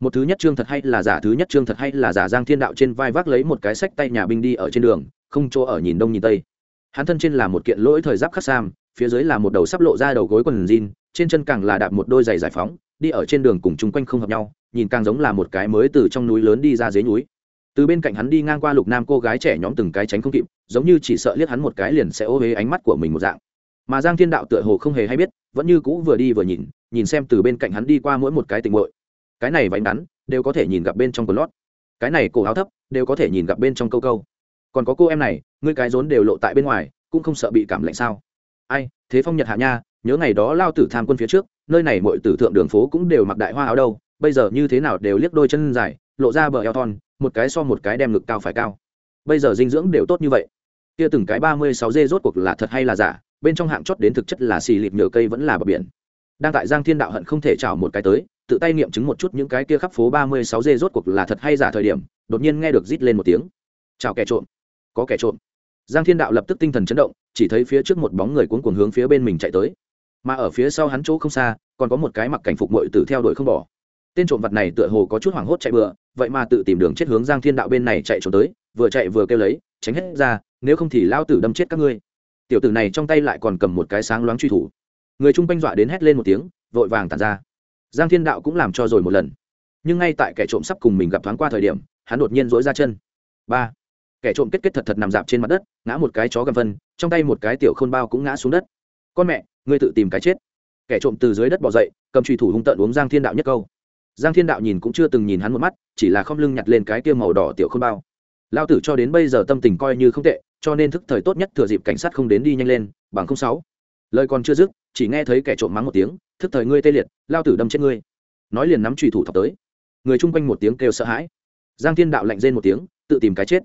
một thứ nhất trương thật hay là giả, thứ nhất trương thật hay là giả, giang thiên đạo trên vai vác lấy một cái sách tay nhà binh đi ở trên đường, không chỗ ở nhìn đông nhìn tây. Hắn thân trên là một kiện lỗi thời giáp khắc sam, phía dưới là một đầu sắp lộ ra đầu gối quần jean, trên chân càng là đạp một đôi giày giải phóng, đi ở trên đường cùng chung quanh không hợp nhau, nhìn càng giống là một cái mới từ trong núi lớn đi ra dưới núi. Từ bên cạnh hắn đi ngang qua lục nam cô gái trẻ nhóm từng cái tránh không kịp, giống như chỉ sợ liếc hắn một cái liền sẽ ô huế ánh mắt của mình một dạng. Mà giang thiên đạo tựa hồ không hề hay biết, vẫn như cũ vừa đi vừa nhìn nhìn xem từ bên cạnh hắn đi qua mỗi một cái tình mội cái này váy ngắn, đều có thể nhìn gặp bên trong quần lót. Cái này cổ áo thấp, đều có thể nhìn gặp bên trong câu câu. Còn có cô em này, ngươi cái rốn đều lộ tại bên ngoài, cũng không sợ bị cảm lạnh sao? Ai, thế phong nhật hạ nha, nhớ ngày đó lao tử tham quân phía trước, nơi này mọi tử thượng đường phố cũng đều mặc đại hoa áo đâu, bây giờ như thế nào đều liếc đôi chân dài, lộ ra bờ eo thon, một cái so một cái đem ngực cao phải cao. Bây giờ dinh dưỡng đều tốt như vậy. Kia từng cái ba mươi sáu dê rốt cuộc là thật hay là giả, bên trong hạng chót đến thực chất là xì lịp nhựa cây vẫn là bờ biển. Đang tại giang thiên đạo hận không thể trào một cái tới tự tay nghiệm chứng một chút những cái kia khắp phố ba mươi sáu dê rốt cuộc là thật hay giả thời điểm, đột nhiên nghe được rít lên một tiếng. Chào kẻ trộm. Có kẻ trộm. Giang thiên đạo lập tức tinh thần chấn động, chỉ thấy phía trước một bóng người cuốn cuồng hướng phía bên mình chạy tới. Mà ở phía sau hắn chỗ không xa, còn có một cái mặc cảnh phục mội tử theo đuổi không bỏ. Tên trộm vật này tựa hồ có chút hoảng hốt chạy bừa, vậy mà tự tìm đường chết hướng giang thiên đạo bên này chạy trốn tới, vừa chạy vừa kêu lấy, tránh hết ra, nếu không thì lao tử đâm chết các ngươi. Tiểu tử này trong tay lại còn cầm một cái sáng loáng truy thủ. Người chung quanh dọa đến hét lên một tiếng, vội vàng tàn ra giang thiên đạo cũng làm cho rồi một lần. Nhưng ngay tại kẻ trộm sắp cùng mình gặp thoáng qua thời điểm, hắn đột nhiên dỗi ra chân. Ba. Kẻ trộm kết kết thật thật nằm dạp trên mặt đất, ngã một cái chó gầm vân, trong tay một cái tiểu khôn bao cũng ngã xuống đất. Con mẹ, ngươi tự tìm cái chết. Kẻ trộm từ dưới đất bỏ dậy, cầm trùy thủ hung tợn uống giang thiên đạo nhất câu. Giang thiên đạo nhìn cũng chưa từng nhìn hắn một mắt, chỉ là không lưng nhặt lên cái tiêu màu đỏ tiểu khôn bao. Lao tử cho đến bây giờ tâm tình coi như không tệ, cho nên thức thời tốt nhất thừa dịp cảnh sát không đến đi nhanh lên, bằng không sáu lời còn chưa dứt, chỉ nghe thấy kẻ trộm mắng một tiếng, thức thời ngươi tê liệt, lao tử đâm chết ngươi. Nói liền nắm trùy thủ thọc tới. Người chung quanh một tiếng kêu sợ hãi. Giang thiên đạo lạnh rên một tiếng, tự tìm cái chết.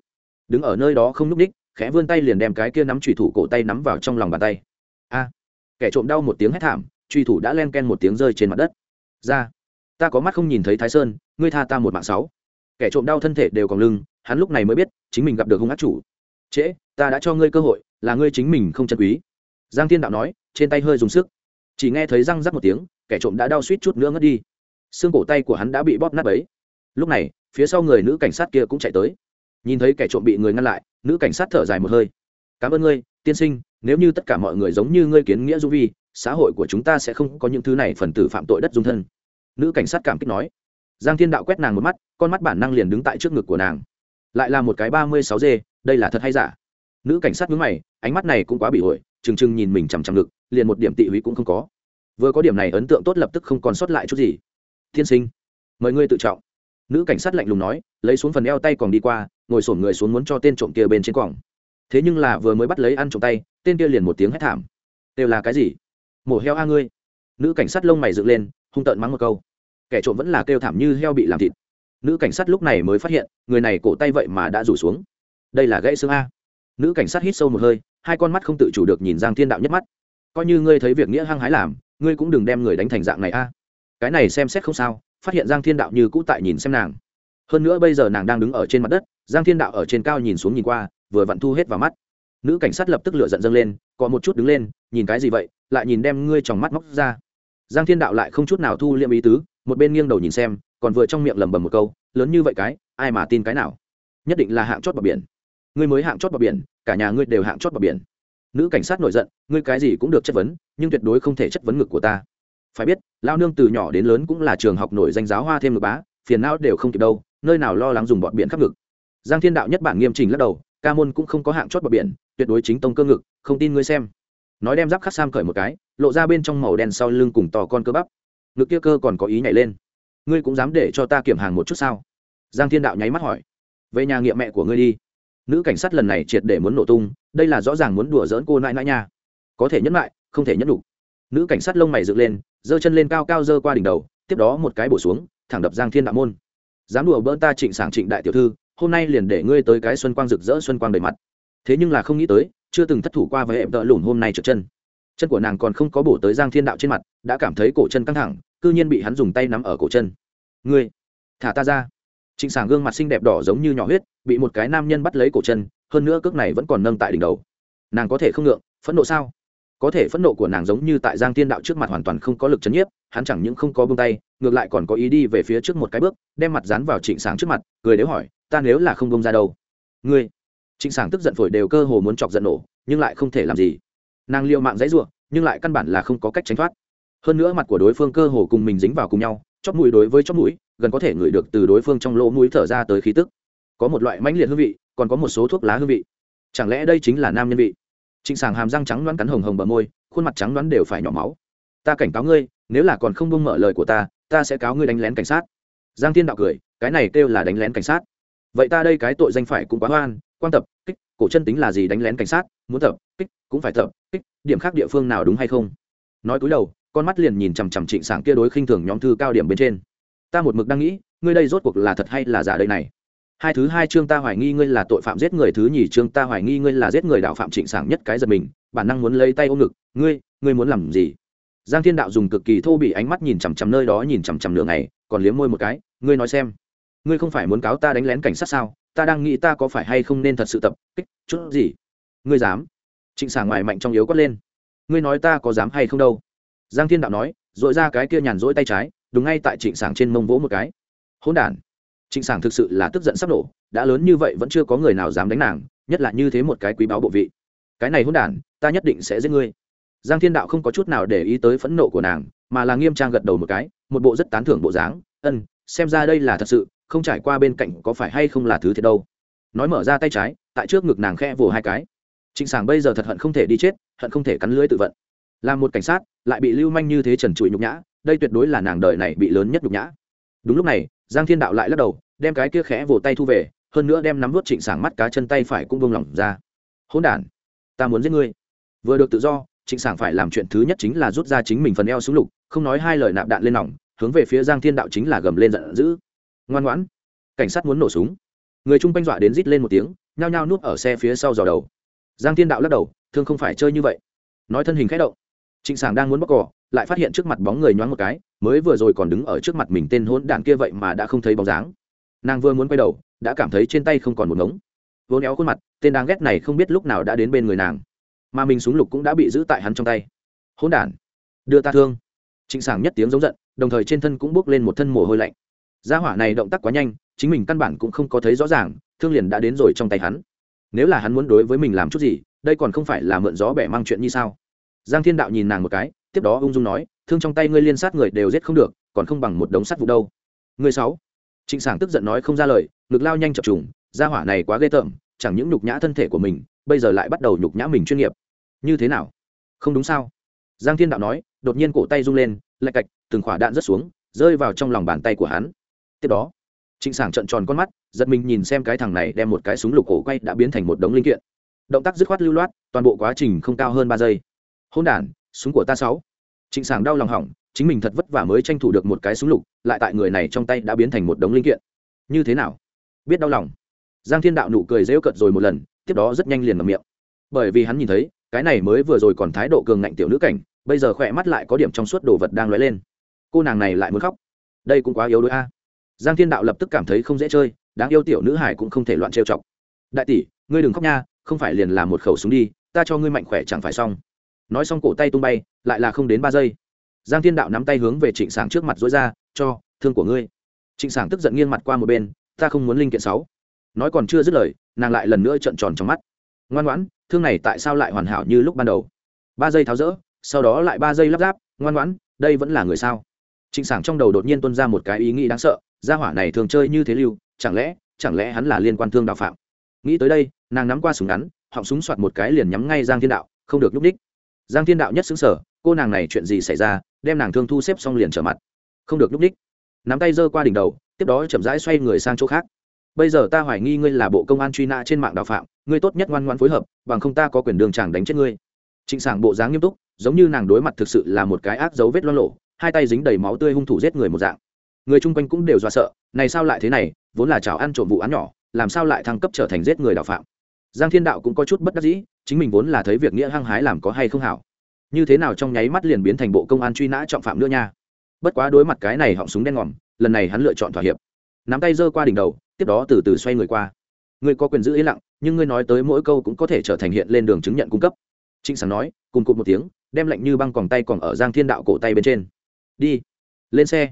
Đứng ở nơi đó không n ú c ních khẽ vươn tay liền đem cái kia nắm trùy thủ cổ tay nắm vào trong lòng bàn tay. A! Kẻ trộm đau một tiếng hét thảm trùy thủ đã len ken một tiếng rơi trên mặt đất. Ra! Ta có mắt không nhìn thấy thái sơn, ngươi tha ta một mạng sáu. Kẻ trộm đau thân thể đều còn lưng, hắn lúc này mới biết, chính mình gặp được hung ác chủ. Trễ, ta đã cho ngươi cơ hội, là ngươi chính mình không chân quý. Giang thiên đạo nói trên tay hơi dùng sức. Chỉ nghe thấy răng rắc một tiếng, kẻ trộm đã đau suýt chút nữa ngất đi. Xương cổ tay của hắn đã bị bóp nát ấy lúc này, phía sau người nữ cảnh sát kia cũng chạy tới. Nhìn thấy kẻ trộm bị người ngăn lại, nữ cảnh sát thở dài một hơi. Cảm ơn ngươi, tiên sinh, nếu như tất cả mọi người giống như ngươi kiến nghĩa du vi, xã hội của chúng ta sẽ không có những thứ này phần tử phạm tội đất dung thân. Nữ cảnh sát cảm kích nói. Giang thiên đạo quét nàng một mắt, con mắt bản năng liền đứng tại trước ngực của nàng. Lại là một cái ba mươi sáu d đây là thật hay giả? Nữ cảnh sát mướn mày, ánh mắt này cũng quá bị hội, trừng trừng nhìn mình chằm chằm ngực liền một điểm tị húy cũng không có. Vừa có điểm này, ấn tượng tốt lập tức không còn sót lại chút gì. Tiên sinh, mời ngươi tự trọng. Nữ cảnh sát lạnh lùng nói, lấy xuống phần eo tay còn đi qua, ngồi sổm người xuống muốn cho tên trộm kia bên trên quòng. Thế nhưng là vừa mới bắt lấy ăn trộm tay, tên kia liền một tiếng hét thảm. Đều là cái gì? Mổ heo a ngươi. Nữ cảnh sát lông mày dựng lên, hung tợn mắng một câu. Kẻ trộm vẫn là kêu thảm như heo bị làm thịt. Nữ cảnh sát lúc này mới phát hiện, người này cổ tay vậy mà đã rủ xuống. Đây là gãy xương a. Nữ cảnh sát hít sâu một hơi, hai con mắt không tự chủ được nhìn giang thiên đạo nhất mắt coi như ngươi thấy việc nghĩa hăng hái làm, ngươi cũng đừng đem người đánh thành dạng này a. Cái này xem xét không sao, phát hiện giang thiên đạo như cũ tại nhìn xem nàng. Hơn nữa bây giờ nàng đang đứng ở trên mặt đất, giang thiên đạo ở trên cao nhìn xuống nhìn qua, vừa vặn thu hết vào mắt. Nữ cảnh sát lập tức lựa giận dâng lên, có một chút đứng lên, nhìn cái gì vậy, lại nhìn đem ngươi trong mắt móc ra. Giang thiên đạo lại không chút nào thu liệm ý tứ, một bên nghiêng đầu nhìn xem, còn vừa trong miệng lẩm bẩm một câu, lớn như vậy cái, ai mà tin cái nào? Nhất định là hạng chót bờ biển. Ngươi mới hạng chót bờ biển, cả nhà ngươi đều hạng chót bờ biển nữ cảnh sát nổi giận, ngươi cái gì cũng được chất vấn, nhưng tuyệt đối không thể chất vấn ngực của ta. Phải biết, lao nương từ nhỏ đến lớn cũng là trường học nổi danh giáo hoa thêm ngực bá, phiền não đều không kịp đâu, nơi nào lo lắng dùng bọn biển khắp ngực. Giang thiên đạo nhất bản nghiêm trình lắc đầu, ca môn cũng không có hạng chót bờ biển tuyệt đối chính tông cơ ngực, không tin ngươi xem. Nói đem giáp khắc sam cởi một cái, lộ ra bên trong màu đen sau lưng cùng tò con cơ bắp. Ngực kia cơ còn có ý nhảy lên. Ngươi cũng dám để cho ta kiểm hàng một chút sao? Giang thiên đạo nháy mắt hỏi. Về nhà nghiệm mẹ của ngươi đi nữ cảnh sát lần này triệt để muốn nổ tung, đây là rõ ràng muốn đùa dỡn cô nãi nãi nha. Có thể nhẫn lại, không thể nhẫn đủ. Nữ cảnh sát lông mày dựng lên, giơ chân lên cao cao giơ qua đỉnh đầu, tiếp đó một cái bổ xuống, thẳng đập giang thiên đạo môn. Dám đùa bỡn ta trịnh sảng trịnh đại tiểu thư, hôm nay liền để ngươi tới cái xuân quang rực rỡ xuân quang đầy mặt. Thế nhưng là không nghĩ tới, chưa từng thất thủ qua với em đỡ lùn hôm nay trượt chân. Chân của nàng còn không có bổ tới giang thiên đạo trên mặt, đã cảm thấy cổ chân căng thẳng, cư nhiên bị hắn dùng tay nắm ở cổ chân. Ngươi, thả ta ra trịnh sảng gương mặt xinh đẹp đỏ giống như nhỏ huyết, bị một cái nam nhân bắt lấy cổ chân, hơn nữa cước này vẫn còn nâng tại đỉnh đầu. Nàng có thể không ngượng, phẫn nộ sao? Có thể phẫn nộ của nàng giống như tại giang thiên đạo trước mặt hoàn toàn không có lực chấn nhiếp, hắn chẳng những không có bông tay, ngược lại còn có ý đi về phía trước một cái bước, đem mặt dán vào trịnh sáng trước mặt, cười nếu hỏi, ta nếu là không bông ra đâu? Ngươi? Trịnh sáng tức giận phổi đều cơ hồ muốn chọc giận nổ, nhưng lại không thể làm gì. Nàng liệu mạng dãy ruộng, nhưng lại căn bản là không có cách tránh thoát. Hơn nữa mặt của đối phương cơ hồ cùng mình dính vào cùng nhau, chóp mũi đối với chóp mũi gần có thể ngửi được từ đối phương trong lỗ mũi thở ra tới khí tức. Có một loại mãnh liệt hương vị, còn có một số thuốc lá hương vị. Chẳng lẽ đây chính là nam nhân vị? Trịnh sàng hàm răng trắng đoán cắn hồng hồng bờ môi, khuôn mặt trắng đoán đều phải nhỏ máu. Ta cảnh cáo ngươi, nếu là còn không bông mở lời của ta ta sẽ cáo ngươi đánh lén cảnh sát. Giang thiên đạo cười, cái này kêu là đánh lén cảnh sát. Vậy ta đây cái tội danh phải cũng quá hoan, quan tập, kích, cổ chân tính là gì đánh lén cảnh sát, muốn tập, kích, cũng phải tập, kích, điểm khác địa phương nào đúng hay không? Nói cúi đầu, con mắt liền nhìn chằm chằm trịnh sảng kia đối khinh thường nhóm thư cao điểm bên trên ta một mực đang nghĩ, ngươi đây rốt cuộc là thật hay là giả đây này? Hai thứ hai chương ta hoài nghi ngươi là tội phạm giết người, thứ nhì chương ta hoài nghi ngươi là giết người đạo phạm trịnh sảng nhất cái giật mình, bản năng muốn lấy tay ôm ngực, ngươi ngươi muốn làm gì? Giang thiên đạo dùng cực kỳ thô bị ánh mắt nhìn chằm chằm nơi đó, nhìn chằm chằm nửa ngày, còn liếm môi một cái, ngươi nói xem, ngươi không phải muốn cáo ta đánh lén cảnh sát sao? Ta đang nghĩ ta có phải hay không nên thật sự tập kích, chút gì? Ngươi dám? Trịnh sảng ngoài mạnh trong yếu quát lên, ngươi nói ta có dám hay không đâu? Giang thiên đạo nói dội ra cái kia nhàn rỗi tay trái đúng ngay tại trịnh sảng trên mông vỗ một cái. Hỗn đản. Trịnh sảng thực sự là tức giận sắp nổ, đã lớn như vậy vẫn chưa có người nào dám đánh nàng, nhất là như thế một cái quý báo bộ vị. Cái này hỗn đản, ta nhất định sẽ giết ngươi. Giang thiên đạo không có chút nào để ý tới phẫn nộ của nàng, mà là nghiêm trang gật đầu một cái, một bộ rất tán thưởng bộ dáng. Ân, xem ra đây là thật sự, không trải qua bên cạnh có phải hay không là thứ thiệt đâu. Nói mở ra tay trái, tại trước ngực nàng khe vồ hai cái. Trịnh sảng bây giờ thật hận không thể đi chết, hận không thể cắn lưới tự vận là một cảnh sát, lại bị lưu manh như thế trần trụi nhục nhã, đây tuyệt đối là nàng đời này bị lớn nhất nhục nhã. Đúng lúc này, giang thiên đạo lại lắc đầu, đem cái kia khẽ vỗ tay thu về, hơn nữa đem nắm vút trịnh sảng mắt cá chân tay phải cũng bông lỏng ra. Hỗn đản, ta muốn giết ngươi. Vừa được tự do, trịnh sảng phải làm chuyện thứ nhất chính là rút ra chính mình phần eo xuống lục, không nói hai lời nạp đạn lên nòng, hướng về phía giang thiên đạo chính là gầm lên giận dữ. Ngoan ngoãn, cảnh sát muốn nổ súng. Người chung quanh dọa đến rít lên một tiếng, nhao nhao nuốt ở xe phía sau dò đầu. Giang thiên đạo lắc đầu, thương không phải chơi như vậy. Nói thân hình khẽ động trịnh sảng đang muốn bóc cỏ, lại phát hiện trước mặt bóng người nhoáng một cái, mới vừa rồi còn đứng ở trước mặt mình tên hỗn đản kia vậy mà đã không thấy bóng dáng. Nàng vừa muốn quay đầu, đã cảm thấy trên tay không còn một ngống. Vốn éo khuôn mặt, tên đáng ghét này không biết lúc nào đã đến bên người nàng. Mà mình súng lục cũng đã bị giữ tại hắn trong tay. Hỗn đản, đưa ta thương. Trịnh sảng nhất tiếng giống giận, đồng thời trên thân cũng bốc lên một thân mồ hôi lạnh. Gia hỏa này động tác quá nhanh, chính mình căn bản cũng không có thấy rõ ràng, thương liền đã đến rồi trong tay hắn. Nếu là hắn muốn đối với mình làm chút gì, đây còn không phải là mượn gió bẻ mang chuyện như sao? Giang thiên đạo nhìn nàng một cái, tiếp đó ung dung nói, thương trong tay ngươi liên sát người đều giết không được, còn không bằng một đống sắt vụ đâu. Người sáu. Trịnh sảng tức giận nói không ra lời, ngực lao nhanh chập trùng, gia hỏa này quá ghê tởm, chẳng những nhục nhã thân thể của mình, bây giờ lại bắt đầu nhục nhã mình chuyên nghiệp. Như thế nào? Không đúng sao? Giang thiên đạo nói, đột nhiên cổ tay rung lên, lạch cạch, từng quả đạn rớt xuống, rơi vào trong lòng bàn tay của hắn. Tiếp đó, trịnh sảng trợn tròn con mắt, giật mình nhìn xem cái thằng này đem một cái súng lục cổ quay đã biến thành một đống linh kiện. Động tác dứt khoát lưu loát, toàn bộ quá trình không cao hơn ba giây hôn đản, súng của ta sáu. Trịnh sảng đau lòng hỏng, chính mình thật vất vả mới tranh thủ được một cái súng lục, lại tại người này trong tay đã biến thành một đống linh kiện. Như thế nào? Biết đau lòng. Giang thiên đạo nụ cười rêu cợt rồi một lần, tiếp đó rất nhanh liền ngậm miệng. Bởi vì hắn nhìn thấy, cái này mới vừa rồi còn thái độ cường ngạnh tiểu nữ cảnh, bây giờ khỏe mắt lại có điểm trong suốt đồ vật đang lóe lên. Cô nàng này lại muốn khóc. Đây cũng quá yếu đuối a. Giang thiên đạo lập tức cảm thấy không dễ chơi, đáng yêu tiểu nữ hải cũng không thể loạn trêu chọc. Đại tỷ, ngươi đừng khóc nha, không phải liền làm một khẩu súng đi, ta cho ngươi mạnh khỏe chẳng phải xong nói xong cổ tay tung bay, lại là không đến ba giây. Giang thiên đạo nắm tay hướng về trịnh sảng trước mặt dối ra, cho, thương của ngươi. Trịnh sảng tức giận nghiêng mặt qua một bên, ta không muốn linh kiện sáu. Nói còn chưa dứt lời, nàng lại lần nữa trợn tròn trong mắt. Ngoan ngoãn, thương này tại sao lại hoàn hảo như lúc ban đầu? Ba giây tháo rỡ, sau đó lại ba giây lắp ráp, ngoan ngoãn, đây vẫn là người sao? Trịnh sảng trong đầu đột nhiên tuân ra một cái ý nghĩ đáng sợ, gia hỏa này thường chơi như thế lưu, chẳng lẽ chẳng lẽ hắn là liên quan thương đạo phạm? Nghĩ tới đây, nàng nắm qua súng ngắn, họng súng soạt một cái liền nhắm ngay giang thiên đạo, không được nhúc đích giang thiên đạo nhất xứng sở, cô nàng này chuyện gì xảy ra, đem nàng thương thu xếp xong liền trở mặt. Không được nhúc đích. Nắm tay giơ qua đỉnh đầu, tiếp đó chậm rãi xoay người sang chỗ khác. Bây giờ ta hoài nghi ngươi là bộ công an truy nã trên mạng đào phạm, ngươi tốt nhất ngoan ngoan phối hợp, bằng không ta có quyền đường chàng đánh chết ngươi. Trịnh sảng bộ dáng nghiêm túc, giống như nàng đối mặt thực sự là một cái ác dấu vết lo lộ hai tay dính đầy máu tươi hung thủ giết người một dạng. Người chung quanh cũng đều do sợ, này sao lại thế này, vốn là chảo ăn trộm vụ án nhỏ, làm sao lại thăng cấp trở thành giết người đào phạm? Giang thiên đạo cũng có chút bất đắc dĩ chính mình vốn là thấy việc nghĩa hăng hái làm có hay không hảo. Như thế nào trong nháy mắt liền biến thành bộ công an truy nã trọng phạm nữa nha. Bất quá đối mặt cái này họng súng đen ngòm, lần này hắn lựa chọn thỏa hiệp. Nắm tay giơ qua đỉnh đầu, tiếp đó từ từ xoay người qua. Ngươi có quyền giữ yên lặng, nhưng ngươi nói tới mỗi câu cũng có thể trở thành hiện lên đường chứng nhận cung cấp. Trịnh sảng nói, cùng cụt một tiếng, đem lạnh như băng còng tay còn ở giang thiên đạo cổ tay bên trên. Đi. Lên xe.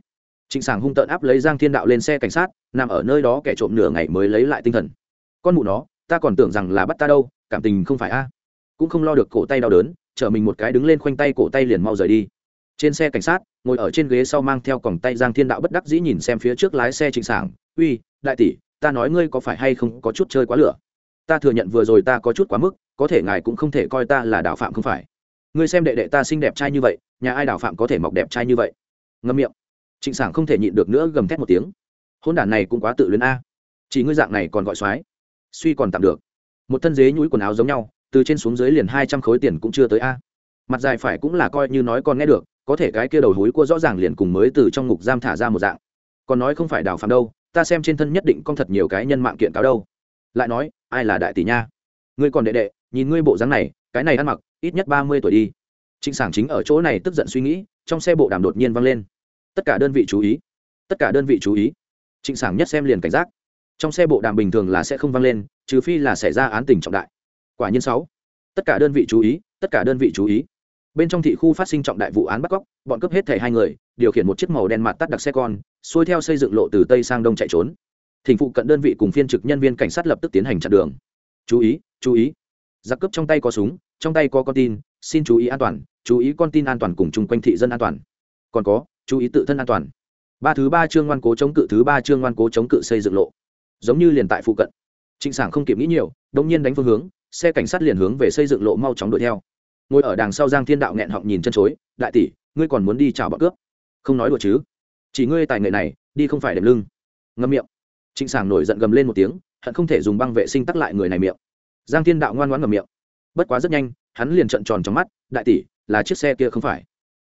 Trịnh sảng hung tợn áp lấy giang thiên đạo lên xe cảnh sát, nằm ở nơi đó kẻ trộm nửa ngày mới lấy lại tinh thần. Con mụ nó, ta còn tưởng rằng là bắt ta đâu cảm tình không phải a? Cũng không lo được cổ tay đau đớn, chở mình một cái đứng lên khoanh tay cổ tay liền mau rời đi. Trên xe cảnh sát, ngồi ở trên ghế sau mang theo còng tay giang thiên đạo bất đắc dĩ nhìn xem phía trước lái xe trịnh sảng. Uy, đại tỷ, ta nói ngươi có phải hay không có chút chơi quá lửa? Ta thừa nhận vừa rồi ta có chút quá mức, có thể ngài cũng không thể coi ta là đạo phạm không phải. Ngươi xem đệ đệ ta xinh đẹp trai như vậy, nhà ai đạo phạm có thể mọc đẹp trai như vậy? Ngâm miệng. Trịnh sảng không thể nhịn được nữa gầm thét một tiếng. Hôn đản này cũng quá tự luyến a. Chỉ ngươi dạng này còn gọi soái, suy còn tạm được một thân dế nhũi quần áo giống nhau, từ trên xuống dưới liền hai trăm khối tiền cũng chưa tới a. Mặt dài phải cũng là coi như nói con nghe được, có thể cái kia đầu hối cua rõ ràng liền cùng mới từ trong ngục giam thả ra một dạng. Còn nói không phải đào phạm đâu, ta xem trên thân nhất định con thật nhiều cái nhân mạng kiện cáo đâu. Lại nói, ai là đại tỷ nha? Ngươi còn đệ đệ, nhìn ngươi bộ dáng này, cái này ăn mặc, ít nhất ba mươi tuổi đi. Trịnh sảng chính ở chỗ này tức giận suy nghĩ, trong xe bộ đàm đột nhiên vang lên. Tất cả đơn vị chú ý, tất cả đơn vị chú ý. Trịnh sảng nhất xem liền cảnh giác trong xe bộ đàm bình thường là sẽ không vang lên, trừ phi là xảy ra án tình trọng đại. Quả nhiên sáu. Tất cả đơn vị chú ý, tất cả đơn vị chú ý. Bên trong thị khu phát sinh trọng đại vụ án bắt cóc, bọn cướp hết thẻ hai người, điều khiển một chiếc màu đen mặt tắt đặc xe con, xuôi theo xây dựng lộ từ tây sang đông chạy trốn. Thỉnh phụ cận đơn vị cùng phiên trực nhân viên cảnh sát lập tức tiến hành chặn đường. Chú ý chú ý. Giặc cướp trong tay có súng, trong tay có con tin, xin chú ý an toàn, chú ý con tin an toàn cùng chung quanh thị dân an toàn. Còn có, chú ý tự thân an toàn. Ba thứ ba chương ngoan cố chống cự, thứ ba chương ngoan cố chống cự xây dựng lộ giống như liền tại phụ cận. Trịnh sảng không kịp nghĩ nhiều đông nhiên đánh phương hướng, xe cảnh sát liền hướng về xây dựng lộ mau chóng đuổi theo. Ngồi ở đằng sau giang thiên đạo nghẹn họng nhìn chân chối, đại tỷ, ngươi còn muốn đi chào bọn cướp? Không nói đùa chứ. Chỉ ngươi tài nghệ này, đi không phải đệm lưng. Ngâm miệng. Trịnh sảng nổi giận gầm lên một tiếng, hận không thể dùng băng vệ sinh tắc lại người này miệng. Giang thiên đạo ngoan ngoãn ngầm miệng. Bất quá rất nhanh, hắn liền trợn tròn trong mắt, đại tỷ, là chiếc xe kia không phải.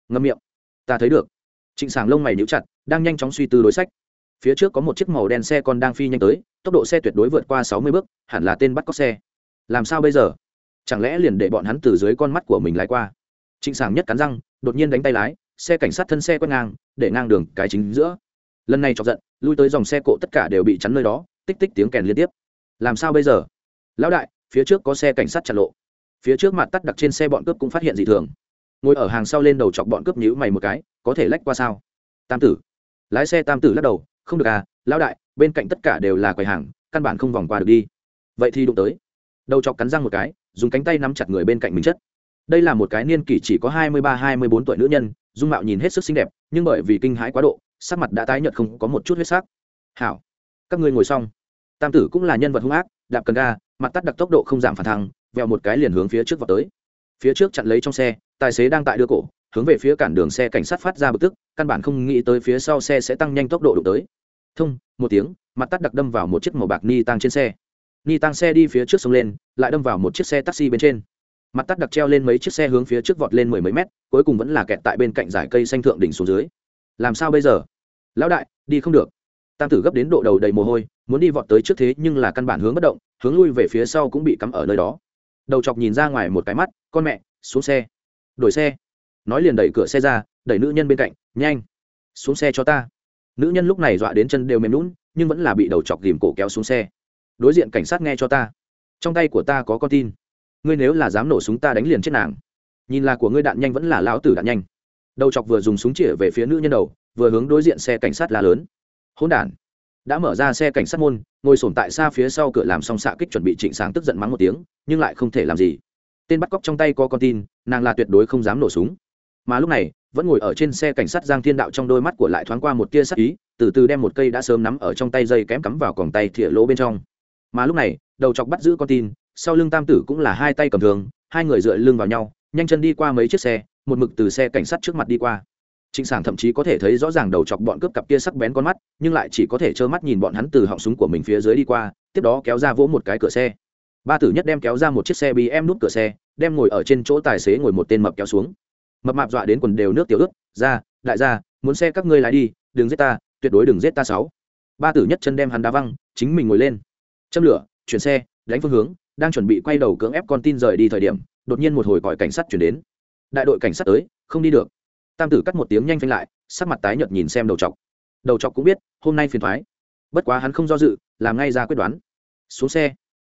Ngâm miệng. Ta thấy được. Trịnh sảng lông mày níu chặt, đang nhanh chóng suy tư đối sách phía trước có một chiếc màu đen xe còn đang phi nhanh tới, tốc độ xe tuyệt đối vượt qua sáu mươi bước, hẳn là tên bắt cóc xe. Làm sao bây giờ? Chẳng lẽ liền để bọn hắn từ dưới con mắt của mình lái qua? Trịnh sảng nhất cắn răng, đột nhiên đánh tay lái, xe cảnh sát thân xe quét ngang, để ngang đường, cái chính giữa. Lần này chọc giận, lui tới dòng xe cộ tất cả đều bị chắn nơi đó, tích tích tiếng kèn liên tiếp. Làm sao bây giờ? Lão đại, phía trước có xe cảnh sát chặn lộ. Phía trước mặt tắt đặc trên xe bọn cướp cũng phát hiện dị thường. Ngồi ở hàng sau lên đầu chọc bọn cướp nhữ mày một cái, có thể lách qua sao? Tam tử. Lái xe tam tử lắc đầu không được à lão đại, bên cạnh tất cả đều là quầy hàng, căn bản không vòng qua được đi. Vậy thì đụng tới. Đầu chọc cắn răng một cái, dùng cánh tay nắm chặt người bên cạnh mình chất. Đây là một cái niên kỷ chỉ có hai mươi ba, hai mươi bốn tuổi nữ nhân, dung mạo nhìn hết sức xinh đẹp, nhưng bởi vì kinh hãi quá độ, sắc mặt đã tái nhợt không có một chút huyết sắc. Hảo, các ngươi ngồi xong. Tam tử cũng là nhân vật hung ác, đạp cần ga, mặt tắt đặc tốc độ không giảm phản thăng, vẹo một cái liền hướng phía trước vào tới. Phía trước chặn lấy trong xe, tài xế đang tại đưa cổ, hướng về phía cản đường xe cảnh sát phát ra bực tức, căn bản không nghĩ tới phía sau xe sẽ tăng nhanh tốc độ đụng tới thông, một tiếng, mặt tắt đặc đâm vào một chiếc màu bạc ni tăng trên xe. Ni tăng xe đi phía trước sông lên, lại đâm vào một chiếc xe taxi bên trên. Mặt tắt đặc treo lên mấy chiếc xe hướng phía trước vọt lên mười mấy mét, cuối cùng vẫn là kẹt tại bên cạnh dải cây xanh thượng đỉnh xuống dưới. Làm sao bây giờ? Lão đại, đi không được. Tam tử gấp đến độ đầu đầy mồ hôi, muốn đi vọt tới trước thế nhưng là căn bản hướng bất động, hướng lui về phía sau cũng bị cắm ở nơi đó. Đầu chọc nhìn ra ngoài một cái mắt, con mẹ, xuống xe. Đổi xe. Nói liền đẩy cửa xe ra, đẩy nữ nhân bên cạnh, nhanh, xuống xe cho ta nữ nhân lúc này dọa đến chân đều mềm lún, nhưng vẫn là bị đầu chọc ghìm cổ kéo xuống xe. Đối diện cảnh sát nghe cho ta. Trong tay của ta có con tin. Ngươi nếu là dám nổ súng ta đánh liền chết nàng. Nhìn là của ngươi đạn nhanh vẫn là lão tử đạn nhanh. Đầu chọc vừa dùng súng chĩa về phía nữ nhân đầu, vừa hướng đối diện xe cảnh sát la lớn. Hỗn đản. Đã mở ra xe cảnh sát môn, ngồi sổm tại xa phía sau cửa làm xong xạ kích chuẩn bị trịnh sáng tức giận mắng một tiếng, nhưng lại không thể làm gì. Tên bắt cóc trong tay có con tin, nàng là tuyệt đối không dám nổ súng mà lúc này, vẫn ngồi ở trên xe cảnh sát giang thiên đạo trong đôi mắt của lại thoáng qua một tia sắc ý, từ từ đem một cây đã sớm nắm ở trong tay dây kém cắm vào còng tay thỉa lỗ bên trong. Mà lúc này, đầu chọc bắt giữ con tin, sau lưng tam tử cũng là hai tay cầm thường hai người dựa lưng vào nhau, nhanh chân đi qua mấy chiếc xe, một mực từ xe cảnh sát trước mặt đi qua. Trịnh sảng thậm chí có thể thấy rõ ràng đầu chọc bọn cướp cặp kia sắc bén con mắt, nhưng lại chỉ có thể trơ mắt nhìn bọn hắn từ họng súng của mình phía dưới đi qua, tiếp đó kéo ra vỗ một cái cửa xe. Ba tử nhất đem kéo ra một chiếc xe bị em nút cửa xe, đem ngồi ở trên chỗ tài xế ngồi một tên mập kéo xuống mập mạp dọa đến quần đều nước tiểu ướt, ra, đại gia, muốn xe các ngươi lái đi, đừng giết ta, tuyệt đối đừng giết ta sáu. Ba tử nhất chân đem hắn đá văng, chính mình ngồi lên. Châm lửa, chuyển xe, đánh phương hướng, đang chuẩn bị quay đầu cưỡng ép con tin rời đi thời điểm, đột nhiên một hồi còi cảnh sát chuyển đến. Đại đội cảnh sát tới, không đi được. Tam tử cắt một tiếng nhanh phanh lại, sắc mặt tái nhợt nhìn xem đầu chọc. Đầu chọc cũng biết, hôm nay phiền thoái. Bất quá hắn không do dự, làm ngay ra quyết đoán. Xuống xe.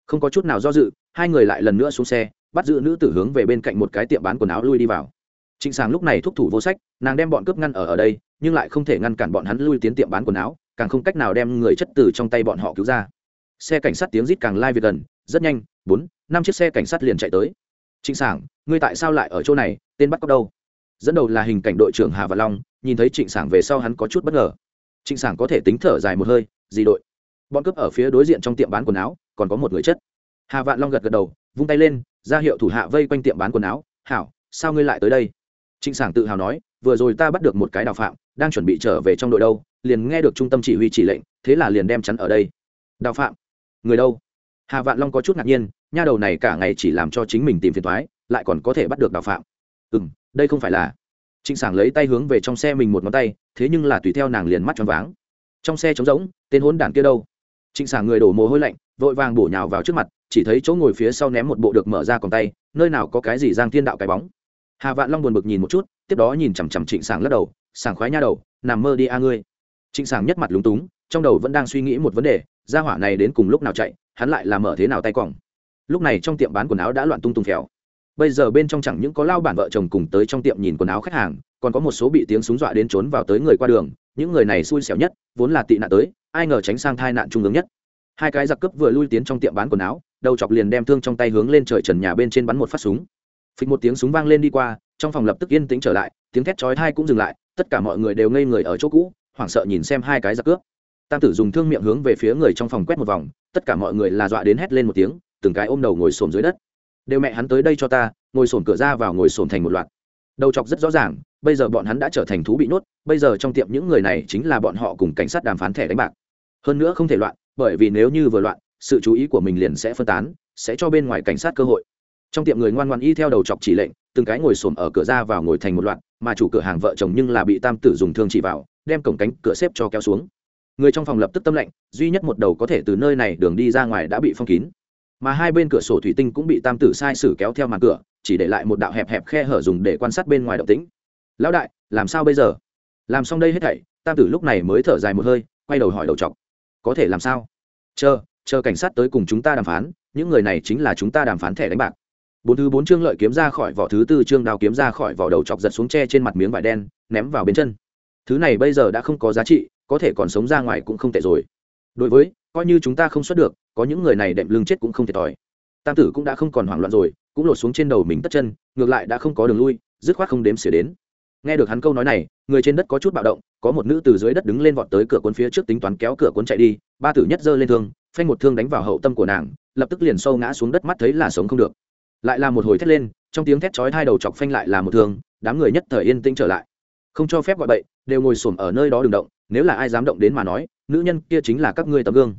Không có chút nào do dự, hai người lại lần nữa xuống xe, bắt giữ nữ tử hướng về bên cạnh một cái tiệm bán quần áo lui đi vào trịnh sàng lúc này thúc thủ vô sách, nàng đem bọn cướp ngăn ở ở đây, nhưng lại không thể ngăn cản bọn hắn lui tiến tiệm bán quần áo, càng không cách nào đem người chất tử trong tay bọn họ cứu ra. Xe cảnh sát tiếng rít càng lai việc gần, rất nhanh, bốn, năm chiếc xe cảnh sát liền chạy tới. Trịnh sảng ngươi tại sao lại ở chỗ này, tên bắt cóc đâu? Dẫn đầu là hình cảnh đội trưởng hà và long, nhìn thấy trịnh sảng về sau hắn có chút bất ngờ. Trịnh sảng có thể tính thở dài một hơi, gì đội? Bọn cướp ở phía đối diện trong tiệm bán quần áo, còn có một người chất. Hà vạn long gật gật đầu, vung tay lên, ra hiệu thủ hạ vây quanh tiệm bán quần áo, hảo, sao ngươi lại tới đây? Trịnh sảng tự hào nói, vừa rồi ta bắt được một cái đào phạm, đang chuẩn bị trở về trong đội đâu, liền nghe được trung tâm chỉ huy chỉ lệnh, thế là liền đem chắn ở đây. Đào phạm? Người đâu? Hà vạn long có chút ngạc nhiên, nha đầu này cả ngày chỉ làm cho chính mình tìm phiền thoái lại còn có thể bắt được đào phạm. Ừ m đây không phải là trịnh sảng lấy tay hướng về trong xe mình một ngón tay, thế nhưng là tùy theo nàng liền mắt tròn váng. Trong xe trống rỗng, tên hốn đản kia đâu? Trịnh sảng người đổ mồ hôi lạnh, vội vàng bổ nhào vào trước mặt, chỉ thấy chỗ ngồi phía sau ném một bộ được mở ra còn tay, nơi nào có cái gì giang thiên đạo cái bóng hà vạn long buồn bực nhìn một chút, tiếp đó nhìn chằm chằm trịnh sảng lắc đầu, sảng khoái nha đầu, nằm mơ đi a ngươi. Trịnh sảng nhất mặt lúng túng, trong đầu vẫn đang suy nghĩ một vấn đề, gia hỏa này đến cùng lúc nào chạy, hắn lại làm mở thế nào tay còng lúc này trong tiệm bán quần áo đã loạn tung tung phèo. Bây giờ bên trong chẳng những có lao bản vợ chồng cùng tới trong tiệm nhìn quần áo khách hàng, còn có một số bị tiếng súng dọa đến trốn vào tới người qua đường, những người này xui xẻo nhất, vốn là tị nạn tới, ai ngờ tránh sang thai nạn trung ương nhất. Hai cái giặc cướp vừa lui tiến trong tiệm bán quần áo, đầu chọc liền đem thương trong tay hướng lên trời trần nhà bên trên bắn một phát súng phịch một tiếng súng vang lên đi qua trong phòng lập tức yên tĩnh trở lại tiếng thét chói thai cũng dừng lại tất cả mọi người đều ngây người ở chỗ cũ hoảng sợ nhìn xem hai cái giặc cướp. Tam tử dùng thương miệng hướng về phía người trong phòng quét một vòng tất cả mọi người là dọa đến hét lên một tiếng từng cái ôm đầu ngồi xổm dưới đất. Đều mẹ hắn tới đây cho ta ngồi xổm cửa ra vào ngồi xổm thành một loạt. Đầu chọc rất rõ ràng bây giờ bọn hắn đã trở thành thú bị nuốt, bây giờ trong tiệm những người này chính là bọn họ cùng cảnh sát đàm phán thẻ đánh bạc. Hơn nữa không thể loạn bởi vì nếu như vừa loạn sự chú ý của mình liền sẽ phân tán sẽ cho bên ngoài cảnh sát cơ hội trong tiệm người ngoan ngoan y theo đầu chọc chỉ lệnh, từng cái ngồi xổm ở cửa ra vào ngồi thành một loạt, mà chủ cửa hàng vợ chồng nhưng là bị tam tử dùng thương chỉ vào, đem cổng cánh cửa xếp cho kéo xuống. Người trong phòng lập tức tâm lệnh, duy nhất một đầu có thể từ nơi này đường đi ra ngoài đã bị phong kín. Mà hai bên cửa sổ thủy tinh cũng bị tam tử sai sử kéo theo màn cửa, chỉ để lại một đạo hẹp hẹp khe hở dùng để quan sát bên ngoài động tĩnh. Lão đại, làm sao bây giờ? Làm xong đây hết thảy, tam tử lúc này mới thở dài một hơi, quay đầu hỏi đầu chọc. Có thể làm sao? Chờ chờ cảnh sát tới cùng chúng ta đàm phán, những người này chính là chúng ta đàm phán thẻ đánh bạc bốn thứ bốn chương lợi kiếm ra khỏi vỏ, thứ tư chương đao kiếm ra khỏi vỏ, đầu chọc giật xuống tre trên mặt miếng vải đen, ném vào bên chân. Thứ này bây giờ đã không có giá trị, có thể còn sống ra ngoài cũng không tệ rồi. Đối với, coi như chúng ta không xuất được, có những người này đệm lưng chết cũng không thiệt thòi. Tam tử cũng đã không còn hoảng loạn rồi, cũng lột xuống trên đầu mình tất chân, ngược lại đã không có đường lui, dứt khoát không đếm xỉa đến. Nghe được hắn câu nói này, người trên đất có chút bạo động, có một nữ từ dưới đất đứng lên vọt tới cửa cuốn phía trước tính toán kéo cửa cuốn chạy đi, ba tử nhất giơ lên thương, phanh một thương đánh vào hậu tâm của nàng, lập tức liền sâu ngã xuống đất, mắt thấy là sống không được lại là một hồi thét lên, trong tiếng thét chói hai đầu chọc phanh lại là một thương đám người nhất thời yên tĩnh trở lại. Không cho phép gọi bậy, đều ngồi xổm ở nơi đó đừng động, nếu là ai dám động đến mà nói, nữ nhân kia chính là các ngươi tấm gương.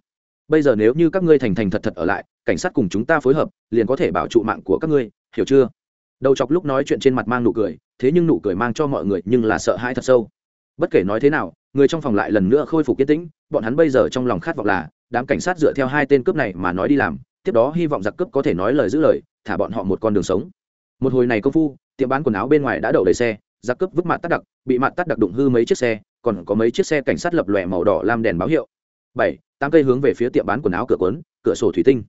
Bây giờ nếu như các ngươi thành thành thật thật ở lại, cảnh sát cùng chúng ta phối hợp, liền có thể bảo trụ mạng của các ngươi, hiểu chưa? Đầu chọc lúc nói chuyện trên mặt mang nụ cười, thế nhưng nụ cười mang cho mọi người nhưng là sợ hãi thật sâu. Bất kể nói thế nào, người trong phòng lại lần nữa khôi phục yên tĩnh, bọn hắn bây giờ trong lòng khát vọng là, đám cảnh sát dựa theo hai tên cướp này mà nói đi làm tiếp đó hy vọng giặc cướp có thể nói lời giữ lời, thả bọn họ một con đường sống. Một hồi này công phu, tiệm bán quần áo bên ngoài đã đậu đầy xe, giặc cướp vứt mặt tắt đặc, bị mặt tắt đặc đụng hư mấy chiếc xe, còn có mấy chiếc xe cảnh sát lập lòe màu đỏ làm đèn báo hiệu. Bảy, tám cây hướng về phía tiệm bán quần áo cửa quấn cửa sổ thủy tinh.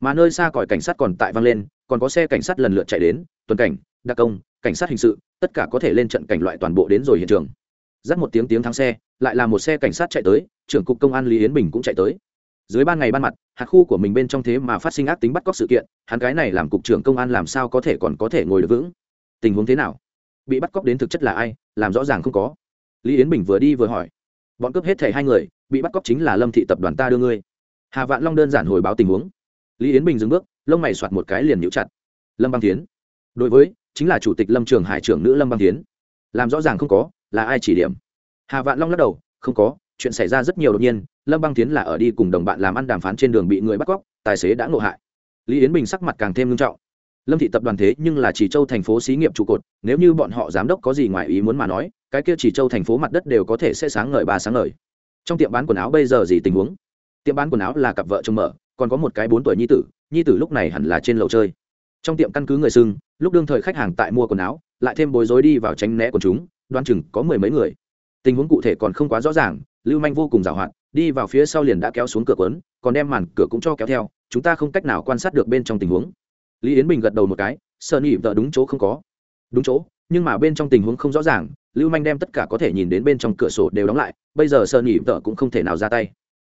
Mà nơi xa còi cảnh sát còn tại vang lên, còn có xe cảnh sát lần lượt chạy đến, tuần cảnh, đặc công, cảnh sát hình sự, tất cả có thể lên trận cảnh loại toàn bộ đến rồi hiện trường. Dắt một tiếng tiếng thắng xe, lại là một xe cảnh sát chạy tới, trưởng cục công an lý yến bình cũng chạy tới dưới ban ngày ban mặt, hạt khu của mình bên trong thế mà phát sinh ác tính bắt cóc sự kiện, hắn cái này làm cục trưởng công an làm sao có thể còn có thể ngồi được vững? Tình huống thế nào? Bị bắt cóc đến thực chất là ai? Làm rõ ràng không có. Lý yến bình vừa đi vừa hỏi. Bọn cướp hết thẻ hai người, bị bắt cóc chính là lâm thị tập đoàn ta đưa ngươi. Hà vạn long đơn giản hồi báo tình huống. Lý yến bình dừng bước, lông mày soạt một cái liền nhũ chặt. Lâm băng tiến đối với, chính là chủ tịch lâm trường hải trưởng nữ lâm băng tiến làm rõ ràng không có, là ai chỉ điểm? Hà vạn long lắc đầu, không có, chuyện xảy ra rất nhiều đột nhiên lâm băng tiến là ở đi cùng đồng bạn làm ăn đàm phán trên đường bị người bắt cóc, tài xế đã ngộ hại. Lý yến bình sắc mặt càng thêm nghiêm trọng. Lâm thị tập đoàn thế nhưng là chỉ châu thành phố xí nghiệp trụ cột, nếu như bọn họ giám đốc có gì ngoài ý muốn mà nói, cái kia chỉ châu thành phố mặt đất đều có thể sẽ sáng ngời ba sáng ngời. Trong tiệm bán quần áo bây giờ gì tình huống? Tiệm bán quần áo là cặp vợ chồng mở, còn có một cái bốn tuổi nhi tử nhi tử lúc này hẳn là trên lầu chơi. Trong tiệm căn cứ người sưng lúc đương thời khách hàng tại mua quần áo, lại thêm bối rối đi vào tránh né của chúng đoan chừng có mười mấy người. Tình huống cụ thể còn không quá rõ ràng, lưu manh vô cùng giàu hạn đi vào phía sau liền đã kéo xuống cửa quấn còn đem màn cửa cũng cho kéo theo, chúng ta không cách nào quan sát được bên trong tình huống. Lý yến bình gật đầu một cái sợ nỉ vợ đúng chỗ không có. Đúng chỗ, nhưng mà bên trong tình huống không rõ ràng, lưu manh đem tất cả có thể nhìn đến bên trong cửa sổ đều đóng lại, bây giờ sợ nỉ vợ cũng không thể nào ra tay.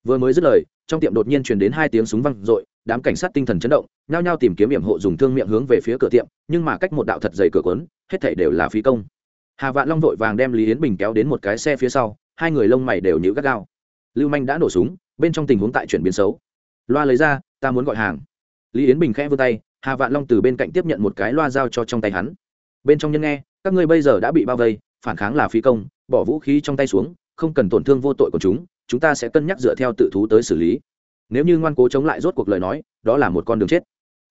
Vừa mới dứt lời, trong tiệm đột nhiên truyền đến hai tiếng súng văng r ộ i đám cảnh sát tinh thần chấn động, nhao nhao tìm kiếm hiểm hộ dùng thương miệng hướng về phía cửa tiệm, nhưng mà cách một đạo thật dày cửa quấn hết thảy đều là phí công. Hà vạn long vội vàng đem lý yến bình kéo đến một cái xe phía sau, hai người lông mày đều nhữ gắt gao lưu manh đã nổ súng, bên trong tình huống tại chuyển biến xấu. Loa lấy ra, ta muốn gọi hàng. Lý yến bình khẽ vươn tay, hà vạn long từ bên cạnh tiếp nhận một cái loa giao cho trong tay hắn. Bên trong nhân nghe, các ngươi bây giờ đã bị bao vây, phản kháng là phí công, bỏ vũ khí trong tay xuống, không cần tổn thương vô tội của chúng chúng ta sẽ cân nhắc dựa theo tự thú tới xử lý. Nếu như ngoan cố chống lại rốt cuộc lời nói, đó là một con đường chết.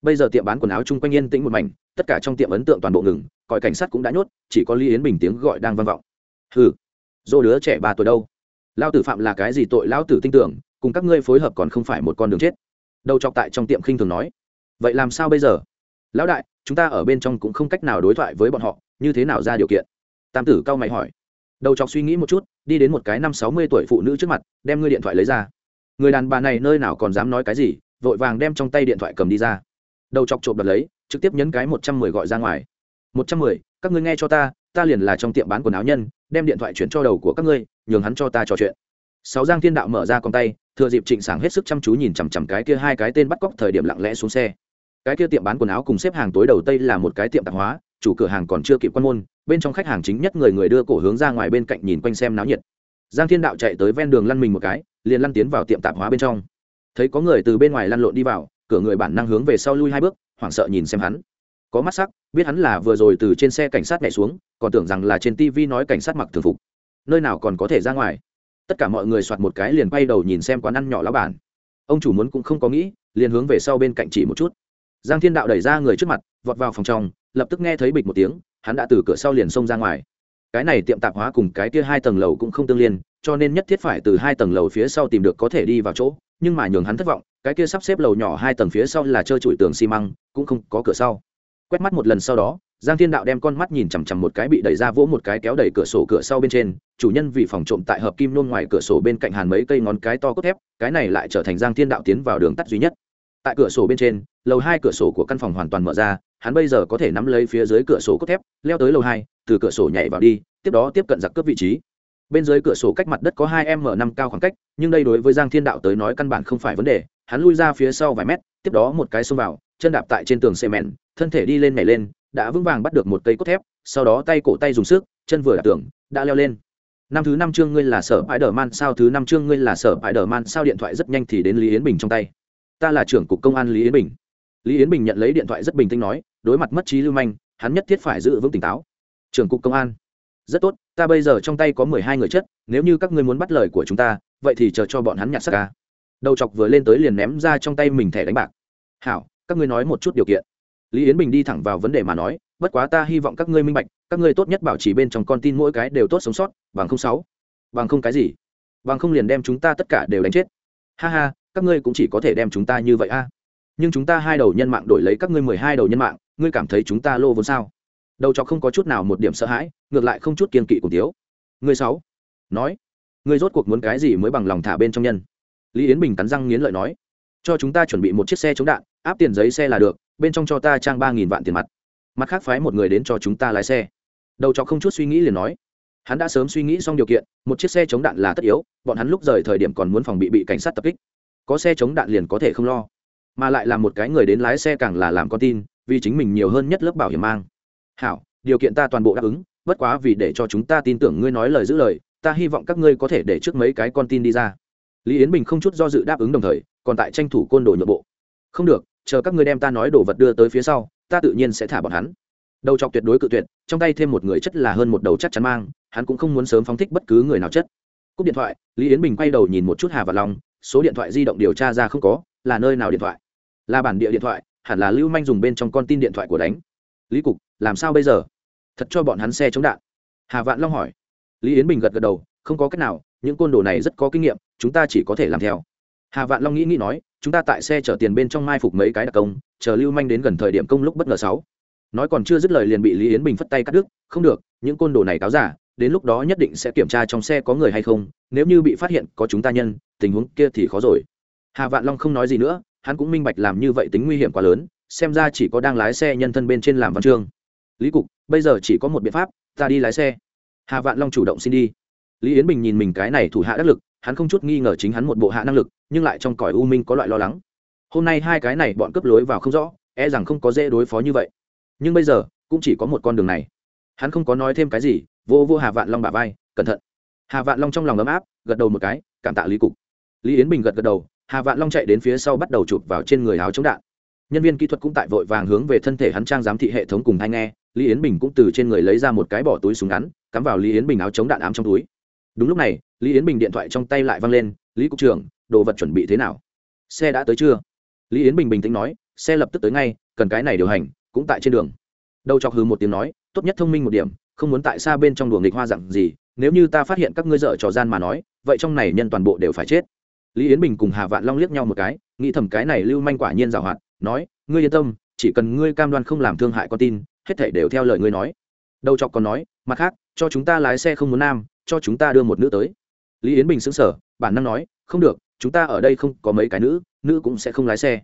Bây giờ tiệm bán quần áo chung quanh yên tĩnh một mảnh, tất cả trong tiệm ấn tượng toàn bộ ngừng, còi cảnh sát cũng đã nhốt, chỉ có Lý yến bình tiếng gọi đang vang vọng. Hừ, dô đứa trẻ ba tuổi đâu? Lao tử phạm là cái gì tội lao tử tin tưởng, cùng các ngươi phối hợp còn không phải một con đường chết. Đầu chọc tại trong tiệm khinh thường nói. Vậy làm sao bây giờ? Lão đại, chúng ta ở bên trong cũng không cách nào đối thoại với bọn họ, như thế nào ra điều kiện? Tam tử cao mày hỏi. Đầu chọc suy nghĩ một chút, đi đến một cái năm sáu mươi tuổi phụ nữ trước mặt, đem ngươi điện thoại lấy ra. Người đàn bà này nơi nào còn dám nói cái gì, vội vàng đem trong tay điện thoại cầm đi ra. Đầu chọc trộm đặt lấy, trực tiếp nhấn cái một trăm mười gọi ra ngoài. Một trăm mười, các ngươi nghe cho ta ta liền là trong tiệm bán quần áo nhân đem điện thoại chuyển cho đầu của các ngươi, nhường hắn cho ta trò chuyện. Sáu giang thiên đạo mở ra con tay, thừa dịp trịnh sảng hết sức chăm chú nhìn chằm chằm cái kia hai cái tên bắt cóc thời điểm lặng lẽ xuống xe. Cái kia tiệm bán quần áo cùng xếp hàng tối đầu tây là một cái tiệm tạp hóa, chủ cửa hàng còn chưa kịp quan môn, bên trong khách hàng chính nhất người người đưa cổ hướng ra ngoài bên cạnh nhìn quanh xem náo nhiệt. Giang thiên đạo chạy tới ven đường lăn mình một cái, liền lăn tiến vào tiệm tạp hóa bên trong. Thấy có người từ bên ngoài lăn lộn đi vào, cửa người bản năng hướng về sau lui hai bước, hoảng sợ nhìn xem hắn có mắt sắc, biết hắn là vừa rồi từ trên xe cảnh sát nhảy xuống, còn tưởng rằng là trên tv nói cảnh sát mặc thường phục. Nơi nào còn có thể ra ngoài? Tất cả mọi người soạt một cái liền quay đầu nhìn xem quán ăn nhỏ lão bản. Ông chủ muốn cũng không có nghĩ, liền hướng về sau bên cạnh chỉ một chút. Giang thiên đạo đẩy ra người trước mặt, vọt vào phòng trong, lập tức nghe thấy bịch một tiếng, hắn đã từ cửa sau liền xông ra ngoài. Cái này tiệm tạp hóa cùng cái kia hai tầng lầu cũng không tương liên, cho nên nhất thiết phải từ hai tầng lầu phía sau tìm được có thể đi vào chỗ, nhưng mà nhường hắn thất vọng, cái kia sắp xếp lầu nhỏ hai tầng phía sau là trơ trụi tường xi măng, cũng không có cửa sau quét mắt một lần sau đó, giang thiên đạo đem con mắt nhìn chằm chằm một cái bị đẩy ra vỗ một cái kéo đẩy cửa sổ cửa sau bên trên, chủ nhân vì phòng trộm tại hợp kim nôn ngoài cửa sổ bên cạnh hàn mấy cây ngón cái to cốt thép, cái này lại trở thành giang thiên đạo tiến vào đường tắt duy nhất. Tại cửa sổ bên trên, lầu hai cửa sổ của căn phòng hoàn toàn mở ra, hắn bây giờ có thể nắm lấy phía dưới cửa sổ cốt thép, leo tới lầu hai, từ cửa sổ nhảy vào đi, tiếp đó tiếp cận giặc cướp vị trí. Bên dưới cửa sổ cách mặt đất có hai m năm cao khoảng cách, nhưng đây đối với giang thiên đạo tới nói căn bản không phải vấn đề, hắn lui ra phía sau vài mét, tiếp đó một cái xông vào, chân đạp tại trên tường xe mèn thân thể đi lên nhảy lên, đã vững vàng bắt được một cây cốt thép, sau đó tay cổ tay dùng sức, chân vừa đạp tưởng, đã leo lên. Năm thứ năm chương ngươi là sở bãi đờ man sao thứ năm chương ngươi là sở bãi đờ man sao điện thoại rất nhanh thì đến lý yến bình trong tay? Ta là trưởng cục công an lý yến bình. Lý yến bình nhận lấy điện thoại rất bình tĩnh nói, đối mặt mất trí lưu manh, hắn nhất thiết phải giữ vững tỉnh táo. Trưởng cục công an. Rất tốt, ta bây giờ trong tay có mười hai người chất, nếu như các ngươi muốn bắt lời của chúng ta, vậy thì chờ cho bọn hắn nhặt xác ca. Đầu chọc vừa lên tới liền ném ra trong tay mình thẻ đánh bạc. Hảo, các ngươi nói một chút điều kiện lý yến bình đi thẳng vào vấn đề mà nói, bất quá ta hy vọng các ngươi minh bạch, các ngươi tốt nhất bảo trì bên trong con tin mỗi cái đều tốt sống sót, bằng không sáu, bằng không cái gì? Bằng không liền đem chúng ta tất cả đều đánh chết. Ha ha, các ngươi cũng chỉ có thể đem chúng ta như vậy a. Nhưng chúng ta hai đầu nhân mạng đổi lấy các ngươi mười hai đầu nhân mạng, ngươi cảm thấy chúng ta lô vốn sao? Đầu chọc không có chút nào một điểm sợ hãi, ngược lại không chút kiên kỵ cùng tiếu. Ngươi sáu, nói, ngươi rốt cuộc muốn cái gì mới bằng lòng thả bên trong nhân? Lý yến bình cắn răng nghiến lợi nói, cho chúng ta chuẩn bị một chiếc xe chống đạn, áp tiền giấy xe là được bên trong cho ta trang ba nghìn vạn tiền mặt. Mặt khác phái một người đến cho chúng ta lái xe. Đầu chó không chút suy nghĩ liền nói. Hắn đã sớm suy nghĩ xong điều kiện, một chiếc xe chống đạn là tất yếu, bọn hắn lúc rời thời điểm còn muốn phòng bị bị cảnh sát tập kích. Có xe chống đạn liền có thể không lo, mà lại là một cái người đến lái xe càng là làm con tin, vì chính mình nhiều hơn nhất lớp bảo hiểm mang. Hảo, điều kiện ta toàn bộ đáp ứng, bất quá vì để cho chúng ta tin tưởng ngươi nói lời giữ lời, ta hy vọng các ngươi có thể để trước mấy cái con tin đi ra. Lý yến bình không chút do dự đáp ứng đồng thời, còn tại tranh thủ côn đồ nhượng bộ. Không được chờ các ngươi đem ta nói đồ vật đưa tới phía sau, ta tự nhiên sẽ thả bọn hắn. Đầu chọc tuyệt đối cự tuyệt, trong tay thêm một người chất là hơn một đầu chắc chắn mang, hắn cũng không muốn sớm phóng thích bất cứ người nào chất. Cúp điện thoại, lý yến bình quay đầu nhìn một chút hà và long, số điện thoại di động điều tra ra không có, là nơi nào điện thoại? Là bản địa điện thoại, hẳn là lưu manh dùng bên trong con tin điện thoại của đánh. Lý cục, làm sao bây giờ? Thật cho bọn hắn xe chống đạn. Hà vạn long hỏi. Lý yến bình gật gật đầu, không có cách nào, những côn đồ này rất có kinh nghiệm, chúng ta chỉ có thể làm theo hà vạn long nghĩ nghĩ nói, chúng ta tại xe chở tiền bên trong mai phục mấy cái đặc công, chờ lưu manh đến gần thời điểm công lúc bất ngờ sáu. Nói còn chưa dứt lời liền bị lý yến bình phất tay cắt đứt, không được, những côn đồ này cáo giả, đến lúc đó nhất định sẽ kiểm tra trong xe có người hay không, nếu như bị phát hiện có chúng ta nhân, tình huống kia thì khó rồi. Hà vạn long không nói gì nữa, hắn cũng minh bạch làm như vậy tính nguy hiểm quá lớn, xem ra chỉ có đang lái xe nhân thân bên trên làm văn chương. Lý cục, bây giờ chỉ có một biện pháp, ta đi lái xe. Hà vạn long chủ động xin đi. Lý yến bình nhìn mình cái này thủ hạ đắc lực, hắn không chút nghi ngờ chính hắn một bộ hạ năng lực nhưng lại trong cõi u minh có loại lo lắng. Hôm nay hai cái này bọn cướp lối vào không rõ e rằng không có dễ đối phó như vậy. Nhưng bây giờ, cũng chỉ có một con đường này. Hắn không có nói thêm cái gì, vô vô hà vạn long bà vai, cẩn thận. Hà vạn long trong lòng ấm áp, gật đầu một cái, cảm tạ lý cục. Lý yến bình gật gật đầu, hà vạn long chạy đến phía sau bắt đầu chụp vào trên người áo chống đạn. Nhân viên kỹ thuật cũng tại vội vàng hướng về thân thể hắn trang giám thị hệ thống cùng hay nghe, lý yến bình cũng từ trên người lấy ra một cái bỏ túi súng ngắn, cắm vào lý yến bình áo chống đạn ám trong túi. Đúng lúc này, lý yến bình điện thoại trong tay lại văng lên, lý cục trưởng đồ vật chuẩn bị thế nào? Xe đã tới chưa? Lý yến bình bình tĩnh nói, xe lập tức tới ngay, cần cái này điều hành, cũng tại trên đường. Đầu chọc hư một tiếng nói, tốt nhất thông minh một điểm, không muốn tại xa bên trong đùa nghịch hoa dặn gì, nếu như ta phát hiện các ngươi dợ trò gian mà nói, vậy trong này nhân toàn bộ đều phải chết. Lý yến bình cùng hà vạn long liếc nhau một cái, nghĩ thầm cái này lưu manh quả nhiên giảo hoạt nói, ngươi yên tâm, chỉ cần ngươi cam đoan không làm thương hại con tin, hết thảy đều theo lời ngươi nói. Đầu chọc còn nói, mặt khác, cho chúng ta lái xe không muốn nam, cho chúng ta đưa một nữ tới. Lý yến bình sững sờ, bản năng nói, không được chúng ta ở đây không có mấy cái nữ nữ cũng sẽ không lái xe.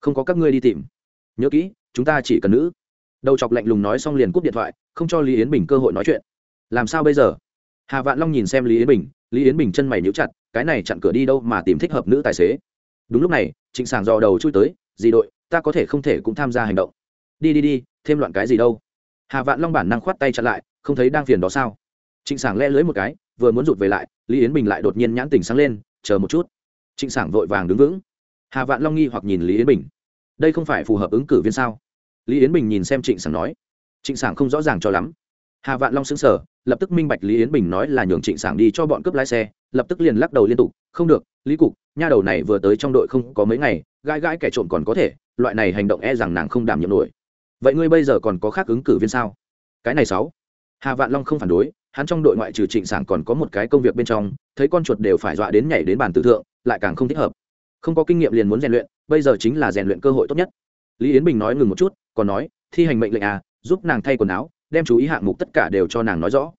Không có các ngươi đi tìm. Nhớ kỹ, chúng ta chỉ cần nữ. Đầu chọc lạnh lùng nói xong liền cúp điện thoại, không cho lý yến bình cơ hội nói chuyện. Làm sao bây giờ? Hà vạn long nhìn xem lý yến bình, lý yến bình chân mày níu chặt, cái này chặn cửa đi đâu mà tìm thích hợp nữ tài xế. Đúng lúc này, trịnh sàng dò đầu chui tới gì đội, ta có thể không thể cũng tham gia hành động. Đi đi đi, thêm loạn cái gì đâu. Hà vạn long bản năng khoát tay chặn lại, không thấy đang phiền đó sao? Trịnh sàng le lưới một cái, vừa muốn rụt về lại, lý yến bình lại đột nhiên nhãn tình sáng lên, chờ một chút trịnh sảng vội vàng đứng vững. Hà vạn long nghi hoặc nhìn lý yến bình. Đây không phải phù hợp ứng cử viên sao? Lý yến bình nhìn xem trịnh sảng nói. Trịnh sảng không rõ ràng cho lắm. Hà vạn long xứng sở lập tức minh bạch lý yến bình nói là nhường trịnh sảng đi cho bọn cướp lái xe, lập tức liền lắc đầu liên tục. Không được, lý cục, nha đầu này vừa tới trong đội không có mấy ngày, gãi gãi kẻ trộm còn có thể, loại này hành động e rằng nàng không đảm nhiệm nổi. Vậy ngươi bây giờ còn có khác ứng cử viên sao? Cái này sáu hà vạn long không phản đối, hắn trong đội ngoại trừ trịnh sảng còn có một cái công việc bên trong, thấy con chuột đều phải dọa đến nhảy đến bàn tử thượng, lại càng không thích hợp. Không có kinh nghiệm liền muốn rèn luyện, bây giờ chính là rèn luyện cơ hội tốt nhất. Lý yến bình nói ngừng một chút, còn nói, thi hành mệnh lệnh à giúp nàng thay quần áo, đem chú ý hạng mục tất cả đều cho nàng nói rõ.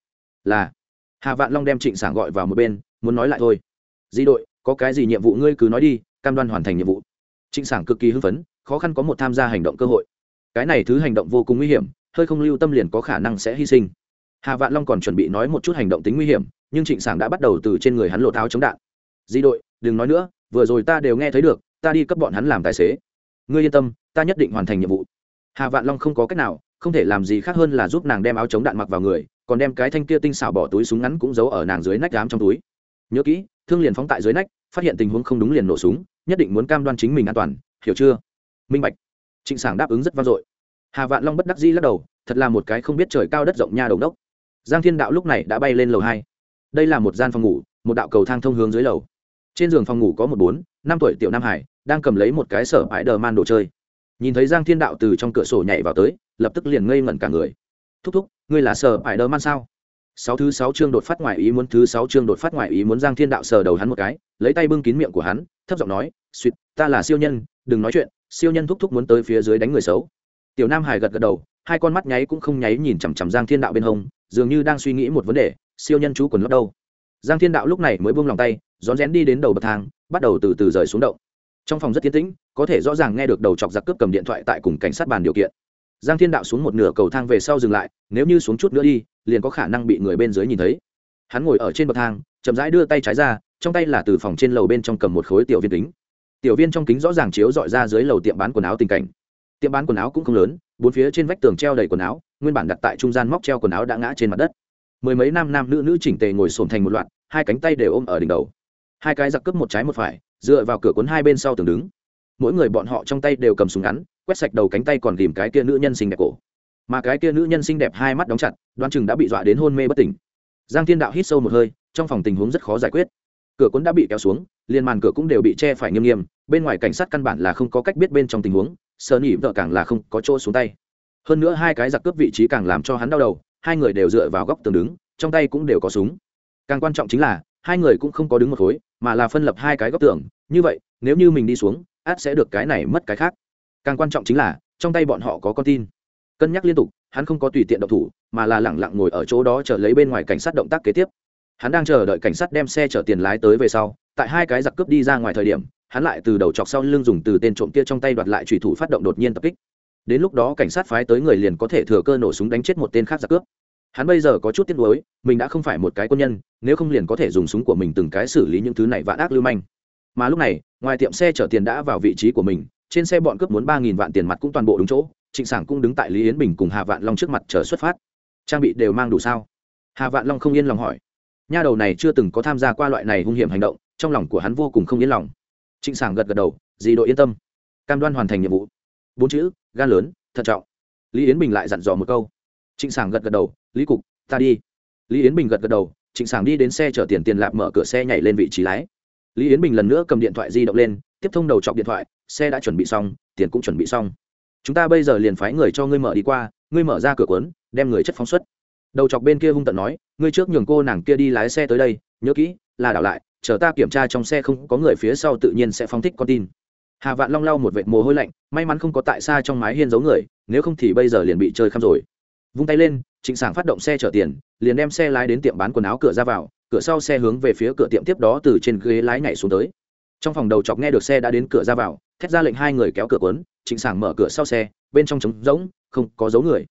Là, hà vạn long đem trịnh sảng gọi vào một bên, muốn nói lại thôi. Di đội, có cái gì nhiệm vụ ngươi cứ nói đi, cam đoan hoàn thành nhiệm vụ. Trịnh sảng cực kỳ hưng phấn, khó khăn có một tham gia hành động cơ hội. Cái này thứ hành động vô cùng nguy hiểm, hơi không lưu tâm liền có khả năng sẽ hy sinh hà vạn long còn chuẩn bị nói một chút hành động tính nguy hiểm, nhưng trịnh sảng đã bắt đầu từ trên người hắn lột áo chống đạn. Di đội, đừng nói nữa, vừa rồi ta đều nghe thấy được, ta đi cấp bọn hắn làm tài xế. Ngươi yên tâm, ta nhất định hoàn thành nhiệm vụ. Hà vạn long không có cách nào, không thể làm gì khác hơn là giúp nàng đem áo chống đạn mặc vào người, còn đem cái thanh kia tinh xảo bỏ túi súng ngắn cũng giấu ở nàng dưới nách đám trong túi. Nhớ kỹ, thương liền phóng tại dưới nách, phát hiện tình huống không đúng liền nổ súng, nhất định muốn cam đoan chính mình an toàn, hiểu chưa? Minh bạch. Trịnh sảng đáp ứng rất vang dội. Hà vạn long bất đắc dĩ lắc đầu, thật là một cái không biết trời cao đất rộng nha đầu đốc giang thiên đạo lúc này đã bay lên lầu hai. Đây là một gian phòng ngủ, một đạo cầu thang thông hướng dưới lầu. Trên giường phòng ngủ có một bốn, năm tuổi tiểu nam hải, đang cầm lấy một cái sở ải đờ man đồ chơi. Nhìn thấy giang thiên đạo từ trong cửa sổ nhảy vào tới, lập tức liền ngây ngẩn cả người. Thúc thúc, ngươi là sở ải đờ man sao? Sáu thứ sáu chương đột phát ngoài ý muốn, thứ sáu chương đột phát ngoài ý muốn, giang thiên đạo sờ đầu hắn một cái, lấy tay bưng kín miệng của hắn, thấp giọng nói suýt ta là siêu nhân, đừng nói chuyện, siêu nhân thúc thúc muốn tới phía dưới đánh người xấu. Tiểu nam hải gật gật đầu, hai con mắt nháy cũng không nháy nhìn chằm chằm giang thiên đạo bên hông dường như đang suy nghĩ một vấn đề, siêu nhân chú quần lót đâu. Giang thiên đạo lúc này mới buông lòng tay, rón rén đi đến đầu bậc thang, bắt đầu từ từ rời xuống động. Trong phòng rất tiến tĩnh, có thể rõ ràng nghe được đầu chọc giặc cướp cầm điện thoại tại cùng cảnh sát bàn điều kiện. Giang thiên đạo xuống một nửa cầu thang về sau dừng lại, nếu như xuống chút nữa đi, liền có khả năng bị người bên dưới nhìn thấy. Hắn ngồi ở trên bậc thang, chậm rãi đưa tay trái ra, trong tay là từ phòng trên lầu bên trong cầm một khối tiểu viên kính. Tiểu viên trong kính rõ ràng chiếu dọi ra dưới lầu tiệm bán quần áo tình cảnh. Tiệm bán quần áo cũng không lớn bốn phía trên vách tường treo đầy quần áo, nguyên bản đặt tại trung gian móc treo quần áo đã ngã trên mặt đất. Mười mấy nam nam nữ nữ chỉnh tề ngồi xổm thành một loạt, hai cánh tay đều ôm ở đỉnh đầu. Hai cái giặc cướp một trái một phải, dựa vào cửa cuốn hai bên sau tường đứng. Mỗi người bọn họ trong tay đều cầm súng ngắn, quét sạch đầu cánh tay còn tìm cái kia nữ nhân xinh đẹp cổ. Mà cái kia nữ nhân xinh đẹp hai mắt đóng chặt, đoán chừng đã bị dọa đến hôn mê bất tỉnh. Giang thiên đạo hít sâu một hơi, trong phòng tình huống rất khó giải quyết. Cửa cuốn đã bị kéo xuống liên màn cửa cũng đều bị che phải nghiêm nghiêm bên ngoài cảnh sát căn bản là không có cách biết bên trong tình huống sơ nỉ vợ càng là không có chỗ xuống tay. Hơn nữa hai cái giặc cướp vị trí càng làm cho hắn đau đầu, hai người đều dựa vào góc tường đứng, trong tay cũng đều có súng. Càng quan trọng chính là, hai người cũng không có đứng một khối, mà là phân lập hai cái góc tường, như vậy, nếu như mình đi xuống, át sẽ được cái này mất cái khác. Càng quan trọng chính là, trong tay bọn họ có con tin. Cân nhắc liên tục, hắn không có tùy tiện độc thủ, mà là lẳng lặng ngồi ở chỗ đó chờ lấy bên ngoài cảnh sát động tác kế tiếp. Hắn đang chờ đợi cảnh sát đem xe chở tiền lái tới về sau, tại hai cái giặc cướp đi ra ngoài thời điểm hắn lại từ đầu chọc sau lưng dùng từ tên trộm kia trong tay đoạt lại trùy thủ phát động đột nhiên tập kích. Đến lúc đó cảnh sát phái tới người liền có thể thừa cơ nổ súng đánh chết một tên khác giặc cướp. Hắn bây giờ có chút tiếc nuối, mình đã không phải một cái quân nhân, nếu không liền có thể dùng súng của mình từng cái xử lý những thứ này vạn ác lưu manh. Mà lúc này, ngoài tiệm xe chở tiền đã vào vị trí của mình, trên xe bọn cướp muốn ba nghìn vạn tiền mặt cũng toàn bộ đúng chỗ, trịnh sảng cũng đứng tại lý yến bình cùng hà vạn long trước mặt chờ xuất phát. Trang bị đều mang đủ sao? Hà vạn long không yên lòng hỏi. Nha đầu này chưa từng có tham gia qua loại này hung hiểm hành động, trong lòng của hắn vô cùng không yên lòng trịnh sảng gật gật đầu, dì đội yên tâm. Cam đoan hoàn thành nhiệm vụ. Bốn chữ, gan lớn, thận trọng. Lý yến bình lại dặn dò một câu. Trịnh sảng gật gật đầu, lý cục, ta đi. Lý yến bình gật gật đầu, trịnh sảng đi đến xe chở tiền tiền lạp mở cửa xe nhảy lên vị trí lái. Lý yến bình lần nữa cầm điện thoại di động lên, tiếp thông đầu chọc điện thoại, xe đã chuẩn bị xong, tiền cũng chuẩn bị xong. Chúng ta bây giờ liền phái người cho ngươi mở đi qua, ngươi mở ra cửa cuốn, đem người chất phóng xuất. Đầu chọc bên kia hung tận nói, ngươi trước nhường cô nàng kia đi lái xe tới đây, nhớ kỹ, là đảo lại chờ ta kiểm tra trong xe không có người phía sau tự nhiên sẽ phóng thích con tin. Hà vạn long lau một vệt mồ hôi lạnh, may mắn không có tại xa trong mái hiên giấu người, nếu không thì bây giờ liền bị chơi khăm rồi. Vung tay lên, trịnh sảng phát động xe chở tiền, liền đem xe lái đến tiệm bán quần áo cửa ra vào, cửa sau xe hướng về phía cửa tiệm tiếp đó từ trên ghế lái nhảy xuống tới. Trong phòng đầu chọc nghe được xe đã đến cửa ra vào, thét ra lệnh hai người kéo cửa quấn trịnh sảng mở cửa sau xe, bên trong trống rỗng, không có dấu người.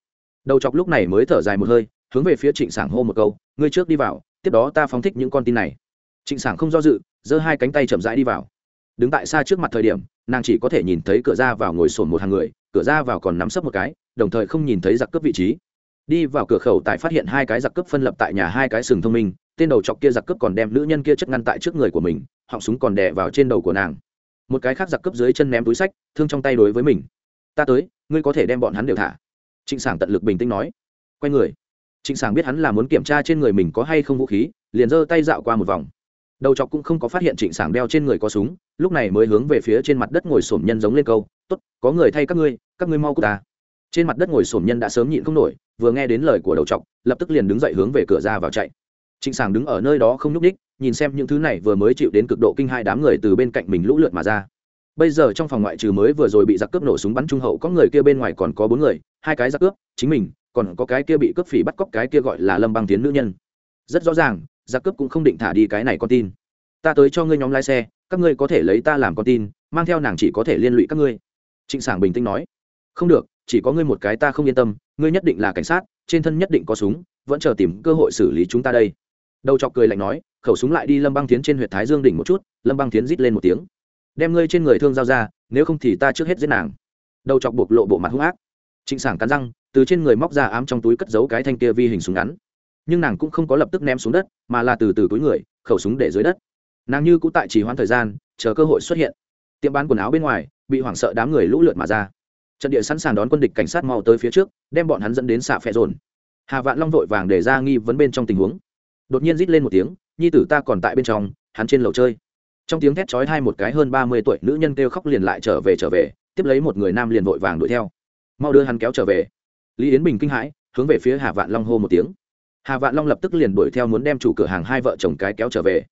Đầu chọc lúc này mới thở dài một hơi, hướng về phía trịnh sảng hô một câu, ngươi trước đi vào, tiếp đó ta phóng thích những con tin này trịnh sảng không do dự, giơ hai cánh tay chậm rãi đi vào. Đứng tại xa trước mặt thời điểm, nàng chỉ có thể nhìn thấy cửa ra vào ngồi sồn một hàng người, cửa ra vào còn nắm sấp một cái, đồng thời không nhìn thấy giặc cướp vị trí. Đi vào cửa khẩu tại phát hiện hai cái giặc cướp phân lập tại nhà hai cái sừng thông minh, tên đầu chọc kia giặc cướp còn đem nữ nhân kia chất ngăn tại trước người của mình, họng súng còn đè vào trên đầu của nàng. Một cái khác giặc cướp dưới chân ném túi sách, thương trong tay đối với mình. Ta tới, ngươi có thể đem bọn hắn đều thả. Trịnh sảng tận lực bình tĩnh nói. Quay người. Trịnh sảng biết hắn là muốn kiểm tra trên người mình có hay không vũ khí, liền giơ tay dạo qua một vòng đầu chọc cũng không có phát hiện trịnh sảng đeo trên người có súng, lúc này mới hướng về phía trên mặt đất ngồi sổm nhân giống lên câu t ố t có người thay các ngươi các ngươi mau cút ta. Trên mặt đất ngồi sổm nhân đã sớm nhịn không nổi, vừa nghe đến lời của đầu chọc, lập tức liền đứng dậy hướng về cửa ra vào chạy. Trịnh sảng đứng ở nơi đó không nhúc ních nhìn xem những thứ này vừa mới chịu đến cực độ kinh hai đám người từ bên cạnh mình lũ lượt mà ra. Bây giờ trong phòng ngoại trừ mới vừa rồi bị giặc cướp nổ súng bắn trung hậu, có người kia bên ngoài còn có bốn người, hai cái giặc cướp, chính mình, còn có cái kia bị cướp phỉ bắt cóc cái kia gọi là lâm băng tiến nữ nhân. Rất rõ ràng giặc cướp cũng không định thả đi cái này con tin. Ta tới cho ngươi nhóm lái xe, các ngươi có thể lấy ta làm con tin, mang theo nàng chỉ có thể liên lụy các ngươi. Trịnh sảng bình tĩnh nói. Không được, chỉ có ngươi một cái ta không yên tâm, ngươi nhất định là cảnh sát, trên thân nhất định có súng, vẫn chờ tìm cơ hội xử lý chúng ta đây. Đầu chọc cười lạnh nói, khẩu súng lại đi lâm băng tiến trên huyện thái dương đỉnh một chút, lâm băng tiến rít lên một tiếng. Đem ngươi trên người thương giao ra, nếu không thì ta trước hết giết nàng. Đầu chọc bộc lộ bộ mặt hung ác. Trịnh sảng cắn răng, từ trên người móc ra ám trong túi cất giấu cái thanh kia vi hình súng ngắn nhưng nàng cũng không có lập tức ném xuống đất, mà là từ từ túi người, khẩu súng để dưới đất. Nàng như cũng tại chỉ hoãn thời gian, chờ cơ hội xuất hiện. Tiệm bán quần áo bên ngoài, bị hoảng sợ đám người lũ lượt mà ra. Trận địa sẵn sàng đón quân địch cảnh sát mau tới phía trước, đem bọn hắn dẫn đến xạ phẹ dồn. Hà vạn long vội vàng để ra nghi vấn bên trong tình huống. Đột nhiên rít lên một tiếng, nhi tử ta còn tại bên trong, hắn trên lầu chơi. Trong tiếng thét chói hai một cái hơn ba mươi tuổi nữ nhân kêu khóc liền lại trở về trở về, tiếp lấy một người nam liền vội vàng đuổi theo. Mau đưa hắn kéo trở về. Lý yến bình kinh hãi, hướng về phía hà vạn long hô một tiếng hà vạn long lập tức liền đuổi theo muốn đem chủ cửa hàng hai vợ chồng cái kéo trở về.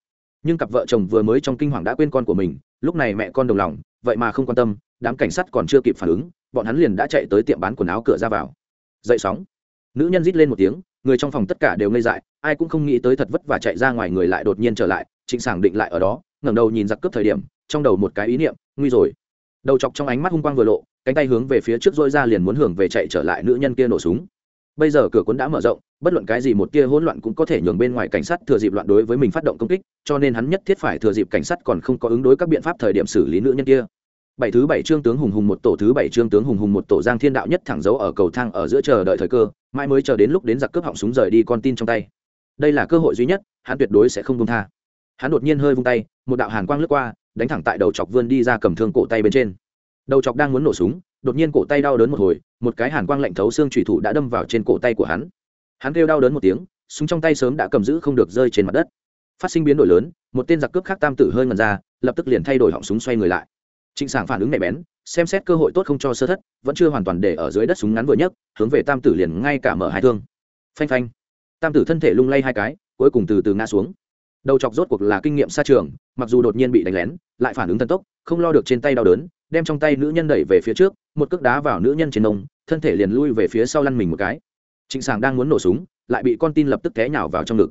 Nhưng cặp vợ chồng vừa mới trong kinh hoàng đã quên con của mình, lúc này mẹ con đồng lòng, vậy mà không quan tâm, đám cảnh sát còn chưa kịp phản ứng, bọn hắn liền đã chạy tới tiệm bán quần áo cửa ra vào. Dậy sóng. Nữ nhân rít lên một tiếng, người trong phòng tất cả đều ngây dại, ai cũng không nghĩ tới thật vất và chạy ra ngoài người lại đột nhiên trở lại, trịnh sảng định lại ở đó, ngẩng đầu nhìn giặc cướp thời điểm, trong đầu một cái ý niệm, nguy rồi. Đầu chọc trong ánh mắt hung quang vừa lộ, cánh tay hướng về phía trước dôi ra liền muốn hưởng về chạy trở lại nữ nhân kia nổ súng bây giờ cửa cuốn đã mở rộng, bất luận cái gì một tia hỗn loạn cũng có thể nhường bên ngoài cảnh sát thừa dịp loạn đối với mình phát động công kích, cho nên hắn nhất thiết phải thừa dịp cảnh sát còn không có ứng đối các biện pháp thời điểm xử lý nữ nhân kia. Bảy thứ bảy trương tướng hùng hùng một tổ, thứ bảy trương tướng hùng hùng một tổ giang thiên đạo nhất thẳng dấu ở cầu thang ở giữa chờ đợi thời cơ, mãi mới chờ đến lúc đến giặc cướp họng súng rời đi con tin trong tay. Đây là cơ hội duy nhất, hắn tuyệt đối sẽ không buông tha. Hắn đột nhiên hơi vung tay, một đạo hàn quang lướt qua, đánh thẳng tại đầu chọc vươn đi ra cầm thương cổ tay bên trên. Đầu chọc đang muốn nổ súng đột nhiên cổ tay đau đớn một hồi, một cái hàn quang lạnh thấu xương thủy thủ đã đâm vào trên cổ tay của hắn. Hắn kêu đau đớn một tiếng, súng trong tay sớm đã cầm giữ không được rơi trên mặt đất. Phát sinh biến đổi lớn, một tên giặc cướp khác tam tử hơi ngần ra, lập tức liền thay đổi họng súng xoay người lại. Trịnh sảng phản ứng nhạy bén, xem xét cơ hội tốt không cho sơ thất, vẫn chưa hoàn toàn để ở dưới đất súng ngắn vừa nhấc, hướng về tam tử liền ngay cả mở hai thương. Phanh phanh. Tam tử thân thể lung lay hai cái, cuối cùng từ từ ngã xuống. Đầu chọc rốt cuộc là kinh nghiệm xa trường, mặc dù đột nhiên bị đánh lén, lại phản ứng thần tốc, không lo được trên tay đau đớn đem trong tay nữ nhân đẩy về phía trước, một cước đá vào nữ nhân trên nông, thân thể liền lui về phía sau lăn mình một cái. Trịnh sảng đang muốn nổ súng, lại bị con tin lập tức té nhào vào trong ngực.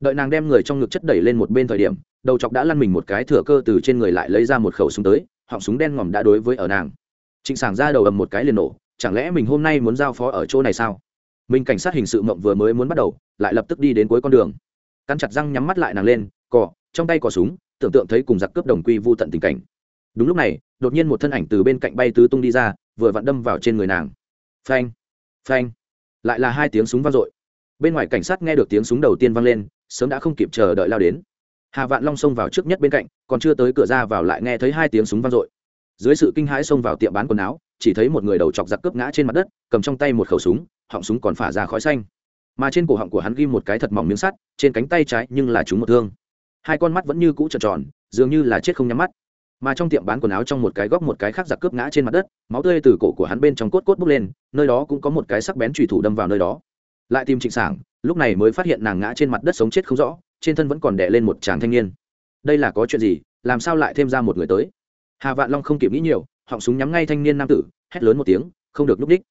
Đợi nàng đem người trong ngực chất đẩy lên một bên thời điểm, đầu chọc đã lăn mình một cái thừa cơ từ trên người lại lấy ra một khẩu súng tới, họng súng đen ngòm đã đối với ở nàng. Trịnh sảng ra đầu ầm một cái liền nổ, chẳng lẽ mình hôm nay muốn giao phó ở chỗ này sao? Mình cảnh sát hình sự mộng vừa mới muốn bắt đầu, lại lập tức đi đến cuối con đường. Cắn chặt răng nhắm mắt lại nàng lên cỏ trong tay cỏ súng, tưởng tượng thấy cùng giặc cướp đồng quy vô tận tình cảnh. Đúng lúc này đột nhiên một thân ảnh từ bên cạnh bay tứ tung đi ra, vừa vặn đâm vào trên người nàng. Phanh phanh, lại là hai tiếng súng vang dội. Bên ngoài cảnh sát nghe được tiếng súng đầu tiên vang lên, sớm đã không kịp chờ đợi lao đến. Hà vạn long xông vào trước nhất bên cạnh, còn chưa tới cửa ra vào lại nghe thấy hai tiếng súng vang dội. Dưới sự kinh hãi xông vào tiệm bán quần áo, chỉ thấy một người đầu chọc giặc cướp ngã trên mặt đất, cầm trong tay một khẩu súng, họng súng còn phả ra khói xanh. Mà trên cổ họng của hắn ghim một cái thật mỏng miếng sắt, trên cánh tay trái nhưng là trúng một thương. Hai con mắt vẫn như cũ trợn tròn, dường như là chết không nhắm mắt mà trong tiệm bán quần áo trong một cái góc một cái khác giặc cướp ngã trên mặt đất, máu tươi từ cổ của hắn bên trong cốt cốt bốc lên, nơi đó cũng có một cái sắc bén trùy thủ đâm vào nơi đó. Lại tìm trịnh sảng, lúc này mới phát hiện nàng ngã trên mặt đất sống chết không rõ, trên thân vẫn còn đè lên một chàng thanh niên. Đây là có chuyện gì, làm sao lại thêm ra một người tới? Hà vạn long không kịp nghĩ nhiều, họng súng nhắm ngay thanh niên nam tử, hét lớn một tiếng, không được núp đích.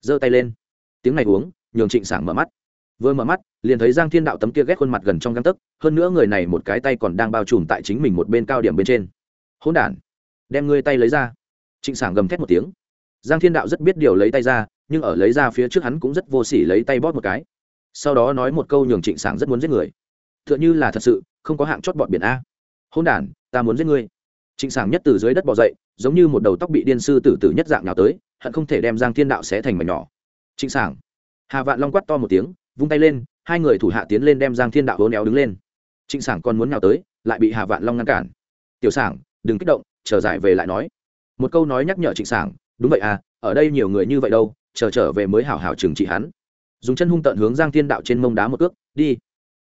Giơ tay lên. Tiếng này uống, nhường trịnh sảng mở mắt. Vừa mở mắt, liền thấy giang thiên đạo tấm kia ghét khuôn mặt gần trong găng tấc, hơn nữa người này một cái tay còn đang bao trùm tại chính mình một bên cao điểm bên trên hỗn đản. Đem ngươi tay lấy ra. Trịnh sảng gầm thét một tiếng. Giang thiên đạo rất biết điều lấy tay ra, nhưng ở lấy ra phía trước hắn cũng rất vô sỉ lấy tay bóp một cái. Sau đó nói một câu nhường trịnh sảng rất muốn giết người. T h ư ợ n h ư là thật sự, không có hạng chót bọn biển a. Hôn đản, ta muốn giết ngươi. Trịnh sảng nhất từ dưới đất bỏ dậy, giống như một đầu tóc bị điên sư tử tử nhất dạng nào tới, hận không thể đem giang thiên đạo xé thành mảnh nhỏ. Trịnh sảng. Hà vạn long quắt to một tiếng, vung tay lên, hai người thủ hạ tiến lên đem giang thiên đạo hố néo đứng lên. Trịnh sảng còn muốn nào tới, lại bị hà vạn long ngăn cản. Tiểu sảng đừng kích động, chờ giải về lại nói. Một câu nói nhắc nhở trịnh sảng, đúng vậy à ở đây nhiều người như vậy đâu, chờ trở về mới hảo hảo trừng trị hắn. Dùng chân hung tận hướng giang thiên đạo trên mông đá một cước, đi.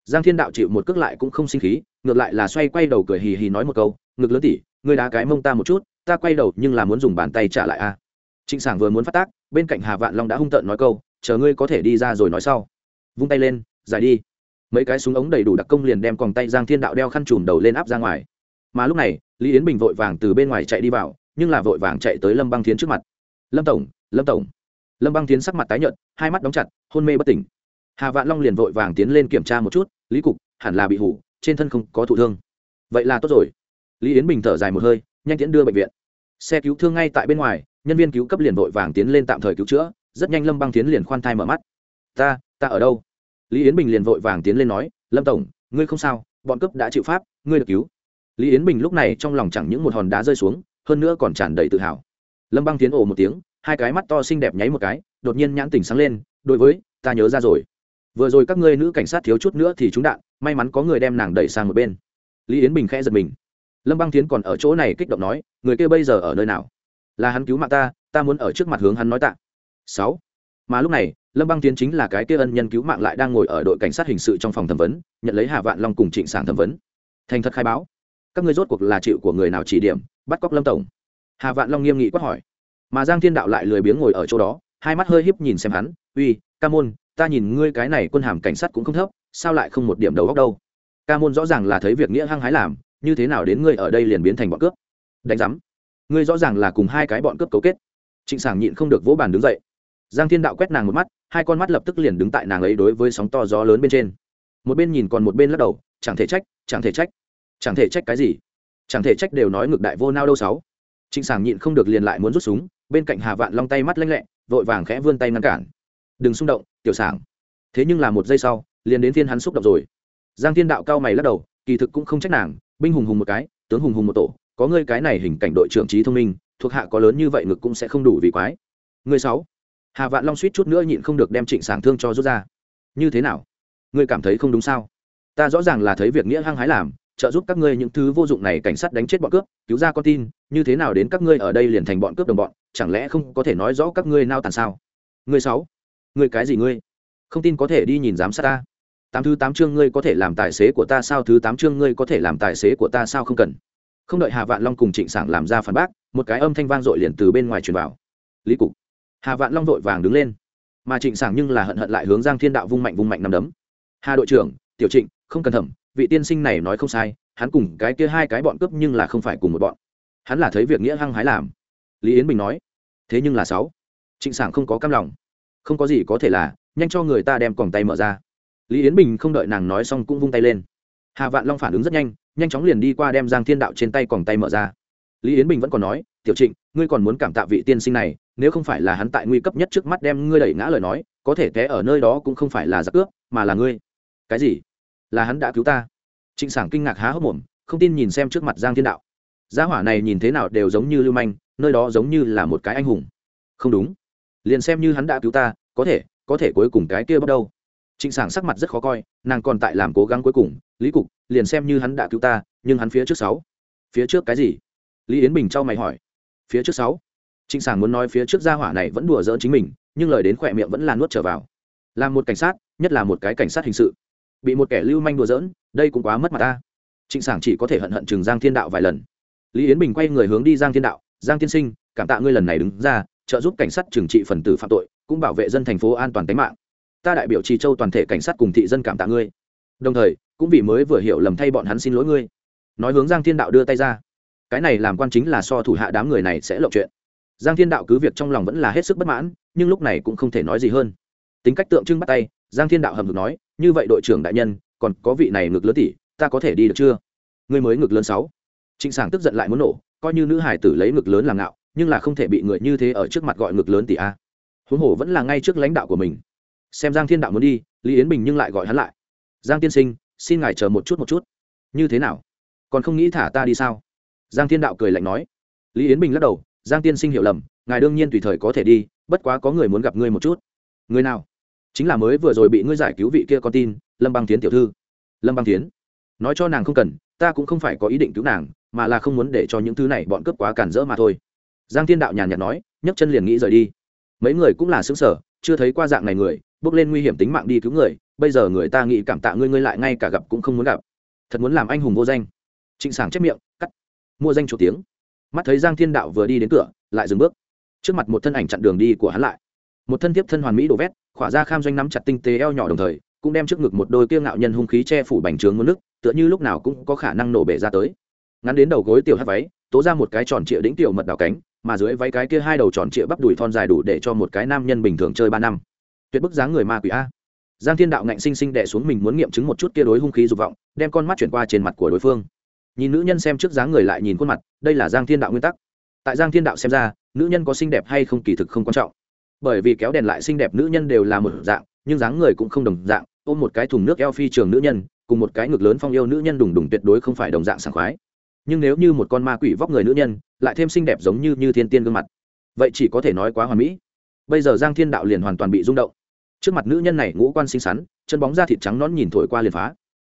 Giang thiên đạo chịu một cước lại cũng không sinh khí, ngược lại là xoay quay đầu cười hì hì nói một câu, ngực lớn tỉ ngươi đá cái mông ta một chút, ta quay đầu nhưng là muốn dùng bàn tay trả lại a à. trịnh sảng vừa muốn phát tác, bên cạnh hà vạn long đã hung tợn nói câu, chờ ngươi có thể đi ra rồi nói sau. Vung tay lên, giải đi. Mấy cái súng ống đầy đủ đặc công liền đem còng tay giang thiên đạo đeo khăn trùm đầu lên áp ra ngoài mà lúc này, lý yến bình vội vàng từ bên ngoài chạy đi vào, nhưng là vội vàng chạy tới lâm băng thiến trước mặt. Lâm tổng lâm tổng. Lâm băng Thiến sắc mặt tái nhợt, hai mắt đóng chặt, hôn mê bất tỉnh. Hà vạn long liền vội vàng tiến lên kiểm tra một chút, lý cục, hẳn là bị hủ, trên thân không có thụ thương. Vậy là tốt rồi. Lý yến bình thở dài một hơi, nhanh tiến đưa bệnh viện. Xe cứu thương ngay tại bên ngoài, nhân viên cứu cấp liền vội vàng tiến lên tạm thời cứu chữa, rất nhanh lâm băng tiến liền khoan thai mở mắt. Ta ta ở đâu? Lý yến bình liền vội vàng tiến lên nói, lâm tổng, ngươi không sao, bọn cấp đã chịu pháp, ngươi được cứu lý yến bình lúc này trong lòng chẳng những một hòn đá rơi xuống, hơn nữa còn tràn đầy tự hào. Lâm băng tiến ồ một tiếng, hai cái mắt to xinh đẹp nháy một cái, đột nhiên nhãn tình sáng lên, đối với, ta nhớ ra rồi. Vừa rồi các ngươi nữ cảnh sát thiếu chút nữa thì trúng đạn, may mắn có người đem nàng đẩy sang một bên. Lý yến bình khẽ giật mình. Lâm băng tiến còn ở chỗ này kích động nói, người kia bây giờ ở nơi nào? Là hắn cứu mạng ta ta muốn ở trước mặt hướng hắn nói tạ. Sáu. Mà lúc này, lâm băng tiến chính là cái kia ân nhân cứu mạng lại đang ngồi ở đội cảnh sát hình sự trong phòng thẩm vấn, nhận lấy hà vạn long cùng trịnh sảng thẩm vấn. Thành thật khai báo các ngươi rốt cuộc là chịu của người nào chỉ điểm, bắt cóc lâm tổng? Hà vạn long nghiêm nghị quát hỏi. Mà giang thiên đạo lại lười biếng ngồi ở chỗ đó, hai mắt hơi híp nhìn xem hắn, uy, ca môn, ta nhìn ngươi cái này quân hàm cảnh sát cũng không thấp, sao lại không một điểm đầu góc đâu? Ca môn rõ ràng là thấy việc nghĩa hăng hái làm, như thế nào đến ngươi ở đây liền biến thành bọn cướp? Đánh giám, ngươi rõ ràng là cùng hai cái bọn cướp cấu kết. Trịnh sảng nhịn không được vỗ bàn đứng dậy. Giang thiên đạo quét nàng một mắt, hai con mắt lập tức liền đứng tại nàng ấy đối với sóng to gió lớn bên trên. Một bên nhìn còn một bên lắc đầu, chẳng thể trách, chẳng thể trách chẳng thể trách cái gì. Chẳng thể trách đều nói ngược đại vô nao đâu sáu. Trịnh sảng nhịn không được liền lại muốn rút súng, bên cạnh hà vạn long tay mắt lanh lẹ, vội vàng khẽ vươn tay ngăn cản. Đừng xung động, tiểu sảng. Thế nhưng là một giây sau, liền đến thiên hắn xúc động rồi. Giang thiên đạo cao mày lắc đầu, kỳ thực cũng không trách nàng, binh hùng hùng một cái, tướng hùng hùng một tổ, có ngươi cái này hình cảnh đội trưởng trí thông minh, thuộc hạ có lớn như vậy ngực cũng sẽ không đủ vì quái. Người sáu. Hà vạn long suýt chút nữa nhịn không được đem trịnh sảng thương cho rút ra. Như thế nào? Ngươi cảm thấy không đúng sao? Ta rõ ràng là thấy việc nghĩa hăng hái làm trợ giúp các ngươi những thứ vô dụng này cảnh sát đánh chết bọn cướp, cứu ra con tin, như thế nào đến các ngươi ở đây liền thành bọn cướp đồng bọn, chẳng lẽ không có thể nói rõ các ngươi nao tàn sao? Ngươi sáu ngươi cái gì ngươi? Không tin có thể đi nhìn giám sát ta. Tám thứ tám chương ngươi có thể làm tài xế của ta sao? Thứ tám chương ngươi có thể làm tài xế của ta sao? Không cần. Không đợi hà vạn long cùng trịnh sảng làm ra phản bác, một cái âm thanh vang dội liền từ bên ngoài truyền vào. Lý cục. Hà vạn long vội vàng đứng lên. Mà trịnh sảng nhưng là hận hận lại hướng giang thiên đạo vung mạnh vung mạnh nằm đấm. Hà đội trưởng, tiểu trịnh, không cần thẩm vị tiên sinh này nói không sai, hắn cùng cái kia hai cái bọn cướp nhưng là không phải cùng một bọn. Hắn là thấy việc nghĩa hăng hái làm. Lý yến bình nói, thế nhưng là sáu. Trịnh sảng không có cam lòng. Không có gì có thể là, nhanh cho người ta đem còng tay mở ra. Lý yến bình không đợi nàng nói xong cũng vung tay lên. Hà vạn long phản ứng rất nhanh nhanh chóng liền đi qua đem giang thiên đạo trên tay còng tay mở ra. Lý yến bình vẫn còn nói, tiểu trịnh, ngươi còn muốn cảm tạ vị tiên sinh này, nếu không phải là hắn tại nguy cấp nhất trước mắt đem ngươi đẩy ngã lời nói, có thể té ở nơi đó cũng không phải là giặc cướp, mà là ngươi. Cái gì? Là hắn đã cứu ta. Trịnh sảng kinh ngạc há hốc mồm, không tin nhìn xem trước mặt giang thiên đạo. Gia hỏa này nhìn thế nào đều giống như lưu manh, nơi đó giống như là một cái anh hùng. Không đúng. Liền xem như hắn đã cứu ta, có thể có thể cuối cùng cái kia bắt đầu. Trịnh sảng sắc mặt rất khó coi, nàng còn tại làm cố gắng cuối cùng. Lý cục, liền xem như hắn đã cứu ta, nhưng hắn phía trước sáu. Phía trước cái gì? Lý yến bình trao mày hỏi. Phía trước sáu. Trịnh sảng muốn nói phía trước gia hỏa này vẫn đùa giỡn chính mình, nhưng lời đến khỏe miệng vẫn là nuốt trở vào. Làm một cảnh sát, nhất là một cái cảnh sát hình sự bị một kẻ lưu manh đùa giỡn, đây cũng quá mất mặt ta. Trịnh sảng chỉ có thể hận hận chừng giang thiên đạo vài lần. Lý yến bình quay người hướng đi giang thiên đạo, giang tiên sinh, cảm tạ ngươi lần này đứng ra, trợ giúp cảnh sát trừng trị phần tử phạm tội, cũng bảo vệ dân thành phố an toàn tính mạng. Ta đại biểu trì châu toàn thể cảnh sát cùng thị dân cảm tạ ngươi. Đồng thời, cũng vì mới vừa hiểu lầm thay bọn hắn xin lỗi ngươi. Nói hướng giang thiên đạo đưa tay ra. Cái này làm quan chính là so thủ hạ đám người này sẽ lộng chuyện. Giang thiên đạo cứ việc trong lòng vẫn là hết sức bất mãn, nhưng lúc này cũng không thể nói gì hơn. Tính cách tượng trưng bắt tay, giang thiên đạo hầm hực nói như vậy đội trưởng đại nhân, còn có vị này ngực lớn tỷ, ta có thể đi được chưa? Ngươi mới ngực lớn sáu. Trịnh sảng tức giận lại muốn nổ, coi như nữ hải tử lấy ngực lớn làm ngạo, nhưng là không thể bị người như thế ở trước mặt gọi ngực lớn tỷ a. Huống hồ vẫn là ngay trước lãnh đạo của mình. Xem giang thiên đạo muốn đi, lý yến bình nhưng lại gọi hắn lại. Giang tiên sinh, xin ngài chờ một chút một chút. Như thế nào? Còn không nghĩ thả ta đi sao? Giang thiên đạo cười lạnh nói. Lý yến bình lắc đầu, giang tiên sinh hiểu lầm, ngài đương nhiên tùy thời có thể đi, bất quá có người muốn gặp ngươi một chút. Người nào? Chính là mới vừa rồi bị ngươi giải cứu vị kia con tin, lâm băng tiến tiểu thư. Lâm băng tiến nói cho nàng không cần, ta cũng không phải có ý định cứu nàng, mà là không muốn để cho những thứ này bọn cướp quá cản rỡ mà thôi. Giang thiên đạo nhàn nhạt nói, nhấc chân liền nghĩ rời đi. Mấy người cũng là xứng sở chưa thấy qua dạng này người, bước lên nguy hiểm tính mạng đi cứu người, bây giờ người ta nghĩ cảm tạ ngươi ngươi lại ngay cả gặp cũng không muốn gặp. Thật muốn làm anh hùng vô danh. Trịnh sảng chép miệng, cắt. Mua danh chủ tiếng. Mắt thấy giang thiên đạo vừa đi đến cửa, lại dừng bước. Trước mặt một thân ảnh chặn đường đi của hắn lại. Một thân tiếp thân hoàn mỹ đổ vét khỏa ra kham doanh nắm chặt tinh tế eo nhỏ đồng thời, cũng đem trước ngực một đôi kia ngạo nhân hung khí che phủ bành trướng mướn nước, tựa như lúc nào cũng có khả năng nổ bể ra tới. Ngắn đến đầu gối tiểu hát váy, tố ra một cái tròn trịa đĩnh tiểu mật đào cánh, mà dưới váy cái kia hai đầu tròn trịa bắp đùi thon dài đủ để cho một cái nam nhân bình thường chơi ba năm. Tuyệt bức dáng người ma quỷ a. Giang thiên đạo ngạnh sinh sinh đẻ xuống mình muốn nghiệm chứng một chút kia đối hung khí dục vọng, đem con mắt chuyển qua trên mặt của đối phương. Nhìn nữ nhân xem trước dáng người lại nhìn khuôn mặt, đây là giang thiên đạo nguyên tắc. Tại giang thiên đạo xem ra, nữ nhân có xinh đẹp hay không kỳ thực không quan trọng bởi vì kéo đèn lại xinh đẹp nữ nhân đều là một dạng, nhưng dáng người cũng không đồng dạng, ôm một cái thùng nước eo phi trường nữ nhân, cùng một cái ngực lớn phong yêu nữ nhân đùng đùng tuyệt đối không phải đồng dạng sảng khoái. Nhưng nếu như một con ma quỷ vóc người nữ nhân, lại thêm xinh đẹp giống như như thiên tiên gương mặt, vậy chỉ có thể nói quá hoàn mỹ. Bây giờ giang thiên đạo liền hoàn toàn bị rung động. Trước mặt nữ nhân này ngũ quan xinh xắn, chân bóng da thịt trắng nón nhìn thổi qua liền phá.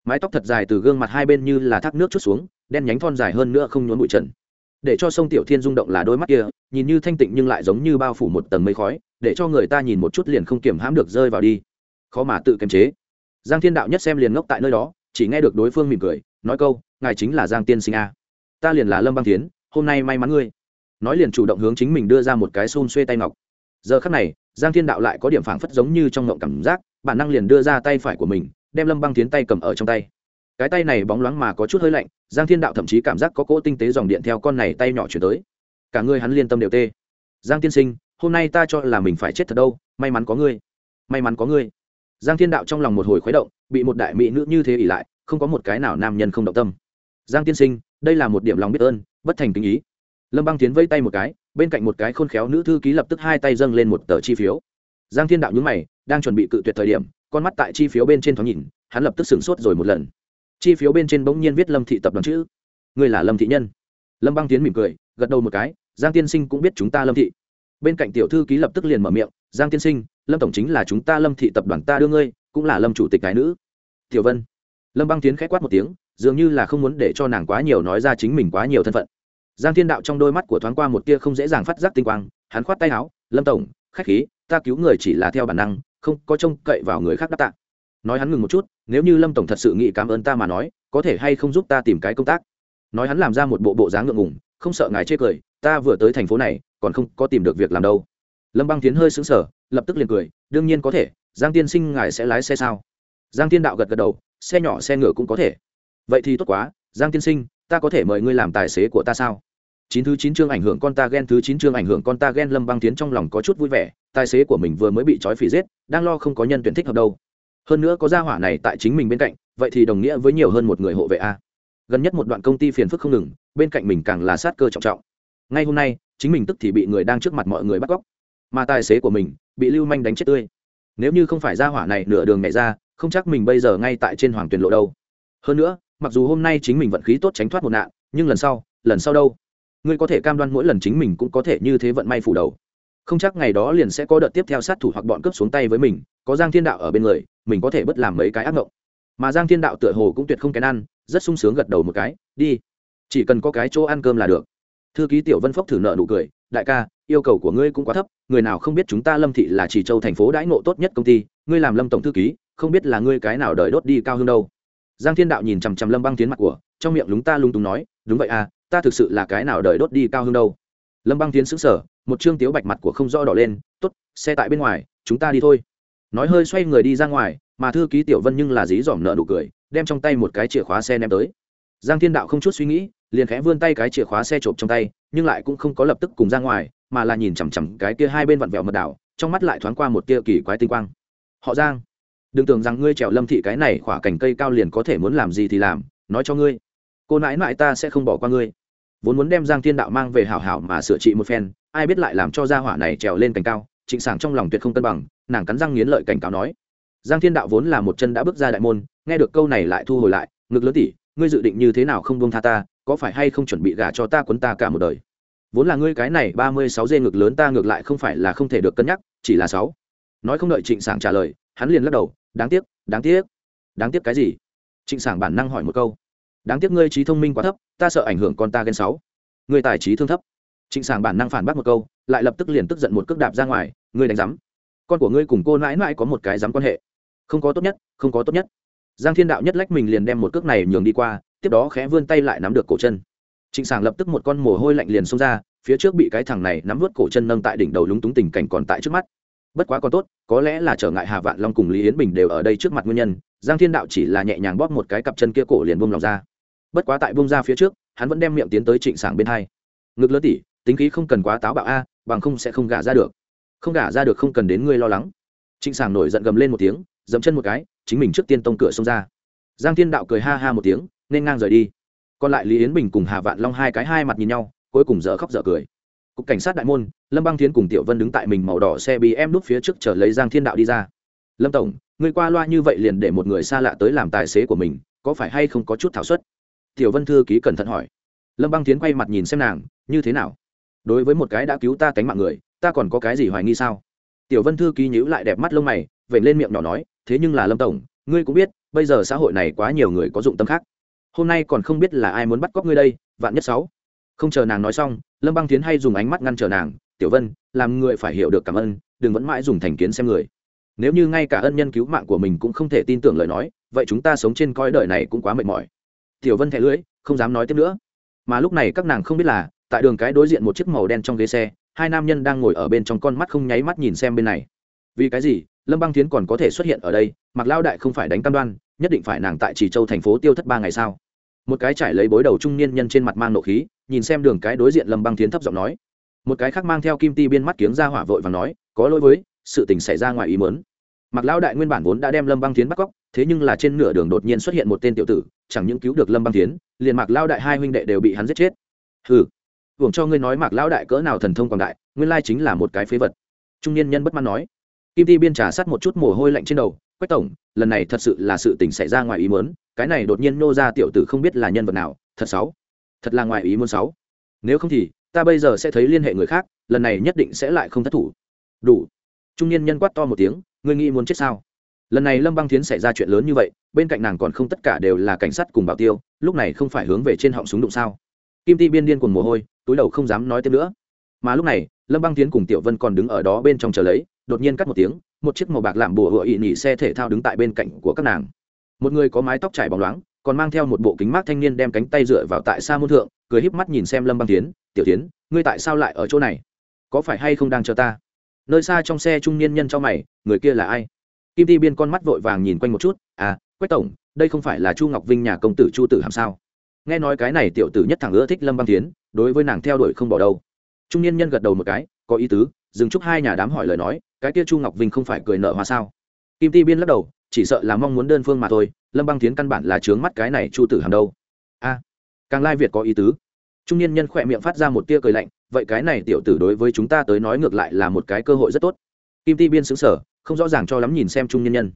Mái tóc thật dài từ gương mặt hai bên như là thác nước chút xuống, đen nhánh thon dài hơn nữa không nhốn bụi trần. Để cho sông tiểu thiên rung động là đôi mắt kia, nhìn như thanh tịnh nhưng lại giống như bao phủ một tầng mây khói để cho người ta nhìn một chút liền không kiểm hãm được rơi vào đi. Khó mà tự kiềm chế. Giang thiên đạo nhất xem liền ngốc tại nơi đó, chỉ nghe được đối phương mỉm cười, nói câu, ngài chính là giang tiên sinh a. Ta liền là lâm băng tiến hôm nay may mắn ngươi. Nói liền chủ động hướng chính mình đưa ra một cái xôn xuê tay ngọc. Giờ khắc này, giang thiên đạo lại có điểm phảng phất giống như trong ngộng cảm giác, bản năng liền đưa ra tay phải của mình, đem lâm băng tiến tay cầm ở trong tay. Cái tay này bóng loáng mà có chút hơi lạnh, giang thiên đạo thậm chí cảm giác có cỗ tinh tế dòng điện theo con này tay nhỏ chuyển tới. Cả người hắn liên tâm đều tê. Giang tiên sinh hôm nay ta cho là mình phải chết thật đâu, may mắn có ngươi. May mắn có ngươi. Giang thiên đạo trong lòng một hồi khuấy động, bị một đại mỹ nữ như thế ỉ lại, không có một cái nào nam nhân không động tâm. Giang tiên sinh, đây là một điểm lòng biết ơn, bất thành tình ý. Lâm băng tiến vây tay một cái, bên cạnh một cái khôn khéo nữ thư ký lập tức hai tay dâng lên một tờ chi phiếu. Giang thiên đạo nhúng mày, đang chuẩn bị cự tuyệt thời điểm, con mắt tại chi phiếu bên trên thoáng nhìn, hắn lập tức sửng sốt rồi một lần. Chi phiếu bên trên bỗng nhiên viết lâm thị tập đoàn chữ. Người là lâm thị nhân. Lâm băng tiến mỉm cười, gật đầu một cái, giang tiên sinh cũng biết chúng ta lâm thị bên cạnh tiểu thư ký lập tức liền mở miệng, giang tiên sinh, lâm tổng chính là chúng ta lâm thị tập đoàn ta đưa ngươi, cũng là lâm chủ tịch cái nữ. Tiểu vân, lâm băng tiến k h á quát một tiếng, dường như là không muốn để cho nàng quá nhiều nói ra chính mình quá nhiều thân phận. Giang thiên đạo trong đôi mắt của thoáng qua một tia không dễ dàng phát giác tinh quang, hắn khoát tay áo, lâm tổng, khách khí, ta cứu người chỉ là theo bản năng, không có trông cậy vào người khác đáp tạ. Nói hắn ngừng một chút, nếu như lâm tổng thật sự nghĩ cảm ơn ta mà nói, có thể hay không giúp ta tìm cái công tác? Nói hắn làm ra một bộ bộ dáng ngượng ngùng, không sợ ngài chê cười, ta vừa tới thành phố này còn không có tìm được việc làm đâu. Lâm băng tiến hơi xứng sở lập tức liền cười, đương nhiên có thể, giang tiên sinh ngài sẽ lái xe sao? Giang tiên đạo gật gật đầu, xe nhỏ xe ngựa cũng có thể. Vậy thì tốt quá, giang tiên sinh, ta có thể mời ngươi làm tài xế của ta sao? Chín thứ chín chương ảnh hưởng con ta ghen, thứ chín chương ảnh hưởng con ta ghen, lâm băng tiến trong lòng có chút vui vẻ, tài xế của mình vừa mới bị trói phỉ giết, đang lo không có nhân tuyển thích hợp đâu. Hơn nữa có gia hỏa này tại chính mình bên cạnh, vậy thì đồng nghĩa với nhiều hơn một người hộ vệ a. Gần nhất một đoạn công ty phiền phức không ngừng, bên cạnh mình càng là sát cơ trọng trọng. Ngay hôm nay chính mình tức thì bị người đang trước mặt mọi người bắt cóc. Mà tài xế của mình bị lưu manh đánh chết tươi. Nếu như không phải ra hỏa này nửa đường nhảy ra, không chắc mình bây giờ ngay tại trên hoàng tuyền lộ đâu. Hơn nữa, mặc dù hôm nay chính mình vận khí tốt tránh thoát một nạn, nhưng lần sau lần sau đâu? Ngươi có thể cam đoan mỗi lần chính mình cũng có thể như thế vận may phủ đầu. Không chắc ngày đó liền sẽ có đợt tiếp theo sát thủ hoặc bọn cướp xuống tay với mình, có giang thiên đạo ở bên người, mình có thể bất làm mấy cái ác mộng mà giang thiên đạo tựa hồ cũng tuyệt không kén ăn, rất sung sướng gật đầu một cái, đi, chỉ cần có cái chỗ ăn cơm là được thư ký tiểu vân phốc thử nợ nụ cười, đại ca, yêu cầu của ngươi cũng quá thấp, người nào không biết chúng ta lâm thị là chỉ châu thành phố đãi ngộ tốt nhất công ty, ngươi làm lâm tổng thư ký, không biết là ngươi cái nào đợi đốt đi cao hơn đâu. Giang thiên đạo nhìn chằm chằm lâm băng tiến mặt của, trong miệng lúng ta lung túng nói, đúng vậy à ta thực sự là cái nào đợi đốt đi cao hơn đâu. Lâm băng tiến xứng sở một chương tiếu bạch mặt của không rõ đỏ lên t ố t xe tại bên ngoài, chúng ta đi thôi. Nói hơi xoay người đi ra ngoài, mà thư ký tiểu vân nhưng là dí dỏm nợ nụ cười, đem trong tay một cái chìa khóa xe ném tới giang thiên đạo không chút suy nghĩ, liền khẽ vươn tay cái chìa khóa xe trộm trong tay, nhưng lại cũng không có lập tức cùng ra ngoài, mà là nhìn chằm chằm cái kia hai bên vặn vẹo mật đảo, trong mắt lại thoáng qua một tia kỳ quái tinh quang. Họ giang, đừng tưởng rằng ngươi trèo lâm thị cái này khỏa cành cây cao liền có thể muốn làm gì thì làm, nói cho ngươi. Cô nãi nãi ta sẽ không bỏ qua ngươi. Vốn muốn đem giang thiên đạo mang về hảo hảo mà sửa trị một phen, ai biết lại làm cho gia hỏa này trèo lên cành cao, trịnh sảng trong lòng tuyệt không cân bằng, nàng cắn răng nghiến lợi cảnh cáo nói. Giang thiên đạo vốn là một chân đã bước ra đại môn, nghe được câu này lại thu hồi lại, ngực lớn tỉ ngươi dự định như thế nào không buông tha ta, có phải hay không chuẩn bị gả cho ta quấn ta cả một đời? Vốn là ngươi cái này ba mươi sáu dê ngực lớn ta ngược lại không phải là không thể được cân nhắc, chỉ là sáu. Nói không đợi trịnh sảng trả lời, hắn liền lắc đầu, đáng tiếc đáng tiếc. Đáng tiếc cái gì? Trịnh sảng bản năng hỏi một câu. Đáng tiếc ngươi trí thông minh quá thấp, ta sợ ảnh hưởng con ta ghen sáu. Ngươi tài trí thương thấp. Trịnh sảng bản năng phản bác một câu, lại lập tức liền tức giận một cước đạp ra ngoài, ngươi đánh rắm con của ngươi cùng cô mãi mãi có một cái dám quan hệ. Không có tốt nhất, không có tốt nhất giang thiên đạo nhất lách mình liền đem một cước này nhường đi qua, tiếp đó khẽ vươn tay lại nắm được cổ chân. Trịnh sảng lập tức một con mồ hôi lạnh liền xông ra, phía trước bị cái thằng này nắm vớt cổ chân nâng tại đỉnh đầu lúng túng tình cảnh còn tại trước mắt. Bất quá còn tốt, có lẽ là trở ngại hà vạn long cùng lý yến bình đều ở đây trước mặt nguyên nhân, giang thiên đạo chỉ là nhẹ nhàng bóp một cái cặp chân kia cổ liền bông lòng ra. Bất quá tại bông ra phía trước, hắn vẫn đem miệng tiến tới trịnh sảng bên hai. Ngực lớn tỉ, tính khí không cần quá táo bạo a, bằng không sẽ không gả ra được. Không gả ra được không cần đến ngươi lo lắng. Trịnh sảng nổi giận gầm lên một tiếng, dẫm chân một cái chính mình trước tiên tông cửa xông ra. Giang thiên đạo cười ha ha một tiếng, nên ngang rời đi. Còn lại lý yến bình cùng hà vạn long hai cái hai mặt nhìn nhau, cuối cùng dở khóc dở cười. Cục cảnh sát đại môn, lâm băng thiến cùng tiểu vân đứng tại mình màu đỏ xe bị em núp phía trước chờ lấy giang thiên đạo đi ra. Lâm tổng người qua loa như vậy liền để một người xa lạ tới làm tài xế của mình, có phải hay không có chút thảo suất? Tiểu vân thư ký cẩn thận hỏi. Lâm băng tiến quay mặt nhìn xem nàng, như thế nào? Đối với một cái đã cứu ta cánh mạng người, ta còn có cái gì hoài nghi sao? Tiểu vân thư ký nhíu lại đẹp mắt lông mày vểnh lên miệng nhỏ nói, thế nhưng là lâm tổng, ngươi cũng biết, bây giờ xã hội này quá nhiều người có dụng tâm khác. Hôm nay còn không biết là ai muốn bắt cóc ngươi đây, vạn nhất sáu. Không chờ nàng nói xong, lâm băng tiến hay dùng ánh mắt ngăn trở nàng, tiểu vân, làm người phải hiểu được cảm ơn, đừng vẫn mãi dùng thành kiến xem người. Nếu như ngay cả ân nhân cứu mạng của mình cũng không thể tin tưởng lời nói, vậy chúng ta sống trên coi đời này cũng quá mệt mỏi. Tiểu vân thẻ lưỡi, không dám nói tiếp nữa. Mà lúc này các nàng không biết là, tại đường cái đối diện một chiếc màu đen trong ghế xe, hai nam nhân đang ngồi ở bên trong con mắt không nháy mắt nhìn xem bên này. Vì cái gì? Lâm băng tiến còn có thể xuất hiện ở đây mặc lao đại không phải đánh cam đoan nhất định phải nàng tại trì châu thành phố tiêu thất ba ngày sao một cái trải lấy bối đầu trung niên nhân trên mặt mang nộ khí nhìn xem đường cái đối diện lâm băng tiến thấp giọng nói một cái khác mang theo kim ti biên mắt kiếng ra hỏa vội và nói có lỗi với sự tình xảy ra ngoài ý mớn mặc lão đại nguyên bản vốn đã đem lâm băng tiến bắt cóc thế nhưng là trên nửa đường đột nhiên xuất hiện một tên tiểu tử chẳng những cứu được lâm băng tiến liền mặc lão đại hai huynh đệ đều bị hắn giết chết hừ hưởng cho ngươi nói mặc lão đại cỡ nào thần thông quảng đại nguyên lai chính là một cái phế vật trung niên nhân bất mãn nói kim ti biên trà sát một chút mồ hôi lạnh trên đầu, quách tổng, lần này thật sự là sự tình xảy ra ngoài ý muốn, cái này đột nhiên nô ra tiểu tử không biết là nhân vật nào, thật xấu. Thật là ngoài ý muốn xấu. Nếu không thì, ta bây giờ sẽ thấy liên hệ người khác, lần này nhất định sẽ lại không thất thủ. Đủ. Trung niên nhân quát to một tiếng, ngươi nghĩ muốn chết sao? Lần này lâm băng Thiến xảy ra chuyện lớn như vậy, bên cạnh nàng còn không tất cả đều là cảnh sát cùng bảo tiêu, lúc này không phải hướng về trên họng súng đụng sao? Kim ti biên điên cùng mồ hôi, túi đầu không dám nói thêm nữa. Mà lúc này, lâm băng Thiến cùng tiểu vân còn đứng ở đó bên trong chờ lấy đột nhiên cắt một tiếng, một chiếc màu bạc làm bùa hựa ỵ nhị xe thể thao đứng tại bên cạnh của các nàng. Một người có mái tóc trải bóng loáng, còn mang theo một bộ kính mát thanh niên đem cánh tay dựa vào tại xa môn thượng, cười híp mắt nhìn xem lâm băng tiến tiểu tiến ngươi tại sao lại ở chỗ này? Có phải hay không đang chờ ta? Nơi xa trong xe trung niên nhân cho mày, người kia là ai? Kim ti biên con mắt vội vàng nhìn quanh một chút à quách tổng, đây không phải là chu ngọc vinh nhà công tử chu tử hàm sao? Nghe nói cái này tiểu tử nhất thẳng ưa thích lâm băng tiến đối với nàng theo đuổi không bỏ đâu. Trung niên nhân gật đầu một cái, có ý tứ dừng chúc hai nhà đám hỏi lời nói, cái kia chu ngọc vinh không phải cười nợ hoa sao? Kim ti biên lắc đầu, chỉ sợ là mong muốn đơn phương mà thôi, lâm băng tiến căn bản là trướng mắt cái này chu tử hàm đâu. A, càng lai việt có ý tứ. Trung niên nhân khỏe miệng phát ra một tia cười lạnh, vậy cái này tiểu tử đối với chúng ta tới nói ngược lại là một cái cơ hội rất tốt. Kim ti biên xứng sở không rõ ràng cho lắm nhìn xem trung niên nhân.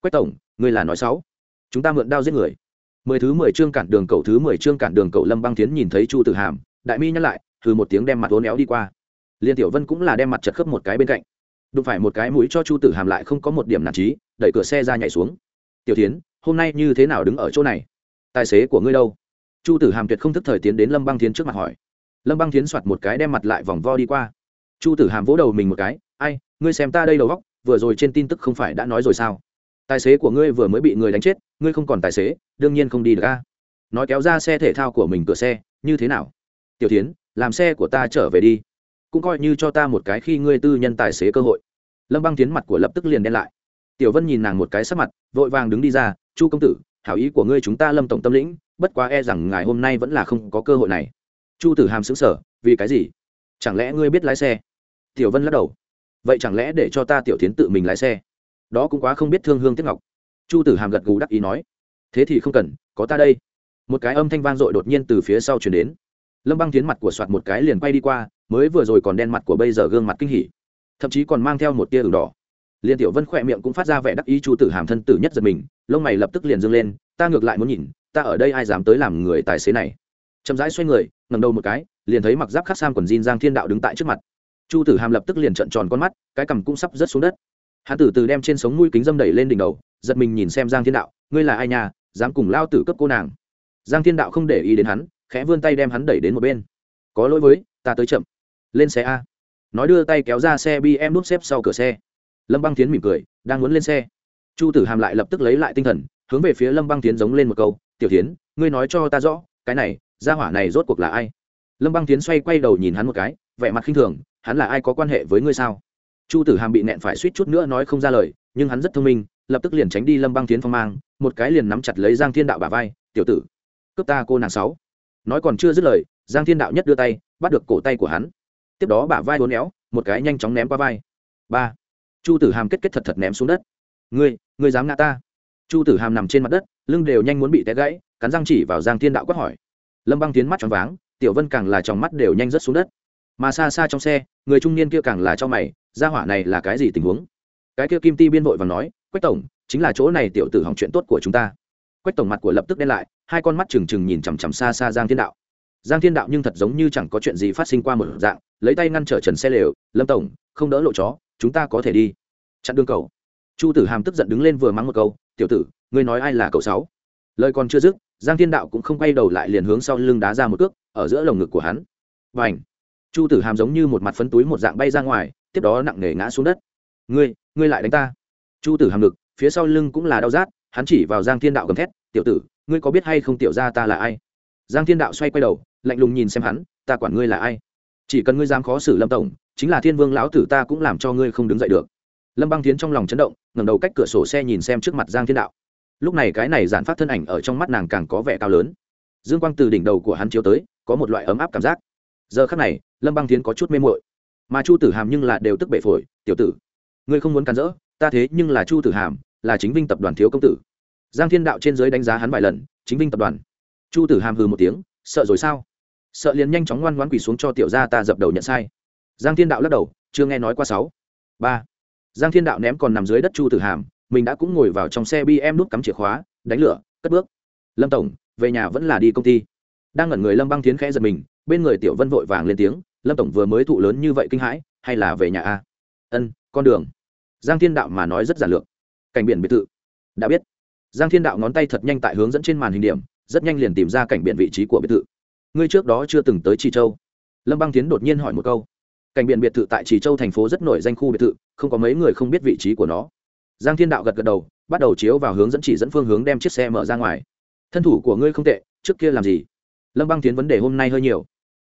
Quách tổng, ngươi là nói sáu chúng ta mượn đao giết người. Mười thứ mười chương cản đường cầu thứ mười chương cản đường cầu lâm băng tiến nhìn thấy chu tử hàm, đại mi nhắc lại từ một tiếng đem mặt uốn éo đi qua liên tiểu vân cũng là đem mặt chật khớp một cái bên cạnh. Đụng phải một cái mũi cho chu tử hàm lại không có một điểm nản trí, đẩy cửa xe ra nhảy xuống. Tiểu tiến hôm nay như thế nào đứng ở chỗ này? Tài xế của ngươi đâu? Chu tử hàm tuyệt không thức thời tiến đến lâm băng thiến trước mặt hỏi. Lâm băng thiến soạt một cái đem mặt lại vòng vo đi qua. Chu tử hàm vỗ đầu mình một cái, ai, ngươi xem ta đây đầu góc vừa rồi trên tin tức không phải đã nói rồi sao? Tài xế của ngươi vừa mới bị người đánh chết, ngươi không còn tài xế, đương nhiên không đi được ca nói kéo ra xe thể thao của mình cửa xe, như thế nào? Tiểu tiến làm xe của ta trở về đi cũng coi như cho ta một cái khi ngươi tư nhân tài xế cơ hội. Lâm băng tiến mặt của lập tức liền đen lại. Tiểu vân nhìn nàng một cái sắc mặt, vội vàng đứng đi ra, chu công tử, hảo ý của ngươi chúng ta lâm tổng tâm lĩnh, bất quá e rằng ngài hôm nay vẫn là không có cơ hội này. Chu tử hàm xứng sở vì cái gì? Chẳng lẽ ngươi biết lái xe? Tiểu vân lắc đầu, vậy chẳng lẽ để cho ta tiểu tiến tự mình lái xe? Đó cũng quá không biết thương hương tiếc ngọc. Chu tử hàm gật gù đắc ý nói, thế thì không cần, có ta đây. Một cái âm thanh vang dội đột nhiên từ phía sau chuyển đến lâm băng tiến mặt của soạt một cái liền quay đi qua, mới vừa rồi còn đen mặt của bây giờ gương mặt kinh hỉ, thậm chí còn mang theo một tia ửng đỏ. Liền tiểu vân khỏe miệng cũng phát ra vẻ đắc ý chu tử hàm thân tử nhất giật mình, lông mày lập tức liền dâng lên, ta ngược lại muốn nhìn, ta ở đây ai dám tới làm người tài xế này. Chậm rãi xoay người ngầm đầu một cái, liền thấy mặc giáp khắc sam quần jean giang thiên đạo đứng tại trước mặt. Chu tử hàm lập tức liền trận tròn con mắt, cái cằm cũng sắp rớt xuống đất. Hắn tử từ đem trên sống mũi kính dâm đẩy lên đỉnh đầu, giật mình nhìn xem giang thiên đạo, ngươi là ai nhà dám cùng lao tử cấp cô nàng? Giang thiên đạo không để ý đến hắn khẽ vươn tay đem hắn đẩy đến một bên. Có lỗi với, ta tới chậm. Lên xe a. Nói đưa tay kéo ra xe bm núp xếp sau cửa xe. Lâm băng tiến mỉm cười, đang muốn lên xe. Chu tử hàm lại lập tức lấy lại tinh thần, hướng về phía lâm băng tiến giống lên một câu, tiểu tiến ngươi nói cho ta rõ, cái này, gia hỏa này rốt cuộc là ai? Lâm băng tiến xoay quay đầu nhìn hắn một cái, vẻ mặt khinh thường, hắn là ai có quan hệ với ngươi sao? Chu tử hàm bị nẹn phải suýt chút nữa nói không ra lời, nhưng hắn rất thông minh, lập tức liền tránh đi lâm băng tiến phong mang, một cái liền nắm chặt lấy giang thiên đạo bà vai, tiểu tử, cướp ta cô nàng sáu nói còn chưa dứt lời, giang thiên đạo nhất đưa tay, bắt được cổ tay của hắn. Tiếp đó bả vai uốn éo, một cái nhanh chóng ném qua vai. Ba. Chu tử hàm kết kết thật thật ném xuống đất. Ngươi ngươi dám ngã ta? Chu tử hàm nằm trên mặt đất, lưng đều nhanh muốn bị té gãy, cắn răng chỉ vào giang thiên đạo quát hỏi. Lâm băng tiến mắt tròn váng, tiểu vân càng là trong mắt đều nhanh rớt xuống đất. Mà xa xa trong xe, người trung niên kia càng là cho mày ra hỏa này là cái gì tình huống? Cái kia kim ti biên vội và nói, quách tổng, chính là chỗ này tiểu tử hỏng chuyện tốt của chúng ta quách tổng mặt của lập tức đen lại, hai con mắt trừng trừng nhìn chằm chằm xa xa giang thiên đạo. Giang thiên đạo nhưng thật giống như chẳng có chuyện gì phát sinh qua một dạng, lấy tay ngăn trở trần xe lều, lâm tổng, không đỡ lộ chó, chúng ta có thể đi. Chặn đường cầu. Chu tử hàm tức giận đứng lên vừa mắng một câu, tiểu tử, ngươi nói ai là cậu sáu? Lời còn chưa dứt, giang thiên đạo cũng không quay đầu lại liền hướng sau lưng đá ra một cước, ở giữa lồng ngực của hắn. Và ảnh chu tử hàm giống như một mặt phấn túi một dạng bay ra ngoài, tiếp đó nặng nề ngã xuống đất. Ngươi ngươi lại đánh ta. Chu tử hàm ngực, phía sau lưng cũng là đau rát hắn chỉ vào giang thiên đạo gầm thét, tiểu tử, ngươi có biết hay không tiểu ra ta là ai? Giang thiên đạo xoay quay đầu, lạnh lùng nhìn xem hắn, ta quản ngươi là ai? Chỉ cần ngươi dám khó xử lâm tổng, chính là thiên vương lão tử ta cũng làm cho ngươi không đứng dậy được. Lâm băng tiến trong lòng chấn động, ngẩng đầu cách cửa sổ xe nhìn xem trước mặt giang thiên đạo. Lúc này cái này giản phát thân ảnh ở trong mắt nàng càng có vẻ cao lớn. Dương quang từ đỉnh đầu của hắn chiếu tới, có một loại ấm áp cảm giác. Giờ khắc này, lâm băng tiến có chút mê mội mà chu tử hàm nhưng là đều tức bể phổi, tiểu tử, ngươi không muốn cắn rỡ, ta thế nhưng là chu tử hàm là chính vinh tập đoàn thiếu công tử. Giang thiên đạo trên giới đánh giá hắn vài lần, chính vinh tập đoàn. Chu tử hàm hừ một tiếng, sợ rồi sao? Sợ liền nhanh chóng ngoan ngoãn quỳ xuống cho tiểu gia ta dập đầu nhận sai. Giang thiên đạo lắc đầu, chưa nghe nói qua sáu. Ba. Giang thiên đạo ném còn nằm dưới đất chu tử hàm, mình đã cũng ngồi vào trong xe bm nút cắm chìa khóa, đánh lửa, cất bước. Lâm tổng, về nhà vẫn là đi công ty. Đang ngẩn người lâm băng tiến khẽ giật mình, bên người tiểu vân vội vàng lên tiếng, lâm tổng vừa mới thụ lớn như vậy kinh hãi, hay là về nhà a? Ân, con đường. Giang thiên đạo mà nói rất giản lược cảnh biển biệt thự. Đã biết. Giang thiên đạo ngón tay thật nhanh tại hướng dẫn trên màn hình điểm, rất nhanh liền tìm ra cảnh biển vị trí của biệt thự. Ngươi trước đó chưa từng tới trì châu. Lâm băng tiến đột nhiên hỏi một câu. Cảnh biển biệt thự tại trì châu thành phố rất nổi danh khu biệt thự, không có mấy người không biết vị trí của nó. Giang thiên đạo gật gật đầu, bắt đầu chiếu vào hướng dẫn chỉ dẫn phương hướng đem chiếc xe mở ra ngoài. Thân thủ của ngươi không tệ, trước kia làm gì? Lâm băng tiến vấn đề hôm nay hơi nhiều.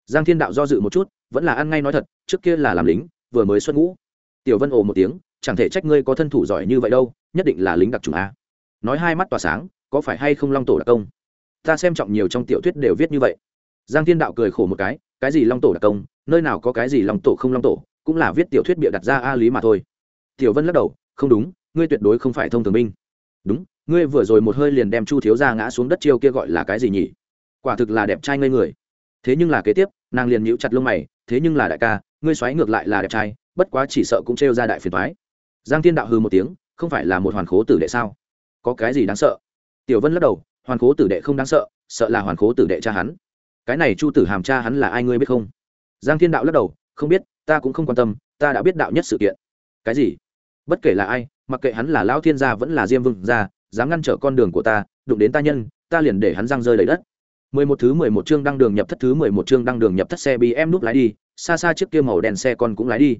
Giang thiên đạo do dự một chút, vẫn là ăn ngay nói thật, trước kia là làm lính, vừa mới xuất ngũ. Tiểu vân ồ một tiếng, chẳng thể trách ngươi có thân thủ giỏi như vậy đâu nhất định là lính đặc trùng a. Nói hai mắt tỏa sáng, có phải hay không long tổ đặc công? Ta xem trọng nhiều trong tiểu thuyết đều viết như vậy. Giang thiên đạo cười khổ một cái cái gì long tổ đặc công? Nơi nào có cái gì long tổ không long tổ, cũng là viết tiểu thuyết bịa đặt ra a lý mà thôi. Tiểu vân lắc đầu, không đúng, ngươi tuyệt đối không phải thông thường binh. Đúng, ngươi vừa rồi một hơi liền đem chu thiếu ra ngã xuống đất chiêu kia gọi là cái gì nhỉ? Quả thực là đẹp trai ngây người. Thế nhưng là kế tiếp, nàng liền nhíu chặt lông mày, thế nhưng là đại ca, ngươi xoáy ngược lại là đẹp trai, bất quá chỉ sợ cũng trêu ra đại phiền thoái giang thiên đạo hư một tiếng không phải là một hoàn khố tử đệ sao? Có cái gì đáng sợ? Tiểu vân lắc đầu, hoàn khố tử đệ không đáng sợ sợ là hoàn khố tử đệ cha hắn. Cái này chu tử hàm cha hắn là ai ngươi biết không? Giang thiên đạo lắc đầu, không biết, ta cũng không quan tâm, ta đã biết đạo nhất sự kiện. Cái gì? Bất kể là ai, mặc kệ hắn là lão thiên gia vẫn là diêm vương gia, dám ngăn trở con đường của ta, đụng đến ta nhân, ta liền để hắn răng rơi đầy đất. Mười một thứ mười một chương đăng đường nhập thất thứ mười một chương đăng đường nhập thất xe bị em núp lái đi, xa xa chiếc kia màu đèn xe con cũng lái đi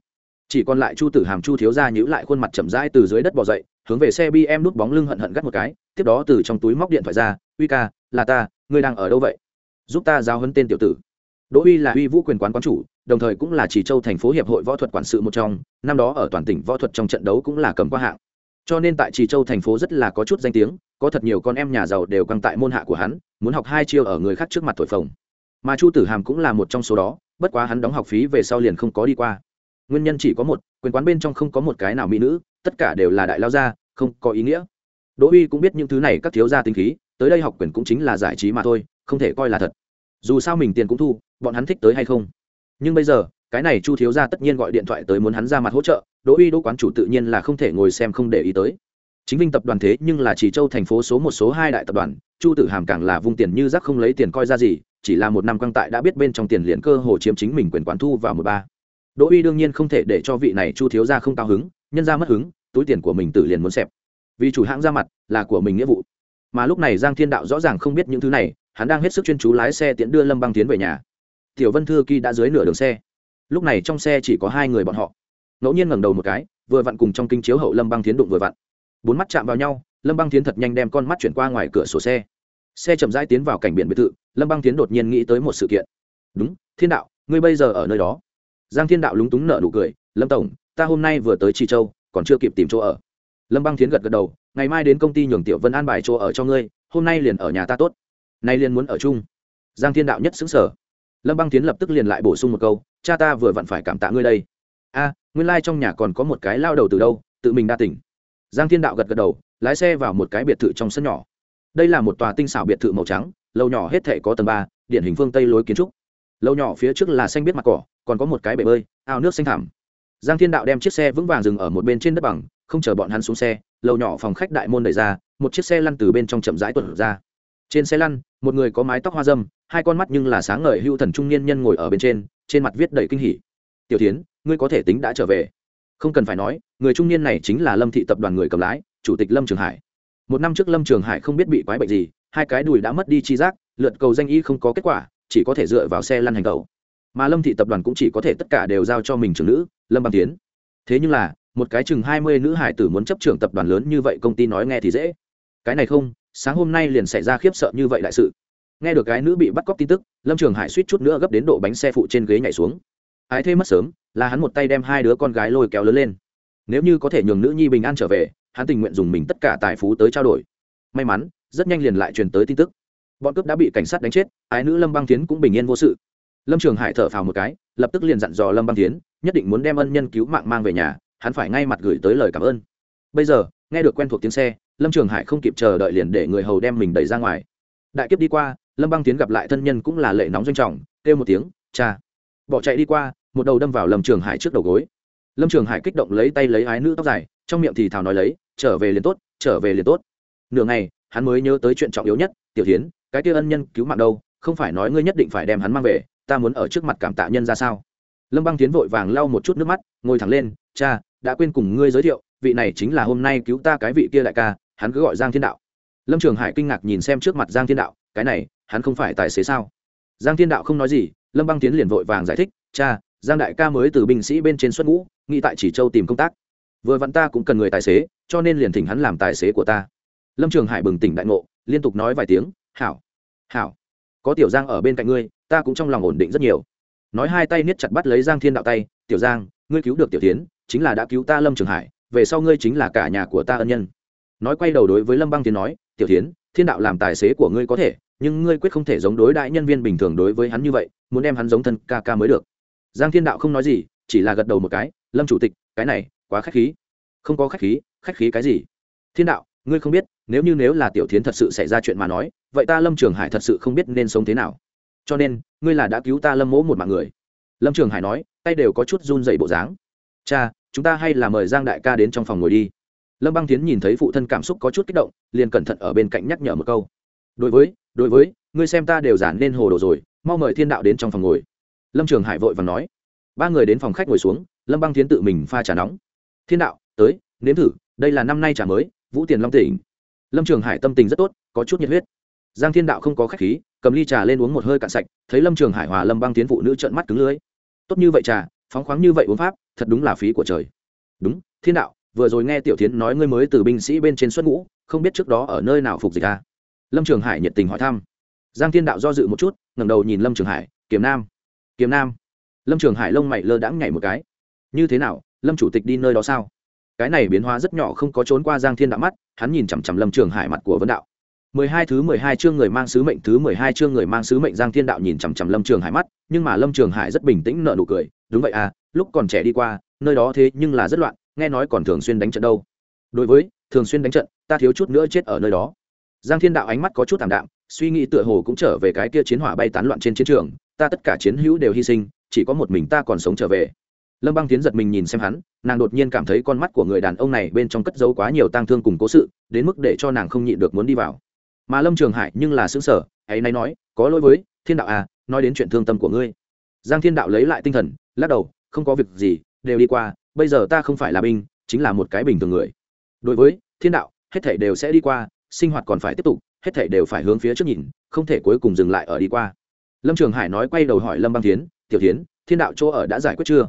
chỉ còn lại chu tử hàm chu thiếu ra nhữ lại khuôn mặt chậm rãi từ dưới đất bỏ dậy, hướng về xe bi em nút bóng lưng hận hận gắt một cái, tiếp đó từ trong túi móc điện thoại ra, uy ca, là ta, ngươi đang ở đâu vậy? Giúp ta giao hấn tên tiểu tử. Đỗ uy là uy vũ quyền quán quán chủ, đồng thời cũng là chỉ châu thành phố hiệp hội võ thuật quản sự một trong, năm đó ở toàn tỉnh võ thuật trong trận đấu cũng là cầm qua hạng. Cho nên tại trì châu thành phố rất là có chút danh tiếng, có thật nhiều con em nhà giàu đều căng tại môn hạ của hắn, muốn học hai chiêu ở người khác trước mặt thổi phồng. Mà chu tử hàm cũng là một trong số đó, bất quá hắn đóng học phí về sau liền không có đi qua nguyên nhân chỉ có một, quyền quán bên trong không có một cái nào mỹ nữ, tất cả đều là đại lao gia, không có ý nghĩa. Đỗ uy cũng biết những thứ này các thiếu gia tinh khí, tới đây học quyền cũng chính là giải trí mà thôi, không thể coi là thật. Dù sao mình tiền cũng thu, bọn hắn thích tới hay không. Nhưng bây giờ, cái này chu thiếu gia tất nhiên gọi điện thoại tới muốn hắn ra mặt hỗ trợ, đỗ uy đỗ quán chủ tự nhiên là không thể ngồi xem không để ý tới. Chính vinh tập đoàn thế nhưng là chỉ châu thành phố số một số hai đại tập đoàn, chu tử hàm càng là vung tiền như rác không lấy tiền coi ra gì, chỉ là một năm quan tại đã biết bên trong tiền liền cơ hồ chiếm chính mình quyền quán thu vào một ba đỗ uy đương nhiên không thể để cho vị này chu thiếu gia không cao hứng, nhân ra mất hứng, túi tiền của mình tự liền muốn xẹp. Vì chủ hãng ra mặt, là của mình nghĩa vụ. Mà lúc này giang thiên đạo rõ ràng không biết những thứ này, hắn đang hết sức chuyên chú lái xe tiễn đưa lâm băng tiến về nhà. Tiểu vân thư kỳ đã dưới nửa đường xe. Lúc này trong xe chỉ có hai người bọn họ. Ngẫu nhiên ngẩng đầu một cái, vừa vặn cùng trong kinh chiếu hậu lâm băng tiến đụng vừa vặn. Bốn mắt chạm vào nhau, lâm băng tiến thật nhanh đem con mắt chuyển qua ngoài cửa sổ xe. Xe chậm rãi tiến vào cảnh biển biệt thự, lâm băng tiến đột nhiên nghĩ tới một sự kiện. Đúng, thiên đạo, ngươi bây giờ ở nơi đó giang thiên đạo lúng túng nợ nụ cười, lâm tổng, ta hôm nay vừa tới chi châu, còn chưa kịp tìm chỗ ở. Lâm băng Thiến gật gật đầu, ngày mai đến công ty nhường tiểu vân an bài chỗ ở cho ngươi, hôm nay liền ở nhà ta tốt. Nay liền muốn ở chung. Giang thiên đạo nhất xứng sở lâm băng Thiến lập tức liền lại bổ sung một câu, cha ta vừa vặn phải cảm tạ ngươi đây. A, nguyên lai、like、trong nhà còn có một cái lao đầu từ đâu, tự mình đa tỉnh. Giang thiên đạo gật gật đầu, lái xe vào một cái biệt thự trong sân nhỏ. Đây là một tòa tinh xảo biệt thự màu trắng lâu nhỏ hết thể có tầng ba, điển hình phương tây lối kiến trúc lâu nhỏ phía trước là xanh biết mặt cỏ, còn có một cái bể bơi, ao nước xanh thẳm. Giang thiên đạo đem chiếc xe vững vàng dừng ở một bên trên đất bằng, không chờ bọn hắn xuống xe, lầu nhỏ phòng khách đại môn đẩy ra, một chiếc xe lăn từ bên trong chậm rãi tuần ra. Trên xe lăn, một người có mái tóc hoa dâm, hai con mắt nhưng là sáng ngời hưu thần trung niên nhân ngồi ở bên trên trên mặt viết đầy kinh hỉ. Tiểu tiến ngươi có thể tính đã trở về. Không cần phải nói, người trung niên này chính là lâm thị tập đoàn người cầm lái, chủ tịch lâm trường hải. Một năm trước lâm trường hải không biết bị quái bệnh gì, hai cái đùi đã mất đi chi giác, lượt cầu danh y không có kết quả chỉ có thể dựa vào xe lăn hành cầu mà lâm thị tập đoàn cũng chỉ có thể tất cả đều giao cho mình trưởng nữ, lâm băng tiến. Thế nhưng là, một cái chừng hai mươi nữ hải tử muốn chấp trưởng tập đoàn lớn như vậy công ty nói nghe thì dễ. Cái này không, sáng hôm nay liền xảy ra khiếp sợ như vậy đại sự. Nghe được cái nữ bị bắt cóc tin tức, lâm trường hải suýt chút nữa gấp đến độ bánh xe phụ trên ghế nhảy xuống. Ái thê mất sớm, là hắn một tay đem hai đứa con gái lôi kéo lớn lên. Nếu như có thể nhường nữ nhi bình an trở về, hắn tình nguyện dùng mình tất cả tài phú tới trao đổi. May mắn, rất nhanh liền lại truyền tới tin tức bọn cướp đã bị cảnh sát đánh chết, ái nữ lâm băng tiến cũng bình yên vô sự. Lâm trường hải thở phào một cái, lập tức liền dặn dò lâm băng tiến nhất định muốn đem ân nhân cứu mạng mang về nhà, hắn phải ngay mặt gửi tới lời cảm ơn. Bây giờ, nghe được quen thuộc tiếng xe, lâm trường hải không kịp chờ đợi liền để người hầu đem mình đẩy ra ngoài. Đại kiếp đi qua, lâm băng tiến gặp lại thân nhân cũng là lệ nóng doanh trọng, kêu một tiếng, cha! Bỏ chạy đi qua, một đầu đâm vào lâm trường hải trước đầu gối. Lâm trường hải kích động lấy tay lấy ái nữ tóc dài, trong miệng thì thào nói lấy, trở về liền tốt, trở về liền tốt. Nửa ngày, hắn mới nhớ tới chuyện trọng yếu nhất, tiểu tiến cái kia ân nhân cứu mạng đâu, không phải nói ngươi nhất định phải đem hắn mang về, ta muốn ở trước mặt cảm tạ nhân ra sao? Lâm băng tiến vội vàng lau một chút nước mắt, ngồi thẳng lên, cha, đã quên cùng ngươi giới thiệu, vị này chính là hôm nay cứu ta cái vị kia đại ca, hắn cứ gọi giang thiên đạo. Lâm trường hải kinh ngạc nhìn xem trước mặt giang thiên đạo, cái này, hắn không phải tài xế sao? Giang thiên đạo không nói gì, lâm băng tiến liền vội vàng giải thích, cha, giang đại ca mới từ binh sĩ bên trên xuất ngũ, nghĩ tại chỉ châu tìm công tác. Vừa vặn ta cũng cần người tài xế, cho nên liền thỉnh hắn làm tài xế của ta. Lâm trường hải bừng tỉnh đại ngộ, liên tục nói vài tiếng hảo hảo, có tiểu giang ở bên cạnh ngươi, ta cũng trong lòng ổn định rất nhiều. Nói hai tay niết chặt bắt lấy giang thiên đạo tay, tiểu giang, ngươi cứu được tiểu tiến, chính là đã cứu ta lâm trường hải, về sau ngươi chính là cả nhà của ta ân nhân. Nói quay đầu đối với lâm băng tiến nói, tiểu tiến, thiên đạo làm tài xế của ngươi có thể, nhưng ngươi quyết không thể giống đối đại nhân viên bình thường đối với hắn như vậy, muốn đem hắn giống thân ca ca mới được. Giang thiên đạo không nói gì, chỉ là gật đầu một cái, lâm chủ tịch, cái này, quá khách khí. Không có khách khí khách khí cái gì? Thiên đạo, ngươi không biết, nếu như nếu là tiểu thiến thật sự xảy ra chuyện mà nói vậy ta lâm trường hải thật sự không biết nên sống thế nào cho nên ngươi là đã cứu ta lâm mỗ một mạng người lâm trường hải nói tay đều có chút run dậy bộ dáng cha chúng ta hay là mời giang đại ca đến trong phòng ngồi đi lâm băng tiến nhìn thấy phụ thân cảm xúc có chút kích động liền cẩn thận ở bên cạnh nhắc nhở một câu đối với đối với ngươi xem ta đều giản nên hồ đồ rồi mau mời thiên đạo đến trong phòng ngồi lâm trường hải vội và nói ba người đến phòng khách ngồi xuống lâm băng tiến tự mình pha trà nóng thiên đạo tới nếm thử đây là năm nay trà mới vũ tiền long tỉnh lâm trường hải tâm tình rất tốt có chút nhiệt huyết giang thiên đạo không có khách khí, cầm ly trà lên uống một hơi cạn sạch, thấy lâm trường hải hòa lâm băng tiến phụ nữ trợn mắt cứng lưới tốt như vậy trà, phóng khoáng như vậy uống pháp, thật đúng là phí của trời. Đúng, thiên đạo, vừa rồi nghe tiểu tiến nói ngươi mới từ binh sĩ bên trên xuất ngũ, không biết trước đó ở nơi nào phục dịch à? lâm trường hải nhiệt tình hỏi thăm. Giang thiên đạo do dự một chút, ngẩng đầu nhìn lâm trường hải kiếm nam kiếm nam. Lâm trường hải lông mày lơ đãng nhảy một cái. Như thế nào, lâm chủ tịch đi nơi đó sao? Cái này biến hóa rất nhỏ không có trốn qua giang thiên đạo mắt, hắn nhìn chằm chằm lâm trường hải mặt của vấn đạo mười hai thứ mười hai chương người mang sứ mệnh, thứ mười hai chương người mang sứ mệnh, giang thiên đạo nhìn chằm chằm lâm trường hải mắt, nhưng mà lâm trường hải rất bình tĩnh nở nụ cười, đúng vậy à lúc còn trẻ đi qua, nơi đó thế nhưng là rất loạn, nghe nói còn thường xuyên đánh trận đâu. Đối với, thường xuyên đánh trận, ta thiếu chút nữa chết ở nơi đó. Giang thiên đạo ánh mắt có chút thảm đạm, suy nghĩ tựa hồ cũng trở về cái kia chiến hỏa bay tán loạn trên chiến trường, ta tất cả chiến hữu đều hy sinh, chỉ có một mình ta còn sống trở về. Lâm băng tiến giật mình nhìn xem hắn, nàng đột nhiên cảm thấy con mắt của người đàn ông này bên trong cất giấu quá nhiều tang thương cùng cố sự, đến mức để cho nàng không nhịn được muốn đi vào mà lâm trường hải nhưng là xứng sở, ấy nay nói, có lỗi với, thiên đạo à nói đến chuyện thương tâm của ngươi. Giang thiên đạo lấy lại tinh thần, lắc đầu, không có việc gì, đều đi qua, bây giờ ta không phải là binh, chính là một cái bình thường người. Đối với, thiên đạo, hết thể đều sẽ đi qua, sinh hoạt còn phải tiếp tục, hết thể đều phải hướng phía trước nhìn, không thể cuối cùng dừng lại ở đi qua. Lâm trường hải nói quay đầu hỏi lâm băng tiến tiểu tiến thiên đạo chỗ ở đã giải quyết chưa?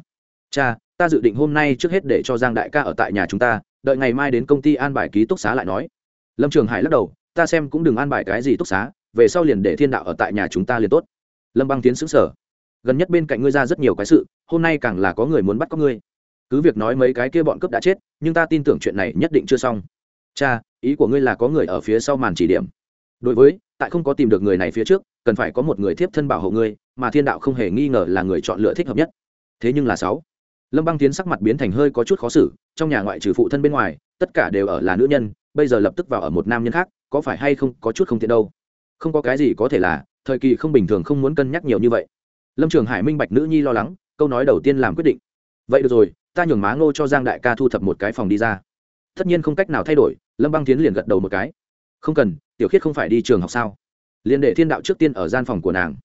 Cha, ta dự định hôm nay trước hết để cho giang đại ca ở tại nhà chúng ta, đợi ngày mai đến công ty an bài ký túc xá lại nói. Lâm trường hải lắc đầu ta xem cũng đừng an bài cái gì túc xá, về sau liền để thiên đạo ở tại nhà chúng ta liền tốt. Lâm băng tiến xứng sở gần nhất bên cạnh ngươi ra rất nhiều cái sự, hôm nay càng là có người muốn bắt có ngươi. Cứ việc nói mấy cái kia bọn cướp đã chết, nhưng ta tin tưởng chuyện này nhất định chưa xong. Cha, ý của ngươi là có người ở phía sau màn chỉ điểm. Đối với, tại không có tìm được người này phía trước, cần phải có một người thiếp thân bảo hộ ngươi, mà thiên đạo không hề nghi ngờ là người chọn lựa thích hợp nhất. Thế nhưng là sáu. Lâm băng tiến sắc mặt biến thành hơi có chút khó xử, trong nhà ngoại trừ phụ thân bên ngoài, tất cả đều ở là nữ nhân, bây giờ lập tức vào ở một nam nhân khác có phải hay không có chút không tiện đâu? Không có cái gì có thể là, thời kỳ không bình thường không muốn cân nhắc nhiều như vậy. Lâm trường hải minh bạch nữ nhi lo lắng, câu nói đầu tiên làm quyết định. Vậy được rồi, ta nhường má ngô cho giang đại ca thu thập một cái phòng đi ra. Tất nhiên không cách nào thay đổi, lâm băng tiến liền gật đầu một cái. Không cần, tiểu khiết không phải đi trường học sao? Liền để thiên đạo trước tiên ở gian phòng của nàng.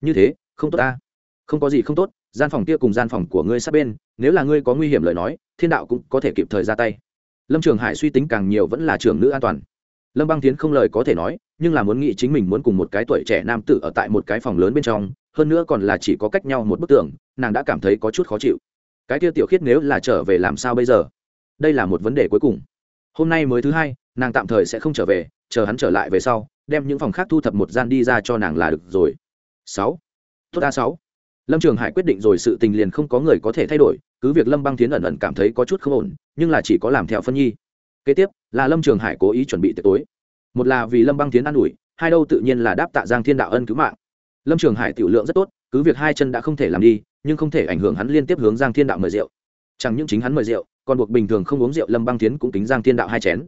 Như thế, không tốt ta. Không có gì không tốt, gian phòng kia cùng gian phòng của ngươi sát bên, nếu là ngươi có nguy hiểm lời nói, thiên đạo cũng có thể kịp thời ra tay. Lâm trường hải suy tính càng nhiều vẫn là trường nữ an toàn lâm băng tiến không lời có thể nói, nhưng là muốn nghĩ chính mình muốn cùng một cái tuổi trẻ nam tử ở tại một cái phòng lớn bên trong, hơn nữa còn là chỉ có cách nhau một bức tường, nàng đã cảm thấy có chút khó chịu. Cái kia tiểu khiết nếu là trở về làm sao bây giờ? Đây là một vấn đề cuối cùng. Hôm nay mới thứ hai, nàng tạm thời sẽ không trở về, chờ hắn trở lại về sau, đem những phòng khác thu thập một gian đi ra cho nàng là được rồi. Sáu. Tốt a sáu. Lâm trường hải quyết định rồi sự tình liền không có người có thể thay đổi, cứ việc lâm băng tiến ẩn ẩn cảm thấy có chút không ổn, nhưng là chỉ có làm theo phân nhi kế tiếp, là lâm trường hải cố ý chuẩn bị tiệc tối. Một là vì lâm băng tiến an ủi, hai đâu tự nhiên là đáp tạ giang thiên đạo ân cứu mạng. Lâm trường hải tiểu lượng rất tốt, cứ việc hai chân đã không thể làm đi, nhưng không thể ảnh hưởng hắn liên tiếp hướng giang thiên đạo mời rượu. Chẳng những chính hắn mời rượu, còn buộc bình thường không uống rượu lâm băng tiến cũng tính giang thiên đạo hai chén.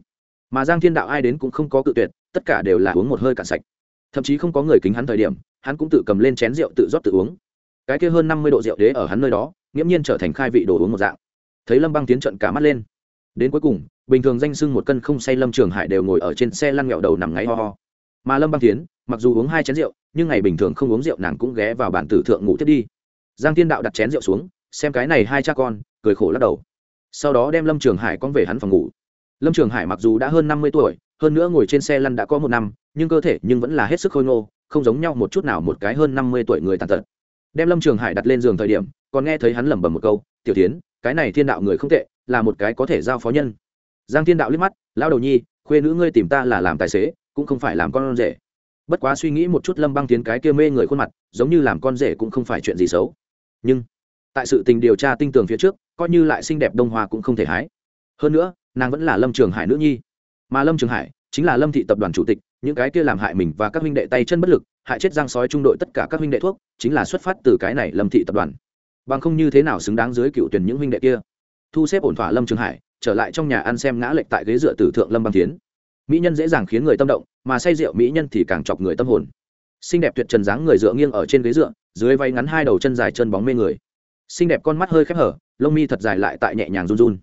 Mà giang thiên đạo ai đến cũng không có cự tuyệt, tất cả đều là uống một hơi cạn sạch. Thậm chí không có người kính hắn thời điểm, hắn cũng tự cầm lên chén rượu tự rót tự uống. Cái kia hơn năm mươi độ rượu đế ở hắn nơi đó, nghiễm nhiên trở thành khai vị đồ uống một dạng. Thấy lâm băng tiến trận cả mắt lên. Đến cuối cùng bình thường danh sưng một cân không say lâm trường hải đều ngồi ở trên xe lăn nghẹo đầu nằm ngáy ho ho. Mà lâm băng tiến, mặc dù uống hai chén rượu, nhưng ngày bình thường không uống rượu nàng cũng ghé vào bản tử thượng ngủ thiết đi. Giang thiên đạo đặt chén rượu xuống, xem cái này hai cha con, cười khổ lắc đầu. Sau đó đem lâm trường hải con về hắn phòng ngủ. Lâm trường hải mặc dù đã hơn năm mươi tuổi, hơn nữa ngồi trên xe lăn đã có một năm, nhưng cơ thể nhưng vẫn là hết sức khôi ngô, không giống nhau một chút nào một cái hơn năm mươi tuổi người tàn tật. Đem lâm trường hải đặt lên giường thời điểm, còn nghe thấy hắn lẩm bẩm một câu, tiểu tiến, cái này thiên đạo người không tệ, là một cái có thể giao phó nhân giang thiên đạo liếc mắt lao đầu nhi, khuê nữ ngươi tìm ta là làm tài xế, cũng không phải làm con rể. Bất quá suy nghĩ một chút lâm băng tiến cái kia mê người khuôn mặt, giống như làm con rể cũng không phải chuyện gì xấu. Nhưng, tại sự tình điều tra tinh tường phía trước, coi như lại xinh đẹp đông hoa cũng không thể hái. Hơn nữa, nàng vẫn là lâm trường hải nữ nhi. Mà lâm trường hải chính là lâm thị tập đoàn chủ tịch, những cái kia làm hại mình và các huynh đệ tay chân bất lực, hại chết giang sói trung đội tất cả các huynh đệ thuốc, chính là xuất phát từ cái này lâm thị tập đoàn. Bằng không như thế nào xứng đáng dưới cựu tuyển những huynh đệ kia. Thu xếp ổn thỏa lâm trường hải trở lại trong nhà ăn xem ngã lệch tại ghế dựa tử thượng lâm băng tiến mỹ nhân dễ dàng khiến người tâm động, mà say rượu mỹ nhân thì càng chọc người tâm hồn. Xinh đẹp tuyệt trần dáng người dựa nghiêng ở trên ghế dựa, dưới váy ngắn hai đầu chân dài chân bóng mê người. Xinh đẹp con mắt hơi khép hở, lông mi thật dài lại tại nhẹ nhàng run run.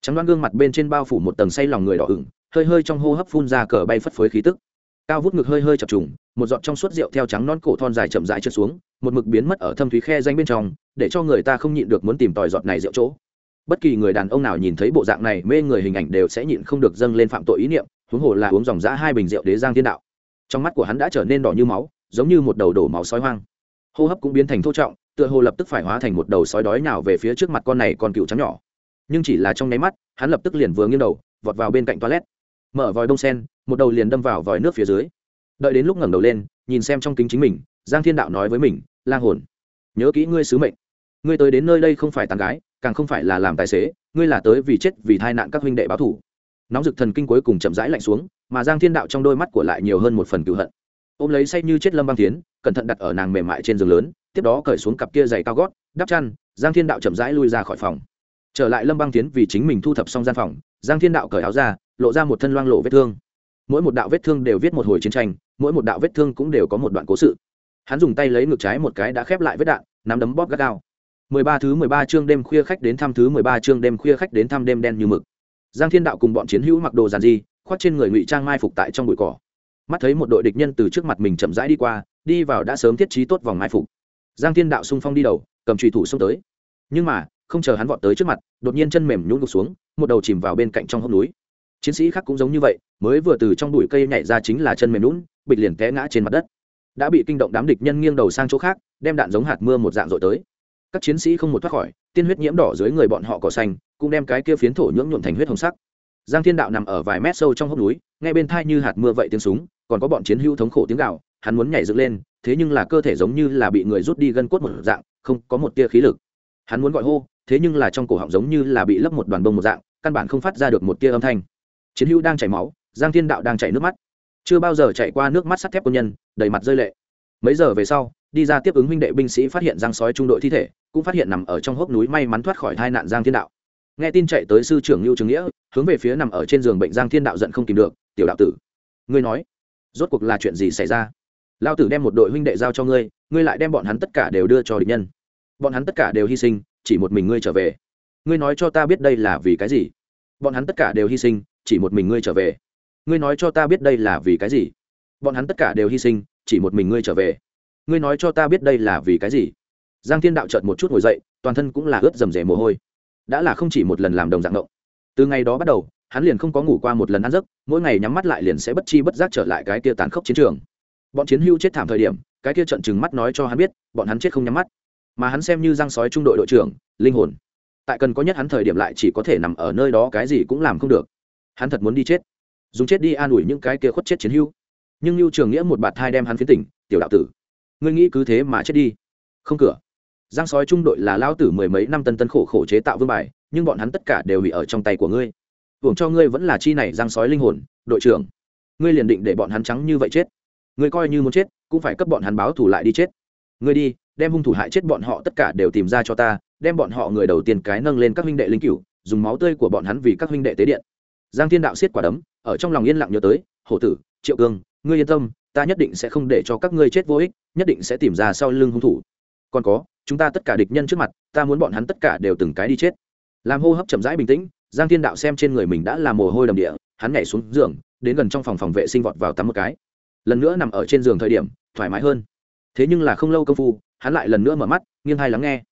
Trắng đoan gương mặt bên trên bao phủ một tầng say lòng người đỏ ửng, hơi hơi trong hô hấp phun ra cờ bay phất phới khí tức. Cao vút ngực hơi hơi chập trùng, một giọt trong suốt rượu theo trắng non cổ thon dài chậm rãi trượt xuống, một mực biến mất ở thâm thúy khe danh bên trong, để cho người ta không nhịn được muốn tìm tòi giọt này rượu chỗ bất kỳ người đàn ông nào nhìn thấy bộ dạng này, mê người hình ảnh đều sẽ nhịn không được dâng lên phạm tội ý niệm, huống hồ là uống dòng dã hai bình rượu đế giang thiên đạo. Trong mắt của hắn đã trở nên đỏ như máu, giống như một đầu đổ máu sói hoang. Hô hấp cũng biến thành thô trọng, tựa hồ lập tức phải hóa thành một đầu sói đói nào về phía trước mặt con này còn cựu trắng nhỏ. Nhưng chỉ là trong nháy mắt, hắn lập tức liền vừa nghiêng đầu, vọt vào bên cạnh toilet. Mở vòi đông sen, một đầu liền đâm vào vòi nước phía dưới. Đợi đến lúc ngẩng đầu lên, nhìn xem trong kính chính mình, giang thiên đạo nói với mình, lang hồn, nhớ kỹ ngươi sứ mệnh. Ngươi tới đến nơi đây không phải tàn gái càng không phải là làm tài xế, ngươi là tới vì chết vì tai nạn các huynh đệ báo thủ nóng rực thần kinh cuối cùng chậm rãi lạnh xuống, mà giang thiên đạo trong đôi mắt của lại nhiều hơn một phần cựu hận. Ôm lấy say như chết lâm băng tiến cẩn thận đặt ở nàng mềm mại trên giường lớn, tiếp đó cởi xuống cặp kia giày cao gót, đắp chăn, giang thiên đạo chậm rãi lui ra khỏi phòng. Trở lại lâm băng tiến vì chính mình thu thập xong gian phòng, giang thiên đạo cởi áo ra, lộ ra một thân loang lộ vết thương. Mỗi một đạo vết thương đều viết một hồi chiến tranh, mỗi một đạo vết thương cũng đều có một đoạn cố sự. Hắn dùng tay lấy ngược trái một cái đã khép lại vết đạn, nắm đấm bóp gắt gao mười ba thứ mười ba chương đêm khuya khách đến thăm thứ mười ba chương đêm khuya khách đến thăm đêm đen như mực. Giang thiên đạo cùng bọn chiến hữu mặc đồ giản dị khoác trên người ngụy trang mai phục tại trong bụi cỏ. Mắt thấy một đội địch nhân từ trước mặt mình chậm rãi đi qua đi vào đã sớm thiết trí tốt vòng mai phục. Giang thiên đạo xung phong đi đầu cầm chùy thủ xông tới. Nhưng mà không chờ hắn vọt tới trước mặt đột nhiên chân mềm nhũn gục xuống một đầu chìm vào bên cạnh trong hốc núi. Chiến sĩ khác cũng giống như vậy mới vừa từ trong bụi cây nhảy ra chính là chân mềm nhũn, bịch liền té ngã trên mặt đất. Đã bị kinh động đám địch nhân nghiêng đầu sang chỗ khác đem đạn giống hạt mưa một dạng dội tới các chiến sĩ không một thoát khỏi, tiên huyết nhiễm đỏ dưới người bọn họ cỏ xanh, cũng đem cái kia phiến thổ nhưỡng nhuộm thành huyết hồng sắc. Giang thiên đạo nằm ở vài mét sâu trong hốc núi ngay bên thai như hạt mưa vậy tiếng súng, còn có bọn chiến hữu thống khổ tiếng gạo hắn muốn nhảy dựng lên, thế nhưng là cơ thể giống như là bị người rút đi gân cốt một dạng, không có một tia khí lực. Hắn muốn gọi hô, thế nhưng là trong cổ họng giống như là bị lấp một đoàn bông một dạng, căn bản không phát ra được một tia âm thanh. Chiến hữu đang chảy máu, giang thiên đạo đang chảy nước mắt. Chưa bao giờ chạy qua nước mắt sắt thép quân nhân, đầy mặt rơi lệ. Mấy giờ về sau đi ra tiếp ứng huynh đệ binh sĩ phát hiện giang sói trung đội thi thể, cũng phát hiện nằm ở trong hốc núi may mắn thoát khỏi tai nạn giang thiên đạo. Nghe tin chạy tới sư trưởng lưu trường nghĩa, hướng về phía nằm ở trên giường bệnh giang thiên đạo giận không tìm được, tiểu đạo tử, ngươi nói, rốt cuộc là chuyện gì xảy ra? Lao tử đem một đội huynh đệ giao cho ngươi ngươi lại đem bọn hắn tất cả đều đưa cho địch nhân. Bọn hắn tất cả đều hy sinh, chỉ một mình ngươi trở về. Ngươi nói cho ta biết đây là vì cái gì? Bọn hắn tất cả đều hy sinh, chỉ một mình ngươi trở về. Ngươi nói cho ta biết đây là vì cái gì? Bọn hắn tất cả đều hy sinh, chỉ một mình ngươi trở về ngươi nói cho ta biết đây là vì cái gì? Giang thiên đạo chợt một chút ngồi dậy, toàn thân cũng là ướt rầm rề mồ hôi. Đã là không chỉ một lần làm đồng dạng động từ ngày đó bắt đầu, hắn liền không có ngủ qua một lần ăn giấc, mỗi ngày nhắm mắt lại liền sẽ bất chi bất giác trở lại cái kia tàn khốc chiến trường. Bọn chiến hưu chết thảm thời điểm, cái kia trận chừng mắt nói cho hắn biết, bọn hắn chết không nhắm mắt. Mà hắn xem như răng sói trung đội đội trưởng, linh hồn. Tại cần có nhất hắn thời điểm lại chỉ có thể nằm ở nơi đó cái gì cũng làm không được. Hắn thật muốn đi chết. Dùng chết đi an ủi những cái kia khuất chết chiến hưu. Nhưng lưu trường nghĩa một bạt thai đem hắn phiến tỉnh, tiểu đạo tử ngươi nghĩ cứ thế mà chết đi. Không cửa. Giang sói trung đội là lao tử mười mấy năm tân tân khổ khổ chế tạo vương bài, nhưng bọn hắn tất cả đều bị ở trong tay của ngươi. Hưởng cho ngươi vẫn là chi này giang sói linh hồn, đội trưởng. Ngươi liền định để bọn hắn trắng như vậy chết. Ngươi coi như muốn chết, cũng phải cấp bọn hắn báo thủ lại đi chết. Ngươi đi, đem hung thủ hại chết bọn họ tất cả đều tìm ra cho ta, đem bọn họ người đầu tiên cái nâng lên các huynh đệ linh cửu, dùng máu tươi của bọn hắn vì các huynh đệ tế điện. Giang thiên đạo siết quả đấm, ở trong lòng yên lặng nhớ tới, hổ tử, triệu cương, ngươi yên tâm ta nhất định sẽ không để cho các ngươi chết vô ích, nhất định sẽ tìm ra sau lưng hung thủ. Còn có, chúng ta tất cả địch nhân trước mặt, ta muốn bọn hắn tất cả đều từng cái đi chết. Làm hô hấp chậm rãi bình tĩnh, giang thiên đạo xem trên người mình đã là mồ hôi đầm địa, hắn nhảy xuống giường, đến gần trong phòng phòng vệ sinh vọt vào tắm một cái. Lần nữa nằm ở trên giường thời điểm, thoải mái hơn. Thế nhưng là không lâu công phu, hắn lại lần nữa mở mắt, nghiêng hai lắng nghe.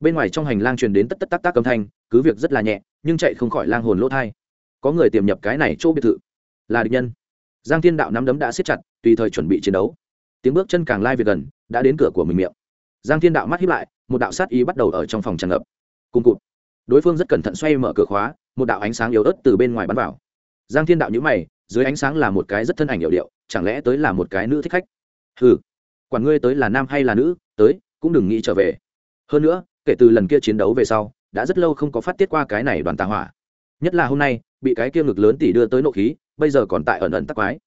Bên ngoài trong hành lang truyền đến tất tất tác tác âm thanh, cứ việc rất là nhẹ, nhưng chạy không khỏi lang hồn lỗ thai. Có người tiềm nhập cái này chỗ biệt thự. Là địch nhân giang thiên đạo nắm đấm đã siết chặt, tùy thời chuẩn bị chiến đấu. Tiếng bước chân càng lai về gần, đã đến cửa của mình miệng. Giang thiên đạo mắt hiếp lại, một đạo sát ý bắt đầu ở trong phòng tràn ngập. Cùng cụt. Đối phương rất cẩn thận xoay mở cửa khóa, một đạo ánh sáng yếu ớt từ bên ngoài bắn vào. Giang thiên đạo nhữ mày, dưới ánh sáng là một cái rất thân ảnh hiệu điệu, chẳng lẽ tới là một cái nữ thích khách? Ừ quản ngươi tới là nam hay là nữ, tới, cũng đừng nghĩ trở về. Hơn nữa, kể từ lần kia chiến đấu về sau, đã rất lâu không có phát tiết qua cái này đoàn tà hỏa. Nhất là hôm nay, bị cái kia ngực lớn tỷ đưa tới nộ khí bây giờ còn tại ẩn ẩn tắc quái.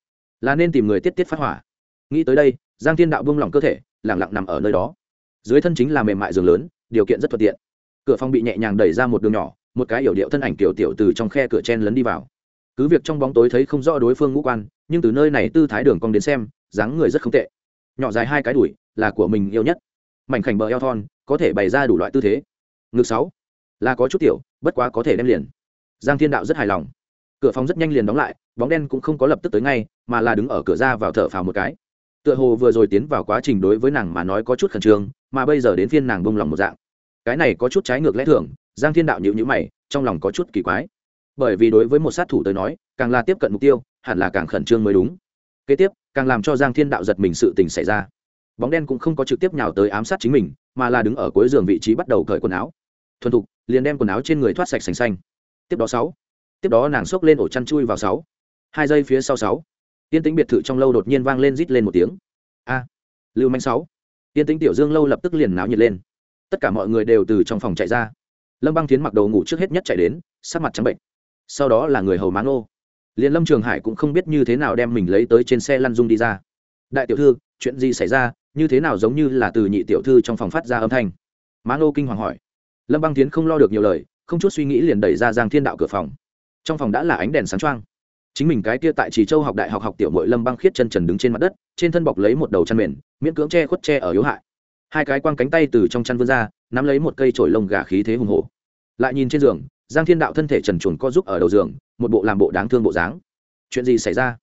Là nên tìm người tiết tiết phát hỏa. Nghĩ tới đây, giang thiên đạo buông lỏng cơ thể, lẳng lặng nằm ở nơi đó. Dưới thân chính là mềm mại giường lớn, điều kiện rất thuận tiện. Cửa phòng bị nhẹ nhàng đẩy ra một đường nhỏ, một cái yểu điệu thân ảnh tiểu tiểu từ trong khe cửa chen lấn đi vào. Cứ việc trong bóng tối thấy không rõ đối phương ngũ quan, nhưng từ nơi này tư thái đường cong đến xem, dáng người rất không tệ. Nhỏ dài hai cái đùi, là của mình yêu nhất. Mảnh khảnh bờ eo thon, có thể bày ra đủ loại tư thế. Ngực sáu, là có chút tiểu, bất quá có thể đem liền. Giang thiên đạo rất hài lòng cửa phòng rất nhanh liền đóng lại, bóng đen cũng không có lập tức tới ngay, mà là đứng ở cửa ra vào thở phào một cái. Tựa hồ vừa rồi tiến vào quá trình đối với nàng mà nói có chút khẩn trương, mà bây giờ đến phiên nàng bông lòng một dạng. Cái này có chút trái ngược lẽ thường, giang thiên đạo nhịu nhữ mày, trong lòng có chút kỳ quái. Bởi vì đối với một sát thủ tới nói, càng là tiếp cận mục tiêu, hẳn là càng khẩn trương mới đúng. Kế tiếp, càng làm cho giang thiên đạo giật mình sự tình xảy ra. Bóng đen cũng không có trực tiếp nhào tới ám sát chính mình, mà là đứng ở cuối giường vị trí bắt đầu cởi quần áo. Thuần thục, liền đem quần áo trên người thoát sạch sành xanh. Tiếp đó sáu tiếp đó nàng xốc lên ổ chăn chui vào sáu. Hai giây phía sau sáu. Tiên tính biệt thự trong lâu đột nhiên vang lên rít lên một tiếng. A. Lưu manh sáu. Tiên tính tiểu dương lâu lập tức liền náo nhiệt lên. Tất cả mọi người đều từ trong phòng chạy ra. Lâm băng tiến mặc đầu ngủ trước hết nhất chạy đến, sắc mặt trắng bệnh. Sau đó là người hầu máng ô liền lâm trường hải cũng không biết như thế nào đem mình lấy tới trên xe lăn dung đi ra. Đại tiểu thư, chuyện gì xảy ra? Như thế nào giống như là từ nhị tiểu thư trong phòng phát ra âm thanh? Máng ô kinh hoàng hỏi. Lâm băng tiến không lo được nhiều lời, không chút suy nghĩ liền đẩy ra giang thiên đạo cửa phòng trong phòng đã là ánh đèn sáng trang. chính mình cái kia tại chỉ châu học đại học học tiểu mội lâm băng khiết chân trần đứng trên mặt đất, trên thân bọc lấy một đầu chăn mền, miễn cưỡng che khuất che ở yếu hại. Hai cái quang cánh tay từ trong chăn vươn ra, nắm lấy một cây trổi lông gà khí thế hùng hồ lại nhìn trên giường, giang thiên đạo thân thể trần chuồn co giúp ở đầu giường, một bộ làm bộ đáng thương bộ dáng. Chuyện gì xảy ra?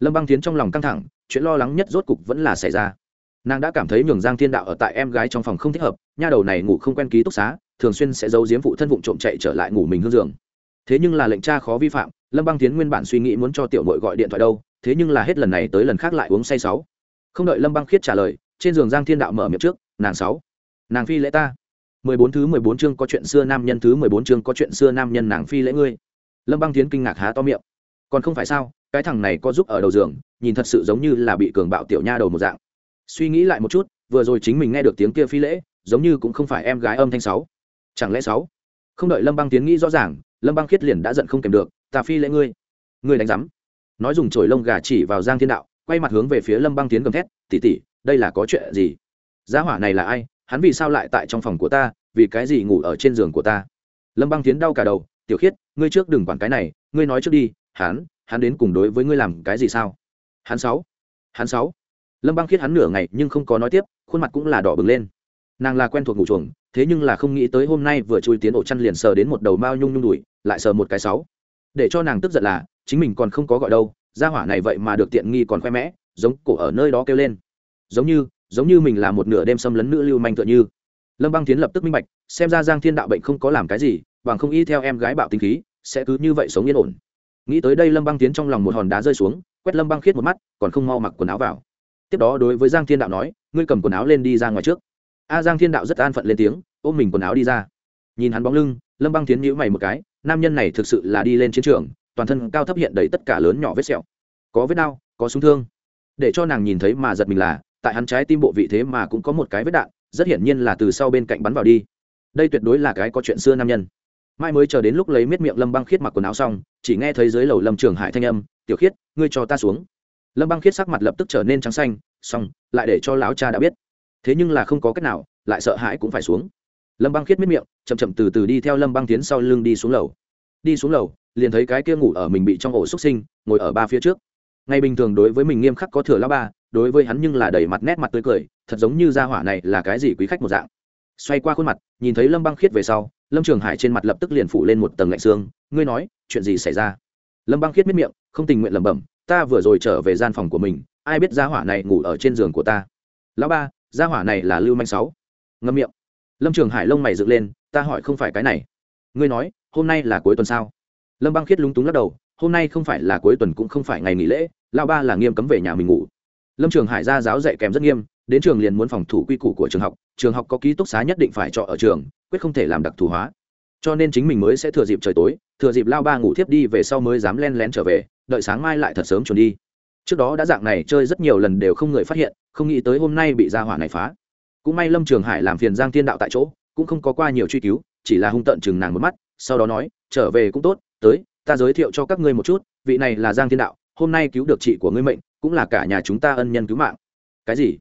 Lâm băng tiến trong lòng căng thẳng, chuyện lo lắng nhất rốt cục vẫn là xảy ra. Nàng đã cảm thấy nhường giang thiên đạo ở tại em gái trong phòng không thích hợp, nha đầu này ngủ không quen ký túc xá, thường xuyên sẽ giấu giếm phụ thân vụng trộm chạy trở lại ngủ mình hương giường thế nhưng là lệnh cha khó vi phạm, lâm băng tiến nguyên bản suy nghĩ muốn cho tiểu mội gọi điện thoại đâu, thế nhưng là hết lần này tới lần khác lại uống say sáu. Không đợi lâm băng khiết trả lời, trên giường giang thiên đạo mở miệng trước, nàng sáu, nàng phi lễ ta. Mười bốn thứ mười bốn chương có chuyện xưa nam nhân thứ mười bốn chương có chuyện xưa nam nhân nàng phi lễ ngươi. Lâm băng tiến kinh ngạc há to miệng. Còn không phải sao, cái thằng này có giúp ở đầu giường, nhìn thật sự giống như là bị cường bạo tiểu nha đầu một dạng. Suy nghĩ lại một chút, vừa rồi chính mình nghe được tiếng kia phi lễ, giống như cũng không phải em gái âm thanh sáu. Chẳng lẽ sáu? Không đợi lâm băng tiến nghĩ rõ ràng lâm băng khiết liền đã giận không kèm được, ta phi lễ ngươi. Ngươi đánh rắm nói dùng chổi lông gà chỉ vào giang thiên đạo, quay mặt hướng về phía lâm băng tiến gầm thét tỉ tỉ đây là có chuyện gì? Giá hỏa này là ai? Hắn vì sao lại tại trong phòng của ta? Vì cái gì ngủ ở trên giường của ta? Lâm băng tiến đau cả đầu, tiểu khiết, ngươi trước đừng quản cái này, ngươi nói trước đi, hắn hắn đến cùng đối với ngươi làm cái gì sao? Hắn sáu hắn sáu. Lâm băng khiết hắn nửa ngày nhưng không có nói tiếp, khuôn mặt cũng là đỏ bừng lên. Nàng là quen thuộc ngủ chuồng, thế nhưng là không nghĩ tới hôm nay vừa chui tiến ổ chăn liền sờ đến một đầu mao nhung nhung đùi lại sờ một cái sáu. Để cho nàng tức giận là, chính mình còn không có gọi đâu, gia hỏa này vậy mà được tiện nghi còn khoe mẽ, giống cổ ở nơi đó kêu lên. Giống như giống như mình là một nửa đêm xâm lấn nữ lưu manh tựa như. Lâm băng tiến lập tức minh bạch, xem ra giang thiên đạo bệnh không có làm cái gì, bằng không y theo em gái bạo tinh khí, sẽ cứ như vậy sống yên ổn. Nghĩ tới đây lâm băng tiến trong lòng một hòn đá rơi xuống, quét lâm băng khiết một mắt, còn không mau mặc quần áo vào. Tiếp đó đối với giang thiên đạo nói, ngươi cầm quần áo lên đi ra ngoài trước. A giang thiên đạo rất an phận lên tiếng, ôm mình quần áo đi ra. Nhìn hắn bóng lưng, lâm băng tiến nhíu mày một cái nam nhân này thực sự là đi lên chiến trường, toàn thân cao thấp hiện đầy tất cả lớn nhỏ vết sẹo. Có vết đau, có súng thương. Để cho nàng nhìn thấy mà giật mình là, tại hắn trái tim bộ vị thế mà cũng có một cái vết đạn, rất hiển nhiên là từ sau bên cạnh bắn vào đi. Đây tuyệt đối là cái có chuyện xưa nam nhân. Mai mới chờ đến lúc lấy miết miệng lâm băng khiết mặc quần áo xong, chỉ nghe thấy dưới lầu lâm trường hải thanh âm, tiểu khiết, ngươi cho ta xuống. Lâm băng khiết sắc mặt lập tức trở nên trắng xanh, xong, lại để cho lão cha đã biết. Thế nhưng là không có cách nào, lại sợ hãi cũng phải xuống lâm băng khiết miết miệng, chậm chậm từ từ đi theo lâm băng tiến sau lưng đi xuống lầu. Đi xuống lầu, liền thấy cái kia ngủ ở mình bị trong ổ xúc sinh, ngồi ở ba phía trước. Ngày bình thường đối với mình nghiêm khắc có thừa lao ba, đối với hắn nhưng là đầy mặt nét mặt tươi cười, thật giống như gia hỏa này là cái gì quý khách một dạng. Xoay qua khuôn mặt, nhìn thấy lâm băng khiết về sau, lâm trường hải trên mặt lập tức liền phủ lên một tầng lạnh xương, ngươi nói, chuyện gì xảy ra? Lâm băng khiết miết miệng, không tình nguyện lẩm bẩm, ta vừa rồi trở về gian phòng của mình, ai biết gia hỏa này ngủ ở trên giường của ta? Lão ba, gia hỏa này là lưu manh sáu. Ngâm miệng lâm trường hải lông mày dựng lên, ta hỏi không phải cái này. Ngươi nói, hôm nay là cuối tuần sao? Lâm băng khiết lúng túng lắc đầu, hôm nay không phải là cuối tuần cũng không phải ngày nghỉ lễ, lão ba là nghiêm cấm về nhà mình ngủ. Lâm trường hải ra giáo dạy kèm rất nghiêm, đến trường liền muốn phòng thủ quy củ của trường học trường học có ký túc xá nhất định phải trọ ở trường, quyết không thể làm đặc thù hóa. Cho nên chính mình mới sẽ thừa dịp trời tối, thừa dịp lao ba ngủ thiếp đi về sau mới dám len lén trở về, đợi sáng mai lại thật sớm chuẩn đi. Trước đó đã dạng này chơi rất nhiều lần đều không người phát hiện, không nghĩ tới hôm nay bị gia hỏa này phá cũng may lâm trường hải làm phiền giang thiên đạo tại chỗ, cũng không có qua nhiều truy cứu, chỉ là hung tận chừng nàng một mắt, sau đó nói, trở về cũng tốt, tới, ta giới thiệu cho các ngươi một chút, vị này là giang thiên đạo, hôm nay cứu được chị của ngươi mệnh, cũng là cả nhà chúng ta ân nhân cứu mạng. Cái gì?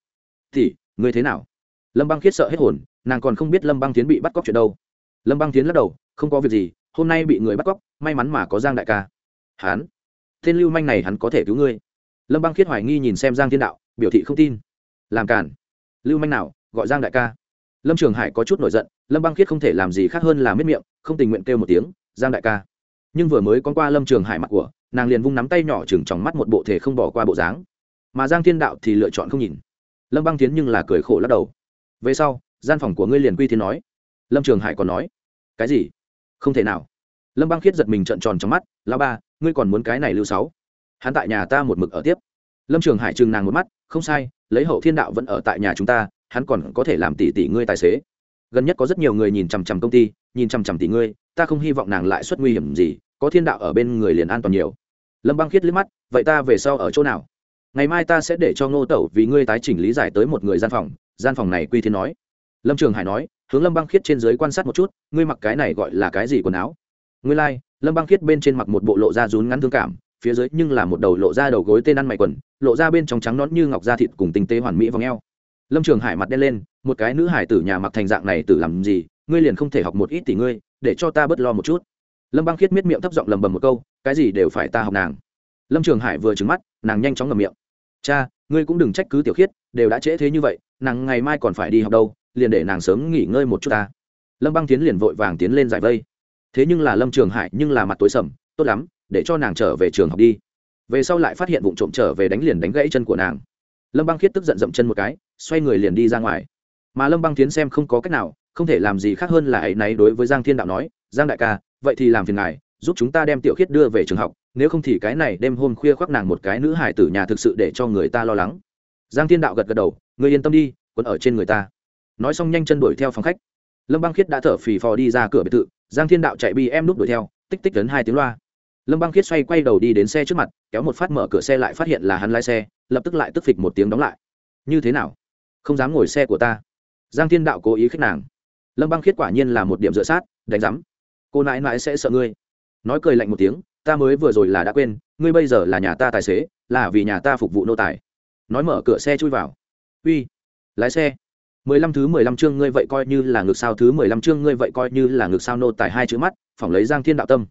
Thì, ngươi thế nào? Lâm băng khiết sợ hết hồn, nàng còn không biết lâm băng tiến bị bắt cóc chuyện đâu. Lâm băng tiến lắc đầu, không có việc gì, hôm nay bị người bắt cóc, may mắn mà có giang đại ca. Hắn tên lưu manh này hắn có thể cứu ngươi? Lâm băng khiết hoài nghi nhìn xem giang thiên đạo, biểu thị không tin. Làm cản, lưu manh nào gọi giang đại ca. Lâm trường hải có chút nổi giận, lâm băng khiết không thể làm gì khác hơn là miết miệng, không tình nguyện kêu một tiếng, giang đại ca. Nhưng vừa mới con qua lâm trường hải mặt của, nàng liền vung nắm tay nhỏ chừng trong mắt một bộ thể không bỏ qua bộ dáng. Mà giang thiên đạo thì lựa chọn không nhìn. Lâm băng tiến nhưng là cười khổ lắc đầu. Về sau, gian phòng của ngươi liền quy thiên nói. Lâm trường hải còn nói. Cái gì? Không thể nào. Lâm băng khiết giật mình trợn tròn trong mắt. Lao ba, ngươi còn muốn cái này lưu sáu? Hắn tại nhà ta một mực ở tiếp. Lâm trường hải chừng nàng một mắt. Không sai, lấy hậu thiên đạo vẫn ở tại nhà chúng ta hắn còn có thể làm tỷ tỷ ngươi tài xế. Gần nhất có rất nhiều người nhìn chằm chằm công ty nhìn chằm chằm tỷ ngươi ta không hy vọng nàng lại xuất nguy hiểm gì có thiên đạo ở bên người liền an toàn nhiều. Lâm băng khiết liếc mắt vậy ta về sau ở chỗ nào? Ngày mai ta sẽ để cho ngô tẩu vì ngươi tái chỉnh lý giải tới một người gian phòng gian phòng này quy thiên nói. Lâm trường hải nói hướng lâm băng khiết trên dưới quan sát một chút ngươi mặc cái này gọi là cái gì quần áo? Ngươi lai、like, lâm băng khiết bên trên mặc một bộ lộ da rún ngắn thương cảm phía dưới nhưng là một đầu lộ ra đầu gối tên ăn mày quần lộ ra bên trong trắng nón như ngọc da thịt cùng tinh tế hoàn mỹ v ò lâm trường hải mặt đen lên, một cái nữ hải tử nhà mặc thành dạng này tử làm gì, ngươi liền không thể học một ít tỷ ngươi, để cho ta bớt lo một chút. Lâm băng khiết miết miệng thấp giọng lầm bầm một câu, cái gì đều phải ta học nàng. Lâm trường hải vừa trứng mắt, nàng nhanh chóng ngầm miệng. Cha, ngươi cũng đừng trách cứ tiểu khiết, đều đã trễ thế như vậy, nàng ngày mai còn phải đi học đâu, liền để nàng sớm nghỉ ngơi một chút ta. Lâm băng tiến liền vội vàng tiến lên giải vây. Thế nhưng là lâm trường hải nhưng là mặt tối sầm, tốt lắm, để cho nàng trở về trường học đi. Về sau lại phát hiện vụ trộm trở về đánh liền đánh gãy chân của nàng lâm băng khiết tức giận dậm chân một cái, xoay người liền đi ra ngoài. Mà lâm băng tiến xem không có cách nào, không thể làm gì khác hơn là ấy náy đối với giang thiên đạo nói, giang đại ca, vậy thì làm phiền ngài, giúp chúng ta đem tiểu khiết đưa về trường học, nếu không thì cái này đêm hôm khuya khoác nàng một cái nữ hải tử nhà thực sự để cho người ta lo lắng. Giang thiên đạo gật gật đầu người yên tâm đi, quấn ở trên người ta. Nói xong nhanh chân đuổi theo phòng khách. Lâm băng khiết đã thở phì phò đi ra cửa biệt thự, giang thiên đạo chạy bi em núp đuổi theo, tích tích đến hai tiếng loa. Lâm băng khiết xoay quay đầu đi đến xe trước mặt, kéo một phát mở cửa xe lại phát hiện là hắn lái xe lập tức lại tức phịch một tiếng đóng lại. Như thế nào? Không dám ngồi xe của ta. Giang thiên đạo cố ý khách nàng. Lâm băng khiết quả nhiên là một điểm dựa sát, đánh giám cô nãi nãi sẽ sợ ngươi. Nói cười lạnh một tiếng, ta mới vừa rồi là đã quên, ngươi bây giờ là nhà ta tài xế, là vì nhà ta phục vụ nô tài. Nói mở cửa xe chui vào. Uy, lái xe. Mười lăm thứ mười lăm chương ngươi vậy coi như là ngược sao thứ mười lăm chương ngươi vậy coi như là ngược sao nô tài hai chữ mắt, phỏng lấy giang thiên đạo tâm.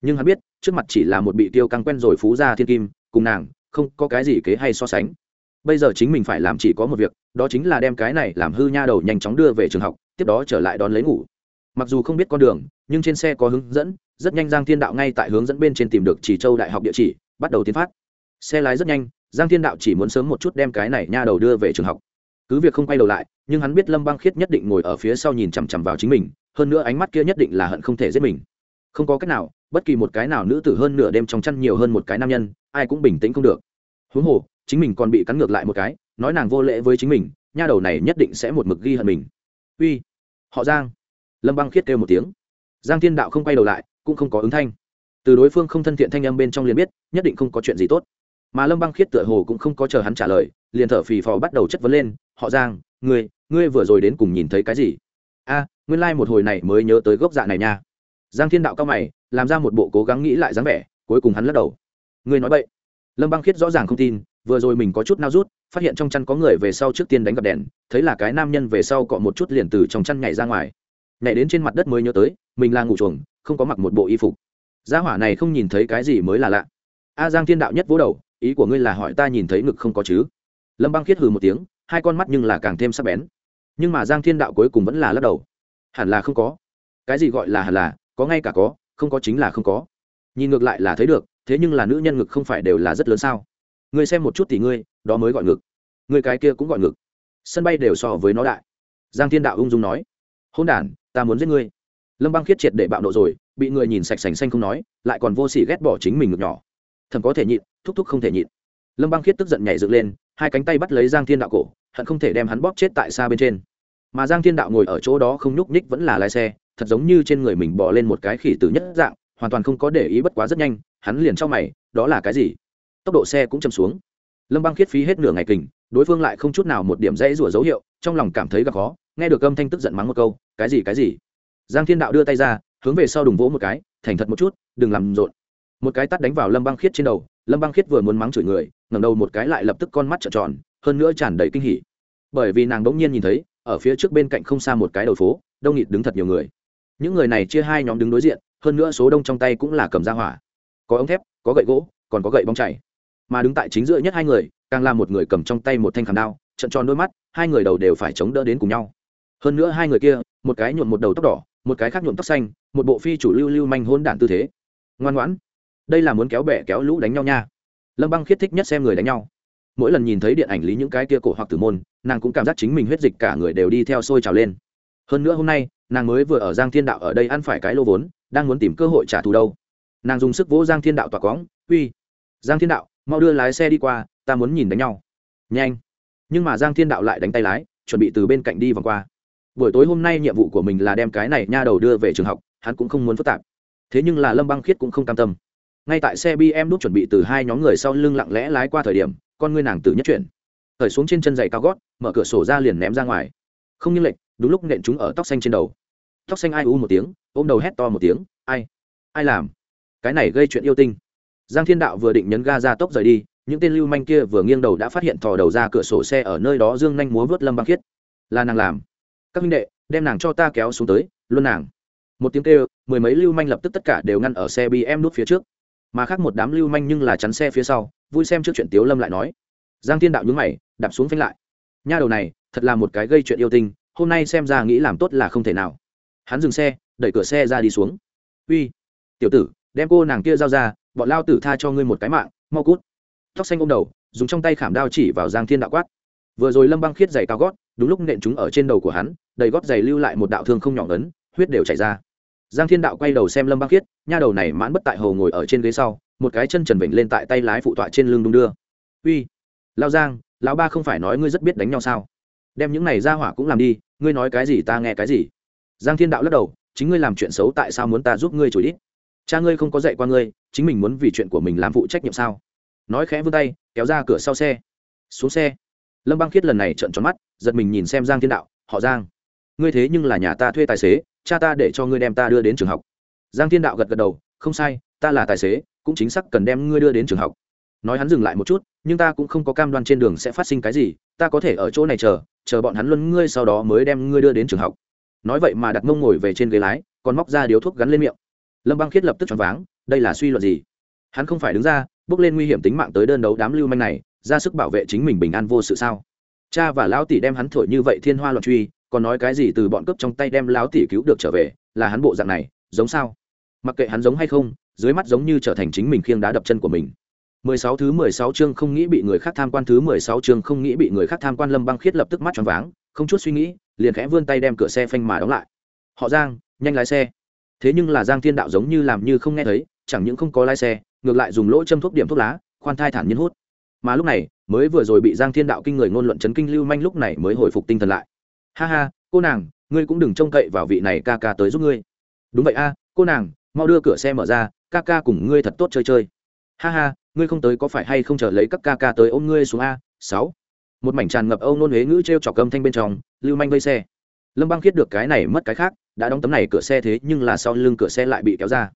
Nhưng hắn biết, trước mặt chỉ là một bị tiêu căng quen rồi phú gia thiên kim, cùng nàng không có cái gì kế hay so sánh. Bây giờ chính mình phải làm chỉ có một việc, đó chính là đem cái này làm hư nha đầu nhanh chóng đưa về trường học, tiếp đó trở lại đón lấy ngủ. Mặc dù không biết con đường, nhưng trên xe có hướng dẫn, rất nhanh giang thiên đạo ngay tại hướng dẫn bên trên tìm được chỉ châu đại học địa chỉ, bắt đầu tiến phát. Xe lái rất nhanh, giang thiên đạo chỉ muốn sớm một chút đem cái này nha đầu đưa về trường học. Cứ việc không quay đầu lại, nhưng hắn biết lâm băng khiết nhất định ngồi ở phía sau nhìn chằm chằm vào chính mình, hơn nữa ánh mắt kia nhất định là hận không thể giết mình. Không có cách nào, bất kỳ một cái nào nữ tử hơn nửa đêm trong chăn nhiều hơn một cái nam nhân ai cũng bình tĩnh không được. Huống hồ, chính mình còn bị cắn ngược lại một cái, nói nàng vô lễ với chính mình, nha đầu này nhất định sẽ một mực ghi hận mình. Uy, họ giang. Lâm băng khiết kêu một tiếng. Giang thiên đạo không quay đầu lại, cũng không có ứng thanh. Từ đối phương không thân thiện thanh âm bên trong liền biết, nhất định không có chuyện gì tốt. Mà lâm băng khiết tựa hồ cũng không có chờ hắn trả lời, liền thở phì phò bắt đầu chất vấn lên, họ giang, ngươi ngươi vừa rồi đến cùng nhìn thấy cái gì? A, nguyên lai、like、một hồi này mới nhớ tới gốc dạ này nha. Giang thiên đạo cao mày, làm ra một bộ cố gắng nghĩ lại dáng vẻ, cuối cùng hắn lắc đầu ngươi nói vậy. Lâm băng khiết rõ ràng không tin, vừa rồi mình có chút nao rút, phát hiện trong chăn có người về sau trước tiên đánh gặp đèn, thấy là cái nam nhân về sau cọ một chút liền từ trong chăn nhảy ra ngoài. Nhảy đến trên mặt đất mới nhớ tới, mình là ngủ chuồng, không có mặc một bộ y phục. Gia hỏa này không nhìn thấy cái gì mới là lạ. A giang thiên đạo nhất vỗ đầu, ý của ngươi là hỏi ta nhìn thấy ngực không có chứ? Lâm băng khiết hừ một tiếng, hai con mắt nhưng là càng thêm sắc bén. Nhưng mà giang thiên đạo cuối cùng vẫn là lắc đầu. Hẳn là không có. Cái gì gọi là hẳn là, có ngay cả có, không có chính là không có. Nhìn ngược lại là thấy được thế nhưng là nữ nhân ngực không phải đều là rất lớn sao? Ngươi xem một chút thì ngươi, đó mới gọi ngực. Người cái kia cũng gọi ngực. Sân bay đều so với nó đại. Giang thiên đạo ung dung nói. Hôn đản, ta muốn giết ngươi. Lâm băng khiết triệt để bạo nộ rồi, bị người nhìn sạch sành xanh không nói, lại còn vô s ỉ ghét bỏ chính mình ngực nhỏ. Thầm có thể nhịn, thúc thúc không thể nhịn. Lâm băng khiết tức giận nhảy dựng lên, hai cánh tay bắt lấy giang thiên đạo cổ, hận không thể đem hắn bóp chết tại xa bên trên. Mà giang thiên đạo ngồi ở chỗ đó không nhúc nhích vẫn là lái xe, thật giống như trên người mình bỏ lên một cái khỉ tử nhất dạng, hoàn toàn không có để ý bất quá rất nhanh hắn liền cho mày, đó là cái gì? Tốc độ xe cũng chầm xuống. Lâm băng khiết phí hết nửa ngày kình, đối phương lại không chút nào một điểm dãy rủa dấu hiệu, trong lòng cảm thấy gặp khó, nghe được âm thanh tức giận mắng một câu, cái gì cái gì? Giang thiên đạo đưa tay ra, hướng về sau đùng vỗ một cái, thành thật một chút, đừng làm rộn. Một cái tắt đánh vào lâm băng khiết trên đầu, lâm băng khiết vừa muốn mắng chửi người, ngẩng đầu một cái lại lập tức con mắt trợn tròn, hơn nữa tràn đầy kinh hỉ. Bởi vì nàng bỗng nhiên nhìn thấy, ở phía trước bên cạnh không xa một cái đầu phố, đông nghịt đứng thật nhiều người. Những người này chia hai nhóm đứng đối diện, hơn nữa số đông trong tay cũng là cầm ra hỏa có ống thép, có gậy gỗ, còn có gậy bóng chảy. Mà đứng tại chính giữa nhất hai người, càng là một người cầm trong tay một thanh khảm đao, trận tròn đôi mắt, hai người đầu đều phải chống đỡ đến cùng nhau. Hơn nữa hai người kia, một cái nhuộm một đầu tóc đỏ, một cái khác nhuộm tóc xanh, một bộ phi chủ lưu lưu manh hôn đản tư thế. Ngoan ngoãn. Đây là muốn kéo bẻ kéo lũ đánh nhau nha. Lâm băng khiết thích nhất xem người đánh nhau. Mỗi lần nhìn thấy điện ảnh lý những cái kia cổ hoặc tử môn, nàng cũng cảm giác chính mình huyết dịch cả người đều đi theo sôi trào lên. Hơn nữa hôm nay, nàng mới vừa ở giang thiên đạo ở đây ăn phải cái lô vốn, đang muốn tìm cơ hội trả thù đâu nàng dùng sức vỗ giang thiên đạo tỏa cóng, uy, giang thiên đạo, mau đưa lái xe đi qua, ta muốn nhìn đánh nhau. Nhanh. Nhưng mà giang thiên đạo lại đánh tay lái, chuẩn bị từ bên cạnh đi vòng qua. Buổi tối hôm nay nhiệm vụ của mình là đem cái này nha đầu đưa về trường học, hắn cũng không muốn phức tạp. Thế nhưng là lâm băng khiết cũng không cam tâm. Ngay tại xe bm đút chuẩn bị từ hai nhóm người sau lưng lặng lẽ lái qua thời điểm, con ngươi nàng tử nhất chuyển. Thời xuống trên chân giày cao gót, mở cửa sổ ra liền ném ra ngoài. Không như lệnh đúng lúc nện chúng ở tóc xanh trên đầu. Tóc xanh ai u một tiếng, ôm đầu hét to một tiếng, ai ai làm? Cái này gây chuyện yêu tinh. Giang thiên đạo vừa định nhấn ga ra tốc rời đi, những tên lưu manh kia vừa nghiêng đầu đã phát hiện thò đầu ra cửa sổ xe ở nơi đó dương nhanh múa vớt lâm băng khiết. Là nàng làm. Các minh đệ, đem nàng cho ta kéo xuống tới, luôn nàng. Một tiếng kêu, mười mấy lưu manh lập tức tất cả đều ngăn ở xe bm nút phía trước. Mà khác một đám lưu manh nhưng là chắn xe phía sau, vui xem trước chuyện tiếu lâm lại nói. Giang thiên đạo nhúng mày, đạp xuống phanh lại. Nha đầu này, thật là một cái gây chuyện yêu tinh, hôm nay xem ra nghĩ làm tốt là không thể nào. Hắn dừng xe, đẩy cửa xe ra đi xuống. Uy, tiểu tử đem cô nàng kia giao ra, bọn lao tử tha cho ngươi một cái mạng, mau cút. Tóc xanh ôm đầu, dùng trong tay khảm đao chỉ vào giang thiên đạo quát. Vừa rồi lâm băng khiết giày cao gót, đúng lúc nện chúng ở trên đầu của hắn, đầy gót giày lưu lại một đạo thương không nhỏ ấn, huyết đều chảy ra. Giang thiên đạo quay đầu xem lâm băng khiết, nha đầu này mãn bất tại hồ ngồi ở trên ghế sau, một cái chân trần vịnh lên tại tay lái phụ tọa trên lưng đung đưa. Uy, lao giang, lão ba không phải nói ngươi rất biết đánh nhau sao? Đem những này ra hỏa cũng làm đi, ngươi nói cái gì ta nghe cái gì? Giang thiên đạo lắc đầu, chính ngươi làm chuyện xấu tại sao muốn ta giúp ngươi chửi ít cha ngươi không có dạy qua ngươi, chính mình muốn vì chuyện của mình làm phụ trách nhiệm sao? Nói khẽ vươn tay, kéo ra cửa sau xe. Xuống xe. Lâm băng khiết lần này trợn tròn mắt, giật mình nhìn xem giang thiên đạo, họ giang, ngươi thế nhưng là nhà ta thuê tài xế, cha ta để cho ngươi đem ta đưa đến trường học. Giang thiên đạo gật gật đầu, không sai, ta là tài xế, cũng chính xác cần đem ngươi đưa đến trường học. Nói hắn dừng lại một chút, nhưng ta cũng không có cam đoan trên đường sẽ phát sinh cái gì, ta có thể ở chỗ này chờ chờ bọn hắn luân ngươi sau đó mới đem ngươi đưa đến trường học. Nói vậy mà đặt mông ngồi về trên ghế lái, còn móc ra điếu thuốc gắn lên miệng lâm băng khiết lập tức choáng váng đây là suy luận gì hắn không phải đứng ra bước lên nguy hiểm tính mạng tới đơn đấu đám lưu manh này ra sức bảo vệ chính mình bình an vô sự sao cha và lão tỷ đem hắn thổi như vậy thiên hoa loạn truy còn nói cái gì từ bọn cướp trong tay đem lão tỷ cứu được trở về là hắn bộ dạng này giống sao mặc kệ hắn giống hay không dưới mắt giống như trở thành chính mình khiêng đá đập chân của mình 16 thứ 16 chương không nghĩ bị người khác tham quan thứ 16 chương không nghĩ bị người khác tham quan Lâm Băng Khiết lập tức mắt tròn váng, không chút suy nghĩ, liền khẽ vươn tay đem cửa xe phanh mà đóng lại. "Họ Giang, nhanh lái xe." Thế nhưng là Giang Thiên Đạo giống như làm như không nghe thấy, chẳng những không có lái xe, ngược lại dùng lỗ châm thuốc điểm thuốc lá, khoan thai thản nhiên hút. Mà lúc này, mới vừa rồi bị Giang Thiên Đạo kinh người ngôn luận chấn kinh lưu manh lúc này mới hồi phục tinh thần lại. "Ha ha, cô nàng, ngươi cũng đừng trông cậy vào vị này ca ca tới giúp ngươi." "Đúng vậy a, cô nàng, mau đưa cửa xe mở ra, ca ca cùng ngươi thật tốt chơi chơi." "Ha ha, ngươi không tới có phải hay không chờ lấy các ca ca tới ôm ngươi xuống a sáu một mảnh tràn ngập âu nôn huế ngữ t r e o trọc âm thanh bên trong lưu manh vây xe lâm băng khiết được cái này mất cái khác đã đóng tấm này cửa xe thế nhưng là sau lưng cửa xe lại bị kéo ra.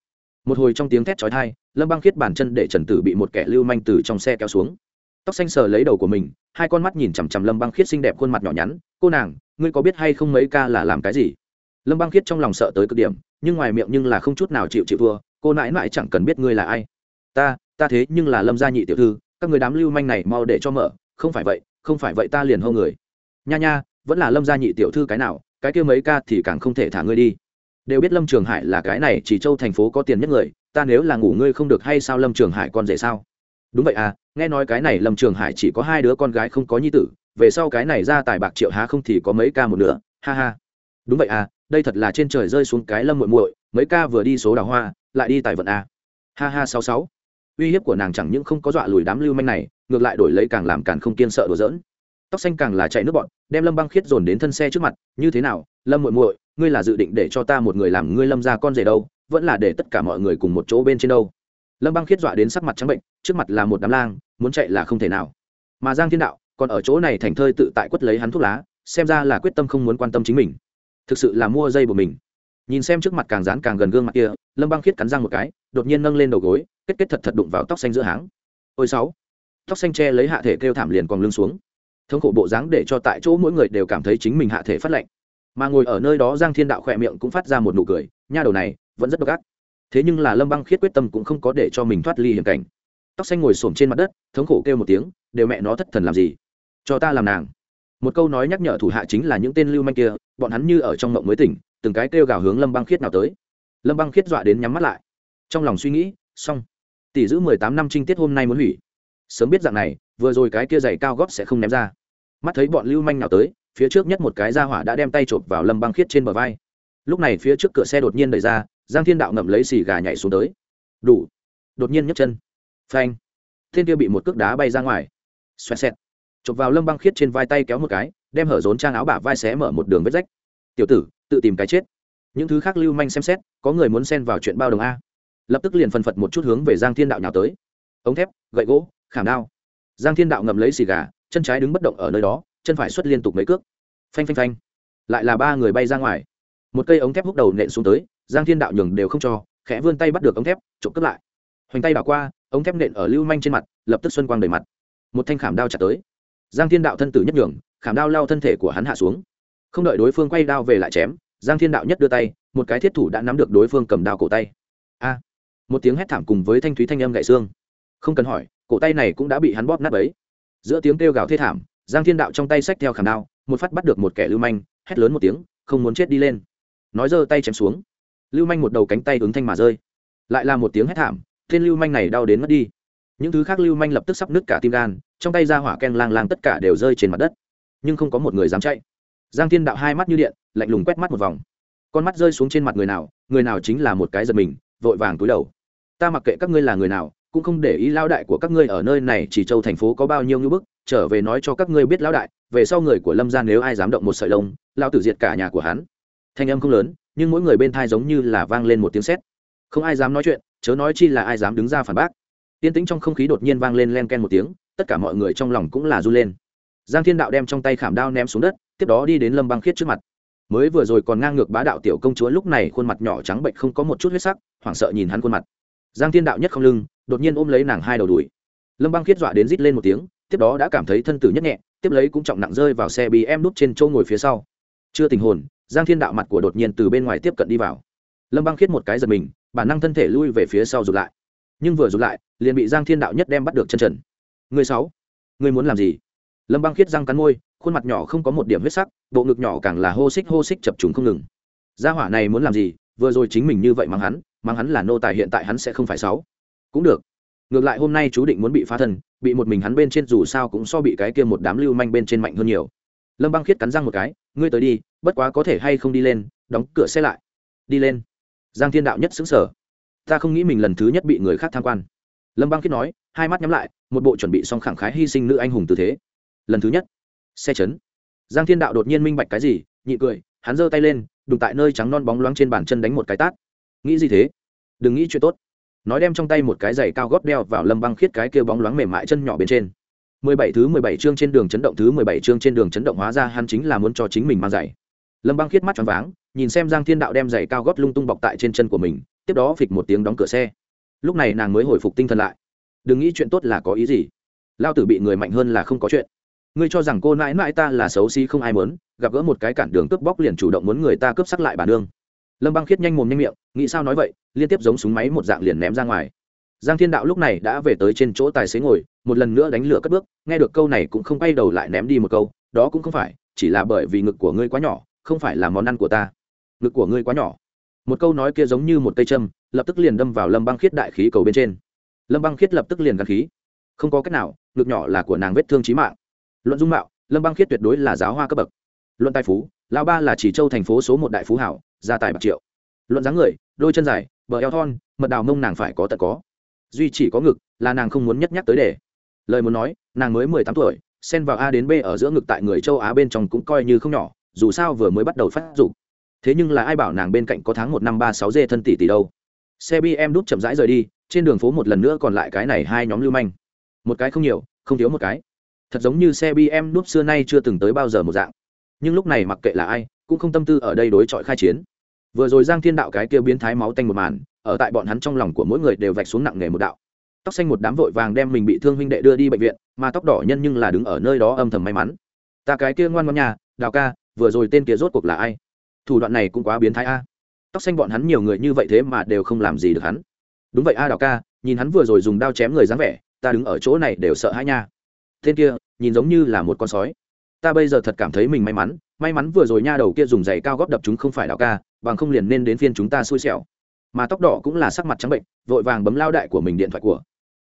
Một hồi trong tiếng thét trói thai lâm băng khiết bản chân để trần tử bị một kẻ lưu manh từ trong xe kéo xuống. Tóc xanh sờ lấy đầu của mình, hai con mắt nhìn chằm chằm lâm băng khiết xinh đẹp khuôn mặt nhỏ nhắn, cô nàng, ngươi có biết hay không mấy ca là làm cái gì? Lâm băng khiết trong lòng sợ tới cực điểm, nhưng ngoài miệng nhưng là không chút nào chịu chịu thua, cô nãi nãi chẳng cần biết ngươi là ai. Ta ta thế nhưng là lâm gia nhị tiểu thư, các người đám lưu manh này mau để cho mở, không phải vậy, không phải vậy ta liền hô người. Nha nha, vẫn là lâm gia nhị tiểu thư cái nào cái kia mấy ca thì càng không thể thả ngươi đi. Đều biết lâm trường hải là cái này chỉ châu thành phố có tiền nhất người, ta nếu là ngủ ngươi không được hay sao lâm trường hải con dễ sao? Đúng vậy à nghe nói cái này lâm trường hải chỉ có hai đứa con gái không có nhi tử, về sau cái này ra tài bạc triệu há không thì có mấy ca một nữa ha ha. Đúng vậy à đây thật là trên trời rơi xuống cái lâm muội muội, mấy ca vừa đi số đào hoa, lại đi tài vận à. ha ha sáu sáu. Uy hiếp của nàng chẳng những không có dọa lùi đám lưu manh này, ngược lại đổi lấy càng làm càng không kiên sợ đùa giỡn tóc xanh càng là chạy nước bọn, đem lâm băng khiết dồn đến thân xe trước mặt, như thế nào, lâm muội muội, ngươi là dự định để cho ta một người làm ngươi lâm ra con rể đâu, vẫn là để tất cả mọi người cùng một chỗ bên trên đâu? Lâm băng khiết dọa đến sắc mặt trắng bệnh, trước mặt là một đám lang, muốn chạy là không thể nào. Mà giang thiên đạo còn ở chỗ này thành thơi tự tại quất lấy hắn thuốc lá, xem ra là quyết tâm không muốn quan tâm chính mình. Thực sự là mua dây của mình. Nhìn xem trước mặt càng dán càng gần gương mặt kia, lâm băng khiết cắn răng một cái, đột nhiên nâng lên đầu gối, kết kết thật thật đụng vào tóc xanh giữa háng. Ôi sáu. Tóc xanh che lấy hạ thể kêu thảm liền còn lưng xuống thống khổ bộ dáng để cho tại chỗ mỗi người đều cảm thấy chính mình hạ thể phát lạnh. Mà ngồi ở nơi đó giang thiên đạo khỏe miệng cũng phát ra một nụ cười, nha đầu này, vẫn rất độc ác. Thế nhưng là lâm băng khiết quyết tâm cũng không có để cho mình thoát ly hiểm cảnh. Tóc xanh ngồi xổm trên mặt đất, thống khổ kêu một tiếng, đều mẹ nó thất thần làm gì? Cho ta làm nàng. Một câu nói nhắc nhở thủ hạ chính là những tên lưu manh kia, bọn hắn như ở trong mộng mới tỉnh, từng cái kêu gào hướng lâm băng khiết nào tới. Lâm băng khiết dọa đến nhắm mắt lại. Trong lòng suy nghĩ, xong, tỷ giữ mười tám năm trinh tiết hôm nay muốn hủy. Sớm biết dạng này, vừa rồi cái kia giày cao gót sẽ không ném ra mắt thấy bọn lưu manh nào tới, phía trước nhất một cái ra hỏa đã đem tay chộp vào lâm băng khiết trên bờ vai. Lúc này phía trước cửa xe đột nhiên đẩy ra, giang thiên đạo ngậm lấy xì gà nhảy xuống tới. Đủ. Đột nhiên nhấc chân. Phanh. Thiên kia bị một cước đá bay ra ngoài. Xoẹt xẹt. Chộp vào lâm băng khiết trên vai tay kéo một cái, đem hở rốn trang áo bả vai xé mở một đường vết rách. Tiểu tử, tự tìm cái chết. Những thứ khác lưu manh xem xét, có người muốn xen vào chuyện bao đồng a. Lập tức liền phân phật một chút hướng về giang thiên đạo nhào tới. Ống thép, gậy gỗ, khảm đao. Giang thiên đạo ngậm lấy xì gà chân trái đứng bất động ở nơi đó, chân phải xuất liên tục mấy cước. Phanh phanh phanh. Lại là ba người bay ra ngoài. Một cây ống thép húc đầu nện xuống tới, giang thiên đạo nhường đều không cho, khẽ vươn tay bắt được ống thép trộm cướp lại. Hoành tay đảo qua, ống thép nện ở lưu manh trên mặt, lập tức xuân quang đầy mặt. Một thanh khảm đao chặt tới. Giang thiên đạo thân tử nhất nhường, khảm đao lao thân thể của hắn hạ xuống. Không đợi đối phương quay đao về lại chém, giang thiên đạo nhất đưa tay, một cái thiết thủ đã nắm được đối phương cầm đao cổ tay. A. Một tiếng hét thảm cùng với thanh thúy thanh âm gậy xương. Không cần hỏi, cổ tay này cũng đã bị hắn bóp nát ấy giữa tiếng kêu gào thê thảm, giang thiên đạo trong tay xách theo khảm đao, một phát bắt được một kẻ lưu manh, hét lớn một tiếng, không muốn chết đi lên. Nói giơ tay chém xuống. Lưu manh một đầu cánh tay ứng thanh mà rơi. Lại là một tiếng hét thảm, tên lưu manh này đau đến mất đi. Những thứ khác lưu manh lập tức sắp nứt cả tim gan, trong tay ra hỏa ken lang lang tất cả đều rơi trên mặt đất. Nhưng không có một người dám chạy. Giang thiên đạo hai mắt như điện, lạnh lùng quét mắt một vòng. Con mắt rơi xuống trên mặt người nào người nào chính là một cái giật mình, vội vàng túi đầu. Ta mặc kệ các ngươi là người nào cũng không để ý lao đại của các ngươi ở nơi này, chỉ châu thành phố có bao nhiêu ngưỡng bức, trở về nói cho các ngươi biết lao đại, về sau người của lâm gia nếu ai dám động một sợi lông lao tử diệt cả nhà của hắn. Thanh âm không lớn, nhưng mỗi người bên thai giống như là vang lên một tiếng sét. Không ai dám nói chuyện, chớ nói chi là ai dám đứng ra phản bác. Tiên tĩnh trong không khí đột nhiên vang lên len ken một tiếng, tất cả mọi người trong lòng cũng là run lên. Giang thiên đạo đem trong tay khảm đao ném xuống đất, tiếp đó đi đến lâm băng khiết trước mặt. Mới vừa rồi còn ngang ngược bá đạo tiểu công chúa, lúc này khuôn mặt nhỏ trắng bệnh không có một chút huyết sắc, hoảng sợ nhìn hắn khuôn mặt. Giang thiên đạo nhất không lưng đột nhiên ôm lấy nàng hai đầu đùi. Lâm băng khiết dọa đến rít lên một tiếng, tiếp đó đã cảm thấy thân tử nhất nhẹ, tiếp lấy cũng trọng nặng rơi vào xe bị em đút trên chỗ ngồi phía sau. Chưa tình hồn, giang thiên đạo mặt của đột nhiên từ bên ngoài tiếp cận đi vào. Lâm băng khiết một cái giật mình, bản năng thân thể lui về phía sau rụt lại. Nhưng vừa rụt lại, liền bị giang thiên đạo nhất đem bắt được chân trần. Người sáu, người muốn làm gì? Lâm băng khiết răng cắn môi, khuôn mặt nhỏ không có một điểm huyết sắc, bộ ngực nhỏ càng là hô xích hô xích chập trùng không ngừng. Gia hỏa này muốn làm gì? Vừa rồi chính mình như vậy mắng hắn mắng hắn là nô tài hiện tại hắn sẽ không phải sáu cũng được. Ngược lại hôm nay chú định muốn bị phá thân, bị một mình hắn bên trên dù sao cũng so bị cái kia một đám lưu manh bên trên mạnh hơn nhiều. Lâm băng khiết cắn răng một cái, ngươi tới đi, bất quá có thể hay không đi lên, đóng cửa xe lại. Đi lên. Giang thiên đạo nhất xứng sở ta không nghĩ mình lần thứ nhất bị người khác tham quan. Lâm băng khiết nói, hai mắt nhắm lại, một bộ chuẩn bị xong khẳng khái hy sinh nữ anh hùng tư thế. Lần thứ nhất. Xe chấn. Giang thiên đạo đột nhiên minh bạch cái gì, nhị cười, hắn giơ tay lên, đụng tại nơi trắng non bóng loáng trên bàn chân đánh một cái tát. Nghĩ gì thế? Đừng nghĩ chuyện tốt nói đem trong tay một cái giày cao gót đeo vào lâm băng khiết cái kia bóng loáng mềm mại chân nhỏ bên trên. Mười bảy thứ mười bảy chương trên đường chấn động thứ mười bảy chương trên đường chấn động hóa ra hắn chính là muốn cho chính mình mang giày. Lâm băng khiết mắt tròn váng, nhìn xem giang thiên đạo đem giày cao gót lung tung bọc tại trên chân của mình, tiếp đó phịch một tiếng đóng cửa xe. Lúc này nàng mới hồi phục tinh thần lại. Đừng nghĩ chuyện tốt là có ý gì. Lao tử bị người mạnh hơn là không có chuyện. Ngươi cho rằng cô nãi nãi ta là xấu xí không ai muốn, gặp gỡ một cái cản đường cướp bóc liền chủ động muốn người ta cướp sắc lại bản đương lâm băng khiết nhanh mồm nhanh miệng, nghĩ sao nói vậy, liên tiếp giống súng máy một dạng liền ném ra ngoài. Giang thiên đạo lúc này đã về tới trên chỗ tài xế ngồi, một lần nữa đánh lửa cất bước, nghe được câu này cũng không quay đầu lại ném đi một câu, đó cũng không phải, chỉ là bởi vì ngực của ngươi quá nhỏ, không phải là món ăn của ta. Ngực của ngươi quá nhỏ. Một câu nói kia giống như một cây châm, lập tức liền đâm vào lâm băng khiết đại khí cầu bên trên. Lâm băng khiết lập tức liền gắn khí. Không có cách nào, ngực nhỏ là của nàng vết thương trí mạng. Luận dung mạo, lâm băng khiết tuyệt đối là giáo hoa cấp bậc. Luận tài phú, lão ba là chỉ châu thành phố số một đại phú hảo gia tài bạc triệu. Luận dáng người, đôi chân dài, bờ eo thon, mật đào mông nàng phải có tật có. Duy chỉ có ngực là nàng không muốn nhất nhắc tới để. Lời muốn nói, nàng mới mười tám tuổi, xen vào a đến b ở giữa ngực tại người châu á bên trong cũng coi như không nhỏ, dù sao vừa mới bắt đầu phát dục. Thế nhưng là ai bảo nàng bên cạnh có tháng một năm ba sáu dê thân tỷ tỷ đâu? Xe bm đút chậm rãi rời đi, trên đường phố một lần nữa còn lại cái này hai nhóm lưu manh. Một cái không nhiều, không thiếu một cái. Thật giống như xe bm đút xưa nay chưa từng tới bao giờ một dạng. Nhưng lúc này mặc kệ là ai cũng không tâm tư ở đây đối chọi khai chiến. Vừa rồi giang thiên đạo cái kia biến thái máu tanh một màn, ở tại bọn hắn trong lòng của mỗi người đều vạch xuống nặng nghề một đạo. Tóc xanh một đám vội vàng đem mình bị thương huynh đệ đưa đi bệnh viện, mà tóc đỏ nhân nhưng là đứng ở nơi đó âm thầm may mắn. Ta cái kia ngoan ngoan nhà, đào ca, vừa rồi tên kia rốt cuộc là ai? Thủ đoạn này cũng quá biến thái a. Tóc xanh bọn hắn nhiều người như vậy thế mà đều không làm gì được hắn. Đúng vậy a, đào ca, nhìn hắn vừa rồi dùng đao chém người dáng vẻ, ta đứng ở chỗ này đều sợ hãi nha. Tên kia, nhìn giống như là một con sói ta bây giờ thật cảm thấy mình may mắn may mắn vừa rồi nha đầu kia dùng giày cao góp đập chúng không phải đạo ca bằng không liền nên đến phiên chúng ta xui xẻo mà tóc đỏ cũng là sắc mặt trắng bệnh vội vàng bấm lao đại của mình điện thoại của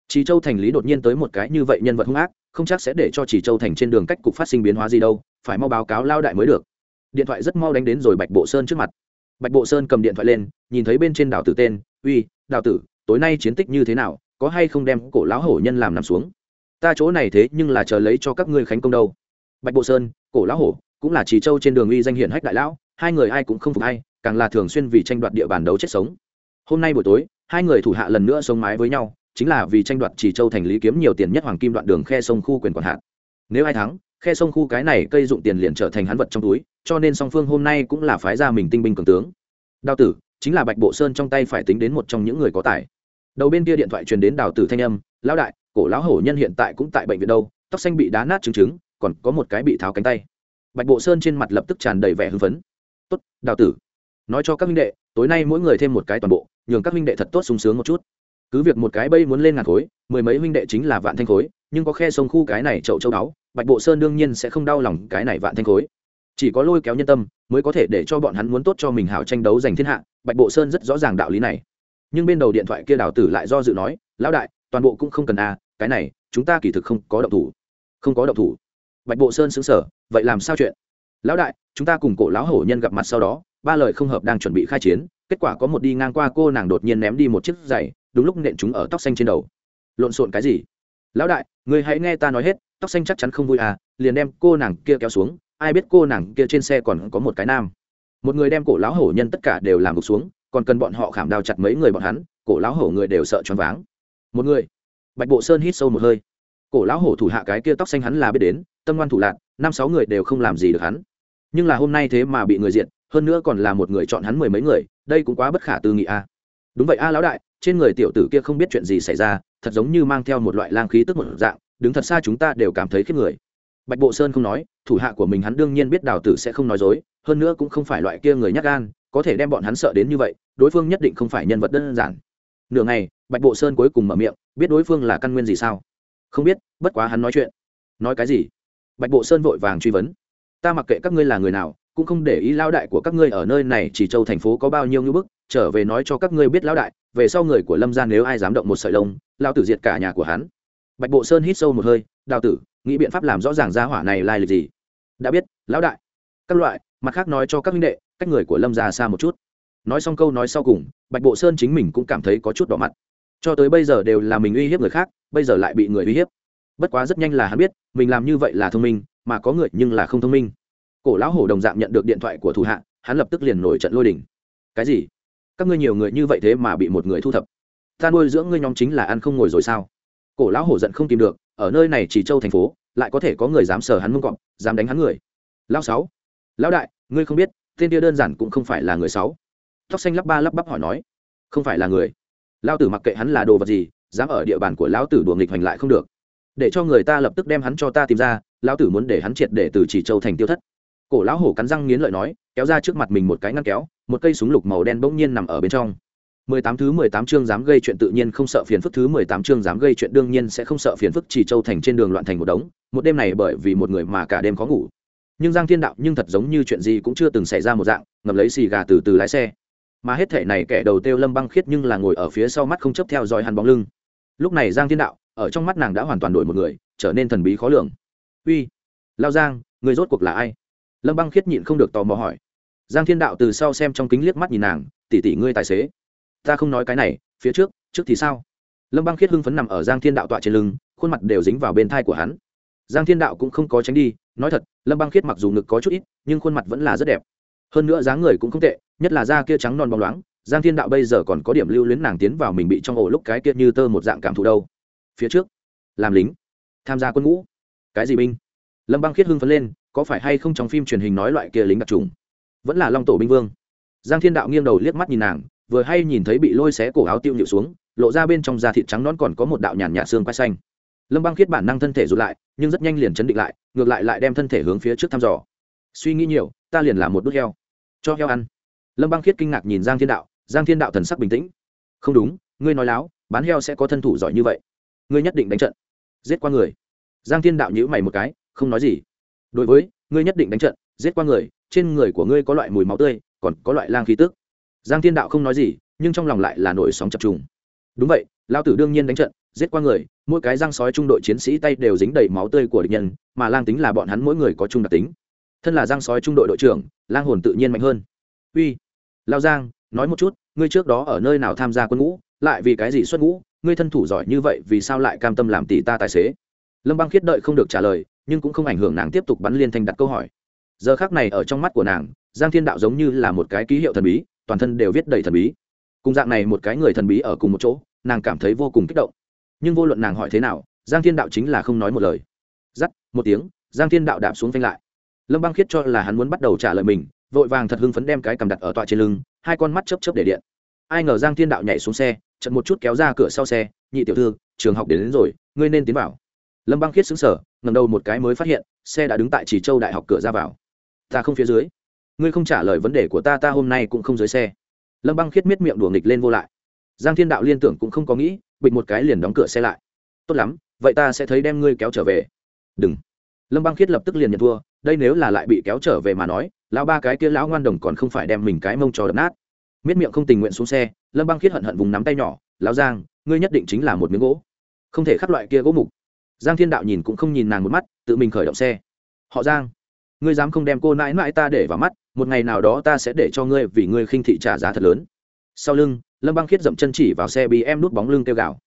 Chỉ Châu Thành Lý đột nhiên tới một cái như vậy nhân vật hung ác, không chắc sẽ để cho Chỉ Châu Thành trên đường cách cục phát sinh biến hóa gì đâu, phải mau báo cáo lao đại mới được. Điện thoại rất mau đánh đến rồi Bạch Bộ Sơn trước mặt. Bạch Bộ Sơn cầm điện thoại lên, nhìn thấy bên trên đảo tử tên, "Uy, đào tử, tối nay chiến tích như thế nào, có hay không đem cổ lão hổ nhân làm nằm xuống?" Ta chỗ này thế nhưng là chờ lấy cho các ngươi khánh công đâu. Bạch Bộ Sơn, cổ lão hổ, cũng là Chỉ Châu trên đường uy danh hiển hách đại lão, hai người ai cũng không phục ai, càng là thường xuyên vì tranh đoạt địa bàn đấu chết sống. Hôm nay buổi tối hai người thủ hạ lần nữa sống mái với nhau chính là vì tranh đoạt chỉ châu thành lý kiếm nhiều tiền nhất hoàng kim đoạn đường khe sông khu quyền quản hạt. Nếu ai thắng khe sông khu cái này cây dụng tiền liền trở thành hắn vật trong túi cho nên song phương hôm nay cũng là phái ra mình tinh binh cường tướng. Đào tử chính là bạch bộ sơn trong tay phải tính đến một trong những người có tài. Đầu bên kia điện thoại truyền đến đào tử thanh âm lão đại cổ lão hổ nhân hiện tại cũng tại bệnh viện đâu tóc xanh bị đá nát chứng chứng còn có một cái bị tháo cánh tay. Bạch bộ sơn trên mặt lập tức tràn đầy vẻ hưng phấn. Tốt, đào tử, nói cho các minh đệ, tối nay mỗi người thêm một cái toàn bộ, nhường các huynh đệ thật tốt sung sướng một chút. Cứ việc một cái bây muốn lên ngàn khối, mười mấy huynh đệ chính là vạn thanh khối, nhưng có khe sông khu cái này chậu châu đáo, bạch bộ sơn đương nhiên sẽ không đau lòng cái này vạn thanh khối. Chỉ có lôi kéo nhân tâm, mới có thể để cho bọn hắn muốn tốt cho mình hảo tranh đấu giành thiên hạ. Bạch bộ sơn rất rõ ràng đạo lý này. Nhưng bên đầu điện thoại kia đào tử lại do dự nói, lão đại, toàn bộ cũng không cần a cái này, chúng ta kỳ thực không có động thủ. Không có động thủ? Bạch bộ sơn xứng sở vậy làm sao chuyện? Lão đại, chúng ta cùng cổ lão hổ nhân gặp mặt sau đó, ba lời không hợp đang chuẩn bị khai chiến, kết quả có một đi ngang qua cô nàng đột nhiên ném đi một chiếc giày, đúng lúc nện chúng ở tóc xanh trên đầu. Lộn xộn cái gì? Lão đại, người hãy nghe ta nói hết, tóc xanh chắc chắn không vui à liền đem cô nàng kia kéo xuống, ai biết cô nàng kia trên xe còn có một cái nam. Một người đem cổ lão hổ nhân tất cả đều làm gục xuống, còn cần bọn họ khảm đào chặt mấy người bọn hắn, cổ lão hổ người đều sợ choáng váng. Một người. Bạch bộ sơn hít sâu một hơi cổ lão hổ thủ hạ cái kia tóc xanh hắn là biết đến, tâm ngoan thủ lạc năm sáu người đều không làm gì được hắn. Nhưng là hôm nay thế mà bị người diện hơn nữa còn là một người chọn hắn mười mấy người, đây cũng quá bất khả tư nghị a. Đúng vậy a lão đại, trên người tiểu tử kia không biết chuyện gì xảy ra, thật giống như mang theo một loại lang khí tức một dạng, đứng thật xa chúng ta đều cảm thấy khiếp người. Bạch bộ sơn không nói, thủ hạ của mình hắn đương nhiên biết đào tử sẽ không nói dối, hơn nữa cũng không phải loại kia người nhắc gan, có thể đem bọn hắn sợ đến như vậy, đối phương nhất định không phải nhân vật đơn giản. Nửa ngày, bạch bộ sơn cuối cùng mở miệng, biết đối phương là căn nguyên gì sao? Không biết, bất quá hắn nói chuyện. Nói cái gì? Bạch bộ sơn vội vàng truy vấn. Ta mặc kệ các ngươi là người nào, cũng không để ý lao đại của các ngươi ở nơi này chỉ châu thành phố có bao nhiêu ngưỡng bức, trở về nói cho các ngươi biết lão đại, về sau người của lâm gia nếu ai dám động một sợi lông lao tử diệt cả nhà của hắn. Bạch bộ sơn hít sâu một hơi, đào tử, nghĩ biện pháp làm rõ ràng ra hỏa này lai lịch gì? Đã biết, lão đại. Các loại, mặt khác nói cho các minh đệ, cách người của lâm gia xa một chút. Nói xong câu nói sau cùng, bạch bộ sơn chính mình cũng cảm thấy có chút đỏ mặt cho tới bây giờ đều là mình uy hiếp người khác, bây giờ lại bị người uy hiếp. Bất quá rất nhanh là hắn biết, mình làm như vậy là thông minh, mà có người nhưng là không thông minh. Cổ lão hổ đồng dạng nhận được điện thoại của thủ hạ, hắn lập tức liền nổi trận lôi đình. Cái gì? Các ngươi nhiều người như vậy thế mà bị một người thu thập? Ta nuôi dưỡng ngươi nhóm chính là ăn không ngồi rồi sao? Cổ lão hổ giận không tìm được, ở nơi này chỉ châu thành phố, lại có thể có người dám sờ hắn mông cọp, dám đánh hắn người. Lão sáu, lão đại, ngươi không biết, tên kia đơn giản cũng không phải là người sáu. Tóc xanh lắp ba lắp bắp hỏi nói, không phải là người lão tử mặc kệ hắn là đồ vật gì, dám ở địa bàn của lão tử đùa nghịch hoành lại không được. Để cho người ta lập tức đem hắn cho ta tìm ra, lão tử muốn để hắn triệt để từ chỉ châu thành tiêu thất. Cổ lão hổ cắn răng nghiến lợi nói, kéo ra trước mặt mình một cái ngăn kéo, một cây súng lục màu đen bỗng nhiên nằm ở bên trong. Mười tám thứ mười tám chương dám gây chuyện tự nhiên không sợ phiền phức, thứ mười tám chương dám gây chuyện đương nhiên sẽ không sợ phiền phức. Chỉ châu thành trên đường loạn thành một đống, một đêm này bởi vì một người mà cả đêm khó ngủ. Nhưng giang thiên đạo nhưng thật giống như chuyện gì cũng chưa từng xảy ra một dạng ngập lấy xì gà từ từ lái xe mà hết thể này kẻ đầu tiêu lâm băng khiết nhưng là ngồi ở phía sau mắt không chấp theo dõi hắn bóng lưng. Lúc này giang thiên đạo, ở trong mắt nàng đã hoàn toàn đổi một người, trở nên thần bí khó lường. Uy, lao giang, người rốt cuộc là ai? Lâm băng khiết nhịn không được tò mò hỏi. Giang thiên đạo từ sau xem trong kính liếc mắt nhìn nàng tỉ tỉ ngươi tài xế, ta không nói cái này, phía trước trước thì sao? Lâm băng khiết hưng phấn nằm ở giang thiên đạo tọa trên lưng, khuôn mặt đều dính vào bên thai của hắn. Giang thiên đạo cũng không có tránh đi, nói thật, lâm băng khiết mặc dù ngực có chút ít, nhưng khuôn mặt vẫn là rất đẹp hơn nữa dáng người cũng không tệ, nhất là da kia trắng non bóng loáng, giang thiên đạo bây giờ còn có điểm lưu luyến nàng tiến vào mình bị trong ổ lúc cái kia như tơ một dạng cảm thụ đâu. Phía trước làm lính, tham gia quân ngũ. Cái gì binh? Lâm băng khiết hưng phấn lên, có phải hay không trong phim truyền hình nói loại kia lính đặc trùng? Vẫn là long tổ binh vương. Giang thiên đạo nghiêng đầu liếc mắt nhìn nàng, vừa hay nhìn thấy bị lôi xé cổ áo tiêu nhịu xuống, lộ ra bên trong da thịt trắng nón còn có một đạo nhàn nhạt xương quai xanh. Lâm băng khiết bản năng thân thể rụt lại, nhưng rất nhanh liền chấn định lại, ngược lại lại đem thân thể hướng phía trước thăm dò. Suy nghĩ nhiều, ta liền làm một đốt heo cho heo ăn. Lâm băng khiết kinh ngạc nhìn giang thiên đạo, giang thiên đạo thần sắc bình tĩnh. Không đúng, ngươi nói láo, bán heo sẽ có thân thủ giỏi như vậy. Ngươi nhất định đánh trận. Giết qua người. Giang thiên đạo nhữ mày một cái, không nói gì. Đối với, ngươi nhất định đánh trận, giết qua người, trên người của ngươi có loại mùi máu tươi, còn có loại lang khí tức. Giang thiên đạo không nói gì, nhưng trong lòng lại là nổi sóng chập trùng. Đúng vậy lao tử đương nhiên đánh trận, giết qua người, mỗi cái răng sói trung đội chiến sĩ tay đều dính đầy máu tươi của địch nhân, mà lang tính là bọn hắn mỗi người có chung đặc tính thân là giang sói trung đội đội trưởng, lang hồn tự nhiên mạnh hơn. Uy, lao giang, nói một chút, ngươi trước đó ở nơi nào tham gia quân ngũ, lại vì cái gì xuất ngũ, ngươi thân thủ giỏi như vậy vì sao lại cam tâm làm tỷ ta tài xế? Lâm băng khiết đợi không được trả lời, nhưng cũng không ảnh hưởng nàng tiếp tục bắn liên thanh đặt câu hỏi. Giờ khác này ở trong mắt của nàng, giang thiên đạo giống như là một cái ký hiệu thần bí, toàn thân đều viết đầy thần bí. Cùng dạng này một cái người thần bí ở cùng một chỗ, nàng cảm thấy vô cùng kích động. Nhưng vô luận nàng hỏi thế nào, giang thiên đạo chính là không nói một lời. Giắt một tiếng, giang thiên đạo đạp xuống phanh lại lâm băng khiết cho là hắn muốn bắt đầu trả lời mình vội vàng thật hưng phấn đem cái cầm đặt ở tọa trên lưng hai con mắt chấp chấp để điện. Ai ngờ giang thiên đạo nhảy xuống xe chật một chút kéo ra cửa sau xe nhị tiểu thư trường học đến, đến rồi ngươi nên tiến vào. Lâm băng khiết xứng sở ngầm đầu một cái mới phát hiện xe đã đứng tại chỉ châu đại học cửa ra vào. Ta không phía dưới. Ngươi không trả lời vấn đề của ta ta hôm nay cũng không dưới xe. Lâm băng khiết miết miệng đùa nghịch lên vô lại. Giang thiên đạo liên tưởng cũng không có nghĩ bịch một cái liền đóng cửa xe lại. Tốt lắm vậy ta sẽ thấy đem ngươi kéo trở về. Đừng lâm băng khiết lập tức liền nhận thua, đây nếu là lại bị kéo trở về mà nói, lão ba cái kia lão ngoan đồng còn không phải đem mình cái mông trò đập nát. Miết miệng không tình nguyện xuống xe, lâm băng khiết hận hận vùng nắm tay nhỏ, lão giang, ngươi nhất định chính là một miếng gỗ. Không thể khắc loại kia gỗ mục. Giang thiên đạo nhìn cũng không nhìn nàng một mắt, tự mình khởi động xe. Họ giang, ngươi dám không đem cô nãi nãi ta để vào mắt, một ngày nào đó ta sẽ để cho ngươi vì ngươi khinh thị trả giá thật lớn. Sau lưng, lâm băng khiết dậm chân chỉ vào xe bị em nút bóng lưng kêu gào.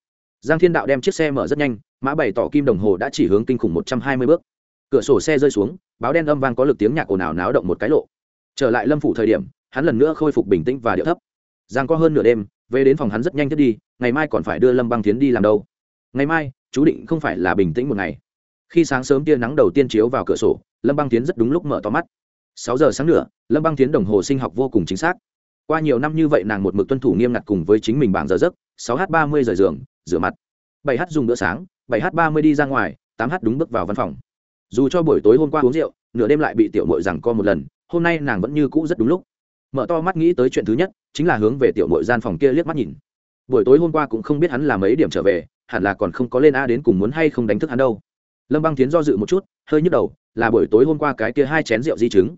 Giang thiên đạo đem chiếc xe mở rất nhanh, mã bảy tỏ kim đồng hồ đã chỉ hướng kinh khủng một trăm hai mươi bước cửa sổ xe rơi xuống, báo đen âm vang có lực tiếng nhạc ồn ào náo động một cái lộ. Trở lại lâm phủ thời điểm, hắn lần nữa khôi phục bình tĩnh và điệu thấp. Giang có hơn nửa đêm, về đến phòng hắn rất nhanh thiết đi, ngày mai còn phải đưa lâm băng tiến đi làm đâu? Ngày mai, chú định không phải là bình tĩnh một ngày. Khi sáng sớm tia nắng đầu tiên chiếu vào cửa sổ, lâm băng tiến rất đúng lúc mở to mắt. Sáu giờ sáng nữa, lâm băng tiến đồng hồ sinh học vô cùng chính xác. Qua nhiều năm như vậy nàng một mực tuân thủ nghiêm ngặt cùng với chính mình bảng giờ giấc, sáu h ba mươi rời giường, rửa mặt. Bảy h dùng bữa sáng, bảy h ba mươi đi ra ngoài, tám h đúng bước vào văn phòng dù cho buổi tối hôm qua uống rượu, nửa đêm lại bị tiểu mội rằng co một lần, hôm nay nàng vẫn như cũ rất đúng lúc. Mở to mắt nghĩ tới chuyện thứ nhất, chính là hướng về tiểu mội gian phòng kia liếc mắt nhìn. Buổi tối hôm qua cũng không biết hắn là mấy điểm trở về, hẳn là còn không có lên a đến cùng muốn hay không đánh thức hắn đâu. Lâm băng tiến do dự một chút, hơi nhức đầu, là buổi tối hôm qua cái kia hai chén rượu di chứng.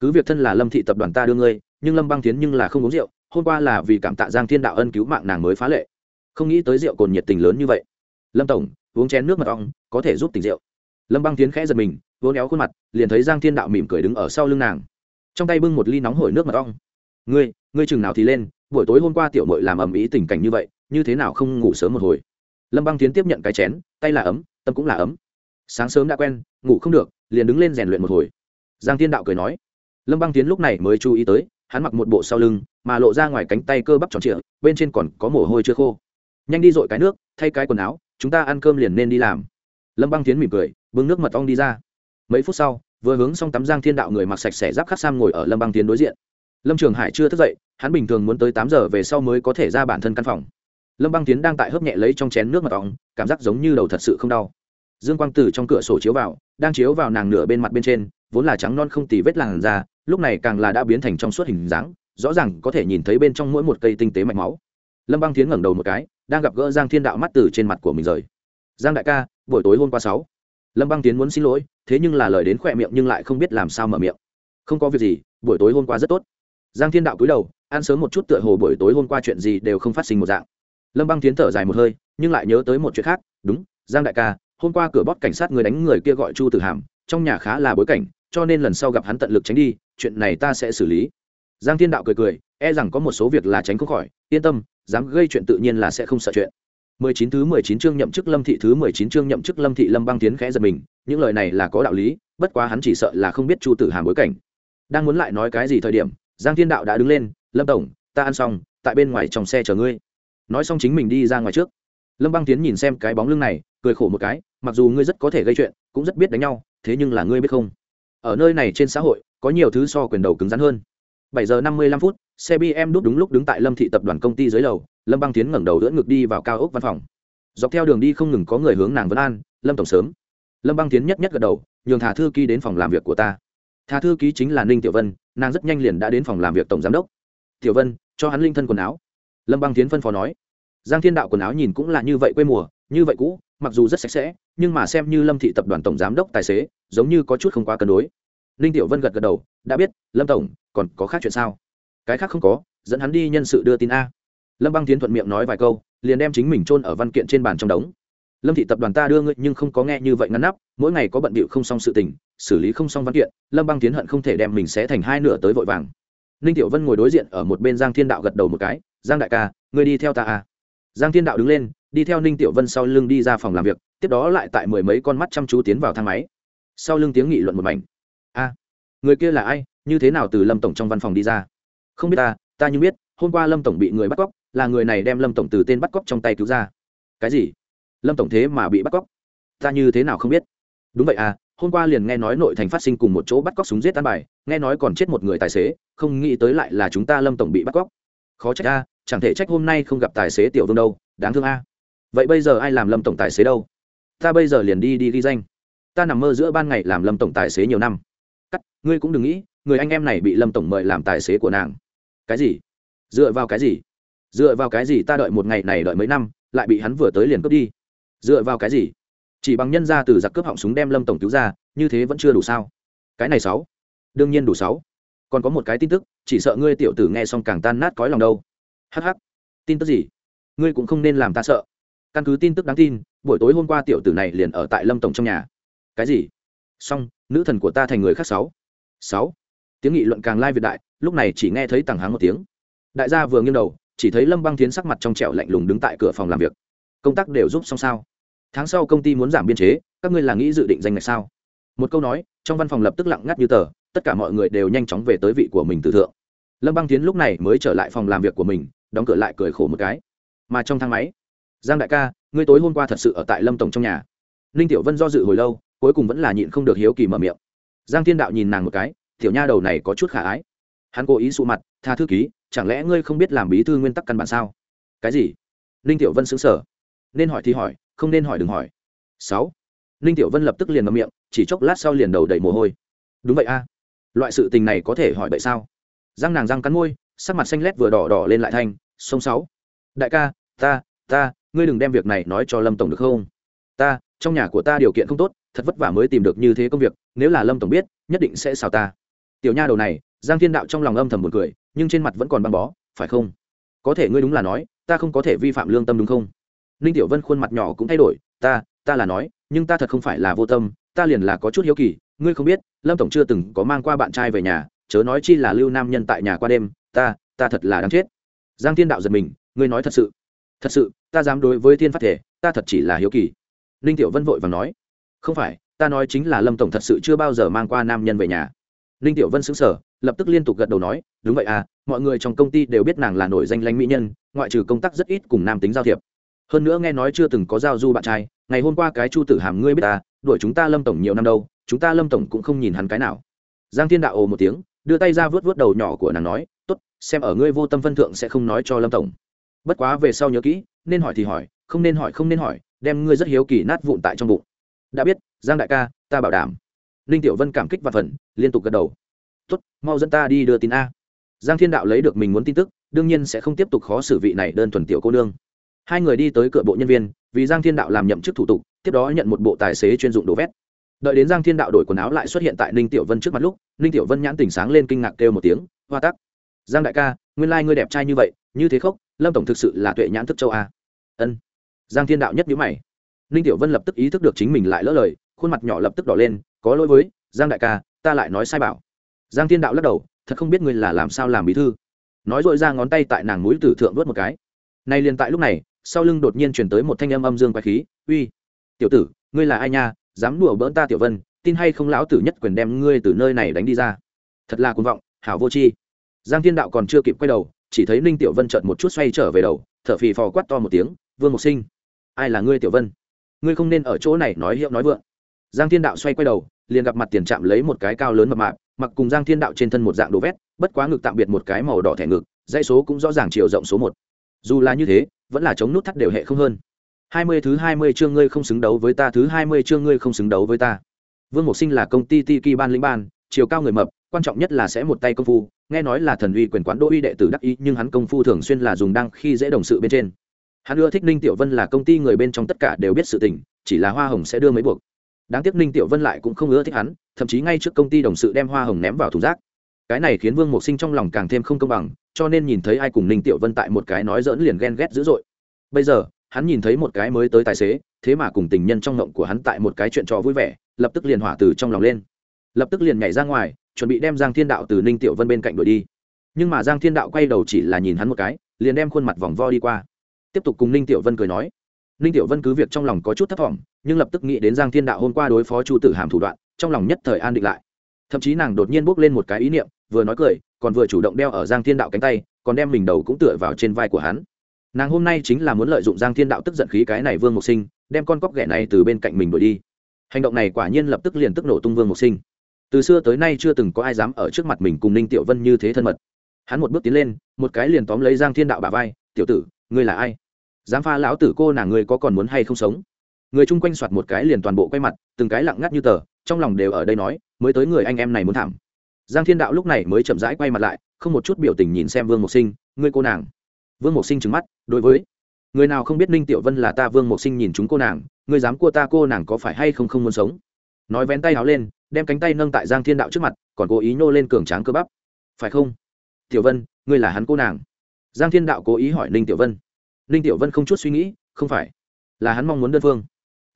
Cứ việc thân là lâm thị tập đoàn ta đưa ngươi, nhưng lâm băng tiến nhưng là không uống rượu, hôm qua là vì cảm tạ giang thiên đạo ân cứu mạng nàng mới phá lệ. Không nghĩ tới rượu cồn nhiệt tình lớn như vậy. Lâm tổng, uống chén nước mật ong, có thể giúp tình rượu lâm băng tiến khẽ giật mình vỗ néo khuôn mặt, liền thấy giang thiên đạo mỉm cười đứng ở sau lưng nàng. Trong tay bưng một ly nóng hổi nước mật ong. Ngươi ngươi chừng nào thì lên, buổi tối hôm qua tiểu mội làm ầm ĩ tình cảnh như vậy, như thế nào không ngủ sớm một hồi? Lâm băng tiến tiếp nhận cái chén, tay là ấm, tâm cũng là ấm. Sáng sớm đã quen, ngủ không được, liền đứng lên rèn luyện một hồi. Giang thiên đạo cười nói. Lâm băng tiến lúc này mới chú ý tới, hắn mặc một bộ sau lưng, mà lộ ra ngoài cánh tay cơ bắp tròn trịa, bên trên còn có mồ hôi chưa khô. Nhanh đi dội cái nước, thay cái quần áo, chúng ta ăn cơm liền nên đi làm. Lâm băng tiến mỉm cười bưng nước mật ong đi ra. Mấy phút sau, vừa hướng xong tắm giang thiên đạo người mặc sạch sẽ giáp khắc sam ngồi ở lâm băng tiến đối diện. Lâm trường hải chưa thức dậy, hắn bình thường muốn tới tám giờ về sau mới có thể ra bản thân căn phòng. Lâm băng tiến đang tại hớp nhẹ lấy trong chén nước mật ong, cảm giác giống như đầu thật sự không đau. Dương quang tử trong cửa sổ chiếu vào, đang chiếu vào nàng nửa bên mặt bên trên, vốn là trắng non không tì vết làn da, lúc này càng là đã biến thành trong suốt hình dáng, rõ ràng có thể nhìn thấy bên trong mỗi một cây tinh tế mạch máu. Lâm băng tiến ngẩng đầu một cái, đang gặp gỡ giang thiên đạo mắt từ trên mặt của mình rời. Giang đại ca, buổi tối hôm qua sáu lâm băng tiến muốn xin lỗi, thế nhưng là lời đến khỏe miệng nhưng lại không biết làm sao mở miệng. Không có việc gì, buổi tối hôm qua rất tốt. Giang thiên đạo cúi đầu, ăn sớm một chút tựa hồ buổi tối hôm qua chuyện gì đều không phát sinh một dạng. Lâm băng tiến thở dài một hơi, nhưng lại nhớ tới một chuyện khác, đúng, giang đại ca, hôm qua cửa bót cảnh sát người đánh người kia gọi chu tử hàm, trong nhà khá là bối cảnh, cho nên lần sau gặp hắn tận lực tránh đi, chuyện này ta sẽ xử lý. Giang thiên đạo cười cười e rằng có một số việc là tránh không khỏi, yên tâm, dám gây chuyện tự nhiên là sẽ không sợ chuyện mười chín thứ mười chín chương nhậm chức lâm thị, thứ mười chín chương nhậm chức lâm thị, lâm băng tiến khẽ giật mình, những lời này là có đạo lý, bất quá hắn chỉ sợ là không biết chu tử hàm bối cảnh. Đang muốn lại nói cái gì thời điểm, giang thiên đạo đã đứng lên, lâm tổng, ta ăn xong, tại bên ngoài trong xe chờ ngươi. Nói xong chính mình đi ra ngoài trước. Lâm băng tiến nhìn xem cái bóng lưng này, cười khổ một cái, mặc dù ngươi rất có thể gây chuyện, cũng rất biết đánh nhau, thế nhưng là ngươi biết không? Ở nơi này trên xã hội, có nhiều thứ so quyền đầu cứng rắn hơn. bảy giờ năm mươi lăm phút xe bm đút đúng lúc đứng tại lâm thị tập đoàn công ty dưới lầu, lâm băng tiến ngẩng đầu đỡ ngực đi vào cao ốc văn phòng. Dọc theo đường đi không ngừng có người hướng nàng vân an, lâm tổng sớm. Lâm băng tiến nhất nhất gật đầu, nhường thả thư ký đến phòng làm việc của ta. Thả thư ký chính là ninh tiểu vân, nàng rất nhanh liền đã đến phòng làm việc tổng giám đốc. Tiểu vân, cho hắn linh thân quần áo. Lâm băng tiến phân phó nói. Giang thiên đạo quần áo nhìn cũng là như vậy quê mùa, như vậy cũ, mặc dù rất sạch sẽ, nhưng mà xem như lâm thị tập đoàn tổng giám đốc tài xế, giống như có chút không quá cân đối. Ninh tiểu vân gật gật đầu, đã biết, lâm tổng, còn có khác chuyện sao? Cái khác không có, dẫn hắn đi nhân sự đưa tin a. Lâm băng tiến thuận miệng nói vài câu, liền đem chính mình chôn ở văn kiện trên bàn trong đống. Lâm thị tập đoàn ta đưa ngươi nhưng không có nghe như vậy ngăn nắp, mỗi ngày có bận bịu không xong sự tình, xử lý không xong văn kiện, lâm băng tiến hận không thể đem mình sẽ thành hai nửa tới vội vàng. Ninh tiểu vân ngồi đối diện ở một bên giang thiên đạo gật đầu một cái, giang đại ca, ngươi đi theo ta à giang thiên đạo đứng lên, đi theo ninh tiểu vân sau lưng đi ra phòng làm việc, tiếp đó lại tại mười mấy con mắt chăm chú tiến vào thang máy. Sau lưng tiếng nghị luận một mảnh. A, người kia là ai? Như thế nào từ lâm tổng trong văn phòng đi ra? Không biết ta ta như biết, hôm qua lâm tổng bị người bắt cóc, là người này đem lâm tổng từ tên bắt cóc trong tay cứu ra. Cái gì? Lâm tổng thế mà bị bắt cóc? Ta như thế nào không biết? Đúng vậy à hôm qua liền nghe nói nội thành phát sinh cùng một chỗ bắt cóc súng giết tan bài, nghe nói còn chết một người tài xế, không nghĩ tới lại là chúng ta lâm tổng bị bắt cóc. Khó trách a, chẳng thể trách hôm nay không gặp tài xế tiểu vương đâu, đáng thương a. Vậy bây giờ ai làm lâm tổng tài xế đâu? Ta bây giờ liền đi đi ghi danh. Ta nằm mơ giữa ban ngày làm lâm tổng tài xế nhiều năm. Cắt, ngươi cũng đừng nghĩ, người anh em này bị lâm tổng mời làm tài xế của nàng cái gì? Dựa vào cái gì? Dựa vào cái gì ta đợi một ngày này đợi mấy năm, lại bị hắn vừa tới liền cướp đi? Dựa vào cái gì? Chỉ bằng nhân ra từ giặc cướp họng súng đem lâm tổng cứu ra, như thế vẫn chưa đủ sao? Cái này sáu. Đương nhiên đủ sáu. Còn có một cái tin tức, chỉ sợ ngươi tiểu tử nghe xong càng tan nát cõi lòng đâu. Hh tin tức gì? Ngươi cũng không nên làm ta sợ. Căn cứ tin tức đáng tin, buổi tối hôm qua tiểu tử này liền ở tại lâm tổng trong nhà. Cái gì? Xong, nữ thần của ta thành người khác sáu. Sáu tiếng nghị luận càng lai việt đại, lúc này chỉ nghe thấy tằng háng một tiếng. Đại gia vừa nghiêng đầu, chỉ thấy lâm băng tiến sắc mặt trong trẻo lạnh lùng đứng tại cửa phòng làm việc. Công tác đều giúp xong sao? Tháng sau công ty muốn giảm biên chế, các ngươi là nghĩ dự định danh ngạch sao? Một câu nói, trong văn phòng lập tức lặng ngắt như tờ, tất cả mọi người đều nhanh chóng về tới vị của mình từ thượng. Lâm băng tiến lúc này mới trở lại phòng làm việc của mình, đóng cửa lại cười khổ một cái. Mà trong thang máy, giang đại ca, ngươi tối hôm qua thật sự ở tại lâm tổng trong nhà. Ninh tiểu vân do dự hồi lâu, cuối cùng vẫn là nhịn không được hiếu kỳ mở miệng. Giang thiên đạo nhìn nàng một cái tiểu nha đầu này có chút khả ái. Hắn cố ý sụ mặt, tha thư ký, chẳng lẽ ngươi không biết làm bí thư nguyên tắc căn bản sao? Cái gì? Ninh tiểu vân xứng sở nên hỏi thì hỏi, không nên hỏi đừng hỏi. Sáu. Ninh tiểu vân lập tức liền ngậm miệng, chỉ chốc lát sau liền đầu đầy mồ hôi. Đúng vậy a. Loại sự tình này có thể hỏi vậy sao? Răng nàng răng cắn môi, sắc mặt xanh lét vừa đỏ đỏ lên lại thanh sông sáu. Đại ca, ta ta, ngươi đừng đem việc này nói cho lâm tổng được không? Ta, trong nhà của ta điều kiện không tốt, thật vất vả mới tìm được như thế công việc, nếu là lâm tổng biết, nhất định sẽ xào ta tiểu nha đầu này, giang thiên đạo trong lòng âm thầm một cười, nhưng trên mặt vẫn còn băng bó, phải không? Có thể ngươi đúng là nói, ta không có thể vi phạm lương tâm đúng không? Ninh tiểu vân khuôn mặt nhỏ cũng thay đổi, ta ta là nói, nhưng ta thật không phải là vô tâm, ta liền là có chút hiếu kỳ, ngươi không biết, lâm tổng chưa từng có mang qua bạn trai về nhà, chớ nói chi là lưu nam nhân tại nhà qua đêm, ta ta thật là đáng chết. Giang thiên đạo giật mình, ngươi nói thật sự. Thật sự, ta dám đối với thiên phát thể, ta thật chỉ là hiếu kỳ. Ninh tiểu vân vội và nói, không phải, ta nói chính là lâm tổng thật sự chưa bao giờ mang qua nam nhân về nhà ninh tiểu vân xứng sở lập tức liên tục gật đầu nói, đúng vậy à mọi người trong công ty đều biết nàng là nổi danh lanh mỹ nhân, ngoại trừ công tác rất ít cùng nam tính giao thiệp. Hơn nữa nghe nói chưa từng có giao du bạn trai, ngày hôm qua cái chu tử hàm ngươi biết ta, đuổi chúng ta lâm tổng nhiều năm đâu, chúng ta lâm tổng cũng không nhìn hắn cái nào. Giang thiên đạo ồ một tiếng, đưa tay ra vớt vớt đầu nhỏ của nàng nói, tốt, xem ở ngươi vô tâm phân thượng sẽ không nói cho lâm tổng. Bất quá về sau nhớ kỹ, nên hỏi thì hỏi, không nên hỏi không nên hỏi, đem ngươi rất hiếu kỳ nát vụn tại trong bụng. Đã biết, giang đại ca, ta bảo đảm ninh tiểu vân cảm kích và phần, liên tục gật đầu. Tốt, mau dẫn ta đi đưa tin a. Giang thiên đạo lấy được mình muốn tin tức, đương nhiên sẽ không tiếp tục khó xử vị này đơn thuần tiểu cô nương. Hai người đi tới cửa bộ nhân viên, vì giang thiên đạo làm nhậm chức thủ tục, tiếp đó nhận một bộ tài xế chuyên dụng đồ vét. Đợi đến giang thiên đạo đổi quần áo lại xuất hiện tại ninh tiểu vân trước mặt lúc, ninh tiểu vân nhãn tỉnh sáng lên kinh ngạc kêu một tiếng, hoa tắc! Giang đại ca, nguyên lai、like、ngươi đẹp trai như vậy, như thế khốc, lâm tổng thực sự là tuệ nhãn thức châu a. Ân. Giang thiên đạo nhất nhữ mày. Ninh tiểu vân lập tức ý thức được chính mình lại lỡ lời, khuôn mặt nhỏ lập tức đỏ lên có lỗi với, giang đại ca, ta lại nói sai bảo. Giang thiên đạo lắc đầu, thật không biết ngươi là làm sao làm bí thư. Nói dội ra ngón tay tại nàng mũi tử thượng vớt một cái. Nay liền tại lúc này, sau lưng đột nhiên chuyển tới một thanh âm âm dương quái khí, uy, tiểu tử, ngươi là ai nha? Dám đùa bỡn ta tiểu vân, tin hay không lão tử nhất quyền đem ngươi từ nơi này đánh đi ra. Thật là cuồng vọng, hảo vô tri. Giang thiên đạo còn chưa kịp quay đầu, chỉ thấy ninh tiểu vân chợt một chút xoay trở về đầu, thở phì phò quát to một tiếng, vương mục sinh, ai là ngươi tiểu vân? Ngươi không nên ở chỗ này nói hiệu nói vượng giang thiên đạo xoay quay đầu, liền gặp mặt tiền trạm lấy một cái cao lớn mập mạp, mặc cùng giang thiên đạo trên thân một dạng đồ vét, bất quá ngực tạm biệt một cái màu đỏ thẻ ngực, dãy số cũng rõ ràng chiều rộng số một. Dù là như thế, vẫn là chống nút thắt đều hệ không hơn. Hai mươi thứ hai mươi chương ngươi không xứng đấu với ta, thứ hai mươi chương ngươi không xứng đấu với ta. Vương mộc sinh là công ty tiki ban lĩnh ban, chiều cao người mập, quan trọng nhất là sẽ một tay công phu, nghe nói là thần uy quyền quán đỗ uy đệ tử đắc ý, nhưng hắn công phu thường xuyên là dùng đăng khi dễ đồng sự bên trên. Hắn ưa thích ninh tiểu vân là công ty người bên trong tất cả đều biết sự tình, chỉ là hoa hồng sẽ đưa mấy buộc đáng tiếc ninh tiểu vân lại cũng không ưa thích hắn, thậm chí ngay trước công ty đồng sự đem hoa hồng ném vào thùng rác. Cái này khiến vương mộc sinh trong lòng càng thêm không công bằng, cho nên nhìn thấy ai cùng ninh tiểu vân tại một cái nói dỡn liền ghen ghét dữ dội. Bây giờ, hắn nhìn thấy một cái mới tới tài xế, thế mà cùng tình nhân trong ngộng của hắn tại một cái chuyện trò vui vẻ, lập tức liền hỏa từ trong lòng lên. Lập tức liền nhảy ra ngoài, chuẩn bị đem giang thiên đạo từ ninh tiểu vân bên cạnh đuổi đi. Nhưng mà giang thiên đạo quay đầu chỉ là nhìn hắn một cái, liền đem khuôn mặt vòng vo đi qua. Tiếp tục cùng ninh tiểu vân cười nói ninh tiểu vân cứ việc trong lòng có chút thấp t nhưng lập tức nghĩ đến giang thiên đạo hôm qua đối phó chu tử hàm thủ đoạn, trong lòng nhất thời an định lại. Thậm chí nàng đột nhiên bước lên một cái ý niệm, vừa nói cười, còn vừa chủ động đeo ở giang thiên đạo cánh tay, còn đem mình đầu cũng tựa vào trên vai của hắn. Nàng hôm nay chính là muốn lợi dụng giang thiên đạo tức giận khí cái này vương mộc sinh, đem con cóc ghẻ này từ bên cạnh mình đuổi đi. Hành động này quả nhiên lập tức liền tức nổ tung vương mộc sinh. Từ xưa tới nay chưa từng có ai dám ở trước mặt mình cùng ninh tiểu vân như thế thân mật. Hắn một bước tiến lên, một cái liền tóm lấy giang thiên đạo bà vai, tiểu tử, ngươi là ai? Dám pha lão tử cô nàng ngươi có còn muốn hay không sống? Người chung quanh soạt một cái liền toàn bộ quay mặt, từng cái lặng ngắt như tờ, trong lòng đều ở đây nói, mới tới người anh em này muốn thảm. Giang thiên đạo lúc này mới chậm rãi quay mặt lại, không một chút biểu tình nhìn xem vương mộc sinh, ngươi cô nàng. Vương mộc sinh trừng mắt, đối với, người nào không biết ninh tiểu vân là ta vương mộc sinh nhìn chúng cô nàng, ngươi dám cua ta cô nàng có phải hay không không muốn sống? Nói vén tay áo lên, đem cánh tay nâng tại giang thiên đạo trước mặt, còn cố ý nhô lên cường tráng cơ bắp. Phải không? Tiểu vân, ngươi là hắn cô nàng. Giang thiên đạo cố ý hỏi ninh tiểu vân ninh tiểu vân không chút suy nghĩ, không phải. Là hắn mong muốn đơn phương.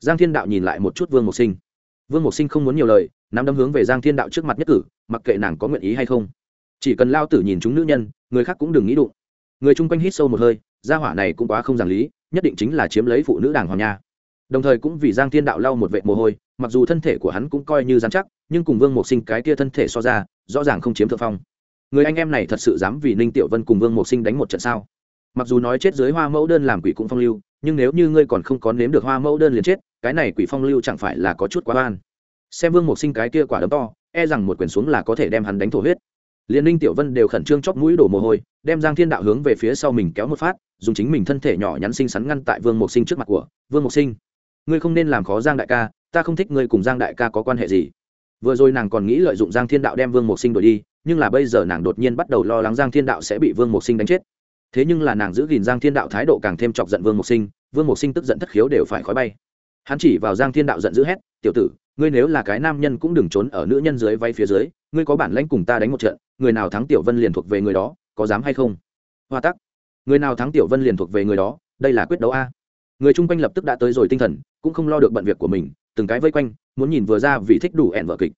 Giang thiên đạo nhìn lại một chút vương mộc sinh. Vương mộc sinh không muốn nhiều lời, nắm đấm hướng về giang thiên đạo trước mặt nhất cử, mặc kệ nàng có nguyện ý hay không. Chỉ cần lao tử nhìn chúng nữ nhân, người khác cũng đừng nghĩ đụng. Người chung quanh hít sâu một hơi, gia hỏa này cũng quá không giảng lý, nhất định chính là chiếm lấy phụ nữ đảng hoàng nha. Đồng thời cũng vì giang thiên đạo lau một vệ mồ hôi, mặc dù thân thể của hắn cũng coi như dán chắc, nhưng cùng vương mộc sinh cái kia thân thể so ra, rõ ràng không chiếm thượng phong. Người anh em này thật sự dám vì ninh tiểu vân cùng vương mộc sinh đánh một trận sao? Mặc dù nói chết dưới hoa mẫu đơn làm quỷ cũng phong lưu, nhưng nếu như ngươi còn không có nếm được hoa mẫu đơn liền chết, cái này quỷ phong lưu chẳng phải là có chút quá oan. Xem vương mục sinh cái kia quả đấm to e rằng một quyền xuống là có thể đem hắn đánh thổ huyết. Liên ninh tiểu vân đều khẩn trương chóp mũi đổ mồ hôi, đem giang thiên đạo hướng về phía sau mình kéo một phát, dùng chính mình thân thể nhỏ nhắn xinh xắn ngăn tại vương mộc sinh trước mặt của, vương mộc sinh, ngươi không nên làm khó giang đại ca, ta không thích ngươi cùng giang đại ca có quan hệ gì. Vừa rồi nàng còn nghĩ lợi dụng giang thiên đạo đem vương mộc sinh đổi đi, nhưng là bây giờ nàng đột nhiên bắt đầu lo lắng giang thiên đạo sẽ bị vương mộc sinh đánh chết thế nhưng là nàng giữ gìn giang thiên đạo thái độ càng thêm chọc giận vương mộc sinh, vương mộc sinh tức giận thất khiếu đều phải khói bay. Hắn chỉ vào giang thiên đạo giận dữ hét, tiểu tử, ngươi nếu là cái nam nhân cũng đừng trốn ở nữ nhân dưới vay phía dưới, ngươi có bản lãnh cùng ta đánh một trận, người nào thắng tiểu vân liền thuộc về người đó, có dám hay không? Hoa tắc. Người nào thắng tiểu vân liền thuộc về người đó, đây là quyết đấu a. Người chung quanh lập tức đã tới rồi tinh thần, cũng không lo được bận việc của mình, từng cái vây quanh, muốn nhìn vừa ra vì thích đủ ẹn vợ kịch.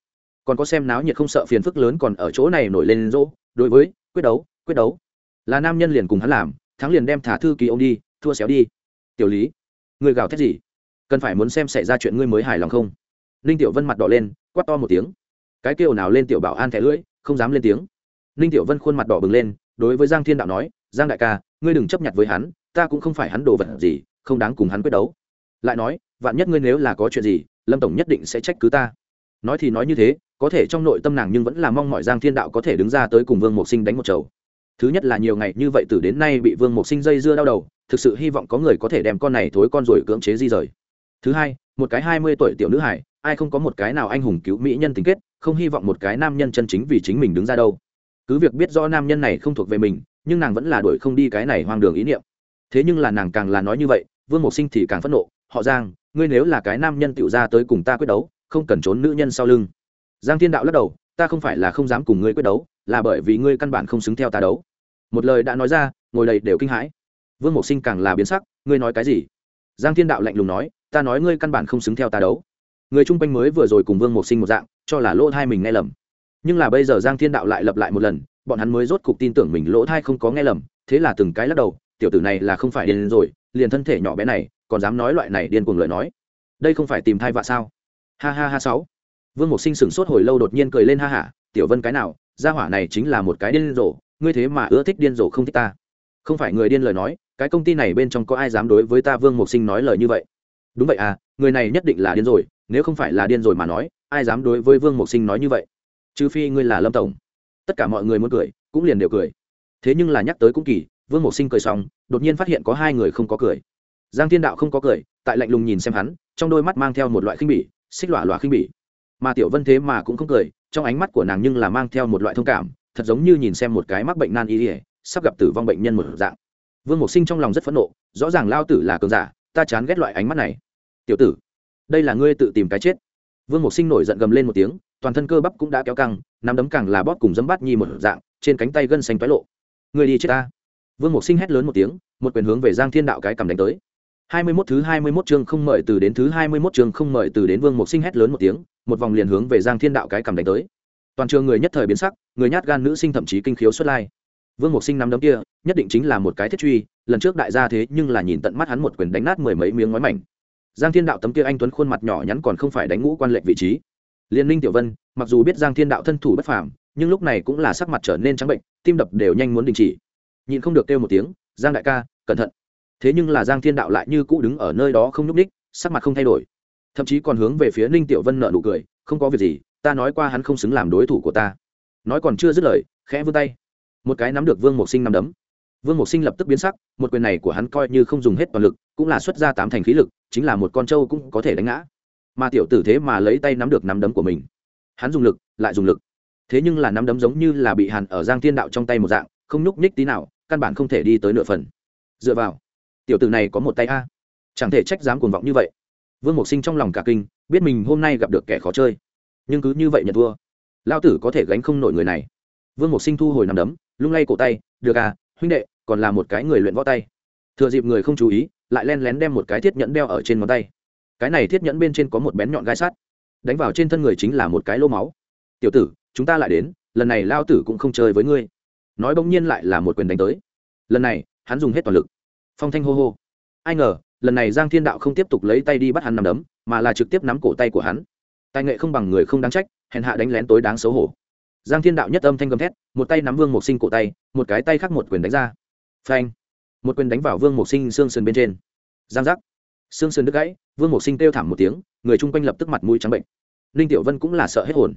Còn có xem náo nhiệt không sợ phiền phức lớn còn ở chỗ này nổi lên rỗ, đối với quyết đấu quyết đấu là nam nhân liền cùng hắn làm, thắng liền đem thả thư ký ông đi, thua xéo đi. Tiểu lý, người gào thét gì? Cần phải muốn xem xảy ra chuyện ngươi mới hài lòng không? Ninh tiểu vân mặt đỏ lên, quát to một tiếng. Cái kêu nào lên tiểu bảo an thẻ lưỡi, không dám lên tiếng. Ninh tiểu vân khuôn mặt đỏ bừng lên, đối với giang thiên đạo nói, giang đại ca, ngươi đừng chấp nhận với hắn, ta cũng không phải hắn đồ vật gì, không đáng cùng hắn quyết đấu. Lại nói, vạn nhất ngươi nếu là có chuyện gì, lâm tổng nhất định sẽ trách cứ ta. Nói thì nói như thế, có thể trong nội tâm nàng nhưng vẫn là mong mọi giang thiên đạo có thể đứng ra tới cùng vương mộc sinh đánh một chầu thứ nhất là nhiều ngày như vậy từ đến nay bị vương mộc sinh dây dưa đau đầu, thực sự hy vọng có người có thể đem con này thối con rồi cưỡng chế di rời. Thứ hai, một cái hai mươi tuổi tiểu nữ hải ai không có một cái nào anh hùng cứu mỹ nhân tình kết, không hy vọng một cái nam nhân chân chính vì chính mình đứng ra đâu. Cứ việc biết do nam nhân này không thuộc về mình, nhưng nàng vẫn là đuổi không đi cái này hoang đường ý niệm. Thế nhưng là nàng càng là nói như vậy, vương mộc sinh thì càng phẫn nộ, họ giang, ngươi nếu là cái nam nhân tiểu ra tới cùng ta quyết đấu, không cần trốn nữ nhân sau lưng. Giang thiên đạo lắc đầu, ta không phải là không dám cùng ngươi quyết đấu, là bởi vì ngươi căn bản không xứng theo ta đấu một lời đã nói ra, ngồi đầy đều kinh hãi. Vương mộc sinh càng là biến sắc, ngươi nói cái gì? Giang thiên đạo lạnh lùng nói, ta nói ngươi căn bản không xứng theo ta đấu. Người chung quanh mới vừa rồi cùng vương mộc sinh một dạng, cho là lỗ thai mình nghe lầm. Nhưng là bây giờ giang thiên đạo lại lập lại một lần, bọn hắn mới rốt cục tin tưởng mình lỗ thai không có nghe lầm, thế là từng cái lắc đầu, tiểu tử này là không phải điên rồi, liền thân thể nhỏ bé này, còn dám nói loại này điên cuồng lời nói. Đây không phải tìm thai vạ sao? Ha ha ha sáu. Vương mộc sinh sửng sốt hồi lâu đột nhiên cười lên, ha hả tiểu vân cái nào, gia hỏa này chính là một cái điên rồ ngươi thế mà ưa thích điên rồ không thích ta. Không phải người điên lời nói, cái công ty này bên trong có ai dám đối với ta vương mộc sinh nói lời như vậy? Đúng vậy à người này nhất định là điên rồi, nếu không phải là điên rồi mà nói, ai dám đối với vương mộc sinh nói như vậy? Trừ phi ngươi là lâm tổng. Tất cả mọi người muốn cười, cũng liền đều cười. Thế nhưng là nhắc tới cũng kỳ, vương mộc sinh cười xong, đột nhiên phát hiện có hai người không có cười. Giang thiên đạo không có cười, tại lạnh lùng nhìn xem hắn, trong đôi mắt mang theo một loại khinh bỉ, xích lọa lọa khinh bỉ. Mà tiểu vân thế mà cũng không cười, trong ánh mắt của nàng nhưng là mang theo một loại thông cảm thật giống như nhìn xem một cái mắc bệnh nan y ỉa sắp gặp tử vong bệnh nhân một dạng. Vương mộc sinh trong lòng rất phẫn nộ rõ ràng lao tử là cường giả ta chán ghét loại ánh mắt này. Tiểu tử đây là ngươi tự tìm cái chết. Vương mục sinh nổi giận gầm lên một tiếng toàn thân cơ bắp cũng đã kéo căng nắm đấm càng là bóp cùng dấm bát nhi một dạng trên cánh tay gân xanh toái lộ. Người đi chết ta. Vương mục sinh hét lớn một tiếng một quyền hướng về giang thiên đạo cái cầm đánh tới. Hai mươi 21 thứ hai mươi 21 chương không mời từ đến thứ hai mươi 21 chương không mời từ đến Vương Mục Sinh hét lớn một tiếng, một vòng liền hướng về Giang Thiên Đạo cái cầm đánh tới. Toàn trường người nhất thời biến sắc, người nhát gan nữ sinh thậm chí kinh khiếu xuất lai. Vương Mục Sinh nắm đấm kia, nhất định chính là một cái thiết truy, lần trước đại gia thế nhưng là nhìn tận mắt hắn một quyền đánh nát mười mấy miếng ngói mảnh. Giang Thiên Đạo tấm kia anh tuấn khuôn mặt nhỏ nhắn còn không phải đánh ngũ quan lệnh vị trí. Liên Ninh Tiểu Vân, mặc dù biết Giang Thiên Đạo thân thủ bất phàm, nhưng lúc này cũng là sắc mặt trở nên trắng bệnh, tim đập đều nhanh muốn đình chỉ. Nhìn không được kêu một tiếng, "Giang đại ca, cẩn thận." Thế nhưng là Giang Thiên Đạo lại như cũ đứng ở nơi đó không nhúc ních, sắc mặt không thay đổi, thậm chí còn hướng về phía Ninh Tiểu Vân nở nụ cười, "Không có việc gì, ta nói qua hắn không xứng làm đối thủ của ta." Nói còn chưa dứt lời, khẽ vươn tay, một cái nắm được Vương Mộc Sinh nắm đấm. Vương Mộc Sinh lập tức biến sắc, một quyền này của hắn coi như không dùng hết toàn lực, cũng là xuất ra tám thành khí lực, chính là một con trâu cũng có thể đánh ngã. Mà tiểu tử thế mà lấy tay nắm được nắm đấm của mình. Hắn dùng lực, lại dùng lực. Thế nhưng là nắm đấm giống như là bị hàn ở Giang Thiên Đạo trong tay một dạng, không nhúc nhích tí nào, căn bản không thể đi tới nửa phần. Dựa vào, tiểu tử này có một tay a, chẳng thể trách dám cuồng vọng như vậy. Vương Mộc Sinh trong lòng cả kinh, biết mình hôm nay gặp được kẻ khó chơi, nhưng cứ như vậy nhận thua, lão tử có thể gánh không nổi người này. Vương Mộc Sinh thu hồi nắm đấm, lung lay cổ tay, được à, huynh đệ, còn là một cái người luyện võ tay. Thừa dịp người không chú ý lại len lén đem một cái thiết nhẫn đeo ở trên ngón tay. Cái này thiết nhẫn bên trên có một bén nhọn gai sắt đánh vào trên thân người chính là một cái lô máu. Tiểu tử chúng ta lại đến lần này lao tử cũng không chơi với ngươi. Nói bỗng nhiên lại là một quyền đánh tới. Lần này hắn dùng hết toàn lực. Phong thanh hô hô. Ai ngờ lần này giang thiên đạo không tiếp tục lấy tay đi bắt hắn nằm đấm mà là trực tiếp nắm cổ tay của hắn tài nghệ không bằng người không đáng trách, hèn hạ đánh lén tối đáng xấu hổ. Giang thiên đạo nhất âm thanh gầm thét, một tay nắm vương mộc sinh cổ tay, một cái tay khác một quyền đánh ra. Phanh! Một quyền đánh vào vương mộc sinh xương sườn bên trên. Giang giác! Xương sườn đứt gãy, vương mộc sinh kêu thảm một tiếng, người chung quanh lập tức mặt mũi trắng bệnh. Ninh tiểu vân cũng là sợ hết hồn.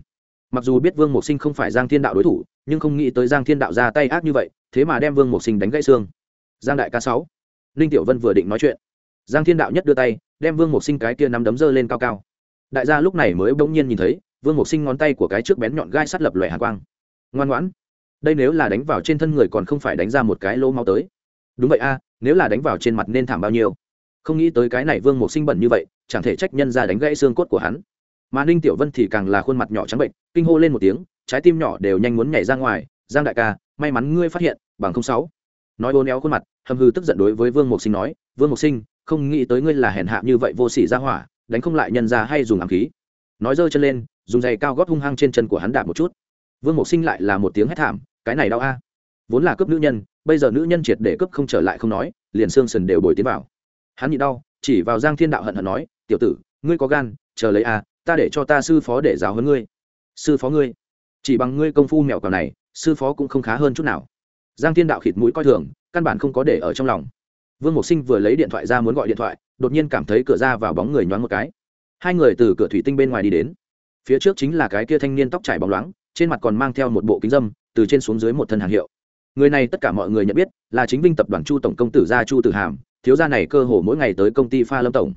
Mặc dù biết vương mộc sinh không phải giang thiên đạo đối thủ, nhưng không nghĩ tới giang thiên đạo ra tay ác như vậy, thế mà đem vương mộc sinh đánh gãy xương. Giang đại ca sáu. Ninh tiểu vân vừa định nói chuyện. Giang thiên đạo nhất đưa tay, đem vương mộc sinh cái kia nắm đấm dơ lên cao cao đại gia lúc này mới bỗng nhiên nhìn thấy, vương mộc sinh ngón tay của cái trước bén nhọn gai sắt lập lòe hạ quang. Ngoan ngoãn. Đây nếu là đánh vào trên thân người còn không phải đánh ra một cái lỗ máu tới. Đúng vậy a, nếu là đánh vào trên mặt nên thảm bao nhiêu? Không nghĩ tới cái này vương Mục sinh bẩn như vậy, chẳng thể trách nhân ra đánh gãy xương cốt của hắn. Mà ninh tiểu vân thì càng là khuôn mặt nhỏ trắng bệnh, kinh hô lên một tiếng, trái tim nhỏ đều nhanh muốn nhảy ra ngoài. Giang đại ca, may mắn ngươi phát hiện, bằng không sáu. Nói bố néo khuôn mặt, hầm hư tức giận đối với vương mộc sinh nói, vương mộc sinh, không nghĩ tới ngươi là hèn hạ như vậy vô sỉ ra hỏa đánh không lại nhân ra hay dùng ám khí. Nói giơ chân lên, dùng giày cao gót hung hăng trên chân của hắn đạp một chút. Vương mộc sinh lại là một tiếng hét thảm, cái này đau a. Vốn là cướp nữ nhân, bây giờ nữ nhân triệt để cướp không trở lại không nói, liền xương sần đều bồi tiến vào. Hắn nhịn đau, chỉ vào giang thiên đạo hận hận nói, tiểu tử, ngươi có gan, chờ lấy a, ta để cho ta sư phó để giáo hơn ngươi. Sư phó ngươi? Chỉ bằng ngươi công phu mèo cào này, sư phó cũng không khá hơn chút nào. Giang thiên đạo khịt mũi coi thường, căn bản không có để ở trong lòng vương mộc sinh vừa lấy điện thoại ra muốn gọi điện thoại, đột nhiên cảm thấy cửa ra vào bóng người nhoáng một cái. Hai người từ cửa thủy tinh bên ngoài đi đến. Phía trước chính là cái kia thanh niên tóc trải bóng loáng, trên mặt còn mang theo một bộ kính dâm, từ trên xuống dưới một thân hàng hiệu. Người này tất cả mọi người nhận biết, là chính vinh tập đoàn chu tổng công tử gia chu tử hàm, thiếu gia này cơ hồ mỗi ngày tới công ty pha lâm tổng.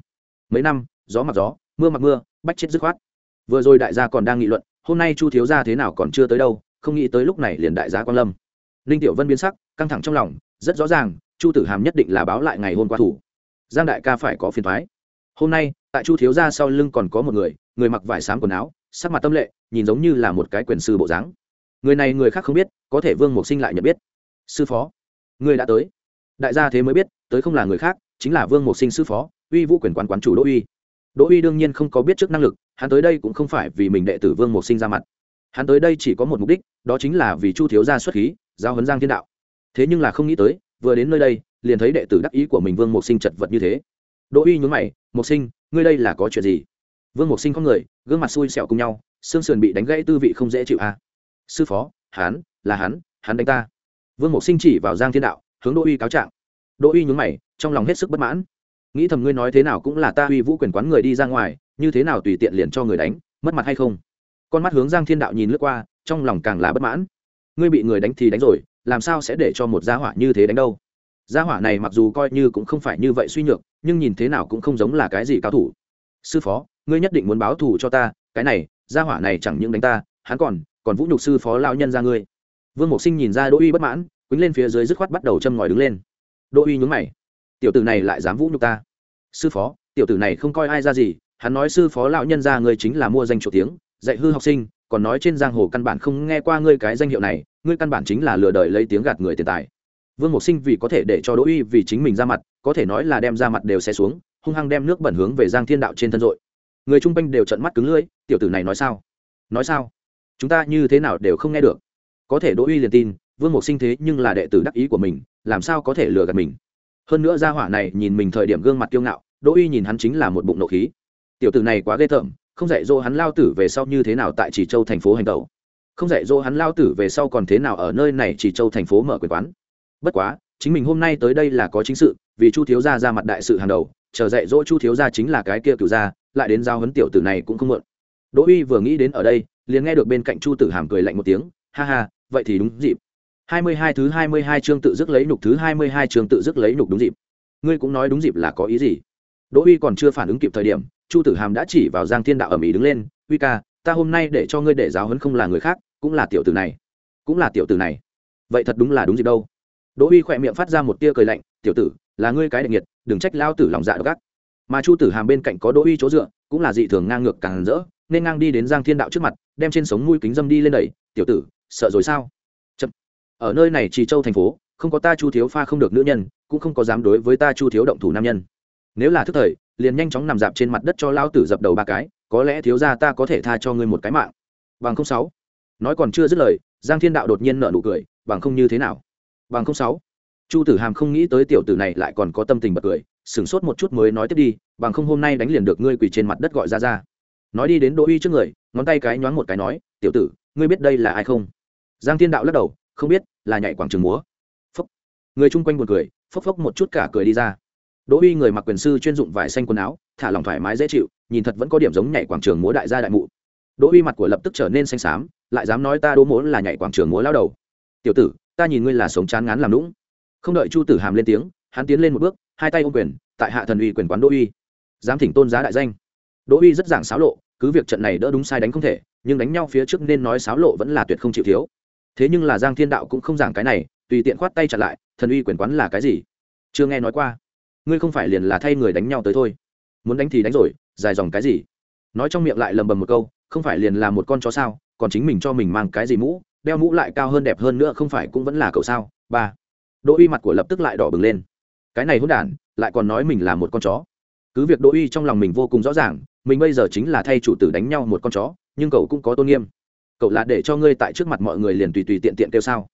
Mấy năm, gió mặc gió, mưa mặc mưa, bách chết dứt khoát. Vừa rồi đại gia còn đang nghị luận, hôm nay chu thiếu gia thế nào còn chưa tới đâu, không nghĩ tới lúc này liền đại gia quan lâm. Ninh tiểu vân biến sắc, căng thẳng trong lòng, rất rõ ràng chu tử hàm nhất định là báo lại ngày hôm qua thủ. Giang đại ca phải có phiền thoái. Hôm nay, tại chu thiếu gia sau lưng còn có một người người mặc vải xám quần áo, sắc mặt tâm lệ, nhìn giống như là một cái quyền sư bộ dáng. Người này người khác không biết, có thể vương mộc sinh lại nhận biết. Sư phó, người đã tới. Đại gia thế mới biết, tới không là người khác, chính là vương mộc sinh sư phó, uy vũ quyền quán quán chủ đỗ uy. Đỗ uy đương nhiên không có biết trước năng lực, hắn tới đây cũng không phải vì mình đệ tử vương mộc sinh ra mặt. Hắn tới đây chỉ có một mục đích, đó chính là vì chu thiếu gia xuất khí giao hấn giang thiên đạo. Thế nhưng là không nghĩ tới vừa đến nơi đây, liền thấy đệ tử đắc ý của mình vương mộc sinh chật vật như thế. Đỗ uy nhún mày, mộc sinh, ngươi đây là có chuyện gì? Vương mộc sinh có người, gương mặt xui xẹo cùng nhau, xương sườn bị đánh gãy tư vị không dễ chịu à sư phó, hắn, là hắn hắn đánh ta. Vương mộc sinh chỉ vào giang thiên đạo, hướng đỗ uy cáo trạng. Đỗ uy nhún mày, trong lòng hết sức bất mãn. Nghĩ thầm ngươi nói thế nào cũng là ta uy vũ quyền quán người đi ra ngoài, như thế nào tùy tiện liền cho người đánh, mất mặt hay không? Con mắt hướng giang thiên đạo nhìn lướt qua, trong lòng càng là bất mãn. Ngươi bị người đánh thì đánh rồi làm sao sẽ để cho một gia hỏa như thế đánh đâu? Gia hỏa này mặc dù coi như cũng không phải như vậy suy nhược, nhưng nhìn thế nào cũng không giống là cái gì cao thủ. Sư phó, ngươi nhất định muốn báo thù cho ta, cái này, gia hỏa này chẳng những đánh ta, hắn còn còn vũ nhục sư phó lao nhân ra ngươi. Vương mộc sinh nhìn ra đỗ uy bất mãn, quýnh lên phía dưới dứt khoát bắt đầu châm ngòi đứng lên. Đỗ uy nhún mày. Tiểu tử này lại dám vũ nhục ta. Sư phó, tiểu tử này không coi ai ra gì, hắn nói sư phó lão nhân ra ngươi chính là mua danh chủ tiếng, dạy hư học sinh còn nói trên giang hồ căn bản không nghe qua ngươi cái danh hiệu này, ngươi căn bản chính là lừa đời lấy tiếng gạt người tiền tài. Vương mộc sinh vì có thể để cho đỗ uy vì chính mình ra mặt, có thể nói là đem ra mặt đều xe xuống, hung hăng đem nước bẩn hướng về giang thiên đạo trên thân dội. Người chung quanh đều trận mắt cứng lưỡi, tiểu tử này nói sao? Nói sao? Chúng ta như thế nào đều không nghe được. Có thể đỗ uy liền tin, vương mộc sinh thế nhưng là đệ tử đắc ý của mình, làm sao có thể lừa gạt mình? Hơn nữa gia hỏa này nhìn mình thời điểm gương mặt kiêu ngạo, đỗ uy nhìn hắn chính là một bụng nộ khí. Tiểu tử này quá ghê tởm không dạy dỗ hắn lao tử về sau như thế nào tại chỉ châu thành phố hành tẩu. Không dạy dỗ hắn lao tử về sau còn thế nào ở nơi này chỉ châu thành phố mở quyền quán. Bất quá, chính mình hôm nay tới đây là có chính sự, vì chu thiếu gia ra mặt đại sự hàng đầu, chờ dạy dỗ chu thiếu gia chính là cái kia cựu gia, lại đến giao huấn tiểu tử này cũng không mượn đỗ uy vừa nghĩ đến ở đây, liền nghe được bên cạnh chu tử hàm cười lạnh một tiếng, ha ha, vậy thì đúng dịp. Hai mươi hai thứ hai mươi hai chương tự dứt lấy nục thứ hai mươi hai chương tự dứt lấy nục đúng dịp. Ngươi cũng nói đúng dịp là có ý gì? Đỗ uy còn chưa phản ứng kịp thời điểm chu tử hàm đã chỉ vào giang thiên đạo ở mỹ đứng lên uy ca, ta hôm nay để cho ngươi để giáo huấn không là người khác, cũng là tiểu tử này, cũng là tiểu tử này vậy thật đúng là đúng gì đâu đỗ uy khỏe miệng phát ra một tia cười lạnh, tiểu tử, là ngươi cái đệ nghiệt, đừng trách lao tử lòng dạ gắt. mà chu tử hàm bên cạnh có đỗ uy chỗ dựa, cũng là dị thường ngang ngược càng rỡ, nên ngang đi đến giang thiên đạo trước mặt, đem trên sống mũi kính dâm đi lên đẩy, tiểu tử, sợ rồi sao Chậm. ở nơi này trì châu thành phố, không có ta chu thiếu pha không được nữ nhân, cũng không có dám đối với ta chu thiếu động thủ nam nhân nếu là thức thời liền nhanh chóng nằm dạp trên mặt đất cho lao tử dập đầu ba cái, có lẽ thiếu gia ta có thể tha cho ngươi một cái mạng. Bằng không sáu. Nói còn chưa dứt lời, giang thiên đạo đột nhiên nở nụ cười, bằng không như thế nào? Bằng không sáu. Chu tử hàm không nghĩ tới tiểu tử này lại còn có tâm tình bật cười, sửng sốt một chút mới nói tiếp đi, bằng không hôm nay đánh liền được ngươi quỳ trên mặt đất gọi ra ra. Nói đi đến đỗ uy trước người, ngón tay cái nhoáng một cái nói, tiểu tử, ngươi biết đây là ai không? Giang thiên đạo lắc đầu, không biết, là nhảy quảng trường múa. Phốc. Người chung quanh buồn cười, phốc phốc một chút cả cười đi ra đỗ uy người mặc quyền sư chuyên dụng vải xanh quần áo, thả lòng thoải mái dễ chịu, nhìn thật vẫn có điểm giống nhảy quảng trường múa đại gia đại mụ. Đỗ uy mặt của lập tức trở nên xanh xám, lại dám nói ta đỗ mỗ là nhảy quảng trường múa lao đầu. Tiểu tử, ta nhìn ngươi là sống chán ngán làm lũng không đợi chu tử hàm lên tiếng, hắn tiến lên một bước, hai tay ôm quyền, tại hạ thần uy quyền quán đỗ uy dám thỉnh tôn giá đại danh. Đỗ uy rất giảng xáo lộ, cứ việc trận này đỡ đúng sai đánh không thể, nhưng đánh nhau phía trước nên nói xáo lộ vẫn là tuyệt không chịu thiếu. Thế nhưng là giang thiên đạo cũng không giảng cái này, tùy tiện khoát tay chặt lại, thần uy quyền quán là cái gì? Chưa nghe nói qua ngươi không phải liền là thay người đánh nhau tới thôi. Muốn đánh thì đánh rồi, dài dòng cái gì? Nói trong miệng lại lầm bầm một câu, không phải liền là một con chó sao, còn chính mình cho mình mang cái gì mũ, đeo mũ lại cao hơn đẹp hơn nữa không phải cũng vẫn là cậu sao? Ba. Đỗ uy mặt của lập tức lại đỏ bừng lên. Cái này hỗn đản, lại còn nói mình là một con chó. Cứ việc đỗ uy trong lòng mình vô cùng rõ ràng, mình bây giờ chính là thay chủ tử đánh nhau một con chó, nhưng cậu cũng có tôn nghiêm. Cậu là để cho ngươi tại trước mặt mọi người liền tùy tùy tiện tiện kêu sao?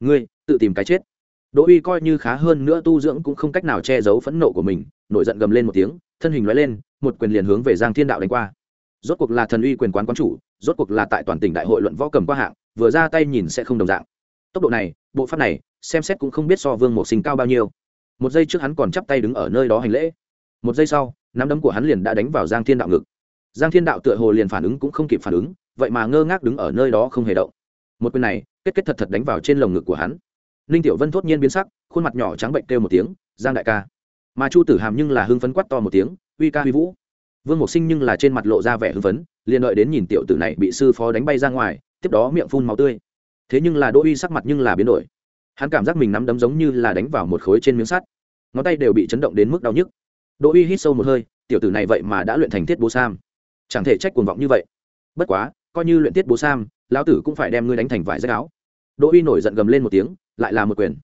Ngươi, tự tìm cái chết đỗ uy coi như khá hơn nữa tu dưỡng cũng không cách nào che giấu phẫn nộ của mình, nổi giận gầm lên một tiếng, thân hình lóe lên, một quyền liền hướng về giang thiên đạo đánh qua. Rốt cuộc là thần uy quyền quán quán chủ, rốt cuộc là tại toàn tỉnh đại hội luận võ cầm qua hạng, vừa ra tay nhìn sẽ không đồng dạng. Tốc độ này, bộ pháp này, xem xét cũng không biết so vương Mộ sinh cao bao nhiêu. Một giây trước hắn còn chắp tay đứng ở nơi đó hành lễ. Một giây sau, nắm đấm của hắn liền đã đánh vào giang thiên đạo ngực. Giang thiên đạo tựa hồ liền phản ứng cũng không kịp phản ứng, vậy mà ngơ ngác đứng ở nơi đó không hề động. Một quyền này, kết kết thật thật đánh vào trên lồng ngực của hắn ninh tiểu vân thốt nhiên biến sắc, khuôn mặt nhỏ trắng bệnh kêu một tiếng, giang đại ca. Mà chu tử hàm nhưng là hưng phấn quát to một tiếng, uy ca uy vũ. Vương mộc sinh nhưng là trên mặt lộ ra vẻ hưng phấn, liền đợi đến nhìn tiểu tử này bị sư phó đánh bay ra ngoài, tiếp đó miệng phun máu tươi. Thế nhưng là đỗ uy sắc mặt nhưng là biến đổi. Hắn cảm giác mình nắm đấm giống như là đánh vào một khối trên miếng sắt. Ngón tay đều bị chấn động đến mức đau nhức. Đỗ uy hít sâu một hơi, tiểu tử này vậy mà đã luyện thành thiết bố sam. Chẳng thể trách cuồng vọng như vậy. Bất quá, coi như luyện thiết bố sam, lão tử cũng phải đem ngươi đánh thành vải rách áo. Đỗ uy nổi giận gầm lên một tiếng lại là một quyền.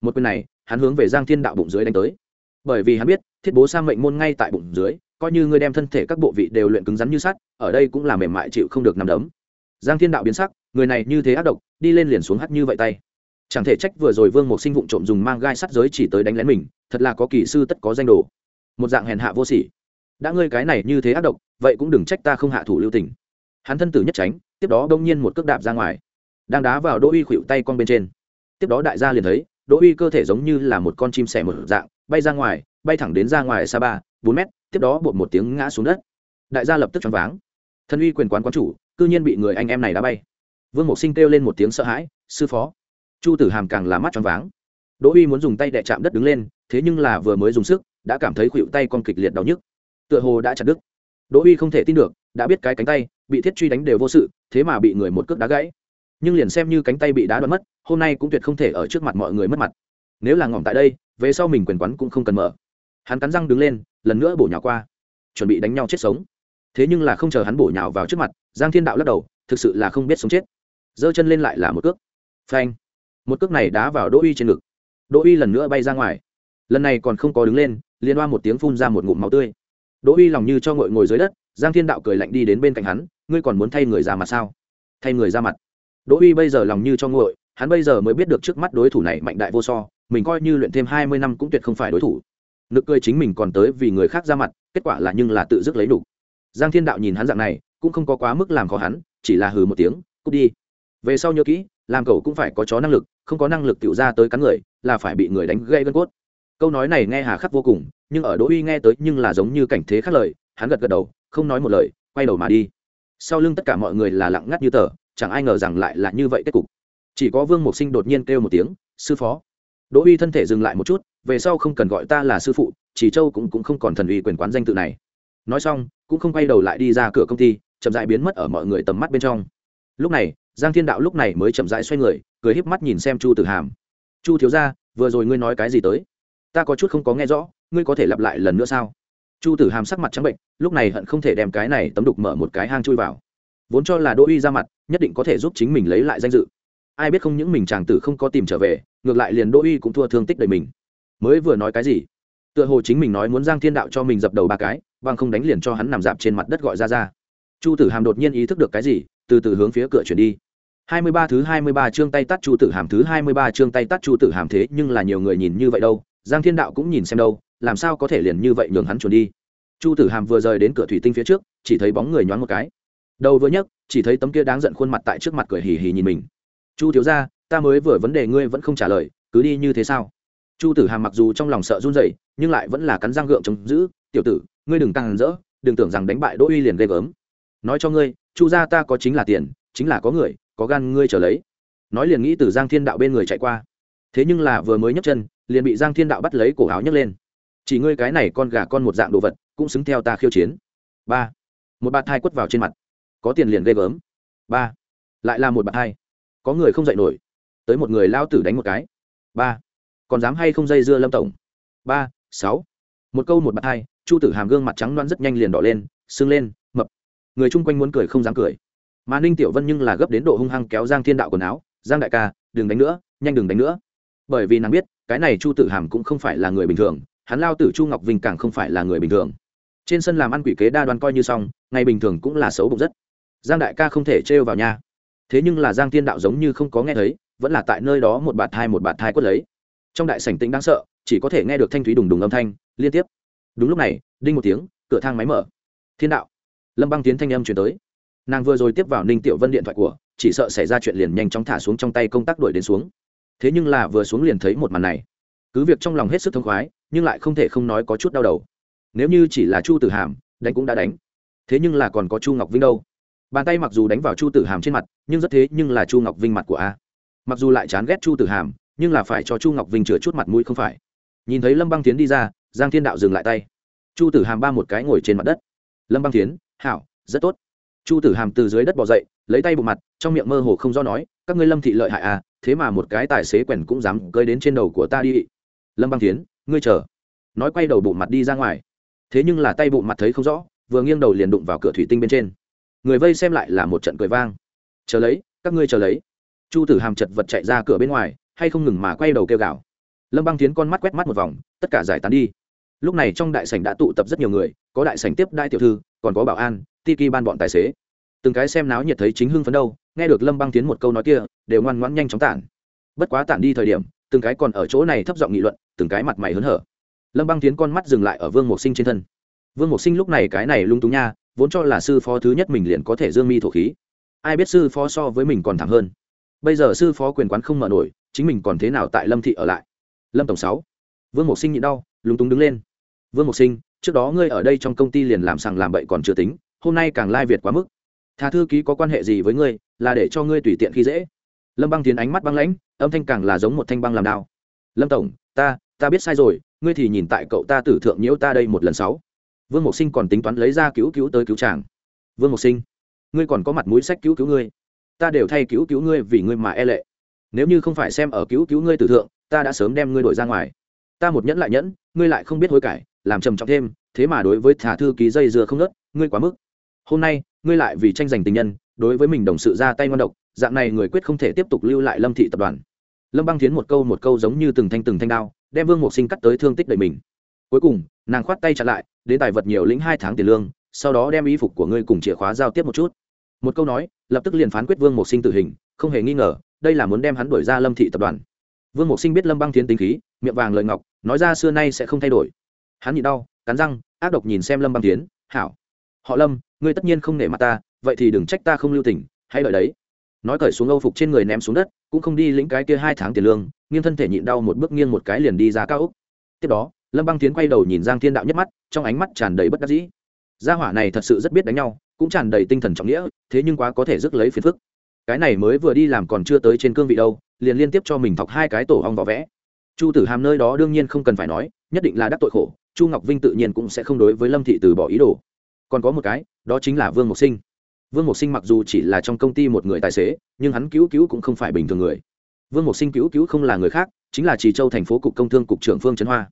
Một quyền này, hắn hướng về giang thiên đạo bụng dưới đánh tới. Bởi vì hắn biết, thiết bố sang mệnh môn ngay tại bụng dưới, coi như ngươi đem thân thể các bộ vị đều luyện cứng rắn như sắt, ở đây cũng là mềm mại chịu không được nằm đấm. Giang thiên đạo biến sắc, người này như thế ác độc, đi lên liền xuống hắt như vậy tay. Chẳng thể trách vừa rồi vương một sinh vụng trộm dùng mang gai sắt giới chỉ tới đánh lén mình, thật là có kỳ sư tất có danh đồ. Một dạng hèn hạ vô sỉ. Đã ngươi cái này như thế ác độc, vậy cũng đừng trách ta không hạ thủ lưu tình. Hắn thân tử nhất tránh, tiếp đó đông nhiên một cước đạp ra ngoài. Đang đá vào đỗ uy khuỵu tay con bên trên tiếp đó đại gia liền thấy, đỗ uy cơ thể giống như là một con chim sẻ một dạng, bay ra ngoài, bay thẳng đến ra ngoài xa ba, bốn mét, tiếp đó bột một tiếng ngã xuống đất. Đại gia lập tức choáng váng. Thân uy quyền quán quán chủ, cư nhiên bị người anh em này đá bay. Vương mộc sinh kêu lên một tiếng sợ hãi, sư phó. Chu tử hàm càng là mắt choáng váng. Đỗ uy muốn dùng tay đè chạm đất đứng lên, thế nhưng là vừa mới dùng sức, đã cảm thấy khuỵu tay con kịch liệt đau nhức. Tựa hồ đã chặt đứt. Đỗ uy không thể tin được, đã biết cái cánh tay, bị thiết truy đánh đều vô sự, thế mà bị người một cước đá gãy nhưng liền xem như cánh tay bị đá đoạn mất, hôm nay cũng tuyệt không thể ở trước mặt mọi người mất mặt. Nếu là ngỏm tại đây, về sau mình quyền quán cũng không cần mở. Hắn cắn răng đứng lên, lần nữa bổ nhào qua. Chuẩn bị đánh nhau chết sống. Thế nhưng là không chờ hắn bổ nhào vào trước mặt, giang thiên đạo lắc đầu, thực sự là không biết sống chết. Giơ chân lên lại là một cước. Phanh. Một cước này đá vào đỗ uy trên ngực. Đỗ uy lần nữa bay ra ngoài. Lần này còn không có đứng lên liên hoa một tiếng phun ra một ngụm máu tươi. Đỗ uy lòng như cho ngồi ngồi dưới đất, giang thiên đạo cười lạnh đi đến bên cạnh hắn, ngươi còn muốn thay người ra mặt sao? Thay người ra mặt? Đỗ uy bây giờ lòng như cho nguội, hắn bây giờ mới biết được trước mắt đối thủ này mạnh đại vô so mình coi như luyện thêm hai mươi năm cũng tuyệt không phải đối thủ. Nực cười chính mình còn tới vì người khác ra mặt kết quả là nhưng là tự dứt lấy đủ. Giang thiên đạo nhìn hắn dạng này cũng không có quá mức làm khó hắn chỉ là hừ một tiếng cút đi. Về sau nhớ kỹ làm cậu cũng phải có chó năng lực không có năng lực tiểu ra tới cắn người là phải bị người đánh gây gân cốt. Câu nói này nghe hà khắc vô cùng nhưng ở đỗ uy nghe tới nhưng là giống như cảnh thế khác lời hắn gật gật đầu không nói một lời quay đầu mà đi. Sau lưng tất cả mọi người là lặng ngắt như tờ chẳng ai ngờ rằng lại là như vậy kết cục. Chỉ có vương mộc sinh đột nhiên kêu một tiếng sư phó. Đỗ uy thân thể dừng lại một chút về sau không cần gọi ta là sư phụ chỉ châu cũng, cũng không còn thần uy quyền quán danh tự này. Nói xong cũng không quay đầu lại đi ra cửa công ty chậm dại biến mất ở mọi người tầm mắt bên trong. Lúc này giang thiên đạo lúc này mới chậm rãi xoay người cười híp mắt nhìn xem chu tử hàm. Chu thiếu ra vừa rồi ngươi nói cái gì tới? Ta có chút không có nghe rõ ngươi có thể lặp lại lần nữa sao? Chu tử hàm sắc mặt trắng bệnh lúc này hận không thể đem cái này tấm đục mở một cái hang chui vào. Vốn cho là đỗ uy ra mặt nhất định có thể giúp chính mình lấy lại danh dự. Ai biết không những mình chàng tử không có tìm trở về, ngược lại liền đỗ uy cũng thua thương tích đầy mình. Mới vừa nói cái gì? Tựa hồ chính mình nói muốn giang thiên đạo cho mình dập đầu ba cái, bằng không đánh liền cho hắn nằm dạp trên mặt đất gọi ra ra. Chu tử hàm đột nhiên ý thức được cái gì, từ từ hướng phía cửa chuyển đi. Hai mươi ba thứ hai mươi ba chương tay tắt chu tử hàm, thứ hai mươi ba chương tay tắt chu tử hàm thế nhưng là nhiều người nhìn như vậy đâu, giang thiên đạo cũng nhìn xem đâu, làm sao có thể liền như vậy nhường hắn chuồn đi. Chu tử hàm vừa rời đến cửa thủy tinh phía trước, chỉ thấy bóng người nhoáng một cái đầu vừa nhấc, chỉ thấy tấm kia đáng giận khuôn mặt tại trước mặt cười hì hì nhìn mình. Chu thiếu ra ta mới vừa vấn đề ngươi vẫn không trả lời, cứ đi như thế sao? Chu tử hàm mặc dù trong lòng sợ run rẩy, nhưng lại vẫn là cắn răng gượng chống giữ, tiểu tử, ngươi đừng càng rỡ đừng tưởng rằng đánh bại đỗ uy liền ghê gớm. Nói cho ngươi, chu gia ta có chính là tiền, chính là có người, có gan ngươi trở lấy. Nói liền nghĩ từ giang thiên đạo bên người chạy qua. Thế nhưng là vừa mới nhấc chân, liền bị giang thiên đạo bắt lấy cổ áo nhấc lên. Chỉ ngươi cái này con gà con một dạng đồ vật, cũng xứng theo ta khiêu chiến. Ba. Một bạt thai quất vào trên mặt có tiền liền ghê gớm. Ba, lại là một bạn hai. Có người không dạy nổi. Tới một người lao tử đánh một cái. Ba, còn dám hay không dây dưa lâm tổng? Ba, sáu. Một câu một bạn hai, chu tử hàm gương mặt trắng loan rất nhanh liền đỏ lên, sưng lên, mập. Người chung quanh muốn cười không dám cười. Mà ninh tiểu vân nhưng là gấp đến độ hung hăng kéo giang thiên đạo quần áo. Giang đại ca, đừng đánh nữa, nhanh đừng đánh nữa. Bởi vì nàng biết, cái này chu tử hàm cũng không phải là người bình thường. Hắn lao tử chu ngọc vinh càng không phải là người bình thường. Trên sân làm ăn quỷ kế đa đoan coi như xong, ngày bình thường cũng là xấu bụng rất giang đại ca không thể trêu vào nha. Thế nhưng là giang thiên đạo giống như không có nghe thấy, vẫn là tại nơi đó một bạt thai một bạt thai quất lấy. Trong đại sảnh tĩnh đáng sợ, chỉ có thể nghe được thanh thúy đùng đùng âm thanh, liên tiếp. Đúng lúc này, đinh một tiếng, cửa thang máy mở. Thiên đạo. Lâm băng tiến thanh âm chuyển tới. Nàng vừa rồi tiếp vào ninh tiểu vân điện thoại của, chỉ sợ xảy ra chuyện liền nhanh chóng thả xuống trong tay công tác đuổi đến xuống. Thế nhưng là vừa xuống liền thấy một màn này. Cứ việc trong lòng hết sức thông khoái, nhưng lại không thể không nói có chút đau đầu. Nếu như chỉ là chu tử hàm, đánh cũng đã đánh. Thế nhưng là còn có chu ngọc vinh đâu? Bàn tay mặc dù đánh vào chu tử hàm trên mặt, nhưng rất thế nhưng là chu ngọc vinh mặt của a. Mặc dù lại chán ghét chu tử hàm, nhưng là phải cho chu ngọc vinh chừa chút mặt mũi không phải. Nhìn thấy lâm băng tiến đi ra, giang thiên đạo dừng lại tay. Chu tử hàm ba một cái ngồi trên mặt đất. Lâm băng tiến hảo, rất tốt. Chu tử hàm từ dưới đất bỏ dậy, lấy tay bộ mặt, trong miệng mơ hồ không do nói, các ngươi lâm thị lợi hại à thế mà một cái tài xế quèn cũng dám cơi đến trên đầu của ta đi. Lâm băng tiến ngươi chờ. Nói quay đầu bộ mặt đi ra ngoài. Thế nhưng là tay bộ mặt thấy không rõ, vừa nghiêng đầu liền đụng vào cửa thủy tinh bên trên người vây xem lại là một trận cười vang. Chờ lấy, các ngươi chờ lấy. Chu tử hàm chật vật chạy ra cửa bên ngoài, hay không ngừng mà quay đầu kêu gào. Lâm băng tiến con mắt quét mắt một vòng, tất cả giải tán đi. Lúc này trong đại sảnh đã tụ tập rất nhiều người, có đại sảnh tiếp đại tiểu thư, còn có bảo an tiki ban bọn tài xế. Từng cái xem náo nhiệt thấy chính hưng phấn đâu, nghe được lâm băng tiến một câu nói kia, đều ngoan ngoãn nhanh chóng tản. Bất quá tản đi thời điểm, từng cái còn ở chỗ này thấp giọng nghị luận, từng cái mặt mày hớn hở. Lâm băng tiến con mắt dừng lại ở vương mộc sinh trên thân. Vương mộc sinh lúc này cái này lung túng nha vốn cho là sư phó thứ nhất mình liền có thể dương mi thổ khí. Ai biết sư phó so với mình còn thẳng hơn. Bây giờ sư phó quyền quán không mở nổi, chính mình còn thế nào tại lâm thị ở lại? Lâm tổng sáu. Vương mộc sinh nhịn đau, lúng túng đứng lên. Vương mộc sinh, trước đó ngươi ở đây trong công ty liền làm sằng làm bậy còn chưa tính, hôm nay càng lai việt quá mức. Thà thư ký có quan hệ gì với ngươi, là để cho ngươi tùy tiện khi dễ. Lâm băng tiến ánh mắt băng lãnh, âm thanh càng là giống một thanh băng làm đao. Lâm tổng, ta ta biết sai rồi, ngươi thì nhìn tại cậu ta tử thượng nhiễu ta đây một lần sáu vương mộc sinh còn tính toán lấy ra cứu cứu tới cứu chàng. Vương mộc sinh, ngươi còn có mặt mũi sách cứu cứu ngươi. Ta đều thay cứu cứu ngươi vì ngươi mà e lệ. Nếu như không phải xem ở cứu cứu ngươi tử thượng, ta đã sớm đem ngươi đổi ra ngoài. Ta một nhẫn lại nhẫn, ngươi lại không biết hối cải, làm trầm trọng thêm, thế mà đối với thả thư ký dây dưa không nớt, ngươi quá mức. Hôm nay, ngươi lại vì tranh giành tình nhân, đối với mình đồng sự ra tay ngon độc, dạng này người quyết không thể tiếp tục lưu lại lâm thị tập đoàn. Lâm băng tiến một câu một câu giống như từng thanh từng thanh đao, đem vương mộc sinh cắt tới thương tích đầy mình. Cuối cùng nàng khoát tay chặn lại đến tài vật nhiều lĩnh hai tháng tiền lương sau đó đem y phục của ngươi cùng chìa khóa giao tiếp một chút. Một câu nói lập tức liền phán quyết vương mộc sinh tử hình không hề nghi ngờ đây là muốn đem hắn đuổi ra lâm thị tập đoàn. Vương mộc sinh biết lâm băng Thiến tính khí miệng vàng lời ngọc nói ra xưa nay sẽ không thay đổi. Hắn nhịn đau cắn răng ác độc nhìn xem lâm băng Thiến, hảo. Họ lâm ngươi tất nhiên không nể mặt ta vậy thì đừng trách ta không lưu tình hãy đợi đấy. Nói cởi xuống âu phục trên người ném xuống đất cũng không đi lĩnh cái kia hai tháng tiền lương nghiêng thân thể nhịn đau một bước nghiêng một cái liền đi ra cao úc. Tiếp đó lâm băng tiến quay đầu nhìn giang thiên đạo nhất mắt, trong ánh mắt tràn đầy bất đắc dĩ. Gia hỏa này thật sự rất biết đánh nhau, cũng tràn đầy tinh thần trọng nghĩa, thế nhưng quá có thể rước lấy phiền phức. Cái này mới vừa đi làm còn chưa tới trên cương vị đâu, liền liên tiếp cho mình thọc hai cái tổ hong vỏ vẽ. Chu tử hàm nơi đó đương nhiên không cần phải nói, nhất định là đắc tội khổ, chu ngọc vinh tự nhiên cũng sẽ không đối với lâm thị từ bỏ ý đồ. Còn có một cái, đó chính là vương mộc sinh. Vương mộc sinh mặc dù chỉ là trong công ty một người tài xế, nhưng hắn cứu cứu cũng không phải bình thường người. Vương mộc sinh cứu cứu không là người khác, chính là trì châu thành phố cục công thương cục trưởng phương trấn hoa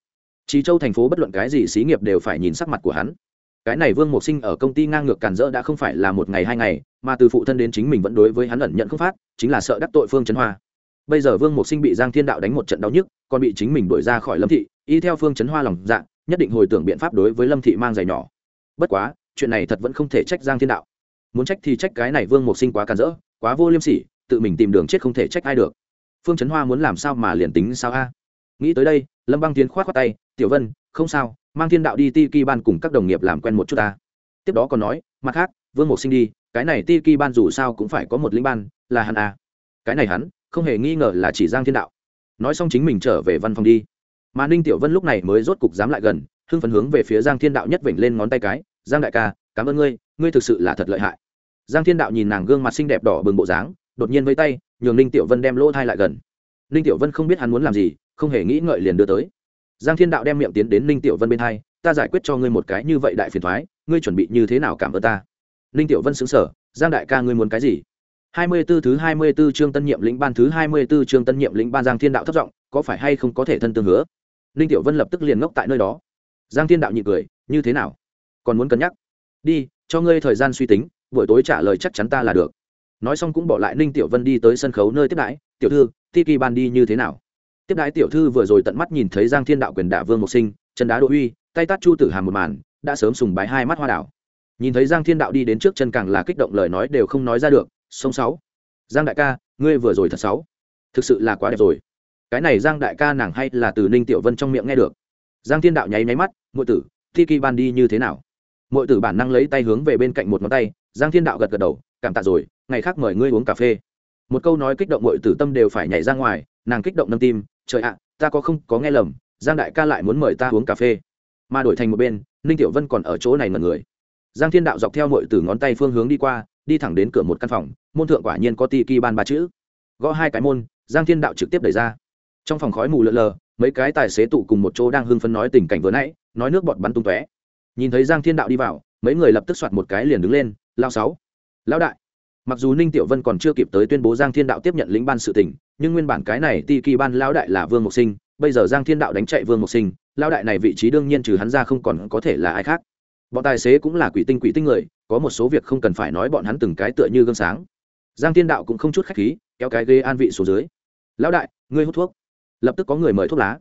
trì châu thành phố bất luận cái gì xí nghiệp đều phải nhìn sắc mặt của hắn. Cái này vương mộc sinh ở công ty ngang ngược càn rỡ đã không phải là một ngày hai ngày, mà từ phụ thân đến chính mình vẫn đối với hắn ẩn nhận không phát, chính là sợ đắc tội phương Chấn hoa. Bây giờ vương mộc sinh bị giang thiên đạo đánh một trận đau nhức, còn bị chính mình đuổi ra khỏi lâm thị, y theo phương Chấn hoa lòng dạ nhất định hồi tưởng biện pháp đối với lâm thị mang giày nhỏ. Bất quá, chuyện này thật vẫn không thể trách giang thiên đạo. Muốn trách thì trách cái này vương mộc sinh quá càn rỡ, quá vô liêm sỉ, tự mình tìm đường chết không thể trách ai được. Phương Chấn hoa muốn làm sao mà liền tính sao a? Nghĩ tới đây lâm băng tiến k h o á t khoác tay, tiểu vân, không sao, mang thiên đạo đi ti Ki ban cùng các đồng nghiệp làm quen một chút ta. Tiếp đó còn nói, mặt khác, vương mộc sinh đi, cái này ti Ki ban dù sao cũng phải có một linh ban, là hắn à? cái này hắn, không hề nghi ngờ là chỉ giang thiên đạo. Nói xong chính mình trở về văn phòng đi. Mà ninh tiểu vân lúc này mới rốt cục dám lại gần, hưng phấn hướng về phía giang thiên đạo nhất vểnh lên ngón tay cái, giang đại ca, cảm ơn ngươi ngươi thực sự là thật lợi hại. Giang thiên đạo nhìn nàng gương mặt xinh đẹp đỏ bừng bộ dáng, đột nhiên với tay, nhường ninh tiểu vân đem lỗ thai lại gần. Ninh tiểu vân không biết hắn muốn làm gì không hề nghĩ ngợi liền đưa tới giang thiên đạo đem miệng tiến đến ninh tiểu vân bên hai ta giải quyết cho ngươi một cái như vậy đại phiền thoái ngươi chuẩn bị như thế nào cảm ơn ta ninh tiểu vân xứng sở giang đại ca ngươi muốn cái gì hai mươi 24 thứ hai mươi 24 chương tân nhiệm lĩnh ban thứ hai mươi 24 chương tân nhiệm lĩnh ban Giang Thiên Đạo thấp giọng, có phải hay không có thể thân tương hứa? Ninh Tiểu Vân lập tức liền ngốc tại nơi đó. Giang Thiên Đạo nhị cười, như thế nào? Còn muốn cân nhắc? Đi, cho ngươi thời gian suy tính, buổi tối trả lời chắc chắn ta là được nói xong cũng bỏ lại ninh tiểu vân đi tới sân khấu nơi tiếp đãi tiểu thư tiki ban đi như thế nào tiếp đái tiểu thư vừa rồi tận mắt nhìn thấy giang thiên đạo quyền đả vương mộc sinh, chân đá đỗ uy, tay tát chu tử hàm một màn, đã sớm sùng bái hai mắt hoa đảo. Nhìn thấy giang thiên đạo đi đến trước chân càng là kích động lời nói đều không nói ra được, sông sáu, giang đại ca, ngươi vừa rồi thật sáu thực sự là quá đẹp rồi. Cái này giang đại ca nàng hay là từ ninh tiểu vân trong miệng nghe được. Giang thiên đạo nháy nháy mắt ngụy tử, thi kỳ ban đi như thế nào? Mọi tử bản năng lấy tay hướng về bên cạnh một ngón tay, giang thiên đạo gật gật đầu, cảm tạ rồi, ngày khác mời ngươi uống cà phê. Một câu nói kích động mọi tử tâm đều phải nhảy ra ngoài nàng kích động nâm tim, trời ạ, ta có không có nghe lầm, giang đại ca lại muốn mời ta uống cà phê. Mà đổi thành một bên, ninh tiểu vân còn ở chỗ này mật người. Giang thiên đạo dọc theo mọi từ ngón tay phương hướng đi qua, đi thẳng đến cửa một căn phòng, môn thượng quả nhiên có ti kỳ ban ba chữ. Gõ hai cái môn, giang thiên đạo trực tiếp đẩy ra. Trong phòng khói mù lợn lờ, mấy cái tài xế tụ cùng một chỗ đang hưng phấn nói tình cảnh vừa nãy, nói nước bọt bắn tung tóe. Nhìn thấy giang thiên đạo đi vào, mấy người lập tức soạt một cái liền đứng lên lao sáu lao đại mặc dù ninh tiểu vân còn chưa kịp tới tuyên bố giang thiên đạo tiếp nhận lĩnh ban sự tỉnh nhưng nguyên bản cái này ti kỳ ban lão đại là vương mộc sinh, bây giờ giang thiên đạo đánh chạy vương mộc sinh, lão đại này vị trí đương nhiên trừ hắn ra không còn có thể là ai khác. Bọn tài xế cũng là quỷ tinh quỷ tinh người, có một số việc không cần phải nói bọn hắn từng cái tựa như gương sáng. Giang thiên đạo cũng không chút khách khí, kéo cái ghế an vị xuống dưới. Lão đại, ngươi hút thuốc. Lập tức có người mời thuốc lá.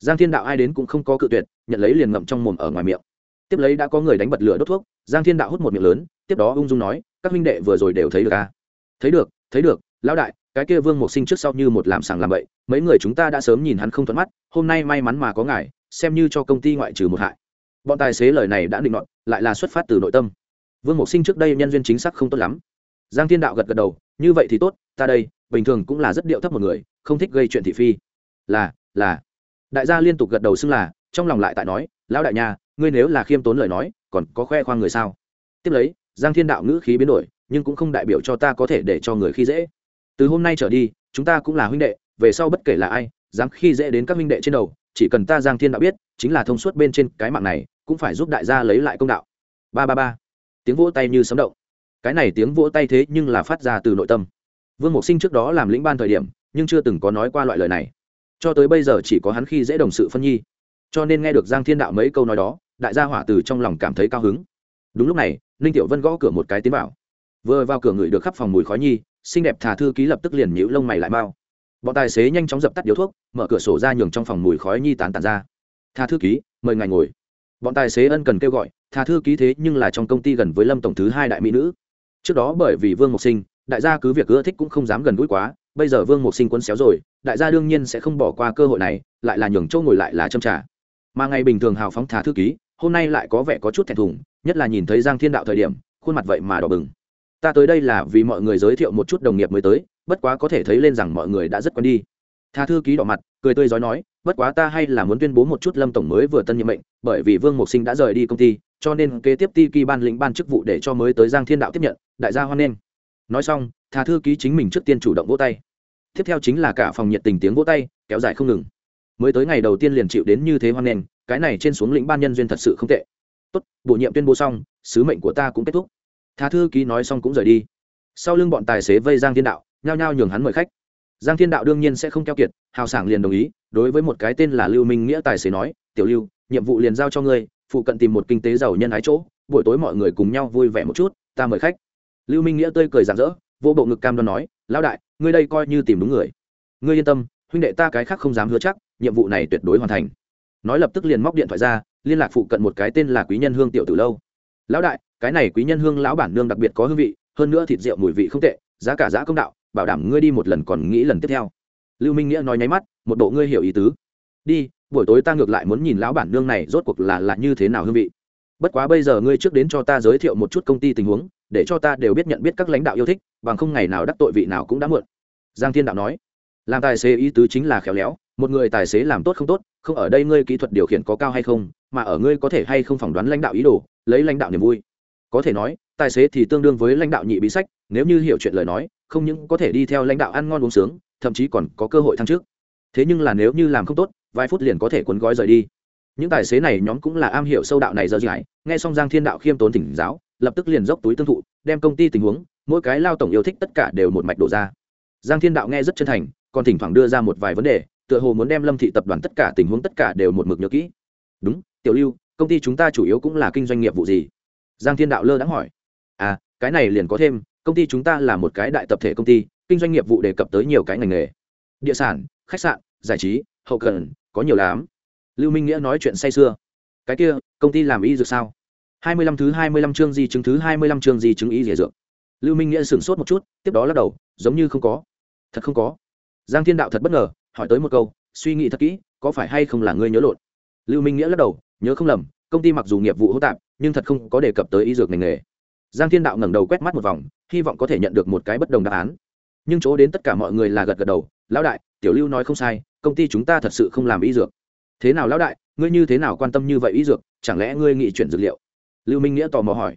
Giang thiên đạo ai đến cũng không có cự tuyệt, nhận lấy liền ngậm trong mồm ở ngoài miệng. Tiếp lấy đã có người đánh bật lửa đốt thuốc, giang thiên đạo hút một miệng lớn tiếp đó ung dung nói, các huynh đệ vừa rồi đều thấy được à? thấy được thấy được, lão đại, cái kia vương mộc sinh trước sau như một làm sàng làm bậy, mấy người chúng ta đã sớm nhìn hắn không thuận mắt, hôm nay may mắn mà có ngài, xem như cho công ty ngoại trừ một hại. Bọn tài xế lời này đã định luận, lại là xuất phát từ nội tâm. Vương mộc sinh trước đây nhân duyên chính xác không tốt lắm. Giang thiên đạo gật gật đầu, như vậy thì tốt, ta đây, bình thường cũng là rất điệu thấp một người, không thích gây chuyện thị phi. Là là. Đại gia liên tục gật đầu xưng là, trong lòng lại tại nói, lão đại nhà, ngươi nếu là khiêm tốn lời nói, còn có khoe khoang người sao? Tiếp lấy giang thiên đạo ngữ khí biến đổi, nhưng cũng không đại biểu cho ta có thể để cho người khi dễ. Từ hôm nay trở đi, chúng ta cũng là huynh đệ, về sau bất kể là ai, dám khi dễ đến các huynh đệ trên đầu, chỉ cần ta giang thiên đạo biết, chính là thông suốt bên trên cái mạng này, cũng phải giúp đại gia lấy lại công đạo. Ba ba ba. Tiếng vỗ tay như sấm động. Cái này tiếng vỗ tay thế nhưng là phát ra từ nội tâm. Vương mộc sinh trước đó làm lĩnh ban thời điểm, nhưng chưa từng có nói qua loại lời này. Cho tới bây giờ chỉ có hắn khi dễ đồng sự phân nhi. Cho nên nghe được giang thiên đạo mấy câu nói đó, đại gia hỏa từ trong lòng cảm thấy cao hứng đúng lúc này, ninh tiểu vân gõ cửa một cái tiến vào. Vừa vào cửa ngửi được khắp phòng mùi khói nhi, xinh đẹp thà thư ký lập tức liền nhũ lông mày lại mau. Bọn tài xế nhanh chóng dập tắt điếu thuốc, mở cửa sổ ra nhường trong phòng mùi khói nhi tán tàn ra. Thà thư ký, mời ngài ngồi. Bọn tài xế ân cần kêu gọi, thà thư ký thế nhưng là trong công ty gần với lâm tổng thứ hai đại mỹ nữ. Trước đó bởi vì vương mộc sinh, đại gia cứ việc ưa thích cũng không dám gần gũi quá, bây giờ vương mộc sinh quân xéo rồi, đại gia đương nhiên sẽ không bỏ qua cơ hội này, lại là nhường châu ngồi lại là châm trả mà ngày bình thường hào phóng thà thư ký, hôm nay lại có vẻ có chút thẹn thùng nhất là nhìn thấy giang thiên đạo thời điểm, khuôn mặt vậy mà đỏ bừng. Ta tới đây là vì mọi người giới thiệu một chút đồng nghiệp mới tới, bất quá có thể thấy lên rằng mọi người đã rất quen đi. Tha thư ký đỏ mặt, cười tươi giói nói, bất quá ta hay là muốn tuyên bố một chút lâm tổng mới vừa tân nhiệm mệnh, bởi vì vương mộc sinh đã rời đi công ty, cho nên kế tiếp ti kỳ ban lĩnh ban chức vụ để cho mới tới giang thiên đạo tiếp nhận, đại gia hoan nghênh. Nói xong, tha thư ký chính mình trước tiên chủ động vỗ tay. Tiếp theo chính là cả phòng nhiệt tình tiếng vỗ tay, kéo dài không ngừng. Mới tới ngày đầu tiên liền chịu đến như thế hoan nghênh, cái này trên xuống lĩnh ban nhân duyên thật sự không tệ tốt, bổ nhiệm tuyên bố xong, sứ mệnh của ta cũng kết thúc. Tha thư ký nói xong cũng rời đi. Sau lưng bọn tài xế vây giang thiên đạo, nhao nhao nhường hắn mời khách. Giang thiên đạo đương nhiên sẽ không keo kiệt, hào sảng liền đồng ý, đối với một cái tên là lưu minh nghĩa tài xế nói, tiểu lưu, nhiệm vụ liền giao cho ngươi, phụ cận tìm một kinh tế giàu nhân ái chỗ, buổi tối mọi người cùng nhau vui vẻ một chút, ta mời khách. Lưu minh nghĩa tươi cười rạng rỡ, vô bộ ngực cam đoan nói, lão đại, ngươi đây coi như tìm đúng người. Ngươi yên tâm, huynh đệ ta cái khác không dám hứa chắc, nhiệm vụ này tuyệt đối hoàn thành. Nói lập tức liền móc điện thoại ra liên lạc phụ cận một cái tên là quý nhân hương tiểu từ lâu. Lão đại, cái này quý nhân hương lão bản nương đặc biệt có hương vị, hơn nữa thịt rượu mùi vị không tệ, giá cả giá công đạo, bảo đảm ngươi đi một lần còn nghĩ lần tiếp theo. Lưu minh nghĩa nói nháy mắt, một bộ ngươi hiểu ý tứ. Đi, buổi tối ta ngược lại muốn nhìn lão bản nương này rốt cuộc là là như thế nào hương vị. Bất quá bây giờ ngươi trước đến cho ta giới thiệu một chút công ty tình huống, để cho ta đều biết nhận biết các lãnh đạo yêu thích, bằng không ngày nào đắc tội vị nào cũng đã muộn. Giang thiên đạo nói. Làm tài xế ý tứ chính là khéo léo một người tài xế làm tốt không tốt, không ở đây ngươi kỹ thuật điều khiển có cao hay không, mà ở ngươi có thể hay không phỏng đoán lãnh đạo ý đồ, lấy lãnh đạo niềm vui. Có thể nói, tài xế thì tương đương với lãnh đạo nhị bí sách, nếu như hiểu chuyện lời nói, không những có thể đi theo lãnh đạo ăn ngon uống sướng, thậm chí còn có cơ hội thăng trước thế nhưng là nếu như làm không tốt, vài phút liền có thể cuốn gói rời đi. Những tài xế này nhóm cũng là am hiểu sâu đạo này giờ dãi nghe xong giang thiên đạo khiêm tốn thỉnh giáo, lập tức liền dốc túi tương thụ, đem công ty tình huống, mỗi cái lao tổng yêu thích tất cả đều một mạch đổ ra. Giang thiên đạo nghe rất chân thành, còn thỉnh thoảng đưa ra một vài vấn đề tựa hồ muốn đem lâm thị tập đoàn tất cả tình huống tất cả đều một mực nhớ kỹ. Đúng, tiểu lưu, công ty chúng ta chủ yếu cũng là kinh doanh nghiệp vụ gì? Giang thiên đạo lơ đãng hỏi. À cái này liền có thêm, công ty chúng ta là một cái đại tập thể công ty, kinh doanh nghiệp vụ đề cập tới nhiều cái ngành nghề. Địa sản, khách sạn, giải trí, hậu cần, có nhiều lắm. Lưu minh nghĩa nói chuyện say sưa. Cái kia, công ty làm y dược sao? Hai mươi lăm thứ hai mươi lăm chương di chứng thứ hai mươi lăm chương di chứng y dược dược. Lưu minh nghĩa sửng sốt một chút, tiếp đó lắc đầu, giống như không có. Thật không có. Giang thiên đạo thật bất ngờ hỏi tới một câu, suy nghĩ thật kỹ, có phải hay không là ngươi nhớ lộn? Lưu minh nghĩa lắc đầu, nhớ không lầm, công ty mặc dù nghiệp vụ hỗn tạp, nhưng thật không có đề cập tới y dược ngành nghề. Giang thiên đạo ngẩng đầu quét mắt một vòng, hy vọng có thể nhận được một cái bất đồng đáp án. Nhưng chỗ đến tất cả mọi người là gật gật đầu, lão đại, tiểu lưu nói không sai, công ty chúng ta thật sự không làm y dược. Thế nào lão đại, ngươi như thế nào quan tâm như vậy y dược, chẳng lẽ ngươi nghị chuyển dược liệu? Lưu minh nghĩa tò mò hỏi.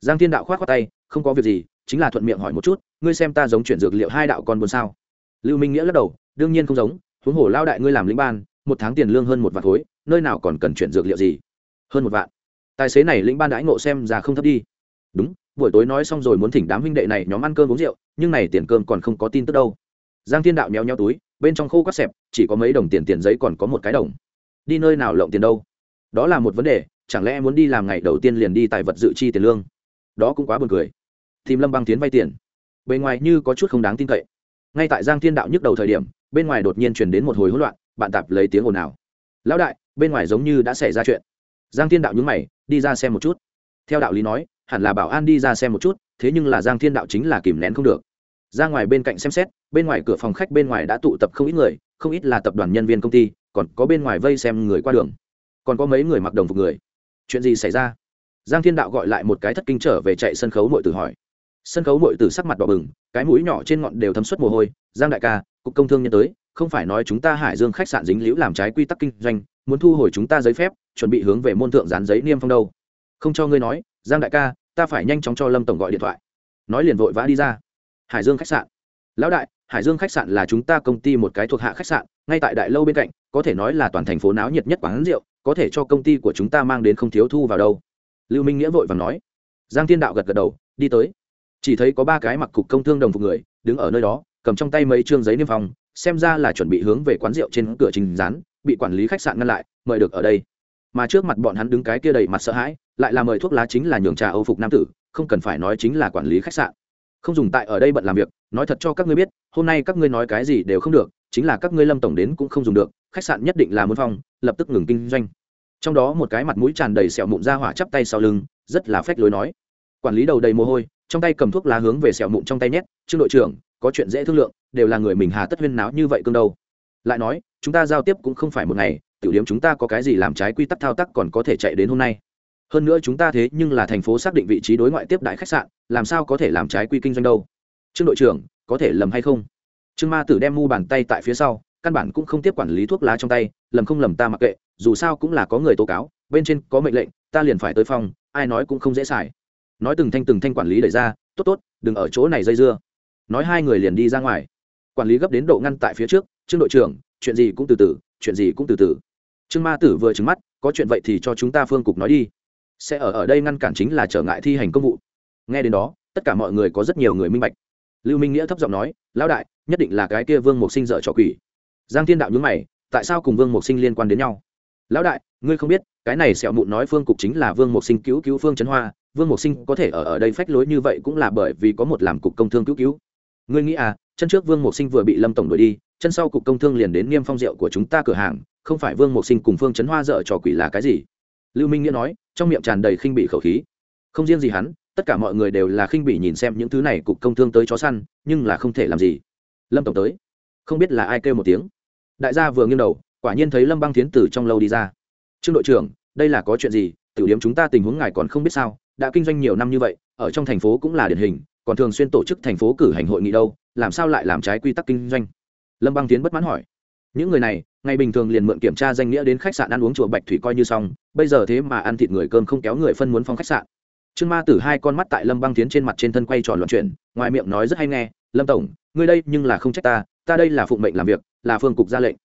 Giang thiên đạo khoát qua tay, không có việc gì, chính là thuận miệng hỏi một chút, ngươi xem ta giống chuyển dược liệu hai đạo con buồn sao? Lưu minh nghĩa lắc đầu đương nhiên không giống, huống hồ lao đại ngươi làm lĩnh ban, một tháng tiền lương hơn một vạn khối, nơi nào còn cần chuyển dược liệu gì? Hơn một vạn. Tài xế này lĩnh ban đãi ngộ xem ra không thấp đi. Đúng, buổi tối nói xong rồi muốn thỉnh đám huynh đệ này nhóm ăn cơm uống rượu, nhưng này tiền cơm còn không có tin tức đâu. Giang thiên đạo nhéo nhéo túi, bên trong khô các xẹp, chỉ có mấy đồng tiền tiền giấy còn có một cái đồng. Đi nơi nào lộng tiền đâu? Đó là một vấn đề, chẳng lẽ muốn đi làm ngày đầu tiên liền đi tài vật dự chi tiền lương? Đó cũng quá buồn cười. Tìm lâm băng tiến vay tiền. Bề ngoài như có chút không đáng tin cậy. Ngay tại giang thiên đạo nhức đầu thời điểm bên ngoài đột nhiên chuyển đến một hồi hỗn loạn, bạn tạp lấy tiếng ồn ào. Lão đại, bên ngoài giống như đã xảy ra chuyện. Giang thiên đạo nhúng mày, đi ra xem một chút. Theo đạo lý nói, hẳn là bảo an đi ra xem một chút, thế nhưng là giang thiên đạo chính là kìm nén không được. Ra ngoài bên cạnh xem xét, bên ngoài cửa phòng khách bên ngoài đã tụ tập không ít người, không ít là tập đoàn nhân viên công ty, còn có bên ngoài vây xem người qua đường. Còn có mấy người mặc đồng phục người. Chuyện gì xảy ra? Giang thiên đạo gọi lại một cái thất kinh trở về chạy sân khấu nội tử hỏi. Sân khấu nội tử sắc mặt đỏ bừng, cái mũi nhỏ trên ngọn đều thấm suất mồ hôi. Giang đại ca cục công thương nhân tới, không phải nói chúng ta hải dương khách sạn dính liễu làm trái quy tắc kinh doanh, muốn thu hồi chúng ta giấy phép, chuẩn bị hướng về môn thượng dán giấy niêm phong đâu. Không cho ngươi nói, giang đại ca, ta phải nhanh chóng cho lâm tổng gọi điện thoại. Nói liền vội vã đi ra. Hải dương khách sạn. Lão đại, hải dương khách sạn là chúng ta công ty một cái thuộc hạ khách sạn, ngay tại đại lâu bên cạnh, có thể nói là toàn thành phố náo nhiệt nhất quán rượu, có thể cho công ty của chúng ta mang đến không thiếu thu vào đâu. Lưu minh nghĩa vội và nói. Giang thiên đạo gật gật đầu, đi tới. Chỉ thấy có ba cái mặc cục công thương đồng phục người, đứng ở nơi đó cầm trong tay mấy chương giấy niêm phong, xem ra là chuẩn bị hướng về quán rượu trên cửa trình rán bị quản lý khách sạn ngăn lại, mời được ở đây. Mà trước mặt bọn hắn đứng cái kia đầy mặt sợ hãi, lại là mời thuốc lá chính là nhường trà âu phục nam tử, không cần phải nói chính là quản lý khách sạn. Không dùng tại ở đây bận làm việc, nói thật cho các ngươi biết, hôm nay các ngươi nói cái gì đều không được, chính là các ngươi lâm tổng đến cũng không dùng được, khách sạn nhất định là muốn phong, lập tức ngừng kinh doanh. Trong đó một cái mặt mũi tràn đầy sẹo mụn ra hỏa chắp tay sau lưng, rất là phách lối nói. Quản lý đầu đầy mồ hôi, trong tay cầm thuốc lá hướng về sẹo mụn trong tay nhét, trương đội trưởng có chuyện dễ thương lượng, đều là người mình hà tất huyên náo như vậy cương đâu. Lại nói, chúng ta giao tiếp cũng không phải một ngày, tiểu điểm chúng ta có cái gì làm trái quy tắc thao tác còn có thể chạy đến hôm nay. Hơn nữa chúng ta thế nhưng là thành phố xác định vị trí đối ngoại tiếp đại khách sạn, làm sao có thể làm trái quy kinh doanh đâu. Trương đội trưởng, có thể lầm hay không? Trương ma tử đem mu bàn tay tại phía sau, căn bản cũng không tiếp quản lý thuốc lá trong tay, lầm không lầm ta mặc kệ, dù sao cũng là có người tố cáo, bên trên có mệnh lệnh, ta liền phải tới phòng, ai nói cũng không dễ xài. Nói từng thanh từng thanh quản lý đẩy ra, tốt tốt, đừng ở chỗ này dây dưa nói hai người liền đi ra ngoài. Quản lý gấp đến độ ngăn tại phía trước, trương đội trưởng, chuyện gì cũng từ từ, chuyện gì cũng từ từ. Trương ma tử vừa trứng mắt, có chuyện vậy thì cho chúng ta phương cục nói đi. Sẽ ở ở đây ngăn cản chính là trở ngại thi hành công vụ. Nghe đến đó, tất cả mọi người có rất nhiều người minh bạch. Lưu minh nghĩa thấp giọng nói, lão đại, nhất định là cái kia vương mộc sinh dở trò quỷ. Giang thiên đạo nhướng mày, tại sao cùng vương mộc sinh liên quan đến nhau? Lão đại, ngươi không biết, cái này sẹo mụn nói phương cục chính là vương mộc sinh cứu cứu phương trấn hoa, vương mộc sinh có thể ở ở đây phách lối như vậy cũng là bởi vì có một làm cục công thương cứu cứu ngươi nghĩ à chân trước vương mục sinh vừa bị lâm tổng đuổi đi, chân sau cục công thương liền đến niêm phong rượu của chúng ta cửa hàng, không phải vương mục sinh cùng phương trấn hoa dở trò quỷ là cái gì? Lưu minh nghĩa nói, trong miệng tràn đầy khinh bị khẩu khí. Không riêng gì hắn, tất cả mọi người đều là khinh bỉ nhìn xem những thứ này cục công thương tới chó săn, nhưng là không thể làm gì. Lâm tổng tới. Không biết là ai kêu một tiếng. Đại gia vừa nghiêng đầu, quả nhiên thấy lâm băng tiến từ trong lâu đi ra. Trương đội trưởng, đây là có chuyện gì? Tiểu điểm chúng ta tình huống ngài còn không biết sao? Đã kinh doanh nhiều năm như vậy, ở trong thành phố cũng là điển hình còn thường xuyên tổ chức thành phố cử hành hội nghị đâu, làm sao lại làm trái quy tắc kinh doanh? Lâm băng tiến bất mãn hỏi. Những người này, ngày bình thường liền mượn kiểm tra danh nghĩa đến khách sạn ăn uống chùa bạch thủy coi như xong, bây giờ thế mà ăn thịt người cơm không kéo người phân muốn phong khách sạn. Trương ma tử hai con mắt tại lâm băng tiến trên mặt trên thân quay tròn loạn chuyển, ngoài miệng nói rất hay nghe, lâm tổng, ngươi đây nhưng là không trách ta ta đây là phụng mệnh làm việc, là phương cục ra lệnh.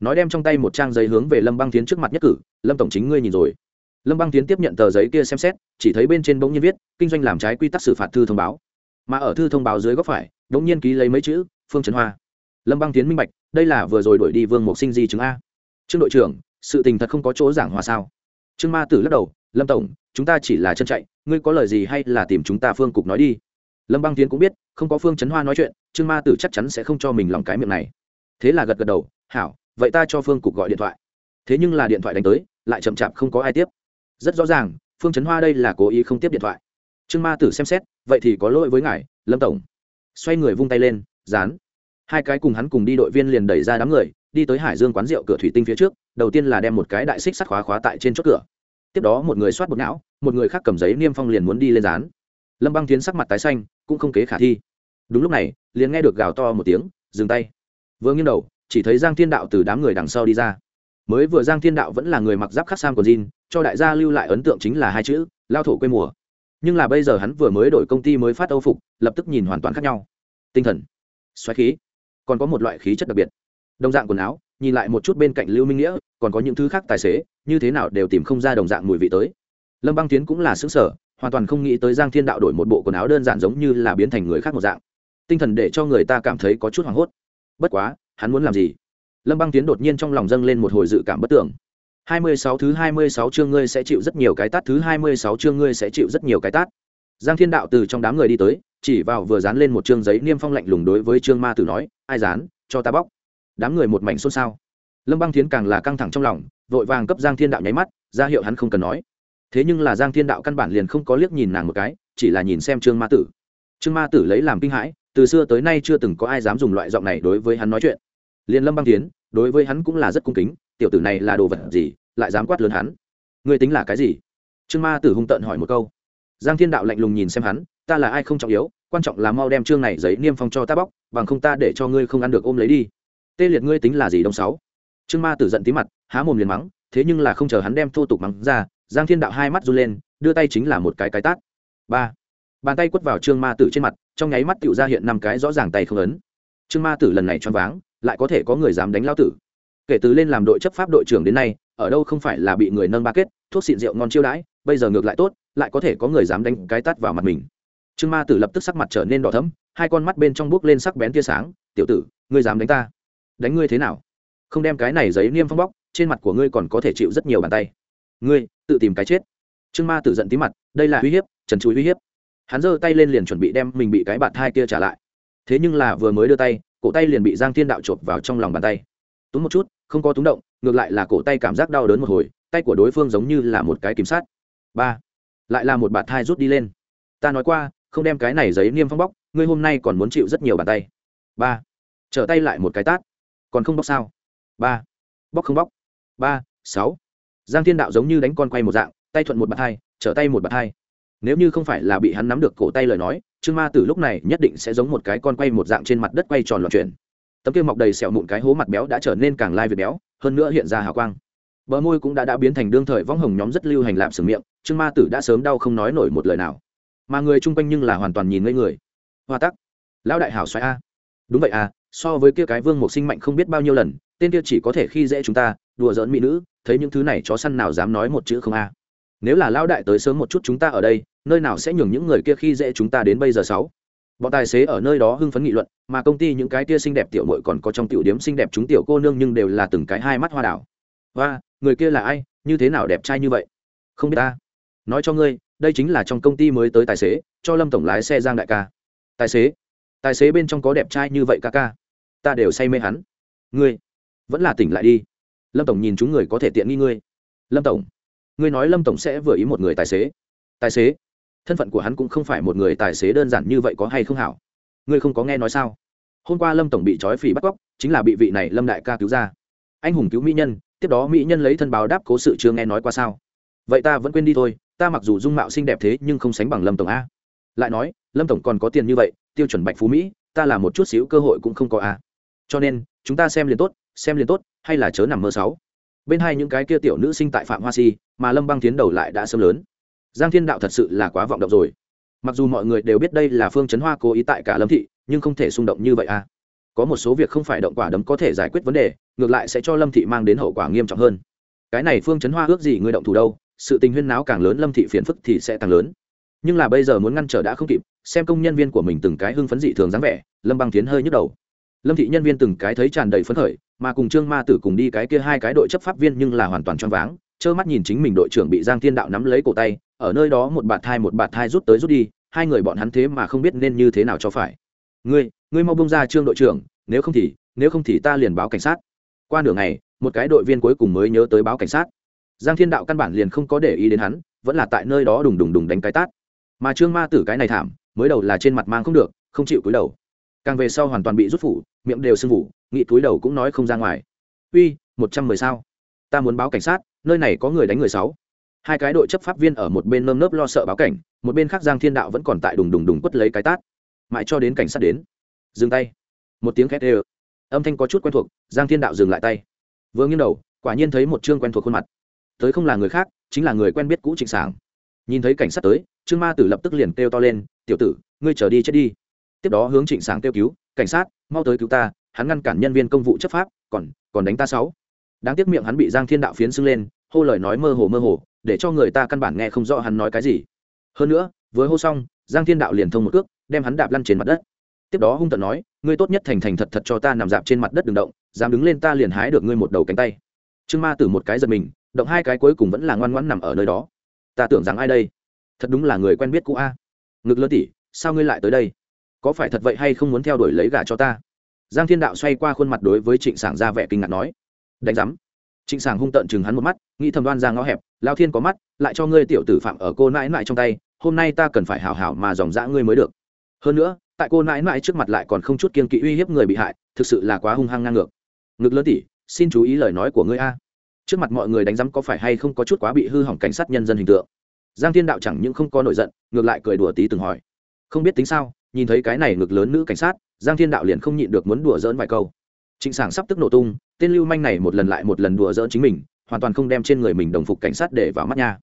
Nói đem trong tay một trang giấy hướng về lâm băng tiến trước mặt nhất cử, lâm tổng chính ngươi nhìn rồi. Lâm băng tiến tiếp nhận tờ giấy kia xem xét, chỉ thấy bên trên bỗng nhiên viết, kinh doanh làm trái quy tắc xử phạt thư thông báo mà ở thư thông báo dưới góc phải, đống nhiên ký lấy mấy chữ, phương trấn hoa. Lâm băng tiến minh bạch, đây là vừa rồi đuổi đi vương mộc sinh di chứng a. Trương đội trưởng, sự tình thật không có chỗ giảng hòa sao? Trương ma tử lắc đầu, lâm tổng, chúng ta chỉ là chân chạy, ngươi có lời gì hay là tìm chúng ta phương cục nói đi. Lâm băng tiến cũng biết, không có phương chấn hoa nói chuyện, trương ma tử chắc chắn sẽ không cho mình lòng cái miệng này. Thế là gật gật đầu, hảo, vậy ta cho phương cục gọi điện thoại. Thế nhưng là điện thoại đánh tới, lại chậm chạp không có ai tiếp. Rất rõ ràng, phương chấn hoa đây là cố ý không tiếp điện thoại. Trương ma tử xem xét vậy thì có lỗi với ngài, lâm tổng. Xoay người vung tay lên, dán. Hai cái cùng hắn cùng đi đội viên liền đẩy ra đám người, đi tới hải dương quán rượu cửa thủy tinh phía trước, đầu tiên là đem một cái đại xích sắt khóa khóa tại trên chốt cửa. Tiếp đó một người soát bột não, một người khác cầm giấy niêm phong liền muốn đi lên dán. Lâm băng tiến sắc mặt tái xanh, cũng không kế khả thi. Đúng lúc này, liền nghe được gào to một tiếng, dừng tay. Vừa nghiêng đầu, chỉ thấy giang thiên đạo từ đám người đằng sau đi ra. Mới vừa giang thiên đạo vẫn là người mặc giáp khắc sam của jean, cho đại gia lưu lại ấn tượng chính là hai chữ, lao thổ quê mùa nhưng là bây giờ hắn vừa mới đổi công ty mới phát âu phục, lập tức nhìn hoàn toàn khác nhau. Tinh thần, xoáy khí, còn có một loại khí chất đặc biệt. Đồng dạng quần áo, nhìn lại một chút bên cạnh lưu minh nghĩa, còn có những thứ khác tài xế, như thế nào đều tìm không ra đồng dạng mùi vị tới. Lâm băng tiến cũng là xứng sở hoàn toàn không nghĩ tới giang thiên đạo đổi một bộ quần áo đơn giản giống như là biến thành người khác một dạng. Tinh thần để cho người ta cảm thấy có chút hoảng hốt. Bất quá, hắn muốn làm gì? Lâm băng tiến đột nhiên trong lòng dâng lên một hồi dự cảm bất tưởng hai mươi sáu thứ hai mươi sáu chương ngươi sẽ chịu rất nhiều cái tát, thứ hai mươi sáu chương ngươi sẽ chịu rất nhiều cái tát. Giang thiên đạo từ trong đám người đi tới, chỉ vào vừa dán lên một chương giấy niêm phong lạnh lùng đối với trương ma tử nói, ai dán? Cho ta bóc. Đám người một mảnh xôn xao. Lâm băng thiến càng là căng thẳng trong lòng, vội vàng cấp giang thiên đạo nháy mắt, ra hiệu hắn không cần nói. Thế nhưng là giang thiên đạo căn bản liền không có liếc nhìn nàng một cái, chỉ là nhìn xem trương ma tử. Trương ma tử lấy làm kinh hãi, từ xưa tới nay chưa từng có ai dám dùng loại giọng này đối với hắn nói chuyện. Liền lâm băng thiến, đối với hắn cũng là rất cung kính tiểu tử này là đồ vật gì, lại dám quát lớn hắn? Ngươi tính là cái gì? Trương ma tử hung tợn hỏi một câu. Giang thiên đạo lạnh lùng nhìn xem hắn, ta là ai không trọng yếu, quan trọng là mau đem chương này giấy niêm phong cho ta bóc, bằng không ta để cho ngươi không ăn được ôm lấy đi. Tê liệt ngươi tính là gì đông sáu? Trương ma tử giận tí mặt, há mồm liền mắng, thế nhưng là không chờ hắn đem thô tục mắng ra, giang thiên đạo hai mắt run lên, đưa tay chính là một cái cái tát. Ba. Bàn tay quất vào trương ma tử trên mặt, trong nháy mắt tựu ra hiện năm cái rõ ràng tay không ấn. Trương ma tử lần này choáng váng, lại có thể có người dám đánh lao tử kể từ lên làm đội chấp pháp đội trưởng đến nay, ở đâu không phải là bị người nâng ba kết, thuốc xịn rượu ngon chiêu đãi, bây giờ ngược lại tốt, lại có thể có người dám đánh cái tát vào mặt mình. Trương ma tử lập tức sắc mặt trở nên đỏ thấm hai con mắt bên trong bước lên sắc bén tia sáng, tiểu tử, ngươi dám đánh ta? Đánh ngươi thế nào? Không đem cái này giấy niêm phong bóc, trên mặt của ngươi còn có thể chịu rất nhiều bàn tay. Ngươi, tự tìm cái chết. Trương ma tử giận tí mặt, đây là uy hiếp, trần chúi uy hiếp. Hắn giơ tay lên liền chuẩn bị đem mình bị cái bạt thai kia trả lại. Thế nhưng là vừa mới đưa tay, cổ tay liền bị giang thiên đạo chộp vào trong lòng bàn tay túm một chút, không có túm động, ngược lại là cổ tay cảm giác đau đớn một hồi, tay của đối phương giống như là một cái kiểm sát ba, lại là một bạt thai rút đi lên. Ta nói qua, không đem cái này giấy niêm phong bóc, ngươi hôm nay còn muốn chịu rất nhiều bàn tay. Ba, trở tay lại một cái tát. Còn không bóc sao? Ba, bóc không bóc. Ba, sáu. Giang thiên đạo giống như đánh con quay một dạng, tay thuận một bạt hai trở tay một bạt hai nếu như không phải là bị hắn nắm được cổ tay lời nói, trương ma tử lúc này nhất định sẽ giống một cái con quay một dạng trên mặt đất quay tròn loạn chuyển tấm kia mọc đầy sẹo mụn cái hố mặt béo đã trở nên càng lai việt béo, hơn nữa hiện ra hào quang. Bờ môi cũng đã đã biến thành đương thời võng hồng nhóm rất lưu hành lạm sừng miệng, trương ma tử đã sớm đau không nói nổi một lời nào. Mà người chung quanh nhưng là hoàn toàn nhìn ngây người. Hoa tắc, lão đại hảo xoáy a. Đúng vậy à so với kia cái vương một sinh mạnh không biết bao nhiêu lần, tên kia chỉ có thể khi dễ chúng ta, đùa giỡn mỹ nữ, thấy những thứ này chó săn nào dám nói một chữ không a. Nếu là lão đại tới sớm một chút chúng ta ở đây, nơi nào sẽ nhường những người kia khi dễ chúng ta đến bây giờ sáu? Bọn tài xế ở nơi đó hưng phấn nghị luận, mà công ty những cái kia xinh đẹp tiểu mội còn có trong tiểu điếm xinh đẹp chúng tiểu cô nương nhưng đều là từng cái hai mắt hoa đảo. Và người kia là ai? Như thế nào đẹp trai như vậy? Không biết ta. Nói cho ngươi, đây chính là trong công ty mới tới tài xế, cho lâm tổng lái xe giang đại ca. Tài xế? Tài xế bên trong có đẹp trai như vậy ca ca? Ta đều say mê hắn. Ngươi, vẫn là tỉnh lại đi. Lâm tổng nhìn chúng người có thể tiện nghi ngươi. Lâm tổng, ngươi nói lâm tổng sẽ vừa ý một người tài xế. Tài xế thân phận của hắn cũng không phải một người tài xế đơn giản như vậy có hay không hảo. Ngươi không có nghe nói sao? Hôm qua lâm tổng bị trói phỉ bắt cóc, chính là bị vị này lâm đại ca cứu ra. Anh hùng cứu mỹ nhân, tiếp đó mỹ nhân lấy thân báo đáp cố sự chưa nghe nói qua sao? Vậy ta vẫn quên đi thôi, ta mặc dù dung mạo xinh đẹp thế nhưng không sánh bằng lâm tổng a. Lại nói, lâm tổng còn có tiền như vậy, tiêu chuẩn bạch phú mỹ, ta là một chút xíu cơ hội cũng không có a. Cho nên, chúng ta xem liền tốt, xem liền tốt, hay là chớ nằm mơ sáu. Bên hai những cái kia tiểu nữ sinh tại phạm hoa si, mà lâm băng tiến đầu lại đã sớm lớn giang thiên đạo thật sự là quá vọng động rồi. Mặc dù mọi người đều biết đây là phương chấn hoa cố ý tại cả lâm thị, nhưng không thể xung động như vậy à? có một số việc không phải động quả đấm có thể giải quyết vấn đề, ngược lại sẽ cho lâm thị mang đến hậu quả nghiêm trọng hơn. Cái này phương chấn hoa ước gì người động thủ đâu, sự tình huyên náo càng lớn lâm thị phiền phức thì sẽ càng lớn. Nhưng là bây giờ muốn ngăn trở đã không kịp, xem công nhân viên của mình từng cái hưng phấn dị thường dáng vẻ, lâm băng tiến hơi nhức đầu. Lâm thị nhân viên từng cái thấy tràn đầy phấn khởi, mà cùng trương ma tử cùng đi cái kia hai cái đội chấp pháp viên nhưng là hoàn toàn choáng váng trơ mắt nhìn chính mình đội trưởng bị giang thiên đạo nắm lấy cổ tay, ở nơi đó một bạt thai một bạt thai rút tới rút đi, hai người bọn hắn thế mà không biết nên như thế nào cho phải. Ngươi ngươi mau bông ra trương đội trưởng, nếu không thì, nếu không thì ta liền báo cảnh sát. Qua nửa ngày, một cái đội viên cuối cùng mới nhớ tới báo cảnh sát. Giang thiên đạo căn bản liền không có để ý đến hắn, vẫn là tại nơi đó đùng đùng đùng đánh cái tát. Mà trương ma tử cái này thảm, mới đầu là trên mặt mang không được, không chịu cúi đầu. Càng về sau hoàn toàn bị rút phủ, miệng đều sưng vụ nghị cúi đầu cũng nói không ra ngoài. Uy, một trăm mười sao? Ta muốn báo cảnh sát nơi này có người đánh người sáu. Hai cái đội chấp pháp viên ở một bên nơm nớp lo sợ báo cảnh, một bên khác giang thiên đạo vẫn còn tại đùng đùng đùng quất lấy cái tát. Mãi cho đến cảnh sát đến, dừng tay. Một tiếng khét ê âm thanh có chút quen thuộc, giang thiên đạo dừng lại tay. Vừa nghiêng đầu, quả nhiên thấy một chương quen thuộc khuôn mặt. Tới không là người khác, chính là người quen biết cũ trịnh sảng. Nhìn thấy cảnh sát tới, trương ma tử lập tức liền kêu to lên, tiểu tử, ngươi trở đi chết đi. Tiếp đó hướng trịnh sảng kêu cứu, cảnh sát, mau tới cứu ta, hắn ngăn cản nhân viên công vụ chấp pháp, còn còn đánh ta sáu. Đáng tiếc miệng hắn bị giang thiên đạo phiến sưng lên hô lời nói mơ hồ mơ hồ, để cho người ta căn bản nghe không rõ hắn nói cái gì. Hơn nữa với hô xong, giang thiên đạo liền thông một cước, đem hắn đạp lăn trên mặt đất. Tiếp đó hung tận nói, ngươi tốt nhất thành thành thật thật cho ta nằm dạp trên mặt đất đường động, dám đứng lên ta liền hái được ngươi một đầu cánh tay. Trương ma tử một cái giật mình, động hai cái cuối cùng vẫn là ngoan ngoãn nằm ở nơi đó. Ta tưởng rằng ai đây? Thật đúng là người quen biết cũ a. Ngực lớn tỉ sao ngươi lại tới đây? Có phải thật vậy hay không muốn theo đuổi lấy gà cho ta? Giang thiên đạo xoay qua khuôn mặt đối với trịnh sảng ra vẻ kinh ngạc nói. Đánh giám. Trịnh sảng hung tợn chừng hắn một mắt nghĩ thầm đoan ra ngõ hẹp, lao thiên có mắt, lại cho ngươi tiểu tử phạm ở cô nãi nãi trong tay, hôm nay ta cần phải hảo hảo mà dòng dã ngươi mới được. Hơn nữa, tại cô nãi nãi trước mặt lại còn không chút kiên kỵ uy hiếp người bị hại, thực sự là quá hung hăng ngang ngược. Ngực lớn tỉ, xin chú ý lời nói của ngươi a. Trước mặt mọi người đánh giám có phải hay không có chút quá bị hư hỏng cảnh sát nhân dân hình tượng? Giang thiên đạo chẳng những không có nổi giận, ngược lại cười đùa tí từng hỏi. Không biết tính sao, nhìn thấy cái này ngực lớn nữ cảnh sát, giang thiên đạo liền không nhịn được muốn đùa dỡn vài câu. Trịnh sảng sắp tức nổ tung, tên lưu manh này một lần lại một lần đùa dỡn chính mình hoàn toàn không đem trên người mình đồng phục cảnh sát để vào mắt nha.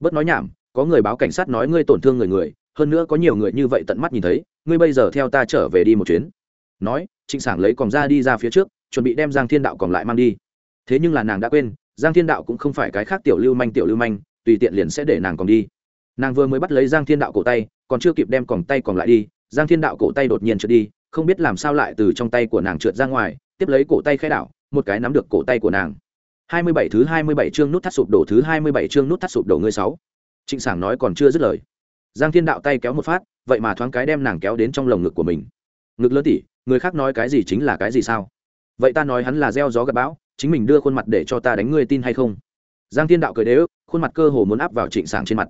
Bớt nói nhảm, có người báo cảnh sát nói ngươi tổn thương người người, hơn nữa có nhiều người như vậy tận mắt nhìn thấy, ngươi bây giờ theo ta trở về đi một chuyến. Nói, trịnh sảng lấy còng ra đi ra phía trước, chuẩn bị đem giang thiên đạo còn lại mang đi. Thế nhưng là nàng đã quên, giang thiên đạo cũng không phải cái khác tiểu lưu manh, tiểu lưu manh, tùy tiện liền sẽ để nàng còn đi. Nàng vừa mới bắt lấy giang thiên đạo cổ tay, còn chưa kịp đem còng tay còn lại đi, giang thiên đạo cổ tay đột nhiên trượt đi, không biết làm sao lại từ trong tay của nàng trượt ra ngoài, tiếp lấy cổ tay khai đảo, một cái nắm được cổ tay của nàng hai mươi bảy thứ hai mươi bảy chương nút thắt sụp đổ thứ hai mươi bảy chương nút thắt sụp đổ ngươi sáu. Trịnh sảng nói còn chưa dứt lời. Giang thiên đạo tay kéo một phát, vậy mà thoáng cái đem nàng kéo đến trong lồng ngực của mình. Ngực lớn tỉ, người khác nói cái gì chính là cái gì sao? Vậy ta nói hắn là gieo gió gặp bão, chính mình đưa khuôn mặt để cho ta đánh ngươi tin hay không? Giang thiên đạo cười đế ức khuôn mặt cơ hồ muốn áp vào trịnh sảng trên mặt.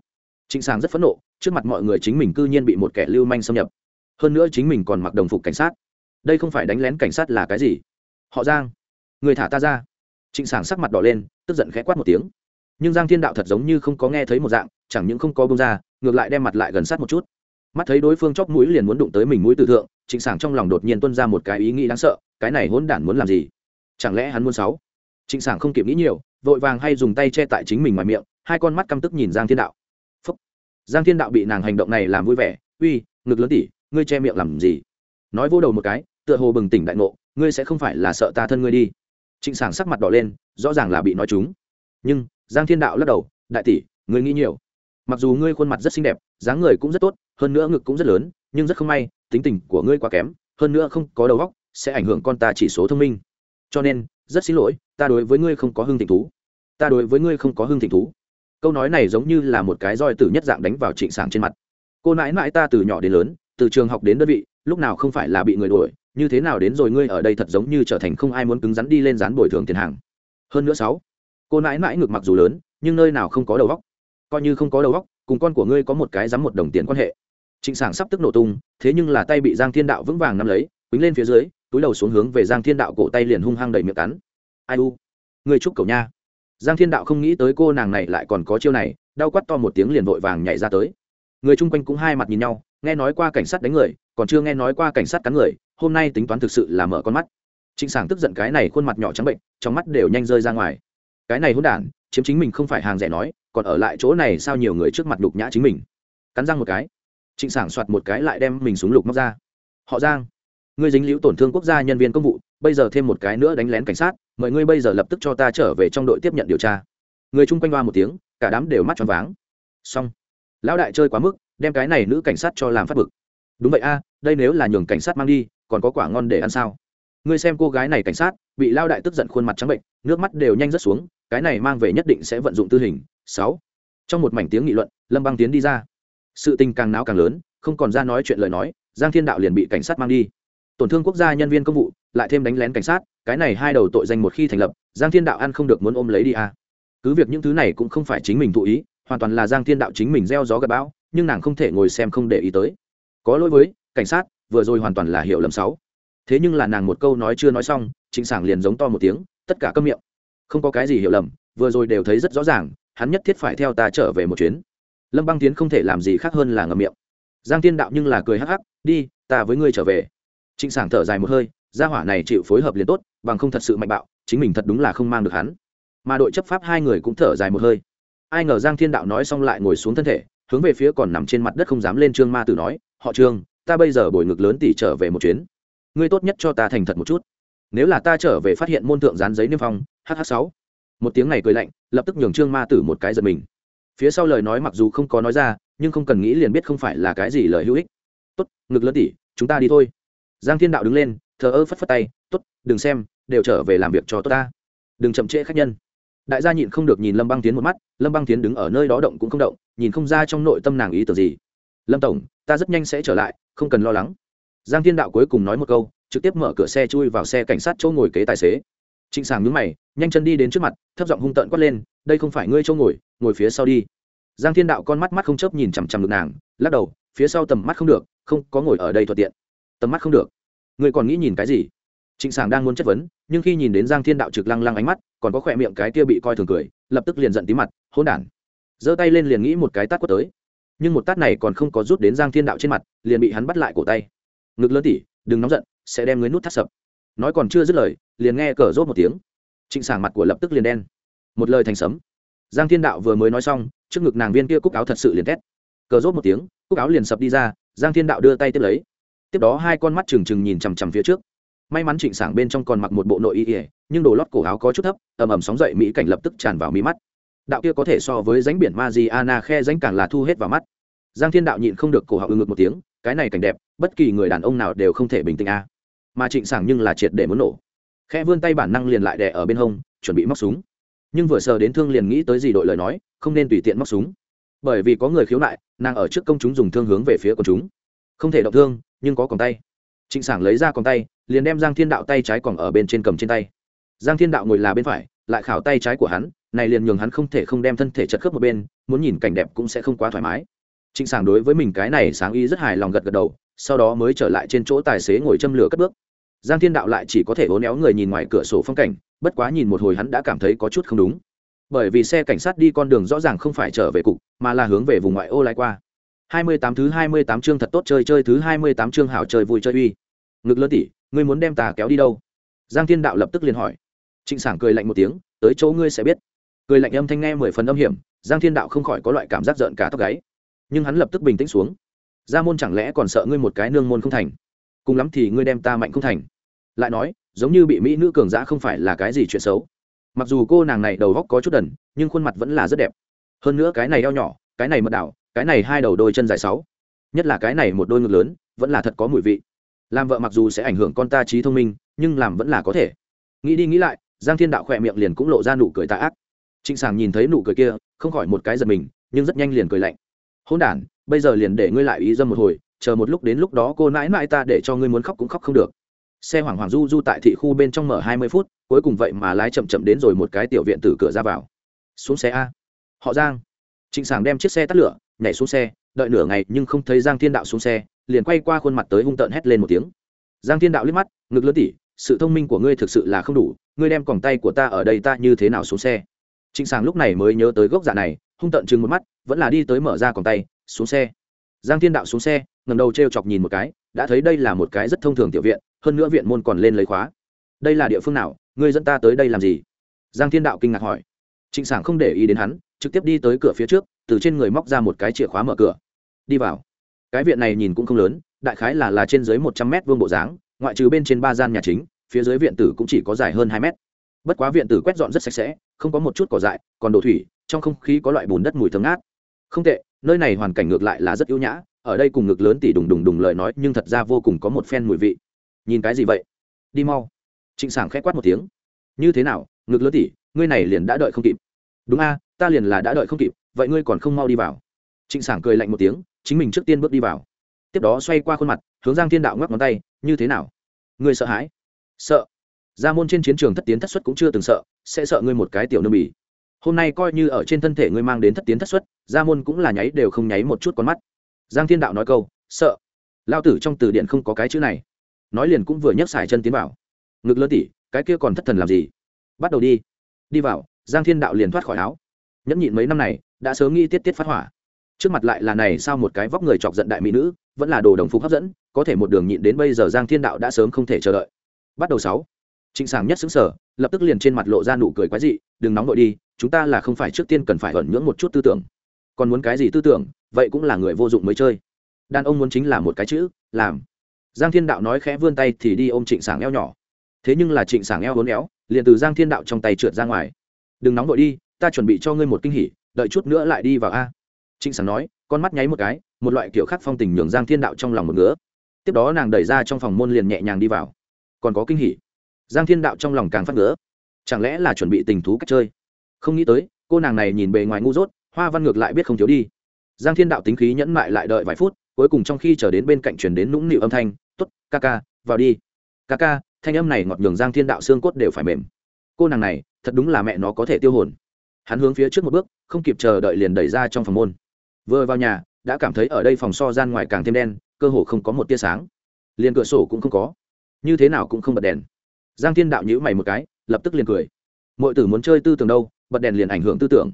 Trịnh sảng rất phẫn nộ, trước mặt mọi người chính mình cư nhiên bị một kẻ lưu manh xâm nhập. Hơn nữa chính mình còn mặc đồng phục cảnh sát. Đây không phải đánh lén cảnh sát là cái gì? Họ giang, người thả ta ra trịnh sảng sắc mặt đỏ lên, tức giận khẽ quát một tiếng. Nhưng giang thiên đạo thật giống như không có nghe thấy một dạng, chẳng những không có bông ra, ngược lại đem mặt lại gần sát một chút. Mắt thấy đối phương chóp mũi liền muốn đụng tới mình mũi từ thượng, trịnh sảng trong lòng đột nhiên tuân ra một cái ý nghĩ đáng sợ, cái này hỗn đản muốn làm gì? Chẳng lẽ hắn muốn sáu? Trịnh sảng không kịp nghĩ nhiều, vội vàng hay dùng tay che tại chính mình ngoài miệng, hai con mắt căm tức nhìn giang thiên đạo. Phúc. giang thiên đạo bị nàng hành động này làm vui vẻ, uy, ngực lớn tỉ, ngươi che miệng làm gì? Nói vô đầu một cái, tựa hồ bừng tỉnh đại ngộ, ngươi sẽ không phải là sợ ta thân ngươi đi trịnh sảng sắc mặt đỏ lên, rõ ràng là bị nói chúng. Nhưng, giang thiên đạo lắc đầu, đại tỷ, ngươi nghĩ nhiều. Mặc dù ngươi khuôn mặt rất xinh đẹp, dáng người cũng rất tốt, hơn nữa ngực cũng rất lớn, nhưng rất không may, tính tình của ngươi quá kém, hơn nữa không có đầu óc, sẽ ảnh hưởng con ta chỉ số thông minh. Cho nên, rất xin lỗi, ta đối với ngươi không có hương thịnh thú. Ta đối với ngươi không có hương thịnh thú. Câu nói này giống như là một cái roi tử nhất dạng đánh vào trịnh sảng trên mặt. Cô nãi mãi ta từ nhỏ đến lớn, từ trường học đến đơn vị, lúc nào không phải là bị người đuổi như thế nào đến rồi ngươi ở đây thật giống như trở thành không ai muốn cứng rắn đi lên dán bồi thường tiền hàng. Hơn nữa sáu, cô nãi nãi ngược mặc dù lớn, nhưng nơi nào không có đầu óc. Coi như không có đầu óc, cùng con của ngươi có một cái dám một đồng tiền quan hệ. Trịnh sảng sắp tức nổ tung, thế nhưng là tay bị giang thiên đạo vững vàng nắm lấy, quýnh lên phía dưới, túi đầu xuống hướng về giang thiên đạo cổ tay liền hung hăng đầy miệng cắn. Ai u? Ngươi chúc cầu nha. Giang thiên đạo không nghĩ tới cô nàng này lại còn có chiêu này, đau quắt to một tiếng liền vội vàng nhảy ra tới. Người chung quanh cũng hai mặt nhìn nhau, nghe nói qua cảnh sát đánh người, còn chưa nghe nói qua cảnh sát cắn người hôm nay tính toán thực sự là mở con mắt. Trịnh sảng tức giận cái này khuôn mặt nhỏ trắng bệnh, trong mắt đều nhanh rơi ra ngoài. Cái này hôn đản, chiếm chính mình không phải hàng rẻ nói, còn ở lại chỗ này sao nhiều người trước mặt đục nhã chính mình. Cắn răng một cái, trịnh sảng soạt một cái lại đem mình xuống lục móc ra. Họ giang, ngươi dính liễu tổn thương quốc gia nhân viên công vụ, bây giờ thêm một cái nữa đánh lén cảnh sát, mời ngươi bây giờ lập tức cho ta trở về trong đội tiếp nhận điều tra. Người chung quanh hoa một tiếng, cả đám đều mắt tròn váng. Xong, lão đại chơi quá mức, đem cái này nữ cảnh sát cho làm phát bực. Đúng vậy a, đây nếu là nhường cảnh sát mang đi còn có quả ngon để ăn sao? Ngươi xem cô gái này cảnh sát, bị lao đại tức giận khuôn mặt trắng bệnh, nước mắt đều nhanh rất xuống, cái này mang về nhất định sẽ vận dụng tư hình. Sáu. Trong một mảnh tiếng nghị luận, lâm băng tiến đi ra. Sự tình càng náo càng lớn, không còn ra nói chuyện lời nói, giang thiên đạo liền bị cảnh sát mang đi. Tổn thương quốc gia nhân viên công vụ, lại thêm đánh lén cảnh sát, cái này hai đầu tội danh một khi thành lập, giang thiên đạo ăn không được muốn ôm lấy đi à. cứ việc những thứ này cũng không phải chính mình thụ ý, hoàn toàn là giang thiên đạo chính mình gieo gió gặp bão, nhưng nàng không thể ngồi xem không để ý tới. Có lỗi với, cảnh sát vừa rồi hoàn toàn là hiểu lầm sáu. Thế nhưng là nàng một câu nói chưa nói xong, trịnh sảng liền giống to một tiếng, tất cả câm miệng. Không có cái gì hiểu lầm, vừa rồi đều thấy rất rõ ràng, hắn nhất thiết phải theo ta trở về một chuyến. Lâm băng tiến không thể làm gì khác hơn là ngậm miệng. Giang thiên đạo nhưng là cười hắc hắc, đi, ta với ngươi trở về. Trịnh sảng thở dài một hơi, gia hỏa này chịu phối hợp liền tốt, bằng không thật sự mạnh bạo, chính mình thật đúng là không mang được hắn. Mà đội chấp pháp hai người cũng thở dài một hơi. Ai ngờ giang thiên đạo nói xong lại ngồi xuống thân thể, hướng về phía còn nằm trên mặt đất không dám lên trương ma tử nói, họ trương ta bây giờ bồi ngực lớn tỷ trở về một chuyến. Ngươi tốt nhất cho ta thành thật một chút. Nếu là ta trở về phát hiện môn thượng dán giấy niêm phong hh sáu. Một tiếng này cười lạnh lập tức nhường trương ma tử một cái giật mình. Phía sau lời nói mặc dù không có nói ra nhưng không cần nghĩ liền biết không phải là cái gì lời hữu ích. Tốt ngực lớn tỷ, chúng ta đi thôi. Giang thiên đạo đứng lên thờ ơ phất phất tay tốt đừng xem đều trở về làm việc cho tốt ta. Đừng chậm trễ khách nhân. Đại gia nhịn không được nhìn lâm băng tiến một mắt lâm băng tiến đứng ở nơi đó động cũng không động nhìn không ra trong nội tâm nàng ý tưởng gì lâm tổng, ta rất nhanh sẽ trở lại, không cần lo lắng. Giang thiên đạo cuối cùng nói một câu, trực tiếp mở cửa xe chui vào xe cảnh sát chỗ ngồi kế tài xế. Trịnh sàng nhúng mày, nhanh chân đi đến trước mặt, thấp giọng hung tợn quát lên, đây không phải ngươi chỗ ngồi ngồi phía sau đi. Giang thiên đạo con mắt mắt không chớp nhìn chằm chằm được nàng, lắc đầu, phía sau tầm mắt không được, không, có ngồi ở đây thuận tiện. Tầm mắt không được? Ngươi còn nghĩ nhìn cái gì? Trịnh sàng đang muốn chất vấn, nhưng khi nhìn đến giang thiên đạo trực lăng lăng ánh mắt, còn có khỏe miệng cái kia bị coi thường cười, lập tức liền giận tí mặt hôn đản. Giơ tay lên liền nghĩ một cái tát quất tới nhưng một tát này còn không có rút đến giang thiên đạo trên mặt, liền bị hắn bắt lại cổ tay. Ngực lớn tỉ, đừng nóng giận, sẽ đem ngươi nút thắt sập. Nói còn chưa dứt lời, liền nghe cờ rốt một tiếng. Trịnh Sảng mặt của lập tức liền đen. Một lời thành sấm. Giang thiên đạo vừa mới nói xong, trước ngực nàng viên kia cúc áo thật sự liền thét. Cờ rốt một tiếng, cúc áo liền sập đi ra, giang thiên đạo đưa tay tiếp lấy. Tiếp đó hai con mắt trừng trừng nhìn chằm chằm phía trước. May mắn trịnh sảng bên trong còn mặc một bộ nội y ỉa nhưng đồ lót cổ áo có chút thấp, ầm ầm sóng dậy mỹ cảnh lập tức tràn vào mí mắt đạo kia có thể so với ránh biển ma di ana khe ránh càng là thu hết vào mắt. Giang thiên đạo nhịn không được cổ họng ư ngực một tiếng, cái này cảnh đẹp, bất kỳ người đàn ông nào đều không thể bình tĩnh a. Mà trịnh sảng nhưng là triệt để muốn nổ. Khe vươn tay bản năng liền lại đè ở bên hông, chuẩn bị móc súng. Nhưng vừa sờ đến thương liền nghĩ tới gì đội lời nói, không nên tùy tiện móc súng. Bởi vì có người khiếu nại, nàng ở trước công chúng dùng thương hướng về phía của chúng. Không thể động thương, nhưng có còng tay. Trịnh sảng lấy ra còng tay, liền đem giang thiên đạo tay trái còn ở bên trên cầm trên tay. Giang thiên đạo ngồi là bên phải, lại khảo tay trái của hắn này liền nhường hắn không thể không đem thân thể chật khớp một bên, muốn nhìn cảnh đẹp cũng sẽ không quá thoải mái. Trịnh sảng đối với mình cái này sáng ý rất hài lòng gật gật đầu, sau đó mới trở lại trên chỗ tài xế ngồi châm lửa cất bước. Giang thiên đạo lại chỉ có thể hố néo người nhìn ngoài cửa sổ phong cảnh, bất quá nhìn một hồi hắn đã cảm thấy có chút không đúng. Bởi vì xe cảnh sát đi con đường rõ ràng không phải trở về cục, mà là hướng về vùng ngoại ô lai qua. Hai mươi tám thứ hai mươi tám chương thật tốt chơi chơi thứ hai mươi tám chương hảo chơi vui chơi uy. Ngực lớn tỉ, ngươi muốn đem ta kéo đi đâu? Giang thiên đạo lập tức liền hỏi. Trịnh sảng cười lạnh một tiếng, tới chỗ ngươi sẽ biết cười lạnh âm thanh nghe mười phần âm hiểm, giang thiên đạo không khỏi có loại cảm giác giận cả tóc gáy. Nhưng hắn lập tức bình tĩnh xuống. Ra môn chẳng lẽ còn sợ ngươi một cái nương môn không thành? Cùng lắm thì ngươi đem ta mạnh không thành. Lại nói, giống như bị mỹ nữ cường giã không phải là cái gì chuyện xấu. Mặc dù cô nàng này đầu góc có chút đần, nhưng khuôn mặt vẫn là rất đẹp. Hơn nữa cái này eo nhỏ, cái này mật đảo cái này hai đầu đôi chân dài sáu. Nhất là cái này một đôi ngực lớn, vẫn là thật có mùi vị. Làm vợ mặc dù sẽ ảnh hưởng con ta trí thông minh, nhưng làm vẫn là có thể. Nghĩ đi nghĩ lại, giang thiên đạo khỏe miệng liền cũng lộ ra nụ cười tạ ác trịnh sàng nhìn thấy nụ cười kia, không khỏi một cái giật mình, nhưng rất nhanh liền cười lạnh. Hôn đản, bây giờ liền để ngươi lại ý dâm một hồi, chờ một lúc đến lúc đó cô nãi nãi ta để cho ngươi muốn khóc cũng khóc không được. Xe hoảng hoảng du du tại thị khu bên trong mở hai mươi phút, cuối cùng vậy mà lái chậm chậm đến rồi một cái tiểu viện từ cửa ra vào. Xuống xe a. Họ giang. Trịnh sàng đem chiếc xe tắt lửa, nhảy xuống xe, đợi nửa ngày nhưng không thấy giang thiên đạo xuống xe, liền quay qua khuôn mặt tới hung tợn hét lên một tiếng. Giang thiên đạo liếc mắt, ngực lớn tỉ, sự thông minh của ngươi thực sự là không đủ, ngươi đem còng tay của ta ở đây ta như thế nào xuống xe? Trịnh sàng lúc này mới nhớ tới gốc dạ này, hung tợn chừng một mắt, vẫn là đi tới mở ra cổng tay, xuống xe. Giang thiên đạo xuống xe ngầm đầu t r e o chọc nhìn một cái, đã thấy đây là một cái rất thông thường tiểu viện, hơn nữa viện môn còn lên lấy khóa. Đây là địa phương nào, ngươi dẫn ta tới đây làm gì? Giang thiên đạo kinh ngạc hỏi. Trịnh sảng không để ý đến hắn, trực tiếp đi tới cửa phía trước, từ trên người móc ra một cái chìa khóa mở cửa. Đi vào. Cái viện này nhìn cũng không lớn, đại khái là là trên dưới một trăm mét vuông bộ dáng, ngoại trừ bên trên ba gian nhà chính, phía dưới viện tử cũng chỉ có dài hơn hai mét. Bất quá viện tử quét dọn rất sạch sẽ không có một chút cỏ dại, còn đồ thủy, trong không khí có loại bùn đất mùi thơm ngát. Không tệ, nơi này hoàn cảnh ngược lại là rất yếu nhã, ở đây cùng ngực lớn tỷ đùng đùng đùng lời nói, nhưng thật ra vô cùng có một phen mùi vị. Nhìn cái gì vậy? Đi mau. Trịnh sảng khét quát một tiếng. Như thế nào, ngực lớn tỷ ngươi này liền đã đợi không kịp. Đúng a, ta liền là đã đợi không kịp, vậy ngươi còn không mau đi vào. Trịnh sảng cười lạnh một tiếng, chính mình trước tiên bước đi vào. Tiếp đó xoay qua khuôn mặt, hướng giang thiên đạo ngoắc ngón tay, như thế nào? Ngươi sợ hãi? Sợ ra môn trên chiến trường thất tiến thất xuất cũng chưa từng sợ, sẽ sợ ngươi một cái tiểu nương bỉ. Hôm nay coi như ở trên thân thể ngươi mang đến thất tiến thất xuất, ra môn cũng là nháy đều không nháy một chút con mắt. Giang thiên đạo nói câu, sợ. Lao tử trong từ điện không có cái chữ này. Nói liền cũng vừa nhấc xài chân tiến vào. Ngực lớn tỉ, cái kia còn thất thần làm gì? Bắt đầu đi. Đi vào, giang thiên đạo liền thoát khỏi áo. Nhẫn nhịn mấy năm này, đã sớm nghĩ tiết tiết phát hỏa. Trước mặt lại là này sao một cái vóc người chọc giận đại mỹ nữ, vẫn là đồ đồng phục hấp dẫn, có thể một đường nhịn đến bây giờ giang thiên đạo đã sớm không thể chờ đợi. Bắt đầu sáu trịnh Sảng nhất xứng sở lập tức liền trên mặt lộ ra nụ cười quái dị, đừng nóng nội đi, chúng ta là không phải trước tiên cần phải ẩn nhưỡng một chút tư tưởng. Còn muốn cái gì tư tưởng, vậy cũng là người vô dụng mới chơi. Đàn ông muốn chính là một cái chữ, làm. Giang thiên đạo nói khẽ vươn tay thì đi ôm trịnh sảng eo nhỏ. Thế nhưng là trịnh sảng eo hốn éo, liền từ giang thiên đạo trong tay trượt ra ngoài. Đừng nóng vội đi, ta chuẩn bị cho ngươi một kinh hỉ, đợi chút nữa lại đi vào a. Trịnh sảng nói, con mắt nháy một cái, một loại kiểu khác phong tình nhường giang thiên đạo trong lòng một ngứa. Tiếp đó nàng đẩy ra trong phòng môn liền nhẹ nhàng đi vào. Còn có kinh hỉ? Giang thiên đạo trong lòng càng phát ngứa chẳng lẽ là chuẩn bị tình thú cách chơi? Không nghĩ tới, cô nàng này nhìn bề ngoài ngu dốt, hoa văn ngược lại biết không thiếu đi. Giang thiên đạo tính khí nhẫn mại lại đợi vài phút, cuối cùng trong khi chờ đến bên cạnh chuyển đến nũng nịu âm thanh t ố t ca ca, vào đi. Ca ca, thanh âm này ngọt nhường giang thiên đạo xương cốt đều phải mềm. Cô nàng này, thật đúng là mẹ nó có thể tiêu hồn. Hắn hướng phía trước một bước, không kịp chờ đợi liền đẩy ra trong phòng môn. Vừa vào nhà, đã cảm thấy ở đây phòng so gian ngoài càng thêm đen, cơ hồ không có một tia sáng. Liền cửa sổ cũng không có. Như thế nào cũng không bật đèn giang thiên đạo nhữ mày một cái, lập tức liền cười. Mọi tử muốn chơi tư tưởng đâu, bật đèn liền ảnh hưởng tư tưởng.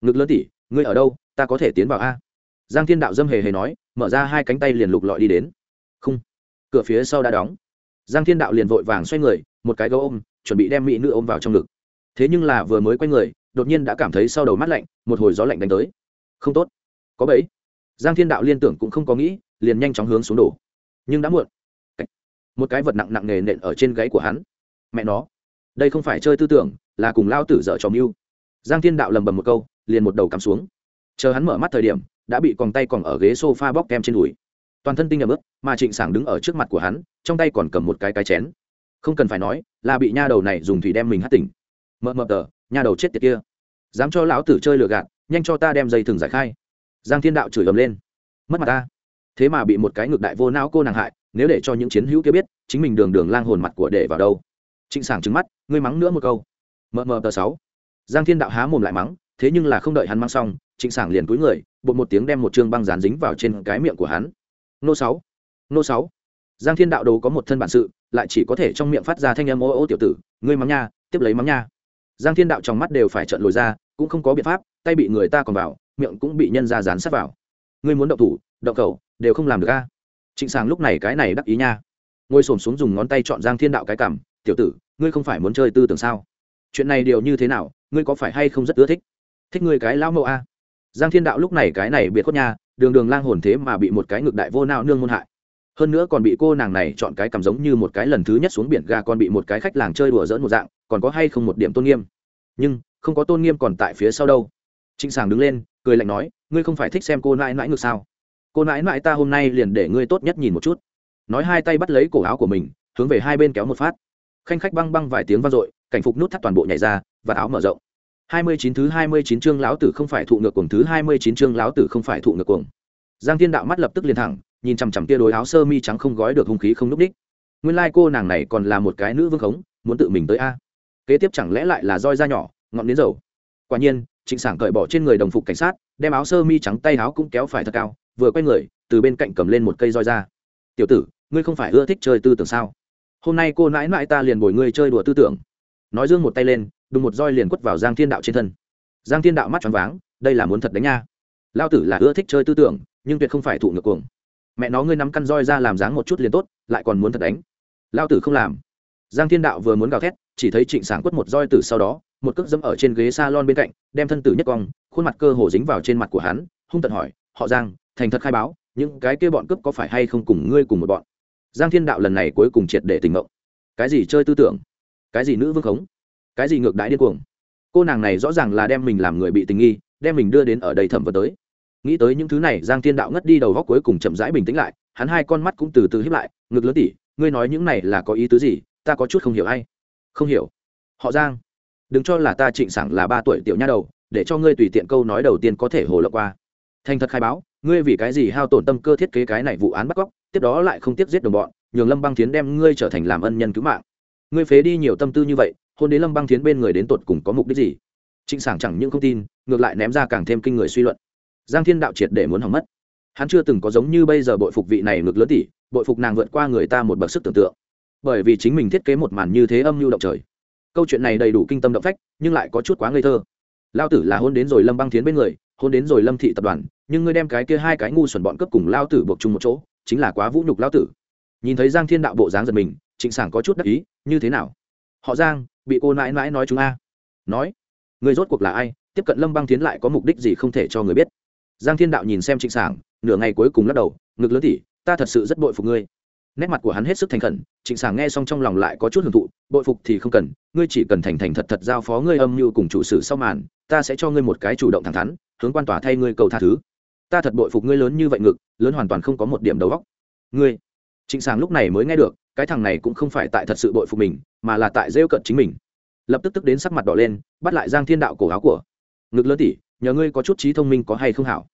Ngực lớn tỉ ngươi ở đâu, ta có thể tiến vào a? Giang thiên đạo dâm hề hề nói, mở ra hai cánh tay liền lục lọi đi đến. Không cửa phía sau đã đóng. Giang thiên đạo liền vội vàng xoay người, một cái gấu ôm, chuẩn bị đem mỹ nữ ôm vào trong ngực. Thế nhưng là vừa mới quay người, đột nhiên đã cảm thấy sau đầu mát lạnh, một hồi gió lạnh đánh tới. Không tốt. Có bẫy. Giang thiên đạo liên tưởng cũng không có nghĩ, liền nhanh chóng hướng xuống đổ. Nhưng đã muộn. Một cái vật nặng nặng nề nện ở trên gáy của hắn mẹ nó. Đây không phải chơi tư tưởng, là cùng lao tử dở trò mưu. Giang thiên đạo lầm bầm một câu, liền một đầu cắm xuống. Chờ hắn mở mắt thời điểm, đã bị còn tay còn ở ghế sofa bóc kem trên đùi. Toàn thân tinh nhầm ướt, mà trịnh sảng đứng ở trước mặt của hắn, trong tay còn cầm một cái cái chén. Không cần phải nói, là bị nha đầu này dùng thủy đem mình hất tỉnh. Mờ mờ tờ, nha đầu chết tiệt kia. Dám cho lão tử chơi lừa gạt, nhanh cho ta đem dây thừng giải khai. Giang thiên đạo chửi ầm lên. Mất mặt ta. Thế mà bị một cái ngược đại vô não cô nàng hại, nếu để cho những chiến hữu kia biết, chính mình đường đường lang hồn mặt của để vào đâu trịnh sảng trứng mắt, ngươi mắng nữa một câu. Mờ mờ tờ sáu. Giang thiên đạo há mồm lại mắng, thế nhưng là không đợi hắn mắng xong, trịnh sảng liền cúi người, bột một tiếng đem một chương băng dán dính vào trên cái miệng của hắn. Nô sáu. Nô sáu. Giang thiên đạo đồ có một thân bản sự, lại chỉ có thể trong miệng phát ra thanh âm ô ô tiểu tử, ngươi mắng nha, tiếp lấy mắng nha. Giang thiên đạo trong mắt đều phải trợn lồi ra, cũng không có biện pháp, tay bị người ta còn vào, miệng cũng bị nhân ra dán sát vào. Ngươi muốn động thủ, động cầu đều không làm được a. Trịnh sàng lúc này cái này đắc ý nha. Ngồi xổm xuống dùng ngón tay chọn giang thiên đạo cái cảm tiểu tử ngươi không phải muốn chơi tư tưởng sao? Chuyện này điều như thế nào, ngươi có phải hay không rất ưa thích? Thích ngươi cái lão mẫu a. Giang thiên đạo lúc này cái này biệt khuất nha, đường đường lang hồn thế mà bị một cái ngực đại vô nao nương môn hại. Hơn nữa còn bị cô nàng này chọn cái cảm giống như một cái lần thứ nhất xuống biển ga còn bị một cái khách làng chơi đùa dỡn một dạng, còn có hay không một điểm tôn nghiêm? Nhưng, không có tôn nghiêm còn tại phía sau đâu. Trịnh sàng đứng lên, cười lạnh nói, ngươi không phải thích xem cô nãi nãi ngược sao? Cô nãi nãi ta hôm nay liền để ngươi tốt nhất nhìn một chút. Nói hai tay bắt lấy cổ áo của mình, hướng về hai bên kéo một phát khanh khách băng băng vài tiếng vang dội, cảnh phục nút thắt toàn bộ nhảy ra, và áo mở rộng. Hai mươi chín thứ hai mươi chín chương lão tử không phải thụ ngược cuồng, thứ hai mươi chín chương lão tử không phải thụ ngược cuồng. Giang thiên đạo mắt lập tức liền thẳng, nhìn chằm chằm tia đối áo sơ mi trắng không gói được hung khí không núp đích. Nguyên lai cô nàng này còn là một cái nữ vương khống, muốn tự mình tới a. Kế tiếp chẳng lẽ lại là roi da nhỏ, ngọn đến dầu? Quả nhiên, trịnh sảng cởi bỏ trên người đồng phục cảnh sát, đem áo sơ mi trắng tay áo cũng kéo phải thật cao, vừa quay người, từ bên cạnh cầm lên một cây roi da. tiểu tử, ngươi không phải ưa thích chơi tư tưởng sao? Hôm nay cô nãi nãi ta liền bồi ngươi chơi đùa tư tưởng. Nói dương một tay lên, đùng một roi liền quất vào giang thiên đạo trên thân. Giang thiên đạo mắt choáng váng, đây là muốn thật đánh nha. Lao tử là ưa thích chơi tư tưởng, nhưng tuyệt không phải thụ ngược cuồng. Mẹ nó ngươi nắm căn roi ra làm dáng một chút liền tốt, lại còn muốn thật đánh. Lao tử không làm. Giang thiên đạo vừa muốn gào thét, chỉ thấy trịnh sảng quất một roi tử sau đó, một cước dẫm ở trên ghế s a lon bên cạnh, đem thân tử nhất cong, khuôn mặt cơ hồ dính vào trên mặt của hắn, hung tận hỏi, họ giang, thành thật khai báo, những cái kia bọn cướp có phải hay không cùng ngươi cùng một bọn? Giang thiên đạo lần này cuối cùng triệt để tình mộng cái gì chơi tư tưởng? Cái gì nữ vương khống? Cái gì ngược đãi điên cuồng? Cô nàng này rõ ràng là đem mình làm người bị tình nghi, đem mình đưa đến ở đây thẩm vấn tới. Nghĩ tới những thứ này, giang thiên đạo ngất đi đầu góc cuối cùng chậm rãi bình tĩnh lại, hắn hai con mắt cũng từ từ hiếp lại, ngực lớn tỉ ngươi nói những này là có ý tứ gì? Ta có chút không hiểu hay không hiểu. Họ giang, đừng cho là ta trịnh sảng là ba tuổi tiểu nha đầu, để cho ngươi tùy tiện câu nói đầu tiên có thể hồ lộ qua. Thành thật khai báo ngươi vì cái gì hao tổn tâm cơ thiết kế cái này vụ án bắt cóc, tiếp đó lại không tiếp giết đồng bọn, nhường lâm băng Thiến đem ngươi trở thành làm ân nhân cứu mạng. Ngươi phế đi nhiều tâm tư như vậy, hôn đến lâm băng Thiến bên người đến tột cùng có mục đích gì? Trịnh sảng chẳng những không tin, ngược lại ném ra càng thêm kinh người suy luận. Giang thiên đạo triệt để muốn hỏng mất. Hắn chưa từng có giống như bây giờ bội phục vị này ngược lớn tỷ bội phục nàng vượt qua người ta một bậc sức tưởng tượng. Bởi vì chính mình thiết kế một màn như thế âm mưu động trời. Câu chuyện này đầy đủ kinh tâm động phách, nhưng lại có chút quá ngây thơ. Lao tử là hôn đến rồi lâm băng Thiến bên người, hôn đến rồi lâm thị tập đoàn nhưng ngươi đem cái kia hai cái ngu xuẩn bọn cướp cùng lao tử buộc chung một chỗ, chính là quá vũ nhục lao tử. Nhìn thấy giang thiên đạo bộ dáng giật mình, trịnh sảng có chút đắc ý, như thế nào? Họ giang, bị cô mãi mãi nói chúng a. Nói, người rốt cuộc là ai? Tiếp cận lâm băng tiến lại có mục đích gì không thể cho người biết? Giang thiên đạo nhìn xem trịnh sảng, nửa ngày cuối cùng lắc đầu, ngực lớn tỉ, ta thật sự rất bội phục ngươi. Nét mặt của hắn hết sức thành khẩn, trịnh sảng nghe xong trong lòng lại có chút hưởng thụ, bội phục thì không cần, ngươi chỉ cần thành thành thật thật giao phó ngươi âm mưu cùng chủ sử sau màn, ta sẽ cho ngươi một cái chủ động thẳng thắn, hướng quan tòa thay ngươi cầu tha thứ ta thật bội phục ngươi lớn như vậy ngực, lớn hoàn toàn không có một điểm đầu góc ngươi, trịnh sàng lúc này mới nghe được, cái thằng này cũng không phải tại thật sự bội phục mình, mà là tại rêu cận chính mình. Lập tức tức đến sắc mặt đỏ lên, bắt lại giang thiên đạo cổ áo của. Ngực lớn tỉ, nhờ ngươi có chút trí thông minh có hay không hảo?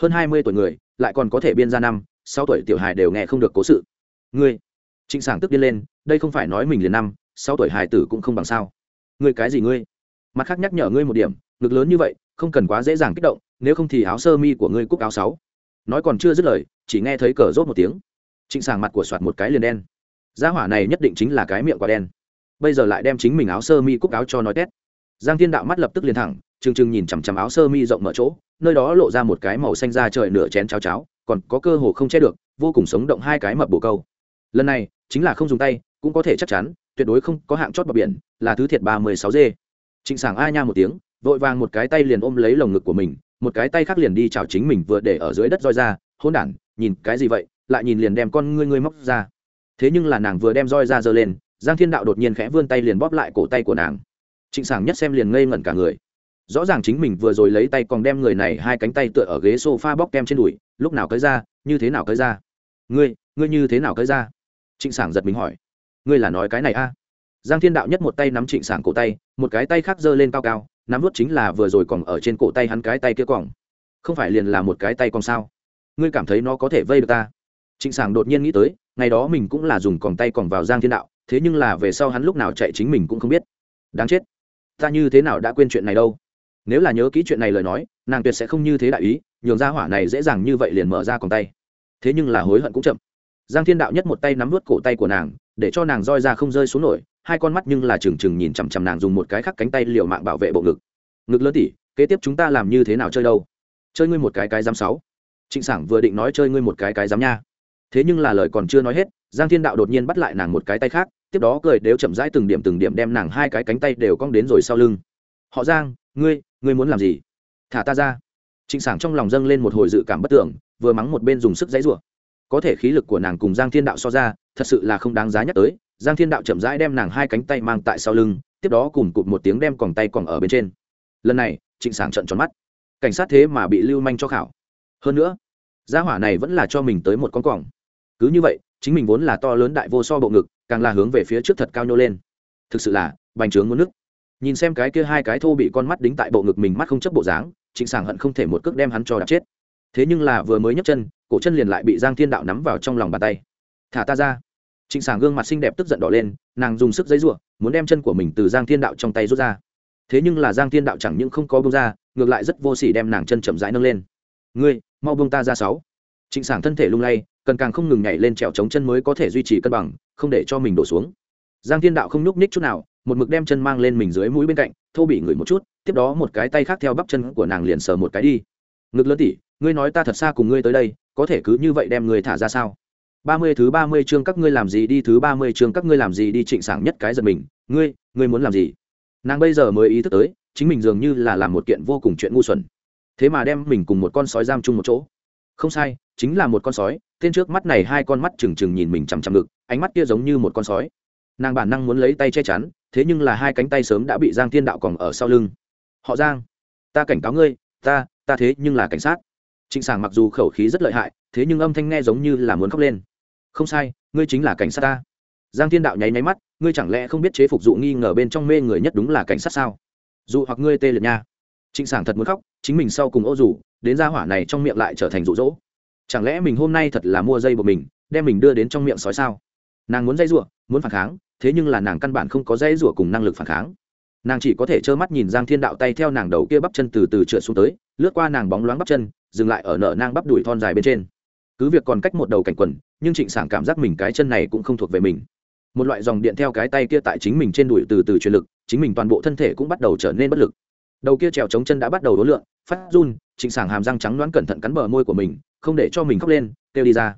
Hơn hai mươi tuổi người, lại còn có thể biên ra năm, sáu tuổi tiểu hài đều nghe không được cố sự. Ngươi, trịnh sảng tức điên lên, đây không phải nói mình liền năm, sáu tuổi hài tử cũng không bằng sao. Ngươi cái gì ngươi? Mặt khác nhắc nhở ngươi một điểm, ngực lớn như vậy không cần quá dễ dàng kích động, nếu không thì áo sơ mi của ngươi cúc áo sáu. Nói còn chưa dứt lời, chỉ nghe thấy cờ rốt một tiếng. Trịnh sảng mặt của soạt một cái liền đen. Gia hỏa này nhất định chính là cái miệng quả đen. Bây giờ lại đem chính mình áo sơ mi cúc áo cho nói tét. Giang thiên đạo mắt lập tức liền thẳng, trừng trừng nhìn chằm chằm áo sơ mi rộng mở chỗ, nơi đó lộ ra một cái màu xanh da trời nửa chén cháo cháo, còn có cơ hồ không che được, vô cùng sống động hai cái mập bồ câu. Lần này, chính là không dùng tay, cũng có thể chắc chắn, tuyệt đối không có hạng chót bờ biển, là thứ thiệt ba mươi sáu d trịnh sảng a nha một tiếng vội vàng một cái tay liền ôm lấy lồng ngực của mình, một cái tay khác liền đi chào chính mình vừa để ở dưới đất roi ra hôn đản, nhìn, cái gì vậy? Lại nhìn liền đem con ngươi ngươi móc ra. Thế nhưng là nàng vừa đem roi ra giơ lên, giang thiên đạo đột nhiên khẽ vươn tay liền bóp lại cổ tay của nàng. Trịnh sảng nhất xem liền ngây ngẩn cả người. Rõ ràng chính mình vừa rồi lấy tay còn đem người này hai cánh tay tựa ở ghế s o f a bóc kem trên đùi, lúc nào cởi ra, như thế nào cởi ra? Ngươi ngươi như thế nào cởi ra? Trịnh sảng giật mình hỏi. Ngươi là nói cái này a? À? giang thiên đạo nhất một tay nắm trịnh sảng cổ tay, một cái tay khác giơ lên cao cao nắm vút chính là vừa rồi còn ở trên cổ tay hắn cái tay kia còng không phải liền là một cái tay còn sao? Ngươi cảm thấy nó có thể vây được ta? Trịnh sảng đột nhiên nghĩ tới, ngày đó mình cũng là dùng còng tay còn vào giang thiên đạo, thế nhưng là về sau hắn lúc nào chạy chính mình cũng không biết. Đáng chết. Ta như thế nào đã quên chuyện này đâu? Nếu là nhớ kỹ chuyện này lời nói, nàng tuyệt sẽ không như thế đại ý, nhường ra hỏa này dễ dàng như vậy liền mở ra còng tay. Thế nhưng là hối hận cũng chậm. Giang thiên đạo nhất một tay nắm vút cổ tay của nàng, để cho nàng roi ra không rơi xuống nổi hai con mắt nhưng là trừng trừng nhìn chằm chằm nàng dùng một cái khắc cánh tay liều mạng bảo vệ bộ ngực. Ngực lớn tỉ, kế tiếp chúng ta làm như thế nào chơi đâu? Chơi ngươi một cái cái giám sáu. Trịnh sảng vừa định nói chơi ngươi một cái cái giám nha. Thế nhưng là lời còn chưa nói hết, giang thiên đạo đột nhiên bắt lại nàng một cái tay khác, tiếp đó cười đều chậm rãi từng điểm từng điểm đem nàng hai cái cánh tay đều cong đến rồi sau lưng. Họ giang, ngươi ngươi muốn làm gì? Thả ta ra. Trịnh sảng trong lòng dâng lên một hồi dự cảm bất tưởng, vừa mắng một bên dùng sức dãy rủa. Có thể khí lực của nàng cùng giang thiên đạo so ra, thật sự là không đáng giá nhắc tới giang thiên đạo chậm rãi đem nàng hai cánh tay mang tại sau lưng, tiếp đó cùng cụt một tiếng đem còng tay còng ở bên trên. Lần này, trịnh sảng trận tròn mắt. Cảnh sát thế mà bị lưu manh cho khảo. Hơn nữa, gia hỏa này vẫn là cho mình tới một con còng. Cứ như vậy, chính mình vốn là to lớn đại vô so bộ ngực, càng là hướng về phía trước thật cao nhô lên. Thực sự là, bành trướng muốn nước. Nhìn xem cái kia hai cái thô bị con mắt đính tại bộ ngực mình mắt không chấp bộ dáng, trịnh sảng hận không thể một cước đem hắn cho đạp chết. Thế nhưng là vừa mới nhấc chân, cổ chân liền lại bị giang thiên đạo nắm vào trong lòng bàn tay. Thả ta ra trịnh sảng gương mặt xinh đẹp tức giận đỏ lên, nàng dùng sức giấy ruộng muốn đem chân của mình từ giang thiên đạo trong tay rút ra. Thế nhưng là giang thiên đạo chẳng những không có bông ra, ngược lại rất vô s ỉ đem nàng chân chậm rãi nâng lên. Ngươi, mau bông ta ra sáu. Trịnh sảng thân thể lung lay, cần càng không ngừng nhảy lên trèo chống chân mới có thể duy trì cân bằng, không để cho mình đổ xuống. Giang thiên đạo không nhúc nhích chút nào, một mực đem chân mang lên mình dưới mũi bên cạnh, thô bị ngửi một chút, tiếp đó một cái tay khác theo bắp chân của nàng liền sờ một cái đi. Ngực lớn tỉ ngươi nói ta thật xa cùng ngươi tới đây, có thể cứ như vậy đem người thả ra sao? Ba mươi thứ ba mươi chương các ngươi làm gì đi, thứ ba mươi chương các ngươi làm gì đi, trịnh sảng nhất cái giật mình. Ngươi ngươi muốn làm gì? Nàng bây giờ mới ý thức tới, chính mình dường như là làm một kiện vô cùng chuyện ngu xuẩn. Thế mà đem mình cùng một con sói giam chung một chỗ. Không sai, chính là một con sói. Tên trước mắt này hai con mắt trừng trừng nhìn mình chằm chằm ngực, ánh mắt kia giống như một con sói. Nàng bản năng muốn lấy tay che chắn, thế nhưng là hai cánh tay sớm đã bị giang thiên đạo còng ở sau lưng. Họ giang, ta cảnh cáo ngươi, ta ta thế nhưng là cảnh sát. Trịnh sảng mặc dù khẩu khí rất lợi hại, thế nhưng âm thanh nghe giống như là muốn khóc lên không sai, ngươi chính là cảnh sát ta. Giang thiên đạo nháy nháy mắt, ngươi chẳng lẽ không biết chế phục dụ nghi ngờ bên trong mê người nhất đúng là cảnh sát sao? Dụ hoặc ngươi tê liệt nha. Trịnh sảng thật muốn khóc, chính mình sau cùng ô dù đến gia hỏa này trong miệng lại trở thành rụ rỗ chẳng lẽ mình hôm nay thật là mua dây của mình, đem mình đưa đến trong miệng sói sao? Nàng muốn dây rủa, muốn phản kháng, thế nhưng là nàng căn bản không có dây rủa cùng năng lực phản kháng. Nàng chỉ có thể trơ mắt nhìn giang thiên đạo tay theo nàng đầu kia bắp chân từ từ trượt xuống tới, lướt qua nàng bóng loáng bắp chân, dừng lại ở nợ nang bắp đùi thon dài bên trên. Cứ việc còn cách một đầu cảnh quần nhưng trịnh sảng cảm giác mình cái chân này cũng không thuộc về mình. Một loại dòng điện theo cái tay kia tại chính mình trên đùi từ từ truyền lực, chính mình toàn bộ thân thể cũng bắt đầu trở nên bất lực. Đầu kia trèo chống chân đã bắt đầu đối lượng phát run, trịnh sảng hàm răng trắng đoán cẩn thận cắn bờ môi của mình, không để cho mình khóc lên, kêu đi ra.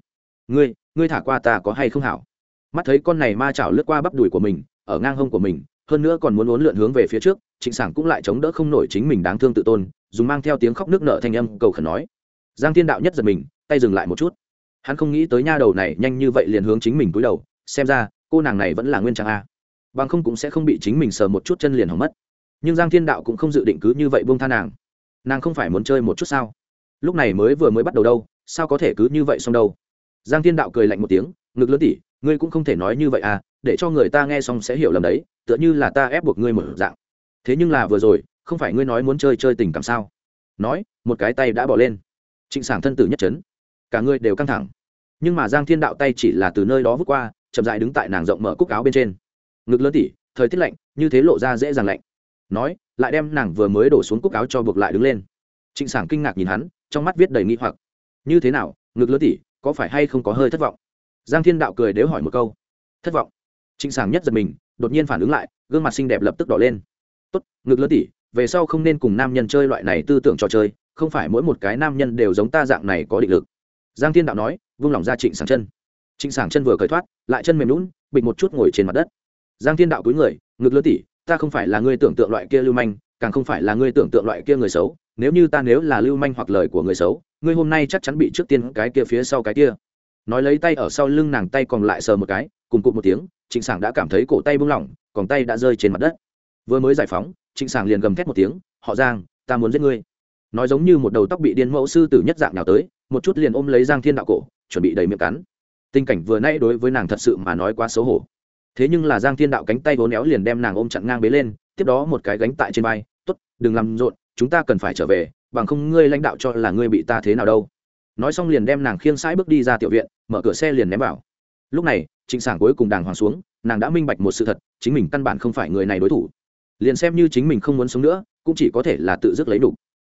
Ngươi ngươi thả qua ta có hay không hảo? Mắt thấy con này ma chảo lướt qua bắp đùi của mình, ở ngang hông của mình, hơn nữa còn muốn uốn lượn hướng về phía trước, trịnh sảng cũng lại chống đỡ không nổi chính mình đáng thương tự tôn, dùng mang theo tiếng khóc nước nợ thanh âm cầu khẩn nói. Giang thiên đạo nhất giật mình, tay dừng lại một chút hắn không nghĩ tới nha đầu này nhanh như vậy liền hướng chính mình cúi đầu, xem ra, cô nàng này vẫn là nguyên trang a. Bằng không cũng sẽ không bị chính mình sờ một chút chân liền hỏng mất. Nhưng giang thiên đạo cũng không dự định cứ như vậy buông tha nàng. Nàng không phải muốn chơi một chút sao? Lúc này mới vừa mới bắt đầu đâu, sao có thể cứ như vậy xong đâu? Giang thiên đạo cười lạnh một tiếng, ngực lớn tỉ, ngươi cũng không thể nói như vậy à để cho người ta nghe xong sẽ hiểu lầm đấy, tựa như là ta ép buộc ngươi một dạng. Thế nhưng là vừa rồi, không phải ngươi nói muốn chơi chơi tình cảm sao? Nói, một cái tay đã bỏ lên. Trịnh sảng thân tử nhất trấn. Cả người đều căng thẳng nhưng mà giang thiên đạo tay chỉ là từ nơi đó vút qua, chậm dại đứng tại nàng rộng mở cúc áo bên trên. Ngực lớn tỉ, thời tiết lạnh, như thế lộ ra dễ dàng lạnh. Nói, lại đem nàng vừa mới đổ xuống cúc áo cho buộc lại đứng lên. Trịnh sảng kinh ngạc nhìn hắn, trong mắt viết đầy nghi hoặc. Như thế nào, ngực lớn tỉ, có phải hay không có hơi thất vọng? Giang thiên đạo cười đếu hỏi một câu. Thất vọng. Trịnh sảng nhất giật mình, đột nhiên phản ứng lại, gương mặt xinh đẹp lập tức đỏ lên. Tốt, ngực lớn tỉ, về sau không nên cùng nam nhân chơi loại này tư tưởng trò chơi, không phải mỗi một cái nam nhân đều giống ta dạng này có định lực giang thiên đạo nói, vung lòng ra trịnh sảng chân. Trịnh sảng chân vừa cởi thoát, lại chân mềm lún bịch một chút ngồi trên mặt đất. Giang thiên đạo cúi người, ngực lớn tỉ, ta không phải là ngươi tưởng tượng loại kia lưu manh, càng không phải là ngươi tưởng tượng loại kia người xấu. Nếu như ta nếu là lưu manh hoặc lời của người xấu, ngươi hôm nay chắc chắn bị trước tiên cái kia phía sau cái kia. Nói lấy tay ở sau lưng nàng tay còn lại sờ một cái, cùng cụt một tiếng, trịnh sảng đã cảm thấy cổ tay buông lỏng, còn tay đã rơi trên mặt đất. Vừa mới giải phóng, trịnh sảng liền gầm thét một tiếng, họ giang, ta muốn giết ngươi. Nói giống như một đầu tóc bị điên mẫu sư tử nhất dạng nào tới một chút liền ôm lấy giang thiên đạo cổ, chuẩn bị đầy miệng cắn. Tình cảnh vừa nay đối với nàng thật sự mà nói quá xấu hổ. Thế nhưng là giang thiên đạo cánh tay vốn éo liền đem nàng ôm chặn ngang bế lên, tiếp đó một cái gánh tại trên vai t ố t đừng làm rộn, chúng ta cần phải trở về, bằng không ngươi lãnh đạo cho là ngươi bị ta thế nào đâu. Nói xong liền đem nàng khiêng sãi bước đi ra tiểu viện, mở cửa xe liền ném vào. Lúc này trịnh sảng cuối cùng đàng hoàng xuống, nàng đã minh bạch một sự thật, chính mình căn bản không phải người này đối thủ. Liền xem như chính mình không muốn sống nữa, cũng chỉ có thể là tự dứt lấy đủ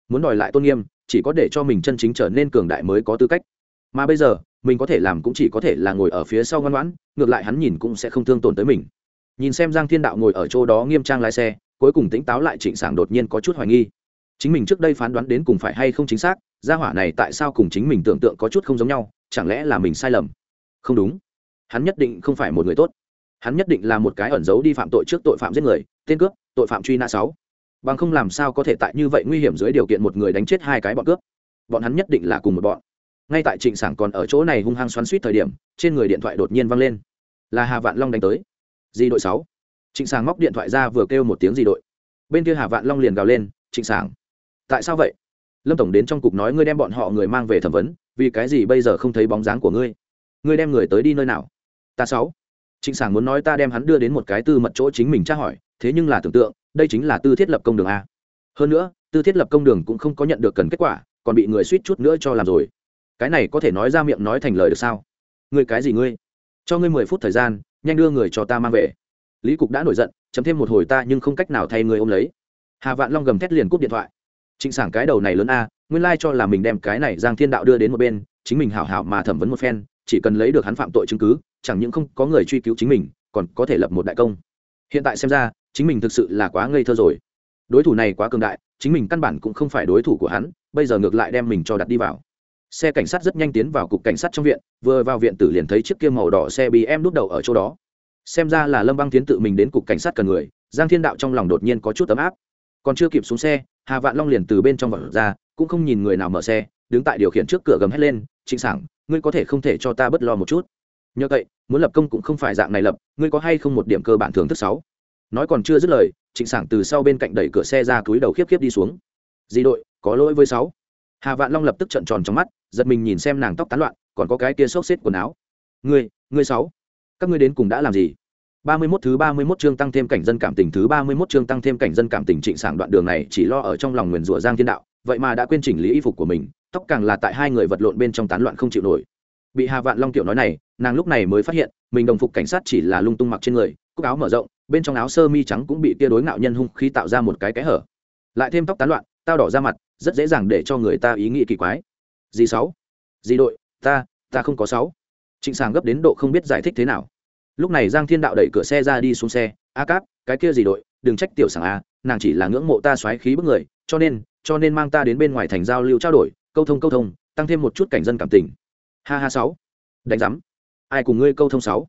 muốn đòi lại tôn nghiêm, chỉ có để cho mình chân chính trở nên cường đại mới có tư cách. Mà bây giờ, mình có thể làm cũng chỉ có thể là ngồi ở phía sau ngoan ngoãn, ngược lại hắn nhìn cũng sẽ không thương tổn tới mình. Nhìn xem giang thiên đạo ngồi ở chỗ đó nghiêm trang lái xe, cuối cùng tỉnh táo lại trịnh sảng đột nhiên có chút hoài nghi. Chính mình trước đây phán đoán đến cùng phải hay không chính xác, gia hỏa này tại sao cùng chính mình tưởng tượng có chút không giống nhau, chẳng lẽ là mình sai lầm? Không đúng. Hắn nhất định không phải một người tốt. Hắn nhất định là một cái ẩn giấu đi phạm tội trước tội phạm giết người, tên cướp, tội phạm truy nã sáu bằng không làm sao có thể tại như vậy nguy hiểm dưới điều kiện một người đánh chết hai cái bọn cướp. Bọn hắn nhất định là cùng một bọn. Ngay tại trịnh sảng còn ở chỗ này hung hăng xoắn suýt thời điểm, trên người điện thoại đột nhiên văng lên. Là hà vạn long đánh tới. Di đội sáu. Trịnh sảng móc điện thoại ra vừa kêu một tiếng di đội. Bên kia hà vạn long liền gào lên, trịnh sảng, tại sao vậy? Lâm tổng đến trong cục nói ngươi đem bọn họ người mang về thẩm vấn, vì cái gì bây giờ không thấy bóng dáng của ngươi? Ngươi đem người tới đi nơi nào? Ta sáu. Trịnh sảng muốn nói ta đem hắn đưa đến một cái tư mật chỗ chính mình tra hỏi, thế nhưng là tưởng tượng đây chính là tư thiết lập công đường a. Hơn nữa, tư thiết lập công đường cũng không có nhận được cần kết quả, còn bị người suýt chút nữa cho làm rồi. Cái này có thể nói ra miệng nói thành lời được sao? Ngươi cái gì ngươi? Cho ngươi mười phút thời gian, nhanh đưa người cho ta mang về. Lý cục đã nổi giận chấm thêm một hồi ta nhưng không cách nào thay người ôm lấy. Hà vạn long gầm thét liền cúp điện thoại. Trịnh sảng cái đầu này lớn a, nguyên lai cho là mình đem cái này giang thiên đạo đưa đến một bên, chính mình hảo hảo mà thẩm vấn một phen, chỉ cần lấy được hắn phạm tội chứng cứ, chẳng những không có người truy cứu chính mình, còn có thể lập một đại công. Hiện tại xem ra chính mình thực sự là quá ngây thơ rồi. Đối thủ này quá cường đại, chính mình căn bản cũng không phải đối thủ của hắn, bây giờ ngược lại đem mình cho đặt đi vào. Xe cảnh sát rất nhanh tiến vào cục cảnh sát trong viện, vừa vào viện tử liền thấy chiếc kia màu đỏ xe bị em đút đầu ở chỗ đó. Xem ra là lâm băng tiến tự mình đến cục cảnh sát cần người, giang thiên đạo trong lòng đột nhiên có chút tấm áp. Còn chưa kịp xuống xe, hà vạn long liền từ bên trong vật ra, cũng không nhìn người nào mở xe, đứng tại điều khiển trước cửa gầm hét lên, trịnh sảng, ngươi có thể không thể cho ta bớt lo một chút? Nhờ vậy muốn lập công cũng không phải dạng này lập, ngươi có hay không một điểm cơ bản thưởng thức sáu? Nói còn chưa dứt lời trịnh sảng từ sau bên cạnh đẩy cửa xe ra túi đầu khiếp khiếp đi xuống. Di đội có lỗi với sáu. Hà vạn long lập tức trợn tròn trong mắt giật mình nhìn xem nàng tóc tán loạn còn có cái kia xốc xếp quần áo. Ngươi ngươi sáu các ngươi đến cùng đã làm gì? Ba mươi 31 thứ ba mươi 31 chương tăng thêm cảnh dân cảm tình thứ ba mươi 31 chương tăng thêm cảnh dân cảm tình trịnh sảng đoạn đường này chỉ lo ở trong lòng nguyền rủa Giang Thiên Đạo, vậy mà đã quên chỉnh lý y phục của mình, tóc càng là tại hai người vật lộn bên trong tán loạn không chịu nổi. Bị Hà Vạn Long tiểu nói này, nàng lúc này mới phát hiện, mình đồng phục cảnh sát chỉ là lung tung mặc trên người, cúc áo mở rộng, bên trong áo sơ mi trắng cũng bị tia đối ngạo nhân hung khí tạo ra một cái kẽ hở. Lại thêm tóc tán loạn, tao đỏ ra mặt, rất dễ dàng để cho người ta ý nghĩ kỳ quái. Gì sáu? Gì đội? Ta, ta không có sáu. Trịnh Sảng gấp đến độ không biết giải thích thế nào lúc này giang thiên đạo đẩy cửa xe ra đi xuống xe a cáp cái kia gì đội đừng trách tiểu sảng a à, nàng chỉ là ngưỡng mộ ta xoáy khí bức người cho nên cho nên mang ta đến bên ngoài thành giao lưu trao đổi câu thông câu thông tăng thêm một chút cảnh dân cảm tình ha ha sáu đánh giám ai cùng ngươi câu thông sáu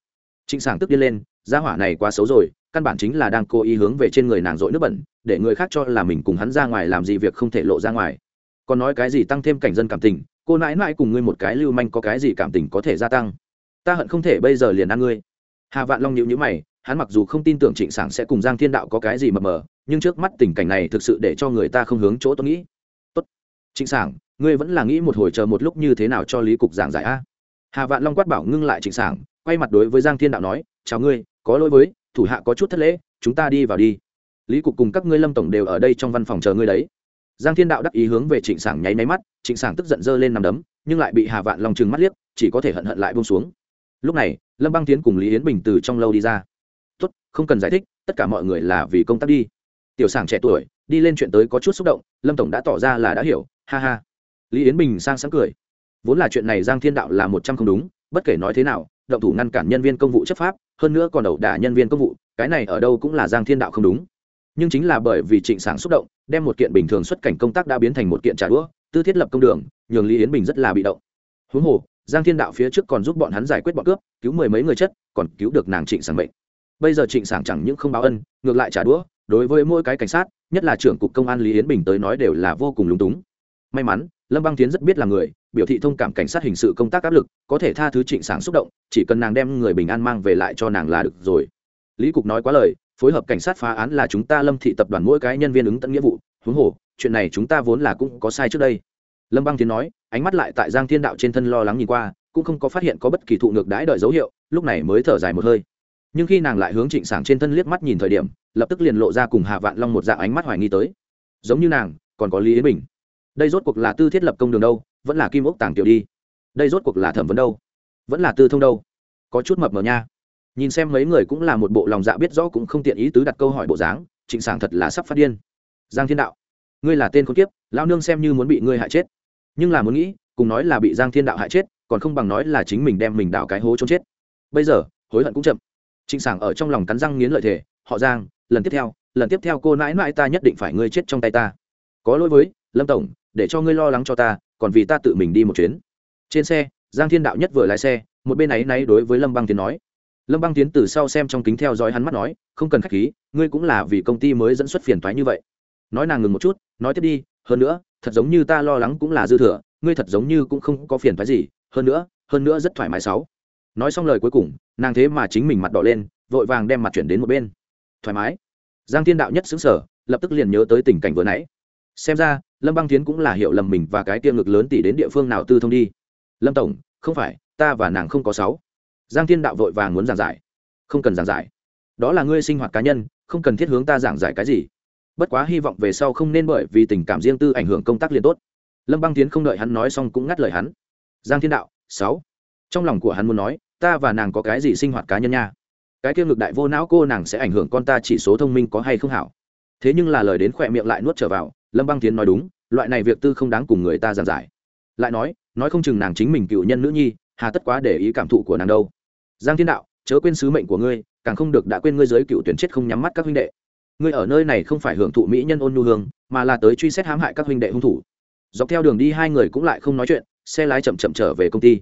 trịnh sảng tức điên lên, gia hỏa này quá xấu rồi, căn bản chính là đang cố ý hướng về trên người nàng dội nước bẩn, để người khác cho là mình cùng hắn ra ngoài làm gì việc không thể lộ ra ngoài. Còn nói cái gì tăng thêm cảnh dân cảm tình, cô nãi nãi cùng ngươi một cái lưu manh có cái gì cảm tình có thể gia tăng? Ta hận không thể bây giờ liền ăn ngươi. Hà vạn long nhịu nhữ mày, hắn mặc dù không tin tưởng trịnh sảng sẽ cùng giang thiên đạo có cái gì mờ mờ, nhưng trước mắt tình cảnh này thực sự để cho người ta không hướng chỗ tôi nghĩ. Tốt. Trịnh sảng, ngươi vẫn là nghĩ một hồi chờ một lúc như thế nào cho lý cục giảng giải a? Hà vạn long quát bảo ngưng lại trịnh sảng quay mặt đối với giang thiên đạo nói, chào ngươi, có lỗi với, thủ hạ có chút thất lễ, chúng ta đi vào đi. Lý cục cùng các ngươi lâm tổng đều ở đây trong văn phòng chờ ngươi đấy. Giang thiên đạo đắc ý hướng về trịnh sảng nháy máy mắt, trịnh sảng tức giận dơ lên nằm đấm, nhưng lại bị hà vạn long chừng mắt liếc, chỉ có thể hận hận lại bông xuống. Lúc này, lâm băng tiến cùng lý yến bình từ trong lâu đi ra. Tốt, không cần giải thích, tất cả mọi người là vì công tác đi. Tiểu sảng trẻ tuổi, đi lên chuyện tới có chút xúc động, lâm tổng đã tỏ ra là đã hiểu, ha ha. Lý yến bình sang sáng cười. Vốn là chuyện này giang thiên đạo là một trăm không đúng, bất kể nói thế nào động thủ ngăn cản nhân viên công vụ chấp pháp, hơn nữa còn ẩu đả nhân viên công vụ, cái này ở đâu cũng là giang thiên đạo không đúng. Nhưng chính là bởi vì trịnh Sảng xúc động, đem một kiện bình thường xuất cảnh công tác đã biến thành một kiện trả đũa, tư thiết lập công đường, nhường lý yến bình rất là bị động. Huống hồ, giang thiên đạo phía trước còn giúp bọn hắn giải quyết bọn cướp, cứu mười mấy người chất, còn cứu được nàng trịnh sảng bệnh bây giờ trịnh sảng chẳng những không báo ân, ngược lại trả đũa, đối với mỗi cái cảnh sát, nhất là trưởng cục công an lý yến bình tới nói đều là vô cùng lúng túng. May mắn, lâm băng tiến rất biết là người biểu thị thông cảm cảnh sát hình sự công tác áp lực, có thể tha thứ trịnh sáng xúc động, chỉ cần nàng đem người bình an mang về lại cho nàng là được rồi. Lý cục nói quá lời, phối hợp cảnh sát phá án là chúng ta lâm thị tập đoàn mỗi cái nhân viên ứng tận nghĩa vụ, huống hồ, chuyện này chúng ta vốn là cũng có sai trước đây. Lâm băng tiến nói, ánh mắt lại tại giang thiên đạo trên thân lo lắng nhìn qua, cũng không có phát hiện có bất kỳ thụ ngược đãi đợi dấu hiệu, lúc này mới thở dài một hơi. Nhưng khi nàng lại hướng trịnh sảng trên thân liếc mắt nhìn thời điểm, lập tức liền lộ ra cùng hà vạn long một dạng ánh mắt hoài nghi tới. Giống như nàng, còn có lý yến bình. Đây rốt cuộc là tư thiết lập công đường đâu vẫn là kim ốc tàng tiểu đi. Đây rốt cuộc là thẩm vấn đâu? Vẫn là tư thông đâu? Có chút mập mờ nha. Nhìn xem mấy người cũng là một bộ lòng dạ biết rõ cũng không tiện ý tứ đặt câu hỏi bộ dáng, trịnh sảng thật là sắp phát điên. Giang thiên đạo, ngươi là tên con kiếp lao nương xem như muốn bị ngươi hại chết. Nhưng là muốn nghĩ, cùng nói là bị giang thiên đạo hại chết, còn không bằng nói là chính mình đem mình đào cái hố trốn chết. Bây giờ, hối hận cũng chậm. Trịnh sảng ở trong lòng cắn răng nghiến lợi thể họ giang, lần tiếp theo, lần tiếp theo cô nãi nãi ta nhất định phải ngươi chết trong tay ta. Có lỗi với, lâm tổng, để cho ngươi lo lắng cho ta còn vì ta tự mình đi một chuyến. Trên xe, giang thiên đạo nhất vừa lái xe, một bên ấy náy đối với lâm băng tiến nói. Lâm băng tiến từ sau xem trong kính theo dõi hắn mắt nói, không cần k h á c h khí, ngươi cũng là vì công ty mới dẫn xuất phiền thoái như vậy. Nói nàng ngừng một chút, nói tiếp đi, hơn nữa, thật giống như ta lo lắng cũng là dư thừa, ngươi thật giống như cũng không có phiền thoái gì, hơn nữa hơn nữa rất thoải mái sáu. Nói xong lời cuối cùng, nàng thế mà chính mình mặt đỏ lên, vội vàng đem mặt chuyển đến một bên. Thoải mái. Giang thiên đạo nhất xứng sở lập tức liền nhớ tới tình cảnh vừa nãy xem ra, lâm băng tiến cũng là hiểu lầm mình và cái tiêm ngực lớn tỷ đến địa phương nào tư thông đi. Lâm tổng, không phải, ta và nàng không có sáu. Giang thiên đạo vội vàng muốn giảng giải. Không cần giảng giải. Đó là ngươi sinh hoạt cá nhân, không cần thiết hướng ta giảng giải cái gì. Bất quá hy vọng về sau không nên bởi vì tình cảm riêng tư ảnh hưởng công tác liên tốt. Lâm băng tiến không đợi hắn nói xong cũng ngắt lời hắn. Giang thiên đạo, sáu. Trong lòng của hắn muốn nói, ta và nàng có cái gì sinh hoạt cá nhân nha? Cái kia ngực đại vô não cô nàng sẽ ảnh hưởng con ta chỉ số thông minh có hay không hảo? Thế nhưng là lời đến khỏe miệng lại nuốt trở vào lâm băng tiến nói đúng, loại này việc tư không đáng cùng người ta giảng giải. Lại nói nói không chừng nàng chính mình cựu nhân nữ nhi, hà tất quá để ý cảm thụ của nàng đâu. Giang thiên đạo, chớ quên sứ mệnh của ngươi, càng không được đã quên ngươi giới cựu tuyển chết không nhắm mắt các huynh đệ. Ngươi ở nơi này không phải hưởng thụ mỹ nhân ôn nhu hương, mà là tới truy xét hãm hại các huynh đệ hung thủ. Dọc theo đường đi hai người cũng lại không nói chuyện, xe lái chậm chậm trở về công ty.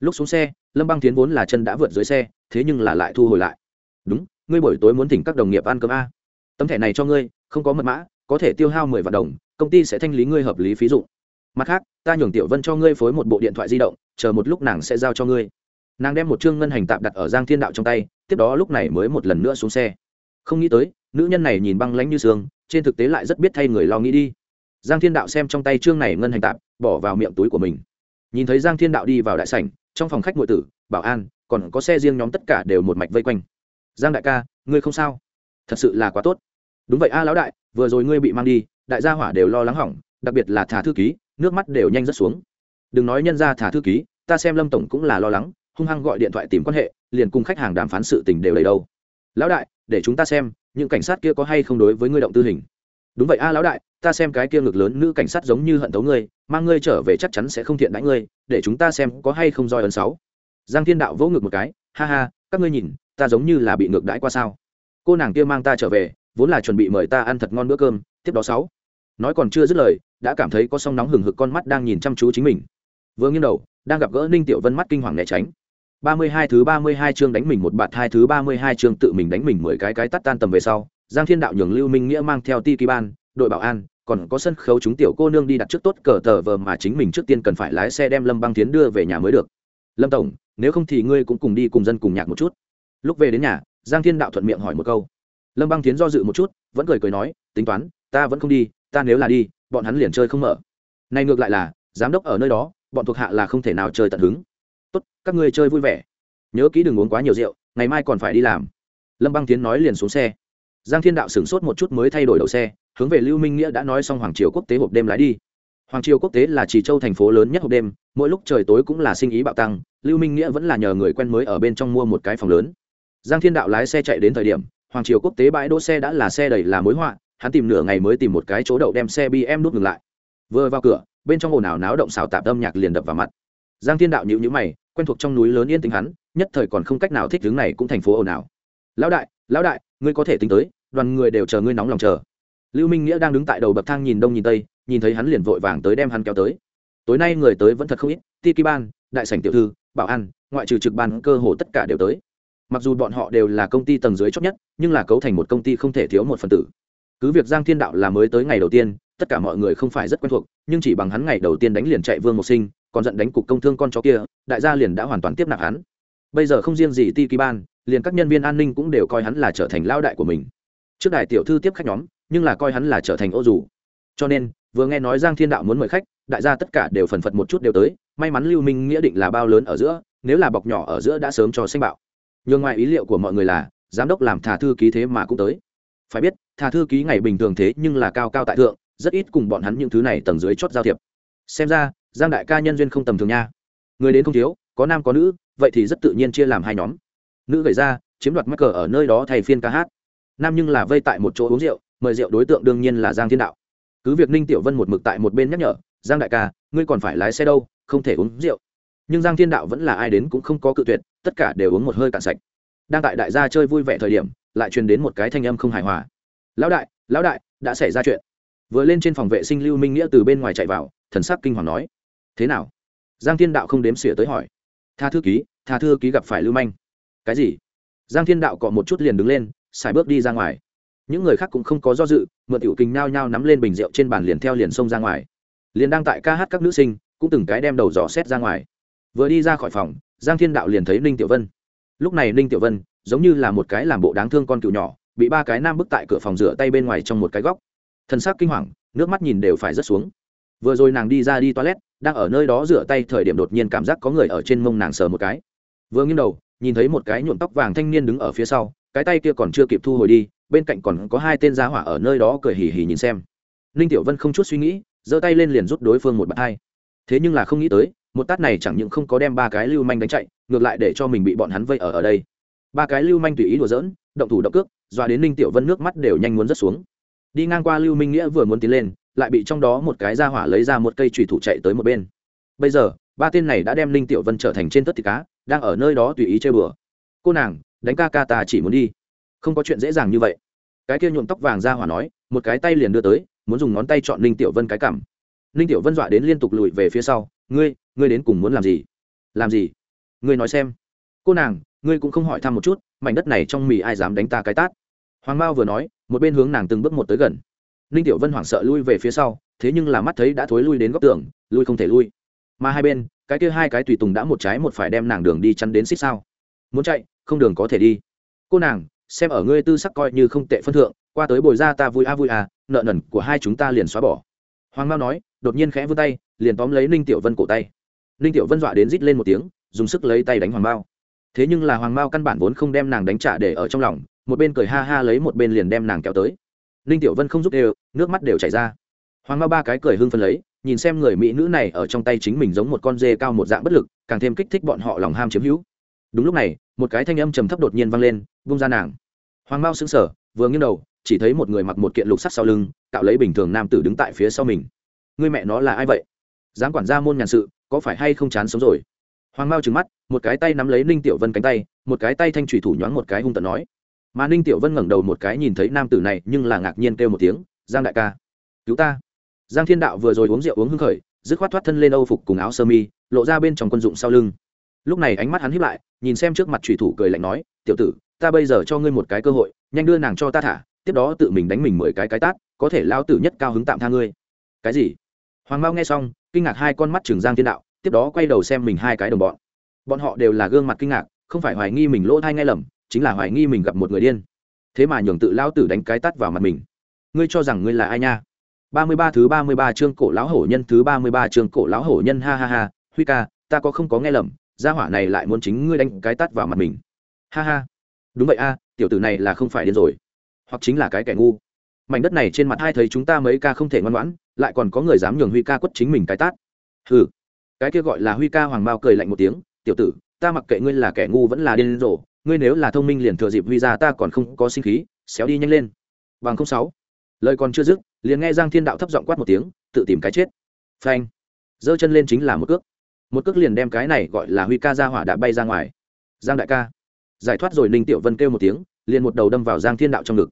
Lúc xuống xe, lâm băng tiến vốn là chân đã vượt dưới xe, thế nhưng là lại thu hồi lại. Đúng, ngươi buổi tối muốn thỉnh các đồng nghiệp ăn cơm a. Tấm thẻ này cho ngươi, không có mật mã có thể tiêu hao mười vạn đồng, công ty sẽ thanh lý ngươi hợp lý phí dụng. Mặt khác, ta nhường tiểu vân cho ngươi phối một bộ điện thoại di động, chờ một lúc nàng sẽ giao cho ngươi. Nàng đem một chương ngân hành tạm đặt ở giang thiên đạo trong tay, tiếp đó lúc này mới một lần nữa xuống xe. Không nghĩ tới, nữ nhân này nhìn băng lánh như sương, trên thực tế lại rất biết thay người lo nghĩ đi. Giang thiên đạo xem trong tay chương này ngân hành tạm bỏ vào miệng túi của mình. Nhìn thấy giang thiên đạo đi vào đại sảnh, trong phòng khách ngụy tử, bảo an, còn có xe riêng nhóm tất cả đều một mạch vây quanh. Giang đại ca, ngươi không sao? Thật sự là quá tốt đúng vậy a lão đại, vừa rồi ngươi bị mang đi, đại gia hỏa đều lo lắng hỏng, đặc biệt là thả thư ký, nước mắt đều nhanh rất xuống. Đừng nói nhân ra thả thư ký, ta xem lâm tổng cũng là lo lắng, hung hăng gọi điện thoại tìm quan hệ, liền cùng khách hàng đàm phán sự tình đều đầy đâu. Lão đại, để chúng ta xem, những cảnh sát kia có hay không đối với ngươi động tư hình. Đúng vậy a lão đại, ta xem cái kia ngực lớn nữ cảnh sát giống như hận thấu ngươi, mang ngươi trở về chắc chắn sẽ không thiện đánh ngươi, để chúng ta xem có hay không roi ấn sáu. Giang thiên đạo vỗ ngực một cái, ha ha, các ngươi nhìn, ta giống như là bị ngược đãi qua sao? Cô nàng kia mang ta trở về vốn là chuẩn bị mời ta ăn thật ngon bữa cơm, tiếp đó sáu. Nói còn chưa dứt lời, đã cảm thấy có song nóng hừng hực con mắt đang nhìn chăm chú chính mình. Vừa nghiêng đầu, đang gặp gỡ ninh tiểu vân mắt kinh hoàng né tránh. Ba mươi hai thứ ba mươi hai chương đánh mình một bạt hai thứ ba mươi hai chương tự mình đánh mình mười cái cái tắt tan tầm về sau, giang thiên đạo nhường lưu minh nghĩa mang theo ti kỳ ban, đội bảo an, còn có sân khấu chúng tiểu cô nương đi đặt trước tốt cờ tờ vờ mà chính mình trước tiên cần phải lái xe đem lâm băng tiến đưa về nhà mới được. Lâm tổng, nếu không thì ngươi cũng cùng đi cùng dân cùng nhạc một chút. Lúc về đến nhà, giang thiên đạo thuận miệng hỏi một câu lâm băng tiến do dự một chút, vẫn cười cười nói, tính toán, ta vẫn không đi, ta nếu là đi, bọn hắn liền chơi không mở. Này ngược lại là, giám đốc ở nơi đó, bọn thuộc hạ là không thể nào chơi tận hứng. Tốt, các ngươi chơi vui vẻ. Nhớ kỹ đừng uống quá nhiều rượu, ngày mai còn phải đi làm. Lâm băng tiến nói liền xuống xe. Giang thiên đạo sửng sốt một chút mới thay đổi đầu xe, hướng về lưu minh nghĩa đã nói xong hoàng triều quốc tế hộp đêm lái đi. Hoàng triều quốc tế là chỉ châu thành phố lớn nhất hộp đêm, mỗi lúc trời tối cũng là sinh ý bạo tăng, lưu minh nghĩa vẫn là nhờ người quen mới ở bên trong mua một cái phòng lớn. Giang thiên đạo lái xe chạy đến thời điểm hoàng triều quốc tế bãi đỗ xe đã là xe đầy là mối họa, hắn tìm nửa ngày mới tìm một cái chỗ đậu đem xe bm đút ngừng lại. Vừa vào cửa, bên trong ồn ào náo động xào tạp âm nhạc liền đập vào mặt. Giang thiên đạo nhịu nhữ mày, quen thuộc trong núi lớn yên tĩnh hắn, nhất thời còn không cách nào thích hướng này cũng thành phố ồn ào. Lão đại lão đại, ngươi có thể tính tới, đoàn người đều chờ ngươi nóng lòng chờ. Lưu minh nghĩa đang đứng tại đầu bậc thang nhìn đông nhìn tây, nhìn thấy hắn liền vội vàng tới đem hắn kéo tới. Tối nay người tới vẫn thật không ít tiki ban, đại sảnh tiểu thư, bảo an, ngoại trừ trực ban cơ hồ tất cả đều tới mặc dù bọn họ đều là công ty tầng dưới chót nhất, nhưng là cấu thành một công ty không thể thiếu một phần tử. Cứ việc giang thiên đạo là mới tới ngày đầu tiên, tất cả mọi người không phải rất quen thuộc, nhưng chỉ bằng hắn ngày đầu tiên đánh liền chạy vương một sinh, còn giận đánh cục công thương con chó kia, đại gia liền đã hoàn toàn tiếp nạp hắn. Bây giờ không riêng gì ti kỳ ban, liền các nhân viên an ninh cũng đều coi hắn là trở thành lao đại của mình. Trước đại tiểu thư tiếp khách nhóm, nhưng là coi hắn là trở thành ô dù. Cho nên, vừa nghe nói giang thiên đạo muốn mời khách, đại gia tất cả đều phần phật một chút đều tới, may mắn lưu minh nghĩa định là bao lớn ở giữa, nếu là bọc nhỏ ở giữa đã sớm cho xanh bạo nhưng ngoài ý liệu của mọi người là, giám đốc làm thả thư ký thế mà cũng tới. Phải biết thả thư ký ngày bình thường thế nhưng là cao cao tại thượng, rất ít cùng bọn hắn những thứ này tầng dưới chót giao thiệp. Xem ra, giang đại ca nhân duyên không tầm thường nha. Người đến không thiếu, có nam có nữ, vậy thì rất tự nhiên chia làm hai nhóm. Nữ gầy ra chiếm đoạt mắc cờ ở nơi đó thay phiên ca hát. Nam nhưng là vây tại một chỗ uống rượu, mời rượu đối tượng đương nhiên là giang thiên đạo. Cứ việc ninh tiểu vân một mực tại một bên nhắc nhở, giang đại ca, ngươi còn phải lái xe đâu, không thể uống rượu nhưng giang thiên đạo vẫn là ai đến cũng không có cự tuyệt, tất cả đều uống một hơi cạn sạch. Đang tại đại gia chơi vui vẻ thời điểm, lại truyền đến một cái thanh âm không hài hòa. Lão đại lão đại, đã xảy ra chuyện. Vừa lên trên phòng vệ sinh lưu minh nghĩa từ bên ngoài chạy vào, thần sắc kinh hoàng nói. Thế nào? Giang thiên đạo không đếm xỉa tới hỏi. Tha thư ký, tha thư ký gặp phải lưu manh. Cái gì? Giang thiên đạo cọ một chút liền đứng lên, xài bước đi ra ngoài. Những người khác cũng không có do dự, mượn tiểu kinh nao nhao nắm lên bình rượu trên bàn liền theo liền xông ra ngoài. Liền đang tại ca hát các nữ sinh, cũng từng cái đem đầu dò xét ra ngoài vừa đi ra khỏi phòng, giang thiên đạo liền thấy ninh tiểu vân. Lúc này ninh tiểu vân giống như là một cái làm bộ đáng thương con cựu nhỏ, bị ba cái nam bức tại cửa phòng rửa tay bên ngoài trong một cái góc. Thân xác kinh hoàng, nước mắt nhìn đều phải rớt xuống. Vừa rồi nàng đi ra đi toilet, đang ở nơi đó rửa tay thời điểm đột nhiên cảm giác có người ở trên mông nàng sờ một cái. Vừa nghiêng đầu, nhìn thấy một cái nhuộm tóc vàng thanh niên đứng ở phía sau, cái tay kia còn chưa kịp thu hồi đi, bên cạnh còn có hai tên gia hỏa ở nơi đó cười hì hì nhìn xem. Ninh tiểu vân không chút suy nghĩ, giơ tay lên liền rút đối phương một bàn hai thế nhưng là không nghĩ tới một tát này chẳng những không có đem ba cái lưu manh đánh chạy, ngược lại để cho mình bị bọn hắn vây ở ở đây. Ba cái lưu manh tùy ý đùa dỡn động thủ động cước, dọa đến ninh tiểu vân nước mắt đều nhanh muốn rớt xuống. Đi ngang qua lưu minh nghĩa vừa muốn tiến lên, lại bị trong đó một cái ra hỏa lấy ra một cây trùy thủ chạy tới một bên. Bây giờ, ba tên này đã đem ninh tiểu vân trở thành trên tất thịt cá, đang ở nơi đó tùy ý chơi bừa. Cô nàng, đánh ca ca ta chỉ muốn đi. Không có chuyện dễ dàng như vậy. Cái kia nhuộm tóc vàng ra hỏa nói, một cái tay liền đưa tới, muốn dùng ngón tay chọn ninh tiểu vân cái cảm ninh tiểu vân dọa đến liên tục lùi về phía sau ngươi ngươi đến cùng muốn làm gì? Làm gì? Ngươi nói xem. Cô nàng, ngươi cũng không hỏi thăm một chút, mảnh đất này trong mì ai dám đánh ta cái tát? Hoàng mao vừa nói, một bên hướng nàng từng bước một tới gần. Ninh tiểu vân hoảng sợ lui về phía sau, thế nhưng là mắt thấy đã thối lui đến góc tường, lui không thể lui. Mà hai bên, cái kia hai cái tùy tùng đã một trái một phải đem nàng đường đi chắn đến xích sao. Muốn chạy, không đường có thể đi. Cô nàng, xem ở ngươi tư sắc coi như không tệ phân thượng, qua tới bồi ra ta vui a vui à nợ nần của hai chúng ta liền xóa bỏ. Hoàng mao nói, đột nhiên khẽ vươn tay liền tóm lấy ninh tiểu vân cổ tay. Ninh tiểu vân dọa đến rít lên một tiếng, dùng sức lấy tay đánh hoàng mao. Thế nhưng là hoàng mao căn bản vốn không đem nàng đánh trả để ở trong lòng, một bên cười ha ha lấy một bên liền đem nàng kéo tới. Ninh tiểu vân không giúp đều, nước mắt đều chảy ra. Hoàng mao ba cái cười hưng phân lấy, nhìn xem người mỹ nữ này ở trong tay chính mình giống một con dê cao một dạng bất lực, càng thêm kích thích bọn họ lòng ham chiếm hữu. Đúng lúc này, một cái thanh âm trầm thấp đột nhiên vang lên bung ra nàng. Hoàng mao sững sờ, vừa nghiêng đầu, chỉ thấy một người mặc một kiện lục sắt sau lưng tạo lấy bình thường nam tử đứng tại phía sau mình. Người mẹ nó là ai vậy? Dám quản gia môn nhàn sự, có phải hay không chán sống rồi? Hoàng mao trừng mắt, một cái tay nắm lấy ninh tiểu vân cánh tay, một cái tay thanh thủy thủ nhoáng một cái hung tận nói. Mà ninh tiểu vân ngẩng đầu một cái nhìn thấy nam tử này, nhưng là ngạc nhiên kêu một tiếng, giang đại ca, cứu ta. Giang thiên đạo vừa rồi uống rượu uống hưng khởi, dứt khoát thoát thân lên âu phục cùng áo sơ mi, lộ ra bên trong quân dụng sau lưng. Lúc này ánh mắt hắn hiếp lại, nhìn xem trước mặt thủy thủ cười lạnh nói, tiểu tử, ta bây giờ cho ngươi một cái cơ hội, nhanh đưa nàng cho ta thả, tiếp đó tự mình đánh mình mười cái cái tát, có thể lao tử nhất cao hứng tạm tha ngươi. Cái gì? Hoàng mao nghe xong kinh ngạc hai con mắt trường giang thiên đạo, tiếp đó quay đầu xem mình hai cái đồng bọn. Bọn họ đều là gương mặt kinh ngạc, không phải hoài nghi mình lỗ thai nghe lầm, chính là hoài nghi mình gặp một người điên. Thế mà nhường tự lão tử đánh cái tắt vào mặt mình. Ngươi cho rằng ngươi là ai nha? Ba mươi ba thứ ba mươi ba chương cổ lão hổ nhân thứ ba mươi ba chương cổ lão hổ nhân, ha ha ha, huy ca, ta có không có nghe lầm, gia hỏa này lại muốn chính ngươi đánh cái tắt vào mặt mình. Ha ha. Đúng vậy a, tiểu tử này là không phải điên rồi. Hoặc chính là cái kẻ ngu mảnh đất này trên mặt hai thấy chúng ta mấy ca không thể ngoan ngoãn, lại còn có người dám nhường huy ca quất chính mình cái tát. Ừ cái kia gọi là huy ca hoàng bao cười lạnh một tiếng, tiểu tử, ta mặc kệ ngươi là kẻ ngu vẫn là điên rồ, ngươi nếu là thông minh liền thừa dịp huy ra ta còn không có sinh khí, xéo đi nhanh lên. Bằng không sáu. Lời còn chưa dứt, liền nghe giang thiên đạo thấp giọng quát một tiếng, tự tìm cái chết. Phanh. Giơ chân lên chính là một cước. Một cước liền đem cái này gọi là huy ca ra hỏa đã bay ra ngoài. Giang đại ca. Giải thoát rồi ninh tiểu vân kêu một tiếng, liền một đầu đâm vào giang thiên đạo trong ngực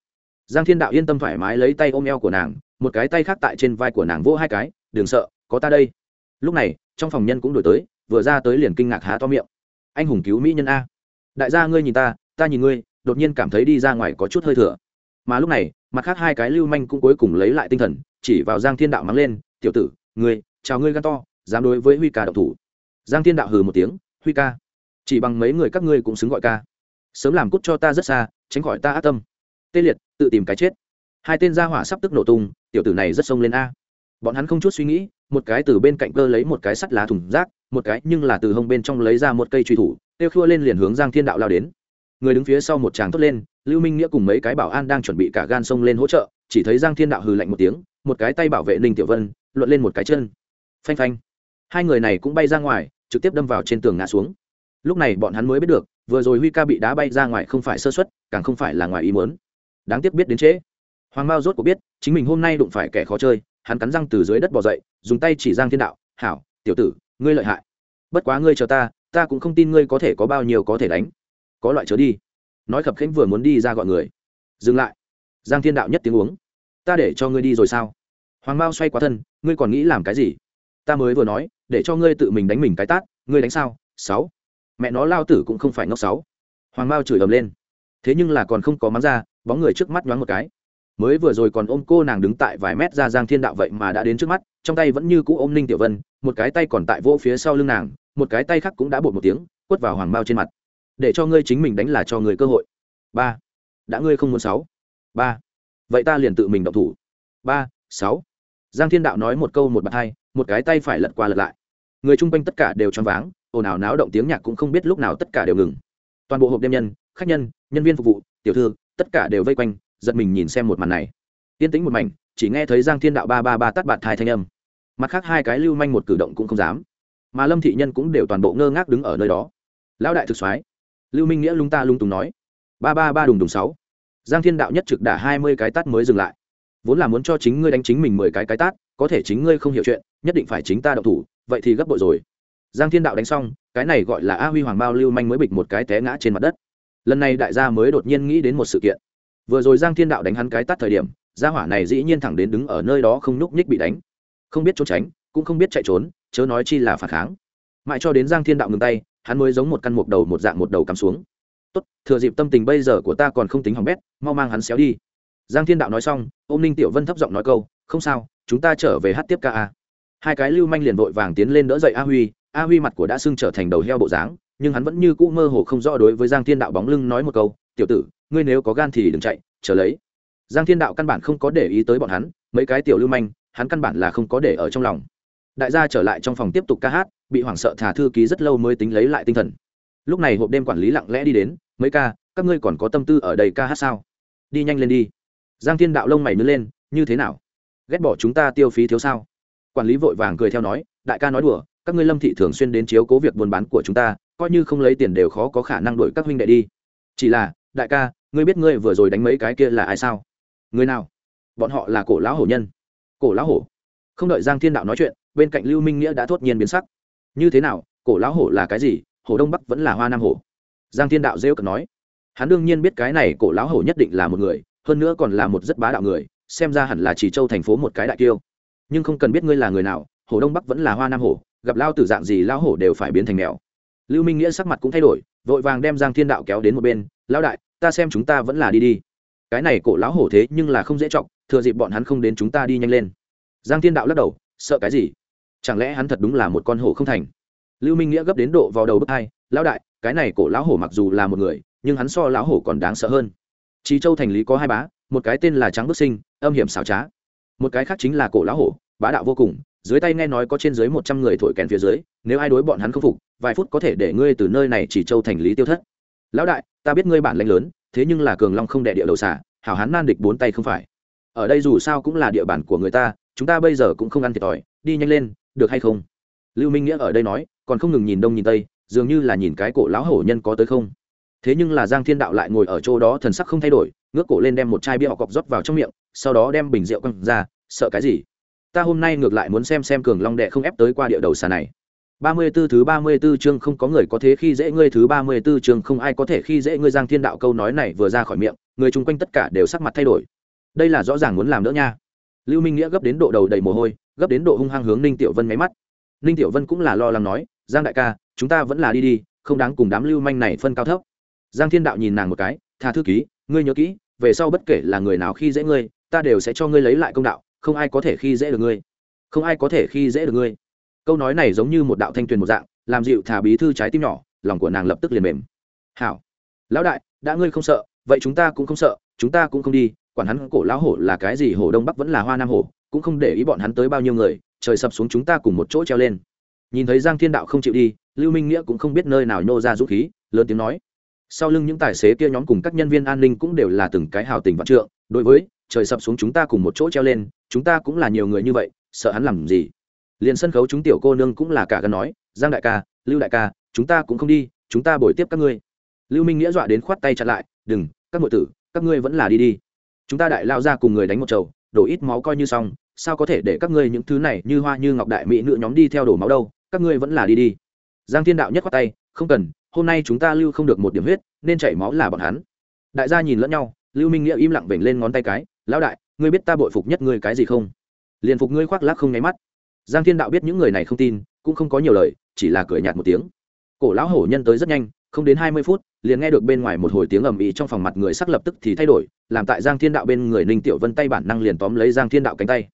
giang thiên đạo yên tâm thoải mái lấy tay ôm eo của nàng, một cái tay khác tại trên vai của nàng vỗ hai cái, đừng sợ, có ta đây. Lúc này, trong phòng nhân cũng đổi tới, vừa ra tới liền kinh ngạc há to miệng. Anh hùng cứu mỹ nhân a. Đại gia ngươi nhìn ta ta nhìn ngươi, đột nhiên cảm thấy đi ra ngoài có chút hơi thừa mà lúc này, mặt khác hai cái lưu manh cũng cuối cùng lấy lại tinh thần, chỉ vào giang thiên đạo mắng lên, tiểu tử, ngươi, chào ngươi gan to, dám đối với huy ca độc thủ. Giang thiên đạo hừ một tiếng, huy ca, chỉ bằng mấy người các ngươi cũng xứng gọi ca. Sớm làm cút cho ta rất xa, tránh khỏi ta ác tâm. Tê liệt tự tìm cái chết. Hai tên gia hỏa sắp tức nổ tung, tiểu tử này rất sông lên a. Bọn hắn không chút suy nghĩ, một cái từ bên cạnh cơ lấy một cái sắt lá thùng rác, một cái nhưng là từ hông bên trong lấy ra một cây truy thủ tiêu khua lên liền hướng giang thiên đạo lao đến. Người đứng phía sau một tràng thốt lên, lưu minh nghĩa cùng mấy cái bảo an đang chuẩn bị cả gan sông lên hỗ trợ, chỉ thấy giang thiên đạo hừ lạnh một tiếng, một cái tay bảo vệ ninh tiểu vân, luận lên một cái chân. Phanh phanh. Hai người này cũng bay ra ngoài, trực tiếp đâm vào trên tường ngã xuống. Lúc này bọn hắn mới biết được, vừa rồi huy ca bị đá bay ra ngoài không phải sơ xuất càng không phải là ngoài ý muốn đáng tiếc biết đến trễ. Hoàng mao rốt cuộc biết, chính mình hôm nay đụng phải kẻ khó chơi, hắn cắn răng từ dưới đất bỏ dậy, dùng tay chỉ giang thiên đạo, hảo, tiểu tử, ngươi lợi hại. Bất quá ngươi chờ ta ta cũng không tin ngươi có thể có bao nhiêu có thể đánh. Có loại chớ đi. Nói khập khánh vừa muốn đi ra gọi người. Dừng lại. Giang thiên đạo nhất tiếng uống. Ta để cho ngươi đi rồi sao? Hoàng mao xoay quá thân, ngươi còn nghĩ làm cái gì? Ta mới vừa nói, để cho ngươi tự mình đánh mình cái tát, ngươi đánh sao? Sáu. Mẹ nó, lao tử cũng không phải ngốc sáu. Hoàng mao chửi ầm lên. Thế nhưng là còn không có mắng ra bóng người trước mắt nhoáng một cái. Mới vừa rồi còn ôm cô nàng đứng tại vài mét ra giang thiên đạo vậy mà đã đến trước mắt, trong tay vẫn như cũ ôm ninh tiểu vân, một cái tay còn tại vỗ phía sau lưng nàng, một cái tay khác cũng đã bột một tiếng, quất vào hoàng bao trên mặt. Để cho ngươi chính mình đánh là cho người cơ hội. Ba. Đã ngươi không muốn sáu. Ba. Vậy ta liền tự mình động thủ. Ba, sáu. Giang thiên đạo nói một câu một bạt hai, một cái tay phải lật qua lật lại. Người chung quanh tất cả đều choáng váng, ồn ào náo động tiếng nhạc cũng không biết lúc nào tất cả đều ngừng. Toàn bộ hộp đêm nhân, khách nhân nhân viên phục vụ, tiểu thư tất cả đều vây quanh, giật mình nhìn xem một màn này. Yên tĩnh một mảnh, chỉ nghe thấy giang thiên đạo ba ba ba tắt bạt thai thanh âm. Mặt khác hai cái lưu manh một cử động cũng không dám. Mà lâm thị nhân cũng đều toàn bộ ngơ ngác đứng ở nơi đó. Lão đại thực soái, lưu minh nghĩa lung ta lung tùng nói. Ba ba ba đùng đùng sáu. Giang thiên đạo nhất trực đả hai mươi cái tát mới dừng lại. Vốn là muốn cho chính ngươi đánh chính mình mười cái cái tát, có thể chính ngươi không hiểu chuyện, nhất định phải chính ta đậu thủ, vậy thì gấp bội rồi. Giang thiên đạo đánh xong, cái này gọi là a huy hoàng bao lưu manh mới bịch một cái té ngã trên mặt đất lần này đại gia mới đột nhiên nghĩ đến một sự kiện. Vừa rồi giang thiên đạo đánh hắn cái tắt thời điểm, gia hỏa này dĩ nhiên thẳng đến đứng ở nơi đó không nhúc nhích bị đánh. Không biết trốn tránh, cũng không biết chạy trốn, chớ nói chi là phản kháng. Mãi cho đến giang thiên đạo ngừng tay, hắn mới giống một căn mục đầu một dạng một đầu cắm xuống. Tốt, thừa dịp tâm tình bây giờ của ta còn không tính hỏng bét, mau mang hắn xéo đi. Giang thiên đạo nói xong, ôm ninh tiểu vân thấp giọng nói câu, không sao, chúng ta trở về hát tiếp ca a. Hai cái lưu manh liền vội vàng tiến lên đỡ dậy a huy. A huy mặt của đã sưng trở thành đầu heo bộ dáng nhưng hắn vẫn như cũ mơ hồ không rõ đối với giang thiên đạo bóng lưng nói một câu, tiểu tử, ngươi nếu có gan thì đừng chạy, chờ lấy. Giang thiên đạo căn bản không có để ý tới bọn hắn, mấy cái tiểu lưu manh, hắn căn bản là không có để ở trong lòng. Đại gia trở lại trong phòng tiếp tục ca hát, bị hoảng sợ thả thư ký rất lâu mới tính lấy lại tinh thần. Lúc này hộp đêm quản lý lặng lẽ đi đến, mấy ca, các ngươi còn có tâm tư ở đây ca hát sao? Đi nhanh lên đi. Giang thiên đạo lông mày nứt lên, như thế nào? Ghét bỏ chúng ta tiêu phí thiếu sao? Quản lý vội vàng cười theo nói, đại ca nói đùa, các ngươi lâm thị thường xuyên đến chiếu cố việc buôn bán của chúng ta coi như không lấy tiền đều khó có khả năng đổi các huynh đệ đi. Chỉ là, đại ca, ngươi biết ngươi vừa rồi đánh mấy cái kia là ai sao? Người nào? Bọn họ là cổ lão hổ nhân. Cổ lão hổ? Không đợi giang thiên đạo nói chuyện, bên cạnh lưu minh nghĩa đã thốt nhiên biến sắc. Như thế nào, cổ lão hổ là cái gì? Hổ đông bắc vẫn là hoa nam hổ? Giang thiên đạo rêu cực nói. Hắn đương nhiên biết cái này cổ lão hổ nhất định là một người, hơn nữa còn là một rất bá đạo người, xem ra hẳn là chỉ châu thành phố một cái đại tiêu nhưng không cần biết ngươi là người nào, hổ đông bắc vẫn là hoa nam hổ, gặp lao tử dạng gì, lão hổ đều phải biến thành mèo lưu minh nghĩa sắc mặt cũng thay đổi, vội vàng đem giang thiên đạo kéo đến một bên, lão đại, ta xem chúng ta vẫn là đi đi. Cái này cổ lão hổ thế nhưng là không dễ chọc, thừa dịp bọn hắn không đến chúng ta đi nhanh lên. Giang thiên đạo lắc đầu, sợ cái gì? Chẳng lẽ hắn thật đúng là một con hổ không thành? Lưu minh nghĩa gấp đến độ vào đầu bước hai, lão đại, cái này cổ lão hổ mặc dù là một người, nhưng hắn so lão hổ còn đáng sợ hơn. Trí châu thành lý có hai bá, một cái tên là trắng bức sinh, âm hiểm xảo trá. Một cái khác chính là cổ lão hổ, bá đạo vô cùng dưới tay nghe nói có trên dưới một trăm người thổi kèn phía dưới, nếu ai đối bọn hắn không phục, vài phút có thể để ngươi từ nơi này chỉ châu thành lý tiêu thất. Lão đại, ta biết ngươi bản lãnh lớn, thế nhưng là cường long không đệ địa đầu xả hảo hán nan địch bốn tay không phải. Ở đây dù sao cũng là địa bàn của người ta, chúng ta bây giờ cũng không ăn thiệt thòi, đi nhanh lên, được hay không? Lưu minh nghĩa ở đây nói, còn không ngừng nhìn đông nhìn tây, dường như là nhìn cái cổ lão hổ nhân có tới không. Thế nhưng là giang thiên đạo lại ngồi ở chỗ đó thần sắc không thay đổi, ngước cổ lên đem một chai bia họ cọc rót vào trong miệng, sau đó đem bình rượu quăng ra, sợ cái gì? Ta hôm nay ngược lại muốn xem xem cường long đệ không ép tới qua địa đầu xà này ba mươi 34 thứ ba mươi 34 chương không có người có thế khi dễ ngươi thứ ba mươi 34 chương không ai có thể khi dễ ngươi Giang Thiên Đạo câu nói này vừa ra khỏi miệng, người chung quanh tất cả đều sắc mặt thay đổi. Đây là rõ ràng muốn làm đỡ nha. Lưu Minh Nghĩa gấp đến độ đầu đầy mồ hôi, gấp đến độ hung hăng hướng Ninh Tiểu Vân máy mắt. Ninh Tiểu Vân cũng là lo lắng nói, "Giang đại ca, chúng ta vẫn là đi đi, không đáng cùng đám lưu manh này phân cao thấp." Giang Thiên Đạo nhìn nàng một cái, "Tha thư ký, ngươi nhớ kỹ, về sau bất kể là người nào khi dễ ngươi, ta đều sẽ cho ngươi lấy lại công đạo, không ai có thể khi dễ được ngươi." Không ai có thể khi dễ được ngươi. Câu nói này giống như một đạo thanh tuyền một dạng, làm dịu thả bí thư trái tim nhỏ, lòng của nàng lập tức liền mềm. Hảo. Lão đại, đã ngươi không sợ, vậy chúng ta cũng không sợ, chúng ta cũng không đi, quản hắn cổ lão hổ là cái gì hổ đông bắc vẫn là hoa nam hổ, cũng không để ý bọn hắn tới bao nhiêu người, trời sập xuống chúng ta cùng một chỗ treo lên. Nhìn thấy giang thiên đạo không chịu đi, lưu minh nghĩa cũng không biết nơi nào nhô ra dũng khí, lớn tiếng nói. Sau lưng những tài xế kia nhóm cùng các nhân viên an ninh cũng đều là từng cái hào tình vạn trượng, đối với, trời sập xuống chúng ta cùng một chỗ treo lên chúng ta cũng là nhiều người như vậy, sợ hắn làm gì? Liền sân khấu chúng tiểu cô nương cũng là cả gần nói, giang đại ca, lưu đại ca, chúng ta cũng không đi, chúng ta bồi tiếp các ngươi. Lưu minh nghĩa dọa đến khoát tay chặn lại, đừng, các ngội tử, các ngươi vẫn là đi đi. Chúng ta đại lao ra cùng người đánh một chầu, đổ ít máu coi như xong, sao có thể để các ngươi những thứ này như hoa như ngọc đại mỹ nữ nhóm đi theo đổ máu đâu, các ngươi vẫn là đi đi. Giang thiên đạo nhất khoát tay, không cần, hôm nay chúng ta lưu không được một điểm huyết, nên chảy máu là bọn hắn. Đại gia nhìn lẫn nhau, lưu minh nghĩa im lặng vểnh lên ngón tay cái, lão đại ngươi biết ta bội phục nhất ngươi cái gì không? Liền phục ngươi khoác lác không nháy mắt. Giang thiên đạo biết những người này không tin, cũng không có nhiều lời, chỉ là cười nhạt một tiếng. Cổ lão hổ nhân tới rất nhanh, không đến hai mươi phút, liền nghe được bên ngoài một hồi tiếng ầm ĩ trong phòng mặt người sắc lập tức thì thay đổi, làm tại giang thiên đạo bên người ninh tiểu vân tay bản năng liền tóm lấy giang thiên đạo cánh tay.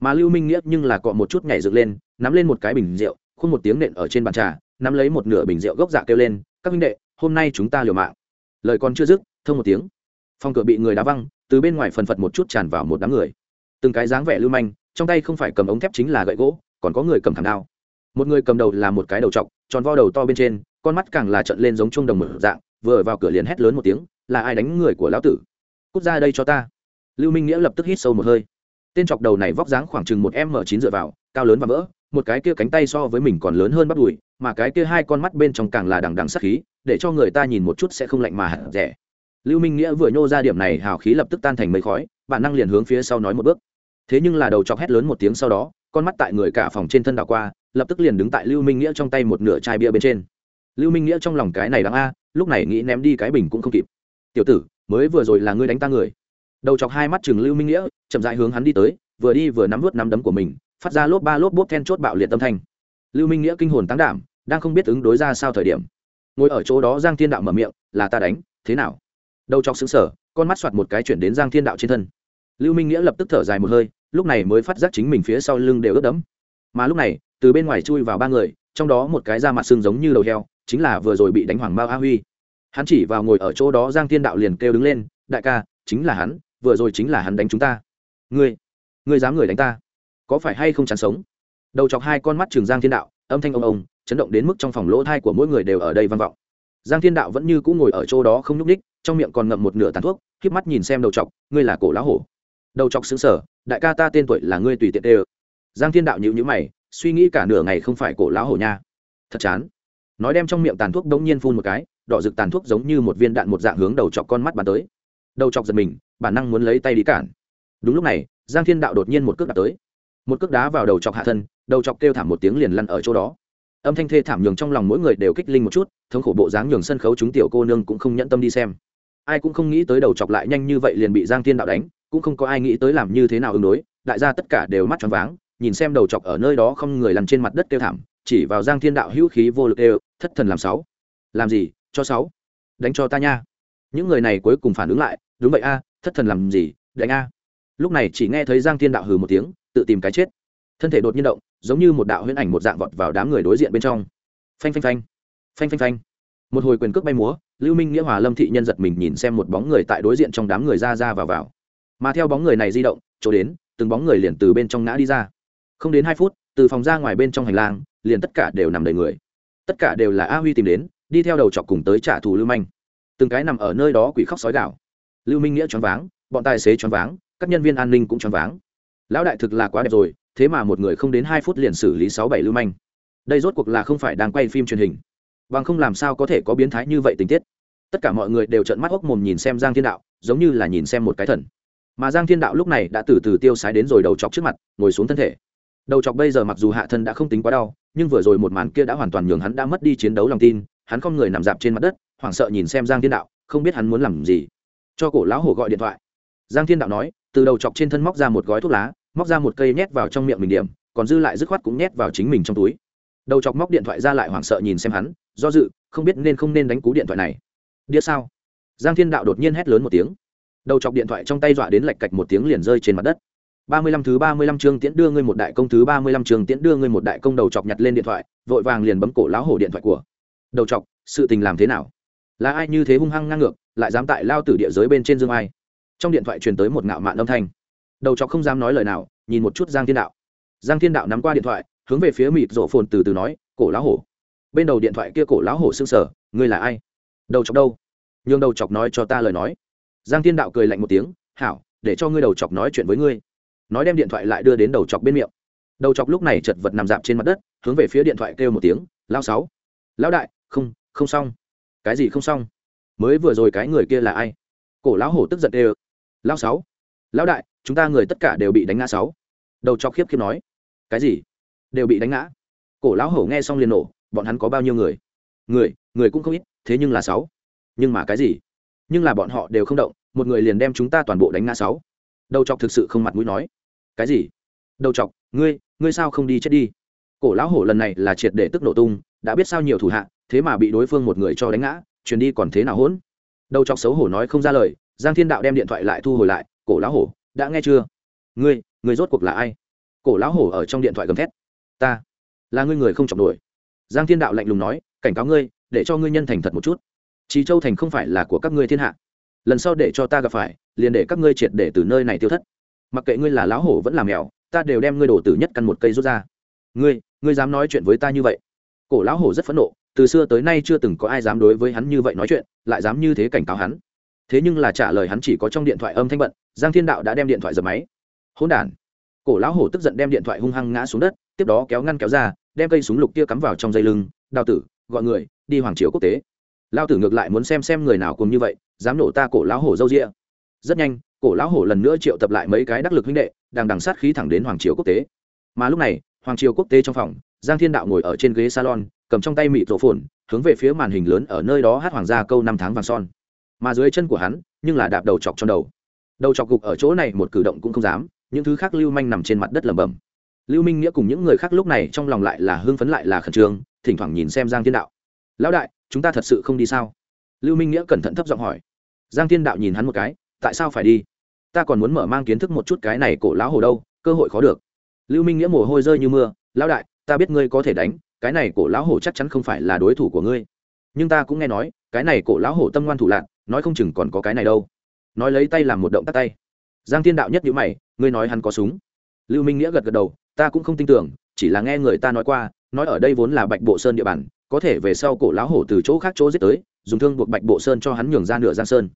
Mà lưu minh nghĩa nhưng là cọ một chút nhảy dựng lên, nắm lên một cái bình rượu, khuôn một tiếng nện ở trên bàn trà, nắm lấy một nửa bình rượu gốc dạ kêu lên, các huynh đệ, hôm nay chúng ta liều mạng. Lời còn chưa dứt, thông một tiếng phòng cửa bị người đá văng, từ bên ngoài phần phật một chút tràn vào một đám người. Từng cái dáng vẻ lưu manh, trong tay không phải cầm ống thép chính là gậy gỗ, còn có người cầm thảm đao. Một người cầm đầu là một cái đầu t tròn vo đầu to bên trên, con mắt càng là trận lên giống chuông đồng mở dạng, vừa vào cửa liền hét lớn một tiếng, là ai đánh người của lão tử? Cút ra đây cho ta. Lưu minh nghĩa lập tức hít sâu một hơi. Tên chọc đầu này vóc dáng khoảng chừng một m chín dựa vào, cao lớn và vỡ, một cái kia cánh tay so với mình còn lớn hơn bắp đùi, mà cái kia hai con mắt bên trong càng là đằng đằng sắc khí, để cho người ta nhìn một chút sẽ không lạnh mà hẳn rẻ lưu minh nghĩa vừa nhô ra điểm này, hào khí lập tức tan thành mấy khói, bản năng liền hướng phía sau nói một bước. Thế nhưng là đầu chọc hét lớn một tiếng sau đó, con mắt tại người cả phòng trên thân đảo qua, lập tức liền đứng tại lưu minh nghĩa trong tay một nửa chai bia bên trên. Lưu minh nghĩa trong lòng cái này đáng a, lúc này nghĩ ném đi cái bình cũng không kịp. Tiểu tử, mới vừa rồi là ngươi đánh ta người. Đầu chọc hai mắt chừng lưu minh nghĩa, chậm dại hướng hắn đi tới, vừa đi vừa nắm vớt nắm đấm của mình, phát ra lốp ba lốp bốp then chốt bạo liệt tâm thanh. Lưu minh nghĩa kinh hồn tăng đảm, đang không biết ứng đối ra sao thời điểm. Ngồi ở chỗ đó giang thiên đạo mở miệng, là ta đánh, thế nào? Đầu chọc xứng sở con mắt soạt một cái chuyển đến giang thiên đạo trên thân. Lưu minh nghĩa lập tức thở dài một hơi, lúc này mới phát giác chính mình phía sau lưng đều ướt đẫm. Mà lúc này, từ bên ngoài chui vào ba người, trong đó một cái da mặt xương giống như đầu heo, chính là vừa rồi bị đánh hoàng mao a huy. Hắn chỉ vào ngồi ở chỗ đó giang thiên đạo liền kêu đứng lên, đại ca, chính là hắn, vừa rồi chính là hắn đánh chúng ta. Ngươi ngươi dám người đánh ta? Có phải hay không chán sống? Đầu chọc hai con mắt trường giang thiên đạo, âm thanh ông ông, chấn động đến mức trong phòng lỗ thai của mỗi người đều ở đây vang vọng. Giang thiên đạo vẫn như cũng ngồi ở chỗ đó không nhúc ních trong miệng còn ngậm một nửa tàn thuốc híp mắt nhìn xem đầu chọc, ngươi là cổ lão hổ. Đầu chọc xứng sở đại ca ta tên tuổi là ngươi tùy tiện đê ơ. Giang thiên đạo nhữ nhữ mày, suy nghĩ cả nửa ngày không phải cổ lão hổ nha. Thật chán. Nói đem trong miệng tàn thuốc đống nhiên phun một cái, đỏ rực tàn thuốc giống như một viên đạn một dạng hướng đầu chọc con mắt bắn tới. Đầu chọc giật mình, bản năng muốn lấy tay đi cản. Đúng lúc này, giang thiên đạo đột nhiên một cước đạp tới. Một cước đá vào đầu chọc hạ thân, đầu chọc kêu thảm một tiếng liền lăn ở chỗ đó. Âm thanh thê thảm nhường trong lòng mỗi người đều kích linh một chút, thống khổ bộ dáng nhường sân khấu chúng tiểu cô nương cũng không nhẫn tâm đi xem ai cũng không nghĩ tới đầu chọc lại nhanh như vậy liền bị giang thiên đạo đánh, cũng không có ai nghĩ tới làm như thế nào ứng đối, đại gia tất cả đều mắt tròn váng, nhìn xem đầu chọc ở nơi đó không người lăn trên mặt đất kêu thảm, chỉ vào giang thiên đạo hữu khí vô lực đều thất thần làm sáu. Làm gì? Cho sáu. Đánh cho ta nha. Những người này cuối cùng phản ứng lại, đúng vậy a, thất thần làm gì? Đánh a. Lúc này chỉ nghe thấy giang thiên đạo hừ một tiếng, tự tìm cái chết. Thân thể đột nhiên động, giống như một đạo huyễn ảnh một dạng vọt vào đám người đối diện bên trong. Phanh phanh phanh. Phanh phanh phanh một hồi quyền cước bay múa, lưu minh nghĩa hòa lâm thị nhân giật mình nhìn xem một bóng người tại đối diện trong đám người ra ra vào vào. Mà theo bóng người này di động, chỗ đến, từng bóng người liền từ bên trong ngã đi ra. Không đến hai phút, từ phòng ra ngoài bên trong hành lang, liền tất cả đều nằm đầy người. Tất cả đều là a huy tìm đến, đi theo đầu chọc cùng tới trả thù lưu manh. Từng cái nằm ở nơi đó quỷ khóc sói gạo lưu minh nghĩa choáng váng, bọn tài xế choáng váng, các nhân viên an ninh cũng choáng váng. Lão đại thực là quá đẹp rồi, thế mà một người không đến hai phút liền xử lý sáu bảy lưu manh. Đây rốt cuộc là không phải đang quay phim truyền hình bằng không làm sao có thể có biến thái như vậy tình tiết. Tất cả mọi người đều trợn mắt hốc mồm nhìn xem giang thiên đạo, giống như là nhìn xem một cái thần. Mà giang thiên đạo lúc này đã từ từ tiêu sái đến rồi đầu chọc trước mặt, ngồi xuống thân thể. Đầu chọc bây giờ mặc dù hạ thân đã không tính quá đau, nhưng vừa rồi một màn kia đã hoàn toàn nhường hắn đã mất đi chiến đấu lòng tin, hắn không người nằm dạp trên mặt đất, hoảng sợ nhìn xem giang thiên đạo, không biết hắn muốn làm gì. Cho cổ lão hổ gọi điện thoại. Giang thiên đạo nói, từ đầu chọc trên thân móc ra một gói thuốc lá, móc ra một cây nhét vào trong miệng mình điểm, còn dư lại dứt khoát cũng nhét vào chính mình trong túi. Đầu chọc móc điện thoại ra lại hoảng sợ nhìn xem hắn do dự, không biết nên không nên đánh cú điện thoại này. Đĩa sao? Giang thiên đạo đột nhiên hét lớn một tiếng. Đầu chọc điện thoại trong tay dọa đến lạch cạch một tiếng liền rơi trên mặt đất. Ba mươi lăm thứ ba mươi lăm chương tiễn đưa ngươi một đại công thứ ba mươi lăm chương tiễn đưa ngươi một đại công đầu chọc nhặt lên điện thoại, vội vàng liền bấm cổ lão hổ điện thoại của. Đầu chọc, sự tình làm thế nào? Là ai như thế hung hăng ngang ngược, lại dám tại lao tử địa giới bên trên dương ai? Trong điện thoại truyền tới một ngạo mạn âm thanh. Đầu chọc không dám nói lời nào, nhìn một chút giang thiên đạo. Giang thiên đạo nắm qua điện thoại, hướng về phía mịt rộ phồn từ từ nói, cổ lão hổ bên đầu điện thoại kia cổ lão hổ s sở, ngươi là ai? Đầu chọc đâu? Nhường đầu chọc nói cho ta lời nói. Giang thiên đạo cười lạnh một tiếng, hảo, để cho ngươi đầu chọc nói chuyện với ngươi. Nói đem điện thoại lại đưa đến đầu chọc bên miệng. Đầu chọc lúc này chật vật nằm dạp trên mặt đất, hướng về phía điện thoại kêu một tiếng lao sáu. Lão đại, không không xong. Cái gì không xong? Mới vừa rồi cái người kia là ai? Cổ lão hổ tức giận đều lao sáu, lão đại, chúng ta người tất cả đều bị đánh ngã sáu. Đầu chọc khiếp khiếp nói, cái gì? Đều bị đánh ngã? Cổ lão hổ nghe xong liền nổ bọn hắn có bao nhiêu người? Người người cũng không ít, thế nhưng là sáu. Nhưng mà cái gì? Nhưng là bọn họ đều không động, một người liền đem chúng ta toàn bộ đánh ngã sáu. Đầu chọc thực sự không mặt mũi nói. Cái gì? Đầu chọc, ngươi ngươi sao không đi chết đi? Cổ lão hổ lần này là triệt để tức nổ tung, đã biết sao nhiều thủ hạ, thế mà bị đối phương một người cho đánh ngã, truyền đi còn thế nào hỗn? Đầu chọc xấu hổ nói không ra lời, giang thiên đạo đem điện thoại lại thu hồi lại, cổ lão hổ, đã nghe chưa? Ngươi ngươi rốt cuộc là ai? Cổ lão hổ ở trong điện thoại gầm thét, ta, là ngươi người không chọc đuổi giang thiên đạo lạnh lùng nói cảnh cáo ngươi để cho ngươi nhân thành thật một chút trí Châu thành không phải là của các ngươi thiên hạ. Lần sau để cho ta gặp phải, liền để các ngươi triệt để từ nơi này tiêu thất. Mặc kệ ngươi là lão hổ vẫn là mèo, ta đều đem ngươi đổ tử nhất căn một cây rút ra. Ngươi, ngươi dám nói chuyện với ta như vậy? Cổ lão hổ rất phẫn nộ, từ xưa tới nay chưa từng có ai dám đối với hắn như vậy nói chuyện, lại dám như thế cảnh cáo hắn. Thế nhưng là trả lời hắn chỉ có trong điện thoại âm thanh bận, Giang Thiên Đạo đã đem điện thoại dập máy. Hỗn đản. Cổ lão hổ tức giận đem điện thoại hung hăng ngã xuống đất, tiếp đó kéo ngăn kéo ra, đem cây súng lục kia cắm vào trong dây lưng, đào tử, gọi người, đi hoàng triều quốc tế. Lao tử ngược lại muốn xem xem người nào cùng như vậy dám nổ ta cổ lão hổ dâu rịa rất nhanh cổ lão hổ lần nữa triệu tập lại mấy cái đắc lực huynh đệ đang đằng sát khí thẳng đến hoàng triều quốc tế. Mà lúc này hoàng triều quốc tế trong phòng giang thiên đạo ngồi ở trên ghế salon cầm trong tay mịt rổ phồn hướng về phía màn hình lớn ở nơi đó hát hoàng gia câu năm tháng vàng son. Mà dưới chân của hắn nhưng là đạp đầu chọc trong đầu. Đầu chọc gục ở chỗ này một cử động cũng không dám những thứ khác lưu manh nằm trên mặt đất lẩm bẩm lưu minh nghĩa cùng những người khác lúc này trong lòng lại là hưng phấn lại là khẩn trương, thỉnh thoảng nhìn xem giang thiên đạo. Lão đại, chúng ta thật sự không đi sao? Lưu minh nghĩa cẩn thận thấp giọng hỏi. Giang thiên đạo nhìn hắn một cái, tại sao phải đi? Ta còn muốn mở mang kiến thức một chút cái này cổ lão hồ đâu, cơ hội khó được. Lưu minh nghĩa mồ hôi rơi như mưa, lão đại, ta biết ngươi có thể đánh, cái này cổ lão hổ chắc chắn không phải là đối thủ của ngươi. Nhưng ta cũng nghe nói, cái này cổ lão hổ tâm ngoan thủ lạc nói không chừng còn có cái này đâu. Nói lấy tay làm một động tác tay. Giang thiên đạo nhất nhữ mày, ngươi nói hắn có súng. Lưu minh nghĩa gật gật đầu ta cũng không tin tưởng, chỉ là nghe người ta nói qua, nói ở đây vốn là bạch bộ sơn địa bàn, có thể về sau cổ lão hổ từ chỗ khác chỗ giết tới, dùng thương buộc bạch bộ sơn cho hắn nhường ra nửa giang sơn.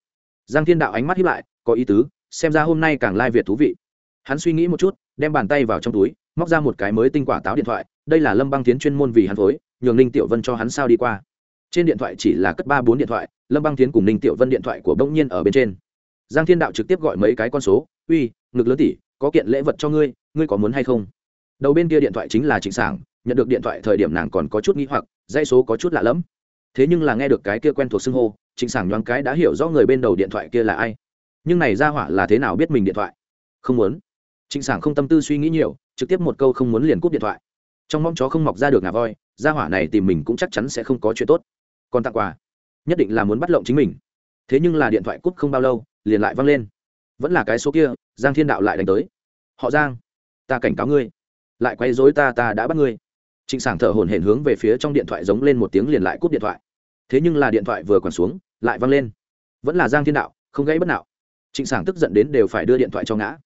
Giang thiên đạo ánh mắt hiếp lại, có ý tứ, xem ra hôm nay càng lai việt thú vị. Hắn suy nghĩ một chút, đem bàn tay vào trong túi, móc ra một cái mới tinh quả táo điện thoại, đây là lâm băng tiến chuyên môn vì hắn phối, nhường ninh tiểu vân cho hắn sao đi qua. Trên điện thoại chỉ là cất ba bốn điện thoại, lâm băng tiến cùng ninh tiểu vân điện thoại của bỗng nhiên ở bên trên. Giang thiên đạo trực tiếp gọi mấy cái con số, uy, ngực lớn tỷ, có kiện lễ vật cho ngươi ngươi có muốn hay không? Đầu bên kia điện thoại chính là trịnh sảng, nhận được điện thoại thời điểm nàng còn có chút nghĩ hoặc dây số có chút lạ lẫm. Thế nhưng là nghe được cái kia quen thuộc xưng hô, trịnh sảng nhoáng cái đã hiểu rõ người bên đầu điện thoại kia là ai. Nhưng này ra hỏa là thế nào biết mình điện thoại? Không muốn. Trịnh sảng không tâm tư suy nghĩ nhiều, trực tiếp một câu không muốn liền cúp điện thoại. Trong mong chó không mọc ra được ngà voi, ra hỏa này tìm mình cũng chắc chắn sẽ không có chuyện tốt. Còn tặng quà. Nhất định là muốn bắt lộng chính mình. Thế nhưng là điện thoại cúp không bao lâu, liền lại văng lên. Vẫn là cái số kia, giang thiên đạo lại đánh tới. Họ giang, ta cảnh cáo ngươi lại quay dối ta ta đã bắt ngươi. Trịnh sảng thở hổn hển hướng về phía trong điện thoại giống lên một tiếng liền lại cúp điện thoại. Thế nhưng là điện thoại vừa còn xuống, lại văng lên. Vẫn là giang thiên đạo, không gãy bất nào trịnh sảng tức giận đến đều phải đưa điện thoại cho ngã.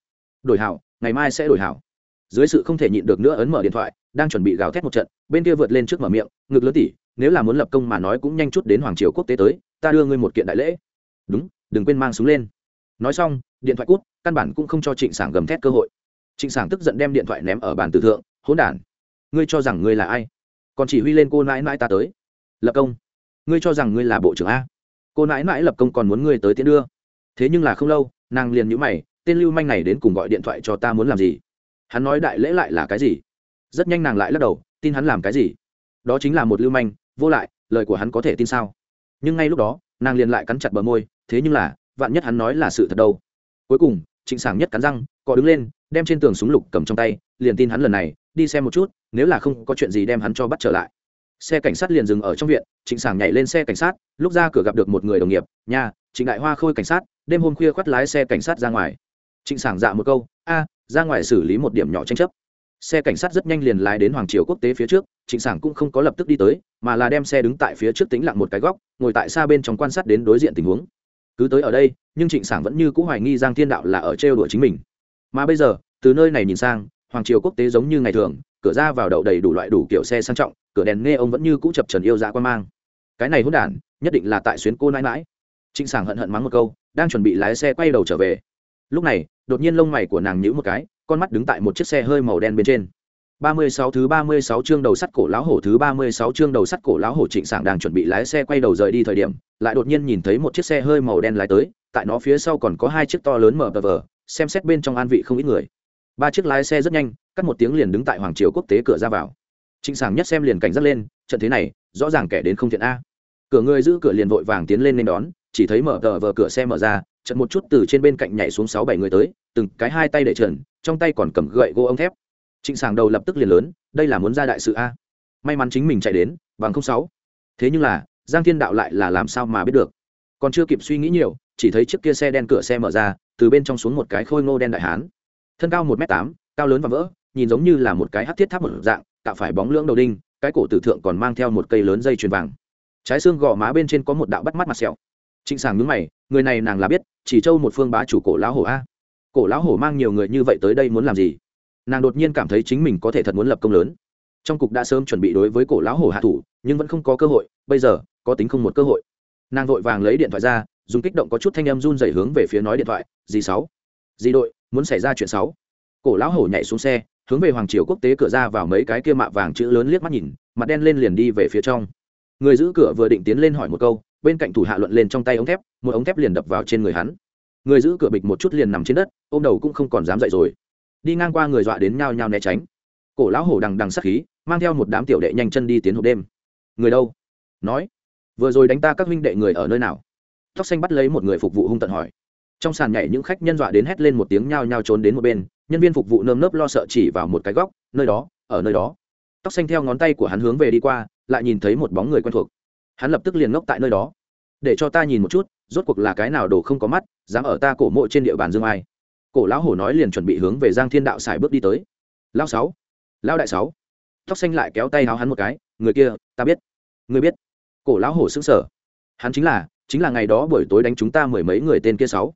Đổi hảo, ngày mai sẽ đổi hảo. Dưới sự không thể nhịn được nữa ấn mở điện thoại, đang chuẩn bị gào thét một trận, bên kia vượt lên trước mở miệng, ngực lớn tỉ nếu là muốn lập công mà nói cũng nhanh chút đến hoàng triều quốc tế tới, ta đưa ngươi một kiện đại lễ. Đúng, đừng quên mang súng lên. Nói xong, điện thoại cút, căn bản cũng không cho trịnh sảng gầm thét cơ hội trịnh sảng tức giận đem điện thoại ném ở bàn tử thượng, hỗn đản, ngươi cho rằng ngươi là ai? Còn chỉ huy lên cô nãi nãi ta tới. Lập công, ngươi cho rằng ngươi là bộ trưởng a? Cô nãi nãi lập công còn muốn ngươi tới tiến đưa. Thế nhưng là không lâu, nàng liền nhữ mày, tên lưu manh này đến cùng gọi điện thoại cho ta muốn làm gì? Hắn nói đại lễ lại là cái gì? Rất nhanh nàng lại lắc đầu, tin hắn làm cái gì? Đó chính là một lưu manh, vô lại, lời của hắn có thể tin sao? Nhưng ngay lúc đó, nàng liền lại cắn chặt bờ môi, thế nhưng là, vạn nhất hắn nói là sự thật đâu? Cuối cùng trịnh sảng nhất cắn răng cọ đứng lên, đem trên tường súng lục cầm trong tay, liền tin hắn lần này, đi xem một chút, nếu là không có chuyện gì đem hắn cho bắt trở lại. Xe cảnh sát liền dừng ở trong viện, trịnh sảng nhảy lên xe cảnh sát, lúc ra cửa gặp được một người đồng nghiệp nhà trịnh đại hoa khôi cảnh sát, đêm hôm khuya khoắt lái xe cảnh sát ra ngoài. Trịnh sảng dạ một câu, a, ra ngoài xử lý một điểm nhỏ tranh chấp. Xe cảnh sát rất nhanh liền lái đến hoàng triều quốc tế phía trước, trịnh sảng cũng không có lập tức đi tới, mà là đem xe đứng tại phía trước tính lặng một cái góc, ngồi tại xa bên trong quan sát đến đối diện tình huống cứ tới ở đây, nhưng trịnh sảng vẫn như c ũ hoài nghi giang thiên đạo là ở trêu đuổi chính mình. Mà bây giờ, từ nơi này nhìn sang, hoàng triều quốc tế giống như ngày thường, cửa ra vào đậu đầy đủ loại đủ kiểu xe sang trọng, cửa đèn nghe ông vẫn như cũ chập trần yêu dạ quan mang. Cái này hôn đản, nhất định là tại xuyến cô nãi mãi. Trịnh sảng hận hận mắng một câu, đang chuẩn bị lái xe quay đầu trở về. Lúc này, đột nhiên lông mày của nàng nhữ một cái, con mắt đứng tại một chiếc xe hơi màu đen bên trên ba mươi sáu thứ ba mươi sáu chương đầu sắt cổ lão hổ thứ ba mươi sáu chương đầu sắt cổ lão hổ Trịnh Sảng đang chuẩn bị lái xe quay đầu rời đi thời điểm, lại đột nhiên nhìn thấy một chiếc xe hơi màu đen lái tới, tại nó phía sau còn có hai chiếc to lớn mở vờ, xem xét bên trong an vị không ít người. Ba chiếc lái xe rất nhanh, cắt một tiếng liền đứng tại Hoàng Triều Quốc tế cửa ra vào. Trịnh Sảng nhất xem liền cảnh giác lên, trận thế này, rõ ràng kẻ đến không thiện a. Cửa người giữ cửa liền vội vàng tiến lên nên đón, chỉ thấy mở tờ vờ cửa xe mở ra, chợt một chút từ trên bên cạnh nhảy xuống sáu bảy người tới, từng cái hai tay để trần, trong tay còn cầm gậy gỗ ống thép trịnh sàng đầu lập tức liền lớn, đây là muốn ra đại sự a. May mắn chính mình chạy đến, bằng không sáu. Thế nhưng là, giang thiên đạo lại là làm sao mà biết được? Còn chưa kịp suy nghĩ nhiều, chỉ thấy chiếc kia xe đen cửa xe mở ra, từ bên trong xuống một cái khôi ngô đen đại hán. Thân cao một m tám, cao lớn và vỡ, nhìn giống như là một cái hát thiết tháp một dạng, tạo phải bóng lưỡng đầu đinh, cái cổ tử thượng còn mang theo một cây lớn dây chuyền vàng. Trái xương gò má bên trên có một đạo bắt mắt mặt sẹo. Trịnh sàng nhúng mày, người này nàng là biết, chỉ châu một phương bá chủ cổ lão hổ a. Cổ lão hổ mang nhiều người như vậy tới đây muốn làm gì? Nàng đột nhiên cảm thấy chính mình có thể thật muốn lập công lớn. Trong cục đã sớm chuẩn bị đối với cổ lão hổ hạ thủ, nhưng vẫn không có cơ hội, bây giờ, có tính không một cơ hội. Nàng vội vàng lấy điện thoại ra, dùng kích động có chút thanh âm run dày hướng về phía nói điện thoại, dì sáu. Dì đội, muốn xảy ra chuyện sáu? Cổ lão hổ nhảy xuống xe, hướng về hoàng triều quốc tế cửa ra vào mấy cái kia mạ vàng chữ lớn liếc mắt nhìn, mặt đen lên liền đi về phía trong. Người giữ cửa vừa định tiến lên hỏi một câu, bên cạnh thủ hạ luận lên trong tay ống thép, một ống thép liền đập vào trên người hắn. Người giữ cửa bịch một chút liền nằm trên đất, ôm đầu cũng không còn dám dậy rồi đi ngang qua người dọa đến nhao nhao né tránh. Cổ lão hổ đằng đằng sắc khí, mang theo một đám tiểu đệ nhanh chân đi tiến hộp đêm. Người đâu? Nói, vừa rồi đánh ta các huynh đệ người ở nơi nào? Tóc xanh bắt lấy một người phục vụ hung tận hỏi. Trong sàn nhảy những khách nhân dọa đến hét lên một tiếng nhao nhao trốn đến một bên, nhân viên phục vụ nơm nớp lo sợ chỉ vào một cái góc, nơi đó, ở nơi đó. Tóc xanh theo ngón tay của hắn hướng về đi qua, lại nhìn thấy một bóng người quen thuộc. Hắn lập tức liền ngốc tại nơi đó. Để cho ta nhìn một chút, rốt cuộc là cái nào đồ không có mắt, dám ở ta cổ mộ trên địa bàn dương ai? Cổ lão hổ nói liền chuẩn bị hướng về giang thiên đạo xài bước đi tới. Lao sáu lao đại sáu, tóc xanh lại kéo tay háo hắn một cái, người kia, ta biết, người biết. Cổ lão hổ xứng sở hắn chính là chính là ngày đó buổi tối đánh chúng ta mười mấy người tên kia sáu.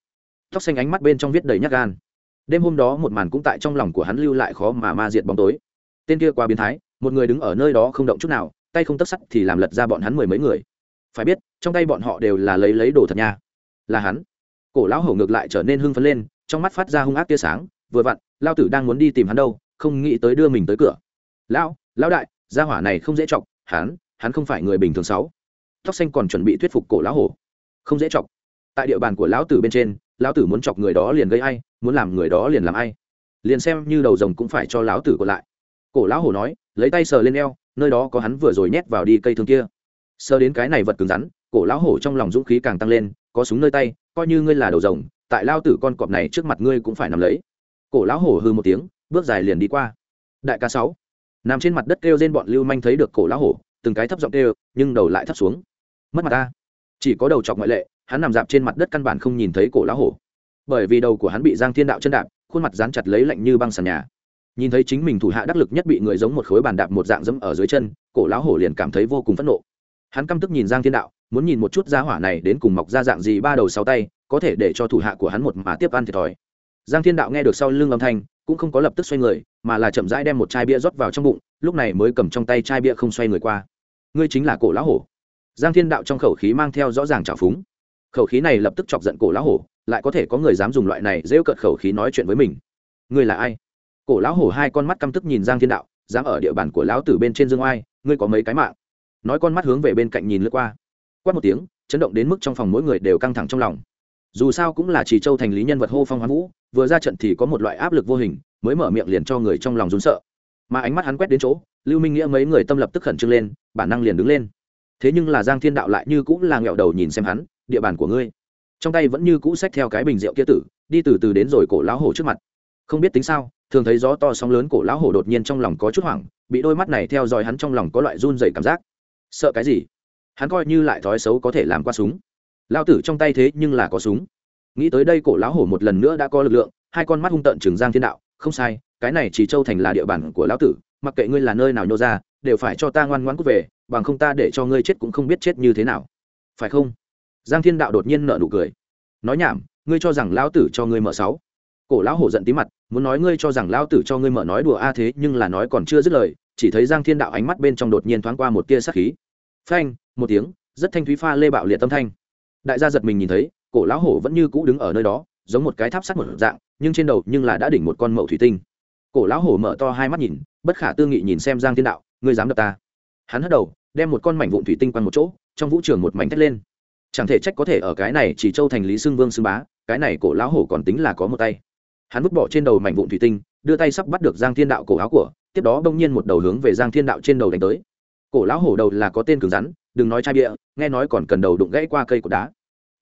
Tóc xanh ánh mắt bên trong viết đầy nhát gan. Đêm hôm đó một màn cũng tại trong lòng của hắn lưu lại khó mà ma diệt bóng tối. Tên kia qua biến thái, một người đứng ở nơi đó không động chút nào, tay không tấp sắt thì làm lật ra bọn hắn mười mấy người. Phải biết, trong tay bọn họ đều là lấy lấy đồ thật nha. Là hắn. Cổ lão hổ ngược lại trở nên hưng phấn lên trong mắt phát ra hung ác tia sáng, vừa vặn, lao tử đang muốn đi tìm hắn đâu, không nghĩ tới đưa mình tới cửa. Lão lão đại, gia hỏa này không dễ chọc, hắn hắn không phải người bình thường sáu. Tóc xanh còn chuẩn bị thuyết phục cổ lão hổ. Không dễ chọc. Tại địa bàn của lão tử bên trên, lão tử muốn chọc người đó liền gây ai, muốn làm người đó liền làm ai. Liền xem như đầu rồng cũng phải cho lão tử còn lại. Cổ lão hổ nói, lấy tay sờ lên eo, nơi đó có hắn vừa rồi nhét vào đi cây thương kia. Sờ đến cái này vật cứng rắn, cổ lão hổ trong lòng dũng khí càng tăng lên, có súng nơi tay, coi như ngươi là đầu rồng tại lao tử con cọp này trước mặt ngươi cũng phải nằm lấy. Cổ lão hổ hư một tiếng, bước dài liền đi qua. Đại ca sáu. Nằm trên mặt đất kêu trên bọn lưu manh thấy được cổ lão hổ, từng cái thấp giọng kêu, nhưng đầu lại thấp xuống. Mất mặt ta. Chỉ có đầu chọc ngoại lệ, hắn nằm dạp trên mặt đất căn bản không nhìn thấy cổ lão hổ. Bởi vì đầu của hắn bị giang thiên đạo chân đạp, khuôn mặt dán chặt lấy lạnh như băng sàn nhà. Nhìn thấy chính mình thủ hạ đắc lực nhất bị người giống một khối bàn đạp một dạng dẫm ở dưới chân, cổ lão hổ liền cảm thấy vô cùng phẫn nộ. Hắn căm tức nhìn giang thiên đạo muốn nhìn một chút gia hỏa này đến cùng mọc ra dạng gì ba đầu sáu tay, có thể để cho thủ hạ của hắn một mà tiếp ăn thiệt thòi. Giang thiên đạo nghe được sau lưng âm thanh, cũng không có lập tức xoay người, mà là chậm rãi đem một chai bia rót vào trong bụng, lúc này mới cầm trong tay chai bia không xoay người qua. Ngươi chính là cổ lão hổ. Giang thiên đạo trong khẩu khí mang theo rõ ràng trào phúng. Khẩu khí này lập tức chọc giận cổ lão hổ, lại có thể có người dám dùng loại này dễ cợt khẩu khí nói chuyện với mình. Ngươi là ai? Cổ lão hổ hai con mắt căm tức nhìn giang thiên đạo, dám ở địa bàn của lão tử bên trên dương oai, ngươi có mấy cái mạng? Nói con mắt hướng về bên cạnh nhìn lướt qua quát một tiếng, chấn động đến mức trong phòng mỗi người đều căng thẳng trong lòng. Dù sao cũng là chỉ châu thành lý nhân vật hô phong hoán vũ, vừa ra trận thì có một loại áp lực vô hình, mới mở miệng liền cho người trong lòng rún sợ. Mà ánh mắt hắn quét đến chỗ, lưu minh nghĩa mấy người tâm lập tức khẩn trương lên, bản năng liền đứng lên. Thế nhưng là giang thiên đạo lại như cũng là nghẹo đầu nhìn xem hắn, địa bàn của ngươi. Trong tay vẫn như cũ xách theo cái bình rượu kia tử, đi từ từ đến rồi cổ lão hổ trước mặt. Không biết tính sao, thường thấy gió to sóng lớn cổ lão hổ đột nhiên trong lòng có chút hoảng, bị đôi mắt này theo dõi hắn trong lòng có loại run dày cảm giác. Sợ cái gì? Hắn coi như lại thói xấu có thể làm qua súng. Lao tử trong tay thế nhưng là có súng. Nghĩ tới đây cổ lão hổ một lần nữa đã có lực lượng, hai con mắt hung tợn trường giang thiên đạo. Không sai, cái này chỉ châu thành là địa bàn của lão tử, mặc kệ ngươi là nơi nào nhô ra, đều phải cho ta ngoan ngoãn cút về, bằng không ta để cho ngươi chết cũng không biết chết như thế nào. Phải không? Giang thiên đạo đột nhiên nở nụ cười. Nói nhảm, ngươi cho rằng lão tử cho ngươi mở sáu. Cổ lão hổ giận tí mặt, muốn nói ngươi cho rằng lão tử cho ngươi mở nói đùa a à thế nhưng là nói còn chưa dứt lời, chỉ thấy giang thiên đạo ánh mắt bên trong đột nhiên thoáng qua một tia sắc khí phanh, một tiếng, rất thanh thúy pha lê bạo liệt tâm thanh. Đại gia giật mình nhìn thấy, cổ lão hổ vẫn như cũ đứng ở nơi đó, giống một cái tháp sắt một dạng, nhưng trên đầu nhưng là đã đỉnh một con mậu thủy tinh. Cổ lão hổ mở to hai mắt nhìn, bất khả tư nghị nhìn xem giang thiên đạo, ngươi dám đập ta? Hắn hất đầu, đem một con mảnh vụn thủy tinh quăng một chỗ, trong vũ trường một mảnh thét lên. Chẳng thể trách có thể ở cái này chỉ châu thành lý xưng vương xưng bá, cái này cổ lão hổ còn tính là có một tay. Hắn vứt bỏ trên đầu mảnh vụn thủy tinh, đưa tay sắp bắt được giang thiên đạo cổ áo của, tiếp đó đông nhiên một đầu hướng về giang thiên đạo trên đầu đánh tới cổ lão hổ đầu là có tên cứng rắn, đừng nói chai bịa nghe nói còn cần đầu đụng gãy qua cây cột đá.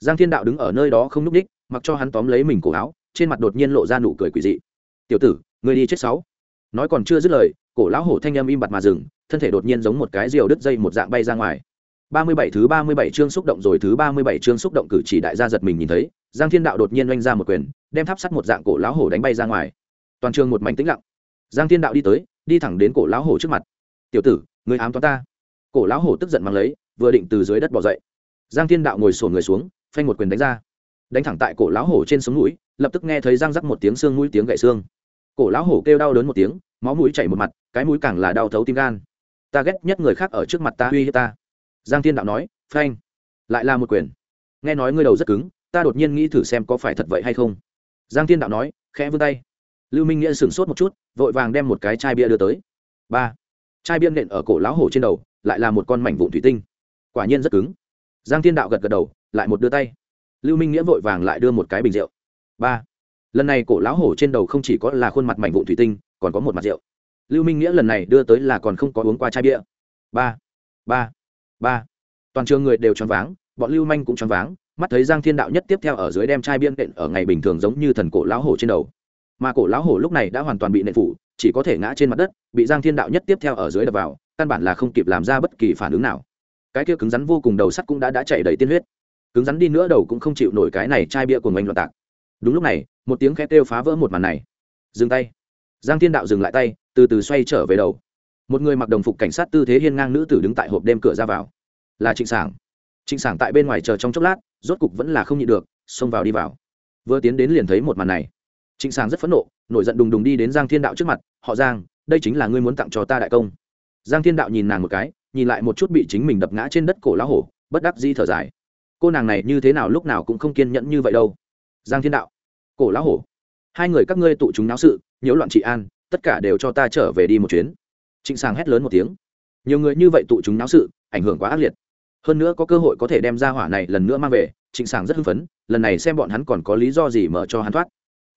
Giang thiên đạo đứng ở nơi đó không n ú c ních, mặc cho hắn tóm lấy mình cổ áo, trên mặt đột nhiên lộ ra nụ cười quỳ dị. Tiểu tử người đi chết sáu. Nói còn chưa dứt lời, cổ lão hổ thanh â m im bặt mà dừng, thân thể đột nhiên giống một cái diều đứt dây một dạng bay ra ngoài. Ba mươi bảy thứ ba mươi bảy chương xúc động rồi thứ ba mươi bảy chương xúc động cử chỉ đại gia giật mình nhìn thấy, giang thiên đạo đột nhiên oanh ra một quyền, đem tháp sắt một dạng cổ lão hổ đánh bay ra ngoài. Toàn trường một mảnh tĩnh lặng. Giang thiên đạo đi tới, đi thẳng đến cổ lão hổ trước mặt. Tiểu tử người ám toán ta. Cổ lão hổ tức giận mang lấy, vừa định từ dưới đất bỏ dậy. Giang thiên đạo ngồi sổn người xuống, phanh một quyền đánh ra. Đánh thẳng tại cổ lão hổ trên sống mũi, lập tức nghe thấy răng rắc một tiếng xương mũi tiếng gậy xương. Cổ lão hổ kêu đau đớn một tiếng, máu mũi chảy một mặt, cái mũi càng là đau thấu tim gan. Ta ghét nhất người khác ở trước mặt ta, uy hiếp ta. Giang thiên đạo nói, phanh. Lại là một quyền. Nghe nói ngươi đầu rất cứng, ta đột nhiên nghĩ thử xem có phải thật vậy hay không. Giang thiên đạo nói, khẽ vươn tay. Lưu minh nghĩa sửng sốt một chút, vội vàng đem một cái chai bia đưa tới. Ba chai biên nện ở cổ lão hổ trên đầu, lại là một con mảnh vụn thủy tinh. Quả nhiên rất cứng. Giang thiên đạo gật gật đầu, lại một đưa tay. Lưu minh nghĩa vội vàng lại đưa một cái bình rượu. Ba. Lần này cổ lão hổ trên đầu không chỉ có là khuôn mặt mảnh vụn thủy tinh, còn có một mặt rượu. Lưu minh nghĩa lần này đưa tới là còn không có uống qua chai bia. Ba. Ba. Ba. Toàn trường người đều choáng váng, bọn lưu manh cũng choáng váng, mắt thấy giang thiên đạo nhất tiếp theo ở dưới đem chai biên nện ở ngày bình thường giống như thần cổ lão hổ trên đầu. Mà cổ lão hổ lúc này đã hoàn toàn bị nện phủ chỉ có thể ngã trên mặt đất, bị giang thiên đạo nhất tiếp theo ở dưới đập vào, căn bản là không kịp làm ra bất kỳ phản ứng nào. Cái kia cứng rắn vô cùng đầu sắt cũng đã đã chạy đầy tiên huyết. Cứng rắn đi nữa đầu cũng không chịu nổi cái này chai bia của mình loạn tạc. Đúng lúc này, một tiếng khét kêu phá vỡ một màn này. Dừng tay. Giang thiên đạo dừng lại tay, từ từ xoay trở về đầu. Một người mặc đồng phục cảnh sát tư thế hiên ngang nữ tử đứng tại hộp đêm cửa ra vào. Là trịnh sảng. Trịnh sảng tại bên ngoài chờ trong chốc lát, rốt cục vẫn là không nhịn được, xông vào đi vào. Vừa tiến đến liền thấy một màn này. Trịnh sảng rất phẫn nộ, nổi giận đùng đùng đi đến giang thiên đạo trước mặt họ giang, đây chính là ngươi muốn tặng cho ta đại công. Giang thiên đạo nhìn nàng một cái, nhìn lại một chút bị chính mình đập ngã trên đất cổ lão hổ, bất đắc di thở dài. Cô nàng này như thế nào lúc nào cũng không kiên nhẫn như vậy đâu. Giang thiên đạo, cổ lão hổ, hai người các ngươi tụ chúng náo sự, nhiễu loạn trị an, tất cả đều cho ta trở về đi một chuyến. Trịnh sàng hét lớn một tiếng. Nhiều người như vậy tụ chúng náo sự, ảnh hưởng quá ác liệt. Hơn nữa có cơ hội có thể đem ra hỏa này lần nữa mang về, trịnh sàng rất hưng phấn, lần này xem bọn hắn còn có lý do gì mở cho hắn thoát.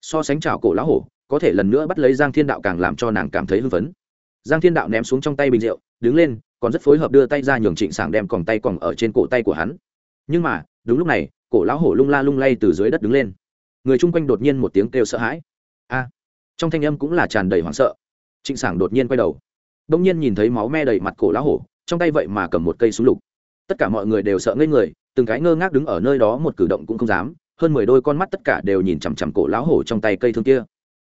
So sánh chào cổ lão hổ có thể lần nữa bắt lấy giang thiên đạo càng làm cho nàng cảm thấy hưng phấn. Giang thiên đạo ném xuống trong tay bình rượu, đứng lên, còn rất phối hợp đưa tay ra nhường trịnh sảng đem còng tay còng ở trên cổ tay của hắn. Nhưng mà, đúng lúc này, cổ lão hổ lung la lung lay từ dưới đất đứng lên. Người chung quanh đột nhiên một tiếng kêu sợ hãi. A! Trong thanh âm cũng là tràn đầy hoảng sợ. Trịnh sảng đột nhiên quay đầu. Đông nhiên nhìn thấy máu me đầy mặt cổ lão hổ, trong tay vậy mà cầm một cây súng lục. Tất cả mọi người đều sợ ngây người, từng cái ngơ ngác đứng ở nơi đó một cử động cũng không dám. Hơn mười đôi con mắt tất cả đều nhìn chằm chằm cổ lão hổ trong tay cây thương kia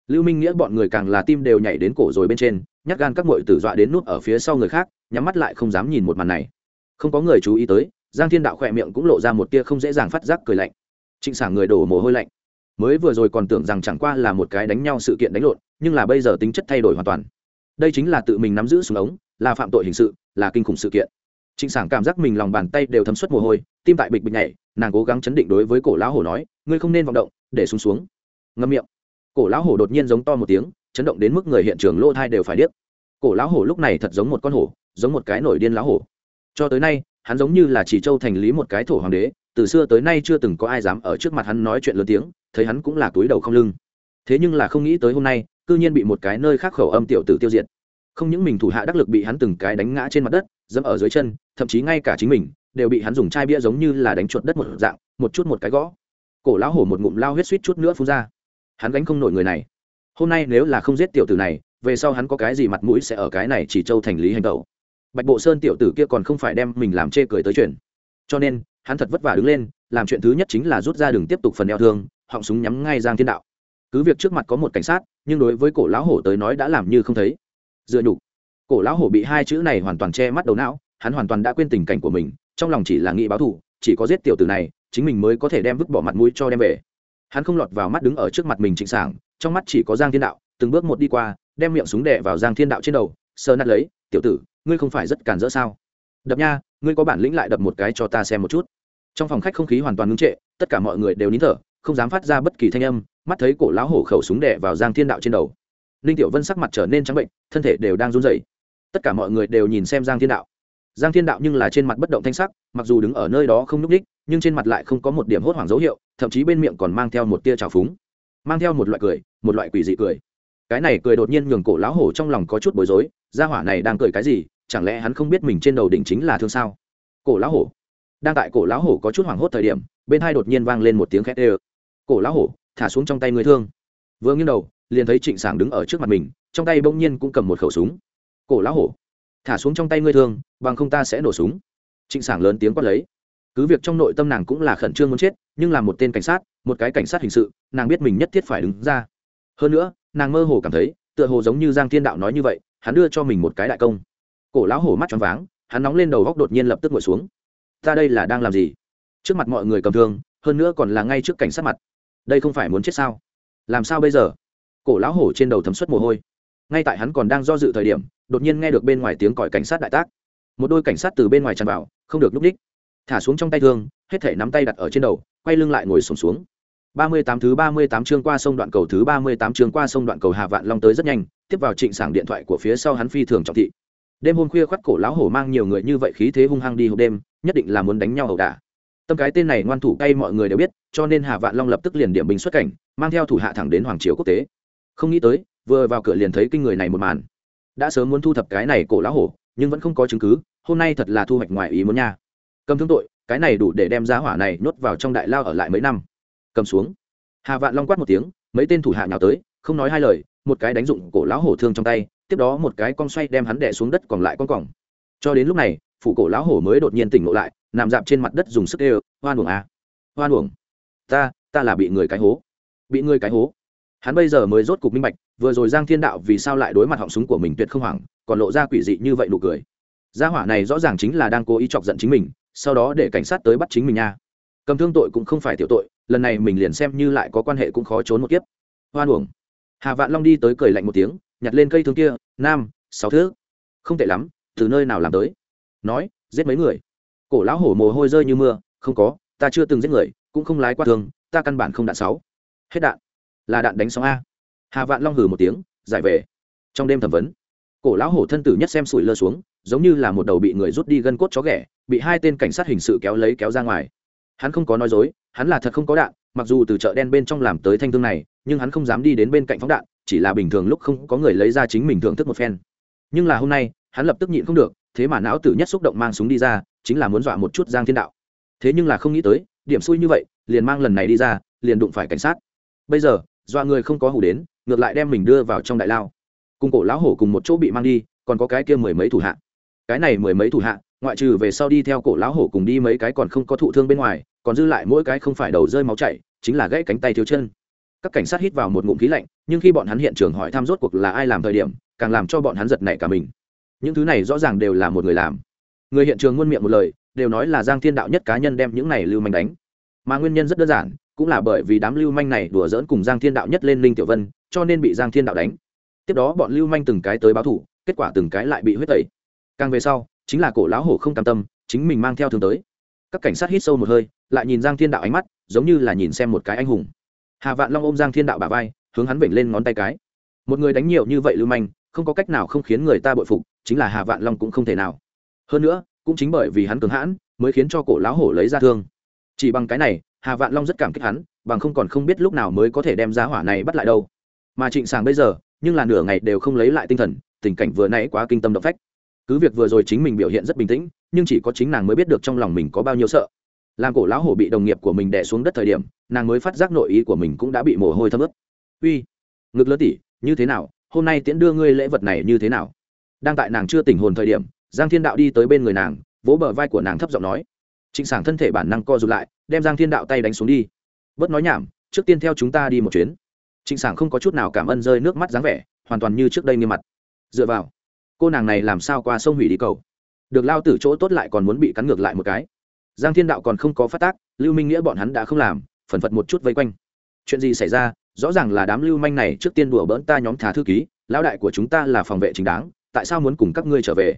lưu minh nghĩa bọn người càng là tim đều nhảy đến cổ rồi bên trên, nhát gan các mội tử dọa đến nút ở phía sau người khác, nhắm mắt lại không dám nhìn một màn này. Không có người chú ý tới, giang thiên đạo khỏe miệng cũng lộ ra một tia không dễ dàng phát giác cười lạnh. Trịnh sảng người đổ mồ hôi lạnh. Mới vừa rồi còn tưởng rằng chẳng qua là một cái đánh nhau sự kiện đánh lộn, nhưng là bây giờ tính chất thay đổi hoàn toàn. Đây chính là tự mình nắm giữ súng ống, là phạm tội hình sự, là kinh khủng sự kiện. Trịnh sảng cảm giác mình lòng bàn tay đều thấm suất mồ hôi, tim tại bịch bịch nhảy, nàng cố gắng chấn định đối với cổ lão hổ nói, ngươi không nên vọng động, để xuống xuống. Ngâm miệng cổ lão hổ đột nhiên giống to một tiếng, chấn động đến mức người hiện trường lô thai đều phải điếc. Cổ lão hổ lúc này thật giống một con hổ, giống một cái nổi điên lão hổ. Cho tới nay, hắn giống như là chỉ châu thành lý một cái thổ hoàng đế, từ xưa tới nay chưa từng có ai dám ở trước mặt hắn nói chuyện lớn tiếng, thấy hắn cũng là túi đầu không lưng. Thế nhưng là không nghĩ tới hôm nay, cư nhiên bị một cái nơi khác khẩu âm tiểu tử tiêu diệt. Không những mình thủ hạ đắc lực bị hắn từng cái đánh ngã trên mặt đất, dẫm ở dưới chân, thậm chí ngay cả chính mình, đều bị hắn dùng chai bia giống như là đánh chuột đất một dạng, một chút một cái gõ. Cổ lão hổ một ngụm lao huyết suýt chút nữa phun ra hắn gánh không nổi người này. Hôm nay nếu là không giết tiểu tử này, về sau hắn có cái gì mặt mũi sẽ ở cái này chỉ châu thành lý hành tẩu? Bạch bộ sơn tiểu tử kia còn không phải đem mình làm chê cười tới chuyện. Cho nên, hắn thật vất vả đứng lên, làm chuyện thứ nhất chính là rút ra đường tiếp tục phần eo thương, họng súng nhắm ngay giang thiên đạo. Cứ việc trước mặt có một cảnh sát, nhưng đối với cổ lão hổ tới nói đã làm như không thấy. Dựa nhục. Cổ lão hổ bị hai chữ này hoàn toàn che mắt đầu não, hắn hoàn toàn đã quên tình cảnh của mình, trong lòng chỉ là nghĩ báo thù, chỉ có giết tiểu tử này, chính mình mới có thể đem vứt bỏ mặt mũi cho đem về hắn không lọt vào mắt đứng ở trước mặt mình trịnh sảng, trong mắt chỉ có giang thiên đạo, từng bước một đi qua, đem miệng súng đè vào giang thiên đạo trên đầu, sờ nát lấy, tiểu tử, ngươi không phải rất cản rỡ sao? Đập nha, ngươi có bản lĩnh lại đập một cái cho ta xem một chút. Trong phòng khách không khí hoàn toàn ngưng trệ, tất cả mọi người đều nín thở, không dám phát ra bất kỳ thanh âm, mắt thấy cổ lão hổ khẩu súng đè vào giang thiên đạo trên đầu. Ninh tiểu vân sắc mặt trở nên trắng bệnh, thân thể đều đang run rẩy. Tất cả mọi người đều nhìn xem giang thiên đạo. Giang thiên đạo nhưng là trên mặt bất động thanh sắc, mặc dù đứng ở nơi đó không nhúc ních nhưng trên mặt lại không có một điểm hốt hoảng dấu hiệu, thậm chí bên miệng còn mang theo một tia trào phúng, mang theo một loại cười, một loại quỷ dị cười. Cái này cười đột nhiên nhường cổ lão hổ trong lòng có chút bối rối, gia hỏa này đang cười cái gì, chẳng lẽ hắn không biết mình trên đầu đỉnh chính là thương sao? Cổ lão hổ. Đang tại cổ lão hổ có chút hoảng hốt thời điểm, bên hai đột nhiên vang lên một tiếng khét ê cổ lão hổ, thả xuống trong tay người thương. Vừa nghiêng đầu, liền thấy trịnh sảng đứng ở trước mặt mình, trong tay bỗng nhiên cũng cầm một khẩu súng. Cổ lão hổ, thả xuống trong tay ngươi thương, bằng không ta sẽ nổ súng. Trịnh sảng lớn tiếng quát lấy cứ việc trong nội tâm nàng cũng là khẩn trương muốn chết, nhưng là một tên cảnh sát, một cái cảnh sát hình sự, nàng biết mình nhất thiết phải đứng ra. Hơn nữa, nàng mơ hồ cảm thấy, tựa hồ giống như giang thiên đạo nói như vậy, hắn đưa cho mình một cái đại công. Cổ lão hổ mắt choáng váng, hắn nóng lên đầu góc đột nhiên lập tức ngồi xuống. Ta đây là đang làm gì? Trước mặt mọi người cầm thương, hơn nữa còn là ngay trước cảnh sát mặt. Đây không phải muốn chết sao? Làm sao bây giờ? Cổ lão hổ trên đầu thấm suất mồ hôi. Ngay tại hắn còn đang do dự thời điểm, đột nhiên nghe được bên ngoài tiếng còi cảnh sát đại tác. Một đôi cảnh sát từ bên ngoài tràn vào, không được núp đích thả xuống trong tay thương hết thể nắm tay đặt ở trên đầu quay lưng lại ngồi sùng xuống ba mươi tám thứ ba mươi tám chương qua sông đoạn cầu thứ ba mươi tám chương qua sông đoạn cầu Hà Vạn Long tới rất nhanh, tiếp vào trịnh sảng điện thoại của phía sau hắn phi thường trọng thị. Đêm hôm khuya khoắt cổ lão hổ mang nhiều người như vậy khí thế hung hăng đi hộp đêm, nhất định là muốn đánh nhau ẩu đả. Tâm cái tên này ngoan thủ cay mọi người đều biết, cho nên Hà Vạn Long lập tức liền điểm bình xuất cảnh, mang theo thủ hạ thẳng đến hoàng triều quốc tế. Không nghĩ tới, vừa vào cửa liền thấy kinh người này một màn. Đã sớm muốn thu thập cái này cổ lão hổ, nhưng vẫn không có chứng cứ, hôm nay thật là thu hoạch ngoài ý muốn nha. Cầm thương tội, cái này đủ để đem giá hỏa này nhốt vào trong đại lao ở lại mấy năm. Cầm xuống. Hà vạn long quát một tiếng mấy tên thủ hạ nhào tới không nói hai lời một cái đánh dụng cổ lão hổ thương trong tay tiếp đó một cái con xoay đem hắn đẻ xuống đất còn lại con còng. Cho đến lúc này phụ cổ lão hổ mới đột nhiên tỉnh ngộ lại nằm dạp trên mặt đất dùng sức đều hoan uổng à hoan uổng. Ta ta là bị người cái hố. Bị người cái hố. Hắn bây giờ mới rốt cục minh bạch vừa rồi giang thiên đạo vì sao lại đối mặt họng súng của mình tuyệt không hoảng còn lộ ra quỷ dị như vậy nụ cười. Gia hỏa này rõ ràng chính là đang cố ý chọc giận chính mình sau đó để cảnh sát tới bắt chính mình nha. Cầm thương tội cũng không phải tiểu tội lần này mình liền xem như lại có quan hệ cũng khó trốn một kiếp. Hoan uổng. Hà vạn long đi tới cười lạnh một tiếng nhặt lên cây thương kia nam sáu thứ, không tệ lắm từ nơi nào làm tới? Nói giết mấy người. Cổ lão hổ mồ hôi rơi như mưa. Không có ta chưa từng giết người cũng không lái qua thương ta căn bản không đạn sáu. Hết đạn. Là đạn đánh sóng a. Hà vạn long hừ một tiếng giải về. Trong đêm thẩm vấn cổ lão hổ thân tử nhất xem sủi lơ xuống giống như là một đầu bị người rút đi gân cốt chó ghẻ, bị hai tên cảnh sát hình sự kéo lấy kéo ra ngoài. Hắn không có nói dối, hắn là thật không có đạn, mặc dù từ chợ đen bên trong làm tới thanh thương này, nhưng hắn không dám đi đến bên cạnh phóng đạn, chỉ là bình thường lúc không có người lấy ra chính mình thưởng thức một phen. Nhưng là hôm nay, hắn lập tức nhịn không được, thế mà não tử nhất xúc động mang súng đi ra, chính là muốn dọa một chút giang thiên đạo. Thế nhưng là không nghĩ tới, điểm xui như vậy, liền mang lần này đi ra, liền đụng phải cảnh sát. Bây giờ, dọa người không có hủ đến, ngược lại đem mình đưa vào trong đại lao. Cùng cổ lão hổ cùng một chỗ bị mang đi, còn có cái kia mười mấy thủ hạ cái này mười mấy thủ hạ, ngoại trừ về sau đi theo cổ lão hổ cùng đi mấy cái còn không có thụ thương bên ngoài, còn dư lại mỗi cái không phải đầu rơi máu chảy, chính là gãy cánh tay thiếu chân. Các cảnh sát hít vào một ngụm khí lạnh, nhưng khi bọn hắn hiện trường hỏi thăm rốt cuộc là ai làm thời điểm, càng làm cho bọn hắn giật nảy cả mình. Những thứ này rõ ràng đều là một người làm. Người hiện trường nguyên miệng một lời, đều nói là giang thiên đạo nhất cá nhân đem những này lưu manh đánh. Mà nguyên nhân rất đơn giản, cũng là bởi vì đám lưu manh này đùa giỡn cùng giang thiên đạo nhất lên linh tiểu vân, cho nên bị giang thiên đạo đánh. Tiếp đó bọn lưu manh từng cái tới báo thủ, kết quả từng cái lại bị huyết tẩy càng về sau, chính là cổ lão hổ không cam tâm, chính mình mang theo thường tới. Các cảnh sát hít sâu một hơi, lại nhìn giang thiên đạo ánh mắt, giống như là nhìn xem một cái anh hùng. Hà vạn long ôm giang thiên đạo bà vai, hướng hắn vểnh lên ngón tay cái. Một người đánh nhiều như vậy lưu manh, không có cách nào không khiến người ta bội phục, chính là hà vạn long cũng không thể nào. Hơn nữa, cũng chính bởi vì hắn cường hãn, mới khiến cho cổ lão hổ lấy ra thương. Chỉ bằng cái này, hà vạn long rất cảm kích hắn, bằng không còn không biết lúc nào mới có thể đem giá hỏa này bắt lại đâu. Mà trịnh sàng bây giờ, nhưng là nửa ngày đều không lấy lại tinh thần, tình cảnh vừa nãy quá kinh tâm động phách cứ việc vừa rồi chính mình biểu hiện rất bình tĩnh, nhưng chỉ có chính nàng mới biết được trong lòng mình có bao nhiêu sợ. Làm cổ lão hổ bị đồng nghiệp của mình đè xuống đất thời điểm, nàng mới phát giác nội ý của mình cũng đã bị mồ hôi thấm ướt. Uy, ngực lớn tỉ, như thế nào? Hôm nay tiễn đưa ngươi lễ vật này như thế nào? Đang tại nàng chưa tỉnh hồn thời điểm, giang thiên đạo đi tới bên người nàng, vỗ bờ vai của nàng thấp giọng nói, trịnh sảng thân thể bản năng co rụt lại, đem giang thiên đạo tay đánh xuống đi. Bớt nói nhảm, trước tiên theo chúng ta đi một chuyến. Trịnh sảng không có chút nào cảm ơn rơi nước mắt dáng vẻ, hoàn toàn như trước đây nghiêm mặt. Dựa vào cô nàng này làm sao qua sông hủy đi cầu được lao tử chỗ tốt lại còn muốn bị cắn ngược lại một cái. Giang thiên đạo còn không có phát tác, lưu minh nghĩa bọn hắn đã không làm, phần phật một chút vây quanh. Chuyện gì xảy ra? Rõ ràng là đám lưu manh này trước tiên đùa bỡn ta nhóm thả thư ký, lão đại của chúng ta là phòng vệ chính đáng, tại sao muốn cùng các ngươi trở về?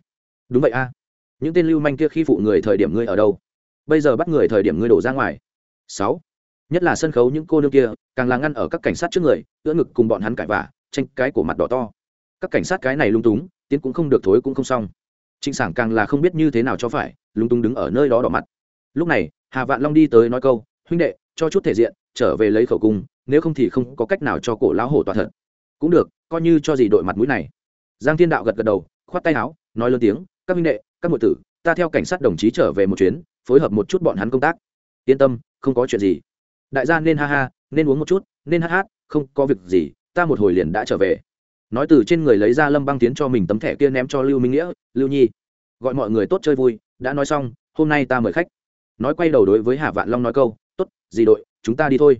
Đúng vậy a. Những tên lưu manh kia khi phụ người thời điểm ngươi ở đâu? Bây giờ bắt người thời điểm ngươi đổ ra ngoài. Sáu. Nhất là sân khấu những cô nương kia, càng là ngăn ở các cảnh sát trước người, ưỡn ngực cùng bọn hắn cãi vả tranh cái của mặt đỏ to. Các cảnh sát cái này lung túng tiến cũng không được, thối cũng không xong. Trịnh sảng càng là không biết như thế nào cho phải lung túng đứng ở nơi đó đỏ mặt. Lúc này, hà vạn long đi tới nói câu, huynh đệ, cho chút thể diện, trở về lấy khẩu cung, nếu không thì không có cách nào cho cổ lão hổ tỏa thật. Cũng được, coi như cho gì đội mặt mũi này. Giang thiên đạo gật gật đầu, khoát tay áo, nói lớn tiếng, các huynh đệ, các ngụy tử, ta theo cảnh sát đồng chí trở về một chuyến, phối hợp một chút bọn hắn công tác. Yên tâm, không có chuyện gì. Đại gia nên ha ha, nên uống một chút, nên hát hát, không có việc gì, ta một hồi liền đã trở về nói từ trên người lấy ra lâm băng tiến cho mình tấm thẻ kia ném cho lưu minh nghĩa lưu nhi gọi mọi người tốt chơi vui đã nói xong hôm nay ta mời khách nói quay đầu đối với hà vạn long nói câu tốt gì đội chúng ta đi thôi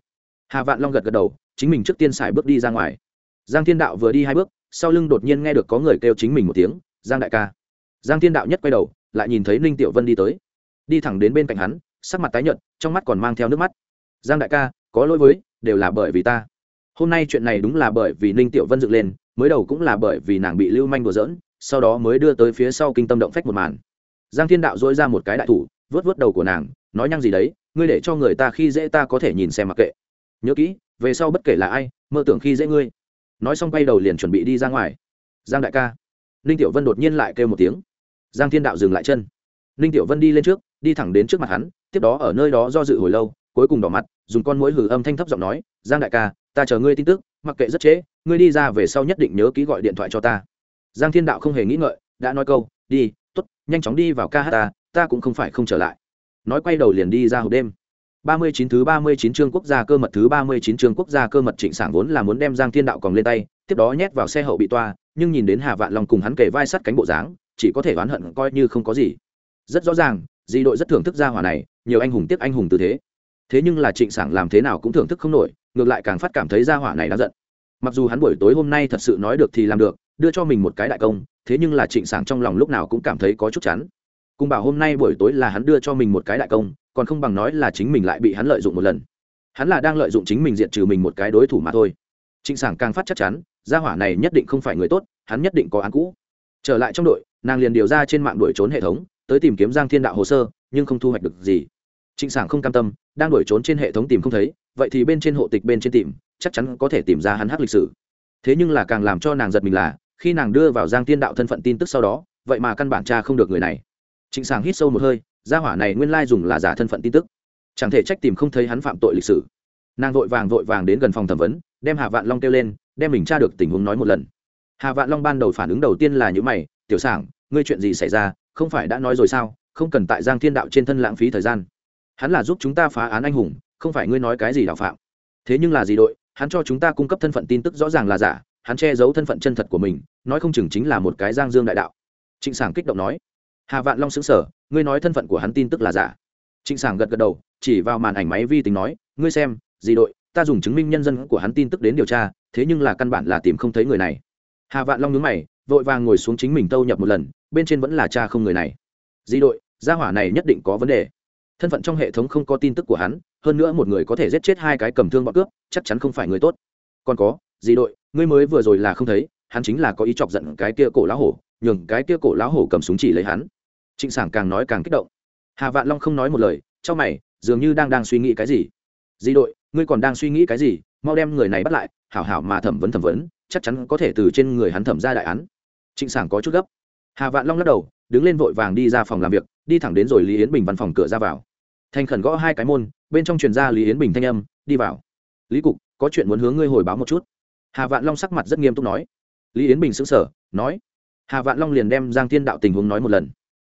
hà vạn long gật gật đầu chính mình trước tiên xài bước đi ra ngoài giang thiên đạo vừa đi hai bước sau lưng đột nhiên nghe được có người kêu chính mình một tiếng giang đại ca giang thiên đạo nhất quay đầu lại nhìn thấy ninh tiểu vân đi tới đi thẳng đến bên cạnh hắn sắc mặt tái nhợt trong mắt còn mang theo nước mắt giang đại ca có lỗi với đều là bởi vì ta hôm nay chuyện này đúng là bởi vì ninh tiểu vân dựng lên mới đầu cũng là bởi vì nàng bị lưu manh đùa dỡn sau đó mới đưa tới phía sau kinh tâm động phách một màn. Giang thiên đạo dỗi ra một cái đại thủ vớt vớt đầu của nàng, nói nhăng gì đấy, ngươi để cho người ta khi dễ ta có thể nhìn xem mặc kệ. Nhớ kỹ, về sau bất kể là ai, mơ tưởng khi dễ ngươi. Nói xong quay đầu liền chuẩn bị đi ra ngoài. Giang đại ca. Ninh tiểu vân đột nhiên lại kêu một tiếng. Giang thiên đạo dừng lại chân. Ninh tiểu vân đi lên trước, đi thẳng đến trước mặt hắn, tiếp đó ở nơi đó do dự hồi lâu, cuối cùng đỏ mặt, dùng con mũi hử âm thanh thấp giọng nói, giang đại ca ta chờ ngươi tin tức, mặc kệ rất trễ, ngươi đi ra về sau nhất định nhớ ký gọi điện thoại cho ta. Giang thiên đạo không hề nghĩ ngợi, đã nói câu, đi t ố t nhanh chóng đi vào ca hát ta ta cũng không phải không trở lại. Nói quay đầu liền đi ra hộp đêm. Ba mươi chín thứ ba mươi chín chương quốc gia cơ mật thứ ba mươi chín chương quốc gia cơ mật trịnh sản vốn là muốn đem giang thiên đạo còn lên tay, tiếp đó nhét vào xe hậu bị toa, nhưng nhìn đến hà vạn long cùng hắn kề vai sắt cánh bộ dáng, chỉ có thể oán hận coi như không có gì. Rất rõ ràng, di đội rất thưởng thức gia hỏa này, nhiều anh hùng tiếc anh hùng tư thế. Thế nhưng là trịnh sảng làm thế nào cũng thưởng thức không nổi ngược lại càng phát cảm thấy gia hỏa này đáng giận. Mặc dù hắn buổi tối hôm nay thật sự nói được thì làm được, đưa cho mình một cái đại công, thế nhưng là trịnh sảng trong lòng lúc nào cũng cảm thấy có chút chắn cùng bảo hôm nay buổi tối là hắn đưa cho mình một cái đại công, còn không bằng nói là chính mình lại bị hắn lợi dụng một lần. Hắn là đang lợi dụng chính mình diện trừ mình một cái đối thủ mà thôi. Trịnh sảng càng phát chắc chắn gia hỏa này nhất định không phải người tốt, hắn nhất định có án cũ. Trở lại trong đội, nàng liền điều ra trên mạng đuổi trốn hệ thống, tới tìm kiếm giang thiên đạo hồ sơ, nhưng không thu hoạch được gì. Trịnh sảng không cam tâm, đang đuổi trốn trên hệ thống tìm không thấy vậy thì bên trên hộ tịch bên trên tìm, chắc chắn có thể tìm ra hắn hắc lịch sử. Thế nhưng là càng làm cho nàng giật mình là, khi nàng đưa vào giang thiên đạo thân phận tin tức sau đó, vậy mà căn bản cha không được người này. Trịnh sàng hít sâu một hơi, gia hỏa này nguyên lai dùng là giả thân phận tin tức. Chẳng thể trách tìm không thấy hắn phạm tội lịch sử. Nàng vội vàng vội vàng đến gần phòng thẩm vấn, đem hà vạn long kêu lên, đem mình tra được tình huống nói một lần. Hà vạn long ban đầu phản ứng đầu tiên là những mày, tiểu sảng, ngươi chuyện gì xảy ra? Không phải đã nói rồi sao? Không cần tại giang thiên đạo trên thân lãng phí thời gian. Hắn là giúp chúng ta phá án anh hùng không phải ngươi nói cái gì đạo phạm. Thế nhưng là gì đội, hắn cho chúng ta cung cấp thân phận tin tức rõ ràng là giả, hắn che giấu thân phận chân thật của mình, nói không chừng chính là một cái giang dương đại đạo. Trịnh sảng kích động nói. Hà vạn long xứng sở ngươi nói thân phận của hắn tin tức là giả. Trịnh sảng gật gật đầu, chỉ vào màn ảnh máy vi tính nói, ngươi xem, gì đội, ta dùng chứng minh nhân dân của hắn tin tức đến điều tra, thế nhưng là căn bản là tìm không thấy người này. Hà vạn long nhớ mày, vội vàng ngồi xuống chính mình tâu nhập một lần, bên trên vẫn là cha không người này. Di đội, gia hỏa này nhất định có vấn đề thân phận trong hệ thống không có tin tức của hắn, hơn nữa một người có thể giết chết hai cái cầm thương bọn cướp, chắc chắn không phải người tốt. Còn có di đội, ngươi mới vừa rồi là không thấy, hắn chính là có ý chọc giận cái kia cổ lão hổ, nhường cái kia cổ lão hổ cầm súng chỉ lấy hắn. Trịnh sảng càng nói càng kích động. Hà vạn long không nói một lời trong mày, dường như đang đang suy nghĩ cái gì. Di đội, ngươi còn đang suy nghĩ cái gì, mau đem người này bắt lại, hảo hảo mà thẩm vấn thẩm vấn, chắc chắn có thể từ trên người hắn thẩm ra đại án. Trịnh sảng có chút gấp. Hà vạn long lắc đầu, đứng lên vội vàng đi ra phòng làm việc, đi thẳng đến rồi lý yến bình văn phòng cửa ra vào thành khẩn gõ hai cái môn, bên trong truyền ra lý yến bình thanh âm, đi vào. Lý cục, có chuyện muốn hướng ngươi hồi báo một chút. Hà vạn long sắc mặt rất nghiêm túc nói. Lý yến bình sững sờ, nói. Hà vạn long liền đem giang thiên đạo tình huống nói một lần.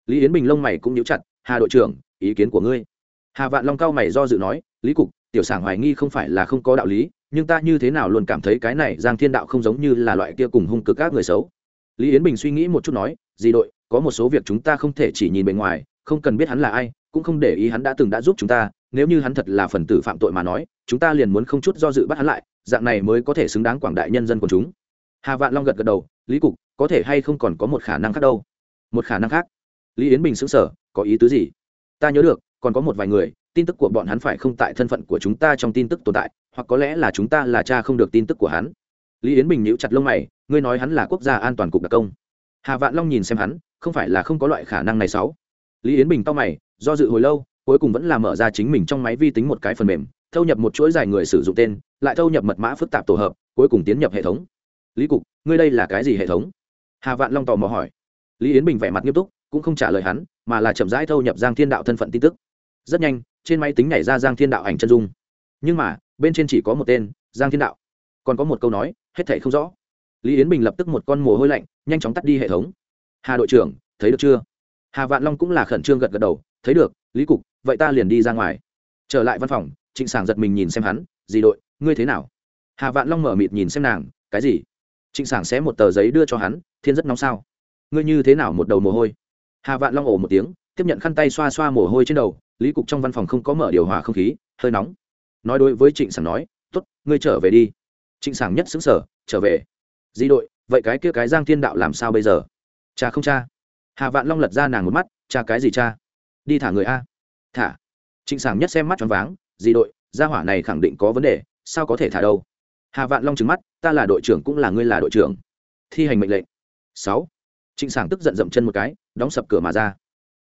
Lý yến bình lông mày cũng nhíu chặt, hà đội trưởng, ý kiến của ngươi. Hà vạn long cao mày do dự nói, lý cục, tiểu sảng hoài nghi không phải là không có đạo lý, nhưng ta như thế nào luôn cảm thấy cái này giang thiên đạo không giống như là loại kia cùng hung cực các người xấu. Lý yến bình suy nghĩ một chút nói, gì đội, có một số việc chúng ta không thể chỉ nhìn bề ngoài, không cần biết hắn là ai cũng không để ý hắn đã từng đã giúp chúng ta, nếu như hắn thật là phần tử phạm tội mà nói, chúng ta liền muốn không chút do dự bắt hắn lại, dạng này mới có thể xứng đáng quảng đại nhân dân của chúng. Hà vạn long gật gật đầu, lý cục, có thể hay không còn có một khả năng khác đâu? Một khả năng khác? Lý yến bình xứng sở có ý tứ gì? Ta nhớ được, còn có một vài người, tin tức của bọn hắn phải không tại thân phận của chúng ta trong tin tức tồn tại, hoặc có lẽ là chúng ta là cha không được tin tức của hắn. Lý yến bình nhíu chặt lông mày, ngươi nói hắn là quốc gia an toàn cục đặc công. Hà vạn long nhìn xem hắn, không phải là không có loại khả năng này sáu lý yến bình to mày do dự hồi lâu, cuối cùng vẫn là mở ra chính mình trong máy vi tính một cái phần mềm, thâu nhập một chuỗi dài người sử dụng tên, lại thâu nhập mật mã phức tạp tổ hợp, cuối cùng tiến nhập hệ thống. Lý cục, ngươi đây là cái gì hệ thống? Hà vạn long tò mò hỏi. Lý yến bình vẻ mặt nghiêm túc, cũng không trả lời hắn, mà là chậm rãi thâu nhập giang thiên đạo thân phận tin tức. Rất nhanh, trên máy tính nhảy ra giang thiên đạo ảnh chân dung. Nhưng mà, bên trên chỉ có một tên, giang thiên đạo. Còn có một câu nói, hết thể không rõ. Lý yến bình lập tức một con mồ hôi lạnh, nhanh chóng tắt đi hệ thống. Hà đội trưởng, thấy được chưa? Hà vạn long cũng là khẩn trương gật gật đầu thấy được, lý cục, vậy ta liền đi ra ngoài. Trở lại văn phòng, trịnh sảng giật mình nhìn xem hắn gì đội, ngươi thế nào? Hà vạn long mở mịt nhìn xem nàng, cái gì? Trịnh sảng xé một tờ giấy đưa cho hắn, thiên rất nóng sao? Ngươi như thế nào một đầu mồ hôi? Hà vạn long ổ một tiếng, tiếp nhận khăn tay xoa xoa mồ hôi trên đầu, lý cục trong văn phòng không có mở điều hòa không khí, hơi nóng. Nói đối với trịnh sảng nói t ố t ngươi trở về đi. Trịnh sảng nhất xứng sở trở về. Di đội, vậy cái kia cái giang thiên đạo làm sao bây giờ? Cha không cha. Hà vạn long lật ra nàng một mắt, cha cái gì cha? Đi thả người a. Thả. Trịnh sảng nhất xem mắt choáng váng dị đội, gia hỏa này khẳng định có vấn đề, sao có thể thả đâu? Hà vạn long trừng mắt, ta là đội trưởng cũng là ngươi là đội trưởng. Thi hành mệnh lệnh. Sáu. Trịnh sảng tức giận dậm chân một cái, đóng sập cửa mà ra.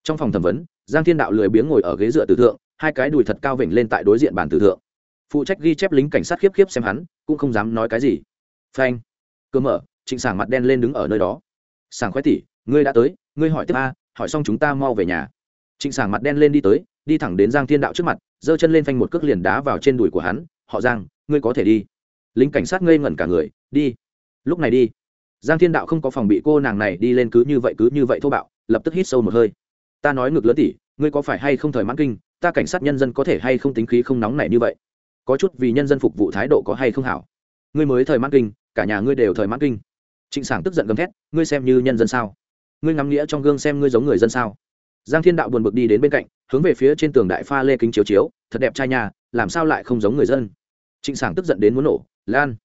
Trong phòng thẩm vấn, giang thiên đạo lười biếng ngồi ở ghế dựa tử thượng, hai cái đùi thật cao vểnh lên tại đối diện bàn tử thượng. Phụ trách ghi chép lính cảnh sát khiếp khiếp xem hắn, cũng không dám nói cái gì. Phanh. Cơ mở, trịnh sảng mặt đen lên đứng ở nơi đó. Sảng khoái tỉ ngươi đã tới, ngươi hỏi tiếp a, hỏi xong chúng ta mau về nhà trịnh sảng mặt đen lên đi tới, đi thẳng đến giang thiên đạo trước mặt, giơ chân lên phanh một cước liền đá vào trên đùi của hắn, họ giang, ngươi có thể đi. Lính cảnh sát ngây ngẩn cả người, đi, lúc này đi. Giang thiên đạo không có phòng bị cô nàng này đi lên cứ như vậy, cứ như vậy thô bạo, lập tức hít sâu một hơi. Ta nói ngược lớn tỉ, ngươi có phải hay không thời mãn kinh, ta cảnh sát nhân dân có thể hay không tính khí không nóng này như vậy? Có chút vì nhân dân phục vụ thái độ có hay không hảo? Ngươi mới thời mãn kinh, cả nhà ngươi đều thời mãn kinh. Trịnh sảng tức giận gầm thét, ngươi xem như nhân dân sao? Ngươi ngắm nghĩa trong gương xem ngươi giống người dân sao? Giang thiên đạo buồn bực đi đến bên cạnh, hướng về phía trên tường đại pha lê kính chiếu chiếu, thật đẹp trai nhà làm sao lại không giống người dân? Trịnh sảng tức giận đến muốn nổ, lan,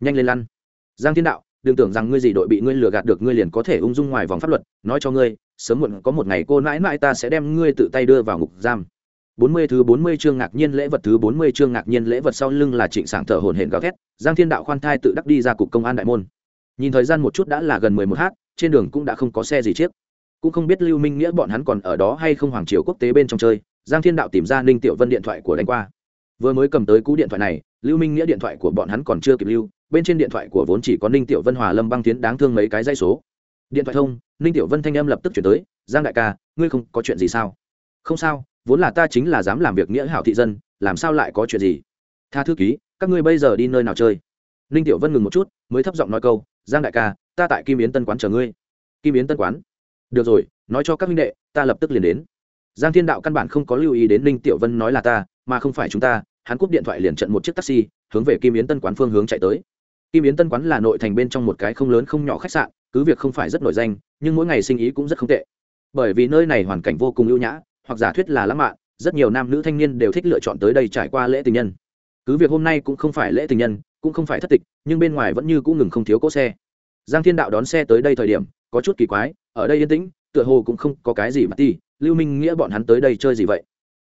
nhanh lên lăn giang thiên đạo, đừng tưởng rằng ngươi gì đội bị ngươi lừa gạt được, ngươi liền có thể ung dung ngoài vòng pháp luật, nói cho ngươi, sớm muộn có một ngày cô mãi mãi ta sẽ đem ngươi tự tay đưa vào ngục giam. Bốn mươi thứ bốn mươi chương ngạc nhiên lễ vật, thứ bốn mươi chương ngạc nhiên lễ vật sau lưng là trịnh sảng thở hổn hển gào thét, giang thiên đạo khoan thai tự đắc đi ra cục công an đại môn. Nhìn thời gian một chút đã là gần mười một h trên đường cũng đã không có xe gì chiếc cũng không biết lưu minh nghĩa bọn hắn còn ở đó hay không hoàng triều quốc tế bên trong chơi. Giang thiên đạo tìm ra ninh tiểu vân điện thoại của đánh qua. Vừa mới cầm tới cú điện thoại này, lưu minh nghĩa điện thoại của bọn hắn còn chưa kịp lưu. Bên trên điện thoại của vốn chỉ có ninh tiểu vân hòa lâm băng tiến đáng thương mấy cái dây số. Điện thoại thông, ninh tiểu vân thanh âm lập tức chuyển tới. Giang đại ca, ngươi không có chuyện gì sao? Không sao, vốn là ta chính là dám làm việc nghĩa hảo thị dân, làm sao lại có chuyện gì? Tha thư ký, các ngươi bây giờ đi nơi nào chơi? Ninh tiểu vân ngừng một chút, mới thấp giọng nói câu, giang đại ca, ta tại kim yến tân quán chờ ngươi. Kim yến tân quán? Được rồi, nói cho các minh đệ, ta lập tức liền đến. Giang thiên đạo căn bản không có lưu ý đến ninh tiểu vân nói là ta, mà không phải chúng ta, hắn cúp điện thoại liền trận một chiếc taxi, hướng về kim yến tân quán phương hướng chạy tới. Kim yến tân quán là nội thành bên trong một cái không lớn không nhỏ khách sạn, cứ việc không phải rất nổi danh, nhưng mỗi ngày sinh ý cũng rất không tệ. Bởi vì nơi này hoàn cảnh vô cùng ưu nhã, hoặc giả thuyết là lãng mạn, rất nhiều nam nữ thanh niên đều thích lựa chọn tới đây trải qua lễ tình nhân. Cứ việc hôm nay cũng không phải lễ tình nhân, cũng không phải thất tịch, nhưng bên ngoài vẫn như cũng ngừng không thiếu cỗ xe giang thiên đạo đón xe tới đây thời điểm, có chút kỳ quái, ở đây yên tĩnh, tựa hồ cũng không có cái gì mà ti lưu minh nghĩa bọn hắn tới đây chơi gì vậy?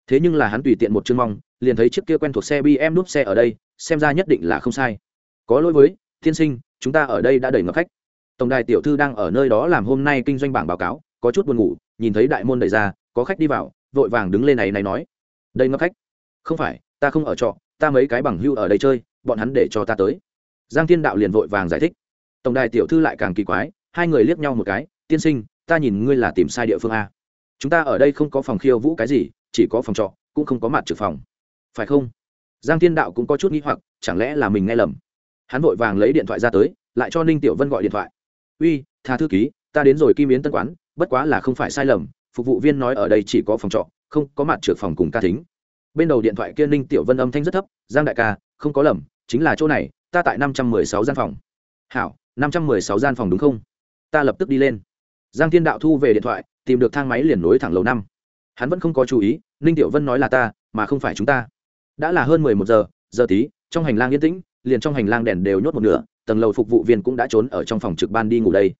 Thế nhưng là hắn tùy tiện một chương mong, liền thấy chiếc kia quen thuộc xe bm núp xe ở đây, xem ra nhất định là không sai. Có lỗi với Thiên sinh, chúng ta ở đây đã đầy ngập khách. Tổng đài tiểu thư đang ở nơi đó làm hôm nay kinh doanh bảng báo cáo, có chút buồn ngủ, nhìn thấy đại môn đẩy ra, có khách đi vào, vội vàng đứng lên này này nói. Đây ngập khách? Không phải, ta không ở trọ, ta mấy cái bằng hưu ở đây chơi, bọn hắn để cho ta tới. Giang thiên đạo liền vội vàng giải thích tổng đài tiểu thư lại càng kỳ quái, hai người liếc nhau một cái, tiên sinh, ta nhìn ngươi là tìm sai địa phương a. Chúng ta ở đây không có phòng khiêu vũ cái gì, chỉ có phòng trọ, cũng không có mặt trực phòng. Phải không? Giang thiên đạo cũng có chút nghĩ hoặc, chẳng lẽ là mình nghe lầm? Hắn vội vàng lấy điện thoại ra tới, lại cho ninh tiểu vân gọi điện thoại. Uy, tha thư ký, ta đến rồi kim yến tân quán, bất quá là không phải sai lầm, phục vụ viên nói ở đây chỉ có phòng trọ, không có mặt trượt phòng cùng ca thính. Bên đầu điện thoại kia ninh tiểu vân âm thanh rất thấp, giang đại ca, không có lầm, chính là chỗ này, ta tại năm trăm mười sáu gian phòng. Hảo năm trăm mười sáu gian phòng đúng không? Ta lập tức đi lên. Giang thiên đạo thu về điện thoại, tìm được thang máy liền nối thẳng lầu năm. Hắn vẫn không có chú ý, ninh tiểu vân nói là ta, mà không phải chúng ta. Đã là hơn mười một giờ giờ tí, trong hành lang yên tĩnh, liền trong hành lang đèn đều nhốt một nửa, tầng lầu phục vụ viên cũng đã trốn ở trong phòng trực ban đi ngủ đây.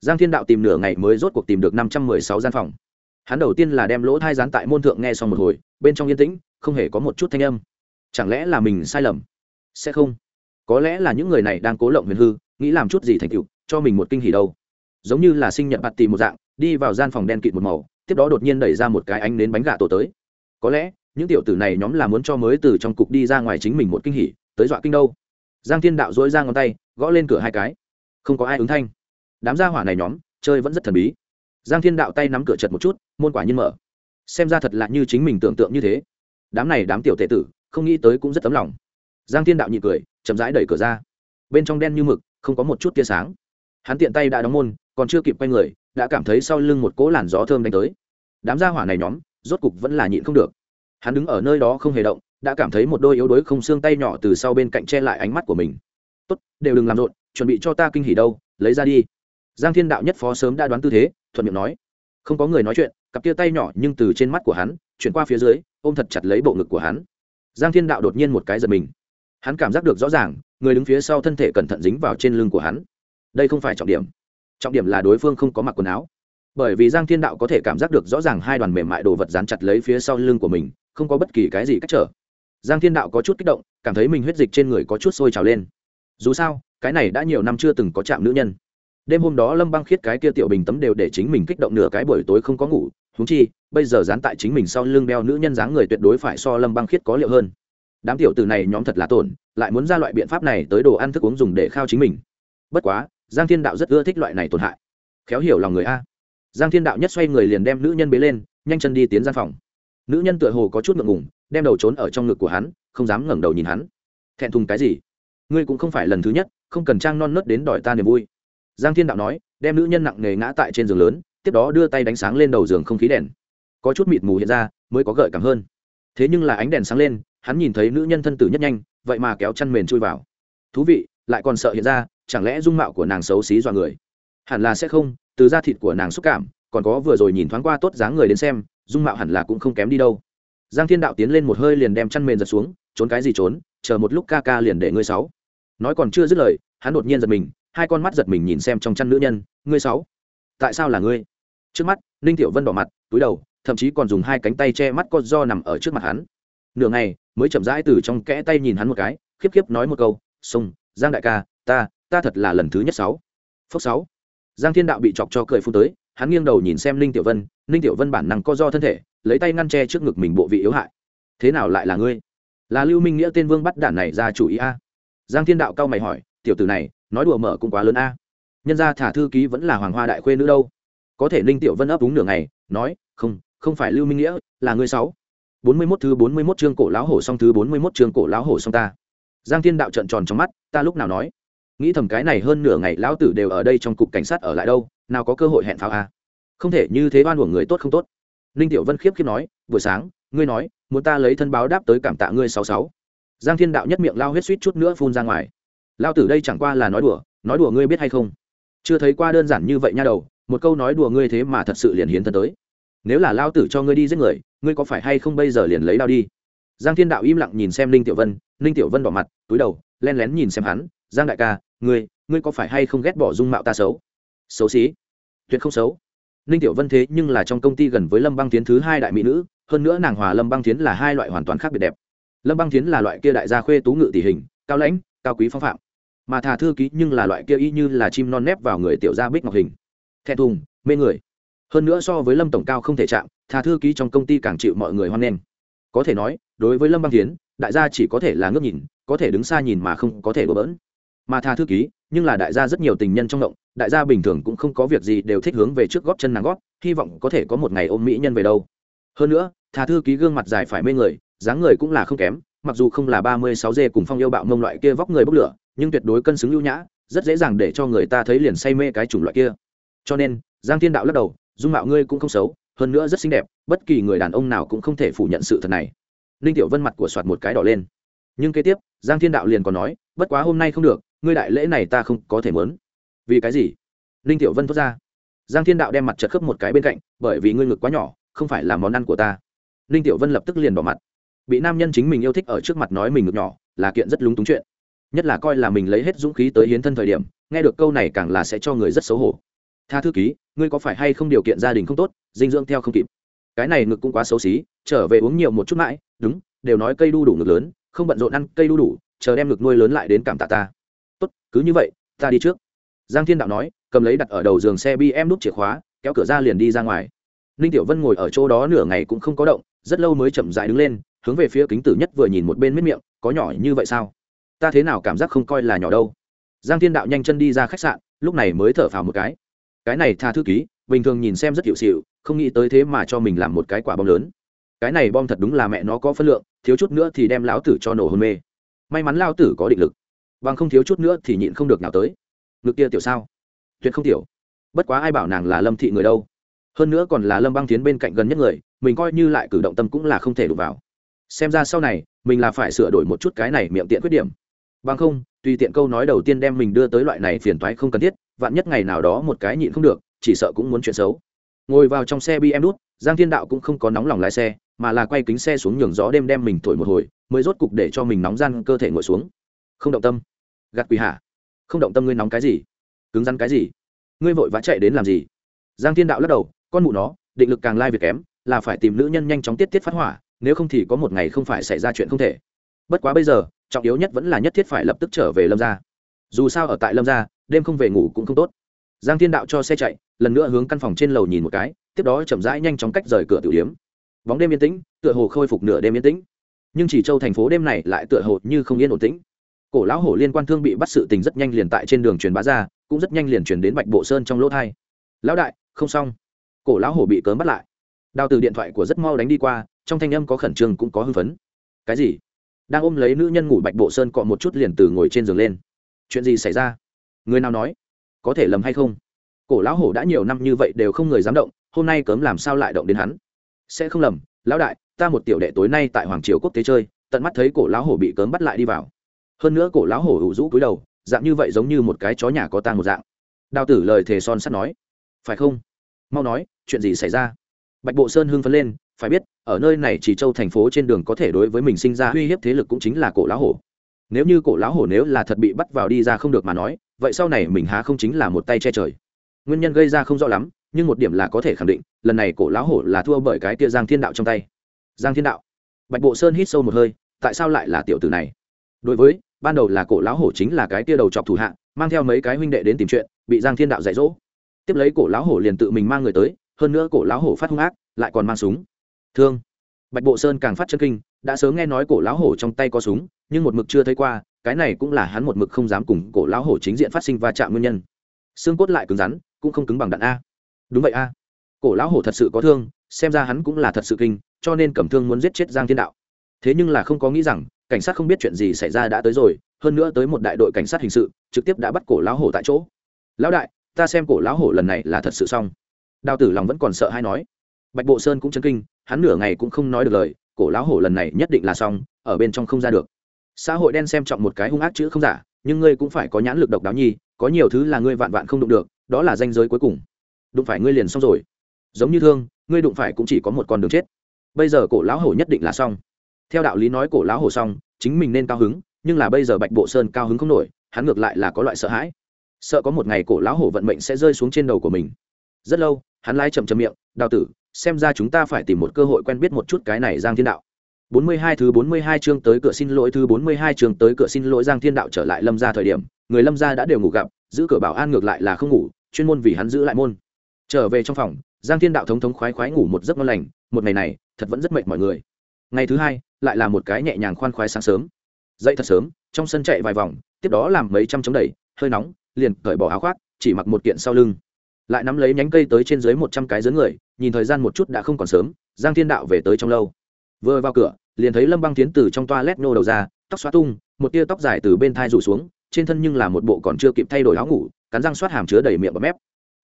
Giang thiên đạo tìm nửa ngày mới rốt cuộc tìm được năm trăm mười sáu gian phòng. Hắn đầu tiên là đem lỗ thai dán tại môn thượng nghe xong một hồi, bên trong yên tĩnh, không hề có một chút thanh âm. Chẳng lẽ là mình sai lầm? Sẽ không. Có lẽ là những người này đang cố lộng huyền hư nghĩ làm chút gì thành tựu, cho mình một kinh hỉ đâu. Giống như là sinh nhật bạt tì một dạng, đi vào gian phòng đen kịt một màu, tiếp đó đột nhiên đẩy ra một cái ánh đến bánh gà tổ tới. Có lẽ, những tiểu tử này nhóm là muốn cho mới từ trong cục đi ra ngoài chính mình một kinh hỉ, tới dọa kinh đâu. Giang thiên đạo dỗi ra ngón tay, gõ lên cửa hai cái. Không có ai ứng thanh. Đám gia hỏa này nhóm, chơi vẫn rất thần bí. Giang thiên đạo tay nắm cửa chật một chút, môn quả nhiên mở. Xem ra thật lạ như chính mình tưởng tượng như thế. Đám này đám tiểu tệ tử, không nghĩ tới cũng rất tấm lòng. Giang thiên đạo nhị cười, chậm rãi đẩy cửa ra. Bên trong đen như mực không có một chút tia sáng. Hắn tiện tay đã đóng môn, còn chưa kịp quay người, đã cảm thấy sau lưng một cỗ làn gió thơm đánh tới. Đám gia hỏa này nhóm, rốt cục vẫn là nhịn không được. Hắn đứng ở nơi đó không hề động, đã cảm thấy một đôi yếu đuối không xương tay nhỏ từ sau bên cạnh che lại ánh mắt của mình. Tốt, đều đừng làm rộn, chuẩn bị cho ta kinh hỉ đâu, lấy ra đi. Giang thiên đạo nhất phó sớm đã đoán tư thế, thuận miệng nói. Không có người nói chuyện, cặp kia tay nhỏ nhưng từ trên mắt của hắn, chuyển qua phía dưới, ôm thật chặt lấy bộ ngực của hắn. Giang thiên đạo đột nhiên một cái giật mình. Hắn cảm giác được rõ ràng người đứng phía sau thân thể cẩn thận dính vào trên lưng của hắn. Đây không phải trọng điểm. Trọng điểm là đối phương không có mặc quần áo. Bởi vì giang thiên đạo có thể cảm giác được rõ ràng hai đoàn mềm mại đồ vật dán chặt lấy phía sau lưng của mình, không có bất kỳ cái gì cách trở. Giang thiên đạo có chút kích động, cảm thấy mình huyết dịch trên người có chút sôi trào lên. Dù sao, cái này đã nhiều năm chưa từng có chạm nữ nhân. Đêm hôm đó lâm băng khiết cái kia tiểu bình tấm đều để chính mình kích động nửa cái buổi tối không có ngủ. Húng chi, bây giờ dán tại chính mình sau lưng đeo nữ nhân dáng người tuyệt đối phải so lâm băng khiết có liệu hơn đám tiểu từ này nhóm thật là tổn, lại muốn ra loại biện pháp này tới đồ ăn thức uống dùng để khao chính mình. Bất quá, giang thiên đạo rất ưa thích loại này tổn hại. Khéo hiểu lòng người a. Giang thiên đạo nhất xoay người liền đem nữ nhân bế lên, nhanh chân đi tiến gian phòng. Nữ nhân tựa hồ có chút ngượng ngùng, đem đầu trốn ở trong ngực của hắn, không dám ngẩng đầu nhìn hắn. Thẹn thùng cái gì? Ngươi cũng không phải lần thứ nhất, không cần trang non nớt đến đòi ta niềm vui. Giang thiên đạo nói, đem nữ nhân nặng nề ngã tại trên giường lớn, tiếp đó đưa tay đánh sáng lên đầu giường không khí đèn. Có chút mịt mù hiện ra, mới có gợi cảm hơn. Thế nhưng là ánh đèn sáng lên hắn nhìn thấy nữ nhân thân tử nhất nhanh, vậy mà kéo chăn mền chui vào. Thú vị, lại còn sợ hiện ra, chẳng lẽ dung mạo của nàng xấu xí dọa người? Hẳn là sẽ không, từ da thịt của nàng xúc cảm, còn có vừa rồi nhìn thoáng qua tốt dáng người đến xem, dung mạo hẳn là cũng không kém đi đâu. Giang thiên đạo tiến lên một hơi liền đem chăn mền giật xuống, trốn cái gì trốn, chờ một lúc ca ca liền để ngươi sáu. Nói còn chưa dứt lời, hắn đột nhiên giật mình, hai con mắt giật mình nhìn xem trong chăn nữ nhân, ngươi sáu, tại sao là ngươi? Trước mắt, ninh tiểu vân đỏ mặt, túi đầu, thậm chí còn dùng hai cánh tay che mắt con do nằm ở trước mặt hắn nửa ngày, mới chậm rãi từ trong kẽ tay nhìn hắn một cái, khiếp khiếp nói một câu, sông, giang đại ca, ta ta thật là lần thứ nhất sáu. Phốc sáu. Giang thiên đạo bị chọc cho cười phun tới, hắn nghiêng đầu nhìn xem ninh tiểu vân, ninh tiểu vân bản năng co do thân thể, lấy tay ngăn che trước ngực mình bộ vị yếu hại. Thế nào lại là ngươi? Là lưu minh nghĩa tên vương bắt đản này ra chủ ý a? Giang thiên đạo cao mày hỏi, tiểu tử này, nói đùa mở cũng quá lớn a. Nhân ra thả thư ký vẫn là hoàng hoa đại khuê nữ đâu. Có thể ninh tiểu vân ấp úng nửa ngày, nói, không không phải lưu minh nghĩa, là ngươi sáu bốn mươi mốt thứ bốn mươi mốt chương cổ lão hổ song thứ bốn mươi mốt chương cổ lão hổ song ta. Giang thiên đạo trợn tròn trong mắt, ta lúc nào nói? Nghĩ thầm cái này hơn nửa ngày lão tử đều ở đây trong cục cảnh sát ở lại đâu, nào có cơ hội hẹn pháo a không thể như thế oan uổng người tốt không tốt. Ninh tiểu vân khiếp khiếp nói, buổi sáng, ngươi nói, muốn ta lấy thân báo đáp tới cảm tạ ngươi sáu sáu. Giang thiên đạo nhất miệng lao huyết suýt chút nữa phun ra ngoài. Lão tử đây chẳng qua là nói đùa nói đùa ngươi biết hay không? Chưa thấy qua đơn giản như vậy nha đầu, một câu nói đùa ngươi thế mà thật sự liền hiến thân tới nếu là lao tử cho ngươi đi giết người, ngươi có phải hay không bây giờ liền lấy đao đi? Giang thiên đạo im lặng nhìn xem ninh tiểu vân, ninh tiểu vân bỏ mặt, túi đầu, len lén nhìn xem hắn, giang đại ca, ngươi ngươi có phải hay không ghét bỏ dung mạo ta xấu? Xấu xí. Tuyệt không xấu. Ninh tiểu vân thế nhưng là trong công ty gần với lâm băng tiến thứ hai đại mỹ nữ, hơn nữa nàng hòa lâm băng tiến là hai loại hoàn toàn khác biệt đẹp. Lâm băng tiến là loại kia đại gia khuê tú ngự tỷ hình, cao lãnh, cao quý phong phạm. Mà thà thư ký nhưng là loại kia y như là chim non nép vào người tiểu gia bích ngọc hình. Thẹn thùng, mê người hơn nữa so với lâm tổng cao không thể chạm thà thư ký trong công ty càng chịu mọi người hoan nghênh. Có thể nói, đối với lâm băng tiến đại gia chỉ có thể là ngước nhìn, có thể đứng xa nhìn mà không có thể bỡ bỡn. Mà thà thư ký, nhưng là đại gia rất nhiều tình nhân trong động, đại gia bình thường cũng không có việc gì đều thích hướng về trước góp chân nàng góp, hy vọng có thể có một ngày ôm mỹ nhân về đâu. Hơn nữa thà thư ký gương mặt dài phải mê người, dáng người cũng là không kém, mặc dù không là ba mươi sáu dê cùng phong yêu bạo mông loại kia vóc người bốc lửa, nhưng tuyệt đối cân xứng lưu nhã, rất dễ dàng để cho người ta thấy liền say mê cái chủng loại kia. Cho nên, giang thiên đạo lắc đầu dung mạo ngươi cũng không xấu, hơn nữa rất xinh đẹp, bất kỳ người đàn ông nào cũng không thể phủ nhận sự thật này. Ninh tiểu vân mặt của soạt một cái đỏ lên. Nhưng kế tiếp, giang thiên đạo liền còn nói, bất quá hôm nay không được, ngươi đại lễ này ta không có thể mớn. Vì cái gì? Ninh tiểu vân thốt ra. Giang thiên đạo đem mặt chật khớp một cái bên cạnh, bởi vì ngươi ngực quá nhỏ, không phải là món ăn của ta. Ninh tiểu vân lập tức liền bỏ mặt. Bị nam nhân chính mình yêu thích ở trước mặt nói mình ngực nhỏ, là kiện rất lúng túng chuyện. Nhất là coi là mình lấy hết dũng khí tới hiến thân thời điểm, nghe được câu này càng là sẽ cho người rất xấu hổ. Tha thư ký ngươi có phải hay không điều kiện gia đình không tốt, dinh dưỡng theo không kịp? Cái này ngực cũng quá xấu xí, trở về uống nhiều một chút mãi, đúng, đều nói cây đu đủ ngực lớn, không bận rộn ăn cây đu đủ, chờ đem ngực nuôi lớn lại đến cảm tạ ta. Tốt, cứ như vậy, ta đi trước. Giang thiên đạo nói, cầm lấy đặt ở đầu giường xe bi em đút chìa khóa, kéo cửa ra liền đi ra ngoài. Ninh tiểu vân ngồi ở chỗ đó nửa ngày cũng không có động, rất lâu mới chậm dại đứng lên, hướng về phía kính tử nhất vừa nhìn một bên miết miệng, có nhỏ như vậy sao? Ta thế nào cảm giác không coi là nhỏ đâu? Giang thiên đạo nhanh chân đi ra khách sạn, lúc này mới thở phào một cái cái này tha thư ký, bình thường nhìn xem rất hiệu xịu, không nghĩ tới thế mà cho mình làm một cái quả bom lớn. Cái này bom thật đúng là mẹ nó có phân lượng, thiếu chút nữa thì đem lão tử cho nổ hôn mê. May mắn lao tử có định lực, bằng không thiếu chút nữa thì nhịn không được nào tới. Ngực kia tiểu sao? Tuyệt không tiểu. Bất quá ai bảo nàng là lâm thị người đâu? Hơn nữa còn là lâm băng tiến bên cạnh gần nhất người, mình coi như lại cử động tâm cũng là không thể đụng vào. Xem ra sau này, mình là phải sửa đổi một chút cái này miệng tiện khuyết điểm. Bằng không, tùy tiện câu nói đầu tiên đem mình đưa tới loại này phiền toái không cần thiết vạn nhất ngày nào đó một cái nhịn không được, chỉ sợ cũng muốn chuyện xấu. Ngồi vào trong xe bm đút, giang thiên đạo cũng không có nóng lòng lái xe, mà là quay kính xe xuống nhường gió đêm đem mình thổi một hồi, mới rốt cục để cho mình nóng gian cơ thể ngồi xuống. Không động tâm. Gạt quỳ hả? không động tâm ngươi nóng cái gì? Cứng rắn cái gì? Ngươi vội vã chạy đến làm gì? Giang thiên đạo lắc đầu, con mụ nó, định lực càng lai việc kém, là phải tìm nữ nhân nhanh chóng tiết tiết phát hỏa, nếu không thì có một ngày không phải xảy ra chuyện không thể. Bất quá bây giờ, trọng yếu nhất vẫn là nhất thiết phải lập tức trở về lâm gia. Dù sao ở tại lâm gia đêm không về ngủ cũng không tốt. Giang thiên đạo cho xe chạy, lần nữa hướng căn phòng trên lầu nhìn một cái, tiếp đó chậm rãi nhanh chóng cách rời cửa tử điếm. Bóng đêm yên tĩnh, tựa hồ khôi phục nửa đêm yên tĩnh. Nhưng chỉ châu thành phố đêm này lại tựa hồ như không yên ổn tĩnh. Cổ lão hổ liên quan thương bị bắt sự tình rất nhanh liền tại trên đường truyền bá ra, cũng rất nhanh liền truyền đến bạch bộ sơn trong lỗ thai. Lão đại, không xong. Cổ lão hổ bị cớm bắt lại. Đào từ điện thoại của rất mau đánh đi qua, trong thanh âm có khẩn trương cũng có hưng phấn. Cái gì? Đang ôm lấy nữ nhân ngủ bạch bộ sơn cọ một chút liền từ ngồi trên giường lên. Chuyện gì xảy ra? Người nào nói? Có thể lầm hay không? Cổ lão hổ đã nhiều năm như vậy đều không người dám động, hôm nay cấm làm sao lại động đến hắn? Sẽ không lầm, lão đại, ta một tiểu đệ tối nay tại hoàng triều quốc tế chơi, tận mắt thấy cổ lão hổ bị cấm bắt lại đi vào. Hơn nữa cổ lão hổ ủ rũ cúi đầu, dạng như vậy giống như một cái chó nhà có tang một dạng. Đào tử lời thề son sắt nói. Phải không? Mau nói, chuyện gì xảy ra? Bạch bộ sơn hưng phấn lên, phải biết, ở nơi này chỉ châu thành phố trên đường có thể đối với mình sinh ra uy hiếp thế lực cũng chính là cổ lão hổ. Nếu như cổ lão hổ nếu là thật bị bắt vào đi ra không được mà nói vậy sau này mình há không chính là một tay che trời? Nguyên nhân gây ra không rõ lắm, nhưng một điểm là có thể khẳng định, lần này cổ lão hổ là thua bởi cái tia giang thiên đạo trong tay. Giang thiên đạo? Bạch bộ sơn hít sâu một hơi, tại sao lại là tiểu tử này? Đối với, ban đầu là cổ lão hổ chính là cái tia đầu chọc thủ hạ, mang theo mấy cái huynh đệ đến tìm chuyện, bị giang thiên đạo dạy dỗ. Tiếp lấy cổ lão hổ liền tự mình mang người tới, hơn nữa cổ lão hổ phát hung ác, lại còn mang súng. Thương. Bạch bộ sơn càng phát chân kinh, đã sớm nghe nói cổ lão hổ trong tay có súng nhưng một mực chưa thấy qua, cái này cũng là hắn một mực không dám cùng cổ lão hổ chính diện phát sinh va chạm nguyên nhân. Xương cốt lại cứng rắn, cũng không cứng bằng đạn a. Đúng vậy a. Cổ lão hổ thật sự có thương, xem ra hắn cũng là thật sự kinh, cho nên cầm thương muốn giết chết giang thiên đạo. Thế nhưng là không có nghĩ rằng, cảnh sát không biết chuyện gì xảy ra đã tới rồi, hơn nữa tới một đại đội cảnh sát hình sự, trực tiếp đã bắt cổ lão hổ tại chỗ. Lão đại, ta xem cổ lão hổ lần này là thật sự xong. Đào tử lòng vẫn còn sợ hay nói. Bạch bộ sơn cũng chân kinh, hắn nửa ngày cũng không nói được lời, cổ lão hổ lần này nhất định là xong, ở bên trong không ra được xã hội đen xem trọng một cái hung ác chữ không giả, nhưng ngươi cũng phải có nhãn lực độc đáo nhi có nhiều thứ là ngươi vạn vạn không đụng được, đó là danh giới cuối cùng. Đụng phải ngươi liền xong rồi. Giống như thương, ngươi đụng phải cũng chỉ có một con đường chết. Bây giờ cổ lão hổ nhất định là xong. Theo đạo lý nói cổ lão hổ xong, chính mình nên cao hứng, nhưng là bây giờ bạch bộ sơn cao hứng không nổi, hắn ngược lại là có loại sợ hãi. Sợ có một ngày cổ lão hổ vận mệnh sẽ rơi xuống trên đầu của mình. Rất lâu, hắn lai chậm chậm miệng, đào tử, xem ra chúng ta phải tìm một cơ hội quen biết một chút cái này giang thiên đạo. 42 thứ 42 chương tới cửa xin lỗi thứ 42 chương tới cửa xin lỗi Giang Thiên Đạo trở lại Lâm gia thời điểm, người Lâm gia đã đều ngủ gặp, giữ cửa bảo an ngược lại là không ngủ, chuyên môn vì hắn giữ lại môn. Trở về trong phòng, Giang Thiên Đạo thống thống khoái khoái ngủ một giấc ngon lành, một ngày này, thật vẫn rất mệt mọi người. Ngày thứ hai, lại là một cái nhẹ nhàng khoan khoái sáng sớm. Dậy thật sớm, trong sân chạy vài vòng, tiếp đó làm mấy trăm chống đẩy, hơi nóng, liền cởi bỏ áo khoác, chỉ mặc một kiện sau lưng. Lại nắm lấy nhánh cây tới trên dưới 100 cái giớn người, nhìn thời gian một chút đã không còn sớm, Giang Thiên Đạo về tới trong lâu vừa vào cửa, liền thấy lâm băng tiến từ trong toa lét nô đầu ra, tóc xóa tung, một tia tóc dài từ bên thai rủ xuống, trên thân nhưng là một bộ còn chưa kịp thay đổi áo ngủ, cắn răng xoát hàm chứa đầy miệng và mép.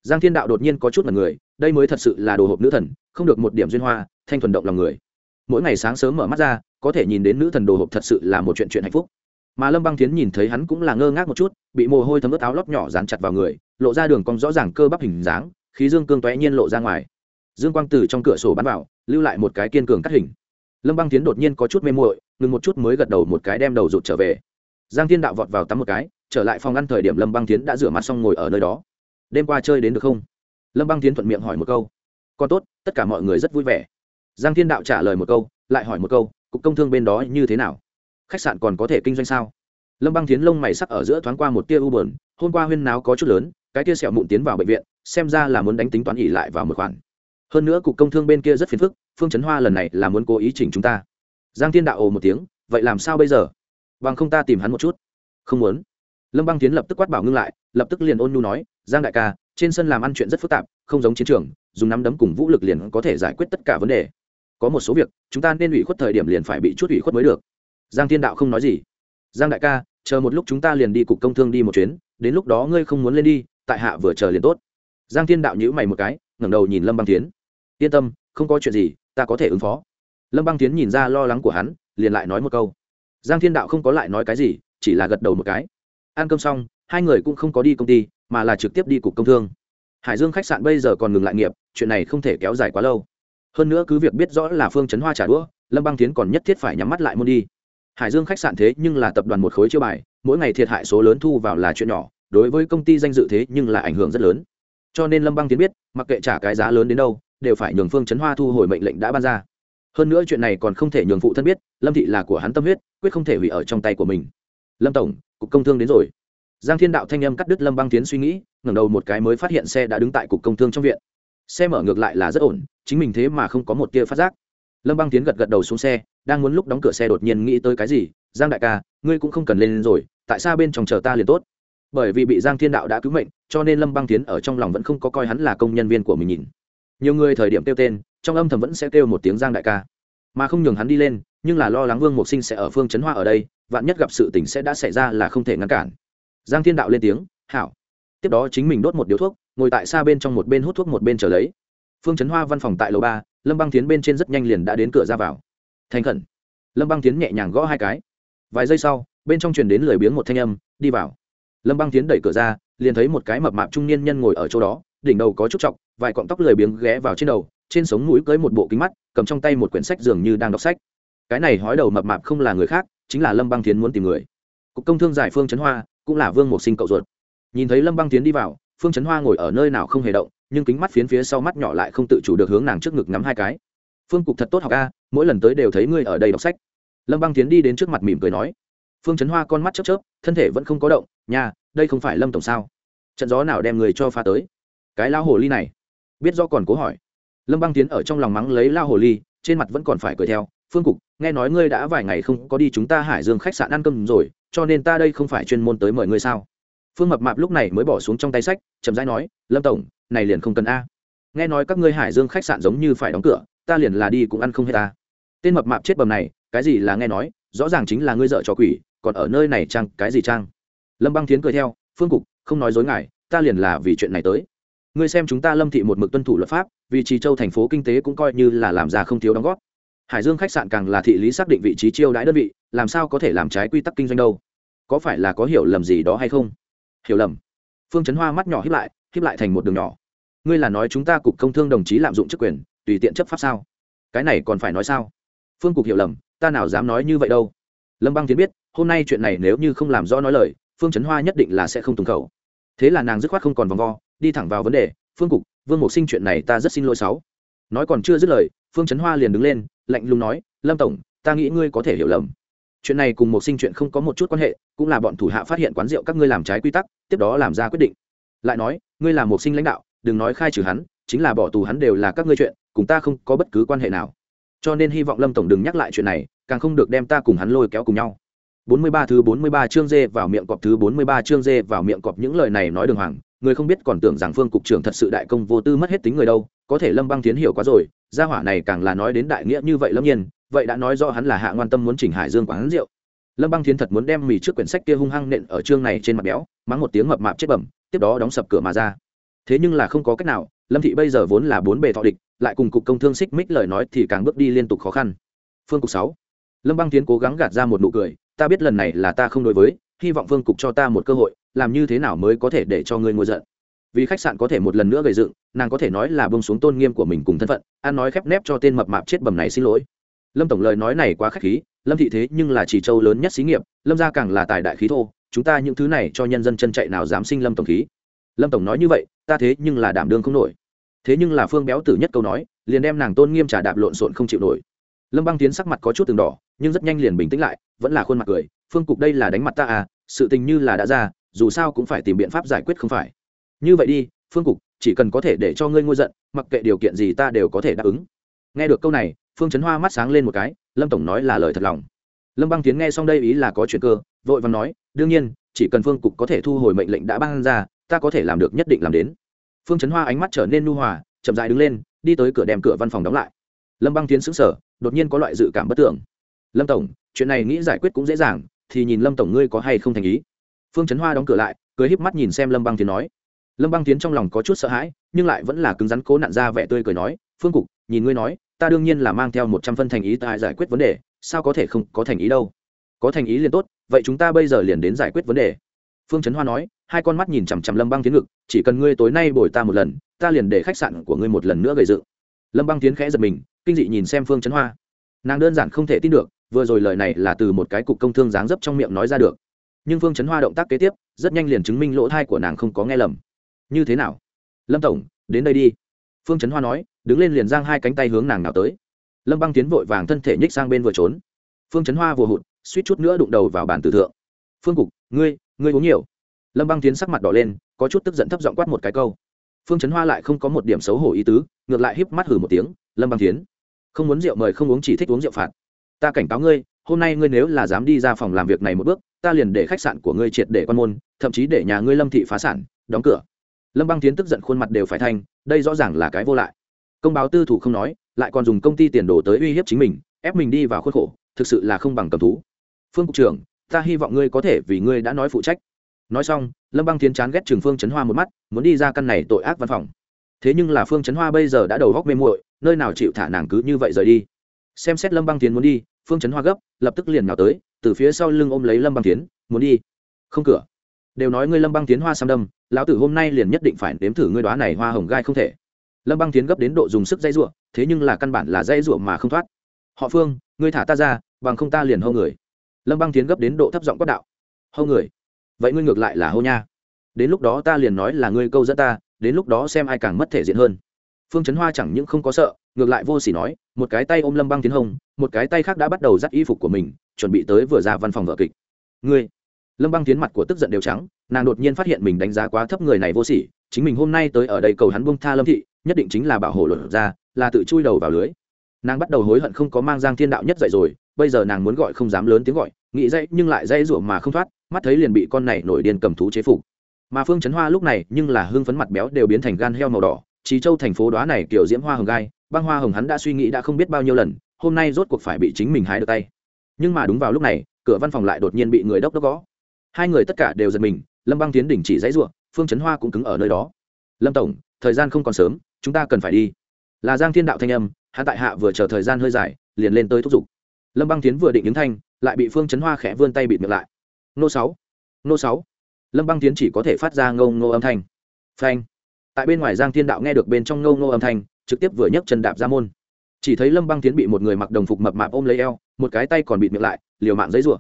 Giang thiên đạo đột nhiên có chút mật người, đây mới thật sự là đồ hộp nữ thần, không được một điểm duyên hoa, thanh thuần động lòng người. Mỗi ngày sáng sớm mở mắt ra, có thể nhìn đến nữ thần đồ hộp thật sự là một chuyện chuyện hạnh phúc. Mà lâm băng tiến nhìn thấy hắn cũng là ngơ ngác một chút, bị mồ hôi thấm ướt áo lót nhỏ dán chặt vào người, lộ ra đường cong rõ ràng cơ bắp hình dáng, khí dương cương toé nhiên lộ ra ngoài. Dương quang từ trong cửa sổ bắn vào, lưu lại một cái kiên cường cắt hình lâm băng tiến đột nhiên có chút mê muội, ngừng một chút mới gật đầu một cái đem đầu rụt trở về. Giang thiên đạo vọt vào tắm một cái, trở lại phòng ăn thời điểm lâm băng tiến đã rửa mặt xong ngồi ở nơi đó. Đêm qua chơi đến được không? Lâm băng tiến thuận miệng hỏi một câu. Còn tốt, tất cả mọi người rất vui vẻ. Giang thiên đạo trả lời một câu, lại hỏi một câu, cục công thương bên đó như thế nào? Khách sạn còn có thể kinh doanh sao? Lâm băng tiến lông mày sắc ở giữa thoáng qua một tia u bờn hôm qua huyên náo có chút lớn, cái tia sẹo mụn tiến vào bệnh viện, xem ra là muốn đánh tính toán ỉ lại vào một khoản hơn nữa cục công thương bên kia rất phiền phức, phương chấn hoa lần này là muốn cố ý chỉnh chúng ta. Giang thiên đạo ồ một tiếng, vậy làm sao bây giờ? Bằng không ta tìm hắn một chút. Không muốn. Lâm băng tiến lập tức quát bảo ngưng lại, lập tức liền ôn nhu nói, giang đại ca, trên sân làm ăn chuyện rất phức tạp, không giống chiến trường, dùng nắm đấm cùng vũ lực liền có thể giải quyết tất cả vấn đề. Có một số việc, chúng ta nên ủy khuất thời điểm liền phải bị chút ủy khuất mới được. Giang thiên đạo không nói gì. Giang đại ca, chờ một lúc chúng ta liền đi cục công thương đi một chuyến, đến lúc đó ngươi không muốn lên đi, tại hạ vừa chờ liền tốt. Giang thiên đạo nhữ mày một cái, ngẩng đầu nhìn lâm băng tiến yên tâm, không có chuyện gì, ta có thể ứng phó. Lâm băng tiến nhìn ra lo lắng của hắn, liền lại nói một câu. Giang thiên đạo không có lại nói cái gì, chỉ là gật đầu một cái. Ăn cơm xong, hai người cũng không có đi công ty, mà là trực tiếp đi cục công thương. Hải dương khách sạn bây giờ còn ngừng lại nghiệp, chuyện này không thể kéo dài quá lâu. Hơn nữa cứ việc biết rõ là phương chấn hoa trả đũa, lâm băng tiến còn nhất thiết phải nhắm mắt lại môn đi. Hải dương khách sạn thế nhưng là tập đoàn một khối chiêu bài, mỗi ngày thiệt hại số lớn thu vào là chuyện nhỏ, đối với công ty danh dự thế nhưng là ảnh hưởng rất lớn. Cho nên lâm băng tiến biết, mặc kệ trả cái giá lớn đến đâu đều phải nhường phương Trấn hoa thu hồi mệnh lệnh đã ban ra. Hơn nữa chuyện này còn không thể nhường phụ thân biết, lâm thị là của hắn tâm huyết, quyết không thể hủy ở trong tay của mình. Lâm tổng, cục công thương đến rồi. Giang thiên đạo thanh âm cắt đứt lâm băng tiến suy nghĩ, ngẩng đầu một cái mới phát hiện xe đã đứng tại cục công thương trong viện. Xe mở ngược lại là rất ổn, chính mình thế mà không có một tia phát giác. Lâm băng tiến gật gật đầu xuống xe, đang muốn lúc đóng cửa xe đột nhiên nghĩ tới cái gì, giang đại ca, ngươi cũng không cần lên rồi, tại sao bên trong chờ ta liền tốt. Bởi vì bị giang thiên đạo đã cứu mệnh, cho nên lâm băng tiến ở trong lòng vẫn không có coi hắn là công nhân viên của mình nhìn nhiều người thời điểm kêu tên, trong âm thầm vẫn sẽ kêu một tiếng giang đại ca. Mà không nhường hắn đi lên, nhưng là lo lắng vương mộc sinh sẽ ở phương trấn hoa ở đây, vạn nhất gặp sự tình sẽ đã xảy ra là không thể ngăn cản. Giang thiên đạo lên tiếng, hảo. Tiếp đó chính mình đốt một điếu thuốc, ngồi tại xa bên trong một bên hút thuốc một bên chờ lấy. Phương trấn hoa văn phòng tại lầu ba, lâm băng tiến bên trên rất nhanh liền đã đến cửa ra vào. Thành khẩn. Lâm băng tiến nhẹ nhàng gõ hai cái. Vài giây sau, bên trong truyền đến lười biếng một thanh âm, đi vào. Lâm băng tiến đẩy cửa ra, liền thấy một cái mập mạp trung niên nhân ngồi ở chỗ đó, đỉnh đầu có chút trọng vài cọng tóc lười biếng ghé vào trên đầu, trên sống mũi cưới một bộ kính mắt, cầm trong tay một quyển sách dường như đang đọc sách. Cái này hói đầu mập mạp không là người khác, chính là lâm băng tiến muốn tìm người. Cục công thương giải phương trấn hoa, cũng là vương một sinh cậu ruột. Nhìn thấy lâm băng tiến đi vào, phương trấn hoa ngồi ở nơi nào không hề động, nhưng kính mắt phiến phía sau mắt nhỏ lại không tự chủ được hướng nàng trước ngực ngắm hai cái. Phương cục thật tốt học a, mỗi lần tới đều thấy ngươi ở đây đọc sách. Lâm băng tiến đi đến trước mặt mỉm cười nói. Phương trấn hoa con mắt chớp chớp, thân thể vẫn không có động. Nhà đây không phải lâm tổng sao? Trận gió nào đem người cho pha tới? Cái lao hồ ly này biết do còn cố hỏi. Lâm băng tiến ở trong lòng mắng lấy lao hồ ly, trên mặt vẫn còn phải cười theo, phương cục, nghe nói ngươi đã vài ngày không có đi chúng ta hải dương khách sạn ăn cơm rồi, cho nên ta đây không phải chuyên môn tới mời ngươi sao? Phương mập mạp lúc này mới bỏ xuống trong tay sách, chậm rãi nói, lâm tổng, này liền không cần a. Nghe nói các ngươi hải dương khách sạn giống như phải đóng cửa, ta liền là đi cũng ăn không hết ta tên mập mạp chết bầm này, cái gì là nghe nói, rõ ràng chính là ngươi dợ trò quỷ, còn ở nơi này trang cái gì trang lâm băng tiến cười theo, phương cục, không nói dối ngài, ta liền là vì chuyện này tới ngươi xem chúng ta lâm thị một mực tuân thủ luật pháp, vì trì châu thành phố kinh tế cũng coi như là làm ra không thiếu đóng góp. Hải dương khách sạn càng là thị lý xác định vị trí chiêu đãi đơn vị, làm sao có thể làm trái quy tắc kinh doanh đâu? Có phải là có hiểu lầm gì đó hay không? Hiểu lầm. Phương chấn hoa mắt nhỏ hiếp lại hiếp lại thành một đường nhỏ. Ngươi là nói chúng ta cục công thương đồng chí lạm dụng chức quyền, tùy tiện chấp pháp sao? Cái này còn phải nói sao? Phương cục hiểu lầm, ta nào dám nói như vậy đâu? Lâm băng tiến biết, hôm nay chuyện này nếu như không làm rõ nói lời, phương chấn hoa nhất định là sẽ không tùng khẩu. Thế là nàng dứt khoát không còn vòng vo đi thẳng vào vấn đề, phương cục, vương mục sinh chuyện này ta rất xin lỗi sáu. Nói còn chưa dứt lời, phương Trấn hoa liền đứng lên, lạnh lùng nói, lâm tổng, ta nghĩ ngươi có thể hiểu lầm. Chuyện này cùng một sinh chuyện không có một chút quan hệ, cũng là bọn thủ hạ phát hiện quán rượu các ngươi làm trái quy tắc, tiếp đó làm ra quyết định. Lại nói, ngươi là một sinh lãnh đạo, đừng nói khai trừ hắn, chính là bỏ tù hắn đều là các ngươi chuyện, cùng ta không có bất cứ quan hệ nào. Cho nên hy vọng lâm tổng đừng nhắc lại chuyện này, càng không được đem ta cùng hắn lôi kéo cùng nhau. 43 thứ 43 chương dê vào miệng cọp thứ 43 chương dê vào miệng cọp, những lời này nói đường hoàng người không biết còn tưởng rằng phương cục trưởng thật sự đại công vô tư mất hết tính người đâu, có thể lâm băng tiến hiểu quá rồi, gia hỏa này càng là nói đến đại nghĩa như vậy lâm nhiên, vậy đã nói rõ hắn là hạ ngoan tâm muốn chỉnh hải dương quán rượu. Lâm băng tiến thật muốn đem mì trước quyển sách kia hung hăng nện ở chương này trên mặt béo, mắng một tiếng mập mạp chết bẩm, tiếp đó đóng sập cửa mà ra. Thế nhưng là không có cách nào, lâm thị bây giờ vốn là bốn bề thọ địch, lại cùng cục công thương xích mích lời nói thì càng bước đi liên tục khó khăn. Phương cục sáu. Lâm băng tiến cố gắng gạt ra một nụ cười, ta biết lần này là ta không đối với, hy vọng phương cục cho ta một cơ hội làm như thế nào mới có thể để cho ngươi ngồi giận? Vì khách sạn có thể một lần nữa gây dựng, nàng có thể nói là bông xuống tôn nghiêm của mình cùng thân phận an nói khép nép cho tên mập mạp chết bầm này xin lỗi. Lâm tổng lời nói này quá k h á c h khí, lâm thị thế nhưng là chỉ châu lớn nhất xí nghiệp, lâm gia càng là tài đại khí thô, chúng ta những thứ này cho nhân dân chân chạy nào dám sinh lâm tổng khí. Lâm tổng nói như vậy, ta thế nhưng là đảm đương không nổi. Thế nhưng là phương béo tử nhất câu nói, liền đem nàng tôn nghiêm trả đạp lộn xộn không chịu nổi. Lâm băng tiến sắc mặt có chút từng đỏ, nhưng rất nhanh liền bình tĩnh lại, vẫn là khuôn mặt cười, phương cục đây là đánh mặt ta à sự tình như là đã ra dù sao cũng phải tìm biện pháp giải quyết không phải. Như vậy đi, phương cục, chỉ cần có thể để cho ngươi ngôi giận, mặc kệ điều kiện gì ta đều có thể đáp ứng. Nghe được câu này, phương chấn hoa mắt sáng lên một cái, lâm tổng nói là lời thật lòng. Lâm băng tiến nghe xong đây ý là có chuyện cơ, vội và nói, đương nhiên, chỉ cần phương cục có thể thu hồi mệnh lệnh đã ban ra, ta có thể làm được nhất định làm đến. Phương chấn hoa ánh mắt trở nên nu hòa, chậm dài đứng lên, đi tới cửa đem cửa văn phòng đóng lại. Lâm băng tiến xứng sở đột nhiên có loại dự cảm bất tưởng. Lâm tổng, chuyện này nghĩ giải quyết cũng dễ dàng, thì nhìn lâm tổng ngươi có hay không thành ý phương chấn hoa đóng cửa lại, cười híp mắt nhìn xem lâm băng tiến nói. Lâm băng tiến trong lòng có chút sợ hãi, nhưng lại vẫn là cứng rắn cố nặn ra vẻ tươi cười nói, phương cục, nhìn ngươi nói, ta đương nhiên là mang theo một trăm phân thành ý tại giải quyết vấn đề, sao có thể không có thành ý đâu? Có thành ý liền tốt, vậy chúng ta bây giờ liền đến giải quyết vấn đề. Phương trấn hoa nói, hai con mắt nhìn chằm chằm lâm băng tiến ngực, chỉ cần ngươi tối nay bồi ta một lần, ta liền để khách sạn của ngươi một lần nữa gầy dựng. Lâm băng tiến khẽ giật mình, kinh dị nhìn xem phương trấn hoa. Nàng đơn giản không thể tin được, vừa rồi lời này là từ một cái cục công thương dáng dấp trong miệng nói ra được nhưng phương Chấn hoa động tác kế tiếp rất nhanh liền chứng minh lỗ thai của nàng không có nghe lầm như thế nào lâm tổng đến đây đi phương trấn hoa nói đứng lên liền giang hai cánh tay hướng nàng nào tới lâm băng tiến vội vàng thân thể nhích sang bên vừa trốn phương trấn hoa vừa hụt suýt chút nữa đụng đầu vào bàn tử thượng phương cục ngươi ngươi uống nhiều lâm băng tiến sắc mặt đỏ lên có chút tức giận thấp giọng quát một cái câu phương trấn hoa lại không có một điểm xấu hổ ý tứ ngược lại híp mắt hử một tiếng lâm băng tiến không muốn rượu mời không uống chỉ thích uống rượu phạt ta cảnh cáo ngươi hôm nay ngươi nếu là dám đi ra phòng làm việc này một bước, ta liền để khách sạn của ngươi triệt để quan môn, thậm chí để nhà ngươi lâm thị phá sản, đóng cửa. Lâm băng tiến tức giận khuôn mặt đều phải thanh, đây rõ ràng là cái vô lại. Công báo tư thủ không nói, lại còn dùng công ty tiền đồ tới uy hiếp chính mình, ép mình đi vào khuất khổ, thực sự là không bằng cầm thú. Phương cục trưởng, ta hy vọng ngươi có thể vì ngươi đã nói phụ trách. Nói xong, lâm băng tiến chán ghét trường phương trấn hoa một mắt, muốn đi ra căn này tội ác văn phòng. Thế nhưng là phương trấn hoa bây giờ đã đầu góc mê muội, nơi nào chịu thả nàng cứ như vậy rời đi? Xem xét lâm băng tiến muốn đi phương chấn hoa gấp, lập tức liền nào tới, từ phía sau lưng ôm lấy lâm băng tiến, muốn đi. Không cửa. Đều nói ngươi lâm băng tiến hoa sam đâm, lão tử hôm nay liền nhất định phải nếm thử ngươi đoá này hoa hồng gai không thể. Lâm băng tiến gấp đến độ dùng sức dây ruộng thế nhưng là căn bản là dây ruộng mà không thoát. Họ phương, ngươi thả ta ra, bằng không ta liền hô người. Lâm băng tiến gấp đến độ thấp giọng quát đạo hô người? Vậy ngươi ngược lại là hô nha. Đến lúc đó ta liền nói là ngươi câu dẫn ta, đến lúc đó xem ai càng mất thể diện hơn phương trấn hoa chẳng những không có sợ, ngược lại vô s ỉ nói, một cái tay ôm lâm băng tiến hông một cái tay khác đã bắt đầu dắt y phục của mình, chuẩn bị tới vừa ra văn phòng vợ kịch. Ngươi? Lâm băng tiến mặt của tức giận đều trắng, nàng đột nhiên phát hiện mình đánh giá quá thấp người này vô sỉ, chính mình hôm nay tới ở đây cầu hắn bông tha lâm thị, nhất định chính là bảo hộ luật ra, là tự chui đầu vào lưới. Nàng bắt đầu hối hận không có mang giang thiên đạo nhất dậy rồi, bây giờ nàng muốn gọi không dám lớn tiếng gọi, nghĩ dậy nhưng lại dây ruộng mà không thoát, mắt thấy liền bị con này nổi điên cầm thú chế phục. Mà phương trấn hoa lúc này nhưng là hương phấn mặt béo đều biến thành gan heo màu đỏ trí châu thành phố đóa này kiểu diễm hoa hồng gai, băng hoa hồng hắn đã suy nghĩ đã không biết bao nhiêu lần, hôm nay rốt cuộc phải bị chính mình hái được tay. Nhưng mà đúng vào lúc này, cửa văn phòng lại đột nhiên bị người đốc đốc gõ. Hai người tất cả đều giật mình, lâm băng tiến đỉnh chỉ dãy ruộng phương trấn hoa cũng cứng ở nơi đó. Lâm tổng, thời gian không còn sớm, chúng ta cần phải đi. Là giang thiên đạo thanh âm hạ tại hạ vừa chờ thời gian hơi dài, liền lên tới thúc giục. Lâm băng tiến vừa định đứng thanh, lại bị phương trấn hoa khẽ vươn tay bịt miệng lại. Nô sáu nô sáu. Lâm băng tiến chỉ có thể phát ra ngâu ngô âm thanh. Phanh tại bên ngoài giang thiên đạo nghe được bên trong ngâu ngô âm thanh, trực tiếp vừa nhấc chân đạp ra môn. Chỉ thấy lâm băng tiến bị một người mặc đồng phục mập mạp ôm lấy eo, một cái tay còn bịt miệng lại, liều mạng giấy rủa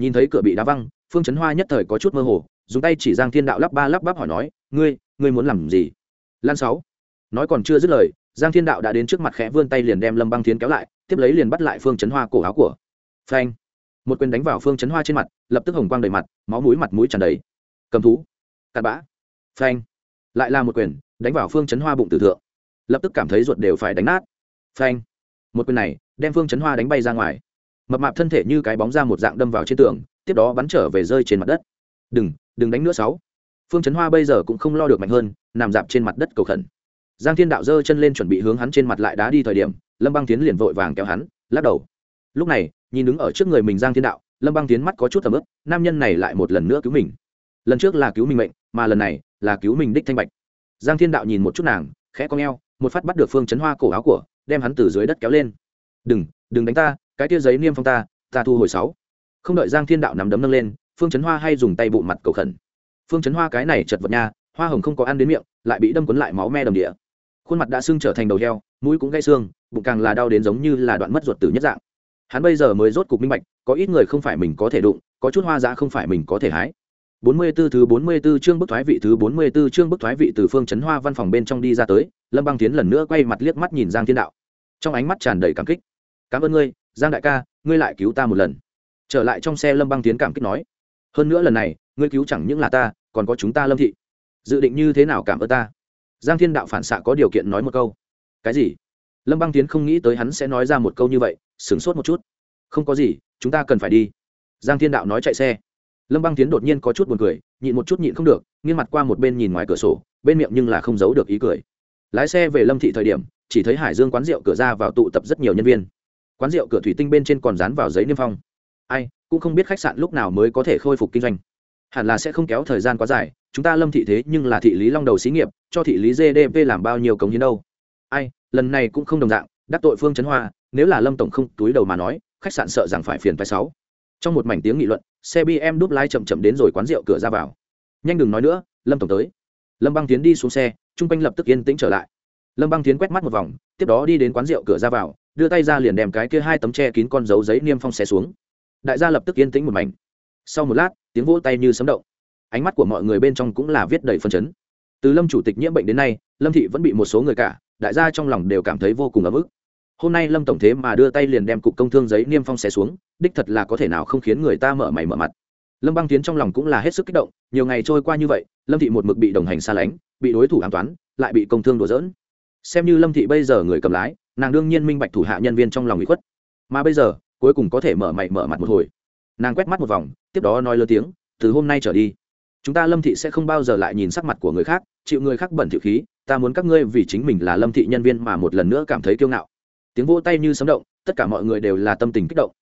nhìn thấy cửa bị đá văng, phương trấn hoa nhất thời có chút mơ hồ, dùng tay chỉ giang thiên đạo lắp ba lắp bắp hỏi nói, ngươi ngươi muốn làm gì? Lan sáu. Nói còn chưa dứt lời, giang thiên đạo đã đến trước mặt khẽ vươn tay liền đem lâm băng tiến kéo lại, tiếp lấy liền bắt lại phương trấn hoa cổ áo của. Phanh! Một quyền đánh vào phương trấn hoa trên mặt, lập tức hồng quang đầy mặt, máu mũi mặt mũi tràn đầy. Cầm thú! Cặn bã! Phanh! Lại là một quyền, đánh vào phương chấn hoa bụng tử thượng. Lập tức cảm thấy ruột đều phải đánh nát. Phanh. Một quyền này, đem phương chấn hoa đánh bay ra ngoài. Mập mạp thân thể như cái bóng ra một dạng đâm vào trên tường, tiếp đó bắn trở về rơi trên mặt đất. Đừng đừng đánh nữa sáu. Phương chấn hoa bây giờ cũng không lo được mạnh hơn, nằm dạp trên mặt đất cầu khẩn. Giang thiên đạo giơ chân lên chuẩn bị hướng hắn trên mặt lại đá đi thời điểm, lâm băng tiến liền vội vàng kéo hắn, lắc đầu. Lúc này, nhìn đứng ở trước người mình giang thiên đạo, lâm băng tiến mắt có chút tầm ướp nam nhân này lại một lần nữa cứu mình. Lần trước là cứu mình mệnh mà lần này là cứu mình đích thanh bạch. Giang thiên đạo nhìn một chút nàng, khẽ cong eo, một phát bắt được phương chấn hoa cổ áo của, đem hắn từ dưới đất kéo lên. Đừng đừng đánh ta, cái tia giấy niêm phong ta ta thu hồi sáu. Không đợi giang thiên đạo nắm đấm nâng lên, phương chấn hoa hay dùng tay bộ mặt cầu khẩn. Phương chấn hoa cái này chật vật nha, hoa hồng không có ăn đến miệng, lại bị đâm quấn lại máu me đầm địa. Khuôn mặt đã sưng trở thành đầu heo, mũi cũng gãy xương, bụng càng là đau đến giống như là đoạn mất ruột tử nhất dạng. Hắn bây giờ mới rốt cục minh bạch, có ít người không phải mình có thể đụng, có chút hoa giá không phải mình có thể hái. 44 thứ 44 chương bức thoái vị thứ 44 chương bức thoái vị từ phương chấn hoa văn phòng bên trong đi ra tới, lâm băng tiến lần nữa quay mặt liếc mắt nhìn giang thiên đạo. Trong ánh mắt tràn đầy cảm kích. Cảm ơn ngươi, giang đại ca, ngươi lại cứu ta một lần. Trở lại trong xe, lâm băng tiến cảm kích nói. Hơn nữa lần này, ngươi cứu chẳng những là ta, còn có chúng ta lâm thị. Dự định như thế nào cảm ơn ta? Giang thiên đạo phản xạ có điều kiện nói một câu. Cái gì? Lâm băng tiến không nghĩ tới hắn sẽ nói ra một câu như vậy, sửng sốt một chút. Không có gì, chúng ta cần phải đi. Giang thiên đạo nói chạy xe lâm băng tiến đột nhiên có chút buồn cười nhịn một chút nhịn không được nghiêng mặt qua một bên nhìn ngoài cửa sổ bên miệng nhưng là không giấu được ý cười lái xe về lâm thị thời điểm chỉ thấy hải dương quán rượu cửa ra vào tụ tập rất nhiều nhân viên quán rượu cửa thủy tinh bên trên còn dán vào giấy niêm phong ai cũng không biết khách sạn lúc nào mới có thể khôi phục kinh doanh hẳn là sẽ không kéo thời gian quá dài chúng ta lâm thị thế nhưng là thị lý long đầu xí nghiệp cho thị lý gdp làm bao nhiêu cống hiến đâu ai lần này cũng không đồng dạng đắc tội phương trấn hoa nếu là lâm tổng không túi đầu mà nói khách sạn sợ rằng phải phiền phái sáu trong một mảnh tiếng nghị luận, xe bm đúp lái chậm chậm đến rồi quán rượu cửa ra vào. Nhanh đừng nói nữa, lâm tổng tới. Lâm băng tiến đi xuống xe, chung quanh lập tức yên tĩnh trở lại. Lâm băng tiến quét mắt một vòng, tiếp đó đi đến quán rượu cửa ra vào, đưa tay ra liền đem cái kia hai tấm tre kín con dấu giấy niêm phong xe xuống. Đại gia lập tức yên tĩnh một mảnh. Sau một lát, tiếng vỗ tay như sấm động. Ánh mắt của mọi người bên trong cũng là viết đầy phân chấn. Từ lâm chủ tịch nhiễm bệnh đến nay, lâm thị vẫn bị một số người cả, đại gia trong lòng đều cảm thấy vô cùng ấm ức hôm nay lâm tổng thế mà đưa tay liền đem cục công thương giấy niêm phong xé xuống, đích thật là có thể nào không khiến người ta mở mày mở mặt. Lâm băng tiến trong lòng cũng là hết sức kích động, nhiều ngày trôi qua như vậy, lâm thị một mực bị đồng hành xa lánh, bị đối thủ an toán, lại bị công thương đổ dỡn xem như lâm thị bây giờ người cầm lái, nàng đương nhiên minh bạch thủ hạ nhân viên trong lòng bị khuất. Mà bây giờ, cuối cùng có thể mở mày mở mặt một hồi. Nàng quét mắt một vòng, tiếp đó nói lơ tiếng, từ hôm nay trở đi, chúng ta lâm thị sẽ không bao giờ lại nhìn sắc mặt của người khác, chịu người khác bẩn thiệu khí, ta muốn các ngươi vì chính mình là lâm thị nhân viên mà một lần nữa cảm thấy kiêu ngạo tiếng vỗ tay như sấm động, tất cả mọi người đều là tâm tình kích động.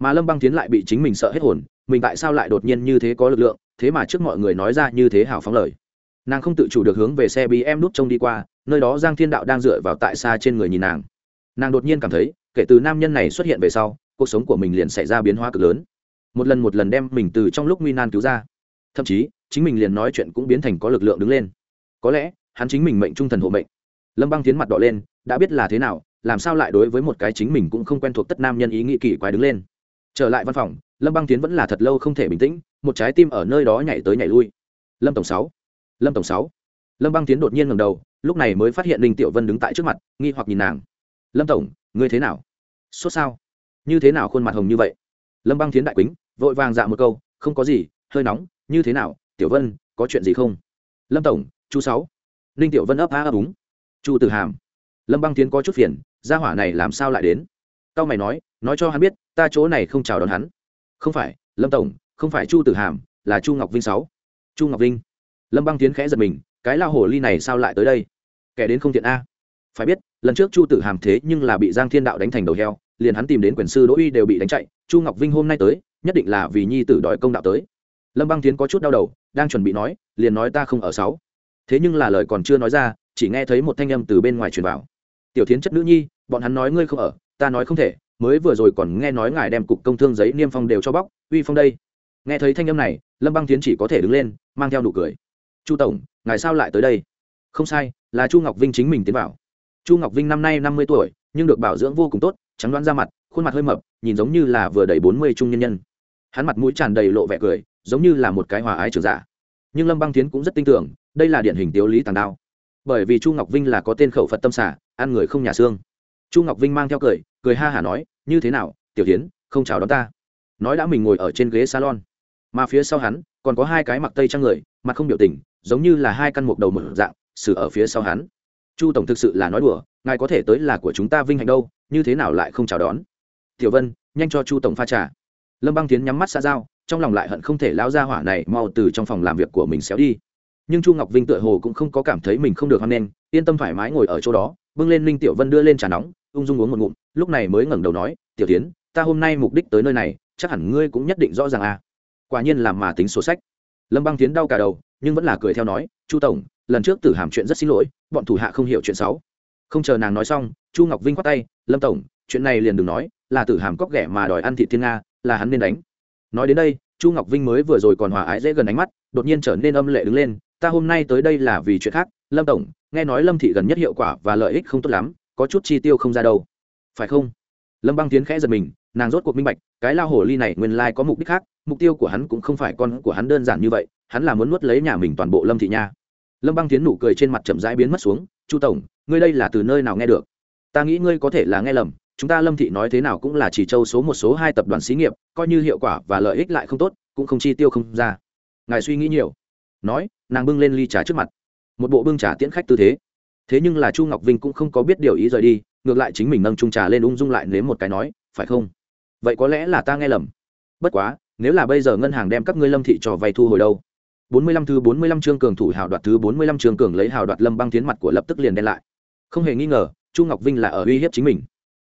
Mà lâm băng tiến lại bị chính mình sợ hết hồn, mình tại sao lại đột nhiên như thế có lực lượng, thế mà trước mọi người nói ra như thế hào phóng lời. Nàng không tự chủ được hướng về xe bm nút trông đi qua, nơi đó giang thiên đạo đang dựa vào tại xa trên người nhìn nàng. Nàng đột nhiên cảm thấy, kể từ nam nhân này xuất hiện về sau, cuộc sống của mình liền xảy ra biến hóa cực lớn. Một lần một lần đem mình từ trong lúc nguy nan cứu ra. Thậm chí, chính mình liền nói chuyện cũng biến thành có lực lượng đứng lên. Có lẽ, hắn chính mình mệnh trung thần hộ mệnh. Lâm băng tiến mặt đỏ lên, đã biết là thế nào làm sao lại đối với một cái chính mình cũng không quen thuộc tất nam nhân ý nghĩ kỳ quái đứng lên. Trở lại văn phòng, lâm băng tiến vẫn là thật lâu không thể bình tĩnh, một trái tim ở nơi đó nhảy tới nhảy lui. Lâm tổng sáu, lâm tổng sáu. Lâm băng tiến đột nhiên ngầm đầu, lúc này mới phát hiện linh tiểu vân đứng tại trước mặt, nghi hoặc nhìn nàng. Lâm tổng, ngươi thế nào? Sốt sao? Như thế nào khuôn mặt hồng như vậy? Lâm băng tiến đại quýnh vội vàng dạ một câu, không có gì, hơi nóng, như thế nào? Tiểu vân, có chuyện gì không? Lâm tổng chú sáu. Ninh tiểu vân ấp a ấp úng. Chu tử hàm lâm băng tiến có chút phiền, gia hỏa này làm sao lại đến? Tao mày nói nói cho hắn biết, ta chỗ này không chào đón hắn. Không phải, lâm tổng, không phải chu tử hàm, là chu ngọc vinh sáu. Chu ngọc vinh. Lâm băng tiến khẽ giật mình, cái lao hồ ly này sao lại tới đây? Kẻ đến không tiện a. Phải biết, lần trước chu tử hàm thế nhưng là bị giang thiên đạo đánh thành đầu heo, liền hắn tìm đến quyền sư đỗ uy đều bị đánh chạy, chu ngọc vinh hôm nay tới, nhất định là vì nhi tử đòi công đạo tới. Lâm băng tiến có chút đau đầu, đang chuẩn bị nói, liền nói ta không ở sáu. Thế nhưng là lời còn chưa nói ra, chỉ nghe thấy một thanh âm từ bên ngoài truyền vào tiểu tiến chất nữ nhi, bọn hắn nói ngươi không ở, ta nói không thể, mới vừa rồi còn nghe nói ngài đem cục công thương giấy niêm phong đều cho bóc, uy phong đây. Nghe thấy thanh âm này, lâm băng tiến chỉ có thể đứng lên, mang theo nụ cười. Chu tổng, ngài sao lại tới đây? Không sai, là chu ngọc vinh chính mình tiến vào. Chu ngọc vinh năm nay năm mươi tuổi, nhưng được bảo dưỡng vô cùng tốt, trắng đoán ra mặt, khuôn mặt hơi mập, nhìn giống như là vừa đầy bốn mươi trung nhân nhân. Hắn mặt mũi tràn đầy lộ vẻ cười, giống như là một cái hòa ái trường giả. Nhưng lâm băng tiến cũng rất tin tưởng, đây là điển hình tiếu lý tàng đao bởi vì chu ngọc vinh là có tên khẩu phật tâm xả ăn người không nhà xương. Chu ngọc vinh mang theo cười cười ha hả nói, như thế nào, tiểu tiến không chào đón ta? Nói đã mình ngồi ở trên ghế salon. Mà phía sau hắn, còn có hai cái mặc tây trang người, mặt không biểu tình, giống như là hai căn mục đầu mở dạng, xử ở phía sau hắn. Chu tổng thực sự là nói đùa, ngài có thể tới là của chúng ta vinh hạnh đâu, như thế nào lại không chào đón? Tiểu vân, nhanh cho chu tổng pha trà. Lâm băng tiến nhắm mắt xa dao trong lòng lại hận không thể lao ra hỏa này mau từ trong phòng làm việc của mình xéo đi nhưng chu ngọc vinh tựa hồ cũng không có cảm thấy mình không được hoan nghênh, yên tâm thoải mái ngồi ở chỗ đó, bưng lên linh tiểu vân đưa lên trà nóng, ung dung uống một ngụm, lúc này mới ngẩng đầu nói, tiểu tiến, ta hôm nay mục đích tới nơi này, chắc hẳn ngươi cũng nhất định rõ ràng à. Quả nhiên làm mà tính sổ sách. Lâm băng tiến đau cả đầu, nhưng vẫn là cười theo nói, chu tổng, lần trước tử hàm chuyện rất xin lỗi, bọn thủ hạ không hiểu chuyện xấu. Không chờ nàng nói xong, chu ngọc vinh khoát tay, lâm tổng, chuyện này liền đừng nói, là tử hàm cóc ghẻ mà đòi ăn thị thiên nga, là hắn nên đánh. Nói đến đây, chu ngọc vinh mới vừa rồi còn hòa ái dễ gần ánh mắt, đột nhiên trở nên âm lệ đứng lên ta hôm nay tới đây là vì chuyện khác, lâm tổng, nghe nói lâm thị gần nhất hiệu quả và lợi ích không tốt lắm, có chút chi tiêu không ra đâu. Phải không? Lâm băng tiến khẽ giật mình, nàng rốt cuộc minh bạch, cái lao hồ ly này nguyên lai có mục đích khác, mục tiêu của hắn cũng không phải con của hắn đơn giản như vậy, hắn là muốn nuốt lấy nhà mình toàn bộ lâm thị nha. Lâm băng tiến nụ cười trên mặt chậm rãi biến mất xuống, chu tổng, ngươi đây là từ nơi nào nghe được? Ta nghĩ ngươi có thể là nghe lầm, chúng ta lâm thị nói thế nào cũng là chỉ châu số một số hai tập đoàn xí nghiệp, coi như hiệu quả và lợi ích lại không tốt, cũng không chi tiêu không ra. Ngài suy nghĩ nhiều nói, nàng bưng lên ly trà trước mặt. Một bộ bưng trà tiễn khách tư thế. Thế nhưng là chu ngọc vinh cũng không có biết điều ý rời đi, ngược lại chính mình nâng trung trà lên ung dung lại nếm một cái nói, phải không? Vậy có lẽ là ta nghe lầm. Bất quá, nếu là bây giờ ngân hàng đem các ngươi lâm thị cho vay thu hồi đâu? 45 thứ 45 chương cường thủ hào đoạt thứ 45 chương cường lấy hào đoạt lâm băng tiến mặt của lập tức liền đen lại. Không hề nghi ngờ, chu ngọc vinh là ở uy hiếp chính mình.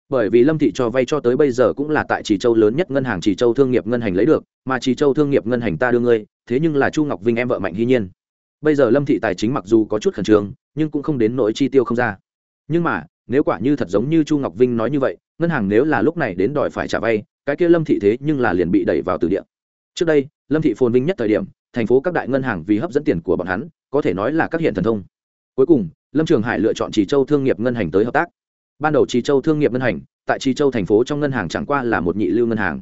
Bởi vì lâm thị cho vay cho tới bây giờ cũng là tại trì châu lớn nhất ngân hàng trì châu thương nghiệp ngân hành lấy được, mà trì châu thương nghiệp ngân hành ta đưa ngươi thế nhưng là chu ngọc vinh em vợ mạnh hy nhiên. Bây giờ lâm thị tài chính mặc dù có chút khẩn trương, nhưng cũng không đến nỗi chi tiêu không ra. Nhưng mà, nếu quả như thật giống như chu ngọc vinh nói như vậy, ngân hàng nếu là lúc này đến đòi phải trả vay, cái kia lâm thị thế nhưng là liền bị đẩy vào từ địa. Trước đây, lâm thị phồn vinh nhất thời điểm, thành phố các đại ngân hàng vì hấp dẫn tiền của bọn hắn, có thể nói là các hiện thần thông. Cuối cùng, lâm trường hải lựa chọn trì châu thương nghiệp ngân hành tới hợp tác. Ban đầu trì châu thương nghiệp ngân hành, tại trì châu thành phố trong ngân hàng chẳng qua là một nhị lưu ngân hàng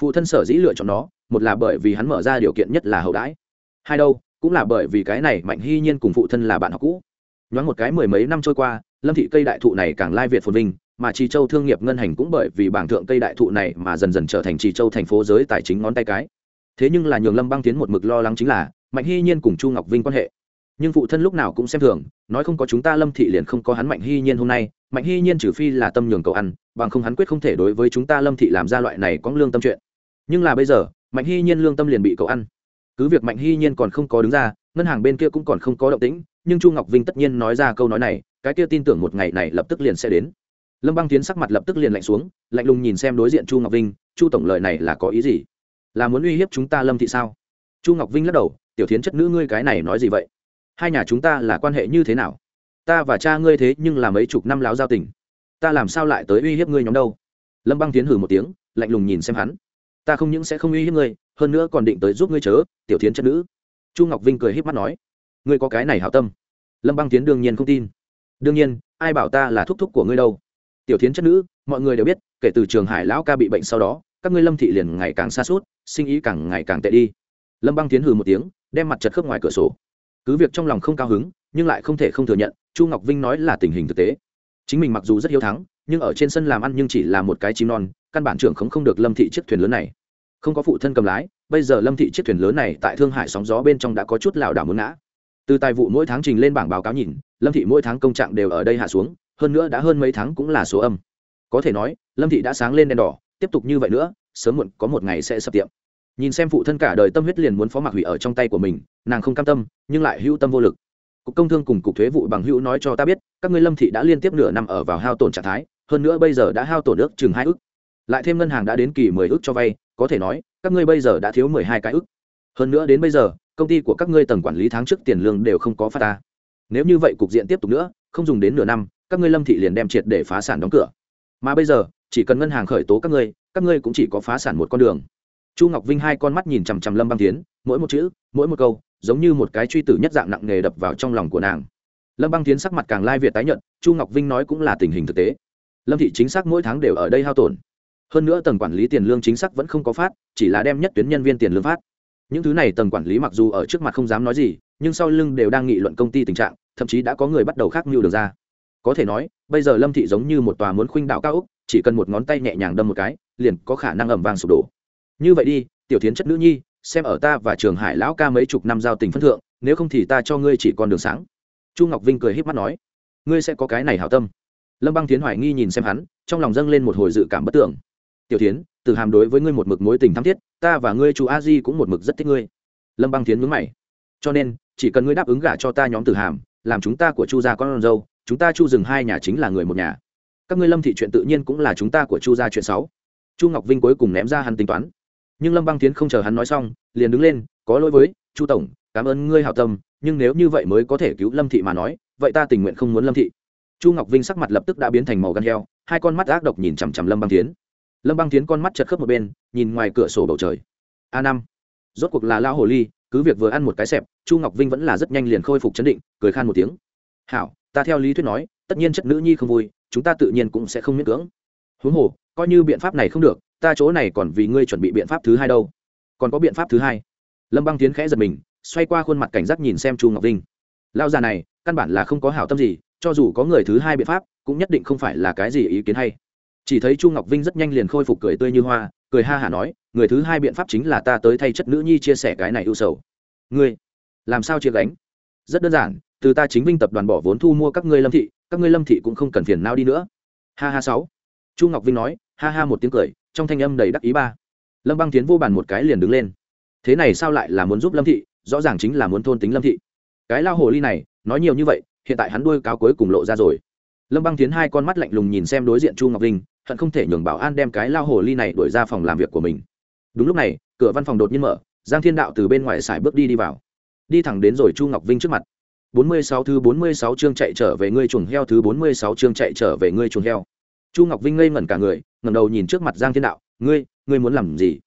phụ thân sở dĩ lựa chọn nó, một là bởi vì hắn mở ra điều kiện nhất là hậu đãi. Hai đâu, cũng là bởi vì cái này mạnh hy nhiên cùng phụ thân là bạn học cũ. Nhoáng một cái mười mấy năm trôi qua, lâm thị cây đại thụ này càng lai việt phồn vinh, mà trì châu thương nghiệp ngân hành cũng bởi vì bảng thượng cây đại thụ này mà dần dần trở thành trì châu thành phố giới tài chính ngón tay cái. Thế nhưng là nhường lâm băng tiến một mực lo lắng chính là, mạnh hy nhiên cùng chu ngọc vinh quan hệ nhưng phụ thân lúc nào cũng xem thường, nói không có chúng ta lâm thị liền không có hắn mạnh hy nhiên hôm nay, mạnh hy nhiên trừ phi là tâm nhường cầu ăn, bằng không hắn quyết không thể đối với chúng ta lâm thị làm ra loại này có lương tâm chuyện. Nhưng là bây giờ, mạnh hy nhiên lương tâm liền bị cậu ăn. Cứ việc mạnh hy nhiên còn không có đứng ra, ngân hàng bên kia cũng còn không có động tĩnh, nhưng chu ngọc vinh tất nhiên nói ra câu nói này, cái kia tin tưởng một ngày này lập tức liền sẽ đến. Lâm băng tiến sắc mặt lập tức liền lạnh xuống, lạnh lùng nhìn xem đối diện chu ngọc vinh, chu tổng lợi này là có ý gì? Là muốn uy hiếp chúng ta lâm thị sao? Chu ngọc vinh lắc đầu, tiểu tiến chất nữ ngươi cái này nói gì vậy? Hai nhà chúng ta là quan hệ như thế nào? Ta và cha ngươi thế nhưng là mấy chục năm láo giao tình. Ta làm sao lại tới uy hiếp ngươi nhóm đâu? Lâm băng tiến hử một tiếng, lạnh lùng nhìn xem hắn. Ta không những sẽ không uy hiếp ngươi, hơn nữa còn định tới giúp ngươi chớ, tiểu tiến chất nữ. Chu ngọc vinh cười h í p mắt nói. Ngươi có cái này hảo tâm. Lâm băng tiến đương nhiên không tin. Đương nhiên, ai bảo ta là thúc thúc của ngươi đâu? Tiểu tiến chất nữ, mọi người đều biết, kể từ trường hải lão ca bị bệnh sau đó, các ngươi lâm thị liền ngày càng xa suốt sinh ý càng ngày càng tệ đi. Lâm băng tiến hừ một tiếng, đem mặt chật khớp ngoài cửa sổ cứ việc trong lòng không cao hứng, nhưng lại không thể không thừa nhận, chu ngọc vinh nói là tình hình thực tế. Chính mình mặc dù rất hiếu thắng, nhưng ở trên sân làm ăn nhưng chỉ là một cái chim non, căn bản trưởng không không được lâm thị chiếc thuyền lớn này. Không có phụ thân cầm lái, bây giờ lâm thị chiếc thuyền lớn này tại thương hải sóng gió bên trong đã có chút lảo đảo muốn ngã. Từ tài vụ mỗi tháng trình lên bảng báo cáo nhìn, lâm thị mỗi tháng công trạng đều ở đây hạ xuống, hơn nữa đã hơn mấy tháng cũng là số âm. Có thể nói, lâm thị đã sáng lên đèn đỏ, tiếp tục như vậy nữa, sớm muộn có một ngày sẽ sập tiệm nhìn xem phụ thân cả đời tâm huyết liền muốn phó mặc hủy ở trong tay của mình, nàng không cam tâm, nhưng lại hữu tâm vô lực. Cục công thương cùng cục thuế vụ bằng hữu nói cho ta biết, các ngươi lâm thị đã liên tiếp nửa năm ở vào hao tổn trạng thái, hơn nữa bây giờ đã hao tổn ước chừng hai ước lại thêm ngân hàng đã đến kỳ mười ước cho vay, có thể nói, các ngươi bây giờ đã thiếu mười hai cái ước hơn nữa đến bây giờ, công ty của các ngươi tầng quản lý tháng trước tiền lương đều không có phát ta nếu như vậy cục diện tiếp tục nữa, không dùng đến nửa năm, các ngươi lâm thị liền đem triệt để phá sản đóng cửa. Mà bây giờ, chỉ cần ngân hàng khởi tố các ngươi các ngươi cũng chỉ có phá sản một con đường chu ngọc vinh hai con mắt nhìn chằm chằm lâm băng tiến mỗi một chữ, mỗi một câu, giống như một cái truy tử nhất dạng nặng nề đập vào trong lòng của nàng. Lâm băng tiến sắc mặt càng lai việt tái nhận chu ngọc vinh nói cũng là tình hình thực tế. Lâm thị chính xác mỗi tháng đều ở đây hao tổn. Hơn nữa tầng quản lý tiền lương chính xác vẫn không có phát, chỉ là đem nhất tuyến nhân viên tiền lương phát. Những thứ này tầng quản lý mặc dù ở trước mặt không dám nói gì, nhưng sau lưng đều đang nghị luận công ty tình trạng, thậm chí đã có người bắt đầu khác mưu được ra. Có thể nói, bây giờ lâm thị giống như một tòa muốn khuynh đạo cao úc chỉ cần một ngón tay nhẹ nhàng đâm một cái, liền có khả năng ẩm vàng sụp đổ như vậy đi, tiểu tiến chất nữ nhi, xem ở ta và trường hải lão ca mấy chục năm giao tình phân thượng, nếu không thì ta cho ngươi chỉ còn đường sáng. Chu ngọc vinh cười h í p mắt nói. Ngươi sẽ có cái này hảo tâm. Lâm băng tiến hoài nghi nhìn xem hắn, trong lòng dâng lên một hồi dự cảm bất tưởng. Tiểu tiến từ hàm đối với ngươi một mực mối tình thắm thiết, ta và ngươi chú a di cũng một mực rất thích ngươi. Lâm băng tiến mướn mày. Cho nên, chỉ cần ngươi đáp ứng gả cho ta nhóm từ hàm, làm chúng ta của chu gia con dâu, chúng ta chu dừng hai nhà chính là người một nhà. Các ngươi lâm thị chuyện tự nhiên cũng là chúng ta của chu gia chuyện sáu chu ngọc vinh cuối cùng ném ra hắn tính toán nhưng lâm băng tiến không chờ hắn nói xong, liền đứng lên, có lỗi với, chu tổng, cảm ơn ngươi hào tâm, nhưng nếu như vậy mới có thể cứu lâm thị mà nói, vậy ta tình nguyện không muốn lâm thị. Chu ngọc vinh sắc mặt lập tức đã biến thành màu gan heo, hai con mắt ác độc nhìn chằm chằm lâm băng tiến. Lâm băng tiến con mắt chật khớp một bên, nhìn ngoài cửa sổ bầu trời. A năm. Rốt cuộc là lao hồ ly, cứ việc vừa ăn một cái xẹp, chu ngọc vinh vẫn là rất nhanh liền khôi phục chấn định, cười khan một tiếng. Hảo, ta theo lý thuyết nói, tất nhiên chất nữ nhi không vui, chúng ta tự nhiên cũng sẽ không miễn cưỡng. Huống hồ, coi như biện pháp này không được ta chỗ này còn vì ngươi chuẩn bị biện pháp thứ hai đâu. Còn có biện pháp thứ hai. Lâm băng tiến khẽ giật mình, xoay qua khuôn mặt cảnh giác nhìn xem chu ngọc vinh. Lao già này, căn bản là không có hảo tâm gì, cho dù có người thứ hai biện pháp, cũng nhất định không phải là cái gì ý kiến hay. Chỉ thấy chu ngọc vinh rất nhanh liền khôi phục cười tươi như hoa, cười ha hả nói, người thứ hai biện pháp chính là ta tới thay chất nữ nhi chia sẻ cái này ưu sầu. Ngươi, làm sao chia gánh? Rất đơn giản, từ ta chính vinh tập đoàn bỏ vốn thu mua các ngươi lâm thị, các ngươi lâm thị cũng không cần phiền nào đi nữa. Ha ha sáu. Chu ngọc vinh nói, ha ha một tiếng cười trong thanh âm đầy đắc ý ba. Lâm băng tiến vô bàn một cái liền đứng lên. Thế này sao lại là muốn giúp lâm thị? Rõ ràng chính là muốn thôn tính lâm thị. Cái lao hồ ly này, nói nhiều như vậy, hiện tại hắn đuôi cáo cuối cùng lộ ra rồi. Lâm băng tiến hai con mắt lạnh lùng nhìn xem đối diện chu ngọc vinh, hận không thể nhường bảo an đem cái lao hồ ly này đuổi ra phòng làm việc của mình. Đúng lúc này, cửa văn phòng đột nhiên mở, giang thiên đạo từ bên ngoài xài bước đi đi vào. Đi thẳng đến rồi chu ngọc vinh trước mặt. 46 thứ 46 chương chạy trở về ngươi chuồng heo, thứ 46 chương chạy trở về ngươi chuồng heo chu ngọc vinh ngây ngẩn cả người, ngẩng đầu nhìn trước mặt giang thiên đạo, ngươi ngươi muốn làm gì?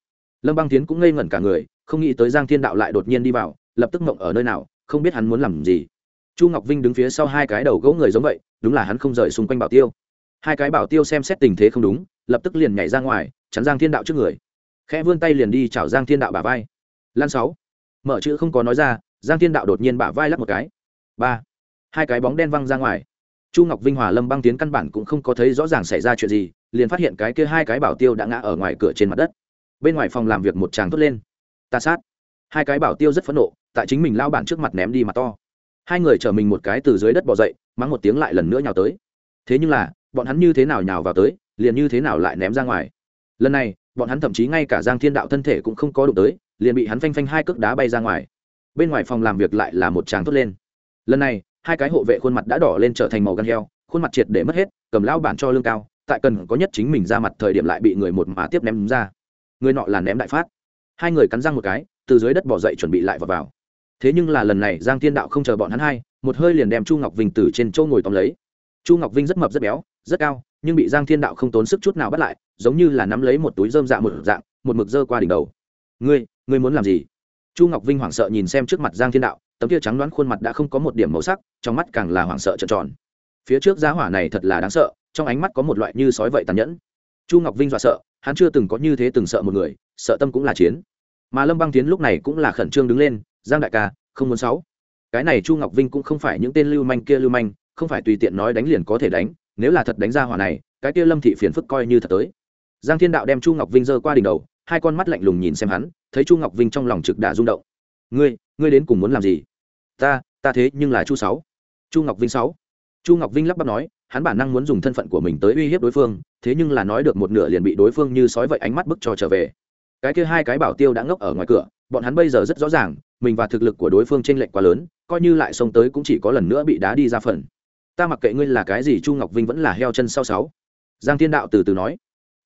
Lâm băng tiến cũng ngây ngẩn cả người, không nghĩ tới giang thiên đạo lại đột nhiên đi vào, lập tức mộng ở nơi nào, không biết hắn muốn làm gì. Chu ngọc vinh đứng phía sau hai cái đầu gỗ người giống vậy, đúng là hắn không rời xung quanh bảo tiêu. Hai cái bảo tiêu xem xét tình thế không đúng, lập tức liền nhảy ra ngoài, chắn giang thiên đạo trước người. Khẽ vươn tay liền đi chào giang thiên đạo bả vai. Lan sáu. Mở chữ không có nói ra, giang thiên đạo đột nhiên bả vai lắc một cái. Ba. Hai cái bóng đen văng ra ngoài chu ngọc vinh hòa lâm băng tiến căn bản cũng không có thấy rõ ràng xảy ra chuyện gì, liền phát hiện cái kia hai cái bảo tiêu đã ngã ở ngoài cửa trên mặt đất. Bên ngoài phòng làm việc một chàng thốt lên. Ta sát. Hai cái bảo tiêu rất phẫn nộ, tại chính mình lao bản trước mặt ném đi mặt to. Hai người chở mình một cái từ dưới đất bỏ dậy, mắng một tiếng lại lần nữa nhào tới. Thế nhưng là, bọn hắn như thế nào nhào vào tới, liền như thế nào lại ném ra ngoài. Lần này, bọn hắn thậm chí ngay cả giang thiên đạo thân thể cũng không có đụng tới, liền bị hắn phanh phanh hai cước đá bay ra ngoài. Bên ngoài phòng làm việc lại là một tràng thốt lên. Lần này hai cái hộ vệ khuôn mặt đã đỏ lên trở thành màu gan heo khuôn mặt triệt để mất hết cầm lao bản cho lương cao tại cần có nhất chính mình ra mặt thời điểm lại bị người một má tiếp ném ra. Người nọ là ném đại phát. Hai người cắn răng một cái từ dưới đất bỏ dậy chuẩn bị lại vào, vào. thế nhưng là lần này giang thiên đạo không chờ bọn hắn hai một hơi liền đem chu ngọc vinh từ trên châu ngồi tóm lấy. Chu ngọc vinh rất mập rất béo rất cao nhưng bị giang thiên đạo không tốn sức chút nào bắt lại giống như là nắm lấy một túi dơm dạ một dạng một mực dơ qua đỉnh đầu. Ngươi ngươi muốn làm gì? Chu ngọc vinh hoảng sợ nhìn xem trước mặt giang thiên đạo tấm kia trắng đoán khuôn mặt đã không có một điểm màu sắc, trong mắt càng là hoảng sợ trợn tròn. Phía trước giá hỏa này thật là đáng sợ, trong ánh mắt có một loại như sói vậy tàn nhẫn. Chu ngọc vinh dọa sợ, hắn chưa từng có như thế từng sợ một người, sợ tâm cũng là chiến. Mà lâm băng tiến lúc này cũng là khẩn trương đứng lên, giang đại ca, không muốn sáu. Cái này chu ngọc vinh cũng không phải những tên lưu manh kia lưu manh, không phải tùy tiện nói đánh liền có thể đánh, nếu là thật đánh ra hỏa này, cái kia lâm thị phiền phức coi như thật tới. Giang thiên đạo đem chu ngọc vinh giơ qua đỉnh đầu, hai con mắt lạnh lùng nhìn xem hắn, thấy chu ngọc vinh trong lòng trực đã rung động ngươi ngươi đến cùng muốn làm gì? Ta ta thế nhưng là chu sáu. Chu ngọc vinh sáu. Chu ngọc vinh lắp bắp nói, hắn bản năng muốn dùng thân phận của mình tới uy hiếp đối phương, thế nhưng là nói được một nửa liền bị đối phương như sói vậy ánh mắt bức cho trở về. Cái kia hai cái bảo tiêu đã ngốc ở ngoài cửa, bọn hắn bây giờ rất rõ ràng, mình và thực lực của đối phương t r ê n lệch quá lớn, coi như lại xông tới cũng chỉ có lần nữa bị đá đi ra phần. Ta mặc kệ ngươi là cái gì, chu ngọc vinh vẫn là heo chân sau sáu. Giang thiên đạo từ từ nói.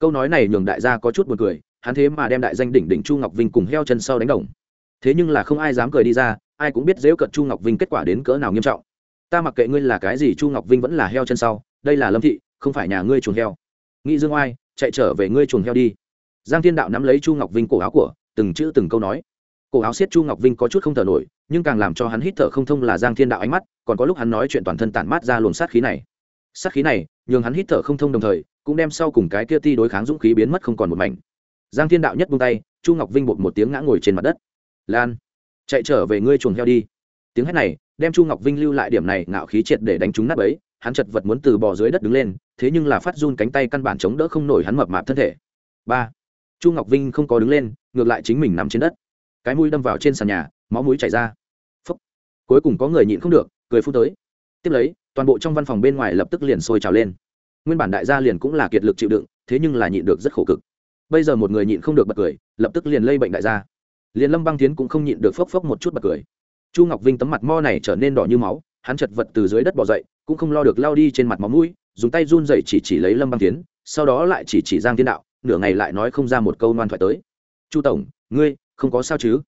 Câu nói này nhường đại gia có chút b u ồ n cười, hắn thế mà đem đại danh đỉnh đỉnh chu ngọc vinh cùng heo chân sau đánh đồng thế nhưng là không ai dám cười đi ra, ai cũng biết dễu cận chu ngọc vinh kết quả đến cỡ nào nghiêm trọng. Ta mặc kệ ngươi là cái gì, chu ngọc vinh vẫn là heo chân sau, đây là lâm thị, không phải nhà ngươi chuồng heo. Nghĩ dương oai, chạy trở về ngươi chuồng heo đi. Giang thiên đạo nắm lấy chu ngọc vinh cổ áo của, từng chữ từng câu nói. Cổ áo siết chu ngọc vinh có chút không thở nổi, nhưng càng làm cho hắn hít thở không thông là giang thiên đạo ánh mắt, còn có lúc hắn nói chuyện toàn thân tản mát ra luồng sát khí này. Sát khí này, nhường hắn hít thở không thông đồng thời, cũng đem sau cùng cái kia ti đối kháng dũng khí biến mất không còn một mảnh. Giang thiên đạo nhất buông tay, chu ngọc vinh bột một tiếng ngã ngồi trên mặt đất lan, chạy trở về ngươi chuồng heo đi. Tiếng hét này đem chu ngọc vinh lưu lại điểm này ngạo khí triệt để đánh trúng nát ấy hắn chật vật muốn từ bò dưới đất đứng lên, thế nhưng là phát run cánh tay căn bản chống đỡ không nổi hắn mập mạp thân thể. Ba, chu ngọc vinh không có đứng lên, ngược lại chính mình nằm trên đất. Cái mũi đâm vào trên sàn nhà, máu mũi chảy ra. Phúc. cuối cùng có người nhịn không được, cười phút tới. Tiếp lấy, toàn bộ trong văn phòng bên ngoài lập tức liền sôi trào lên. Nguyên bản đại gia liền cũng là kiệt lực chịu đựng, thế nhưng là nhịn được rất khổ cực. Bây giờ một người nhịn không được bật cười, lập tức liền lây bệnh đại gia liền lâm băng tiến cũng không nhịn được phốc phốc một chút bật cười. Chu ngọc vinh tấm mặt mo này trở nên đỏ như máu, hắn chật vật từ dưới đất bỏ dậy, cũng không lo được lao đi trên mặt máu mũi, dùng tay run dậy chỉ chỉ lấy lâm băng tiến sau đó lại chỉ chỉ giang Thiên đạo, nửa ngày lại nói không ra một câu ngoan thoại tới. Chu tổng, ngươi không có sao chứ?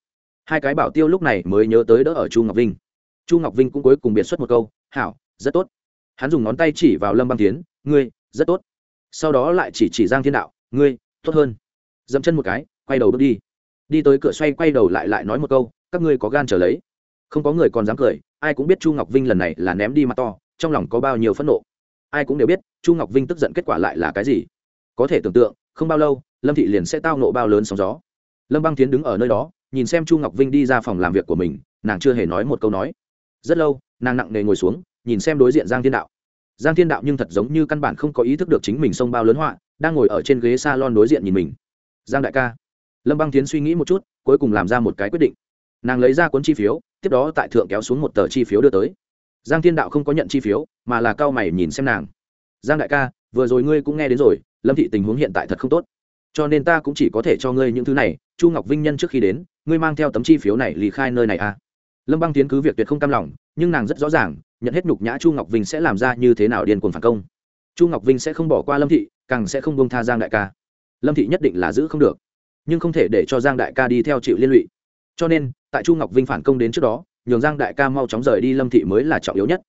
Hai cái bảo tiêu lúc này mới nhớ tới đỡ ở chu ngọc vinh. Chu ngọc vinh cũng cuối cùng biệt xuất một câu, hảo, rất tốt. Hắn dùng ngón tay chỉ vào lâm băng tiến ngươi, rất tốt. Sau đó lại chỉ chỉ giang thiên đạo, ngươi, tốt hơn. Dẫm chân một cái, quay đầu bước đi đi tới cửa xoay quay đầu lại lại nói một câu, các ngươi có gan trở lấy. Không có người còn dám cười, ai cũng biết chu ngọc vinh lần này là ném đi mặt to, trong lòng có bao nhiêu phẫn nộ. Ai cũng đều biết, chu ngọc vinh tức giận kết quả lại là cái gì. Có thể tưởng tượng, không bao lâu, lâm thị liền sẽ tao nộ bao lớn sóng gió. Lâm băng tiến đứng ở nơi đó, nhìn xem chu ngọc vinh đi ra phòng làm việc của mình, nàng chưa hề nói một câu nói. Rất lâu, nàng nặng nề ngồi xuống, nhìn xem đối diện giang thiên đạo. Giang thiên đạo nhưng thật giống như căn bản không có ý thức được chính mình sông bao lớn họa, đang ngồi ở trên ghế s a lon đối diện nhìn mình. Giang đại ca lâm băng tiến suy nghĩ một chút, cuối cùng làm ra một cái quyết định. Nàng lấy ra cuốn chi phiếu, tiếp đó tại thượng kéo xuống một tờ chi phiếu đưa tới. Giang thiên đạo không có nhận chi phiếu, mà là cao mày nhìn xem nàng. Giang đại ca, vừa rồi ngươi cũng nghe đến rồi, lâm thị tình huống hiện tại thật không tốt. Cho nên ta cũng chỉ có thể cho ngươi những thứ này, chu ngọc vinh nhân trước khi đến, ngươi mang theo tấm chi phiếu này lì khai nơi này à. Lâm băng tiến cứ việc tuyệt không cam lòng, nhưng nàng rất rõ ràng, nhận hết nhục nhã chu ngọc vinh sẽ làm ra như thế nào điên cuồng phản công. Chu ngọc vinh sẽ không bỏ qua lâm thị, càng sẽ không bông tha giang đại ca. Lâm thị nhất định là giữ không được nhưng không thể để cho giang đại ca đi theo chịu liên lụy. Cho nên, tại chu ngọc vinh phản công đến trước đó, nhường giang đại ca mau chóng rời đi lâm thị mới là trọng yếu nhất.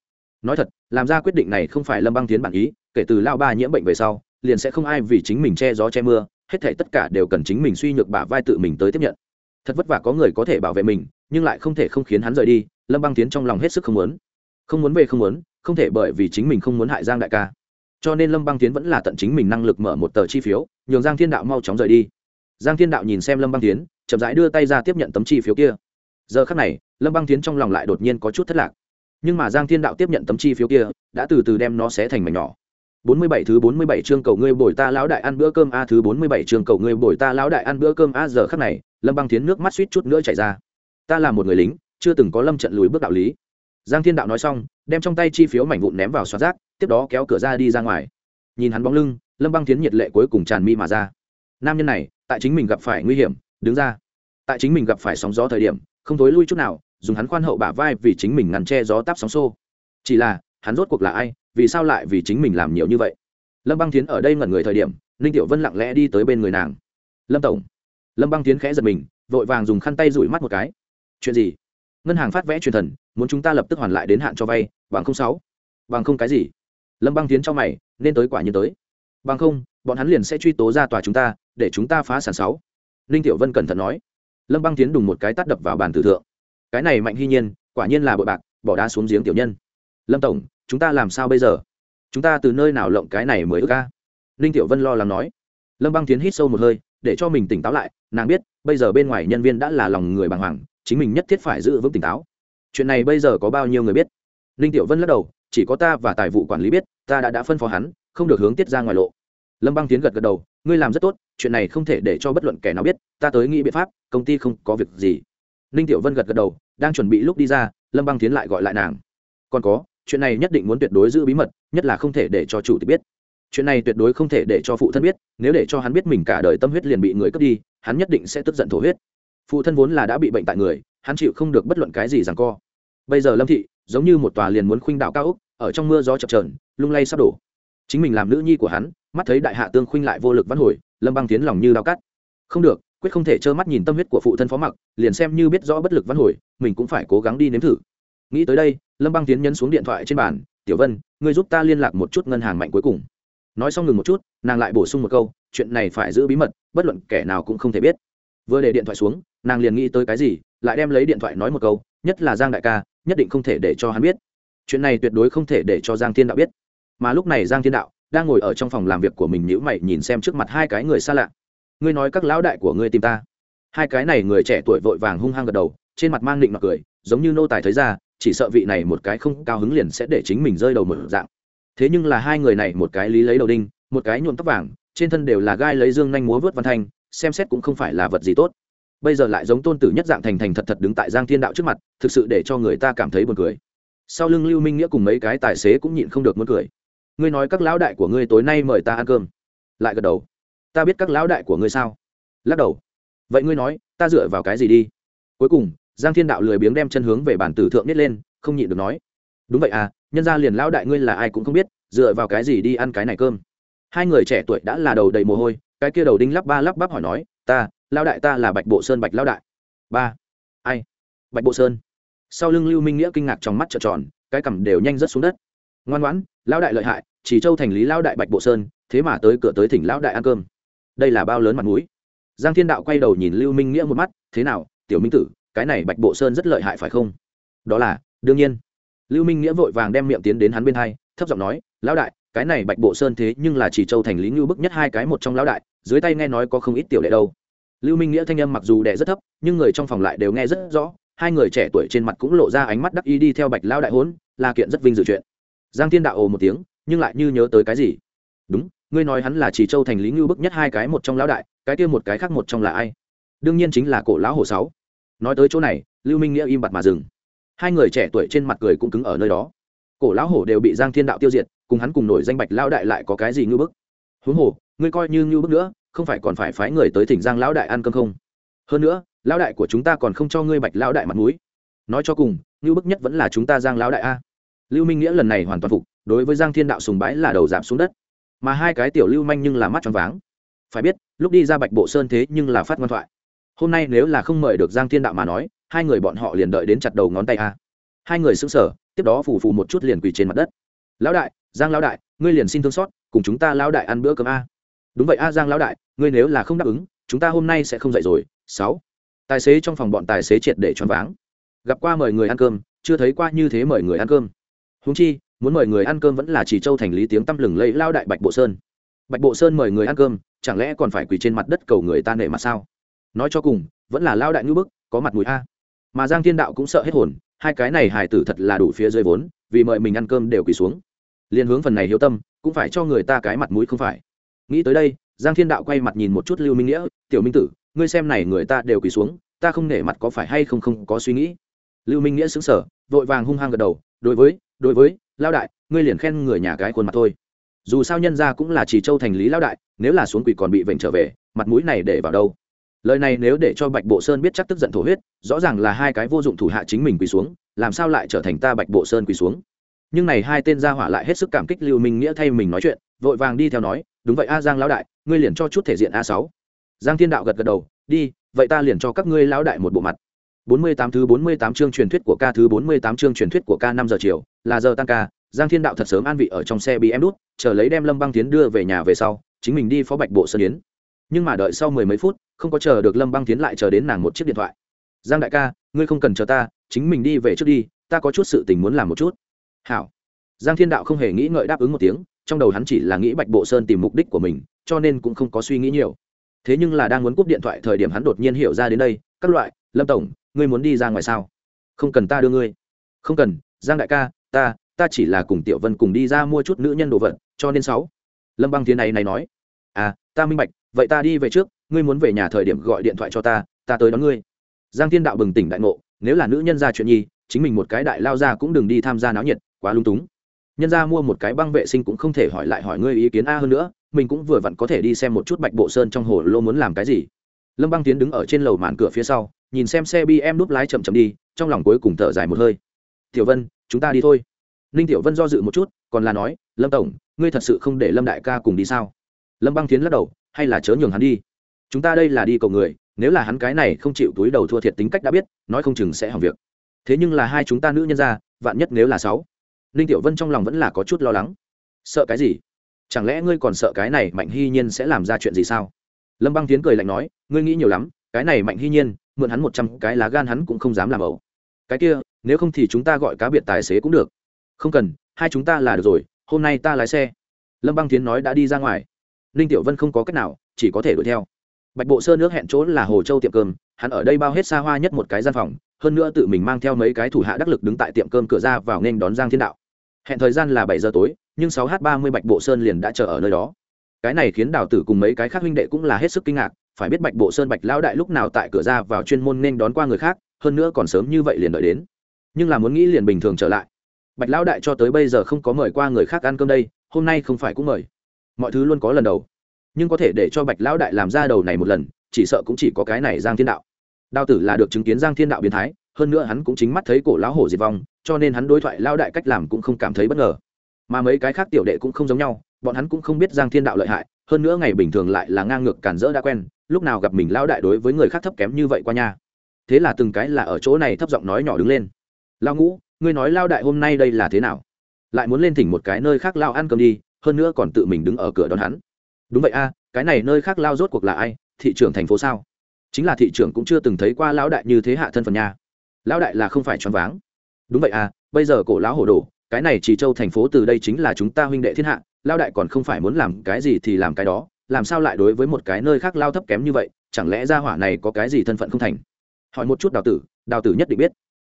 Nói thật, làm ra quyết định này không phải lâm băng tiến bản ý, kể từ lao ba nhiễm bệnh về sau, liền sẽ không ai vì chính mình che gió che mưa, hết thể tất cả đều cần chính mình suy nhược bả vai tự mình tới tiếp nhận. Thật vất vả có người có thể bảo vệ mình, nhưng lại không thể không khiến hắn rời đi, lâm băng tiến trong lòng hết sức không muốn. Không muốn về không muốn, không thể bởi vì chính mình không muốn hại giang đại ca. Cho nên lâm băng tiến vẫn là tận chính mình năng lực mở một tờ chi phiếu, nhường giang thiên đạo mau chóng rời đi giang thiên đạo nhìn xem lâm băng tiến chậm rãi đưa tay ra tiếp nhận tấm chi phiếu kia. Giờ khắc này, lâm băng tiến trong lòng lại đột nhiên có chút thất lạc. Nhưng mà giang thiên đạo tiếp nhận tấm chi phiếu kia, đã từ từ đem nó xé thành mảnh nhỏ. Bốn mươi bảy thứ bốn mươi bảy chương cầu ngươi bồi ta lão đại ăn bữa cơm a, thứ bốn mươi bảy chương cầu ngươi bồi ta lão đại ăn bữa cơm a, giờ khắc này, lâm băng tiến nước mắt suýt chút nữa chảy ra. Ta là một người lính, chưa từng có lâm trận lùi bước đạo lý. Giang thiên đạo nói xong, đem trong tay chi phiếu mảnh vụn ném vào xoát rác, tiếp đó kéo cửa ra đi ra ngoài. Nhìn hắn bóng lưng, lâm băng tiến nhiệt lệ cuối cùng tràn mi mà ra nam nhân này, tại chính mình gặp phải nguy hiểm, đứng ra. Tại chính mình gặp phải sóng gió thời điểm, không thối lui chút nào, dùng hắn khoan hậu bả vai vì chính mình ngăn che gió táp sóng xô. Chỉ là, hắn rốt cuộc là ai, vì sao lại vì chính mình làm nhiều như vậy? Lâm băng tiến ở đây ngẩn người thời điểm, ninh tiểu vân lặng lẽ đi tới bên người nàng. Lâm tổng. Lâm băng tiến khẽ giật mình, vội vàng dùng khăn tay rủi mắt một cái. Chuyện gì? Ngân hàng phát vẽ truyền thần, muốn chúng ta lập tức hoàn lại đến hạn cho vay, bằng không sáu? Bằng không cái gì? Lâm băng tiến cho mày, nên tới quả nhiên tới. Bằng không, bọn hắn liền sẽ truy tố ra tòa chúng ta để chúng ta phá sản sáu. Ninh tiểu vân cẩn thận nói. Lâm băng tiến đùng một cái tắt đập vào bàn tử thượng. Cái này mạnh hy nhiên, quả nhiên là bội bạc, bỏ đá xuống giếng tiểu nhân. Lâm tổng, chúng ta làm sao bây giờ? Chúng ta từ nơi nào lộng cái này mới ước ca ninh tiểu vân lo lắng nói. Lâm băng tiến hít sâu một hơi, để cho mình tỉnh táo lại, nàng biết, bây giờ bên ngoài nhân viên đã là lòng người bàng hoàng, chính mình nhất thiết phải giữ vững tỉnh táo. Chuyện này bây giờ có bao nhiêu người biết? Ninh tiểu vân lắc đầu, chỉ có ta và tài vụ quản lý biết, ta đã đã phân phó hắn, không được hướng tiết ra ngoài lộ. Lâm băng tiến gật gật đầu, ngươi làm rất tốt chuyện này không thể để cho bất luận kẻ nào biết, ta tới nghĩ biện pháp, công ty không có việc gì. Ninh tiểu vân gật gật đầu, đang chuẩn bị lúc đi ra, lâm băng tiến lại gọi lại nàng. Còn có, chuyện này nhất định muốn tuyệt đối giữ bí mật, nhất là không thể để cho chủ tịch biết. Chuyện này tuyệt đối không thể để cho phụ thân biết, nếu để cho hắn biết mình cả đời tâm huyết liền bị người cướp đi, hắn nhất định sẽ tức giận thổ huyết. Phụ thân vốn là đã bị bệnh tại người, hắn chịu không được bất luận cái gì rằng co. Bây giờ lâm thị, giống như một tòa liền muốn khuynh đạo cao úc ở trong mưa gió chập trờn lung lay sắp đổ. Chính mình làm nữ nhi của hắn, mắt thấy đại hạ tương khuynh lại vô lực văn hồi lâm băng tiến lòng như đau cắt. Không được, quyết không thể trơ mắt nhìn tâm huyết của phụ thân phó mặc, liền xem như biết rõ bất lực văn hồi, mình cũng phải cố gắng đi nếm thử. Nghĩ tới đây, lâm băng tiến nhấn xuống điện thoại trên bàn, tiểu vân, ngươi giúp ta liên lạc một chút ngân hàng mạnh cuối cùng. Nói xong ngừng một chút, nàng lại bổ sung một câu, chuyện này phải giữ bí mật, bất luận kẻ nào cũng không thể biết. Vừa để điện thoại xuống, nàng liền nghĩ tới cái gì, lại đem lấy điện thoại nói một câu, nhất là giang đại ca, nhất định không thể để cho hắn biết. Chuyện này tuyệt đối không thể để cho giang thiên đạo biết. Mà lúc này giang thiên đạo đang ngồi ở trong phòng làm việc của mình nhữ mày nhìn xem trước mặt hai cái người xa lạ. Ngươi nói các lão đại của ngươi tìm ta. Hai cái này người trẻ tuổi vội vàng hung hăng gật đầu, trên mặt mang định mặc cười, giống như nô tài thấy ra, chỉ sợ vị này một cái không cao hứng liền sẽ để chính mình rơi đầu một dạng. Thế nhưng là hai người này một cái lý lấy đầu đinh, một cái nhuộm tóc vàng, trên thân đều là gai lấy dương nhanh múa vớt văn thanh, xem xét cũng không phải là vật gì tốt. Bây giờ lại giống tôn tử nhất dạng thành thành thật thật đứng tại giang thiên đạo trước mặt, thực sự để cho người ta cảm thấy buồn cười. Sau lưng lưu minh nghĩa cùng mấy cái tài xế cũng nhịn không được muốn cười ngươi nói các lão đại của ngươi tối nay mời ta ăn cơm. Lại gật đầu. Ta biết các lão đại của ngươi sao? Lắc đầu. Vậy ngươi nói, ta dựa vào cái gì đi? Cuối cùng, giang thiên đạo lười biếng đem chân hướng về bản tử thượng nít lên, không nhịn được nói. Đúng vậy à nhân ra liền lão đại ngươi là ai cũng không biết, dựa vào cái gì đi ăn cái này cơm? Hai người trẻ tuổi đã là đầu đầy mồ hôi, cái kia đầu đinh lắp ba lắp bắp hỏi nói, ta lao đại ta là bạch bộ sơn bạch lao đại. Ba. Ai? Bạch bộ sơn. Sau lưng lưu minh nghĩa kinh ngạc trong mắt trợn tròn, cái cằm đều nhanh rất xuống đất. Ngoan ngoãn Lão đại lợi hại, chỉ châu thành lý Lão đại bạch bộ sơn, thế mà tới cửa tới thỉnh Lão đại ăn cơm. Đây là bao lớn mặt mũi. Giang thiên đạo quay đầu nhìn lưu minh nghĩa một mắt, thế nào, tiểu minh tử, cái này bạch bộ sơn rất lợi hại phải không? Đó là, đương nhiên. Lưu minh nghĩa vội vàng đem miệng tiến đến hắn bên hai, thấp giọng nói, lão đại, cái này bạch bộ sơn thế nhưng là chỉ châu thành lý ngưu bức nhất hai cái một trong lão đại, dưới tay nghe nói có không ít tiểu đệ đâu. Lưu minh nghĩa thanh âm mặc dù đệ rất thấp, nhưng người trong phòng lại đều nghe rất rõ, hai người trẻ tuổi trên mặt cũng lộ ra ánh mắt đắc ý đi theo bạch Lão đại hốn, là kiện rất vinh dự chuyện giang thiên đạo ồ một tiếng, nhưng lại như nhớ tới cái gì? Đúng, ngươi nói hắn là chỉ châu thành lý ngưu bức nhất hai cái một trong lão đại, cái kia một cái khác một trong là ai? Đương nhiên chính là cổ lão hồ sáu. Nói tới chỗ này, lưu minh nghĩa im bặt mà dừng. Hai người trẻ tuổi trên mặt cười cũng cứng ở nơi đó. Cổ lão hổ đều bị giang thiên đạo tiêu diệt, cùng hắn cùng nổi danh bạch lão đại lại có cái gì ngưu bức? Huống hồ, ngươi coi như ngưu bức nữa, không phải còn phải phái người tới thỉnh giang lão đại ăn cơm không? Hơn nữa, lão đại của chúng ta còn không cho ngươi bạch lão đại mặt mũi. Nói cho cùng, ngưu bức nhất vẫn là chúng ta giang lão đại a lưu minh nghĩa lần này hoàn toàn phục, đối với giang thiên đạo sùng bái là đầu giảm xuống đất. Mà hai cái tiểu lưu manh nhưng là mắt tròn váng. Phải biết, lúc đi ra bạch bộ sơn thế nhưng là phát ngoan thoại. Hôm nay nếu là không mời được giang thiên đạo mà nói, hai người bọn họ liền đợi đến chặt đầu ngón tay a. Hai người xứng sở tiếp đó phù phù một chút liền quỳ trên mặt đất. Lão đại, giang lão đại, ngươi liền xin thương xót, cùng chúng ta lão đại ăn bữa cơm a. Đúng vậy a, giang lão đại, ngươi nếu là không đáp ứng, chúng ta hôm nay sẽ không dậy rồi. Sáu. Tài xế trong phòng bọn tài xế triệt để choáng váng. Gặp qua mời người ăn cơm, chưa thấy qua như thế mời người ăn cơm húng chi, muốn mời người ăn cơm vẫn là chỉ châu thành lý tiếng tăm lừng lẫy lao đại bạch bộ sơn. Bạch bộ sơn mời người ăn cơm, chẳng lẽ còn phải quỳ trên mặt đất cầu người ta nể mặt sao? Nói cho cùng, vẫn là lao đại ngữ bức, có mặt mũi a. Mà giang thiên đạo cũng sợ hết hồn, hai cái này hài tử thật là đủ phía dưới vốn, vì mời mình ăn cơm đều quỳ xuống. Liền hướng phần này hiếu tâm, cũng phải cho người ta cái mặt mũi không phải. Nghĩ tới đây, giang thiên đạo quay mặt nhìn một chút lưu minh nghĩa, tiểu minh tử, ngươi xem này người ta đều quỳ xuống, ta không nể mặt có phải hay không không có suy nghĩ? Lưu minh nghĩa xứng sở vội vàng hung hăng gật đầu, đối với đối với lao đại, ngươi liền khen người nhà cái khuôn mặt thôi. Dù sao nhân ra cũng là chỉ châu thành lý lao đại, nếu là xuống quỷ còn bị vệnh trở về, mặt mũi này để vào đâu? Lời này nếu để cho bạch bộ sơn biết chắc tức giận thổ huyết, rõ ràng là hai cái vô dụng thủ hạ chính mình quỳ xuống, làm sao lại trở thành ta bạch bộ sơn quỳ xuống? Nhưng này hai tên gia hỏa lại hết sức cảm kích lưu minh nghĩa thay mình nói chuyện, vội vàng đi theo nói, đúng vậy a giang lão đại, ngươi liền cho chút thể diện a sáu. Giang thiên đạo gật gật đầu, đi, vậy ta liền cho các ngươi lão đại một bộ mặt. 48 thứ 48 chương truyền thuyết của ca thứ 48 chương truyền thuyết của ca 5 giờ chiều, là giờ tăng ca, Giang Thiên Đạo thật sớm an vị ở trong xe bị em đút, chờ lấy đem Lâm Băng Tiến đưa về nhà về sau, chính mình đi phó Bạch Bộ Sơn Yến. Nhưng mà đợi sau mười mấy phút, không có chờ được Lâm Băng Tiến lại chờ đến nàng một chiếc điện thoại. "Giang đại ca, ngươi không cần chờ ta, chính mình đi về trước đi, ta có chút sự tình muốn làm một chút." "Hảo." Giang Thiên Đạo không hề nghĩ ngợi đáp ứng một tiếng, trong đầu hắn chỉ là nghĩ Bạch Bộ Sơn tìm mục đích của mình, cho nên cũng không có suy nghĩ nhiều. Thế nhưng là đang muốn cúp điện thoại thời điểm hắn đột nhiên hiểu ra đến đây, các loại, Lâm tổng, ngươi muốn đi ra ngoài sao? Không cần ta đưa ngươi. Không cần, giang đại ca, ta ta chỉ là cùng tiểu vân cùng đi ra mua chút nữ nhân đồ vật, cho nên sáu. Lâm băng tiến này này nói. À ta minh bạch, vậy ta đi về trước, ngươi muốn về nhà thời điểm gọi điện thoại cho ta ta tới đón ngươi. Giang thiên đạo bừng tỉnh đại ngộ, nếu là nữ nhân ra chuyện nhi, chính mình một cái đại lao ra cũng đừng đi tham gia náo nhiệt, quá lung túng. Nhân ra mua một cái băng vệ sinh cũng không thể hỏi lại hỏi ngươi ý kiến a hơn nữa, mình cũng vừa vặn có thể đi xem một chút bạch bộ sơn trong hồ lô muốn làm cái gì lâm băng tiến đứng ở trên lầu màn cửa phía sau, nhìn xem xe bm núp lái chậm chậm đi, trong lòng cuối cùng thở dài một hơi. Tiểu vân, chúng ta đi thôi. Ninh tiểu vân do dự một chút, còn là nói, lâm tổng, ngươi thật sự không để lâm đại ca cùng đi sao? Lâm băng tiến lắc đầu, hay là chớ nhường hắn đi. Chúng ta đây là đi cầu người, nếu là hắn cái này không chịu túi đầu thua thiệt tính cách đã biết, nói không chừng sẽ hỏng việc. Thế nhưng là hai chúng ta nữ nhân ra, vạn nhất nếu là sáu. Ninh tiểu vân trong lòng vẫn là có chút lo lắng. Sợ cái gì? Chẳng lẽ ngươi còn sợ cái này mạnh hy nhiên sẽ làm ra chuyện gì sao? Lâm băng tiến cười lạnh nói ngươi nghĩ nhiều lắm, cái này mạnh hy nhiên, mượn hắn một trăm cái lá gan hắn cũng không dám làm ẩu. Cái kia, nếu không thì chúng ta gọi cá biệt tài xế cũng được. Không cần, hai chúng ta là được rồi, hôm nay ta lái xe. Lâm băng tiến nói đã đi ra ngoài. Ninh tiểu vân không có cách nào, chỉ có thể đuổi theo. Bạch bộ sơ nước hẹn chỗ là hồ châu tiệm cơm, hắn ở đây bao hết xa hoa nhất một cái gian phòng, hơn nữa tự mình mang theo mấy cái thủ hạ đắc lực đứng tại tiệm cơm cửa ra vào nên đón giang thiên đạo. Hẹn thời gian là bảy giờ tối, nhưng sáu h ba mươi bạch bộ sơn liền đã chờ ở nơi đó. Cái này khiến đào tử cùng mấy cái khác huynh đệ cũng là hết sức kinh ngạc phải biết bạch bộ sơn bạch lão đại lúc nào tại cửa ra vào chuyên môn nên đón qua người khác, hơn nữa còn sớm như vậy liền đợi đến. Nhưng là muốn nghĩ liền bình thường trở lại. Bạch lão đại cho tới bây giờ không có mời qua người khác ăn cơm đây, hôm nay không phải cũng mời. Mọi thứ luôn có lần đầu. Nhưng có thể để cho bạch lão đại làm ra đầu này một lần, chỉ sợ cũng chỉ có cái này giang thiên đạo. Đao tử là được chứng kiến giang thiên đạo biến thái, hơn nữa hắn cũng chính mắt thấy cổ lão hổ diệt vong, cho nên hắn đối thoại lão đại cách làm cũng không cảm thấy bất ngờ. Mà mấy cái khác tiểu đệ cũng không giống nhau, bọn hắn cũng không biết giang thiên đạo lợi hại, hơn nữa ngày bình thường lại là ngang ngược cản rỡ đã quen lúc nào gặp mình lão đại đối với người khác thấp kém như vậy qua nha. Thế là từng cái là ở chỗ này thấp giọng nói nhỏ đứng lên. Lao ngũ, ngươi nói lao đại hôm nay đây là thế nào? Lại muốn lên thỉnh một cái nơi khác lao ăn cơm đi, hơn nữa còn tự mình đứng ở cửa đón hắn. Đúng vậy a, cái này nơi khác lao rốt cuộc là ai? Thị trưởng thành phố sao? Chính là thị trưởng cũng chưa từng thấy qua lão đại như thế hạ thân phần nha. Lão đại là không phải choáng váng. Đúng vậy à bây giờ cổ lão hổ đồ, cái này chỉ châu thành phố từ đây chính là chúng ta huynh đệ thiên hạ, lão đại còn không phải muốn làm cái gì thì làm cái đó làm sao lại đối với một cái nơi khác lao thấp kém như vậy, chẳng lẽ ra hỏa này có cái gì thân phận không thành? Hỏi một chút đào tử đào tử nhất định biết.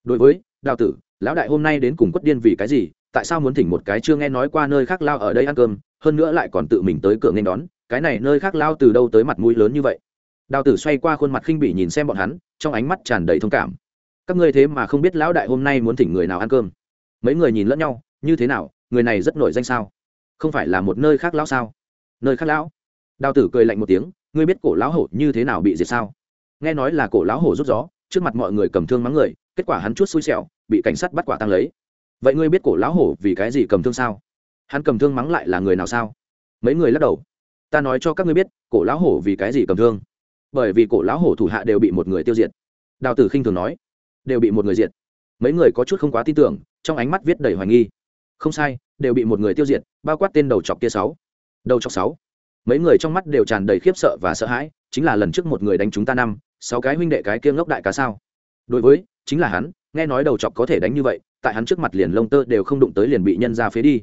Đối với, đào tử, lão đại hôm nay đến cùng quất điên vì cái gì, tại sao muốn thỉnh một cái chưa nghe nói qua nơi khác lao ở đây ăn cơm, hơn nữa lại còn tự mình tới cửa nên đón, cái này nơi khác lao từ đâu tới mặt mũi lớn như vậy? Đào tử xoay qua khuôn mặt khinh bỉ nhìn xem bọn hắn, trong ánh mắt tràn đầy thông cảm. Các ngươi thế mà không biết lão đại hôm nay muốn thỉnh người nào ăn cơm. Mấy người nhìn lẫn nhau, như thế nào, người này rất nổi danh sao? Không phải là một nơi khác lão sao? Nơi khác lão? Đào tử cười lạnh một tiếng, ngươi biết cổ lão hổ như thế nào bị diệt sao? Nghe nói là cổ lão hổ rút gió, trước mặt mọi người cầm thương mắng người, kết quả hắn chút xui xẻo, bị cảnh sát bắt quả tăng lấy. Vậy ngươi biết cổ lão hổ vì cái gì cầm thương sao? Hắn cầm thương mắng lại là người nào sao? Mấy người lắc đầu. Ta nói cho các ngươi biết, cổ lão hổ vì cái gì cầm thương? Bởi vì cổ lão hổ thủ hạ đều bị một người tiêu diệt. Đào tử khinh thường nói. Đều bị một người diệt. Mấy người có chút không quá tin tưởng, trong ánh mắt viết đầy hoài nghi. Không sai, đều bị một người tiêu diệt, bao quát tên đầu chọc kia sáu. Đầu chọc sáu mấy người trong mắt đều tràn đầy khiếp sợ và sợ hãi, chính là lần trước một người đánh chúng ta năm, sáu cái huynh đệ cái kia ngốc đại cá sao? Đối với, chính là hắn, nghe nói đầu chọc có thể đánh như vậy, tại hắn trước mặt liền lông tơ đều không đụng tới liền bị nhân ra phế đi.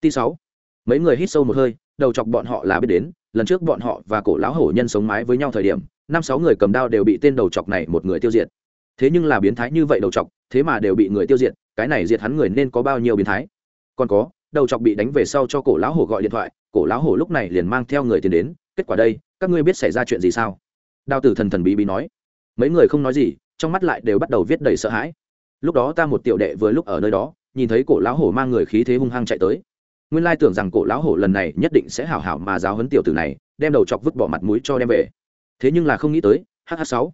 Ti sáu. Mấy người hít sâu một hơi, đầu chọc bọn họ là biết đến, lần trước bọn họ và cổ lão hổ nhân sống mái với nhau thời điểm, năm sáu người cầm đao đều bị tên đầu chọc này một người tiêu diệt. Thế nhưng là biến thái như vậy đầu chọc, thế mà đều bị người tiêu diệt, cái này diệt hắn người nên có bao nhiêu biến thái? Còn có, đầu chọc bị đánh về sau cho cổ lão hổ gọi điện thoại cổ lão hổ lúc này liền mang theo người tiền đến, kết quả đây, các ngươi biết xảy ra chuyện gì sao? Đào tử thần thần bí bí nói. Mấy người không nói gì, trong mắt lại đều bắt đầu viết đầy sợ hãi. Lúc đó ta một tiểu đệ vừa lúc ở nơi đó, nhìn thấy cổ lão hổ mang người khí thế hung hăng chạy tới. Nguyên lai tưởng rằng cổ lão hổ lần này nhất định sẽ hảo hảo mà giáo huấn tiểu tử này, đem đầu chọc vứt bỏ mặt mũi cho đem về. Thế nhưng là không nghĩ tới hh sáu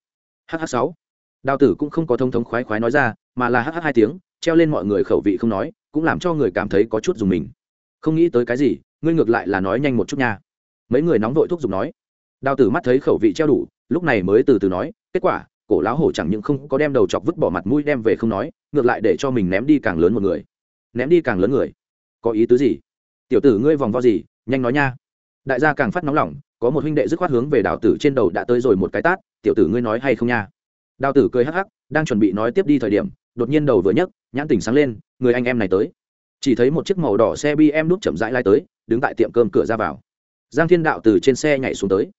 hh sáu. Đào tử cũng không có thông thống khoái khoái nói ra, mà là hh hai tiếng, treo lên mọi người khẩu vị không nói, cũng làm cho người cảm thấy có chút dùng mình không nghĩ tới cái gì, ngươi ngược lại là nói nhanh một chút nha. Mấy người nóng vội thúc giục nói. Đào tử mắt thấy khẩu vị treo đủ, lúc này mới từ từ nói, kết quả, cổ lão hổ chẳng những không có đem đầu chọc vứt bỏ mặt mũi đem về không nói, ngược lại để cho mình ném đi càng lớn một người. Ném đi càng lớn người. Có ý tứ gì? Tiểu tử ngươi vòng vo gì, nhanh nói nha. Đại gia càng phát nóng lòng, có một huynh đệ dứt khoát hướng về đào tử trên đầu đã tới rồi một cái tát, tiểu tử ngươi nói hay không nha? Đào tử cười hắc hắc, đang chuẩn bị nói tiếp đi thời điểm, đột nhiên đầu vừa nhấc, nhãn tỉnh sáng lên, người anh em này tới chỉ thấy một chiếc màu đỏ xe bm đút chậm rãi lai tới đứng tại tiệm cơm cửa ra vào giang thiên đạo từ trên xe nhảy xuống tới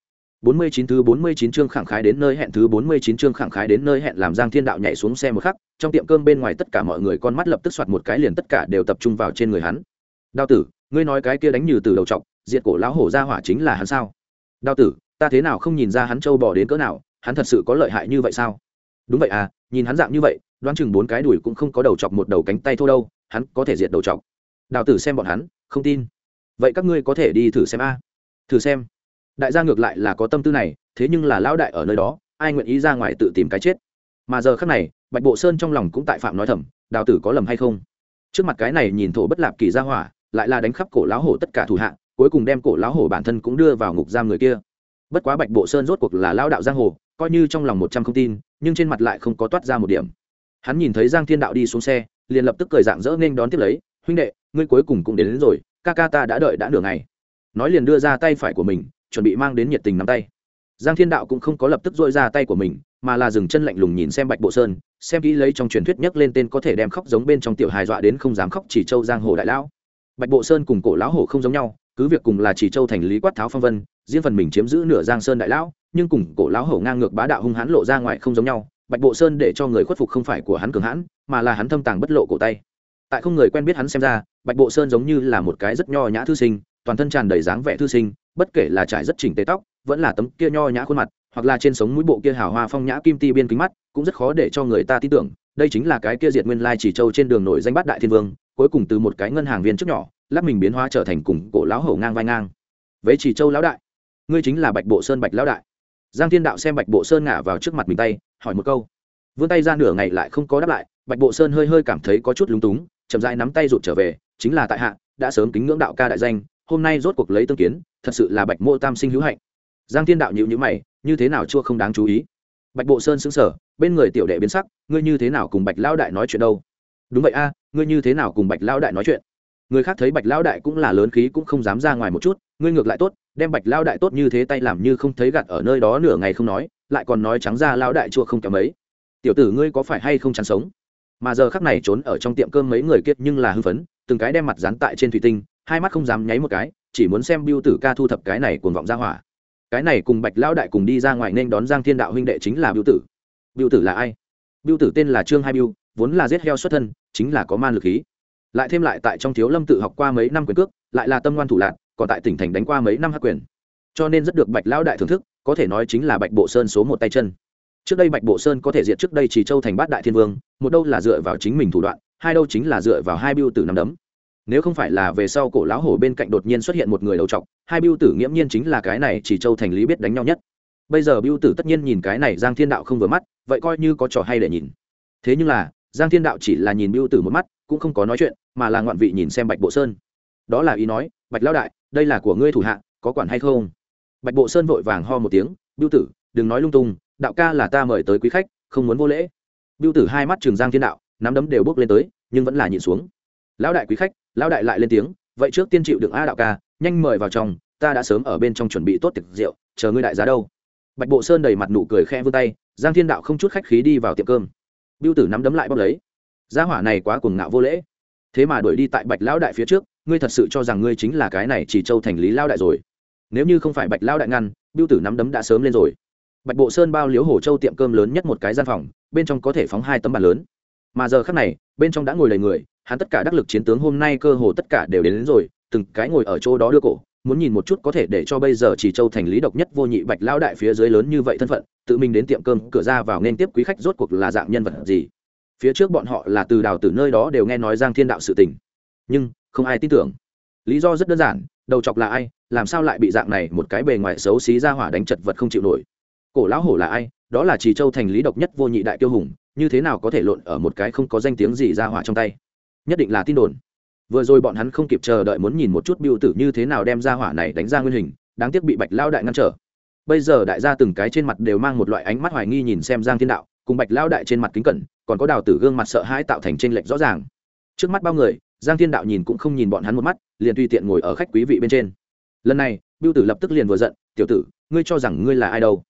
49 thứ 49 chương khẳng khái đến nơi hẹn thứ 49 chương khẳng khái đến nơi hẹn làm Giang Thiên Đạo nhảy xuống xe một khắc, trong tiệm cơm bên ngoài tất cả mọi người con mắt lập tức xoạt một cái liền tất cả đều tập trung vào trên người hắn. Đao tử, ngươi nói cái kia đánh như từ đầu trọc, diệt cổ lão hổ ra hỏa chính là hắn sao? Đao tử, ta thế nào không nhìn ra hắn trâu bò đến cỡ nào, hắn thật sự có lợi hại như vậy sao? Đúng vậy à, nhìn hắn dạng như vậy, đoán chừng bốn cái đùi cũng không có đầu chọc một đầu cánh tay thô đâu, hắn có thể diệt đầu trọc Đào tử xem bọn hắn, không tin. Vậy các ngươi có thể đi thử xem a. Thử xem. Đại gia ngược lại là có tâm tư này thế nhưng là lão đại ở nơi đó ai nguyện ý ra ngoài tự tìm cái chết? Mà giờ khác này bạch bộ sơn trong lòng cũng tại phạm nói thầm đào tử có lầm hay không? Trước mặt cái này nhìn thổ bất lạp kỳ ra hỏa lại là đánh khắp cổ lão hổ tất cả thủ hạ cuối cùng đem cổ lão hổ bản thân cũng đưa vào ngục giam người kia. Bất quá bạch bộ sơn rốt cuộc là lao đạo giang hồ coi như trong lòng một trăm không tin nhưng trên mặt lại không có toát ra một điểm. Hắn nhìn thấy giang thiên đạo đi xuống xe liền lập tức cười dạng dỡ nên đón tiếp lấy huynh đệ ngươi cuối cùng cũng đến, đến rồi ca ca ta đã đợi đã nửa ngày. Nói liền đưa ra tay phải của mình chuẩn bị mang đến nhiệt tình nắm tay. Giang thiên đạo cũng không có lập tức dội ra tay của mình mà là dừng chân lạnh lùng nhìn xem bạch bộ sơn xem kỹ lấy trong truyền thuyết nhắc lên tên có thể đem khóc giống bên trong tiểu hài dọa đến không dám khóc chỉ châu giang hồ đại lão. Bạch bộ sơn cùng cổ lão hổ không giống nhau cứ việc cùng là chỉ châu thành lý quát tháo phong vân riêng phần mình chiếm giữ nửa giang sơn đại lão nhưng cùng cổ lão hổ ngang ngược bá đạo hung hãn lộ ra ngoài không giống nhau. Bạch bộ sơn để cho người khuất phục không phải của hắn cường hãn mà là hắn thâm tàng bất lộ cổ tay. Tại không người quen biết hắn xem ra, bạch bộ sơn giống như là một cái rất nho nhã thư sinh, toàn thân tràn đầy dáng vẻ thư sinh, bất kể là trải rất chỉnh tế tóc, vẫn là tấm kia nho nhã khuôn mặt, hoặc là trên sống mũi bộ kia hào hoa phong nhã kim ti biên kính mắt, cũng rất khó để cho người ta tin tưởng, đây chính là cái kia diệt nguyên lai chỉ châu trên đường nổi danh bát đại thiên vương, cuối cùng từ một cái ngân hàng viên trước nhỏ, lắp mình biến hóa trở thành cùng cổ lão hổ ngang vai ngang. Với chỉ châu lão đại. Ngươi chính là bạch bộ sơn bạch lão đại. Giang thiên đạo xem bạch bộ sơn ngả vào trước mặt mình tay, hỏi một câu. Vươn tay ra nửa ngày lại không có đáp lại bạch bộ sơn hơi hơi cảm thấy có chút lúng túng, chậm rãi nắm tay rụt trở về, chính là tại hạ, đã sớm kính ngưỡng đạo ca đại danh, hôm nay rốt cuộc lấy tương kiến, thật sự là bạch mô tam sinh hữu hạnh. Giang thiên đạo nhịu nhữ mày, như thế nào chua không đáng chú ý. Bạch bộ sơn xứng sở bên người tiểu đệ biến sắc, ngươi như thế nào cùng bạch lão đại nói chuyện đâu? Đúng vậy a, ngươi như thế nào cùng bạch lão đại nói chuyện? Người khác thấy bạch lão đại cũng là lớn khí cũng không dám ra ngoài một chút, ngươi ngược lại tốt, đem bạch lão đại tốt như thế tay làm như không thấy gặt ở nơi đó nửa ngày không nói, lại còn nói trắng ra lão đại chua không kém mấy. Tiểu tử ngươi có phải hay không chán sống? Mà giờ khắc này trốn ở trong tiệm cơm mấy người kiệt nhưng là hư phấn, từng cái đem mặt dán tại trên thủy tinh, hai mắt không dám nháy một cái, chỉ muốn xem biêu tử ca thu thập cái này cuồng vọng ra hỏa. Cái này cùng bạch lão đại cùng đi ra ngoài nên đón giang thiên đạo huynh đệ chính là biêu tử. Biêu tử là ai? Biêu tử tên là trương hai biêu vốn là giết heo xuất thân, chính là có man lực khí. Lại thêm lại tại trong thiếu lâm tự học qua mấy năm quyền cước, lại là tâm ngoan thủ lạc còn tại tỉnh thành đánh qua mấy năm hát quyền. Cho nên rất được bạch lão đại thưởng thức, có thể nói chính là bạch bộ sơn số một tay chân trước đây bạch bộ sơn có thể diệt trước đây chỉ châu thành bát đại thiên vương, một đâu là dựa vào chính mình thủ đoạn, hai đâu chính là dựa vào hai biêu tử nằm đấm. Nếu không phải là về sau cổ lão hổ bên cạnh đột nhiên xuất hiện một người đầu trọc, hai biêu tử nghiễm nhiên chính là cái này chỉ châu thành lý biết đánh nhau nhất. Bây giờ biêu tử tất nhiên nhìn cái này giang thiên đạo không vừa mắt, vậy coi như có trò hay để nhìn. Thế nhưng là, giang thiên đạo chỉ là nhìn biêu tử một mắt, cũng không có nói chuyện, mà là ngoạn vị nhìn xem bạch bộ sơn. Đó là ý nói, bạch lão đại, đây là của ngươi thủ hạ, có quản hay không? Bạch bộ sơn vội vàng ho một tiếng, biêu tử, đừng nói lung tung đạo ca là ta mời tới quý khách, không muốn vô lễ. Biêu tử hai mắt trường giang thiên đạo, nắm đấm đều bước lên tới, nhưng vẫn là nhìn xuống. Lão đại quý khách, lão đại lại lên tiếng, vậy trước tiên chịu đựng a đạo ca, nhanh mời vào trong, ta đã sớm ở bên trong chuẩn bị tốt tiệc rượu, chờ ngươi đại giá đâu. Bạch bộ sơn đầy mặt nụ cười khẽ vươn tay, giang thiên đạo không chút khách khí đi vào tiệm cơm. Biêu tử nắm đấm lại bóp lấy. Gia hỏa này quá cuồng ngạo vô lễ. Thế mà đuổi đi tại bạch lão đại phía trước, ngươi thật sự cho rằng ngươi chính là cái này chỉ châu thành lý lao đại rồi. Nếu như không phải bạch lão đại ngăn biêu tử nắm đấm đã sớm lên rồi bạch bộ sơn bao liếu hồ châu tiệm cơm lớn nhất một cái gian phòng bên trong có thể phóng hai tấm bàn lớn. Mà giờ khắc này bên trong đã ngồi đầy người hắn tất cả đắc lực chiến tướng hôm nay cơ hồ tất cả đều đến, đến rồi từng cái ngồi ở chỗ đó đưa cổ muốn nhìn một chút có thể để cho bây giờ chỉ châu thành lý độc nhất vô nhị bạch lão đại phía dưới lớn như vậy thân phận tự mình đến tiệm cơm cửa ra vào nên tiếp quý khách rốt cuộc là dạng nhân vật gì? Phía trước bọn họ là từ đào từ nơi đó đều nghe nói giang thiên đạo sự tình. Nhưng không ai tin tưởng. Lý do rất đơn giản đầu chọc là ai làm sao lại bị dạng này một cái bề ngoài xấu xí ra hỏa đánh chật vật không chịu nổi? Cổ lão hổ là ai, đó là trì châu thành lý độc nhất vô nhị đại tiêu hùng, như thế nào có thể lộn ở một cái không có danh tiếng gì ra hỏa trong tay? Nhất định là tin đồn. Vừa rồi bọn hắn không kịp chờ đợi muốn nhìn một chút biêu tử như thế nào đem ra hỏa này đánh ra nguyên hình, đáng tiếc bị bạch lao đại ngăn trở. Bây giờ đại gia từng cái trên mặt đều mang một loại ánh mắt hoài nghi nhìn xem giang thiên đạo, cùng bạch lao đại trên mặt kính cẩn, còn có đào tử gương mặt sợ hãi tạo thành trên lệch rõ ràng. Trước mắt bao người, giang thiên đạo nhìn cũng không nhìn bọn hắn một mắt, liền tùy tiện ngồi ở khách quý vị bên trên. Lần này biêu tử lập tức liền vừa giận, tiểu tử, ngươi cho rằng ngươi là ai đâu?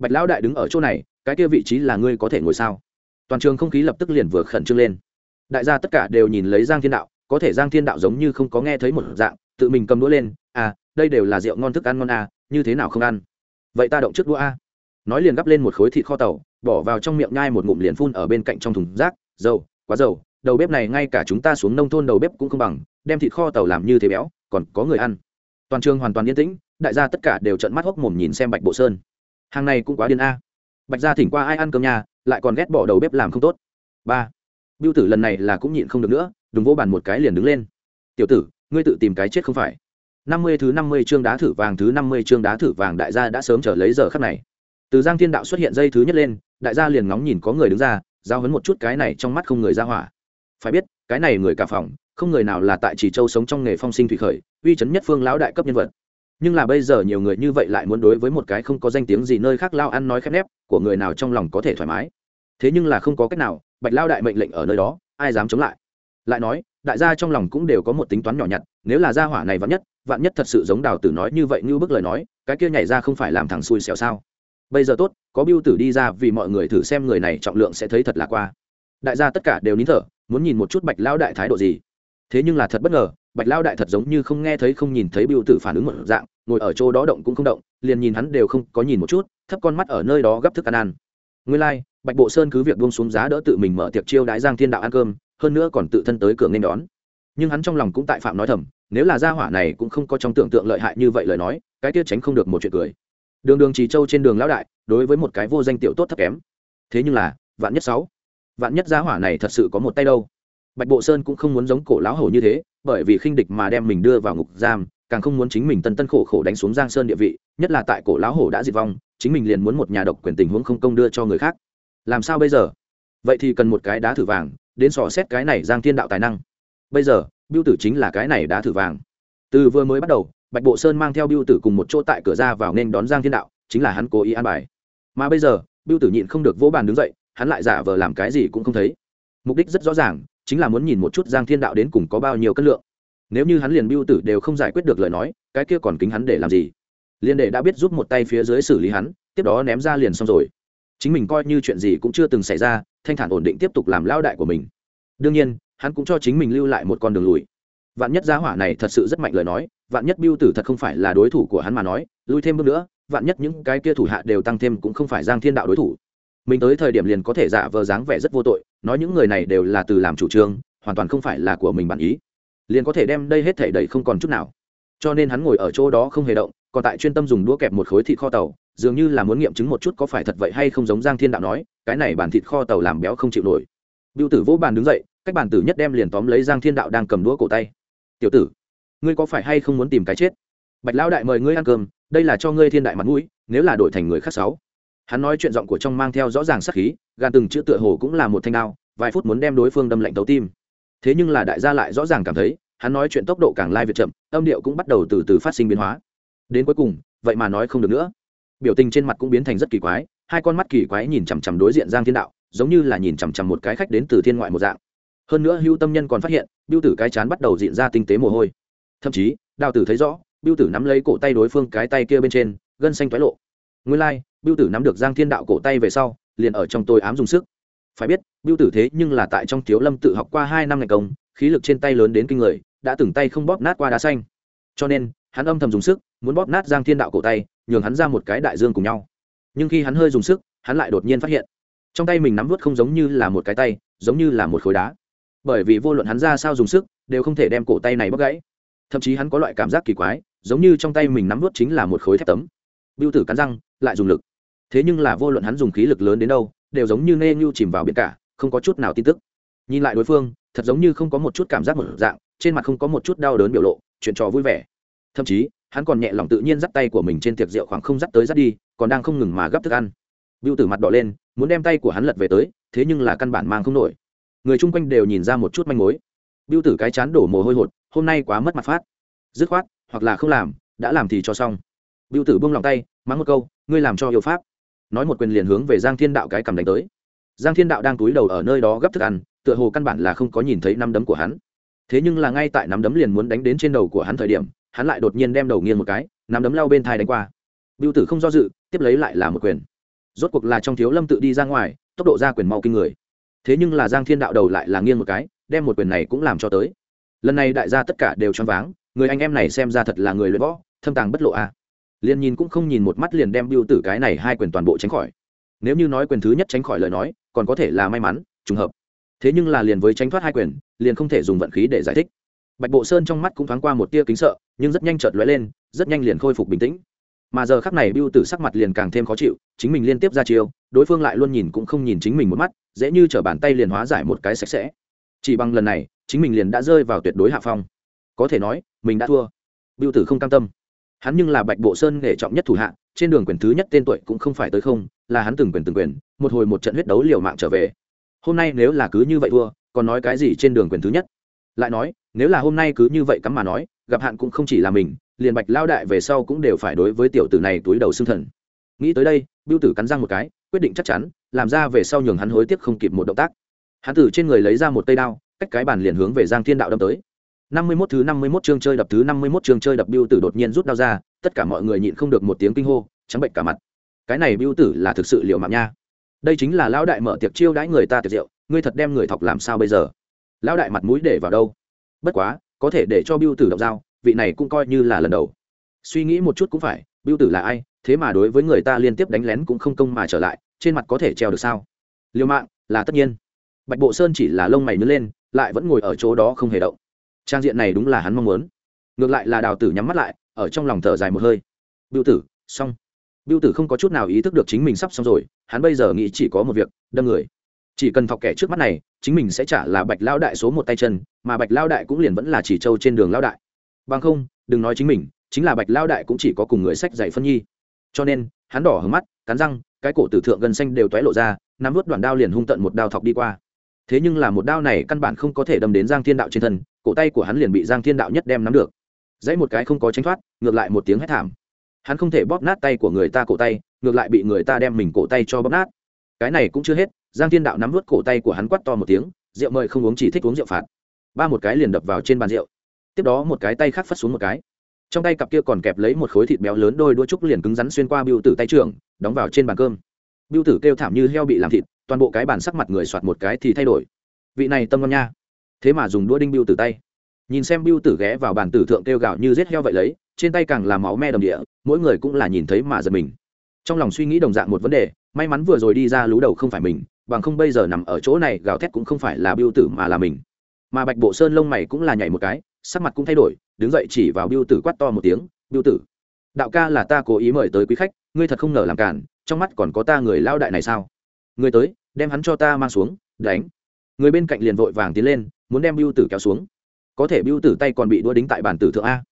Bạch lão đại đứng ở chỗ này, cái kia vị trí là ngươi có thể ngồi sao? Toàn trường không khí lập tức liền vừa khẩn trương lên. Đại gia tất cả đều nhìn lấy giang thiên đạo, có thể giang thiên đạo giống như không có nghe thấy một dạng, tự mình cầm đũa lên à đây đều là rượu ngon thức ăn ngon à như thế nào không ăn? Vậy ta động trước đũa a. À. nói liền gắp lên một khối thịt kho tàu, bỏ vào trong miệng nhai một ngụm liền phun ở bên cạnh trong thùng rác, dầu, quá dầu, đầu bếp này ngay cả chúng ta xuống nông thôn đầu bếp cũng không bằng, đem thịt kho tàu làm như thế béo, còn có người ăn. Toàn trường hoàn toàn yên tĩnh, đại gia tất cả đều trận mắt hốc mồm nhìn xem bạch bộ sơn hàng này cũng quá điên a. Bạch gia thỉnh qua ai ăn cơm nhà, lại còn ghét bỏ đầu bếp làm không tốt. Ba. Biêu tử lần này là cũng nhịn không được nữa, đừng vô bàn một cái liền đứng lên. Tiểu tử, ngươi tự tìm cái chết không phải. Năm mươi thứ năm mươi chương đá thử vàng, thứ năm mươi chương đá thử vàng đại gia đã sớm trở lấy giờ khắc này. Từ giang thiên đạo xuất hiện dây thứ nhất lên, đại gia liền ngóng nhìn có người đứng ra, giao hấn một chút cái này trong mắt không người ra hỏa. Phải biết, cái này người cả phòng, không người nào là tại chỉ châu sống trong nghề phong sinh thủy khởi, uy chấn nhất phương lão đại cấp nhân vật nhưng là bây giờ nhiều người như vậy lại muốn đối với một cái không có danh tiếng gì nơi khác lao ăn nói khép nép, của người nào trong lòng có thể thoải mái? Thế nhưng là không có cách nào, bạch lao đại mệnh lệnh ở nơi đó, ai dám chống lại? Lại nói, đại gia trong lòng cũng đều có một tính toán nhỏ nhặt, nếu là gia hỏa này vạn nhất vạn nhất thật sự giống đào tử nói như vậy như bức lời nói, cái kia nhảy ra không phải làm thằng xui xẻo sao? Bây giờ tốt, có biêu tử đi ra vì mọi người thử xem người này trọng lượng sẽ thấy thật là qua. Đại gia tất cả đều nín thở, muốn nhìn một chút bạch lao đại thái độ gì. Thế nhưng là thật bất ngờ bạch lao đại thật giống như không nghe thấy không nhìn thấy biêu tử phản ứng một dạng ngồi ở chỗ đó động cũng không động liền nhìn hắn đều không có nhìn một chút thấp con mắt ở nơi đó gấp thức ăn ăn. Nguyên lai、like, bạch bộ sơn cứ việc buông xuống giá đỡ tự mình mở tiệc chiêu đái giang thiên đạo ăn cơm hơn nữa còn tự thân tới cửa nên đón. Nhưng hắn trong lòng cũng tại phạm nói thầm nếu là gia hỏa này cũng không có trong tưởng tượng lợi hại như vậy lời nói cái tiết tránh không được một chuyện cười. Đường đường trì châu trên đường lão đại đối với một cái vô danh tiểu tốt thấp kém. Thế nhưng là vạn nhất sáu vạn nhất gia hỏa này thật sự có một tay đâu? Bạch bộ sơn cũng không muốn giống cổ lão hổ như thế, bởi vì khinh địch mà đem mình đưa vào ngục giam, càng không muốn chính mình tân tân khổ khổ đánh xuống giang sơn địa vị, nhất là tại cổ lão hổ đã diệt vong, chính mình liền muốn một nhà độc quyền tình huống không công đưa cho người khác. Làm sao bây giờ? Vậy thì cần một cái đá thử vàng, đến sò xét cái này giang thiên đạo tài năng. Bây giờ biêu tử chính là cái này đá thử vàng. Từ vừa mới bắt đầu, bạch bộ sơn mang theo biêu tử cùng một chỗ tại cửa ra vào nên đón giang thiên đạo, chính là hắn cố ý an bài. Mà bây giờ biêu tử nhịn không được vỗ bàn đứng dậy, hắn lại giả vờ làm cái gì cũng không thấy. Mục đích rất rõ ràng chính là muốn nhìn một chút giang thiên đạo đến cùng có bao nhiêu cân lượng. Nếu như hắn liền biêu tử đều không giải quyết được lời nói, cái kia còn kính hắn để làm gì? Liền để đã biết giúp một tay phía dưới xử lý hắn, tiếp đó ném ra liền xong rồi. Chính mình coi như chuyện gì cũng chưa từng xảy ra, thanh thản ổn định tiếp tục làm lao đại của mình. Đương nhiên, hắn cũng cho chính mình lưu lại một con đường lùi. Vạn nhất giá hỏa này thật sự rất mạnh lời nói, vạn nhất biêu tử thật không phải là đối thủ của hắn mà nói lui thêm bước nữa, vạn nhất những cái kia thủ hạ đều tăng thêm cũng không phải giang thiên đạo đối thủ mình tới thời điểm liền có thể giả vờ dáng vẻ rất vô tội, nói những người này đều là từ làm chủ trương, hoàn toàn không phải là của mình bản ý. Liền có thể đem đây hết thể đầy không còn chút nào. Cho nên hắn ngồi ở chỗ đó không hề động, còn tại chuyên tâm dùng đũa kẹp một khối thịt kho tàu, dường như là muốn nghiệm chứng một chút có phải thật vậy hay không giống giang thiên đạo nói, cái này bản thịt kho tàu làm béo không chịu nổi. Biêu tử vỗ bàn đứng dậy, cách bàn tử nhất đem liền tóm lấy giang thiên đạo đang cầm đũa cổ tay. Tiểu tử, ngươi có phải hay không muốn tìm cái chết? Bạch lão đại mời ngươi ăn cơm, đây là cho ngươi thiên đại mặt mũi, nếu là đổi thành người khác sáu hắn nói chuyện giọng của trong mang theo rõ ràng sắc khí gan từng chữ tựa hồ cũng là một thanh đao vài phút muốn đem đối phương đâm lạnh tấu tim. Thế nhưng là đại gia lại rõ ràng cảm thấy hắn nói chuyện tốc độ càng lai việt chậm âm điệu cũng bắt đầu từ từ phát sinh biến hóa. Đến cuối cùng vậy mà nói không được nữa. Biểu tình trên mặt cũng biến thành rất kỳ quái hai con mắt kỳ quái nhìn chằm chằm đối diện giang thiên đạo giống như là nhìn chằm chằm một cái khách đến từ thiên ngoại một dạng. Hơn nữa hưu tâm nhân còn phát hiện biêu tử cái chán bắt đầu diện ra tinh tế mồ hôi. Thậm chí đào tử thấy rõ biêu tử nắm lấy cổ tay đối phương cái tay kia bên trên gân xanh toái lộ. Nguyên lai、like, biêu tử nắm được giang thiên đạo cổ tay về sau, liền ở trong tôi ám dùng sức. Phải biết biêu tử thế nhưng là tại trong thiếu lâm tự học qua hai năm ngày công, khí lực trên tay lớn đến kinh người, đã từng tay không bóp nát qua đá xanh. Cho nên, hắn âm thầm dùng sức, muốn bóp nát giang thiên đạo cổ tay, nhường hắn ra một cái đại dương cùng nhau. Nhưng khi hắn hơi dùng sức, hắn lại đột nhiên phát hiện, trong tay mình nắm vút không giống như là một cái tay, giống như là một khối đá. Bởi vì vô luận hắn ra sao dùng sức, đều không thể đem cổ tay này bóc gãy. Thậm chí hắn có loại cảm giác kỳ quái, giống như trong tay mình nắm vút chính là một khối thép tấm. Biêu tử cắn răng, lại dùng lực thế nhưng là vô luận hắn dùng khí lực lớn đến đâu đều giống như nê nhu chìm vào biển cả không có chút nào tin tức nhìn lại đối phương thật giống như không có một chút cảm giác một dạng trên mặt không có một chút đau đớn biểu lộ chuyện trò vui vẻ thậm chí hắn còn nhẹ lòng tự nhiên dắt tay của mình trên tiệc rượu khoảng không dắt tới dắt đi còn đang không ngừng mà gấp thức ăn Bưu Tử mặt đỏ lên, muốn đem tay của hắn lật về tới, thế nhưng là căn bản mang không nổi. Người chung quanh đều nhìn ra một chút manh mối. Bưu Tử cái chán đổ mồ hôi hột, hôm nay quá mất mặt phát. Dứt khoát, hoặc là không làm, đã làm thì cho xong. Bưu Tử buông lòng tay, mắng một câu, ngươi làm cho yêu pháp. Nói một quyền liền hướng về Giang Thiên Đạo cái cầm đánh tới. Giang Thiên Đạo đang túi đầu ở nơi đó gấp thức ăn, tựa hồ căn bản là không có nhìn thấy nắm đấm của hắn. Thế nhưng là ngay tại nắm đấm liền muốn đánh đến trên đầu của hắn thời điểm, hắn lại đột nhiên đem đầu nghiêng một cái, nắm đấm lao bên thai đánh qua. Biêu Tử không do dự, tiếp lấy lại là một quyền rốt cuộc là trong thiếu lâm tự đi ra ngoài tốc độ ra quyền mau kinh người thế nhưng là giang thiên đạo đầu lại là nghiêng một cái đem một quyền này cũng làm cho tới lần này đại gia tất cả đều choáng váng người anh em này xem ra thật là người luyện võ thâm tàng bất lộ a à liền nhìn cũng không nhìn một mắt liền đem biêu tử cái này hai quyền toàn bộ tránh khỏi. Nếu như nói quyền thứ nhất tránh khỏi lời nói, còn có thể là may mắn, trùng hợp. Thế nhưng là liền với tránh thoát hai quyền, liền không thể dùng vận khí để giải thích. Bạch bộ sơn trong mắt cũng thoáng qua một tia kính sợ, nhưng rất nhanh chợt lóe lên, rất nhanh liền khôi phục bình tĩnh. Mà giờ khắc này biêu tử sắc mặt liền càng thêm khó chịu, chính mình liên tiếp ra chiêu, đối phương lại luôn nhìn cũng không nhìn chính mình một mắt, dễ như t r ở bàn tay liền hóa giải một cái sạch sẽ. Chỉ bằng lần này, chính mình liền đã rơi vào tuyệt đối hạ phong. Có thể nói, mình đã thua. Biêu tử không cam tâm hắn nhưng là bạch bộ sơn nghề trọng nhất thủ hạ, trên đường quyền thứ nhất tên tuổi cũng không phải tới không, là hắn từng quyền từng quyền, một hồi một trận huyết đấu liều mạng trở về. Hôm nay nếu là cứ như vậy thua, còn nói cái gì trên đường quyền thứ nhất? Lại nói, nếu là hôm nay cứ như vậy cắm mà nói, gặp hạn cũng không chỉ là mình, liền bạch lao đại về sau cũng đều phải đối với tiểu tử này túi đầu xương thần. Nghĩ tới đây biêu tử cắn răng một cái, quyết định chắc chắn, làm ra về sau nhường hắn hối tiếc không kịp một động tác. Hắn tử trên người lấy ra một tay đao, cách cái bàn liền hướng về giang thiên đạo đâm tới năm mươi 51 thứ năm mươi 51 chương chơi đập thứ năm mươi 51 chương chơi đập biêu tử đột nhiên rút đao ra, tất cả mọi người nhịn không được một tiếng kinh hô, trắng bệnh cả mặt. Cái này biêu tử là thực sự liệu mạng nha. Đây chính là lão đại mở tiệc chiêu đãi người ta tiệc rượu, ngươi thật đem người thọc làm sao bây giờ? Lão đại mặt mũi để vào đâu? Bất quá, có thể để cho biêu tử động dao, vị này cũng coi như là lần đầu. Suy nghĩ một chút cũng phải biêu tử là ai, thế mà đối với người ta liên tiếp đánh lén cũng không công mà trở lại, trên mặt có thể treo được sao? Liêu mạng là tất nhiên. Bạch bộ sơn chỉ là lông mày nhướng lên, lại vẫn ngồi ở chỗ đó không hề động trang diện này đúng là hắn mong muốn. Ngược lại là đào tử nhắm mắt lại, ở trong lòng thở dài một hơi. Biêu tử, xong. Biêu tử không có chút nào ý thức được chính mình sắp xong rồi, hắn bây giờ nghĩ chỉ có một việc, đâm người. Chỉ cần thọc kẻ trước mắt này, chính mình sẽ trả là bạch lao đại số một tay chân, mà bạch lao đại cũng liền vẫn là chỉ trâu trên đường lao đại. Bằng không, đừng nói chính mình, chính là bạch lao đại cũng chỉ có cùng người sách dạy phân nhi. Cho nên, hắn đỏ hứng mắt, cắn răng, cái cổ tử thượng gần xanh đều toé lộ ra, nắm vớt đoạn đao liền hung tận một đao thọc đi qua. Thế nhưng là một đao này căn bản không có thể đâm đến giang thiên đạo trên thân cổ tay của hắn liền bị giang thiên đạo nhất đem nắm được. Dãy một cái không có tránh thoát, ngược lại một tiếng hét thảm. Hắn không thể bóp nát tay của người ta cổ tay, ngược lại bị người ta đem mình cổ tay cho bóp nát. Cái này cũng chưa hết, giang thiên đạo nắm vớt cổ tay của hắn quắt to một tiếng, rượu mời không uống chỉ thích uống rượu phạt. Ba một cái liền đập vào trên bàn rượu. Tiếp đó một cái tay khác phất xuống một cái. Trong tay cặp kia còn kẹp lấy một khối thịt béo lớn đôi đua trúc liền cứng rắn xuyên qua biêu tử tay trưởng, đóng vào trên bàn cơm. Biêu tử kêu thảm như heo bị làm thịt, toàn bộ cái bàn sắc mặt người soạt một cái thì thay đổi. Vị này tâm ngon nha thế mà dùng đũa đinh biêu tử tay. Nhìn xem biêu tử ghé vào bàn tử thượng kêu gạo như rết heo vậy lấy, trên tay càng là máu me đầm địa, mỗi người cũng là nhìn thấy mà giật mình. Trong lòng suy nghĩ đồng dạng một vấn đề, may mắn vừa rồi đi ra lú đầu không phải mình, bằng không bây giờ nằm ở chỗ này gào thét cũng không phải là biêu tử mà là mình. Mà bạch bộ sơn lông mày cũng là nhảy một cái, sắc mặt cũng thay đổi, đứng dậy chỉ vào biêu tử quát to một tiếng biêu tử, đạo ca là ta cố ý mời tới quý khách, ngươi thật không ngờ làm cản trong mắt còn có ta người lao đại này sao? Người tới, đem hắn cho ta mang xuống, đánh. Người bên cạnh liền vội vàng tiến lên muốn đem biêu tử kéo xuống. Có thể biêu tử tay còn bị đua đính tại bản tử thượng a.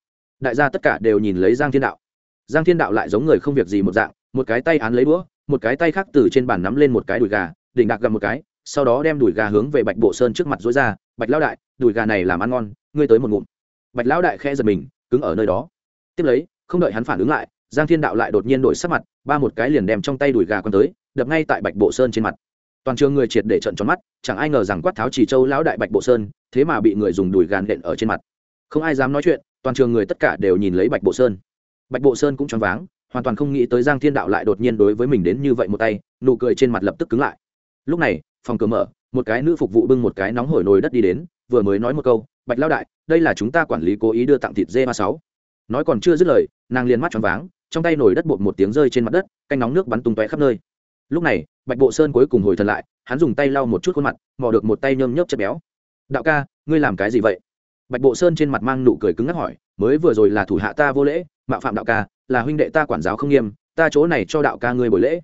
Đại gia tất cả đều nhìn lấy giang thiên đạo. Giang thiên đạo lại giống người không việc gì một dạng, một cái tay án lấy đũa, một cái tay khác từ trên bàn nắm lên một cái đùi gà, đỉnh đạc gặp một cái, sau đó đem đùi gà hướng về bạch bộ sơn trước mặt dối ra, bạch lão đại, đùi gà này làm ăn ngon, ngươi tới một ngụm. Bạch lão đại khe giật mình, cứng ở nơi đó. Tiếp lấy, không đợi hắn phản ứng lại, giang thiên đạo lại đột nhiên đổi sắc mặt, ba một cái liền đem trong tay đùi gà con tới, đập ngay tại bạch bộ sơn trên mặt toàn trường người triệt để trận tròn mắt, chẳng ai ngờ rằng quát tháo chỉ châu lão đại bạch bộ sơn, thế mà bị người dùng đùi gàn đện ở trên mặt. Không ai dám nói chuyện, toàn trường người tất cả đều nhìn lấy bạch bộ sơn. Bạch bộ sơn cũng choáng váng, hoàn toàn không nghĩ tới giang thiên đạo lại đột nhiên đối với mình đến như vậy một tay, nụ cười trên mặt lập tức cứng lại. Lúc này, phòng cửa mở, một cái nữ phục vụ bưng một cái nóng hổi nồi đất đi đến, vừa mới nói một câu, bạch lao đại, đây là chúng ta quản lý cố ý đưa tặng thịt dê ba sáu. Nói còn chưa dứt lời, nàng liền mắt choáng váng, trong tay nồi đất bột một tiếng rơi trên mặt đất, canh nóng nước bắn tung tóe khắp nơi. Lúc này bạch bộ sơn cuối cùng hồi thần lại, hắn dùng tay lau một chút khuôn mặt, mò được một tay nhơm nhớp chất béo. Đạo ca, ngươi làm cái gì vậy? Bạch bộ sơn trên mặt mang nụ cười cứng ngắc hỏi, mới vừa rồi là thủ hạ ta vô lễ mạo phạm đạo ca, là huynh đệ ta quản giáo không nghiêm, ta chỗ này cho đạo ca ngươi buổi lễ.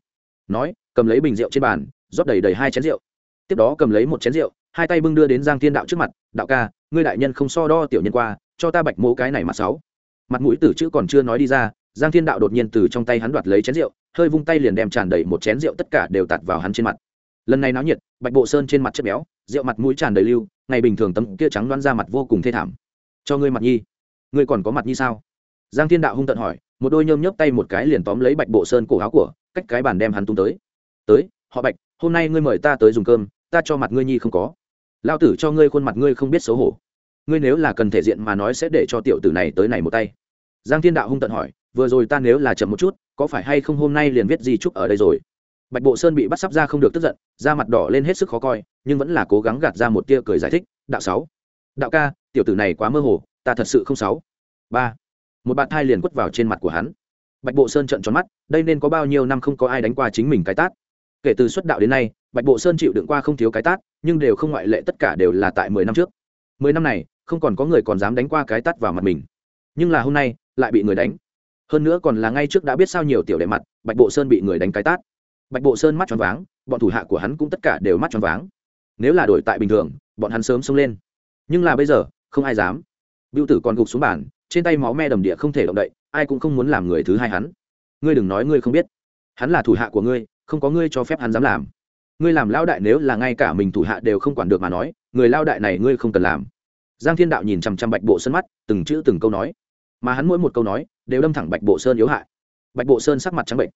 Nói, cầm lấy bình rượu trên bàn, rót đầy đầy hai chén rượu. Tiếp đó cầm lấy một chén rượu, hai tay bưng đưa đến giang thiên đạo trước mặt, đạo ca, ngươi đại nhân không so đo tiểu nhân qua, cho ta bạch mố cái này mặt sáu. Mặt mũi tử chữ còn chưa nói đi ra, giang thiên đạo đột nhiên từ trong tay hắn đoạt lấy chén rượu hơi vung tay liền đem tràn đầy một chén rượu tất cả đều tạt vào hắn trên mặt. Lần này náo nhiệt, bạch bộ sơn trên mặt chất béo, rượu mặt mũi tràn đầy lưu, ngày bình thường tấm kia trắng đoán ra mặt vô cùng thê thảm. Cho ngươi mặt nhi. Ngươi còn có mặt nhi sao? Giang thiên đạo hung tận hỏi, một đôi nhôm nhấp tay một cái liền tóm lấy bạch bộ sơn cổ áo của, cách cái bàn đem hắn tung tới. Tới, họ bạch, hôm nay ngươi mời ta tới dùng cơm, ta cho mặt ngươi nhi không có. Lao tử cho ngươi khuôn mặt ngươi không biết xấu hổ. Ngươi nếu là cần thể diện mà nói sẽ để cho tiểu tử này tới này một tay. Giang thiên đạo hung tận hỏi vừa rồi ta nếu là chậm một chút, có phải hay không hôm nay liền viết gì trúc ở đây rồi? Bạch bộ sơn bị bắt sắp ra không được tức giận, da mặt đỏ lên hết sức khó coi, nhưng vẫn là cố gắng gạt ra một tia cười giải thích, đạo sáu, đạo ca, tiểu tử này quá mơ hồ, ta thật sự không sáu. Ba, một bạn thai liền quất vào trên mặt của hắn. Bạch bộ sơn trận tròn mắt, đây nên có bao nhiêu năm không có ai đánh qua chính mình cái tát. Kể từ xuất đạo đến nay, bạch bộ sơn chịu đựng qua không thiếu cái tát, nhưng đều không ngoại lệ tất cả đều là tại mười năm trước. Mười năm này, không còn có người còn dám đánh qua cái tát vào mặt mình. Nhưng là hôm nay, lại bị người đánh hơn nữa còn là ngay trước đã biết sao nhiều tiểu đệ mặt, bạch bộ sơn bị người đánh cái tát. Bạch bộ sơn mắt tròn váng, bọn thủ hạ của hắn cũng tất cả đều mắt tròn váng. Nếu là đổi tại bình thường, bọn hắn sớm xông lên. Nhưng là bây giờ, không ai dám. Biêu tử còn gục xuống bàn, trên tay máu me đầm địa không thể động đậy, ai cũng không muốn làm người thứ hai hắn. Ngươi đừng nói ngươi không biết. Hắn là thủ hạ của ngươi, không có ngươi cho phép hắn dám làm. Ngươi làm lao đại nếu là ngay cả mình thủ hạ đều không quản được mà nói, người lao đại này ngươi không cần làm. Giang thiên đạo nhìn chằm chằm bạch bộ sơn mắt, từng chữ từng câu nói mà hắn mỗi một câu nói đều đâm thẳng bạch bộ sơn yếu hại. Bạch bộ sơn sắc mặt trắng bệnh.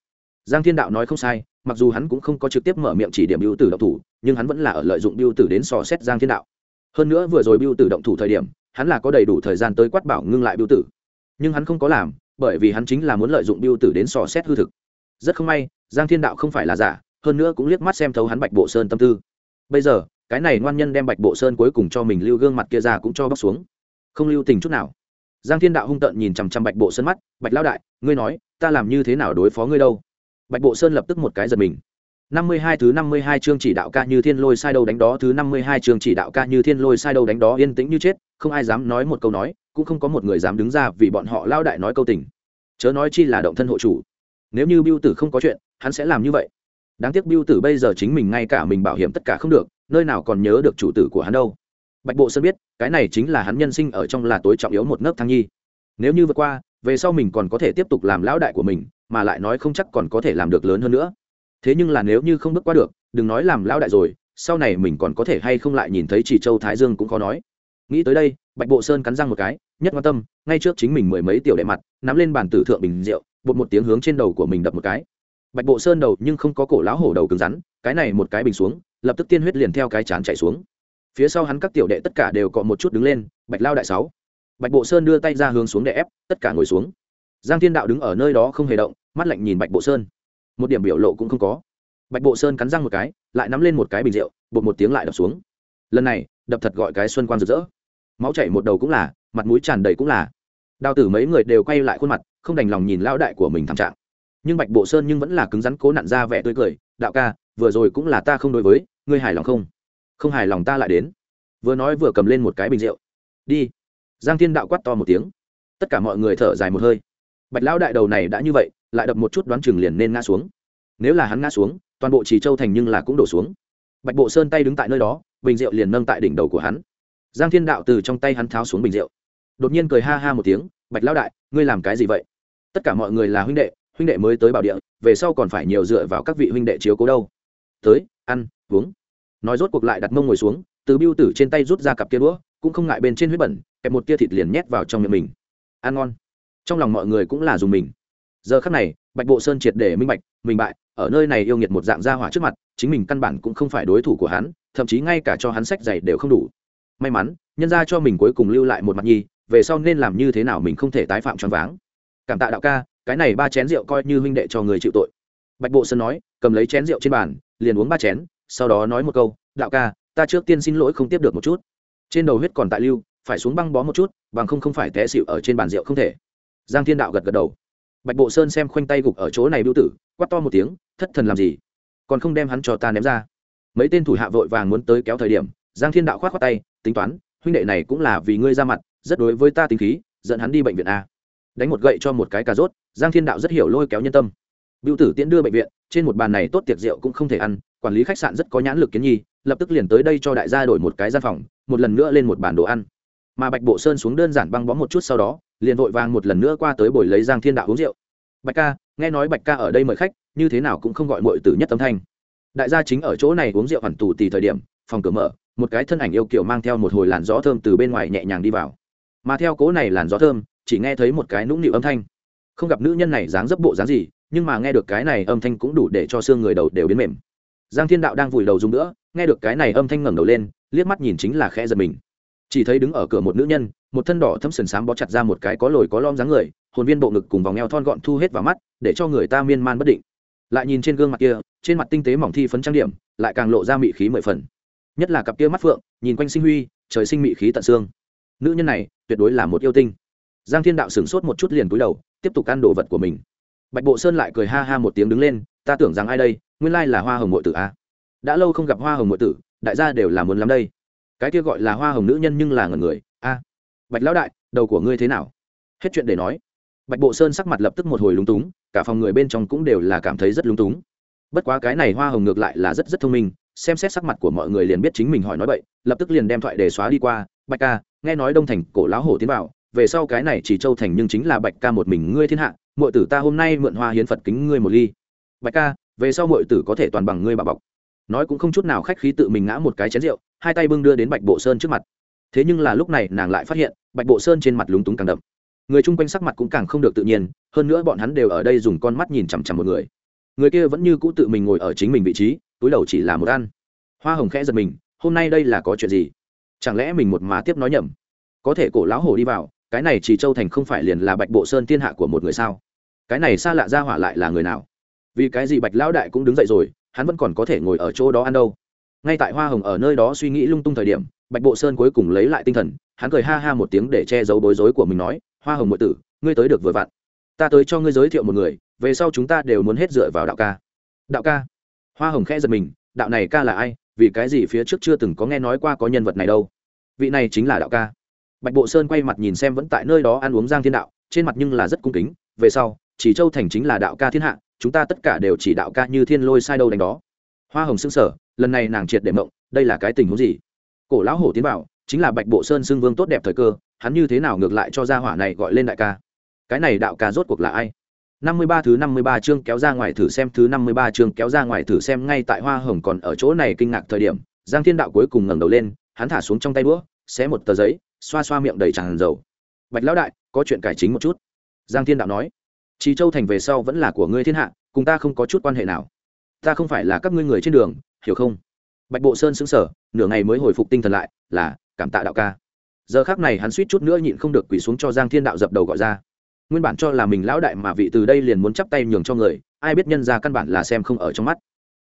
Giang thiên đạo nói không sai, mặc dù hắn cũng không có trực tiếp mở miệng chỉ điểm biêu tử động thủ, nhưng hắn vẫn là ở lợi dụng biêu tử đến sò xét giang thiên đạo. Hơn nữa vừa rồi biêu tử động thủ thời điểm, hắn là có đầy đủ thời gian tới quát bảo ngưng lại biêu tử. Nhưng hắn không có làm, bởi vì hắn chính là muốn lợi dụng biêu tử đến sò xét hư thực. Rất không may, giang thiên đạo không phải là giả, hơn nữa cũng liếc mắt xem thấu hắn bạch bộ sơn tâm tư. Bây giờ, cái này ngoan nhân đem bạch bộ sơn cuối cùng cho mình lưu gương mặt kia ra cũng cho bóc xuống. Không lưu tình chút nào giang thiên đạo hung tợn nhìn chằm chằm bạch bộ sơn mắt, bạch lao đại, ngươi nói, ta làm như thế nào đối phó ngươi đâu? Bạch bộ sơn lập tức một cái giật mình. Năm mươi hai thứ năm mươi hai chương chỉ đạo ca như thiên lôi sai đâu đánh đó, thứ năm mươi hai chương chỉ đạo ca như thiên lôi sai đâu đánh đó, yên tĩnh như chết, không ai dám nói một câu nói, cũng không có một người dám đứng ra vì bọn họ lao đại nói câu tình. Chớ nói chi là động thân hộ chủ. Nếu như biêu tử không có chuyện, hắn sẽ làm như vậy. Đáng tiếc biêu tử bây giờ chính mình ngay cả mình bảo hiểm tất cả không được, nơi nào còn nhớ được chủ tử của hắn đâu bạch bộ sơn biết, cái này chính là hắn nhân sinh ở trong là tối trọng yếu một nấc thang nhi. Nếu như vượt qua, về sau mình còn có thể tiếp tục làm lão đại của mình, mà lại nói không chắc còn có thể làm được lớn hơn nữa. Thế nhưng là nếu như không bước qua được, đừng nói làm lão đại rồi, sau này mình còn có thể hay không lại nhìn thấy chỉ châu thái dương cũng khó nói. Nghĩ tới đây, bạch bộ sơn cắn răng một cái, nhất quan tâm, ngay trước chính mình mười mấy tiểu đệ mặt, nắm lên bàn tử thượng bình rượu, bột một tiếng hướng trên đầu của mình đập một cái. Bạch bộ sơn đầu nhưng không có cổ lão hổ đầu cứng rắn, cái này một cái bình xuống, lập tức tiên huyết liền theo cái chán chạy xuống phía sau hắn các tiểu đệ tất cả đều cọ một chút đứng lên, bạch lao đại sáu. Bạch bộ sơn đưa tay ra hướng xuống để ép, tất cả ngồi xuống. Giang thiên đạo đứng ở nơi đó không hề động, mắt lạnh nhìn bạch bộ sơn. Một điểm biểu lộ cũng không có. Bạch bộ sơn cắn răng một cái, lại nắm lên một cái bình rượu, bột một tiếng lại đập xuống. Lần này, đập thật gọi cái xuân quan rực rỡ. Máu chảy một đầu cũng là, mặt mũi tràn đầy cũng là. Đào tử mấy người đều quay lại khuôn mặt, không đành lòng nhìn lao đại của mình thảm trạng. Nhưng bạch bộ sơn nhưng vẫn là cứng rắn cố nặn ra vẻ tươi cười, đạo ca, vừa rồi cũng là ta không đối với, ngươi hài lòng không? Không hài lòng ta lại đến. Vừa nói vừa cầm lên một cái bình rượu. Đi. Giang thiên đạo quát to một tiếng. Tất cả mọi người thở dài một hơi. Bạch lão đại đầu này đã như vậy, lại đập một chút đoán chừng liền nên ngã xuống. Nếu là hắn ngã xuống, toàn bộ chỉ châu thành nhưng là cũng đổ xuống. Bạch bộ sơn tay đứng tại nơi đó, bình rượu liền nâng tại đỉnh đầu của hắn. Giang thiên đạo từ trong tay hắn tháo xuống bình rượu. Đột nhiên cười ha ha một tiếng, bạch lão đại, ngươi làm cái gì vậy? Tất cả mọi người là huynh đệ huynh đệ mới tới bảo địa, về sau còn phải nhiều dựa vào các vị huynh đệ chiếu cố đâu. Tới, ăn, uống nói rốt cuộc lại đặt mông ngồi xuống, từ biêu tử trên tay rút ra cặp kia đũa, cũng không ngại bên trên huyết bẩn, kẹp một tia thịt liền nhét vào trong miệng mình. Ăn ngon. Trong lòng mọi người cũng là dùng mình. Giờ khắc này, bạch bộ sơn triệt để minh bạch, mình bại, ở nơi này yêu nghiệt một dạng gia hỏa trước mặt, chính mình căn bản cũng không phải đối thủ của hắn, thậm chí ngay cả cho hắn sách giày đều không đủ. May mắn, nhân ra cho mình cuối cùng lưu lại một mặt nhi, về sau nên làm như thế nào mình không thể tái phạm choáng váng. Cảm tạ đạo ca, cái này ba chén rượu coi như huynh đệ cho người chịu tội. Bạch bộ sơn nói, cầm lấy chén rượu trên bàn, liền uống ba chén sau đó nói một câu, đạo ca, ta trước tiên xin lỗi không tiếp được một chút. Trên đầu huyết còn tại lưu, phải xuống băng bó một chút, bằng không không phải té xịu ở trên bàn rượu không thể. Giang thiên đạo gật gật đầu. Bạch bộ sơn xem khoanh tay gục ở chỗ này biêu tử, quát to một tiếng, thất thần làm gì? Còn không đem hắn cho ta ném ra. Mấy tên thủ hạ vội vàng muốn tới kéo thời điểm, giang thiên đạo khoát khoát tay, tính toán, huynh đệ này cũng là vì ngươi ra mặt, rất đối với ta tính khí, dẫn hắn đi bệnh viện a. Đánh một gậy cho một cái cà rốt, giang thiên đạo rất hiểu lôi kéo nhân tâm. Biêu tử tiễn đưa bệnh viện, trên một bàn này tốt tiệc rượu cũng không thể ăn quản lý khách sạn rất có nhãn lực kiến nhi, lập tức liền tới đây cho đại gia đổi một cái gian phòng, một lần nữa lên một bàn đồ ăn. Mà bạch bộ sơn xuống đơn giản băng bó một chút sau đó, liền vội vàng một lần nữa qua tới buổi lấy giang thiên đạo uống rượu. Bạch ca, nghe nói bạch ca ở đây mời khách, như thế nào cũng không gọi mọi từ nhất âm thanh. Đại gia chính ở chỗ này uống rượu hẳn tù tì thời điểm, phòng cửa mở, một cái thân ảnh yêu kiểu mang theo một hồi làn gió thơm từ bên ngoài nhẹ nhàng đi vào. Mà theo cố này làn gió thơm, chỉ nghe thấy một cái nũng nịu âm thanh. Không gặp nữ nhân này dáng dấp bộ dáng gì, nhưng mà nghe được cái này âm thanh cũng đủ để cho xương người đầu đều biến mềm giang thiên đạo đang vùi đầu dùng nữa, nghe được cái này âm thanh ngẩng đầu lên, liếc mắt nhìn chính là khẽ giật mình. Chỉ thấy đứng ở cửa một nữ nhân, một thân đỏ thâm sần sám bó chặt ra một cái có lồi có lom dáng người, hồn viên bộ ngực cùng vòng eo thon gọn thu hết vào mắt, để cho người ta miên man bất định. Lại nhìn trên gương mặt kia, trên mặt tinh tế mỏng thi phấn trang điểm, lại càng lộ ra mị khí mười phần. Nhất là cặp kia mắt phượng, nhìn quanh sinh huy, trời sinh mị khí tận xương. Nữ nhân này, tuyệt đối là một yêu tinh. Giang thiên đạo sửng sốt một chút liền cúi đầu, tiếp tục ăn đồ vật của mình. Bạch bộ sơn lại cười ha ha một tiếng đứng lên, ta tưởng rằng ai đây? Nguyên lai là hoa hồng mội tử a. Đã lâu không gặp hoa hồng mội tử, đại gia đều là muốn lắm đây. Cái kia gọi là hoa hồng nữ nhân nhưng là ngần người, a. Bạch lão đại, đầu của ngươi thế nào? Hết chuyện để nói. Bạch bộ sơn sắc mặt lập tức một hồi lúng túng, cả phòng người bên trong cũng đều là cảm thấy rất lúng túng. Bất quá cái này hoa hồng ngược lại là rất rất thông minh, xem xét sắc mặt của mọi người liền biết chính mình hỏi nói vậy lập tức liền đem thoại đề xóa đi qua. Bạch ca, nghe nói đông thành cổ lão hổ tiến vào, về sau cái này chỉ châu thành nhưng chính là bạch ca một mình ngươi thiên hạ mọi tử ta hôm nay mượn hoa hiến phật kính ngươi một ly. Bạch ca về sau mọi tử có thể toàn bằng ngươi bà bọc. Nói cũng không chút nào khách khí tự mình ngã một cái chén rượu, hai tay bưng đưa đến bạch bộ sơn trước mặt. Thế nhưng là lúc này nàng lại phát hiện, bạch bộ sơn trên mặt lúng túng càng đậm. Người chung quanh sắc mặt cũng càng không được tự nhiên, hơn nữa bọn hắn đều ở đây dùng con mắt nhìn chằm chằm một người. Người kia vẫn như cũ tự mình ngồi ở chính mình vị trí, túi đầu chỉ là một ăn. Hoa hồng khẽ giật mình, hôm nay đây là có chuyện gì? Chẳng lẽ mình một mà tiếp nói nhầm? Có thể cổ lão hổ đi vào, cái này chỉ châu thành không phải liền là bạch bộ sơn thiên hạ của một người sao? Cái này xa lạ ra hỏa lại là người nào? Vì cái gì bạch lão đại cũng đứng dậy rồi, hắn vẫn còn có thể ngồi ở chỗ đó ăn đâu. Ngay tại hoa hồng ở nơi đó suy nghĩ lung tung thời điểm, bạch bộ sơn cuối cùng lấy lại tinh thần, hắn cười ha ha một tiếng để che giấu bối rối của mình nói, hoa hồng ngụy tử, ngươi tới được vừa vặn. Ta tới cho ngươi giới thiệu một người, về sau chúng ta đều muốn hết dựa vào đạo ca. Đạo ca? Hoa hồng khẽ giật mình, đạo này ca là ai? Vì cái gì phía trước chưa từng có nghe nói qua có nhân vật này đâu? Vị này chính là đạo ca. Bạch bộ sơn quay mặt nhìn xem vẫn tại nơi đó ăn uống giang thiên đạo, trên mặt nhưng là rất cung kính, về sau, chỉ châu thành chính là đạo ca thiên hạ chúng ta tất cả đều chỉ đạo ca như thiên lôi sai đâu đánh đó. Hoa hồng xưng sở lần này nàng triệt để mộng đây là cái tình huống gì? Cổ lão hổ tiến bảo, chính là bạch bộ sơn xưng vương tốt đẹp thời cơ hắn như thế nào ngược lại cho gia hỏa này gọi lên đại ca? Cái này đạo ca rốt cuộc là ai? Năm mươi ba thứ năm mươi ba chương kéo ra ngoài thử xem thứ năm mươi ba chương kéo ra ngoài thử xem ngay tại hoa hồng còn ở chỗ này kinh ngạc thời điểm giang thiên đạo cuối cùng ngẩng đầu lên hắn thả xuống trong tay đũa xé một tờ giấy xoa xoa miệng đầy tràn dầu. Bạch lão đại có chuyện cải chính một chút. Giang thiên đạo nói. Trì Châu thành về sau vẫn là của ngươi thiên hạ, cùng ta không có chút quan hệ nào. Ta không phải là các ngươi người trên đường, hiểu không? Bạch Bộ Sơn sững sờ, nửa ngày mới hồi phục tinh thần lại, là cảm tạ đạo ca. Giờ khắc này hắn suýt chút nữa nhịn không được quỳ xuống cho Giang Thiên đạo dập đầu gọi ra. Nguyên bản cho là mình lão đại mà vị từ đây liền muốn chắp tay nhường cho người, ai biết nhân ra căn bản là xem không ở trong mắt.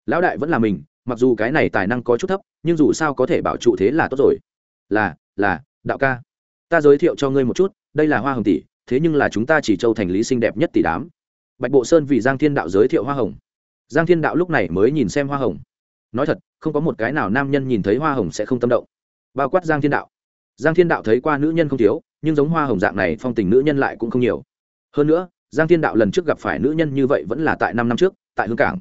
Lão đại vẫn là mình, mặc dù cái này tài năng có chút thấp, nhưng dù sao có thể bảo trụ thế là tốt rồi. Là, là, đạo ca. Ta giới thiệu cho ngươi một chút, đây là Hoa Hồng tỷ, thế nhưng là chúng ta chỉ châu thành lý xinh đẹp nhất tỷ đám. Bạch bộ sơn vì giang thiên đạo giới thiệu hoa hồng. Giang thiên đạo lúc này mới nhìn xem hoa hồng. Nói thật, không có một cái nào nam nhân nhìn thấy hoa hồng sẽ không tâm động. Bao quát giang thiên đạo. Giang thiên đạo thấy qua nữ nhân không thiếu, nhưng giống hoa hồng dạng này phong tình nữ nhân lại cũng không nhiều. Hơn nữa, giang thiên đạo lần trước gặp phải nữ nhân như vậy vẫn là tại năm năm trước, tại hương cảng.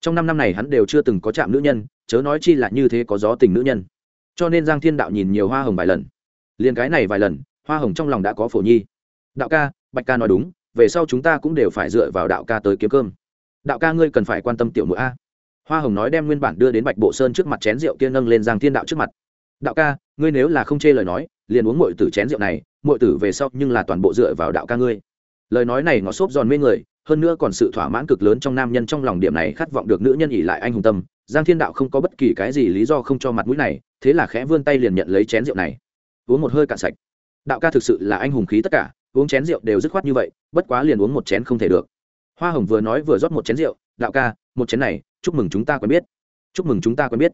Trong năm năm này hắn đều chưa từng có chạm nữ nhân, chớ nói chi là như thế có gió tình nữ nhân. Cho nên giang thiên đạo nhìn nhiều hoa hồng vài lần. Liền cái này vài lần, hoa hồng trong lòng đã có phổ nhi đạo ca, bạch ca nói đúng, về sau chúng ta cũng đều phải dựa vào đạo ca tới kiếm cơm. Đạo ca ngươi cần phải quan tâm tiểu mũi a. Hoa hồng nói đem nguyên bản đưa đến bạch bộ sơn trước mặt chén rượu kia nâng lên giang thiên đạo trước mặt. Đạo ca, ngươi nếu là không chê lời nói, liền uống mội tử chén rượu này mội tử về sau nhưng là toàn bộ dựa vào đạo ca ngươi. Lời nói này ngọt xốp giòn mê người, hơn nữa còn sự thỏa mãn cực lớn trong nam nhân trong lòng điểm này khát vọng được nữ nhân ỉ lại anh hùng tâm. Giang thiên đạo không có bất kỳ cái gì lý do không cho mặt mũi này, thế là khẽ vươn tay liền nhận lấy chén rượu này. Uống một hơi cạn sạch. Đạo ca thực sự là anh hùng khí tất cả uống chén rượu đều dứt khoát như vậy, bất quá liền uống một chén không thể được. Hoa hồng vừa nói vừa rót một chén rượu, đạo ca, một chén này, chúc mừng chúng ta quen biết. Chúc mừng chúng ta quen biết.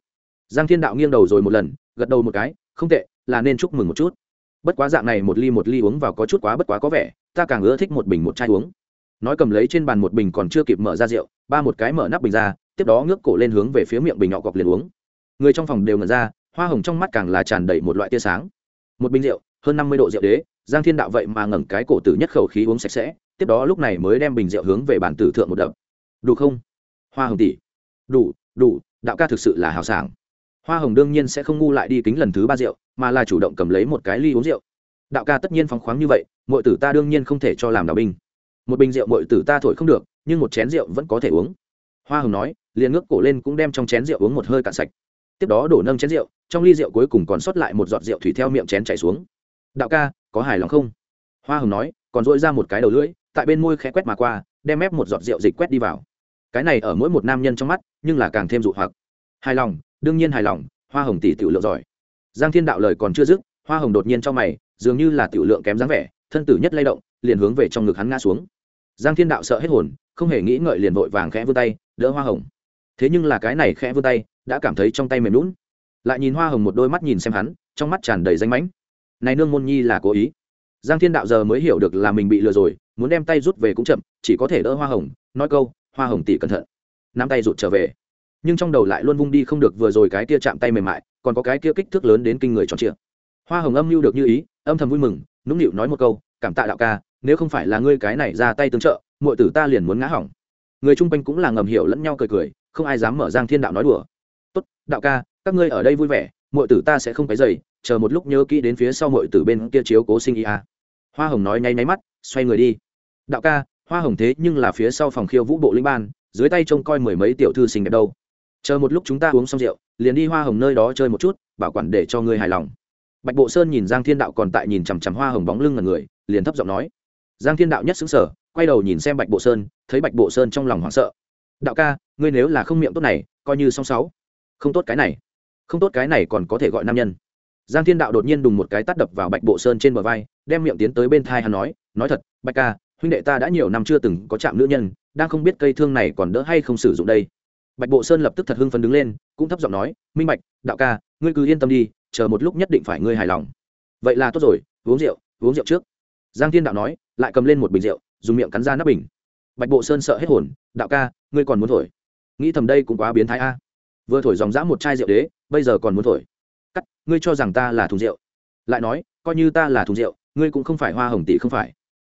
Giang thiên đạo nghiêng đầu rồi một lần, gật đầu một cái, không tệ, là nên chúc mừng một chút. Bất quá dạng này một ly một ly uống vào có chút quá bất quá có vẻ, ta càng ưa thích một bình một chai uống. Nói cầm lấy trên bàn một bình còn chưa kịp mở ra rượu, ba một cái mở nắp bình ra, tiếp đó ngước cổ lên hướng về phía miệng bình nhỏ cọc liền uống. Người trong phòng đều ngẩn ra, hoa hồng trong mắt càng là tràn đầy một loại tia sáng. Một bình rượu, hơn năm mươi độ rượu đế giang thiên đạo vậy mà ngẩng cái cổ tử nhất khẩu khí uống sạch sẽ, tiếp đó lúc này mới đem bình rượu hướng về bản tử thượng một đập. Đủ không? Hoa hồng tỷ. Đủ đủ, đạo ca thực sự là hào sảng. Hoa hồng đương nhiên sẽ không ngu lại đi kính lần thứ ba rượu, mà là chủ động cầm lấy một cái ly uống rượu. Đạo ca tất nhiên phóng khoáng như vậy mọi tử ta đương nhiên không thể cho làm đạo binh. Một bình rượu mọi tử ta thổi không được, nhưng một chén rượu vẫn có thể uống. Hoa hồng nói, liền ngước cổ lên cũng đem trong chén rượu uống một hơi cạn sạch. Tiếp đó đổ nâng chén rượu, trong ly rượu cuối cùng còn sót lại một giọt rượu thủy theo miệng chén chảy xuống đạo ca, có hài lòng không? Hoa hồng nói, còn dội ra một cái đầu lưỡi, tại bên môi khẽ quét mà qua, đem ép một giọt rượu dịch quét đi vào. Cái này ở mỗi một nam nhân trong mắt, nhưng là càng thêm dụ hoặc. Hài lòng, đương nhiên hài lòng, hoa hồng tỷ tiểu lượng giỏi. Giang thiên đạo lời còn chưa dứt, hoa hồng đột nhiên trong mày, dường như là tiểu lượng kém dáng vẻ, thân tử nhất lay động, liền hướng về trong ngực hắn ngã xuống. Giang thiên đạo sợ hết hồn, không hề nghĩ ngợi liền vội vàng khẽ vươn tay, đỡ hoa hồng. Thế nhưng là cái này khẽ vươn tay, đã cảm thấy trong tay mềm lún lại nhìn hoa hồng một đôi mắt nhìn xem hắn, trong mắt tràn đầy danh mãnh này nương môn nhi là cố ý. Giang thiên đạo giờ mới hiểu được là mình bị lừa rồi, muốn đem tay rút về cũng chậm, chỉ có thể đỡ hoa hồng, nói câu, hoa hồng tỷ cẩn thận. Nắm tay rụt trở về. Nhưng trong đầu lại luôn vung đi không được vừa rồi cái kia chạm tay mềm mại, còn có cái kia kích thước lớn đến kinh người tròn trịa. Hoa hồng âm mưu được như ý, âm thầm vui mừng, nũng nịu nói một câu, cảm tạ đạo ca, nếu không phải là ngươi cái này ra tay tương trợ mọi tử ta liền muốn ngã hỏng. Người chung quanh cũng là ngầm hiểu lẫn nhau cười cười, không ai dám mở giang thiên đạo nói đùa. Tốt, đạo ca, các ngươi ở đây vui vẻ mọi tử ta sẽ không phải dày chờ một lúc nhớ kỹ đến phía sau mọi từ bên kia chiếu cố sinh ý à, hoa hồng nói nháy nháy mắt xoay người đi. Đạo ca hoa hồng thế nhưng là phía sau phòng khiêu vũ bộ linh ban dưới tay trông coi mười mấy tiểu thư xinh đẹp đâu. Chờ một lúc chúng ta uống xong rượu liền đi hoa hồng nơi đó chơi một chút bảo quản để cho ngươi hài lòng. Bạch bộ sơn nhìn giang thiên đạo còn tại nhìn chằm chằm hoa hồng bóng lưng ngần người liền thấp giọng nói. Giang thiên đạo nhất xứng sở quay đầu nhìn xem bạch bộ sơn thấy bạch bộ sơn trong lòng hoảng sợ. Đạo ca ngươi nếu là không miệng tốt này coi như song sáu. Không tốt cái này. Không tốt cái này còn có thể gọi nam nhân giang thiên đạo đột nhiên đùng một cái tắt đập vào bạch bộ sơn trên bờ vai, đem miệng tiến tới bên thai hắn nói nói thật, bạch ca, huynh đệ ta đã nhiều năm chưa từng có chạm nữ nhân, đang không biết cây thương này còn đỡ hay không sử dụng đây. Bạch bộ sơn lập tức thật hưng phấn đứng lên, cũng thấp giọng nói, minh bạch, đạo ca, ngươi cứ yên tâm đi, chờ một lúc nhất định phải ngươi hài lòng. Vậy là tốt rồi, uống rượu uống rượu trước. Giang thiên đạo nói, lại cầm lên một bình rượu, dùng miệng cắn ra nắp bình. Bạch bộ sơn sợ hết hồn, đạo ca, ngươi còn muốn thổi? Nghĩ thầm đây cũng quá biến thái a. Vừa thổi dòng dã một chai rượu đế, bây giờ còn muốn thổi cắt, ngươi cho rằng ta là thùng rượu. Lại nói, coi như ta là thùng rượu, ngươi cũng không phải hoa hồng tỷ không phải.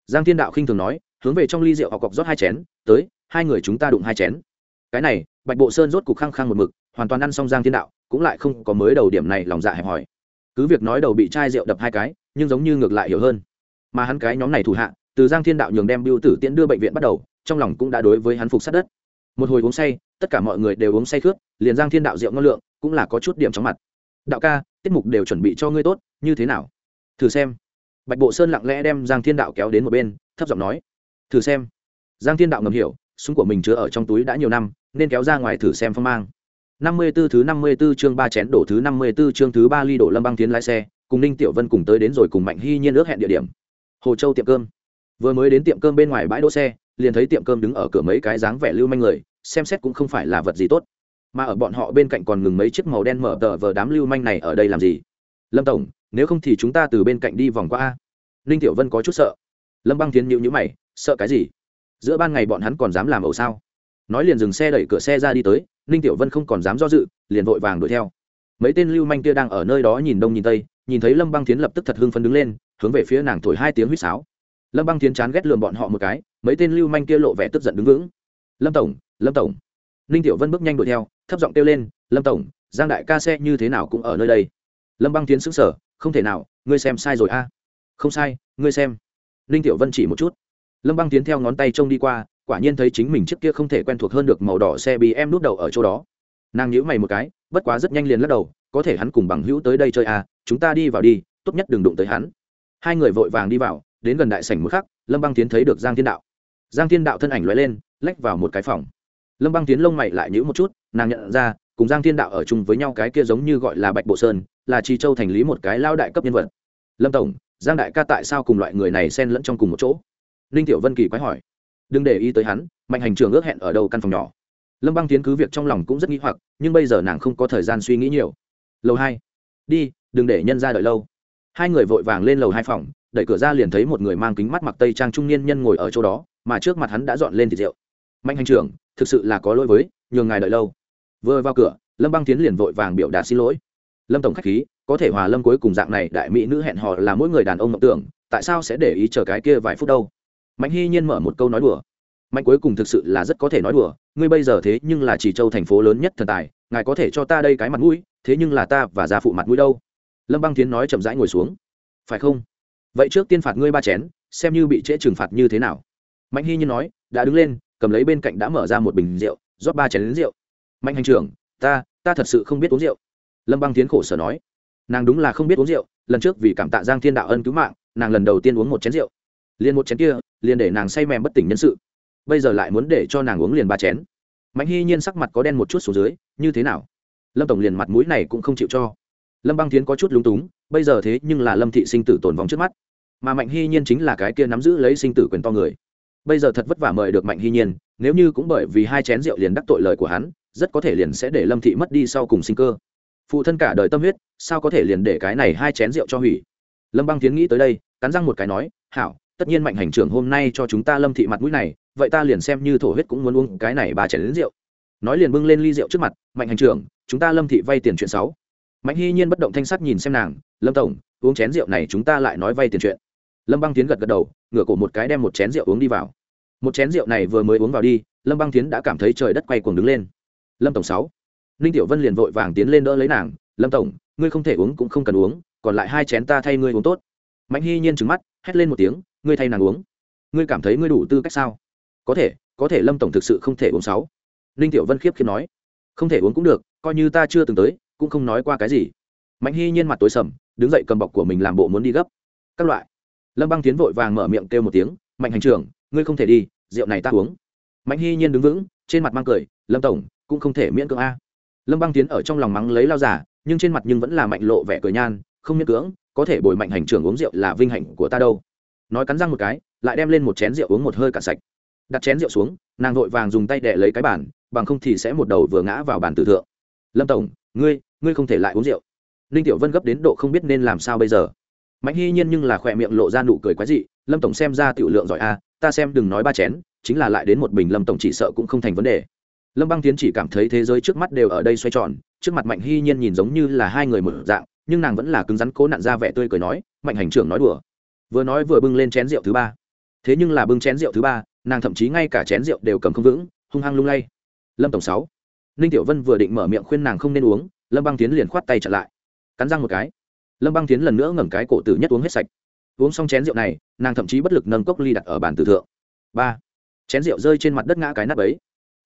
Giang thiên đạo khinh thường nói, hướng về trong ly rượu họ cọc rót hai chén, tới, hai người chúng ta đụng hai chén. Cái này, bạch bộ sơn rốt cục khăng khăng một mực, hoàn toàn ăn xong giang thiên đạo, cũng lại không có mới đầu điểm này lòng dạ hẹp hòi. Cứ việc nói đầu bị chai rượu đập hai cái, nhưng giống như ngược lại hiểu hơn. Mà hắn cái nhóm này thủ hạ, từ giang thiên đạo nhường đem biêu tử tiễn đưa bệnh viện bắt đầu, trong lòng cũng đã đối với hắn phục sát đất. Một hồi uống say, tất cả mọi người đều uống say khướt, liền giang thiên đạo rượu ngon lượng, cũng là có chút điểm chóng mặt đạo ca, tiết mục đều chuẩn bị cho ngươi tốt, như thế nào? Thử xem. Bạch bộ sơn lặng lẽ đem giang thiên đạo kéo đến một bên, thấp giọng nói, thử xem. Giang thiên đạo ngầm hiểu, súng của mình chứa ở trong túi đã nhiều năm, nên kéo ra ngoài thử xem phong mang. Năm mươi 54 thứ năm mươi 54 chương ba chén đổ thứ năm mươi 54 chương thứ ba ly đổ lâm băng tiến lái xe, cùng ninh tiểu vân cùng tới đến rồi cùng mạnh hy nhiên ước hẹn địa điểm. Hồ châu tiệm cơm. Vừa mới đến tiệm cơm bên ngoài bãi đỗ xe, liền thấy tiệm cơm đứng ở cửa mấy cái dáng vẻ lưu manh người, xem xét cũng không phải là vật gì tốt mà ở bọn họ bên cạnh còn ngừng mấy chiếc màu đen mở tờ vờ đám lưu manh này ở đây làm gì? Lâm tổng, nếu không thì chúng ta từ bên cạnh đi vòng qua a. Ninh tiểu vân có chút sợ. Lâm băng tiến nhịu nhữ mày, sợ cái gì? Giữa ban ngày bọn hắn còn dám làm ẩu sao? Nói liền dừng xe đẩy cửa xe ra đi tới, ninh tiểu vân không còn dám do dự, liền vội vàng đuổi theo. Mấy tên lưu manh kia đang ở nơi đó nhìn đông nhìn tây, nhìn thấy lâm băng tiến lập tức thật hưng phấn đứng lên, hướng về phía nàng thổi hai tiếng huýt sáo. Lâm băng tiến chán ghét lườm bọn họ một cái, mấy tên lưu manh kia lộ vẻ tức giận đứng vững. Lâm tổng lâm tổng ninh tiểu vân bước nhanh đuổi theo, thấp giọng kêu lên, lâm tổng, giang đại ca xe như thế nào cũng ở nơi đây. Lâm băng tiến xứng sở không thể nào, ngươi xem sai rồi a. Không sai, ngươi xem. Ninh tiểu vân chỉ một chút. Lâm băng tiến theo ngón tay trông đi qua, quả nhiên thấy chính mình trước kia không thể quen thuộc hơn được màu đỏ xe bị em đút đầu ở chỗ đó. Nàng nhíu mày một cái, bất quá rất nhanh liền lắc đầu, có thể hắn cùng bằng hữu tới đây chơi à chúng ta đi vào đi, tốt nhất đừng đụng tới hắn. Hai người vội vàng đi vào, đến gần đại sảnh một khắc, lâm băng tiến thấy được giang thiên đạo. Giang thiên đạo thân ảnh lóe lên, lách vào một cái phòng lâm băng tiến lông mày lại nhíu một chút nàng nhận ra cùng giang thiên đạo ở chung với nhau cái kia giống như gọi là bạch bộ sơn là chi châu thành lý một cái lao đại cấp nhân vật lâm tổng giang đại ca tại sao cùng loại người này xen lẫn trong cùng một chỗ ninh tiểu vân kỳ quái hỏi đừng để ý tới hắn mạnh hành trường ước hẹn ở đầu căn phòng nhỏ lâm băng tiến cứ việc trong lòng cũng rất nghĩ hoặc nhưng bây giờ nàng không có thời gian suy nghĩ nhiều lầu hai đi đừng để nhân ra đợi lâu hai người vội vàng lên lầu hai phòng đẩy cửa ra liền thấy một người mang kính mắt mặc tây trang trung niên nhân ngồi ở chỗ đó mà trước mặt hắn đã dọn lên thịt rượu mạnh hành trưởng thực sự là có lỗi với, nhường ngài đợi lâu. Vừa vào cửa, lâm băng tiến liền vội vàng biểu đạt xin lỗi. Lâm tổng khách khí, có thể hòa lâm cuối cùng dạng này, đại mỹ nữ hẹn hò là mỗi người đàn ông mộng tưởng, tại sao sẽ để ý chờ cái kia vài phút đâu? Mạnh hy nhiên mở một câu nói đùa. Mạnh cuối cùng thực sự là rất có thể nói đùa, ngươi bây giờ thế nhưng là chỉ châu thành phố lớn nhất thần tài, ngài có thể cho ta đây cái mặt mũi, thế nhưng là ta và gia phụ mặt mũi đâu? Lâm băng tiến nói chậm rãi ngồi xuống. Phải không? Vậy trước tiên phạt ngươi ba chén, xem như bị trễ trừng phạt như thế nào. Mạnh hy nhiên nói, đã đứng lên cầm lấy bên cạnh đã mở ra một bình rượu, rót ba chén lính rượu. Mạnh hành trưởng, ta ta thật sự không biết uống rượu. Lâm băng tiến khổ sở nói. Nàng đúng là không biết uống rượu, lần trước vì cảm tạ giang thiên đạo ân cứu mạng, nàng lần đầu tiên uống một chén rượu. Liền một chén kia, liền để nàng say mềm bất tỉnh nhân sự. Bây giờ lại muốn để cho nàng uống liền ba chén. Mạnh hy nhiên sắc mặt có đen một chút xuống dưới, như thế nào? Lâm tổng liền mặt mũi này cũng không chịu cho. Lâm băng tiến có chút lúng túng, bây giờ thế nhưng là lâm thị sinh tử tồn vong trước mắt. Mà mạnh hy nhiên chính là cái kia nắm giữ lấy sinh tử quyền to người bây giờ thật vất vả mời được mạnh hy nhiên, nếu như cũng bởi vì hai chén rượu liền đắc tội lời của hắn, rất có thể liền sẽ để lâm thị mất đi sau cùng sinh cơ. Phụ thân cả đời tâm huyết, sao có thể liền để cái này hai chén rượu cho hủy? Lâm băng tiến nghĩ tới đây, cắn răng một cái nói, hảo, tất nhiên mạnh hành trưởng hôm nay cho chúng ta lâm thị mặt mũi này, vậy ta liền xem như thổ huyết cũng muốn uống cái này ba chén đến rượu. Nói liền bưng lên ly rượu trước mặt, mạnh hành trưởng, chúng ta lâm thị vay tiền chuyện sáu mạnh hy nhiên bất động thanh sắc nhìn xem nàng, lâm tổng, uống chén rượu này chúng ta lại nói vay tiền chuyện lâm băng tiến gật gật đầu, ngửa cổ một cái đem một chén rượu uống đi vào. Một chén rượu này vừa mới uống vào đi, lâm băng tiến đã cảm thấy trời đất quay cuồng đứng lên. Lâm tổng sáu. Ninh tiểu vân liền vội vàng tiến lên đỡ lấy nàng, lâm tổng, ngươi không thể uống cũng không cần uống, còn lại hai chén ta thay ngươi uống tốt. Mạnh hy nhiên trừng mắt, hét lên một tiếng, ngươi thay nàng uống. Ngươi cảm thấy ngươi đủ tư cách sao? Có thể có thể lâm tổng thực sự không thể uống sáu. Ninh tiểu vân khiếp khiếp nói. Không thể uống cũng được, coi như ta chưa từng tới, cũng không nói qua cái gì. Mạnh hy nhiên mặt tối sầm, đứng dậy cầm bọc của mình làm bộ muốn đi gấp. Các loại lâm băng tiến vội vàng mở miệng kêu một tiếng, mạnh hành trưởng, ngươi không thể đi, rượu này ta uống. Mạnh hy nhiên đứng vững, trên mặt mang cười, lâm tổng, cũng không thể miễn cưỡng a. Lâm băng tiến ở trong lòng mắng lấy lao giả, nhưng trên mặt nhưng vẫn là mạnh lộ vẻ cười nhan, không miễn cưỡng, có thể bồi mạnh hành trưởng uống rượu là vinh hạnh của ta đâu. Nói cắn răng một cái, lại đem lên một chén rượu uống một hơi cạn sạch. Đặt chén rượu xuống, nàng vội vàng dùng tay đẻ lấy cái bàn, bằng không thì sẽ một đầu vừa ngã vào bàn tử thượng. Lâm tổng, ngươi ngươi không thể lại uống rượu. Ninh tiểu vân gấp đến độ không biết nên làm sao bây giờ mạnh hy nhiên nhưng là khỏe miệng lộ ra nụ cười quái dị, lâm tổng xem ra tiểu lượng giỏi a, ta xem đừng nói ba chén, chính là lại đến một bình lâm tổng chỉ sợ cũng không thành vấn đề. Lâm băng tiến chỉ cảm thấy thế giới trước mắt đều ở đây xoay tròn, trước mặt mạnh hy nhiên nhìn giống như là hai người một dạng, nhưng nàng vẫn là cứng rắn cố nặn ra vẻ tươi cười nói, mạnh hành trưởng nói đùa. Vừa nói vừa bưng lên chén rượu thứ ba. Thế nhưng là bưng chén rượu thứ ba, nàng thậm chí ngay cả chén rượu đều cầm không vững, hung hăng lung lay. Lâm tổng sáu. Ninh tiểu vân vừa định mở miệng khuyên nàng không nên uống, lâm băng tiến liền khoát tay chặn lại. Cắn răng một cái lâm băng tiến lần nữa ngẩng cái cổ tử nhất uống hết sạch. Uống xong chén rượu này, nàng thậm chí bất lực nâng cốc ly đặt ở bàn tử thượng. Ba, chén rượu rơi trên mặt đất ngã cái nắp ấy.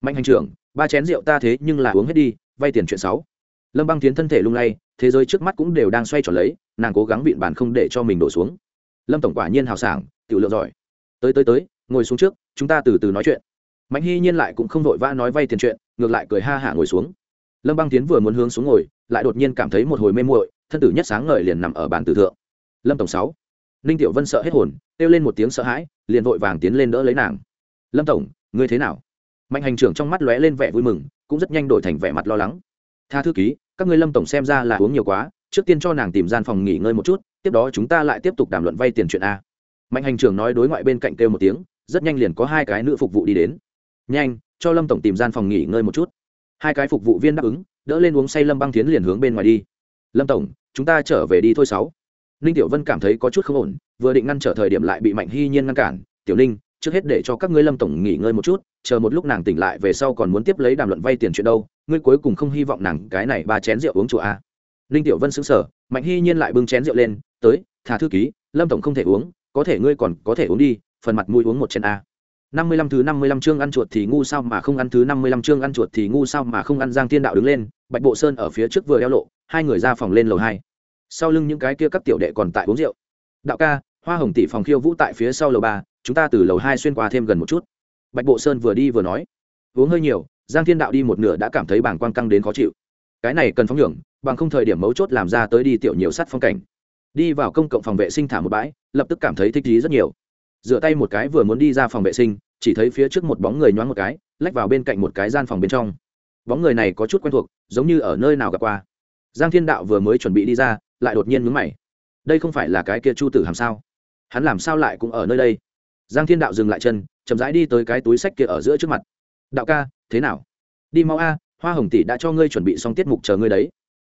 Mạnh hành trưởng, ba chén rượu ta thế nhưng là uống hết đi, vay tiền chuyện sáu lâm băng tiến thân thể lung lay, thế giới trước mắt cũng đều đang xoay tròn lấy, nàng cố gắng bịn bàn không để cho mình đổ xuống. Lâm tổng quả nhiên hào sảng, tiểu lượng giỏi. Tới tới tới, ngồi xuống trước, chúng ta từ từ nói chuyện. Mạnh hy nhiên lại cũng không vội vã nói vay tiền chuyện, ngược lại cười ha hả ngồi xuống. Lâm băng tiến vừa muốn hướng xuống ngồi, lại đột nhiên cảm thấy một hồi mê muội thân tử nhất sáng ngời liền nằm ở bàn tử thượng. Lâm tổng sáu. Ninh tiểu vân sợ hết hồn, kêu lên một tiếng sợ hãi, liền vội vàng tiến lên đỡ lấy nàng. Lâm tổng, ngươi thế nào? Mạnh hành trưởng trong mắt lóe lên vẻ vui mừng, cũng rất nhanh đổi thành vẻ mặt lo lắng. Tha thư ký, các ngươi lâm tổng xem ra là uống nhiều quá, trước tiên cho nàng tìm gian phòng nghỉ ngơi một chút, tiếp đó chúng ta lại tiếp tục đàm luận vay tiền chuyện a. Mạnh hành trưởng nói đối ngoại bên cạnh kêu một tiếng, rất nhanh liền có hai cái nữ phục vụ đi đến. Nhanh, cho lâm tổng tìm gian phòng nghỉ ngơi một chút. Hai cái phục vụ viên đáp ứng, đỡ lên uống say lâm băng tiến liền hướng bên ngoài đi lâm tổng chúng ta trở về đi thôi sáu. Ninh tiểu vân cảm thấy có chút không ổn vừa định ngăn trở thời điểm lại bị mạnh hy nhiên ngăn cản. Tiểu ninh trước hết để cho các ngươi lâm tổng nghỉ ngơi một chút chờ một lúc nàng tỉnh lại về sau còn muốn tiếp lấy đàm luận vay tiền chuyện đâu ngươi cuối cùng không hy vọng nàng cái này ba chén rượu uống chùa a ninh tiểu vân xứng sở mạnh hy nhiên lại bưng chén rượu lên tới thả thư ký lâm tổng không thể uống có thể ngươi còn có thể uống đi phần mặt mũi uống một chén a năm mươi lăm thứ năm mươi lăm chương ăn chuột thì ngu sao mà không ăn thứ năm mươi lăm chương ăn chuột thì ngu sao mà không ăn Giang Thiên Đạo đứng lên, Bạch Bộ Sơn ở phía trước vừa đeo lộ, hai người ra phòng lên lầu hai. Sau lưng những cái kia các tiểu đệ còn tại uống rượu. Đạo ca, Hoa Hồng tỷ phòng khiêu vũ tại phía sau lầu ba, chúng ta từ lầu hai xuyên qua thêm gần một chút. Bạch Bộ Sơn vừa đi vừa nói, uống hơi nhiều, Giang Thiên Đạo đi một nửa đã cảm thấy bảng quang căng đến khó chịu. Cái này cần phóng nhường, bằng không thời điểm mấu chốt làm ra tới đi tiểu nhiều sát phong cảnh. Đi vào công cộng phòng vệ sinh thả một bãi, lập tức cảm thấy thích ý rất nhiều. Rửa tay một cái vừa muốn đi ra phòng vệ sinh, chỉ thấy phía trước một bóng người nhoáng một cái lách vào bên cạnh một cái gian phòng bên trong bóng người này có chút quen thuộc giống như ở nơi nào gặp qua giang thiên đạo vừa mới chuẩn bị đi ra, lại đột nhiên mướn mày. Đây không phải là cái kia chu tử hàm sao? Hắn làm sao lại cũng ở nơi đây? Giang thiên đạo dừng lại chân, chậm rãi đi tới cái túi sách kia ở giữa trước mặt. Đạo ca, thế nào? Đi mau a, hoa hồng tỷ đã cho ngươi chuẩn bị xong tiết mục chờ ngươi đấy.